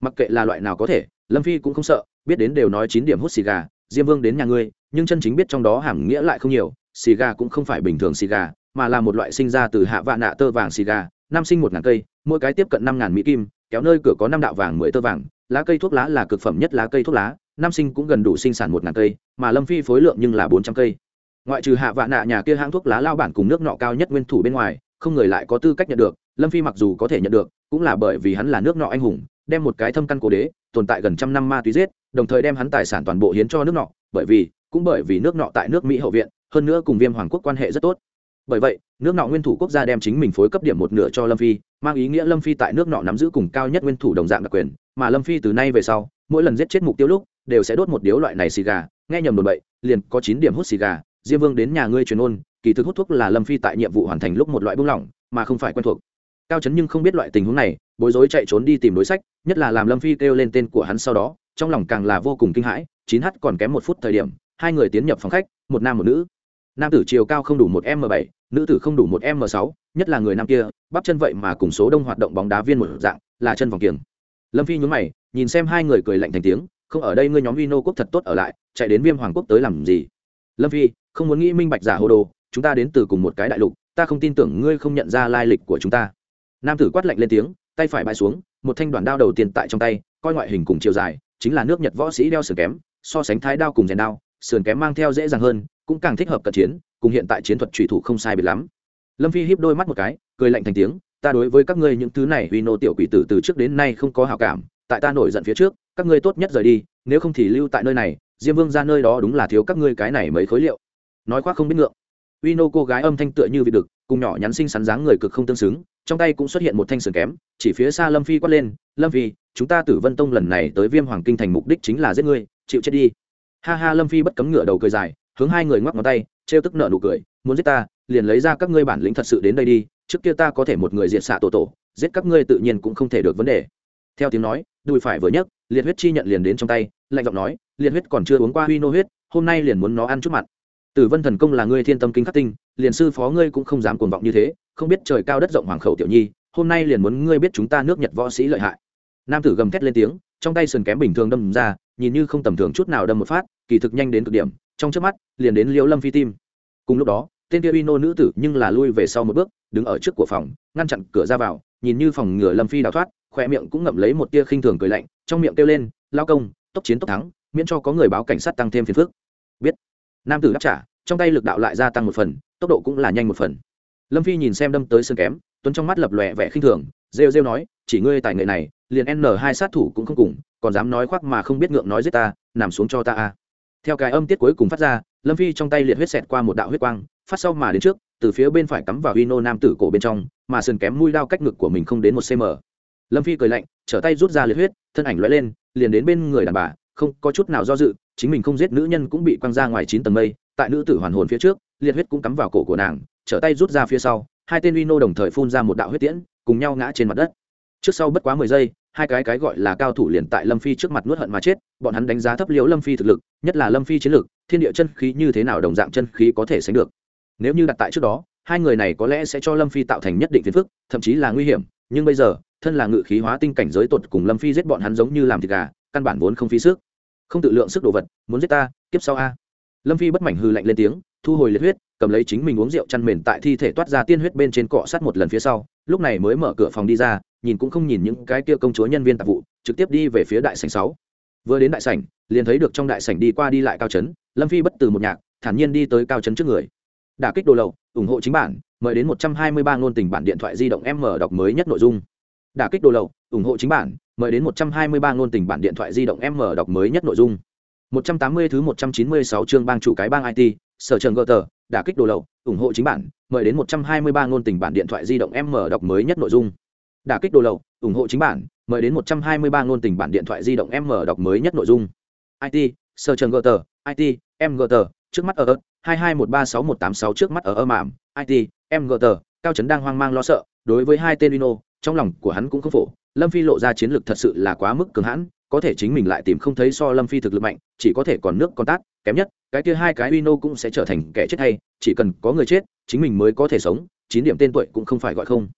Mặc kệ là loại nào có thể, lâm phi cũng không sợ, biết đến đều nói chín điểm hút xì gà, diêm vương đến nhà ngươi, nhưng chân chính biết trong đó hàm nghĩa lại không nhiều, xì gà cũng không phải bình thường xì gà mà là một loại sinh ra từ hạ vạn nạ tơ vàng xì gà, năm sinh một ngàn cây, mỗi cái tiếp cận năm ngàn mỹ kim, kéo nơi cửa có năm đạo vàng mười tơ vàng, lá cây thuốc lá là cực phẩm nhất lá cây thuốc lá, năm sinh cũng gần đủ sinh sản một ngàn cây, mà lâm phi phối lượng nhưng là bốn trăm cây. Ngoại trừ hạ vạn nạ nhà kia hãng thuốc lá lao bản cùng nước nọ cao nhất nguyên thủ bên ngoài, không người lại có tư cách nhận được, lâm phi mặc dù có thể nhận được, cũng là bởi vì hắn là nước nọ anh hùng, đem một cái thâm căn cố đế, tồn tại gần trăm năm ma túy giết, đồng thời đem hắn tài sản toàn bộ hiến cho nước nọ, bởi vì, cũng bởi vì nước nọ tại nước mỹ hậu viện, hơn nữa cùng viêm hoàng quốc quan hệ rất tốt bởi vậy, nước nọ nguyên thủ quốc gia đem chính mình phối cấp điểm một nửa cho lâm phi, mang ý nghĩa lâm phi tại nước nọ nắm giữ cùng cao nhất nguyên thủ đồng dạng đặc quyền, mà lâm phi từ nay về sau, mỗi lần giết chết mục tiêu lúc, đều sẽ đốt một điếu loại này xì gà. Nghe nhầm đồn bậy liền có chín điểm hút xì gà. Diêm vương đến nhà ngươi truyền ôn, kỳ thực hút thuốc là lâm phi tại nhiệm vụ hoàn thành lúc một loại buông lỏng, mà không phải quen thuộc. Cao trấn nhưng không biết loại tình huống này, bối rối chạy trốn đi tìm đối sách, nhất là làm lâm phi kêu lên tên của hắn sau đó, trong lòng càng là vô cùng kinh hãi, chín h còn kém một phút thời điểm, hai người tiến nhập phòng khách, một nam một nữ nam tử chiều cao không đủ một m bảy, nữ tử không đủ một m sáu, nhất là người nam kia, bắp chân vậy mà cùng số đông hoạt động bóng đá viên một dạng, là chân vòng kiềng. Lâm phi nhún mày, nhìn xem hai người cười lạnh thành tiếng, không, ở đây ngươi nhóm vino quốc thật tốt ở lại, chạy đến viêm hoàng quốc tới làm gì? Lâm phi, không muốn nghĩ minh bạch giả hồ đồ, chúng ta đến từ cùng một cái đại lục, ta không tin tưởng ngươi không nhận ra lai lịch của chúng ta. Nam tử quát lạnh lên tiếng, tay phải bãi xuống, một thanh đoàn đao đầu tiên tại trong tay, coi ngoại hình cùng chiều dài, chính là nước nhật võ sĩ đeo sườn kém, so sánh thái đao cùng rèn đao, sườn kém mang theo dễ dàng hơn cũng càng thích hợp cận chiến cùng hiện tại chiến thuật thủy thủ không sai biệt lắm. Lâm phi hiếp đôi mắt một cái cười lạnh thành tiếng ta đối với các ngươi những thứ này vì nô tiểu quỷ tử từ trước đến nay không có hào cảm tại ta nổi giận phía trước các ngươi tốt nhất rời đi nếu không thì lưu tại nơi này diêm vương ra nơi đó đúng là thiếu các ngươi cái này mấy khối liệu. Nói khoác không biết ngượng. Vino cô gái âm thanh tựa như vị đực, cùng nhỏ nhắn xinh xắn dáng người cực không tương xứng, trong tay cũng xuất hiện một thanh sườn kém, chỉ phía xa Lâm Phi quát lên, "Lâm Phi, chúng ta Tử Vân Tông lần này tới Viêm Hoàng Kinh thành mục đích chính là giết ngươi, chịu chết đi." Ha ha Lâm Phi bất cấm ngựa đầu cười dài, hướng hai người ngoắc ngón tay, trêu tức nở nụ cười, "Muốn giết ta, liền lấy ra các ngươi bản lĩnh thật sự đến đây đi, trước kia ta có thể một người diệt xạ tổ tổ, giết các ngươi tự nhiên cũng không thể được vấn đề." Theo tiếng nói, đùi phải vừa nhấc, liệt huyết chi nhận liền đến trong tay, lạnh giọng nói, "Liệt huyết còn chưa uống qua Vino huyết, hôm nay liền muốn nó ăn chút mặn." Tử Vân thần công là ngươi thiên tâm kinh khắc tinh, liền sư phó ngươi cũng không dám cuồng vọng như thế, không biết trời cao đất rộng hoàng khẩu tiểu nhi, hôm nay liền muốn ngươi biết chúng ta nước Nhật võ sĩ lợi hại. Nam tử gầm thét lên tiếng, trong tay sườn kém bình thường đâm ra, nhìn như không tầm thường chút nào đâm một phát, kỳ thực nhanh đến cực điểm, trong chớp mắt, liền đến Liễu Lâm Phi tim. Cùng lúc đó, tên kia Ino nữ tử nhưng là lui về sau một bước, đứng ở trước của phòng, ngăn chặn cửa ra vào, nhìn như phòng ngừa Lâm Phi đào thoát, khỏe miệng cũng ngậm lấy một tia khinh thường cười lạnh, trong miệng kêu lên, "Lao công, tốc chiến tốc thắng, miễn cho có người báo cảnh sát tăng thêm phiền phức." Biết. Nam tử đáp trả, trong tay lực đạo lại gia tăng một phần tốc độ cũng là nhanh một phần lâm phi nhìn xem đâm tới sơn kém tuấn trong mắt lập lòe vẻ khinh thường rêu rêu nói chỉ ngươi tài nghệ này liền n hai sát thủ cũng không cùng còn dám nói khoác mà không biết ngượng nói giết ta nằm xuống cho ta a theo cái âm tiết cuối cùng phát ra, lâm phi trong tay liệt huyết xẹt qua một đạo huyết quang, phát sau mà đến trước, từ phía bên phải cắm vào hino nam tử cổ bên trong, mà sườn kém mũi đao cách ngực của mình không đến một cm lâm phi cười lạnh, trở tay rút ra liệt huyết, thân ảnh lóe lên, liền đến bên người đàn bà, không có chút nào do dự, chính mình không giết nữ nhân cũng bị quăng ra ngoài chín tầng mây, tại nữ tử hoàn hồn phía trước, liệt huyết cũng cắm vào cổ của nàng, trở tay rút ra phía sau, hai tên uy nô đồng thời phun ra một đạo huyết tiễn, cùng nhau ngã trên mặt đất. Trước sau bất quá mười giây hai cái cái gọi là cao thủ liền tại lâm phi trước mặt nuốt hận mà chết, bọn hắn đánh giá thấp liễu lâm phi thực lực, nhất là lâm phi chiến lực, thiên địa chân khí như thế nào đồng dạng chân khí có thể sánh được. Nếu như đặt tại trước đó, hai người này có lẽ sẽ cho lâm phi tạo thành nhất định phiền phức, thậm chí là nguy hiểm, nhưng bây giờ, thân là ngự khí hóa tinh cảnh giới tột cùng lâm phi giết bọn hắn giống như làm thịt gà, căn bản vốn không phí sức. Không tự lượng sức đồ vật, muốn giết ta, kiếp sau a. Lâm phi bất mảnh hư lạnh lên tiếng, thu hồi liệt huyết, cầm lấy chính mình uống rượu chăn mền tại thi thể toát ra tiên huyết bên trên cọ sát một lần phía sau lúc này mới mở cửa phòng đi ra nhìn cũng không nhìn những cái kia công chúa nhân viên tạp vụ trực tiếp đi về phía đại sảnh sáu. Vừa đến đại sảnh liền thấy được trong đại sảnh đi qua đi lại cao trấn lâm phi bất từ một nhạc thản nhiên đi tới cao trấn trước người. Đả kích đồ lậu ủng hộ chính bản mời đến một trăm hai mươi ba ngôn tình bản điện thoại di động m đọc mới nhất nội dung. Đả kích đồ lậu ủng hộ chính bản mời đến một trăm hai mươi ba ngôn tình bản điện thoại di động m đọc mới nhất nội dung. 180 thứ 196 chương bang chủ cái bang IT, sở trường gờ tờ, đả kích đồ lậu, ủng hộ chính bản, mời đến 123 ngôn tình bản điện thoại di động M đọc mới nhất nội dung. Đả kích đồ lậu, ủng hộ chính bản, mời đến 123 ngôn tình bản điện thoại di động M đọc mới nhất nội dung. IT, sơ trường gỡ tờ, IT, M gờ tờ, trước mắt ở ớt, 22136186 trước mắt ở ơ mạm, IT, M gờ tờ, cao trấn đang hoang mang lo sợ, đối với hai tên Lino, trong lòng của hắn cũng không phổ, Lâm Phi lộ ra chiến lược thật sự là quá mức cường hãn, có thể chính mình lại tìm không thấy so lâm phi thực lực mạnh, chỉ có thể còn nước con tát, kém nhất, cái kia hai cái uino cũng sẽ trở thành kẻ chết hay, chỉ cần có người chết, chính mình mới có thể sống, chín điểm tên tuổi cũng không phải gọi không.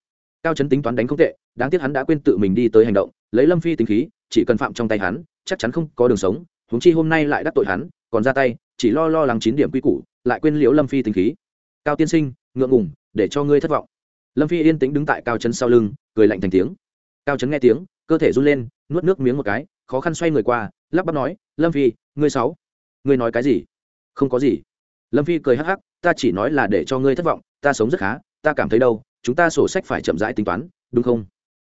Cao chấn tính toán đánh không tệ, đáng tiếc hắn đã quên tự mình đi tới hành động, lấy lâm phi tính khí, chỉ cần phạm trong tay hắn, chắc chắn không có đường sống, huống chi hôm nay lại đắc tội hắn, còn ra tay, chỉ lo lo lắng chín điểm quy củ, lại quên liễu lâm phi tính khí. Cao tiên sinh, ngượng ngùng, để cho ngươi thất vọng. Lâm phi yên tĩnh đứng tại cao trấn sau lưng, cười lạnh thành tiếng. Cao trấn nghe tiếng cơ thể run lên, nuốt nước miếng một cái, khó khăn xoay người qua, lắp bắp nói, lâm phi, ngươi sáu ngươi nói cái gì? Không có gì. Lâm phi cười hắc hắc, ta chỉ nói là để cho ngươi thất vọng, ta sống rất khá, ta cảm thấy đâu, chúng ta sổ sách phải chậm rãi tính toán, đúng không?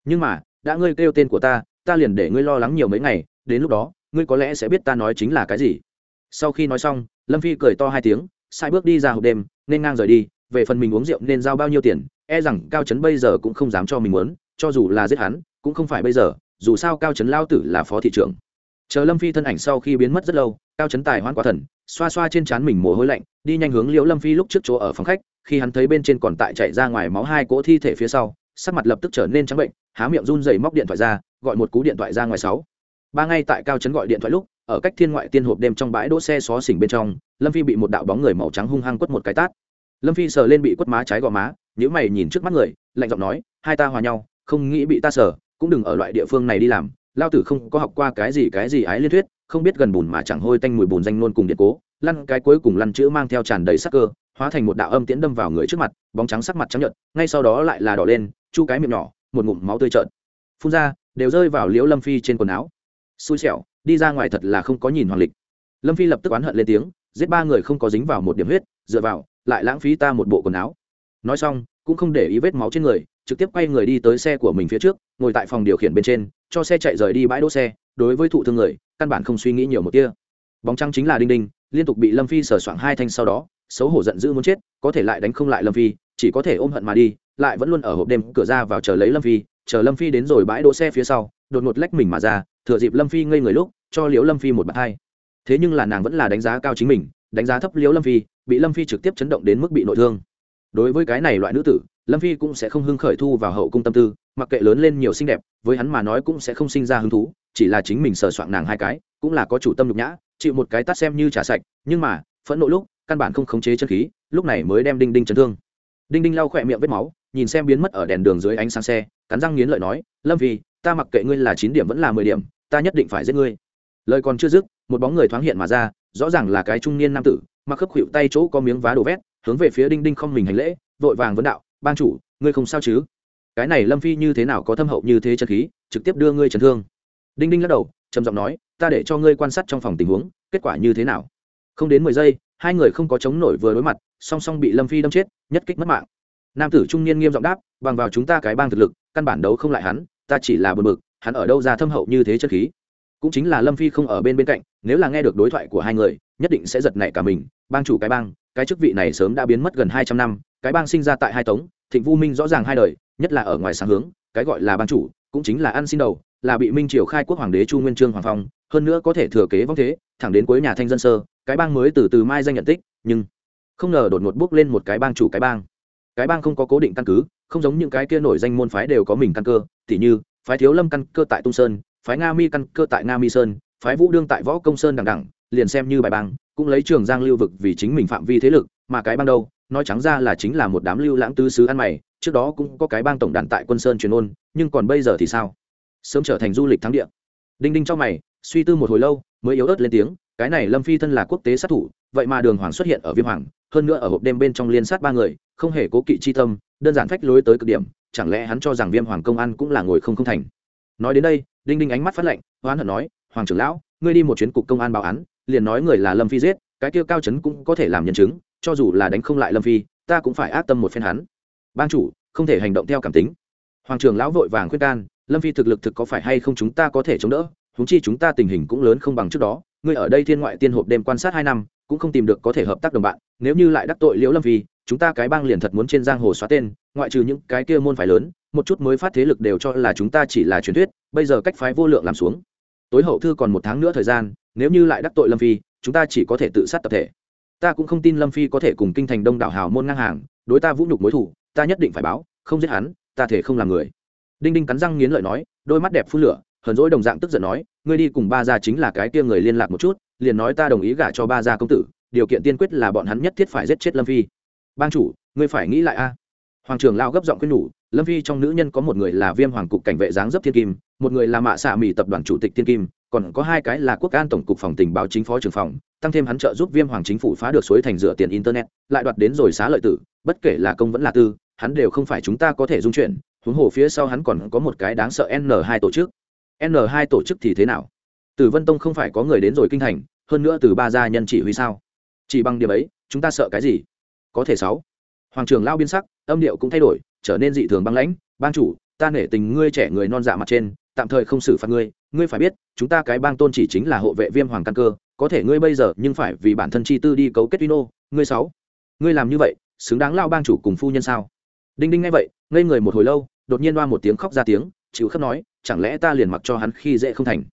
Nhưng mà, đã ngươi kêu tên của ta ta liền để ngươi lo lắng nhiều mấy ngày, đến lúc đó, ngươi có lẽ sẽ biết ta nói chính là cái gì. Sau khi nói xong, lâm phi cười to hai tiếng, sai bước đi ra hộp đêm, nên ngang rời đi, về phần mình uống rượu nên giao bao nhiêu tiền e rằng cao trấn bây giờ cũng không dám cho mình muốn, cho dù là giết hắn cũng không phải bây giờ, dù sao cao trấn lao tử là phó thị trưởng. Chờ lâm phi thân ảnh sau khi biến mất rất lâu, cao trấn tài hoan quá thần, xoa xoa trên trán mình mồ hôi lạnh, đi nhanh hướng liễu lâm phi lúc trước chỗ ở phòng khách, khi hắn thấy bên trên còn tại chạy ra ngoài máu hai cỗ thi thể phía sau, sắc mặt lập tức trở nên trắng bệnh, há miệng run rẩy móc điện thoại ra, gọi một cú điện thoại ra ngoài sáu. Ba ngay tại cao trấn gọi điện thoại lúc, ở cách thiên ngoại tiên hộp đêm trong bãi đỗ xe xó xỉnh bên trong, lâm phi bị một đạo bóng người màu trắng hung hăng quất một cái tát. Lâm phi sờ lên bị quất má trái gò má nhữ mày nhìn trước mắt người, lạnh giọng nói, hai ta hòa nhau, không nghĩ bị ta sờ cũng đừng ở loại địa phương này đi làm, lao tử không có học qua cái gì cái gì ái liên thuyết, không biết gần bùn mà chẳng hôi tanh mùi bùn danh nôn cùng điện cố, lăn cái cuối cùng lăn chữ mang theo tràn đầy sắc cơ, hóa thành một đạo âm tiễn đâm vào người trước mặt, bóng trắng sắc mặt trắng nhợt, ngay sau đó lại là đỏ lên, chu cái miệng nhỏ, một ngụm máu tươi trợn. Phun ra, đều rơi vào liễu lâm phi trên quần áo. Xui xẻo, đi ra ngoài thật là không có nhìn hoàng lịch. Lâm phi lập tức oán hận lên tiếng, giết ba người không có dính vào một điểm huyết, dựa vào, lại lãng phí ta một bộ quần áo. Nói xong, cũng không để ý vết máu trên người trực tiếp quay người đi tới xe của mình phía trước, ngồi tại phòng điều khiển bên trên, cho xe chạy rời đi bãi đỗ xe, đối với thụ thương người, căn bản không suy nghĩ nhiều một tia. Bóng trăng chính là đinh đinh, liên tục bị lâm phi sờ soạng hai thanh sau đó, xấu hổ giận dữ muốn chết, có thể lại đánh không lại lâm phi, chỉ có thể ôm hận mà đi, lại vẫn luôn ở hộp đêm cửa ra vào chờ lấy lâm phi, chờ lâm phi đến rồi bãi đỗ xe phía sau, đột ngột lách mình mà ra, thừa dịp lâm phi ngây người lúc, cho liễu lâm phi một bạt hai thế nhưng là nàng vẫn là đánh giá cao chính mình, đánh giá thấp liễu lâm phi, bị lâm phi trực tiếp chấn động đến mức bị nội thương. Đối với cái này loại nữ tử lâm phi cũng sẽ không hưng khởi thu vào hậu cung tâm tư, mặc kệ lớn lên nhiều xinh đẹp, với hắn mà nói cũng sẽ không sinh ra hứng thú, chỉ là chính mình sờ soạn nàng hai cái, cũng là có chủ tâm nhục nhã, chịu một cái tắt xem như trả sạch, nhưng mà, phẫn nộ lúc, căn bản không khống chế chân khí, lúc này mới đem đinh đinh chấn thương. Đinh đinh lau khỏe miệng vết máu, nhìn xem biến mất ở đèn đường dưới ánh sáng xe, cắn răng nghiến lợi nói, lâm phi, ta mặc kệ ngươi là chín điểm vẫn là mười điểm, ta nhất định phải giết ngươi. Lời còn chưa dứt, một bóng người thoáng hiện mà ra, rõ ràng là cái trung niên nam tử, mặc khớp khuỵu tay chỗ có miếng vá đồ vét, hướng về phía đinh đinh không mình hành lễ, vội vàng vấn đạo ban chủ ngươi không sao chứ? Cái này lâm phi như thế nào có thâm hậu như thế chân khí trực tiếp đưa ngươi chấn thương. Đinh đinh lắc đầu trầm giọng nói ta để cho ngươi quan sát trong phòng tình huống kết quả như thế nào? Không đến mười giây hai người không có chống nổi vừa đối mặt song song bị lâm phi đâm chết nhất kích mất mạng. Nam tử trung niên nghiêm giọng đáp bằng vào chúng ta cái bang thực lực căn bản đấu không lại hắn ta chỉ là bờ bực, hắn ở đâu ra thâm hậu như thế chân khí? Cũng chính là lâm phi không ở bên bên cạnh nếu là nghe được đối thoại của hai người nhất định sẽ giật nảy cả mình. Bang chủ cái bang cái chức vị này sớm đã biến mất gần hai trăm năm cái bang sinh ra tại hai tống, thịnh vu minh rõ ràng hai đời, nhất là ở ngoài sáng hướng, cái gọi là bang chủ, cũng chính là ăn xin đầu, là bị minh triều khai quốc hoàng đế chu nguyên trương hoàng phong, hơn nữa có thể thừa kế vong thế, thẳng đến cuối nhà thanh dân sơ, cái bang mới từ từ mai danh nhận tích, nhưng không ngờ đột ngột bước lên một cái bang chủ cái bang. Cái bang không có cố định căn cứ, không giống những cái kia nổi danh môn phái đều có mình căn cơ, tỉ như, phái thiếu lâm căn cơ tại tung sơn, phái nga mi căn cơ tại nga mi sơn, phái vũ đương tại võ công sơn đằng đẳng liền xem như bài bang, cũng lấy trường giang lưu vực vì chính mình phạm vi thế lực mà cái bang đâu, nói trắng ra là chính là một đám lưu lãng tứ sứ ăn mày, trước đó cũng có cái bang tổng đàn tại quân sơn truyền ôn, nhưng còn bây giờ thì sao? Sớm trở thành du lịch thắng địa. Đinh đinh trong mày, suy tư một hồi lâu, mới yếu ớt lên tiếng, cái này lâm phi thân là quốc tế sát thủ, vậy mà đường hoàng xuất hiện ở viêm hoàng, hơn nữa ở hộp đêm bên trong liên sát ba người, không hề cố kỵ chi tâm, đơn giản phách lối tới cực điểm, chẳng lẽ hắn cho rằng viêm hoàng công an cũng là ngồi không không thành? Nói đến đây, đinh đinh ánh mắt phát lạnh hoán hận nói, hoàng trưởng lão, ngươi đi một chuyến cục công an báo án, liền nói người là lâm phi giết, cái kia cao trấn cũng có thể làm nhân chứng cho dù là đánh không lại lâm phi, ta cũng phải ác tâm một phen hắn. Ban chủ, không thể hành động theo cảm tính. Hoàng Trường lão vội vàng khuyên can, lâm phi thực lực thực có phải hay không chúng ta có thể chống đỡ? Húng chi chúng ta tình hình cũng lớn không bằng trước đó. Ngươi ở đây thiên ngoại tiên hộp đêm quan sát hai năm, cũng không tìm được có thể hợp tác đồng bạn. Nếu như lại đắc tội liễu lâm phi, chúng ta cái bang liền thật muốn trên giang hồ xóa tên, ngoại trừ những cái kia môn phái lớn, một chút mới phát thế lực đều cho là chúng ta chỉ là truyền thuyết, bây giờ cách phái vô lượng làm xuống. Tối hậu thư còn một tháng nữa thời gian, nếu như lại đắc tội lâm phi, chúng ta chỉ có thể tự sát tập thể ta cũng không tin lâm phi có thể cùng kinh thành đông đảo hào môn ngang hàng, đối ta vũ nhục mối thủ ta nhất định phải báo, không giết hắn, ta thể không làm người. Đinh đinh cắn răng nghiến lợi nói, đôi mắt đẹp phun lửa, hờn dỗi đồng dạng tức giận nói, ngươi đi cùng ba gia chính là cái kia người liên lạc một chút, liền nói ta đồng ý gả cho ba gia công tử, điều kiện tiên quyết là bọn hắn nhất thiết phải giết chết lâm phi. Bang chủ, ngươi phải nghĩ lại a. Hoàng trưởng lao gấp giọng khuyên nhủ, lâm phi trong nữ nhân có một người là viêm hoàng cục cảnh vệ giáng dấp thiên kim, một người là mạ xạ mỹ tập đoàn chủ tịch thiên kim, còn có hai cái là quốc an tổng cục phòng tình báo chính phó trưởng phòng tăng thêm hắn trợ giúp viêm hoàng chính phủ phá được suối thành rửa tiền internet, lại đoạt đến rồi xá lợi tử, bất kể là công vẫn là tư, hắn đều không phải chúng ta có thể dung chuyển, huống hồ phía sau hắn còn có một cái đáng sợ n2 tổ chức. N2 tổ chức thì thế nào? Từ vân tông không phải có người đến rồi kinh thành, hơn nữa từ ba gia nhân chỉ huy sao? Chỉ bằng điểm ấy, chúng ta sợ cái gì? Có thể sáu. Hoàng trường lao biên sắc, âm điệu cũng thay đổi, trở nên dị thường băng lãnh. Ban chủ, ta nể tình ngươi trẻ người non dạ mặt trên, tạm thời không xử phạt ngươi ngươi phải biết, chúng ta cái bang tôn chỉ chính là hộ vệ viêm hoàng căn cơ, có thể ngươi bây giờ nhưng phải vì bản thân chi tư đi cấu kết vino, ngươi sáu. Ngươi làm như vậy, xứng đáng lao bang chủ cùng phu nhân sao? Đinh đinh nghe vậy, ngây người một hồi lâu, đột nhiên loa một tiếng khóc ra tiếng, chịu khóc nói, chẳng lẽ ta liền mặc cho hắn khi dễ không thành?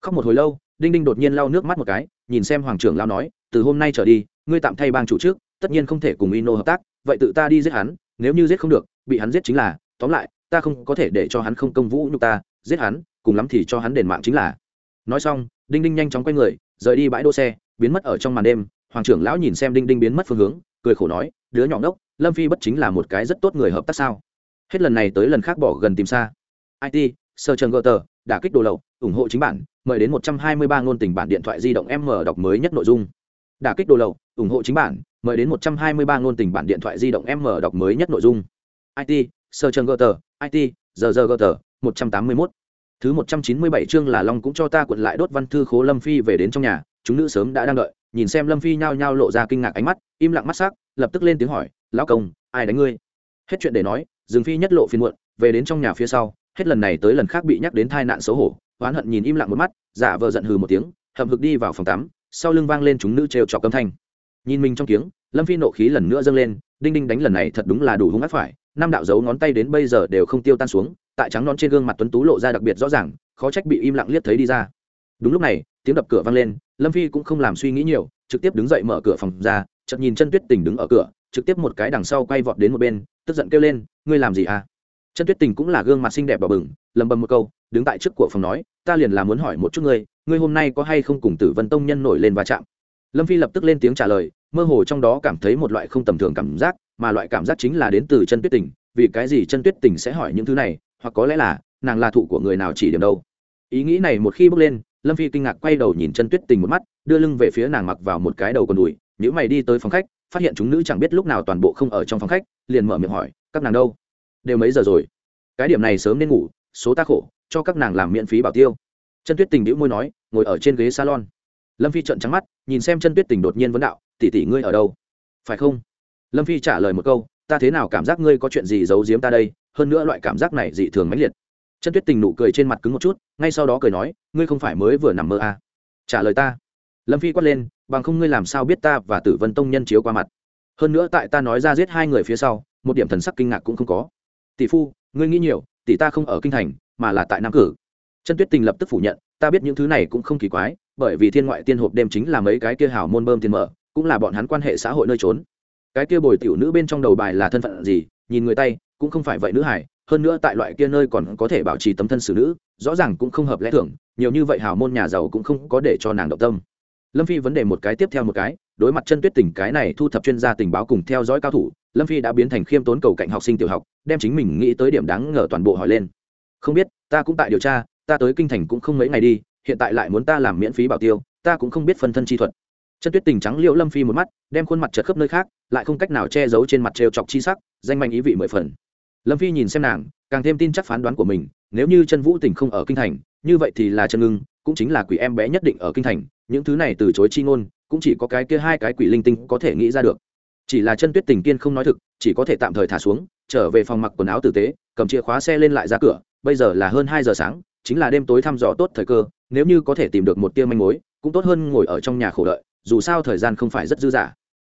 Khóc một hồi lâu, đinh đinh đột nhiên lau nước mắt một cái, nhìn xem hoàng trưởng lao nói, từ hôm nay trở đi, ngươi tạm thay bang chủ trước, tất nhiên không thể cùng ino hợp tác, vậy tự ta đi giết hắn, nếu như giết không được, bị hắn giết chính là, tóm lại, ta không có thể để cho hắn không công vũ nhục ta, giết hắn cùng lắm thì cho hắn đền mạng chính là. Nói xong, đinh đinh nhanh chóng quay người, rời đi bãi đỗ xe, biến mất ở trong màn đêm. Hoàng trưởng lão nhìn xem đinh đinh biến mất phương hướng, cười khổ nói, đứa nhỏ ngốc, lâm phi bất chính là một cái rất tốt người hợp tác sao? Hết lần này tới lần khác bỏ gần tìm xa. It sơ trường gờ tờ đả kích đồ lậu, ủng hộ chính bản, mời đến 123 ngôn tình bản điện thoại di động m đọc mới nhất nội dung. Đã kích đồ lậu, ủng hộ chính bản, mời đến 123 ngôn tình bản điện thoại di động m đọc mới nhất nội dung. It sơ trường gờ tờ it giờ giờ gờ tờ 181 thứ một trăm chín mươi bảy chương là long cũng cho ta quận lại đốt văn thư khố lâm phi về đến trong nhà, chúng nữ sớm đã đang đợi, nhìn xem lâm phi nhao nhao lộ ra kinh ngạc ánh mắt, im lặng mắt sắc, lập tức lên tiếng hỏi, lão công, ai đánh ngươi? Hết chuyện để nói, dương phi nhất lộ phiền muộn, về đến trong nhà phía sau, hết lần này tới lần khác bị nhắc đến tai nạn xấu hổ, oán hận nhìn im lặng một mắt, giả vờ giận hừ một tiếng, hậm hực đi vào phòng tắm, sau lưng vang lên chúng nữ trêu trọc âm thanh. Nhìn mình trong tiếng lâm phi nộ khí lần nữa dâng lên, đinh đinh đánh lần này thật đúng là đủ hung ác phải, năm đạo dấu ngón tay đến bây giờ đều không tiêu tan xuống tại trắng non trên gương mặt tuấn tú lộ ra đặc biệt rõ ràng, khó trách bị im lặng liếc thấy đi ra. Đúng lúc này, tiếng đập cửa vang lên, lâm phi cũng không làm suy nghĩ nhiều, trực tiếp đứng dậy mở cửa phòng ra, chợt nhìn chân tuyết tình đứng ở cửa, trực tiếp một cái đằng sau quay vọt đến một bên, tức giận kêu lên, ngươi làm gì à? Chân tuyết tình cũng là gương mặt xinh đẹp đỏ bừng lầm bầm một câu, đứng tại trước của phòng nói, ta liền là muốn hỏi một chút ngươi ngươi hôm nay có hay không cùng tử vân tông nhân nổi lên va chạm? Lâm phi lập tức lên tiếng trả lời, mơ hồ trong đó cảm thấy một loại không tầm thường cảm giác, mà loại cảm giác chính là đến từ chân tuyết tình, vì cái gì chân tuyết tình sẽ hỏi những thứ này hoặc có lẽ là nàng là thụ của người nào chỉ điểm đâu. Ý nghĩ này một khi bước lên, lâm phi kinh ngạc quay đầu nhìn chân tuyết tình một mắt, đưa lưng về phía nàng mặc vào một cái đầu còn đùi nếu mày đi tới phòng khách, phát hiện chúng nữ chẳng biết lúc nào toàn bộ không ở trong phòng khách, liền mở miệng hỏi, các nàng đâu? Đều mấy giờ rồi? Cái điểm này sớm nên ngủ, số ta khổ, cho các nàng làm miễn phí bảo tiêu. Chân tuyết tình đĩu môi nói, ngồi ở trên ghế salon. Lâm phi trợn trắng mắt, nhìn xem chân tuyết tình đột nhiên vấn đạo, tỷ tỷ ngươi ở đâu? Phải không? Lâm phi trả lời một câu, ta thế nào cảm giác ngươi có chuyện gì giấu giếm ta đây? Hơn nữa loại cảm giác này dị thường mãnh liệt. Chân tuyết tình nụ cười trên mặt cứng một chút, ngay sau đó cười nói, ngươi không phải mới vừa nằm mơ à. trả lời ta. Lâm phi quát lên, bằng không ngươi làm sao biết ta và tử vân tông nhân chiếu qua mặt? Hơn nữa tại ta nói ra giết hai người phía sau, một điểm thần sắc kinh ngạc cũng không có. Tỷ phu, ngươi nghĩ nhiều, tỷ ta không ở kinh thành, mà là tại nam cử. Chân tuyết tình lập tức phủ nhận, ta biết những thứ này cũng không kỳ quái, bởi vì thiên ngoại tiên hộp đêm chính là mấy cái kia Hảo môn bơm tiền mở, cũng là bọn hắn quan hệ xã hội nơi trốn. Cái kia bồi tiểu nữ bên trong đầu bài là thân phận gì, nhìn người tay cũng không phải vậy nữ hải, hơn nữa tại loại kia nơi còn có thể bảo trì tấm thân xử nữ, rõ ràng cũng không hợp lẽ thường, nhiều như vậy hào môn nhà giàu cũng không có để cho nàng động tâm. Lâm phi vấn đề một cái tiếp theo một cái, đối mặt chân tuyết tình cái này thu thập chuyên gia tình báo cùng theo dõi cao thủ, lâm phi đã biến thành khiêm tốn cầu cạnh học sinh tiểu học, đem chính mình nghĩ tới điểm đáng ngờ toàn bộ hỏi lên. Không biết, ta cũng tại điều tra, ta tới kinh thành cũng không mấy ngày đi, hiện tại lại muốn ta làm miễn phí bảo tiêu, ta cũng không biết phân thân chi thuật. Chân tuyết tình trắng liễu lâm phi một mắt, đem khuôn mặt chật khớp nơi khác, lại không cách nào che giấu trên mặt trêu chọc chi sắc, danh manh ý vị mười phần lâm phi nhìn xem nàng, càng thêm tin chắc phán đoán của mình, nếu như chân vũ tình không ở kinh thành, như vậy thì là chân ngưng, cũng chính là quỷ em bé nhất định ở kinh thành, những thứ này từ chối chi ngôn, cũng chỉ có cái kia hai cái quỷ linh tinh có thể nghĩ ra được. Chỉ là chân tuyết tình kiên không nói thực, chỉ có thể tạm thời thả xuống, trở về phòng mặc quần áo tử tế, cầm chìa khóa xe lên lại ra cửa, bây giờ là hơn hai giờ sáng, chính là đêm tối thăm dò tốt thời cơ, nếu như có thể tìm được một tia manh mối, cũng tốt hơn ngồi ở trong nhà khổ đợi, dù sao thời gian không phải rất dư dả.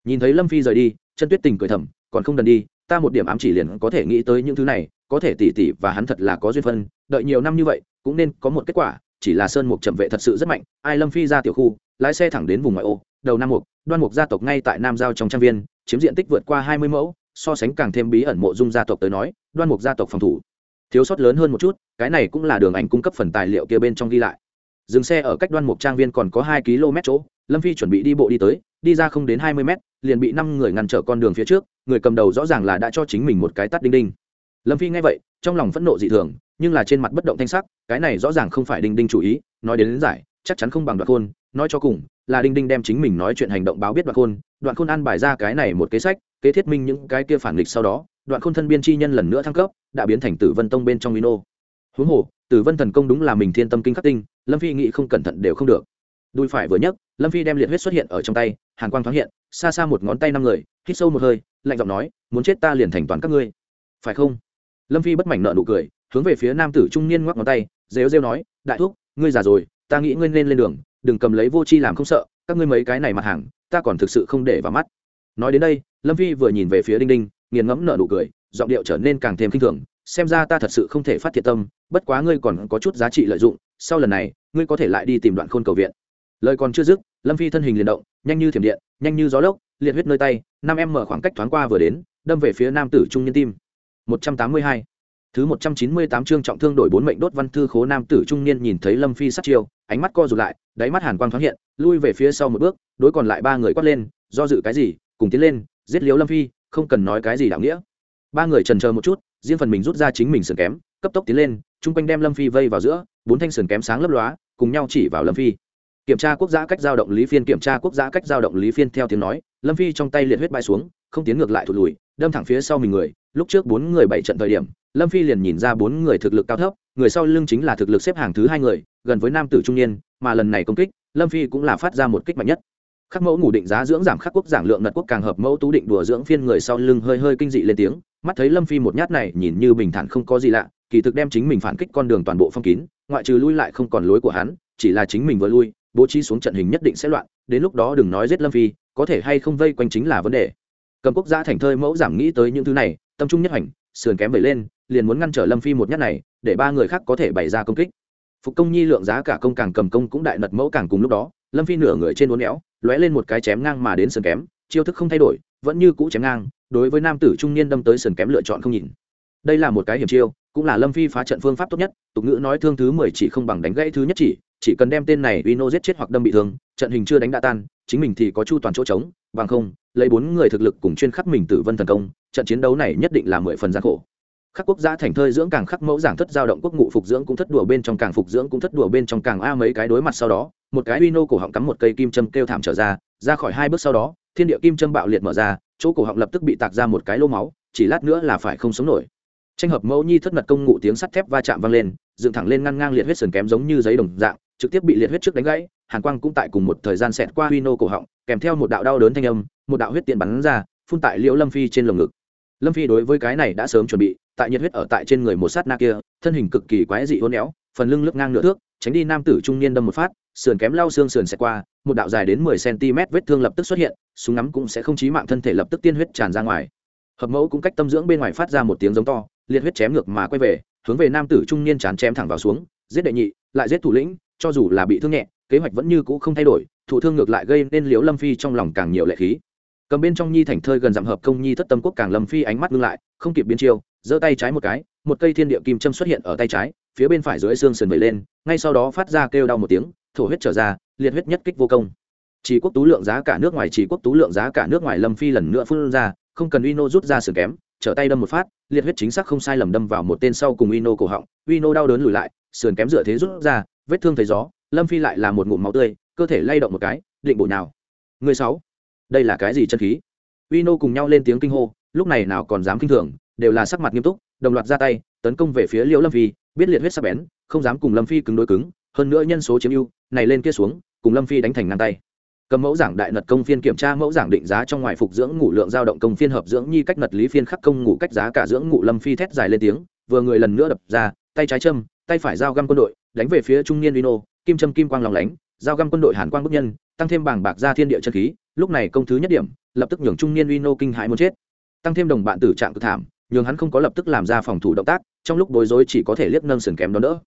Nhìn thấy lâm phi rời đi, chân tuyết tình cười thầm, còn không đần đi ta một điểm ám chỉ liền có thể nghĩ tới những thứ này, có thể tỉ tỉ và hắn thật là có duyên phân đợi nhiều năm như vậy, cũng nên có một kết quả, chỉ là sơn mục trầm vệ thật sự rất mạnh, ai lâm phi ra tiểu khu, lái xe thẳng đến vùng ngoại ô, đầu nam mục, đoan mục gia tộc ngay tại nam giao trong trang viên, chiếm diện tích vượt qua hai mươi mẫu, so sánh càng thêm bí ẩn mộ dung gia tộc tới nói, đoan mục gia tộc phòng thủ. Thiếu sót lớn hơn một chút, cái này cũng là đường ảnh cung cấp phần tài liệu kia bên trong ghi lại. Dừng xe ở cách đoan mục trang viên còn có hai km chỗ, lâm phi chuẩn bị đi bộ đi tới, đi ra không đến hai mươi mét, liền bị năm người ngăn trở con đường phía trước người cầm đầu rõ ràng là đã cho chính mình một cái tắt đinh đinh. Lâm phi nghe vậy trong lòng phẫn nộ dị thường nhưng là trên mặt bất động thanh sắc cái này rõ ràng không phải đinh đinh chủ ý nói đến, đến giải chắc chắn không bằng đoạn khôn nói cho cùng là đinh đinh đem chính mình nói chuyện hành động báo biết đoạn khôn đoạn khôn an bài ra cái này một kế sách kế thiết minh những cái kia phản nghịch sau đó đoạn khôn thân biên chi nhân lần nữa thăng cấp đã biến thành tử vân tông bên trong mino huống hồ tử vân thần công đúng là mình thiên tâm kinh khắc tinh lâm phi nghĩ không cẩn thận đều không được. Đùi phải vừa nhấc lâm phi đem liệt huyết xuất hiện ở trong tay hàn quang thoáng hiện xa xa một ngón tay năm người hít sâu một hơi lạnh giọng nói, muốn chết ta liền thành toàn các ngươi. Phải không? Lâm phi bất mảnh nợ nụ cười, hướng về phía nam tử trung niên ngoắc ngón tay, rêu rêu nói, đại thúc, ngươi già rồi, ta nghĩ ngươi nên lên đường, đừng cầm lấy vô chi làm không sợ, các ngươi mấy cái này mặt hàng, ta còn thực sự không để vào mắt. Nói đến đây, lâm phi vừa nhìn về phía đinh đinh, nghiền ngẫm nợ nụ cười, giọng điệu trở nên càng thêm kinh thường, xem ra ta thật sự không thể phát thiệt tâm, bất quá ngươi còn có chút giá trị lợi dụng, sau lần này, ngươi có thể lại đi tìm đoạn khôn cầu viện. Lời còn chưa dứt, lâm phi thân hình liền động, nhanh như thiểm điện, nhanh như gió lốc, liệt huyết nơi tay nam em mở khoảng cách thoáng qua vừa đến, đâm về phía nam tử trung niên tim. một trăm tám mươi hai. Thứ một trăm chín mươi tám chương trọng thương đổi bốn mệnh đốt văn thư khố nam tử trung niên nhìn thấy lâm phi sát chiêu, ánh mắt co rụt lại, đáy mắt hàn quang thoáng hiện, lui về phía sau một bước, đối còn lại ba người quát lên, do dự cái gì? Cùng tiến lên, giết liếu lâm phi, không cần nói cái gì đạo nghĩa. Ba người trần chờ một chút, riêng phần mình rút ra chính mình sườn kém, cấp tốc tiến lên, chung quanh đem lâm phi vây vào giữa, bốn thanh sườn kém sáng lấp lóa, cùng nhau chỉ vào lâm phi. Kiểm tra quốc gia cách giao động lý phiên, kiểm tra quốc gia cách giao động lý phiên theo tiếng nói lâm phi trong tay liệt huyết bay xuống, không tiến ngược lại thụt lùi, đâm thẳng phía sau mình người. Lúc trước bốn người bảy trận thời điểm, lâm phi liền nhìn ra bốn người thực lực cao thấp, người sau lưng chính là thực lực xếp hàng thứ hai người, gần với nam tử trung niên, mà lần này công kích, lâm phi cũng là phát ra một kích mạnh nhất. Khắc mẫu ngủ định giá dưỡng giảm khắc quốc giảng lượng nật quốc càng hợp mẫu tú định đùa dưỡng phiên người sau lưng hơi hơi kinh dị lên tiếng, mắt thấy lâm phi một nhát này nhìn như bình thản không có gì lạ, kỳ thực đem chính mình phản kích con đường toàn bộ phong kín, ngoại trừ lui lại không còn lối của hắn, chỉ là chính mình vừa lui, bố trí xuống trận hình nhất định sẽ loạn, đến lúc đó đừng nói giết lâm phi có thể hay không vây quanh chính là vấn đề. Cầm quốc gia thành thơi mẫu giảm nghĩ tới những thứ này tâm trung nhất hành sườn kém vẩy lên liền muốn ngăn trở lâm phi một nhát này để ba người khác có thể bày ra công kích. Phục công nhi lượng giá cả công càng cầm công cũng đại nật mẫu càng cùng lúc đó lâm phi nửa người trên uốn éo lóe lên một cái chém ngang mà đến sườn kém chiêu thức không thay đổi vẫn như cũ chém ngang đối với nam tử trung niên đâm tới sườn kém lựa chọn không nhìn. Đây là một cái hiểm chiêu cũng là lâm phi phá trận phương pháp tốt nhất tục ngữ nói thương thứ mười chỉ không bằng đánh gãy thứ nhất chỉ chỉ cần đem tên này Vino giết chết hoặc đâm bị thương, trận hình chưa đánh đã tan, chính mình thì có chu toàn chỗ trống, bằng không, lấy bốn người thực lực cùng chuyên khắc mình tử vân thần công, trận chiến đấu này nhất định là mười phần gian khổ. Khắc quốc gia thành thơi dưỡng càng khắc mẫu giảng thất giao động quốc ngụ phục dưỡng cũng thất đùa bên trong càng phục dưỡng cũng thất đùa bên trong càng a mấy cái đối mặt sau đó, một cái uy nô cổ họng cắm một cây kim châm kêu thảm trở ra, ra khỏi hai bước sau đó, thiên địa kim châm bạo liệt mở ra, chỗ cổ họng lập tức bị tạc ra một cái lỗ máu, chỉ lát nữa là phải không sống nổi tranh hợp mẫu nhi thất mật công ngụ tiếng sắt thép va chạm vang lên dựng thẳng lên ngăn ngang liệt huyết sườn kém giống như giấy đồng dạng trực tiếp bị liệt huyết trước đánh gãy hàn quang cũng tại cùng một thời gian xẹt qua huy nô cổ họng, kèm theo một đạo đau đớn thanh âm, một đạo huyết tiện bắn ra, phun tại liễu lâm phi trên lồng ngực. Lâm phi đối với cái này đã sớm chuẩn bị, tại nhiệt huyết ở tại trên người một sát na kia, thân hình cực kỳ quái dị hôn éo, phần lưng lướt ngang nửa thước, tránh đi nam tử trung niên đâm một phát, sườn kém lao xương sườn xẹt qua, một đạo dài đến mười cm vết thương lập tức xuất hiện, súng ngắm cũng sẽ không chí mạng thân thể lập tức tiên huyết tràn ra ngoài. Hợp mẫu cũng cách tâm dưỡng bên ngoài phát ra một tiếng giống to, liệt huyết chém ngược mà quay về, hướng về nam tử trung niên chán chém thẳng vào xuống, giết đệ nhị, lại giết thủ lĩnh, cho dù là bị thương nhẹ kế hoạch vẫn như cũ không thay đổi thủ thương ngược lại gây nên liễu lâm phi trong lòng càng nhiều lệ khí. Cầm bên trong nhi thành thơi gần dặm hợp công nhi thất tâm quốc càng lâm phi ánh mắt ngưng lại, không kịp biến chiêu, giơ tay trái một cái, một cây thiên địa kim châm xuất hiện ở tay trái, phía bên phải dưới xương sườn vẩy lên, ngay sau đó phát ra kêu đau một tiếng, thổ huyết trở ra, liệt huyết nhất kích vô công. Chỉ quốc tú lượng giá cả nước ngoài, chỉ quốc tú lượng giá cả nước ngoài lâm phi lần nữa phun ra, không cần uy rút ra sườn kém, trở tay đâm một phát, liệt huyết chính xác không sai lầm đâm vào một tên sau cùng uy cổ họng uy đau đớn lùi lại, sườn kém dựa thế rút ra, vết thương thấy gió lâm phi lại là một ngụm máu tươi, cơ thể lay động một cái, định bộ nào người sáu, đây là cái gì chân khí? Uy nô cùng nhau lên tiếng kinh hô, lúc này nào còn dám kinh thường, đều là sắc mặt nghiêm túc, đồng loạt ra tay, tấn công về phía liễu lâm phi, biết liệt huyết sắc bén, không dám cùng lâm phi cứng đối cứng, hơn nữa nhân số chiếm ưu, này lên kia xuống, cùng lâm phi đánh thành ngang tay. Cầm mẫu giảng đại nật công phiên kiểm tra mẫu giảng định giá trong ngoài phục dưỡng ngủ lượng dao động công phiên hợp dưỡng nhi cách nật lý phiên khắc công ngủ cách giá cả dưỡng ngủ lâm phi thét dài lên tiếng, vừa người lần nữa đập ra, tay trái châm, tay phải giao găm quân đội, đánh về phía trung niên vino kim châm kim quang lòng lánh, giao găm quân đội hàn quang bức nhân, tăng thêm bảng bạc ra thiên địa chân khí, lúc này công thứ nhất điểm, lập tức nhường trung niên vino kinh hãi muốn chết. Tăng thêm đồng bạn tử trạng cực thảm, nhường hắn không có lập tức làm ra phòng thủ động tác, trong lúc bối rối chỉ có thể liếc nâng sườn kém đó đỡ.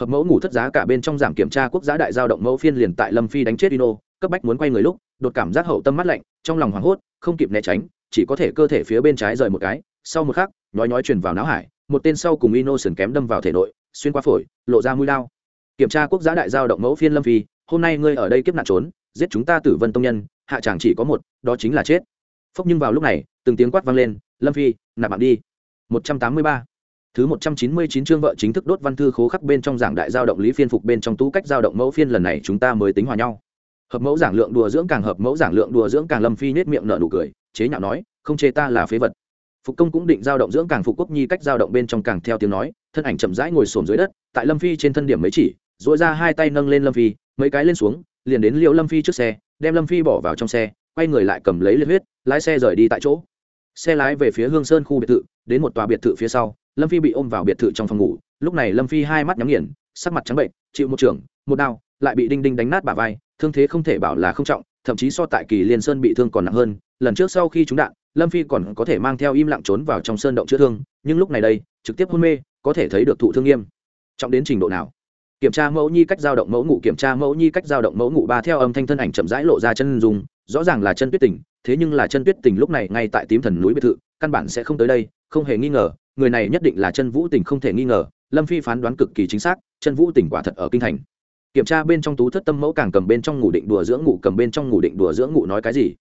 Hợp mẫu ngủ thất giá cả bên trong giảm kiểm tra quốc giá đại giao động mẫu phiên liền tại lâm phi đánh chết vino cấp bách muốn quay người lúc, đột cảm giác hậu tâm mắt lạnh, trong lòng hoảng hốt, không kịp né tránh, chỉ có thể cơ thể phía bên trái rời một cái, sau một khắc, nhói nhói truyền vào não hải, một tên sau cùng ino sườn kém đâm vào thể nội, xuyên qua phổi, lộ ra mũi lao kiểm tra quốc gia đại giao động mẫu phiên lâm phi hôm nay ngươi ở đây kiếp nạn trốn giết chúng ta tử vân tông nhân hạ chàng chỉ có một đó chính là chết phốc nhưng vào lúc này từng tiếng quát vang lên lâm phi nạp mạng đi một trăm tám mươi ba Thứ một trăm chín mươi chín chương vợ chính thức đốt văn thư khố khắc bên trong giảng đại giao động lý phiên phục bên trong tú cách giao động mẫu phiên lần này chúng ta mới tính hòa nhau. Hợp mẫu giảng lượng đùa dưỡng càng hợp mẫu giảng lượng đùa dưỡng càng Lâm Phi nết miệng nở nụ cười, chế nhạo nói, không chê ta là phế vật. Phục công cũng định giao động dưỡng càng phục quốc nhi cách giao động bên trong càng theo tiếng nói, thân ảnh chậm rãi ngồi xổm dưới đất, tại Lâm Phi trên thân điểm mấy chỉ, dội ra hai tay nâng lên Lâm Phi, mấy cái lên xuống, liền đến liệu Lâm Phi trước xe, đem Lâm Phi bỏ vào trong xe, quay người lại cầm lấy liệt huyết, lái xe rời đi tại chỗ. Xe lái về phía Hương Sơn khu biệt thự, đến một tòa biệt thự phía sau, lâm phi bị ôm vào biệt thự trong phòng ngủ lúc này lâm phi hai mắt nhắm nghiền sắc mặt trắng bệnh chịu một trường một đau, lại bị đinh đinh đánh nát bả vai thương thế không thể bảo là không trọng thậm chí so tại kỳ liên sơn bị thương còn nặng hơn. Lần trước sau khi trúng đạn lâm phi còn có thể mang theo im lặng trốn vào trong sơn động chữa thương nhưng lúc này đây trực tiếp hôn mê có thể thấy được thụ thương nghiêm. Trọng đến trình độ nào? Kiểm tra mẫu nhi cách giao động mẫu ngụ kiểm tra mẫu nhi cách giao động mẫu ngụ ba theo âm thanh thân ảnh chậm rãi lộ ra chân dùng rõ ràng là chân tuyết tình, thế nhưng là chân tuyết tình lúc này ngay tại tím thần núi biệt thự, căn bản sẽ không tới đây, không hề nghi ngờ, người này nhất định là chân vũ tình không thể nghi ngờ, lâm phi phán đoán cực kỳ chính xác, chân vũ tình quả thật ở kinh thành. Kiểm tra bên trong tú thất tâm mẫu càng cầm bên trong ngủ định đùa dưỡng ngủ, cầm bên trong ngủ định đùa dưỡng ngủ nói cái gì?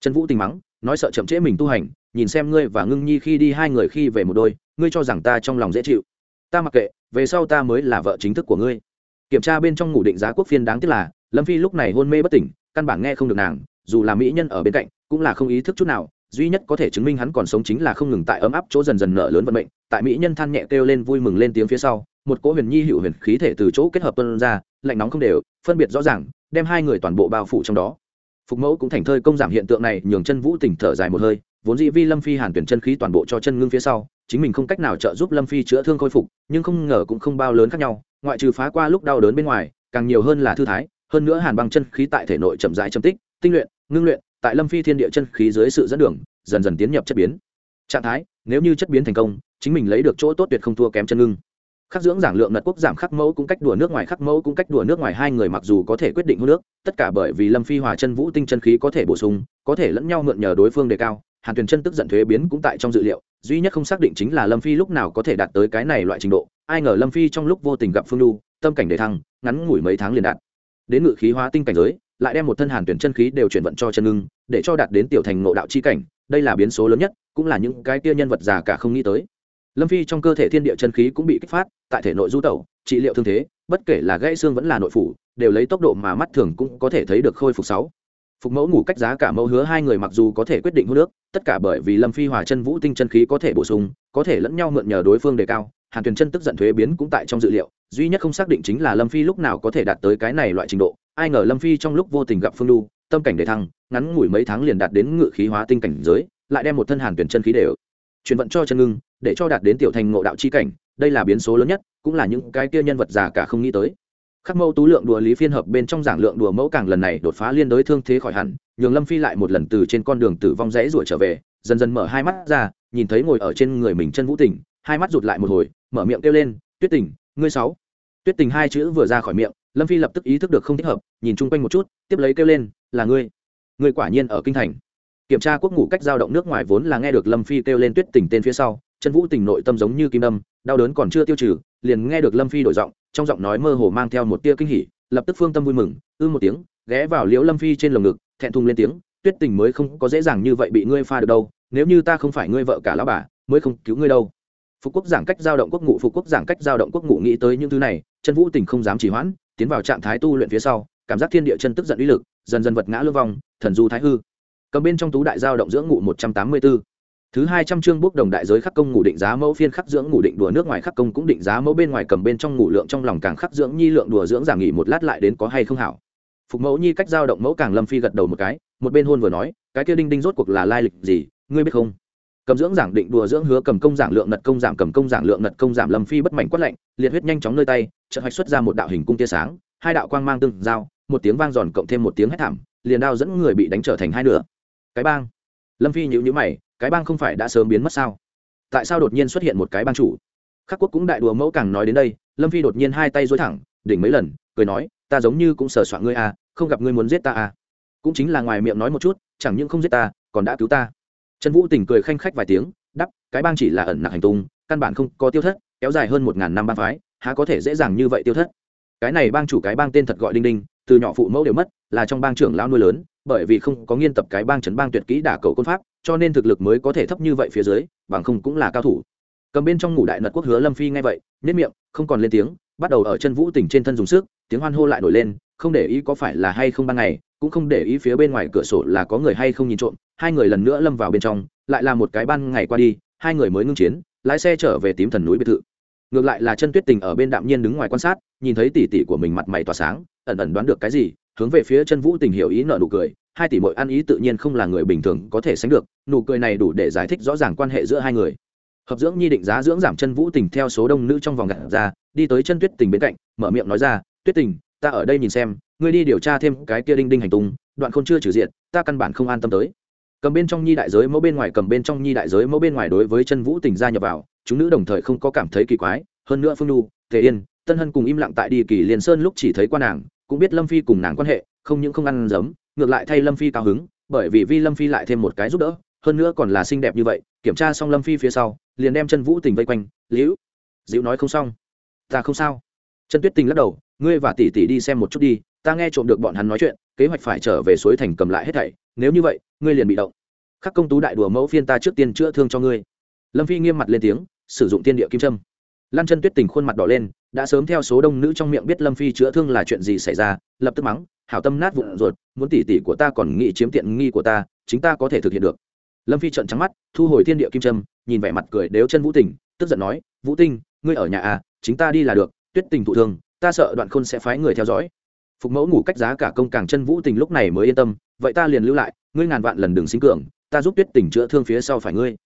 Chân vũ tình mắng, nói sợ chậm trễ mình tu hành, nhìn xem ngươi và ngưng nhi khi đi hai người khi về một đôi, ngươi cho rằng ta trong lòng dễ chịu. Ta mặc kệ, về sau ta mới là vợ chính thức của ngươi kiểm tra bên trong ngủ định giá quốc phiên đáng tiếc là, lâm phi lúc này hôn mê bất tỉnh, căn bản nghe không được nàng, dù là mỹ nhân ở bên cạnh, cũng là không ý thức chút nào, duy nhất có thể chứng minh hắn còn sống chính là không ngừng tại ấm áp chỗ dần dần nở lớn vận mệnh, tại mỹ nhân than nhẹ kêu lên vui mừng lên tiếng phía sau, một cỗ huyền nhi hữu huyền khí thể từ chỗ kết hợp tuân ra, lạnh nóng không đều, phân biệt rõ ràng, đem hai người toàn bộ bao phủ trong đó. Phục mẫu cũng thành thơi công giảm hiện tượng này, nhường chân vũ tỉnh thở dài một hơi, vốn dĩ vi lâm phi hàn tuyển chân khí toàn bộ cho chân ngưng phía sau, chính mình không cách nào trợ giúp lâm phi chữa thương khôi phục, nhưng không ngờ cũng không bao lớn khác nhau ngoại trừ phá qua lúc đau đớn bên ngoài, càng nhiều hơn là thư thái, hơn nữa hàn băng chân khí tại thể nội chậm rãi châm tích, tinh luyện, ngưng luyện, tại lâm phi thiên địa chân khí dưới sự dẫn đường, dần dần tiến nhập chất biến. Trạng thái, nếu như chất biến thành công, chính mình lấy được chỗ tốt tuyệt không thua kém chân ngưng. Khắc dưỡng giảng lượng ngật quốc giảm khắc mẫu cũng cách đùa nước ngoài, khắc mẫu cũng cách đùa nước ngoài, hai người mặc dù có thể quyết định hô nước tất cả bởi vì lâm phi hòa chân vũ tinh chân khí có thể bổ sung, có thể lẫn nhau mượn nhờ đối phương đề cao, hàn tuyền chân tức giận thuế biến cũng tại trong dự liệu, duy nhất không xác định chính là lâm phi lúc nào có thể đạt tới cái này loại trình độ ai ngờ lâm phi trong lúc vô tình gặp phương lu tâm cảnh đề thăng, ngắn ngủi mấy tháng liền đạt. Đến ngự khí hóa tinh cảnh giới, lại đem một thân hàn tuyển chân khí đều chuyển vận cho chân ngưng, để cho đạt đến tiểu thành ngộ đạo chi cảnh, đây là biến số lớn nhất, cũng là những cái tia nhân vật già cả không nghĩ tới. Lâm phi trong cơ thể thiên địa chân khí cũng bị kích phát, tại thể nội du tẩu, trị liệu thương thế, bất kể là gãy xương vẫn là nội phủ, đều lấy tốc độ mà mắt thường cũng có thể thấy được khôi phục sáu phục mẫu ngủ cách giá cả mẫu hứa hai người mặc dù có thể quyết định hút nước tất cả bởi vì lâm phi hòa chân vũ tinh chân khí có thể bổ sung, có thể lẫn nhau mượn nhờ đối phương đề cao, hàn tuyền chân tức giận thuế biến cũng tại trong dự liệu, duy nhất không xác định chính là lâm phi lúc nào có thể đạt tới cái này loại trình độ, ai ngờ lâm phi trong lúc vô tình gặp phương lu tâm cảnh đề thăng, ngắn ngủi mấy tháng liền đạt đến ngự khí hóa tinh cảnh giới, lại đem một thân hàn tuyển chân khí đều chuyển vận cho chân ngưng, để cho đạt đến tiểu thành ngộ đạo chi cảnh, đây là biến số lớn nhất, cũng là những cái kia nhân vật già cả không nghĩ tới khắc mẫu tú lượng đùa lý phiên hợp bên trong giảng lượng đùa mẫu càng lần này đột phá liên đối thương thế khỏi hẳn, nhường lâm phi lại một lần từ trên con đường tử vong rẽ ruổi trở về, dần dần mở hai mắt ra, nhìn thấy ngồi ở trên người mình chân vũ tình hai mắt rụt lại một hồi, mở miệng kêu lên, tuyết tình ngươi sáu. Tuyết tình hai chữ vừa ra khỏi miệng, lâm phi lập tức ý thức được không thích hợp, nhìn chung quanh một chút, tiếp lấy kêu lên, là ngươi. Ngươi quả nhiên ở kinh thành. Kiểm tra quốc ngủ cách giao động nước ngoài vốn là nghe được lâm phi kêu lên tuyết tình tên phía sau, chân vũ tình nội tâm giống như kim đâm, đau đớn còn chưa tiêu trừ, liền nghe được lâm phi đổi giọng trong giọng nói mơ hồ mang theo một tia kinh hỉ, lập tức phương tâm vui mừng, ư một tiếng, ghé vào liễu lâm phi trên lồng ngực, thẹn thùng lên tiếng, tuyết tình mới không có dễ dàng như vậy bị ngươi pha được đâu, nếu như ta không phải ngươi vợ cả lão bà, mới không cứu ngươi đâu phục quốc giảng cách giao động quốc ngụ, phục quốc giảng cách giao động quốc ngụ nghĩ tới những thứ này chân vũ tình không dám chỉ hoãn, tiến vào trạng thái tu luyện phía sau, cảm giác thiên địa chân tức giận uy lực, dần dần vật ngã lưu vong thần du thái hư cầm bên trong tú đại giao động dưỡng ngụ một trăm tám mươi 184. Thứ hai trăm chương bốc đồng đại giới khắc công ngủ định giá mẫu phiên khắc dưỡng ngủ định đùa nước ngoài khắc công cũng định giá mẫu bên ngoài cầm bên trong ngủ lượng trong lòng càng khắc dưỡng nhi lượng đùa dưỡng giảm nghỉ một lát lại đến có hay không hảo. Phục mẫu nhi cách giao động mẫu càng lâm phi gật đầu một cái, một bên hôn vừa nói, cái kia đinh đinh rốt cuộc là lai lịch gì, ngươi biết không? cầm dưỡng giảng định đùa dưỡng hứa cầm công giảng lượng nật công giảm cầm công giảng lượng nật công giảm lâm phi bất mảnh quất lạnh liệt huyết nhanh chóng nơi tay chợt hoạch xuất ra một đạo hình cung tia sáng hai đạo quang mang tương giao một tiếng vang giòn cộng thêm một tiếng hét thảm liền đao dẫn người bị đánh trở thành hai nửa cái bang lâm phi nhíu nhíu mày cái bang không phải đã sớm biến mất sao? Tại sao đột nhiên xuất hiện một cái bang chủ? Khắc quốc cũng đại đùa mẫu càng nói đến đây, lâm phi đột nhiên hai tay dối thẳng, đỉnh mấy lần, cười nói, ta giống như cũng sờ soạn ngươi à không gặp ngươi muốn giết ta à. Cũng chính là ngoài miệng nói một chút, chẳng những không giết ta, còn đã cứu ta. Trần vũ tỉnh cười khanh khách vài tiếng đắp cái bang chỉ là ẩn nặc hành tung, căn bản không có tiêu thất, kéo dài hơn một ngàn năm bang phái, há có thể dễ dàng như vậy tiêu thất? Cái này bang chủ cái bang tên thật gọi đinh đinh, từ nhỏ phụ mẫu đều mất, là trong bang trưởng lao nuôi lớn, bởi vì không có nghiên tập cái bang trấn bang tuyệt kỹ đả cầu côn pháp cho nên thực lực mới có thể thấp như vậy phía dưới, bằng không cũng là cao thủ. Cầm bên trong ngủ đại nật quốc hứa lâm phi nghe vậy nhất miệng, không còn lên tiếng, bắt đầu ở chân vũ tỉnh trên thân dùng sức, tiếng hoan hô lại nổi lên, không để ý có phải là hay không ban ngày, cũng không để ý phía bên ngoài cửa sổ là có người hay không nhìn trộm, hai người lần nữa lâm vào bên trong, lại là một cái ban ngày qua đi, hai người mới ngưng chiến, lái xe trở về tím thần núi biệt thự. Ngược lại là chân tuyết tình ở bên đạm nhiên đứng ngoài quan sát, nhìn thấy tỷ tỷ của mình mặt mày tỏa sáng, ẩn ẩn đoán được cái gì, hướng về phía chân vũ tình hiểu ý nợ nụ cười hai tỷ mội ăn ý tự nhiên không là người bình thường có thể sánh được, nụ cười này đủ để giải thích rõ ràng quan hệ giữa hai người. Hợp dưỡng nhi định giá dưỡng giảm chân vũ tình theo số đông nữ trong vòng gạt ra, đi tới chân tuyết tình bên cạnh, mở miệng nói ra, tuyết tình, ta ở đây nhìn xem, ngươi đi điều tra thêm cái kia đinh đinh hành tung, đoạn không chưa trừ diện, ta căn bản không an tâm tới. Cầm bên trong nhi đại giới mẫu bên ngoài, cầm bên trong nhi đại giới mẫu bên ngoài đối với chân vũ tình gia nhập vào, chúng nữ đồng thời không có cảm thấy kỳ quái, hơn nữa phương nhu thể yên, tân hân cùng im lặng tại đi kỳ liền sơn lúc chỉ thấy quan nàng, cũng biết lâm phi cùng nàng quan hệ, không những không ăn giấm ngược lại thay lâm phi cao hứng, bởi vì vi lâm phi lại thêm một cái giúp đỡ, hơn nữa còn là xinh đẹp như vậy, kiểm tra xong lâm phi phía sau, liền đem chân vũ tình vây quanh, liễu dịu nói không xong. Ta không sao. Chân tuyết tình lắc đầu, ngươi và tỷ tỷ đi xem một chút đi, ta nghe trộm được bọn hắn nói chuyện, kế hoạch phải trở về suối thành cầm lại hết thảy, nếu như vậy, ngươi liền bị động. Khắc công tú đại đùa mẫu phiên ta trước tiên chữa thương cho ngươi. Lâm phi nghiêm mặt lên tiếng, sử dụng tiên địa kim trâm lan chân tuyết tình khuôn mặt đỏ lên đã sớm theo số đông nữ trong miệng biết lâm phi chữa thương là chuyện gì xảy ra, lập tức mắng, hảo tâm nát vụn ruột, muốn tỉ tỉ của ta còn nghĩ chiếm tiện nghi của ta, chính ta có thể thực hiện được. Lâm phi trận trắng mắt, thu hồi thiên địa kim trâm nhìn vẻ mặt cười đếu chân vũ tình, tức giận nói, vũ tinh, ngươi ở nhà à chính ta đi là được, tuyết tình thụ thương, ta sợ đoạn khôn sẽ phái người theo dõi. Phục mẫu ngủ cách giá cả công càng chân vũ tình lúc này mới yên tâm, vậy ta liền lưu lại, ngươi ngàn vạn lần đừng sinh cường, ta giúp tuyết tình chữa thương phía sau phải ngươi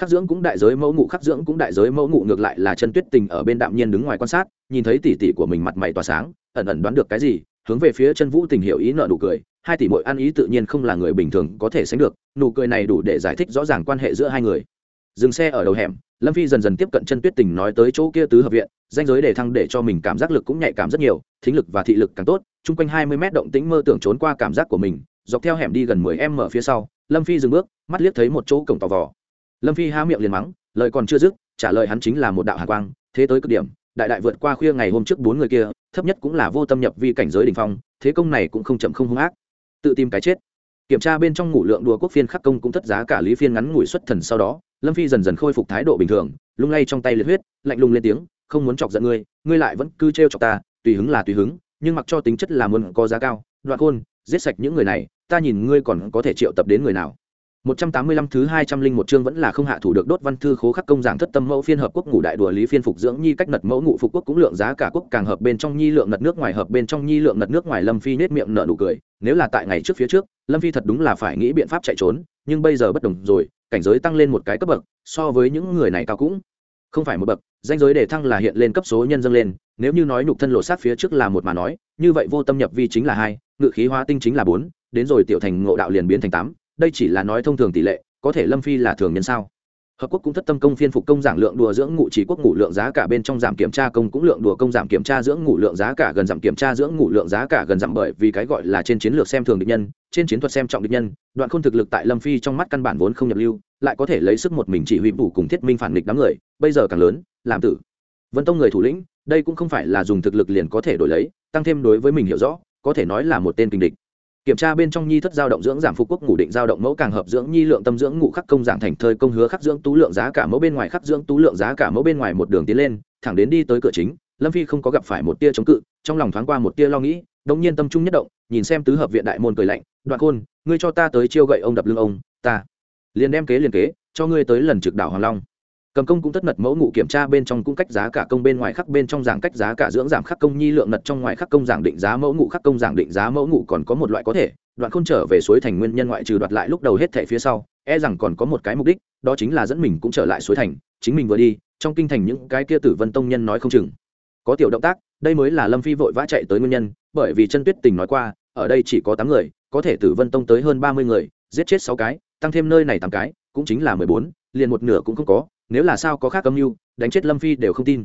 khắc dưỡng cũng đại giới mẫu ngụ, khắc dưỡng cũng đại giới mẫu ngụ ngược lại là chân tuyết tình ở bên đạm nhiên đứng ngoài quan sát, nhìn thấy tỷ tỷ của mình mặt mày tỏa sáng, ẩn ẩn đoán được cái gì, hướng về phía chân vũ tình hiểu ý nợ nụ cười, hai tỷ mội ăn ý tự nhiên không là người bình thường có thể sánh được, nụ cười này đủ để giải thích rõ ràng quan hệ giữa hai người. Dừng xe ở đầu hẻm, lâm phi dần dần tiếp cận chân tuyết tình nói tới chỗ kia tứ hợp viện danh giới để thăng để cho mình cảm giác lực cũng nhạy cảm rất nhiều, thính lực và thị lực càng tốt, chung quanh hai mươi mét động tĩnh mơ tưởng trốn qua cảm giác của mình, dọc theo hẻm đi gần mười em mở phía sau, lâm phi dừng bước, mắt liếc thấy một chỗ cổng tò vò lâm phi há miệng liền mắng, lời còn chưa dứt, trả lời hắn chính là một đạo hạ quang, thế tới cực điểm, đại đại vượt qua khuya ngày hôm trước bốn người kia, thấp nhất cũng là vô tâm nhập vi cảnh giới đ ỉ n h phong, thế công này cũng không chậm không hung ác. Tự tìm cái chết. Kiểm tra bên trong ngủ lượng đùa quốc phiên khắc công cũng thất giá cả lý phiên ngắn ngủi xuất thần sau đó, lâm phi dần dần khôi phục thái độ bình thường, lung lay trong tay liệt huyết, lạnh lùng lên tiếng, không muốn chọc giận ngươi ngươi lại vẫn cứ t r e o chọc ta, tùy hứng là tùy hứng, nhưng mặc cho tính chất là muốn có giá cao, đoạn khôn, giết sạch những người này, ta nhìn ngươi còn có thể triệu tập đến người nào. 185 thứ 201 chương vẫn là không hạ thủ được đốt văn thư khố khắc công giảng thất tâm mẫu phiên hợp quốc ngủ đại đùa lý phiên phục dưỡng nhi cách nật mẫu ngụ phục quốc cũng lượng giá cả quốc càng hợp bên trong nhi lượng nật nước ngoài hợp bên trong nhi lượng nật nước ngoài lâm phi nết miệng nở nụ cười nếu là tại ngày trước phía trước lâm phi thật đúng là phải nghĩ biện pháp chạy trốn nhưng bây giờ bất đồng rồi cảnh giới tăng lên một cái cấp bậc so với những người này cao cũng không phải một bậc danh giới để thăng là hiện lên cấp số nhân dâng lên nếu như nói nhục thân lộ sát phía trước là một mà nói như vậy vô tâm nhập vi chính là hai ngự khí hóa tinh chính là bốn đến rồi tiểu thành ngộ đạo liền biến thành tám đây chỉ là nói thông thường tỷ lệ, có thể lâm phi là thường nhân sao? Hợp quốc cũng thất tâm công phiên phục công giảng lượng đùa dưỡng ngụ chỉ quốc ngủ lượng giá cả bên trong giảm kiểm tra công cũng lượng đùa công giảm kiểm tra dưỡng ngủ lượng giá cả gần giảm kiểm tra dưỡng ngủ lượng giá cả gần giảm bởi vì cái gọi là trên chiến lược xem thường địch nhân, trên chiến thuật xem trọng địch nhân, đoạn khôn thực lực tại lâm phi trong mắt căn bản vốn không nhập lưu, lại có thể lấy sức một mình chỉ huy bù cùng thiết minh phản địch đám người, bây giờ càng lớn, làm tử. Vân tông người thủ lĩnh, đây cũng không phải là dùng thực lực liền có thể đổi lấy, tăng thêm đối với mình hiểu rõ, có thể nói là một tên kinh địch kiểm tra bên trong nhi thất giao động dưỡng giảm phục quốc ngủ định giao động mẫu càng hợp dưỡng nhi lượng tâm dưỡng ngủ khắc công dạng thành thơi công hứa khắc dưỡng tú lượng giá cả mẫu bên ngoài khắc dưỡng tú lượng giá cả mẫu bên ngoài một đường tiến lên, thẳng đến đi tới cửa chính, lâm phi không có gặp phải một tia chống cự, trong lòng thoáng qua một tia lo nghĩ, đống nhiên tâm trung nhất động, nhìn xem tứ hợp viện đại môn cười lạnh, đoạn khôn, ngươi cho ta tới chiêu gậy ông đập lưng ông, ta liền đem kế liền kế, cho ngươi tới lần trực đảo hoàng long cầm công cũng tất nật mẫu ngụ kiểm tra bên trong cũng cách giá cả công bên ngoài khắc bên trong giảng cách giá cả dưỡng giảm khắc công nhi lượng nật trong ngoài khắc công giảng định giá mẫu ngụ khắc công giảng định giá mẫu ngụ còn có một loại có thể, đoạn không trở về suối thành nguyên nhân ngoại trừ đoạt lại lúc đầu hết thẻ phía sau e rằng còn có một cái mục đích, đó chính là dẫn mình cũng trở lại suối thành, chính mình vừa đi, trong kinh thành những cái kia tử vân tông nhân nói không chừng. Có tiểu động tác, đây mới là lâm phi vội vã chạy tới nguyên nhân, bởi vì chân tuyết tình nói qua, ở đây chỉ có tám người, có thể tử vân tông tới hơn ba mươi người, giết chết sáu cái, tăng thêm nơi này tám cái, cũng chính là mười bốn, liền một nửa cũng không có nếu là sao có khác âm mưu, đánh chết lâm phi đều không tin.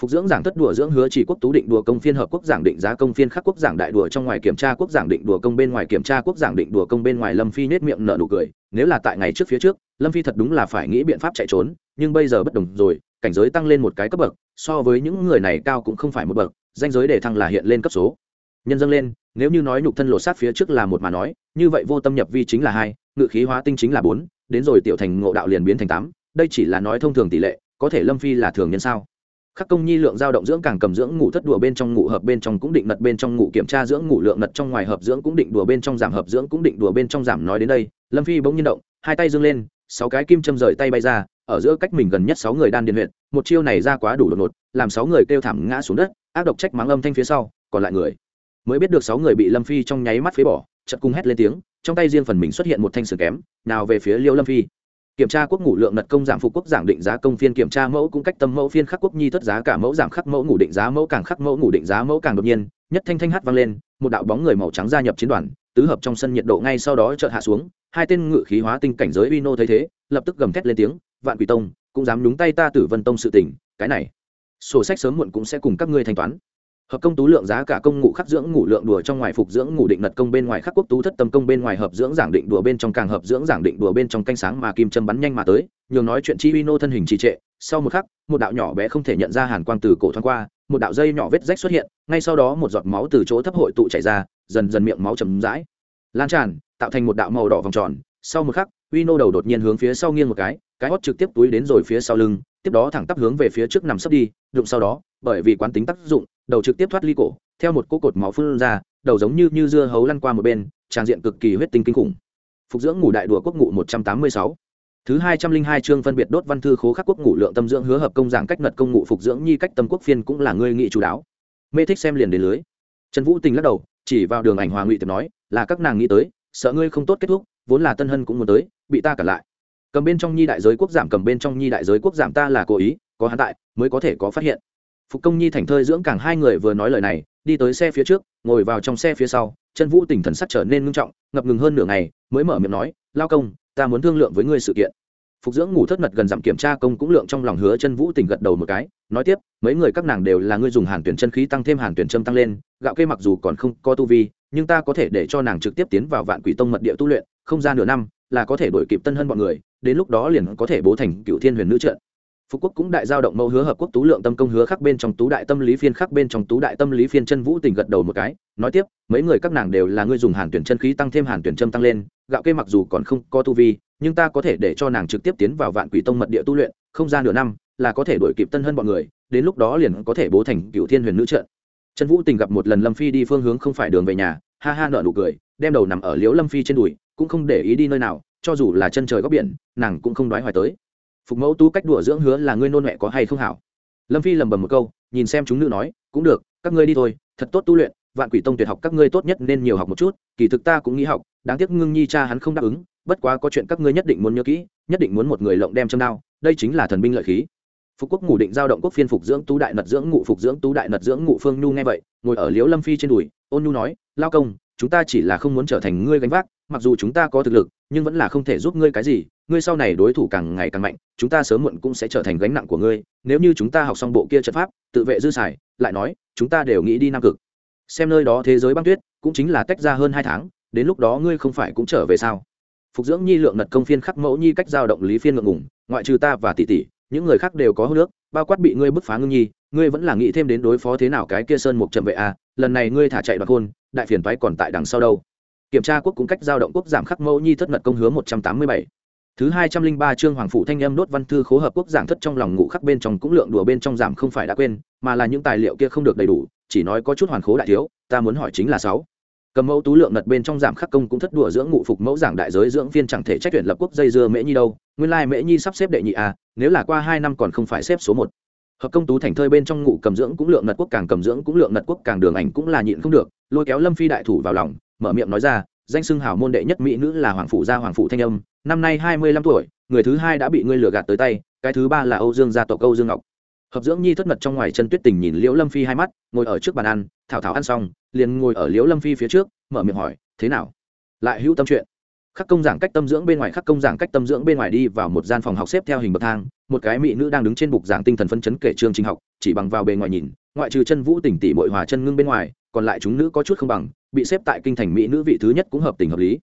Phục dưỡng giảng thất đùa dưỡng hứa chỉ quốc tú định đùa công phiên hợp quốc giảng định giá công phiên khắc quốc giảng đại đùa trong ngoài kiểm tra quốc giảng định đùa công bên ngoài kiểm tra quốc giảng định đùa công bên ngoài lâm phi nết miệng nở nụ cười, nếu là tại ngày trước phía trước, lâm phi thật đúng là phải nghĩ biện pháp chạy trốn, nhưng bây giờ bất đồng rồi, cảnh giới tăng lên một cái cấp bậc, so với những người này cao cũng không phải một bậc, danh giới để thăng là hiện lên cấp số. Nhân dâng lên, nếu như nói nhục thân lột sát phía trước là một mà nói, như vậy vô tâm nhập vi chính là hai, ngự khí hóa tinh chính là bốn, đến rồi tiểu thành ngộ đạo liền biến thành tám đây chỉ là nói thông thường tỷ lệ, có thể lâm phi là thường nhân sao? Khắc công nhi lượng dao động dưỡng càng cầm dưỡng ngủ thất đùa bên trong ngủ hợp bên trong cũng định nật bên trong ngủ kiểm tra dưỡng ngủ lượng nật trong ngoài hợp dưỡng cũng định đùa bên trong giảm hợp dưỡng cũng định đùa bên trong giảm nói đến đây, lâm phi bỗng nhiên động, hai tay dâng lên, sáu cái kim châm rời tay bay ra, ở giữa cách mình gần nhất sáu người đan điện huyện một chiêu này ra quá đủ đột ngột, làm sáu người kêu thảm ngã xuống đất, ác độc trách mắng âm thanh phía sau, còn lại người mới biết được sáu người bị lâm phi trong nháy mắt phế bỏ chật cung hét lên tiếng, trong tay riêng phần mình xuất hiện một thanh sườn kém, nào về phía liêu lâm phi kiểm tra quốc ngủ lượng nật công giảm phục quốc giảm định giá công phiên kiểm tra mẫu cũng cách tâm mẫu phiên khắc quốc nhi thất giá, cả mẫu giảm khắc mẫu ngủ định giá, mẫu càng khắc mẫu ngủ định giá, mẫu càng đột nhiên. Nhất thanh thanh hát vang lên, một đạo bóng người màu trắng gia nhập chiến đoàn, tứ hợp trong sân nhiệt độ ngay sau đó chợt hạ xuống, hai tên ngự khí hóa tinh cảnh giới uy nô thấy thế, lập tức gầm thét lên tiếng, vạn quỷ tông, cũng dám nhúng tay ta tử vân tông sự tình, cái này, sổ sách sớm muộn cũng sẽ cùng các ngươi thanh toán hợp công tú lượng giá cả công ngụ khắc dưỡng ngủ lượng đùa trong ngoài phục dưỡng ngủ định nật công bên ngoài khắc quốc tú thất tâm công bên ngoài hợp dưỡng giảng định đùa bên trong càng hợp dưỡng giảng định đùa bên trong canh sáng mà kim châm bắn nhanh mà tới, nhường nói chuyện chi uy nô thân hình trì trệ. Sau một khắc, một đạo nhỏ bé không thể nhận ra hàn quang từ cổ thoáng qua, một đạo dây nhỏ vết rách xuất hiện, ngay sau đó một giọt máu từ chỗ thấp hội tụ chảy ra, dần dần miệng máu chầm rãi lan tràn, tạo thành một đạo màu đỏ vòng tròn. Sau một khắc, uy nô đầu đột nhiên hướng phía sau nghiêng một cái cái hót trực tiếp túi đến rồi phía sau lưng, tiếp đó thẳng tắp hướng về phía trước nằm sấp đi đụng sau đó, bởi vì quán tính tác dụng, đầu trực tiếp thoát ly cổ, theo một cỗ cột máu phun ra, đầu giống như như dưa hấu lăn qua một bên trang diện cực kỳ huyết tinh kinh khủng. Phục dưỡng ngủ đại đùa quốc ngụ một trăm tám mươi sáu. Thứ hai trăm linh hai chương phân biệt đốt văn thư khố khắc quốc ngụ lượng tâm dưỡng hứa hợp công giảng cách nật công ngụ phục dưỡng nhi cách tâm quốc phiên cũng là ngươi nghị chú đáo. Mê thích xem liền đến lưới. Trần vũ tình lắc đầu, chỉ vào đường ảnh hòa ngụy tiệp nói, là các nàng nghĩ tới, sợ ngươi không tốt kết thúc, vốn là tân hân cũng muốn tới, bị ta cản lại. Cầm bên trong nhi đại giới quốc giảm, cầm bên trong nhi đại giới quốc giảm ta là cố ý có hắn tại, mới có thể có phát hiện. Phục công nhi thành thơi dưỡng càng hai người vừa nói lời này, đi tới xe phía trước, ngồi vào trong xe phía sau, chân vũ tỉnh thần sắc trở nên ngưng trọng, ngập ngừng hơn nửa ngày, mới mở miệng nói, lao công, ta muốn thương lượng với ngươi sự kiện. Phục dưỡng ngủ thất mật gần dặm kiểm tra công cũng lượng trong lòng hứa chân vũ tỉnh gật đầu một cái, nói tiếp, mấy người các nàng đều là ngươi dùng hàn tuyển chân khí tăng thêm hàn tuyển châm tăng lên, gạo kê mặc dù còn không có tu vi, nhưng ta có thể để cho nàng trực tiếp tiến vào vạn quỷ tông mật địa tu luyện, không ra nửa năm, là có thể đổi kịp tân hơn bọn người, đến lúc đó liền có thể bố thành cựu thiên huyền nữ trận. Phú quốc cũng đại giao động mẫu hứa hợp quốc tú lượng tâm công hứa khắc bên trong tú đại tâm lý phiên khắc bên trong tú đại tâm lý phiên chân vũ tình gật đầu một cái, nói tiếp, mấy người các nàng đều là người dùng hàn tuyển chân khí tăng thêm hàn tuyển châm tăng lên, gạo kê mặc dù còn không có tu vi, nhưng ta có thể để cho nàng trực tiếp tiến vào vạn quỷ tông mật địa tu luyện, không ra nửa năm, là có thể đổi kịp tân hơn bọn người, đến lúc đó liền có thể bố thành cựu thiên huyền nữ trận. Chân vũ tình gặp một lần lâm phi đi phương hướng không phải đường về nhà, ha ha nợ nụ cười, đem đầu nằm ở liễu lâm phi trên đùi, cũng không để ý đi nơi nào, cho dù là chân trời góc biển, nàng cũng không đoái hoài tới phục mẫu tú cách đùa dưỡng hứa là ngươi nôn mẹ có hay không hảo? Lâm phi lầm bầm một câu, nhìn xem chúng nữ nói, cũng được, các ngươi đi thôi, thật tốt tu luyện, vạn quỷ tông tuyệt học các ngươi tốt nhất nên nhiều học một chút, kỳ thực ta cũng nghĩ học, đáng tiếc ngưng nhi cha hắn không đáp ứng, bất quá có chuyện các ngươi nhất định muốn nhớ kỹ, nhất định muốn một người lộng đem châm đao, đây chính là thần binh lợi khí. Phục quốc ngủ định giao động quốc phiên phục dưỡng tú đại nật dưỡng ngụ, phục dưỡng tú đại nật dưỡng ngụ phương nhu nghe vậy, ngồi ở liễu lâm phi trên đùi, ôn nhu nói, lao công, chúng ta chỉ là không muốn trở thành ngươi gánh vác, mặc dù chúng ta có thực lực nhưng vẫn là không thể giúp ngươi cái gì ngươi sau này đối thủ càng ngày càng mạnh chúng ta sớm muộn cũng sẽ trở thành gánh nặng của ngươi nếu như chúng ta học xong bộ kia trận pháp tự vệ dư xài lại nói chúng ta đều nghĩ đi nam cực. Xem nơi đó thế giới băng tuyết cũng chính là tách ra hơn hai tháng đến lúc đó ngươi không phải cũng trở về sao? Phục dưỡng nhi lượng nật công phiên khắc mẫu nhi cách giao động lý phiên ngượng ngủng ngoại trừ ta và tỷ tỷ những người khác đều có hô nước bao quát bị ngươi bức phá ngưng nhi ngươi vẫn là nghĩ thêm đến đối phó thế nào cái kia sơn mục trầm vệ a à, lần này ngươi thả chạy đoạt hôn đại phiền toái còn tại đằng sau đâu kiểm tra quốc cũng cách giao động quốc giảm khắc mẫu nhi thất mật công hướng một trăm tám mươi bảy. Thứ hai trăm linh ba chương hoàng phụ thanh âm đốt văn thư khố hợp quốc giảng thất trong lòng ngủ khắc bên trong cũng lượng đùa bên trong giảm không phải đã quên, mà là những tài liệu kia không được đầy đủ, chỉ nói có chút hoàn khố đại thiếu, ta muốn hỏi chính là sáu. Cầm mẫu tú lượng nật bên trong giảm khắc công cũng thất đùa dưỡng ngụ phục mẫu giảng đại giới dưỡng viên chẳng thể trách tuyển lập quốc dây dưa mễ nhi đâu, nguyên lai mễ nhi sắp xếp đệ nhị à nếu là qua hai năm còn không phải xếp số một. Hợp công tú thành thơi bên trong ngụ cầm dưỡng cũng lượng nật quốc càng cầm dưỡng cũng lượng nật quốc càng đường ảnh cũng là nhịn không được, lôi kéo lâm phi đại thủ vào lòng mở miệng nói ra, danh xưng hào môn đệ nhất mỹ nữ là hoàng phụ gia hoàng phụ thanh âm, năm nay hai mươi lăm tuổi, người thứ hai đã bị ngươi lừa gạt tới tay, cái thứ ba là âu dương gia tộc âu dương ngọc. Hợp dưỡng nhi thất mật trong ngoài chân tuyết tình nhìn liễu lâm phi hai mắt, ngồi ở trước bàn ăn, thảo thảo ăn xong, liền ngồi ở liễu lâm phi phía trước, mở miệng hỏi, thế nào? Lại hữu tâm chuyện? Khắc công giảng cách tâm dưỡng bên ngoài, khắc công giảng cách tâm dưỡng bên ngoài đi vào một gian phòng học xếp theo hình bậc thang, một cái mỹ nữ đang đứng trên bục giảng tinh thần phân chấn kể chương trình học, chỉ bằng vào bề ngoài nhìn, ngoại trừ chân vũ tỉnh tỷ mội hòa chân ngưng bên ngoài còn lại chúng nữ có chút không bằng, bị xếp tại kinh thành mỹ nữ vị thứ nhất cũng hợp tình hợp lý.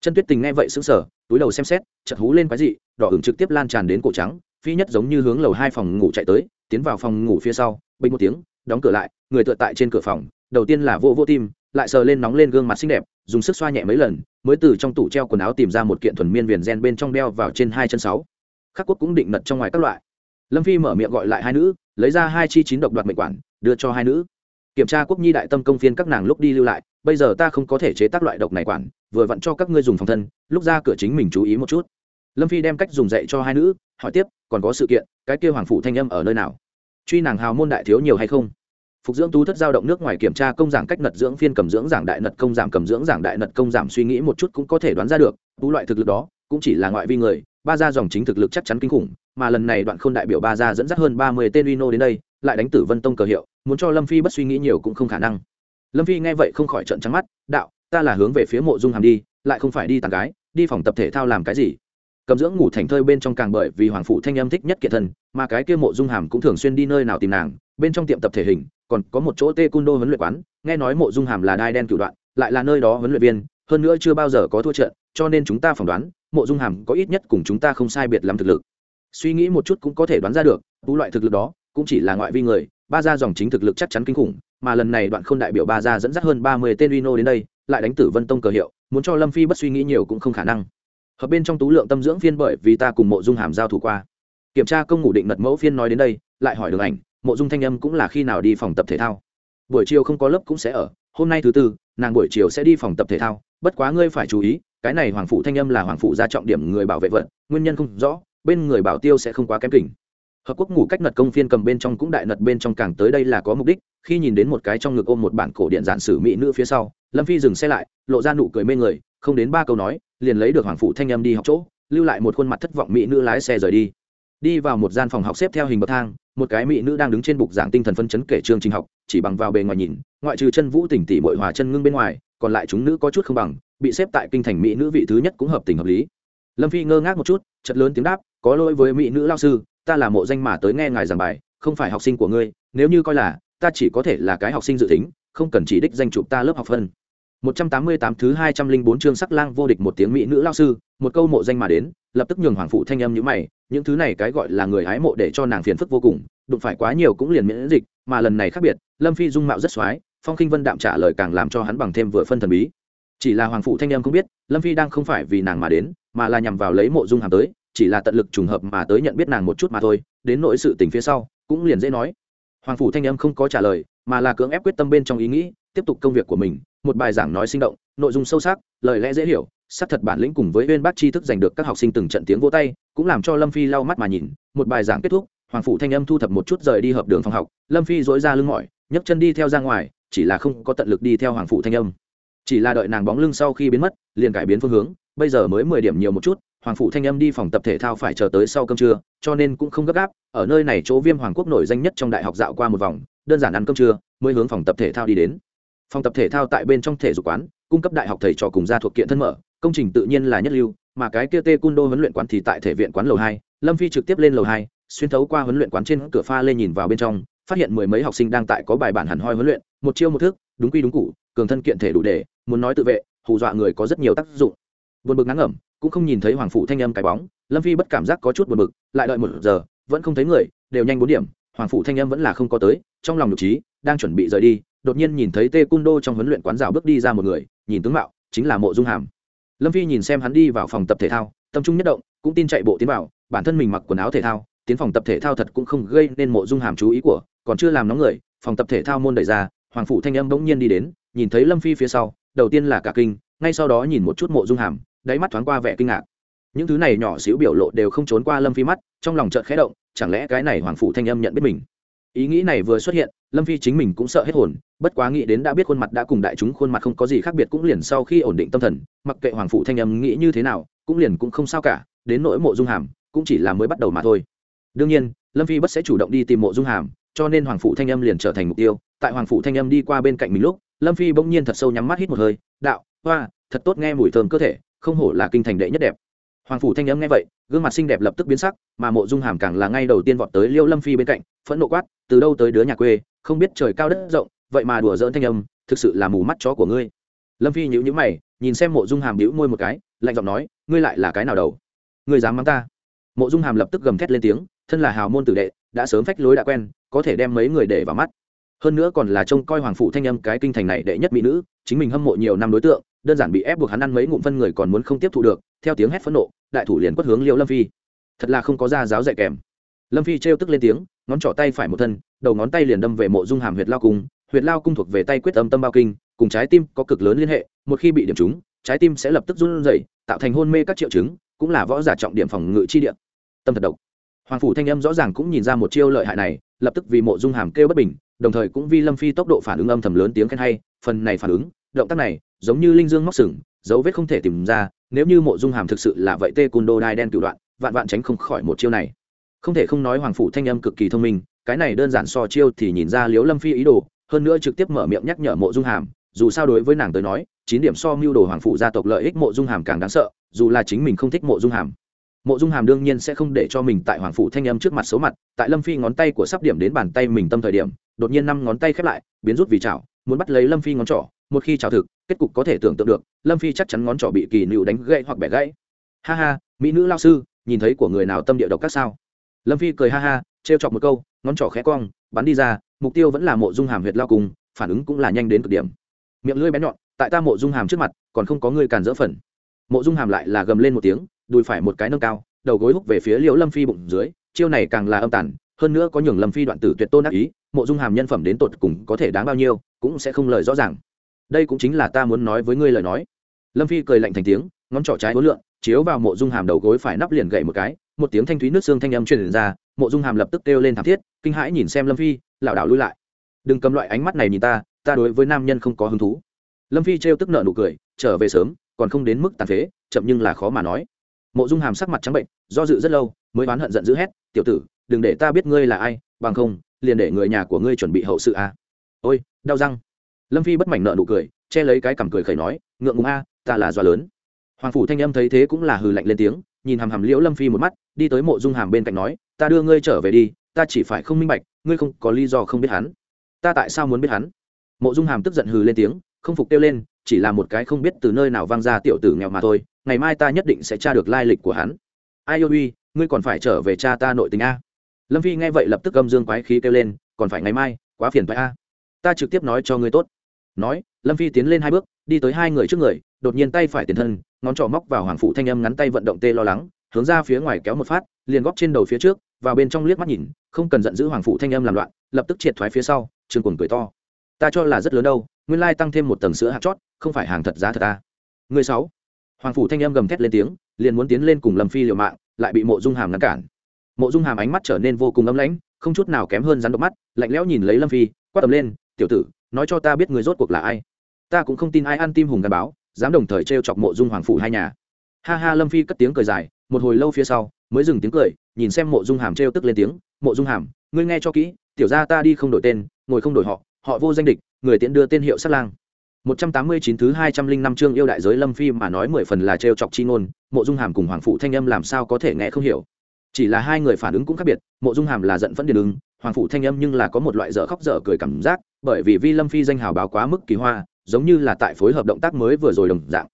Chân tuyết tình nghe vậy xứng sở túi đầu xem xét chật hú lên cái gì đỏ ửng trực tiếp lan tràn đến cổ trắng, phi nhất giống như hướng lầu hai phòng ngủ chạy tới, tiến vào phòng ngủ phía sau, bình một tiếng, đóng cửa lại, người tựa tại trên cửa phòng, đầu tiên là vô vô tim, lại sờ lên nóng lên gương mặt xinh đẹp, dùng sức xoa nhẹ mấy lần, mới từ trong tủ treo quần áo tìm ra một kiện thuần miên viền gen bên trong đeo vào trên hai chân sáu. Khắc quốc cũng định nật trong ngoài các loại. Lâm phi mở miệng gọi lại hai nữ, lấy ra hai chi chín độc đoạt mệnh quản, đưa cho hai nữ kiểm tra quốc nhi đại tâm công phiên các nàng lúc đi lưu lại, bây giờ ta không có thể chế tác loại độc này quản, vừa vặn cho các ngươi dùng phòng thân, lúc ra cửa chính mình chú ý một chút. Lâm phi đem cách dùng dạy cho hai nữ, hỏi tiếp, còn có sự kiện, cái kêu hoàng phủ thanh âm ở nơi nào? Truy nàng hào môn đại thiếu nhiều hay không? Phục dưỡng tú thất giao động nước ngoài kiểm tra công giảng cách nật dưỡng phiên cầm dưỡng giảng đại nật công giảm cầm dưỡng giảng đại nật công giảm suy nghĩ một chút cũng có thể đoán ra được, tú loại thực lực đó cũng chỉ là ngoại vi người, ba gia dòng chính thực lực chắc chắn kinh khủng, mà lần này đoạn k h ô n đại biểu ba gia dẫn dắt hơn ba mươi tên uino đến đây, lại đánh tử vân tông cờ hiệu, muốn cho lâm phi bất suy nghĩ nhiều cũng không khả năng. Lâm phi nghe vậy không khỏi trận trắng mắt, đạo, ta là hướng về phía mộ dung hàm đi, lại không phải đi tàn gái, đi phòng tập thể thao làm cái gì? Cầm dưỡng ngủ thành thơi bên trong càng bởi vì hoàng phụ thanh âm thích nhất kiện thân, mà cái kia mộ dung hàm cũng thường xuyên đi nơi nào tìm nàng, bên trong tiệm tập thể hình, còn có một chỗ tê cung đô huấn luyện quán, nghe nói mộ dung hàm là đai đen cửu đoạn, lại là nơi đó huấn luyện viên hơn nữa chưa bao giờ có thua trận, cho nên chúng ta phỏng đoán, mộ dung hàm có ít nhất cùng chúng ta không sai biệt lắm thực lực. Suy nghĩ một chút cũng có thể đoán ra được, tú loại thực lực đó, cũng chỉ là ngoại vi người, ba gia dòng chính thực lực chắc chắn kinh khủng, mà lần này đoạn khôn đại biểu ba gia dẫn dắt hơn ba mươi tên uino đến đây, lại đánh tử vân tông cờ hiệu, muốn cho lâm phi bất suy nghĩ nhiều cũng không khả năng. Hợp bên trong tú lượng tâm dưỡng phiên bởi vì ta cùng mộ dung hàm giao thủ qua. Kiểm tra công ngủ định mật mẫu phiên nói đến đây, lại hỏi đường ảnh, mộ dung thanh âm cũng là khi nào đi phòng tập thể thao. Buổi chiều không có lớp cũng sẽ ở, hôm nay thứ tư, nàng buổi chiều sẽ đi phòng tập thể thao bất quá ngươi phải chú ý, cái này hoàng phụ thanh âm là hoàng phụ ra trọng điểm người bảo vệ vận nguyên nhân không rõ, bên người bảo tiêu sẽ không quá kém kỉnh. Hợp quốc ngủ cách nật công phiên cầm bên trong cũng đại nật bên trong càng tới đây là có mục đích, khi nhìn đến một cái trong ngực ôm một bản cổ điện giản sử mỹ nữ phía sau, lâm phi dừng xe lại, lộ ra nụ cười mê người, không đến ba câu nói, liền lấy được hoàng phụ thanh âm đi học chỗ, lưu lại một khuôn mặt thất vọng mỹ nữ lái xe rời đi. Đi vào một gian phòng học xếp theo hình bậc thang, một cái mỹ nữ đang đứng trên bục giảng tinh thần phân chấn kể chương trình học, chỉ bằng vào bề ngoài nhìn, ngoại trừ chân vũ tỉnh tỷ bội hòa chân ngưng bên ngoài còn lại chúng nữ có chút không bằng bị xếp tại kinh thành mỹ nữ vị thứ nhất cũng hợp tình hợp lý. Lâm phi ngơ ngác một chút chật lớn tiếng đáp có lỗi với mỹ nữ lao sư ta là mộ danh mà tới nghe ngài giảng bài không phải học sinh của ngươi nếu như coi là ta chỉ có thể là cái học sinh dự tính không cần chỉ đích danh chụp ta lớp học phân. 188 thứ 204 chương sắc lang vô địch một tiếng mỹ nữ lao sư, một câu mộ danh mà đến, lập tức nhường hoàng phụ thanh âm như mày, những thứ này cái gọi là người hái mộ để cho nàng phiền phức vô cùng, đụng phải quá nhiều cũng liền miễn dịch, mà lần này khác biệt, Lâm Phi dung mạo rất xoái, Phong Khinh Vân đạm trả lời càng làm cho hắn bằng thêm vừa phân thần bí. Chỉ là hoàng phụ thanh âm không biết, Lâm Phi đang không phải vì nàng mà đến, mà là nhằm vào lấy mộ dung hàm tới, chỉ là tận lực trùng hợp mà tới nhận biết nàng một chút mà thôi, đến nỗi sự tình phía sau, cũng liền dễ nói. Hoàng phụ thanh âm không có trả lời, mà là cưỡng ép quyết tâm bên trong ý nghĩ, tiếp tục công việc của mình, một bài giảng nói sinh động nội dung sâu sắc lời lẽ dễ hiểu sắc thật bản lĩnh cùng với uyên bác tri thức giành được các học sinh từng trận tiếng vỗ tay cũng làm cho lâm phi lau mắt mà nhìn một bài giảng kết thúc hoàng phụ thanh âm thu thập một chút rời đi hợp đường phòng học lâm phi dối ra lưng mỏi nhấc chân đi theo ra ngoài chỉ là không có tận lực đi theo hoàng phụ thanh âm. Chỉ là đợi nàng bóng lưng sau khi biến mất, liền cải biến phương hướng, bây giờ mới mười điểm nhiều một chút, hoàng phụ thanh âm đi phòng tập thể thao phải chờ tới sau cơm trưa, cho nên cũng không gấp gáp, ở nơi này chỗ viêm hoàng quốc nổi danh nhất trong đại học dạo qua một vòng, đơn giản ăn cơm trưa, mới hướng phòng tập thể thao đi đến. Phòng tập thể thao tại bên trong thể dục quán, cung cấp đại học thầy trò cùng gia thuộc kiện thân mở, công trình tự nhiên là nhất lưu, mà cái kia tê cung đô huấn luyện quán thì tại thể viện quán lầu hai, lâm phi trực tiếp lên lầu hai, xuyên thấu qua huấn luyện quán trên cửa pha lên nhìn vào bên trong, phát hiện mười mấy học sinh đang tại có bài bản hẳn hoi huấn luyện một chiêu một thức, đúng quy đúng cụ, cường thân kiện thể đủ để, muốn nói tự vệ, hù dọa người có rất nhiều tác dụng. Buồn bực ngắn ngẩm, cũng không nhìn thấy hoàng phụ thanh âm cái bóng, lâm phi bất cảm giác có chút buồn bực, lại đợi một giờ, vẫn không thấy người, đều nhanh bốn điểm, hoàng phụ thanh âm vẫn là không có tới, trong lòng nhục trí, đang chuẩn bị rời đi, đột nhiên nhìn thấy tê cung đô trong huấn luyện quán rào bước đi ra một người, nhìn tướng mạo, chính là mộ dung hàm. Lâm phi nhìn xem hắn đi vào phòng tập thể thao, tâm trung nhất động, cũng tin chạy bộ tiến vào, bản thân mình mặc quần áo thể thao, tiến phòng tập thể thao thật cũng không gây nên mộ dung hàm chú ý của, còn chưa làm nóng người, phòng tập thể thao môn đẩy ra hoàng phụ thanh âm bỗng nhiên đi đến, nhìn thấy lâm phi phía sau, đầu tiên là cả kinh, ngay sau đó nhìn một chút mộ dung hàm, đáy mắt thoáng qua vẻ kinh ngạc. Những thứ này nhỏ xíu biểu lộ đều không trốn qua lâm phi mắt, trong lòng chợt khẽ động, chẳng lẽ cái này hoàng phụ thanh âm nhận biết mình? Ý nghĩ này vừa xuất hiện, lâm phi chính mình cũng sợ hết hồn, bất quá nghĩ đến đã biết khuôn mặt đã cùng đại chúng khuôn mặt không có gì khác biệt cũng liền sau khi ổn định tâm thần, mặc kệ hoàng phụ thanh âm nghĩ như thế nào, cũng liền cũng không sao cả, đến nỗi mộ dung hàm, cũng chỉ là mới bắt đầu mà thôi. Đương nhiên, lâm phi bất sẽ chủ động đi tìm mộ dung hàm cho nên hoàng phụ thanh âm liền trở thành mục tiêu. Tại hoàng phụ thanh âm đi qua bên cạnh mình lúc, lâm phi bỗng nhiên thật sâu nhắm mắt hít một hơi, đạo, hoa, thật tốt nghe mùi thơm cơ thể, không hổ là kinh thành đệ nhất đẹp. Hoàng phủ thanh âm nghe vậy, gương mặt xinh đẹp lập tức biến sắc, mà mộ dung hàm càng là ngay đầu tiên vọt tới liêu lâm phi bên cạnh, phẫn nộ quát, từ đâu tới đứa nhà quê, không biết trời cao đất rộng, vậy mà đùa dỡn thanh âm, thực sự là mù mắt chó của ngươi. Lâm phi nhíu nhíu mày, nhìn xem mộ dung hàm đĩu môi một cái, lạnh giọng nói, ngươi lại là cái nào đầu? Ngươi dám mắng ta? Mộ dung hàm lập tức gầm thét lên tiếng, thân là hào môn tử đệ, đã sớm phách lối đã quen có thể đem mấy người để vào mắt. Hơn nữa còn là trông coi hoàng phụ thanh âm cái kinh thành này đệ nhất mỹ nữ, chính mình hâm mộ nhiều năm đối tượng, đơn giản bị ép buộc hắn ăn mấy ngụm phân người còn muốn không tiếp thu được, theo tiếng hét phẫn nộ, đại thủ liền quất hướng liêu lâm phi. Thật là không có ra giáo dạy kèm. Lâm phi trêu tức lên tiếng, ngón trỏ tay phải một thân, đầu ngón tay liền đâm về mộ dung hàm huyệt lao cung, huyệt lao cung thuộc về tay quyết âm tâm bao kinh, cùng trái tim có cực lớn liên hệ, một khi bị điểm trúng, trái tim sẽ lập tức run rẩy, tạo thành hôn mê các triệu chứng, cũng là võ giả trọng điểm phòng ngự chi địa. Tâm thật độc hoàng phủ thanh âm rõ ràng cũng nhìn ra một chiêu lợi hại này, lập tức vì mộ dung hàm kêu bất bình, đồng thời cũng vì lâm phi tốc độ phản ứng âm thầm lớn tiếng khen hay, phần này phản ứng, động tác này, giống như linh dương móc sừng, dấu vết không thể tìm ra, nếu như mộ dung hàm thực sự là vậy tê cùn đô đai đen tự đoạn, vạn vạn tránh không khỏi một chiêu này. Không thể không nói hoàng phủ thanh âm cực kỳ thông minh, cái này đơn giản so chiêu thì nhìn ra liếu lâm phi ý đồ, hơn nữa trực tiếp mở miệng nhắc nhở mộ dung hàm, dù sao đối với nàng tới nói, chín điểm so mưu đồ hoàng phủ gia tộc lợi ích mộ dung hàm càng đáng sợ, dù là chính mình không thích mộ dung hàm mộ dung hàm đương nhiên sẽ không để cho mình tại hoàng phủ thanh âm trước mặt xấu mặt, tại lâm phi ngón tay của sắp điểm đến bàn tay mình tâm thời điểm, đột nhiên năm ngón tay khép lại, biến rút vì chảo, muốn bắt lấy lâm phi ngón trỏ, một khi chảo thực, kết cục có thể tưởng tượng được, lâm phi chắc chắn ngón trỏ bị kỳ nịu đánh gãy hoặc bẻ gãy. Ha ha, mỹ nữ lao sư, nhìn thấy của người nào tâm địa độc các sao? Lâm phi cười ha ha, trêu chọc một câu, ngón trỏ khẽ cong, bắn đi ra, mục tiêu vẫn là mộ dung hàm huyệt lao cùng, phản ứng cũng là nhanh đến cực điểm. Miệng lưỡi bén nhọn, tại ta mộ dung hàm trước mặt, còn không có người càn dỡ phần. Mộ dung hàm lại là gầm lên một tiếng đùi phải một cái nâng cao, đầu gối húc về phía liễu lâm phi bụng dưới, chiêu này càng là âm tàn, hơn nữa có nhường lâm phi đoạn tử tuyệt tôn ác ý, mộ dung hàm nhân phẩm đến tột cùng có thể đáng bao nhiêu, cũng sẽ không lời rõ ràng. Đây cũng chính là ta muốn nói với ngươi lời nói. Lâm phi cười lạnh thành tiếng, ngón trỏ trái hối lượn, chiếu vào mộ dung hàm đầu gối phải nắp liền gậy một cái, một tiếng thanh thúy nước xương thanh âm truyền ra, mộ dung hàm lập tức kêu lên thảm thiết, kinh hãi nhìn xem lâm phi, lảo đảo lui lại. Đừng cầm loại ánh mắt này nhìn ta ta đối với nam nhân không có hứng thú. Lâm phi trêu tức nợ nụ cười, trở về sớm, còn không đến mức tàn phế, chậm nhưng là khó mà nói mộ dung hàm sắc mặt trắng bệnh, do dự rất lâu, mới oán hận giận dữ hét, tiểu tử, đừng để ta biết ngươi là ai, bằng không, liền để người nhà của ngươi chuẩn bị hậu sự a à. ôi, đau răng. Lâm phi bất mảnh nợ nụ cười, che lấy cái cằm cười khẩy nói, ngượng ngùng a, ta là doa lớn. Hoàng phủ thanh âm thấy thế cũng là hừ lạnh lên tiếng, nhìn hàm hàm liễu lâm phi một mắt, đi tới mộ dung hàm bên cạnh nói, ta đưa ngươi trở về đi, ta chỉ phải không minh bạch, ngươi không có lý do không biết hắn. Ta tại sao muốn biết hắn? Mộ dung hàm tức giận hừ lên tiếng, không phục kêu lên chỉ là một cái không biết từ nơi nào vang ra tiểu tử nghèo mà thôi, ngày mai ta nhất định sẽ tra được lai lịch của hắn. Ai ôi uy ngươi còn phải trở về cha ta nội tình a. Lâm phi nghe vậy lập tức âm dương quái khí kêu lên, còn phải ngày mai, quá phiền phải a. Ta trực tiếp nói cho ngươi tốt. Nói, lâm phi tiến lên hai bước, đi tới hai người trước người, đột nhiên tay phải tiền thân, ngón trỏ móc vào hoàng phụ thanh âm ngắn tay vận động tê lo lắng, hướng ra phía ngoài kéo một phát, liền góp trên đầu phía trước, vào bên trong liếc mắt nhìn, không cần giận dữ hoàng phụ thanh âm làm loạn, lập tức triệt thoái phía sau, trường cuồng cười to. Ta cho là rất lớn đâu, nguyên lai tăng thêm một tầng sữa hạt chót không phải hàng thật giá thật ta. Người sáu. Hoàng phủ thanh âm gầm thét lên tiếng, liền muốn tiến lên cùng lâm phi liều mạng, lại bị mộ dung hàm ngăn cản. Mộ dung hàm ánh mắt trở nên vô cùng ấm lãnh, không chút nào kém hơn rắn độc mắt, lạnh lẽo nhìn lấy lâm phi, quát tầm lên, tiểu tử, nói cho ta biết người rốt cuộc là ai? Ta cũng không tin ai ăn tim hùng gắn báo, dám đồng thời t chọc mộ dung hoàng phủ hai nhà. Ha ha, lâm phi cất tiếng cười dài, một hồi lâu phía sau, mới dừng tiếng cười, nhìn xem mộ dung hàm t tức lên tiếng, mộ dung hàm, ngươi nghe cho kỹ, tiểu ra ta đi không đổi tên, ngồi không đổi họ họ vô danh địch, người tiện đưa tên hiệu sát lang. 189 thứ 205 chương yêu đại giới Lâm Phi mà nói mười phần là trêu chọc chi ngôn, Mộ Dung Hàm cùng Hoàng phụ Thanh Âm làm sao có thể nghe không hiểu. Chỉ là hai người phản ứng cũng khác biệt, Mộ Dung Hàm là giận phẫn điên ứng, Hoàng phụ Thanh Âm nhưng là có một loại dở khóc dở cười cảm giác, bởi vì Vi Lâm Phi danh hào báo quá mức kỳ hoa, giống như là tại phối hợp động tác mới vừa rồi đồng dạng.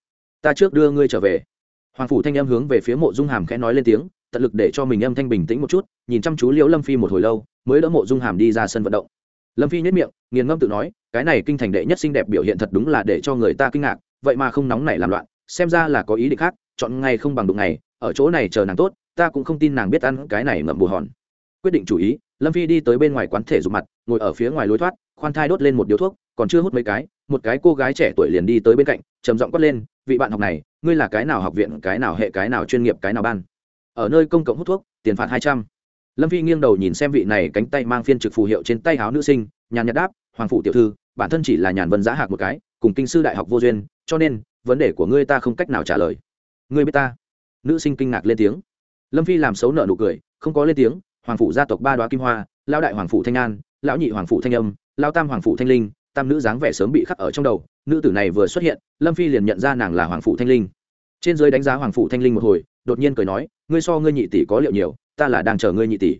Ta trước đưa ngươi trở về. Hoàng phụ Thanh Âm hướng về phía Mộ Dung Hàm khẽ nói lên tiếng, tận lực để cho mình âm thanh bình tĩnh một chút, nhìn chăm chú Liễu Lâm Phi một hồi lâu, mới đỡ Mộ Dung Hàm đi ra sân vận động lâm phi nhất miệng, nghiền ngâm tự nói, cái này kinh thành đệ nhất xinh đẹp biểu hiện thật đúng là để cho người ta kinh ngạc, vậy mà không nóng nảy làm loạn, xem ra là có ý định khác, chọn ngay không bằng đụng này ở chỗ này chờ nàng tốt, ta cũng không tin nàng biết ăn cái này ngậm bù hòn. Quyết định chủ ý, lâm phi đi tới bên ngoài quán thể dục mặt, ngồi ở phía ngoài lối thoát, khoan thai đốt lên một điếu thuốc, còn chưa hút mấy cái, một cái cô gái trẻ tuổi liền đi tới bên cạnh, trầm giọng quát lên, vị bạn học này, ngươi là cái nào học viện, cái nào hệ, cái nào chuyên nghiệp, cái nào ban? Ở nơi công cộng hút thuốc, tiền phạt hai trăm lâm phi nghiêng đầu nhìn xem vị này cánh tay mang phiên trực phù hiệu trên tay háo nữ sinh, nhàn nhạt đáp, hoàng phụ tiểu thư, bản thân chỉ là nhàn vân giá hạc một cái, cùng kinh sư đại học vô duyên, cho nên, vấn đề của ngươi ta không cách nào trả lời. Ngươi biết ta? Nữ sinh kinh ngạc lên tiếng. Lâm phi làm xấu nợ nụ cười, không có lên tiếng, hoàng phụ gia tộc ba đoá kim hoa, lão đại hoàng phụ thanh an, lão nhị hoàng phụ thanh âm lao tam hoàng phụ thanh linh, tam nữ dáng vẻ sớm bị khắc ở trong đầu, nữ tử này vừa xuất hiện, lâm phi liền nhận ra nàng là hoàng phụ thanh linh. Trên giới đánh giá hoàng phụ thanh linh một hồi, đột nhiên cười nói, ngươi so ngươi nhị tỷ có liệu nhiều ta là đang chờ ngươi nhị tỷ.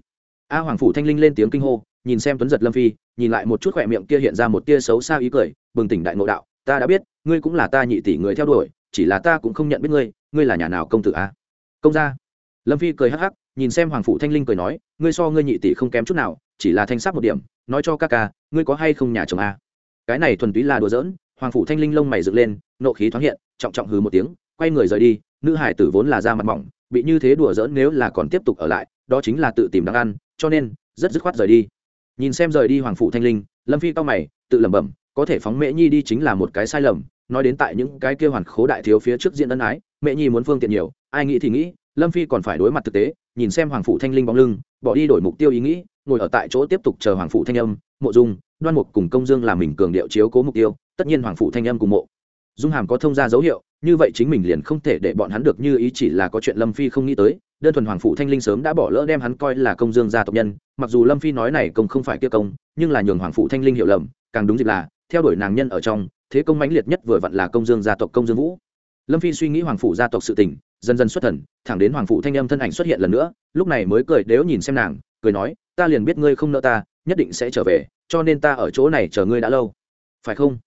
A hoàng phủ thanh linh lên tiếng kinh hô, nhìn xem tuấn giật lâm phi, nhìn lại một chút khỏe miệng kia hiện ra một tia xấu xa ý cười, bừng tỉnh đại ngộ đạo, ta đã biết, ngươi cũng là ta nhị tỷ người theo đuổi, chỉ là ta cũng không nhận biết ngươi ngươi là nhà nào công tử a? Công gia. Lâm phi cười hắc hắc, nhìn xem hoàng phủ thanh linh cười nói, ngươi so ngươi nhị tỷ không kém chút nào, chỉ là thanh sắc một điểm, nói cho ca ca, ngươi có hay không nhà chồng a? Cái này thuần túy là đùa giỡn, hoàng phủ thanh linh lông mày dựng lên, nộ khí thoáng hiện, trọng trọng hừ một tiếng, quay người rời đi, nữ hải tử vốn là da mặt mỏng bị như thế đùa giỡn nếu là còn tiếp tục ở lại, đó chính là tự tìm đáng ăn, cho nên, rất dứt khoát rời đi. Nhìn xem rời đi hoàng phủ thanh linh, lâm phi cao mày, tự lẩm bẩm, có thể phóng mễ nhi đi chính là một cái sai lầm, nói đến tại những cái kia hoàn khố đại thiếu phía trước diện ân ái mẹ nhi muốn phương tiện nhiều, ai nghĩ thì nghĩ, lâm phi còn phải đối mặt thực tế, nhìn xem hoàng phủ thanh linh bóng lưng, bỏ đi đổi mục tiêu ý nghĩ, ngồi ở tại chỗ tiếp tục chờ hoàng phủ thanh âm, mộ dung, đoan mục cùng công dương làm mình cường điệu chiếu cố mục tiêu, tất nhiên hoàng phủ thanh âm cùng mộ dung hàm có thông ra dấu hiệu, như vậy chính mình liền không thể để bọn hắn được như ý chỉ là có chuyện lâm phi không nghĩ tới, đơn thuần hoàng phủ thanh linh sớm đã bỏ lỡ đem hắn coi là công dương gia tộc nhân, mặc dù lâm phi nói này công không phải kia công, nhưng là nhường hoàng phủ thanh linh hiểu lầm, càng đúng dịp là, theo đuổi nàng nhân ở trong, thế công mãnh liệt nhất vừa vặn là công dương gia tộc công dương vũ. Lâm phi suy nghĩ hoàng phủ gia tộc sự tình, dần dần xuất thần, thẳng đến hoàng phủ thanh âm thân ảnh xuất hiện lần nữa, lúc này mới cười đếu nhìn xem nàng, cười nói, ta liền biết ngươi không nợ ta, nhất định sẽ trở về, cho nên ta ở chỗ này chờ ngươi đã lâu. Phải không?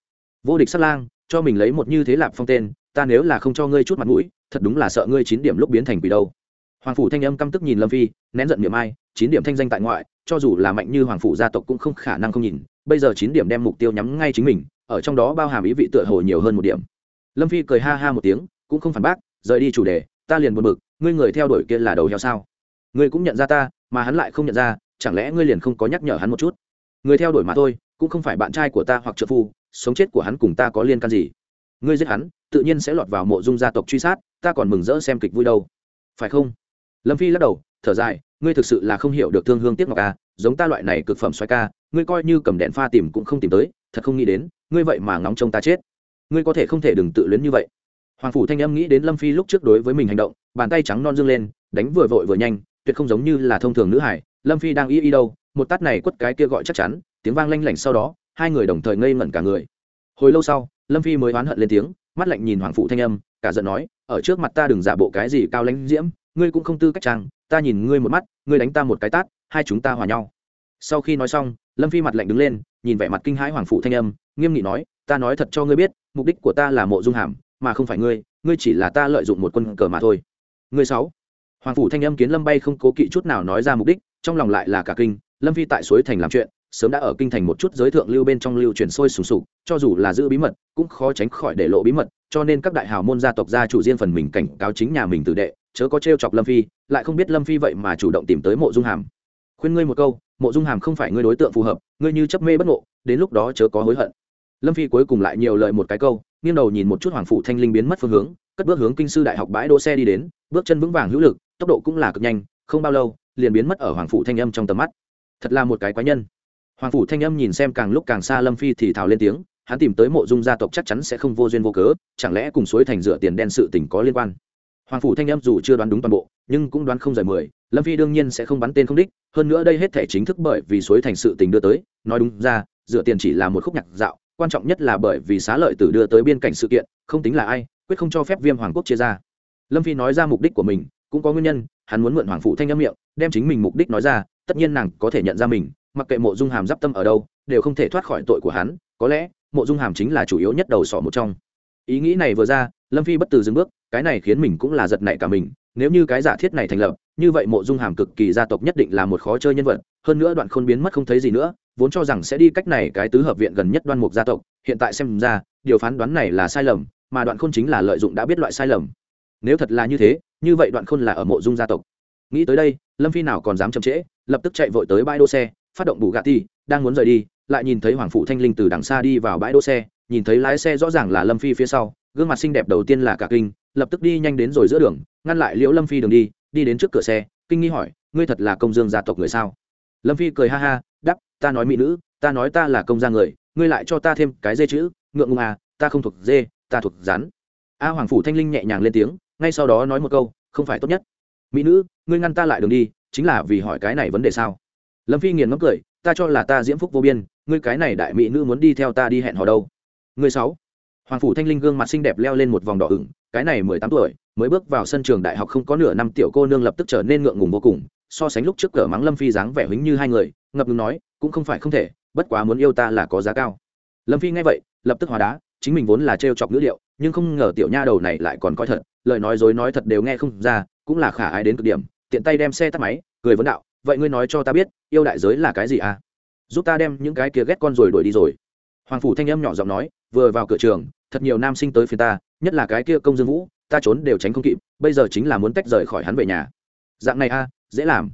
Vô địch sát lang cho mình lấy một như thế lạp phong tên, ta nếu là không cho ngươi chút mặt mũi, thật đúng là sợ ngươi chín điểm lúc biến thành quỷ đâu. Hoàng phủ thanh âm căm tức nhìn lâm phi, nén giận miệng ai, chín điểm thanh danh tại ngoại, cho dù là mạnh như hoàng phủ gia tộc cũng không khả năng không nhìn, bây giờ chín điểm đem mục tiêu nhắm ngay chính mình, ở trong đó bao hàm ý vị tựa hồ nhiều hơn một điểm. Lâm phi cười ha ha một tiếng, cũng không phản bác, rời đi chủ đề, ta liền buồn bực, ngươi người theo đuổi kia là đầu heo sao? Ngươi cũng nhận ra ta, mà hắn lại không nhận ra, chẳng lẽ ngươi liền không có nhắc nhở hắn một chút? Người theo đuổi mà thôi, cũng không phải bạn trai của ta hoặc trợ phu sống chết của hắn cùng ta có liên can gì? Ngươi giết hắn, tự nhiên sẽ lọt vào mộ dung gia tộc truy sát, ta còn mừng rỡ xem kịch vui đâu. Phải không? Lâm phi lắc đầu, thở dài, ngươi thực sự là không hiểu được thương hương tiếc ngọc a giống ta loại này cực phẩm xoay ca, ngươi coi như cầm đèn pha tìm cũng không tìm tới, thật không nghĩ đến, ngươi vậy mà ngóng trông ta chết. Ngươi có thể không thể đừng tự luyến như vậy. Hoàng phủ thanh âm nghĩ đến lâm phi lúc trước đối với mình hành động, bàn tay trắng non dương lên, đánh vừa vội vừa nhanh, tuyệt không giống như là thông thường nữ hải, lâm phi đang y y đâu, một tát này quất cái kia gọi chắc chắn, tiếng vang lanh lảnh sau đó hai người đồng thời ngây ngẩn cả người. Hồi lâu sau, lâm phi mới oán hận lên tiếng, mắt lạnh nhìn hoàng phụ thanh âm, cả giận nói, ở trước mặt ta đừng giả bộ cái gì cao lãnh diễm, ngươi cũng không tư cách trang, ta nhìn ngươi một mắt, ngươi đánh ta một cái tát, hai chúng ta hòa nhau. Sau khi nói xong, lâm phi mặt lạnh đứng lên, nhìn vẻ mặt kinh hãi hoàng phụ thanh âm, nghiêm nghị nói, ta nói thật cho ngươi biết, mục đích của ta là mộ dung hàm, mà không phải ngươi ngươi chỉ là ta lợi dụng một quân cờ mà thôi. Ngươi sáu? Hoàng phủ thanh âm kiến lâm bay không cố kỵ chút nào nói ra mục đích, trong lòng lại là cả kinh, lâm phi tại suối thành làm chuyện sớm đã ở kinh thành một chút giới thượng lưu bên trong lưu truyền sôi sùng sục, cho dù là giữ bí mật, cũng khó tránh khỏi để lộ bí mật, cho nên các đại hào môn gia tộc gia chủ riêng phần mình cảnh cáo chính nhà mình tự đệ, chớ có t chọc lâm phi, lại không biết lâm phi vậy mà chủ động tìm tới mộ dung hàm. Khuyên ngươi một câu, mộ dung hàm không phải ngươi đối tượng phù hợp, ngươi như chấp mê bất ngộ, đến lúc đó chớ có hối hận. Lâm phi cuối cùng lại nhiều lời một cái câu, nghiêng đầu nhìn một chút hoàng phủ thanh linh biến mất phương hướng, cất bước hướng kinh sư đại học bãi đỗ xe đi đến, bước chân vững vàng hữu lực, tốc độ cũng là cực nhanh, không bao lâu, liền biến mất ở hoàng phủ thanh âm trong tầm mắt. Thật là một cái quái nhân hoàng phủ thanh âm nhìn xem càng lúc càng xa lâm phi thì thào lên tiếng, hắn tìm tới mộ dung gia tộc chắc chắn sẽ không vô duyên vô cớ, chẳng lẽ cùng suối thành dựa tiền đen sự tình có liên quan? Hoàng phủ thanh âm dù chưa đoán đúng toàn bộ, nhưng cũng đoán không rời mười, lâm phi đương nhiên sẽ không bắn tên không đích, hơn nữa đây hết thể chính thức bởi vì suối thành sự tình đưa tới, nói đúng ra, dựa tiền chỉ là một khúc nhạc dạo, quan trọng nhất là bởi vì xá lợi tử đưa tới biên cảnh sự kiện, không tính là ai, quyết không cho phép viêm hoàng quốc chia ra. Lâm phi nói ra mục đích của mình, cũng có nguyên nhân, hắn muốn mượn hoàng phủ thanh âm miệng, đem chính mình mục đích nói ra, tất nhiên nàng có thể nhận ra mình mặc kệ mộ dung hàm d tâm ở đâu, đều không thể thoát khỏi tội của hắn, có lẽ, mộ dung hàm chính là chủ yếu nhất đầu sỏ một trong. Ý nghĩ này vừa ra, lâm phi bất từ dừng bước, cái này khiến mình cũng là giật nảy cả mình, nếu như cái giả thiết này thành lập, như vậy mộ dung hàm cực kỳ gia tộc nhất định là một khó chơi nhân vật, hơn nữa đoạn khôn biến mất không thấy gì nữa, vốn cho rằng sẽ đi cách này cái tứ hợp viện gần nhất đoan mục gia tộc, hiện tại xem ra, điều phán đoán này là sai lầm, mà đoạn khôn chính là lợi dụng đã biết loại sai lầm. Nếu thật là như thế, như vậy đoạn khôn là ở mộ dung gia tộc. Nghĩ tới đây, lâm phi nào còn dám chậm trễ, lập tức chạy vội tới bãi đỗ xe phát động bù gạ ti, đang muốn rời đi, lại nhìn thấy hoàng phụ thanh linh từ đằng xa đi vào bãi đỗ xe, nhìn thấy lái xe rõ ràng là lâm phi phía sau, gương mặt xinh đẹp đầu tiên là cả kinh, lập tức đi nhanh đến rồi giữa đường, ngăn lại liễu lâm phi đường đi đi đến trước cửa xe, kinh nghi hỏi, ngươi thật là công dương gia tộc người sao? Lâm phi cười ha ha đắp ta nói mỹ nữ, ta nói ta là công gia người, ngươi lại cho ta thêm cái dê chữ, ngượng ngùng à ta không thuộc dê, ta thuộc rắn. A hoàng phủ thanh linh nhẹ nhàng lên tiếng, ngay sau đó nói một câu, không phải tốt nhất. Mỹ nữ, ngươi ngăn ta lại đường đi, chính là vì hỏi cái này vấn đề sao? Lâm phi nghiền ngẫm cười, ta cho là ta diễm phúc vô biên, ngươi cái này đại mỹ nữ muốn đi theo ta đi hẹn hò đâu? Ngươi sáu. Hoàng phủ thanh linh gương mặt xinh đẹp leo lên một vòng đỏ ửng, cái này mười tám tuổi, mới bước vào sân trường đại học không có nửa năm tiểu cô nương lập tức trở nên ngượng ngùng vô cùng, so sánh lúc trước cỡ mắng lâm phi dáng vẻ hính như hai người, ngập ngừng nói, cũng không phải không thể, bất quá muốn yêu ta là có giá cao. Lâm phi nghe vậy, lập tức hóa đá, chính mình vốn là trêu chọc ngữ liệu nhưng không ngờ tiểu nha đầu này lại còn coi thật, lời nói dối nói thật đều nghe không ra, cũng là khả ái đến cực điểm, tiện tay đem xe tắt máy, cười vấn đạo vậy ngươi nói cho ta biết, yêu đại giới là cái gì à? Giúp ta đem những cái kia ghét con rồi đuổi đi rồi. Hoàng phủ thanh âm nhỏ giọng nói, vừa vào cửa trường, thật nhiều nam sinh tới phía ta, nhất là cái kia công dương vũ, ta trốn đều tránh không kịp, bây giờ chính là muốn tách rời khỏi hắn về nhà. Dạng này a, dễ làm.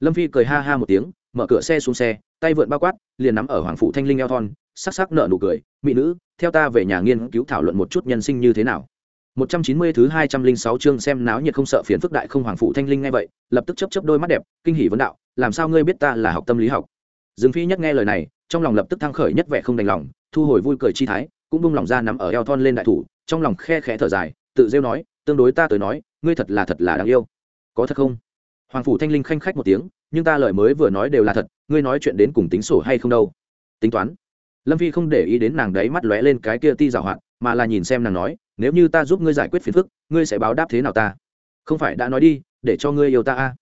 Lâm phi cười ha ha một tiếng, mở cửa xe xuống xe, tay vượn bao quát, liền nắm ở hoàng phủ thanh linh eo thon, sắc sắc nợ nụ cười, mỹ nữ, theo ta về nhà nghiên cứu thảo luận một chút nhân sinh như thế nào. 190 thứ 206 chương xem náo nhiệt không sợ phiền phức đại không hoàng phụ thanh linh ngay vậy, lập tức chớp chớp đôi mắt đẹp, kinh hỉ vấn đạo, làm sao ngươi biết ta là học tâm lý học? Dương Phi nhất nghe lời này, trong lòng lập tức thăng khởi nhất vẻ không đành lòng, thu hồi vui cười chi thái, cũng buông lòng ra nắm ở eo thon lên đại thủ, trong lòng khe khẽ thở dài, tự rêu nói, tương đối ta tới nói, ngươi thật là thật là đáng yêu. Có thật không? Hoàng phủ thanh linh khanh khách một tiếng, nhưng ta lời mới vừa nói đều là thật, ngươi nói chuyện đến cùng tính sổ hay không đâu? Tính toán. Lâm Phi không để ý đến nàng đấy mắt lóe lên cái kia ti giảo hoạt, mà là nhìn xem nàng nói, nếu như ta giúp ngươi giải quyết phiền phức, ngươi sẽ báo đáp thế nào ta? Không phải đã nói đi, để cho ngươi yêu ta a.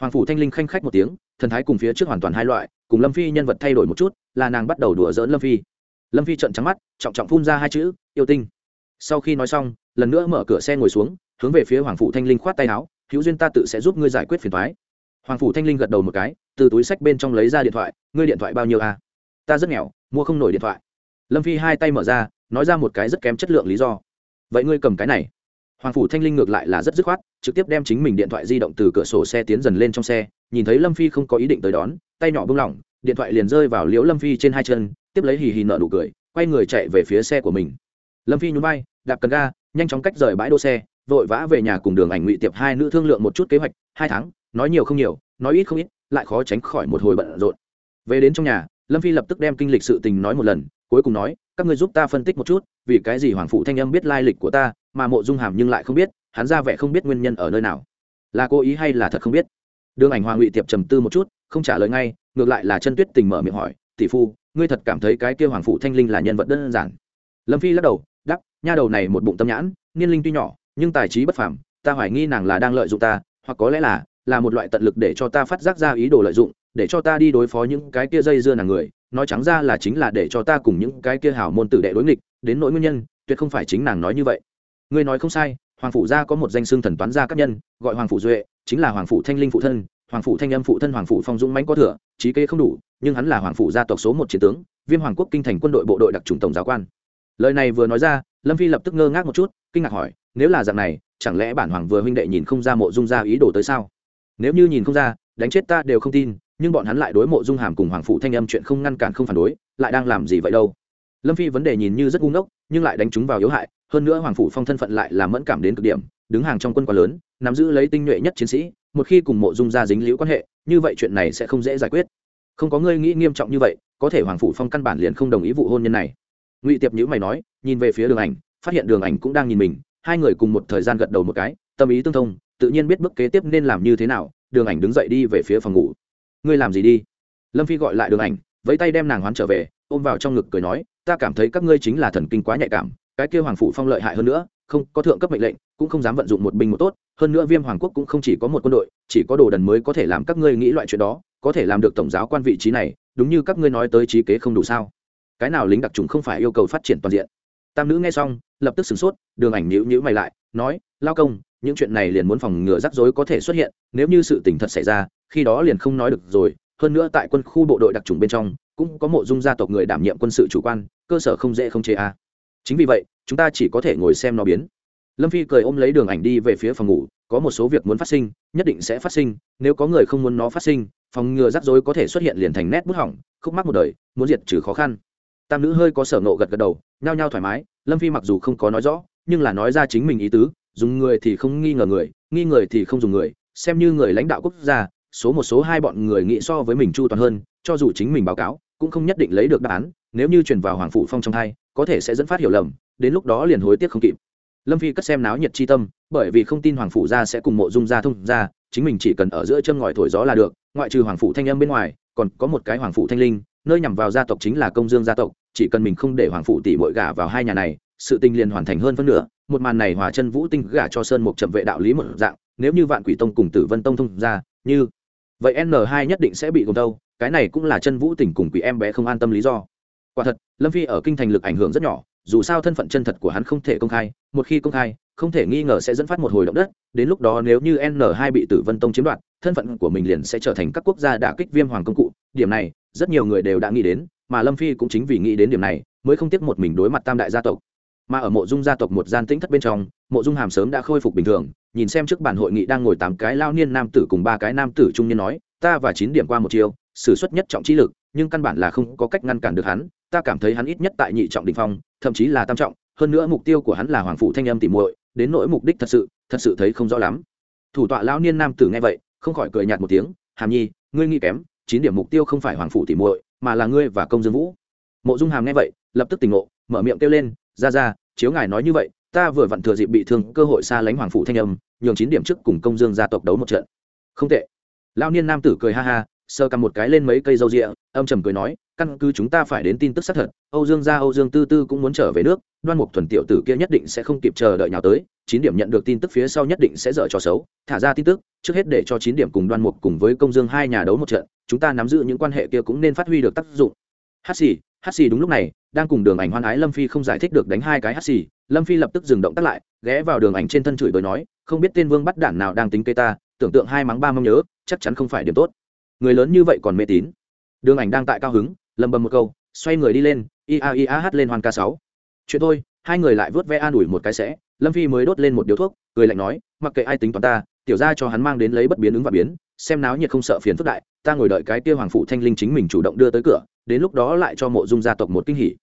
Hoàng phủ thanh linh khanh khách một tiếng, thần thái cùng phía trước hoàn toàn hai loại, cùng lâm phi nhân vật thay đổi một chút, là nàng bắt đầu đùa dỡn lâm phi. Lâm phi trận trắng mắt, trọng trọng phun ra hai chữ, yêu tinh. Sau khi nói xong, lần nữa mở cửa xe ngồi xuống, hướng về phía hoàng phủ thanh linh khoát tay áo, hữu duyên ta tự sẽ giúp ngươi giải quyết phiền thoái hoàng phủ thanh linh gật đầu một cái, từ túi sách bên trong lấy ra điện thoại, ngươi điện thoại bao nhiêu à? ta rất nghèo, mua không nổi điện thoại. Lâm phi hai tay mở ra, nói ra một cái rất kém chất lượng lý do vậy ngươi cầm cái này. Hoàng phủ thanh linh ngược lại là rất dứt khoát, trực tiếp đem chính mình điện thoại di động từ cửa sổ xe tiến dần lên trong xe, nhìn thấy lâm phi không có ý định tới đón, tay nhỏ bung lỏng, điện thoại liền rơi vào liễu lâm phi trên hai chân, tiếp lấy hì hì nợ nụ cười, quay người chạy về phía xe của mình. Lâm phi nhún bay đạp cần ga, nhanh chóng cách rời bãi đỗ xe, vội vã về nhà cùng đường ảnh ngụy tiệp hai nữ thương lượng một chút kế hoạch, hai tháng, nói nhiều không nhiều, nói ít không ít, lại khó tránh khỏi một hồi bận rộn. Về đến trong nhà lâm phi lập tức đem kinh lịch sự tình nói một lần, cuối cùng nói, các ngươi giúp ta phân tích một chút, vì cái gì hoàng phụ thanh âm biết lai lịch của ta, mà mộ dung hàm nhưng lại không biết, hắn ra vẻ không biết nguyên nhân ở nơi nào. Là cố ý hay là thật không biết? Đường ảnh hoàng ngụy tiệp trầm tư một chút, không trả lời ngay, ngược lại là chân tuyết tình mở miệng hỏi, tỷ phu, ngươi thật cảm thấy cái kia hoàng phụ thanh linh là nhân vật đơn giản? Lâm phi lắc đầu đắp nha đầu này một bụng tâm nhãn, niên linh tuy nhỏ, nhưng tài trí bất phàm, ta hoài nghi nàng là đang lợi dụng ta, hoặc có lẽ là là một loại tận lực để cho ta phát giác ra ý đồ lợi dụng để cho ta đi đối phó những cái kia dây dưa nàng người, nói trắng ra là chính là để cho ta cùng những cái kia hảo môn tử đệ đối nghịch, đến nỗi nguyên nhân, tuyệt không phải chính nàng nói như vậy. Ngươi nói không sai, hoàng phủ gia có một danh xưng thần toán gia các nhân, gọi hoàng phủ duệ, chính là hoàng phủ thanh linh phụ thân, hoàng phủ thanh âm phụ thân hoàng phủ phong dũng mãnh có thừa, trí kế không đủ, nhưng hắn là hoàng phủ gia tộc số một chiến tướng, viêm hoàng quốc kinh thành quân đội bộ đội đặc trùng tổng giáo quan. Lời này vừa nói ra, lâm phi lập tức ngơ ngác một chút, kinh ngạc hỏi, nếu là dạng này, chẳng lẽ bản hoàng vừa huynh đệ nhìn không ra mộ dung gia ý đồ tới sao? Nếu như nhìn không ra, đánh chết ta đều không tin nhưng bọn hắn lại đối mộ dung hàm cùng hoàng phụ thanh âm chuyện không ngăn cản không phản đối, lại đang làm gì vậy đâu? Lâm phi vấn đề nhìn như rất ngu ngốc, nhưng lại đánh chúng vào yếu hại, hơn nữa hoàng phụ phong thân phận lại làm mẫn cảm đến cực điểm, đứng hàng trong quân quá lớn, nắm giữ lấy tinh nhuệ nhất chiến sĩ, một khi cùng mộ dung ra dính liễu quan hệ, như vậy chuyện này sẽ không dễ giải quyết. Không có ngươi nghĩ nghiêm trọng như vậy, có thể hoàng phụ phong căn bản liền không đồng ý vụ hôn nhân này. Ngụy tiệp nhữ mày nói, nhìn về phía đường ảnh, phát hiện đường ảnh cũng đang nhìn mình, hai người cùng một thời gian gật đầu một cái, tâm ý tương thông, tự nhiên biết bước kế tiếp nên làm như thế nào, đường ảnh đứng dậy đi về phía phòng ngủ ngươi làm gì đi? Lâm phi gọi lại đường ảnh, vẫy tay đem nàng hoán trở về, ôm vào trong ngực cười nói, ta cảm thấy các ngươi chính là thần kinh quá nhạy cảm, cái kêu hoàng phủ phong lợi hại hơn nữa, không, có thượng cấp mệnh lệnh, cũng không dám vận dụng một binh một tốt, hơn nữa viêm hoàng quốc cũng không chỉ có một quân đội, chỉ có đồ đần mới có thể làm các ngươi nghĩ loại chuyện đó, có thể làm được tổng giáo quan vị trí này, đúng như các ngươi nói tới trí kế không đủ sao? Cái nào lính đặc trùng không phải yêu cầu phát triển toàn diện? Tam nữ nghe xong, lập tức sửng sốt, đường ảnh nhữ nhữ mày lại, nói, lao công những chuyện này liền muốn phòng ngừa rắc rối có thể xuất hiện, nếu như sự tình thật xảy ra, khi đó liền không nói được rồi, hơn nữa tại quân khu bộ đội đặc trùng bên trong, cũng có mộ dung gia tộc người đảm nhiệm quân sự chủ quan, cơ sở không dễ không chế a à. chính vì vậy, chúng ta chỉ có thể ngồi xem nó biến lâm phi cười ôm lấy đường ảnh đi về phía phòng ngủ, có một số việc muốn phát sinh, nhất định sẽ phát sinh, nếu có người không muốn nó phát sinh, phòng ngừa rắc rối có thể xuất hiện liền thành nét bút hỏng, khúc mắc một đời, muốn diệt trừ khó khăn tam nữ hơi có sở nộ gật gật đầu, nhao nhao thoải mái, lâm phi mặc dù không có nói rõ, nhưng là nói ra chính mình ý tứ dùng người thì không nghi ngờ người, nghi người thì không dùng người, xem như người lãnh đạo quốc gia, số một số hai bọn người nghĩ so với mình chu toàn hơn, cho dù chính mình báo cáo, cũng không nhất định lấy được đáp án, nếu như chuyển vào hoàng phụ phong trong thai có thể sẽ dẫn phát hiểu lầm, đến lúc đó liền hối tiếc không kịp. Lâm phi cất xem náo nhiệt chi tâm, bởi vì không tin hoàng phụ gia sẽ cùng mộ dung gia thông ra, chính mình chỉ cần ở giữa chân ngòi thổi gió là được, ngoại trừ hoàng phụ thanh âm bên ngoài, còn có một cái hoàng phụ thanh linh, nơi nhằm vào gia tộc chính là công dương gia tộc, chỉ cần mình không để hoàng phụ tỷ bội gả vào hai nhà này, sự tình liền hoàn thành hơn phân nửa một màn này hòa chân vũ tinh gả cho sơn một trầm vệ đạo lý một dạng, nếu như vạn quỷ tông cùng tử vân tông thông ra, như vậy n 2 nhất định sẽ bị gồm đâu cái này cũng là chân vũ tình cùng quỷ em bé không an tâm lý do. Quả thật, lâm phi ở kinh thành lực ảnh hưởng rất nhỏ, dù sao thân phận chân thật của hắn không thể công khai, một khi công khai, không thể nghi ngờ sẽ dẫn phát một hồi động đất, đến lúc đó nếu như n 2 bị tử vân tông chiếm đoạt, thân phận của mình liền sẽ trở thành các quốc gia đả kích viêm hoàng công cụ. Điểm này, rất nhiều người đều đã nghĩ đến, mà lâm phi cũng chính vì nghĩ đến điểm này, mới không tiếc một mình đối mặt tam đại gia tộc mà ở mộ dung gia tộc một gian tĩnh thất bên trong, mộ dung hàm sớm đã khôi phục bình thường, nhìn xem trước bản hội nghị đang ngồi tám cái lao niên nam tử cùng ba cái nam tử trung niên nói, ta và chín điểm qua một chiều s ử suất nhất trọng trí lực, nhưng căn bản là không có cách ngăn cản được hắn, ta cảm thấy hắn ít nhất tại nhị trọng đình phong, thậm chí là tam trọng, hơn nữa mục tiêu của hắn là hoàng phủ thanh âm tìm muội, đến nỗi mục đích thật sự thật sự thấy không rõ lắm. Thủ tọa lão niên nam tử nghe vậy, không khỏi cười nhạt một tiếng, hàm nhi, ngươi nghĩ kém, chín điểm mục tiêu không phải hoàng phủ tìm muội, mà là ngươi và công dương vũ. Mộ dung hàm nghe vậy, lập tức tỉnh ngộ, mở miệng kêu lên ra ra, chiếu ngài nói như vậy, ta vừa vặn thừa dịp bị thương, cơ hội xa lánh hoàng phủ thanh âm, nhường chín điểm trước cùng công dương gia tộc đấu một trận. Không tệ. Lão niên nam tử cười ha ha sơ cầm một cái lên mấy cây râu rịa, âm trầm cười nói, căn cứ chúng ta phải đến tin tức xác thật, âu dương gia, âu dương tư tư cũng muốn trở về nước, đoan mục thuần tiểu tử kia nhất định sẽ không kịp chờ đợi nào tới, chín điểm nhận được tin tức phía sau nhất định sẽ dở trò xấu, thả ra tin tức, trước hết để cho chín điểm cùng đoan mục cùng với công dương hai nhà đấu một trận, chúng ta nắm giữ những quan hệ kia cũng nên phát huy được tác dụng. Hát xì hát xì đúng lúc này đang cùng đường ảnh hoan ái lâm phi không giải thích được đánh hai cái hát xì, lâm phi lập tức dừng động tắt lại, ghé vào đường ảnh trên thân chửi bới nói, không biết tên vương bắt đản nào đang tính cây ta, tưởng tượng hai mắng ba mong nhớ, chắc chắn không phải điểm tốt. Người lớn như vậy còn mê tín. Đường ảnh đang tại cao hứng, lầm bầm một câu, xoay người đi lên, ia ia hát lên hoàn ca sáu. Chuyện thôi. Hai người lại vớt ve an ủi một cái sẽ, lâm phi mới đốt lên một điếu thuốc, cười lạnh nói, mặc kệ ai tính toán ta, tiểu ra cho hắn mang đến lấy bất biến ứng và biến, xem náo nhiệt không sợ phiền phức đại, ta ngồi đợi cái kia hoàng phụ thanh linh chính mình chủ động đưa tới cửa, đến lúc đó lại cho mộ dung gia tộc một kinh hỉ.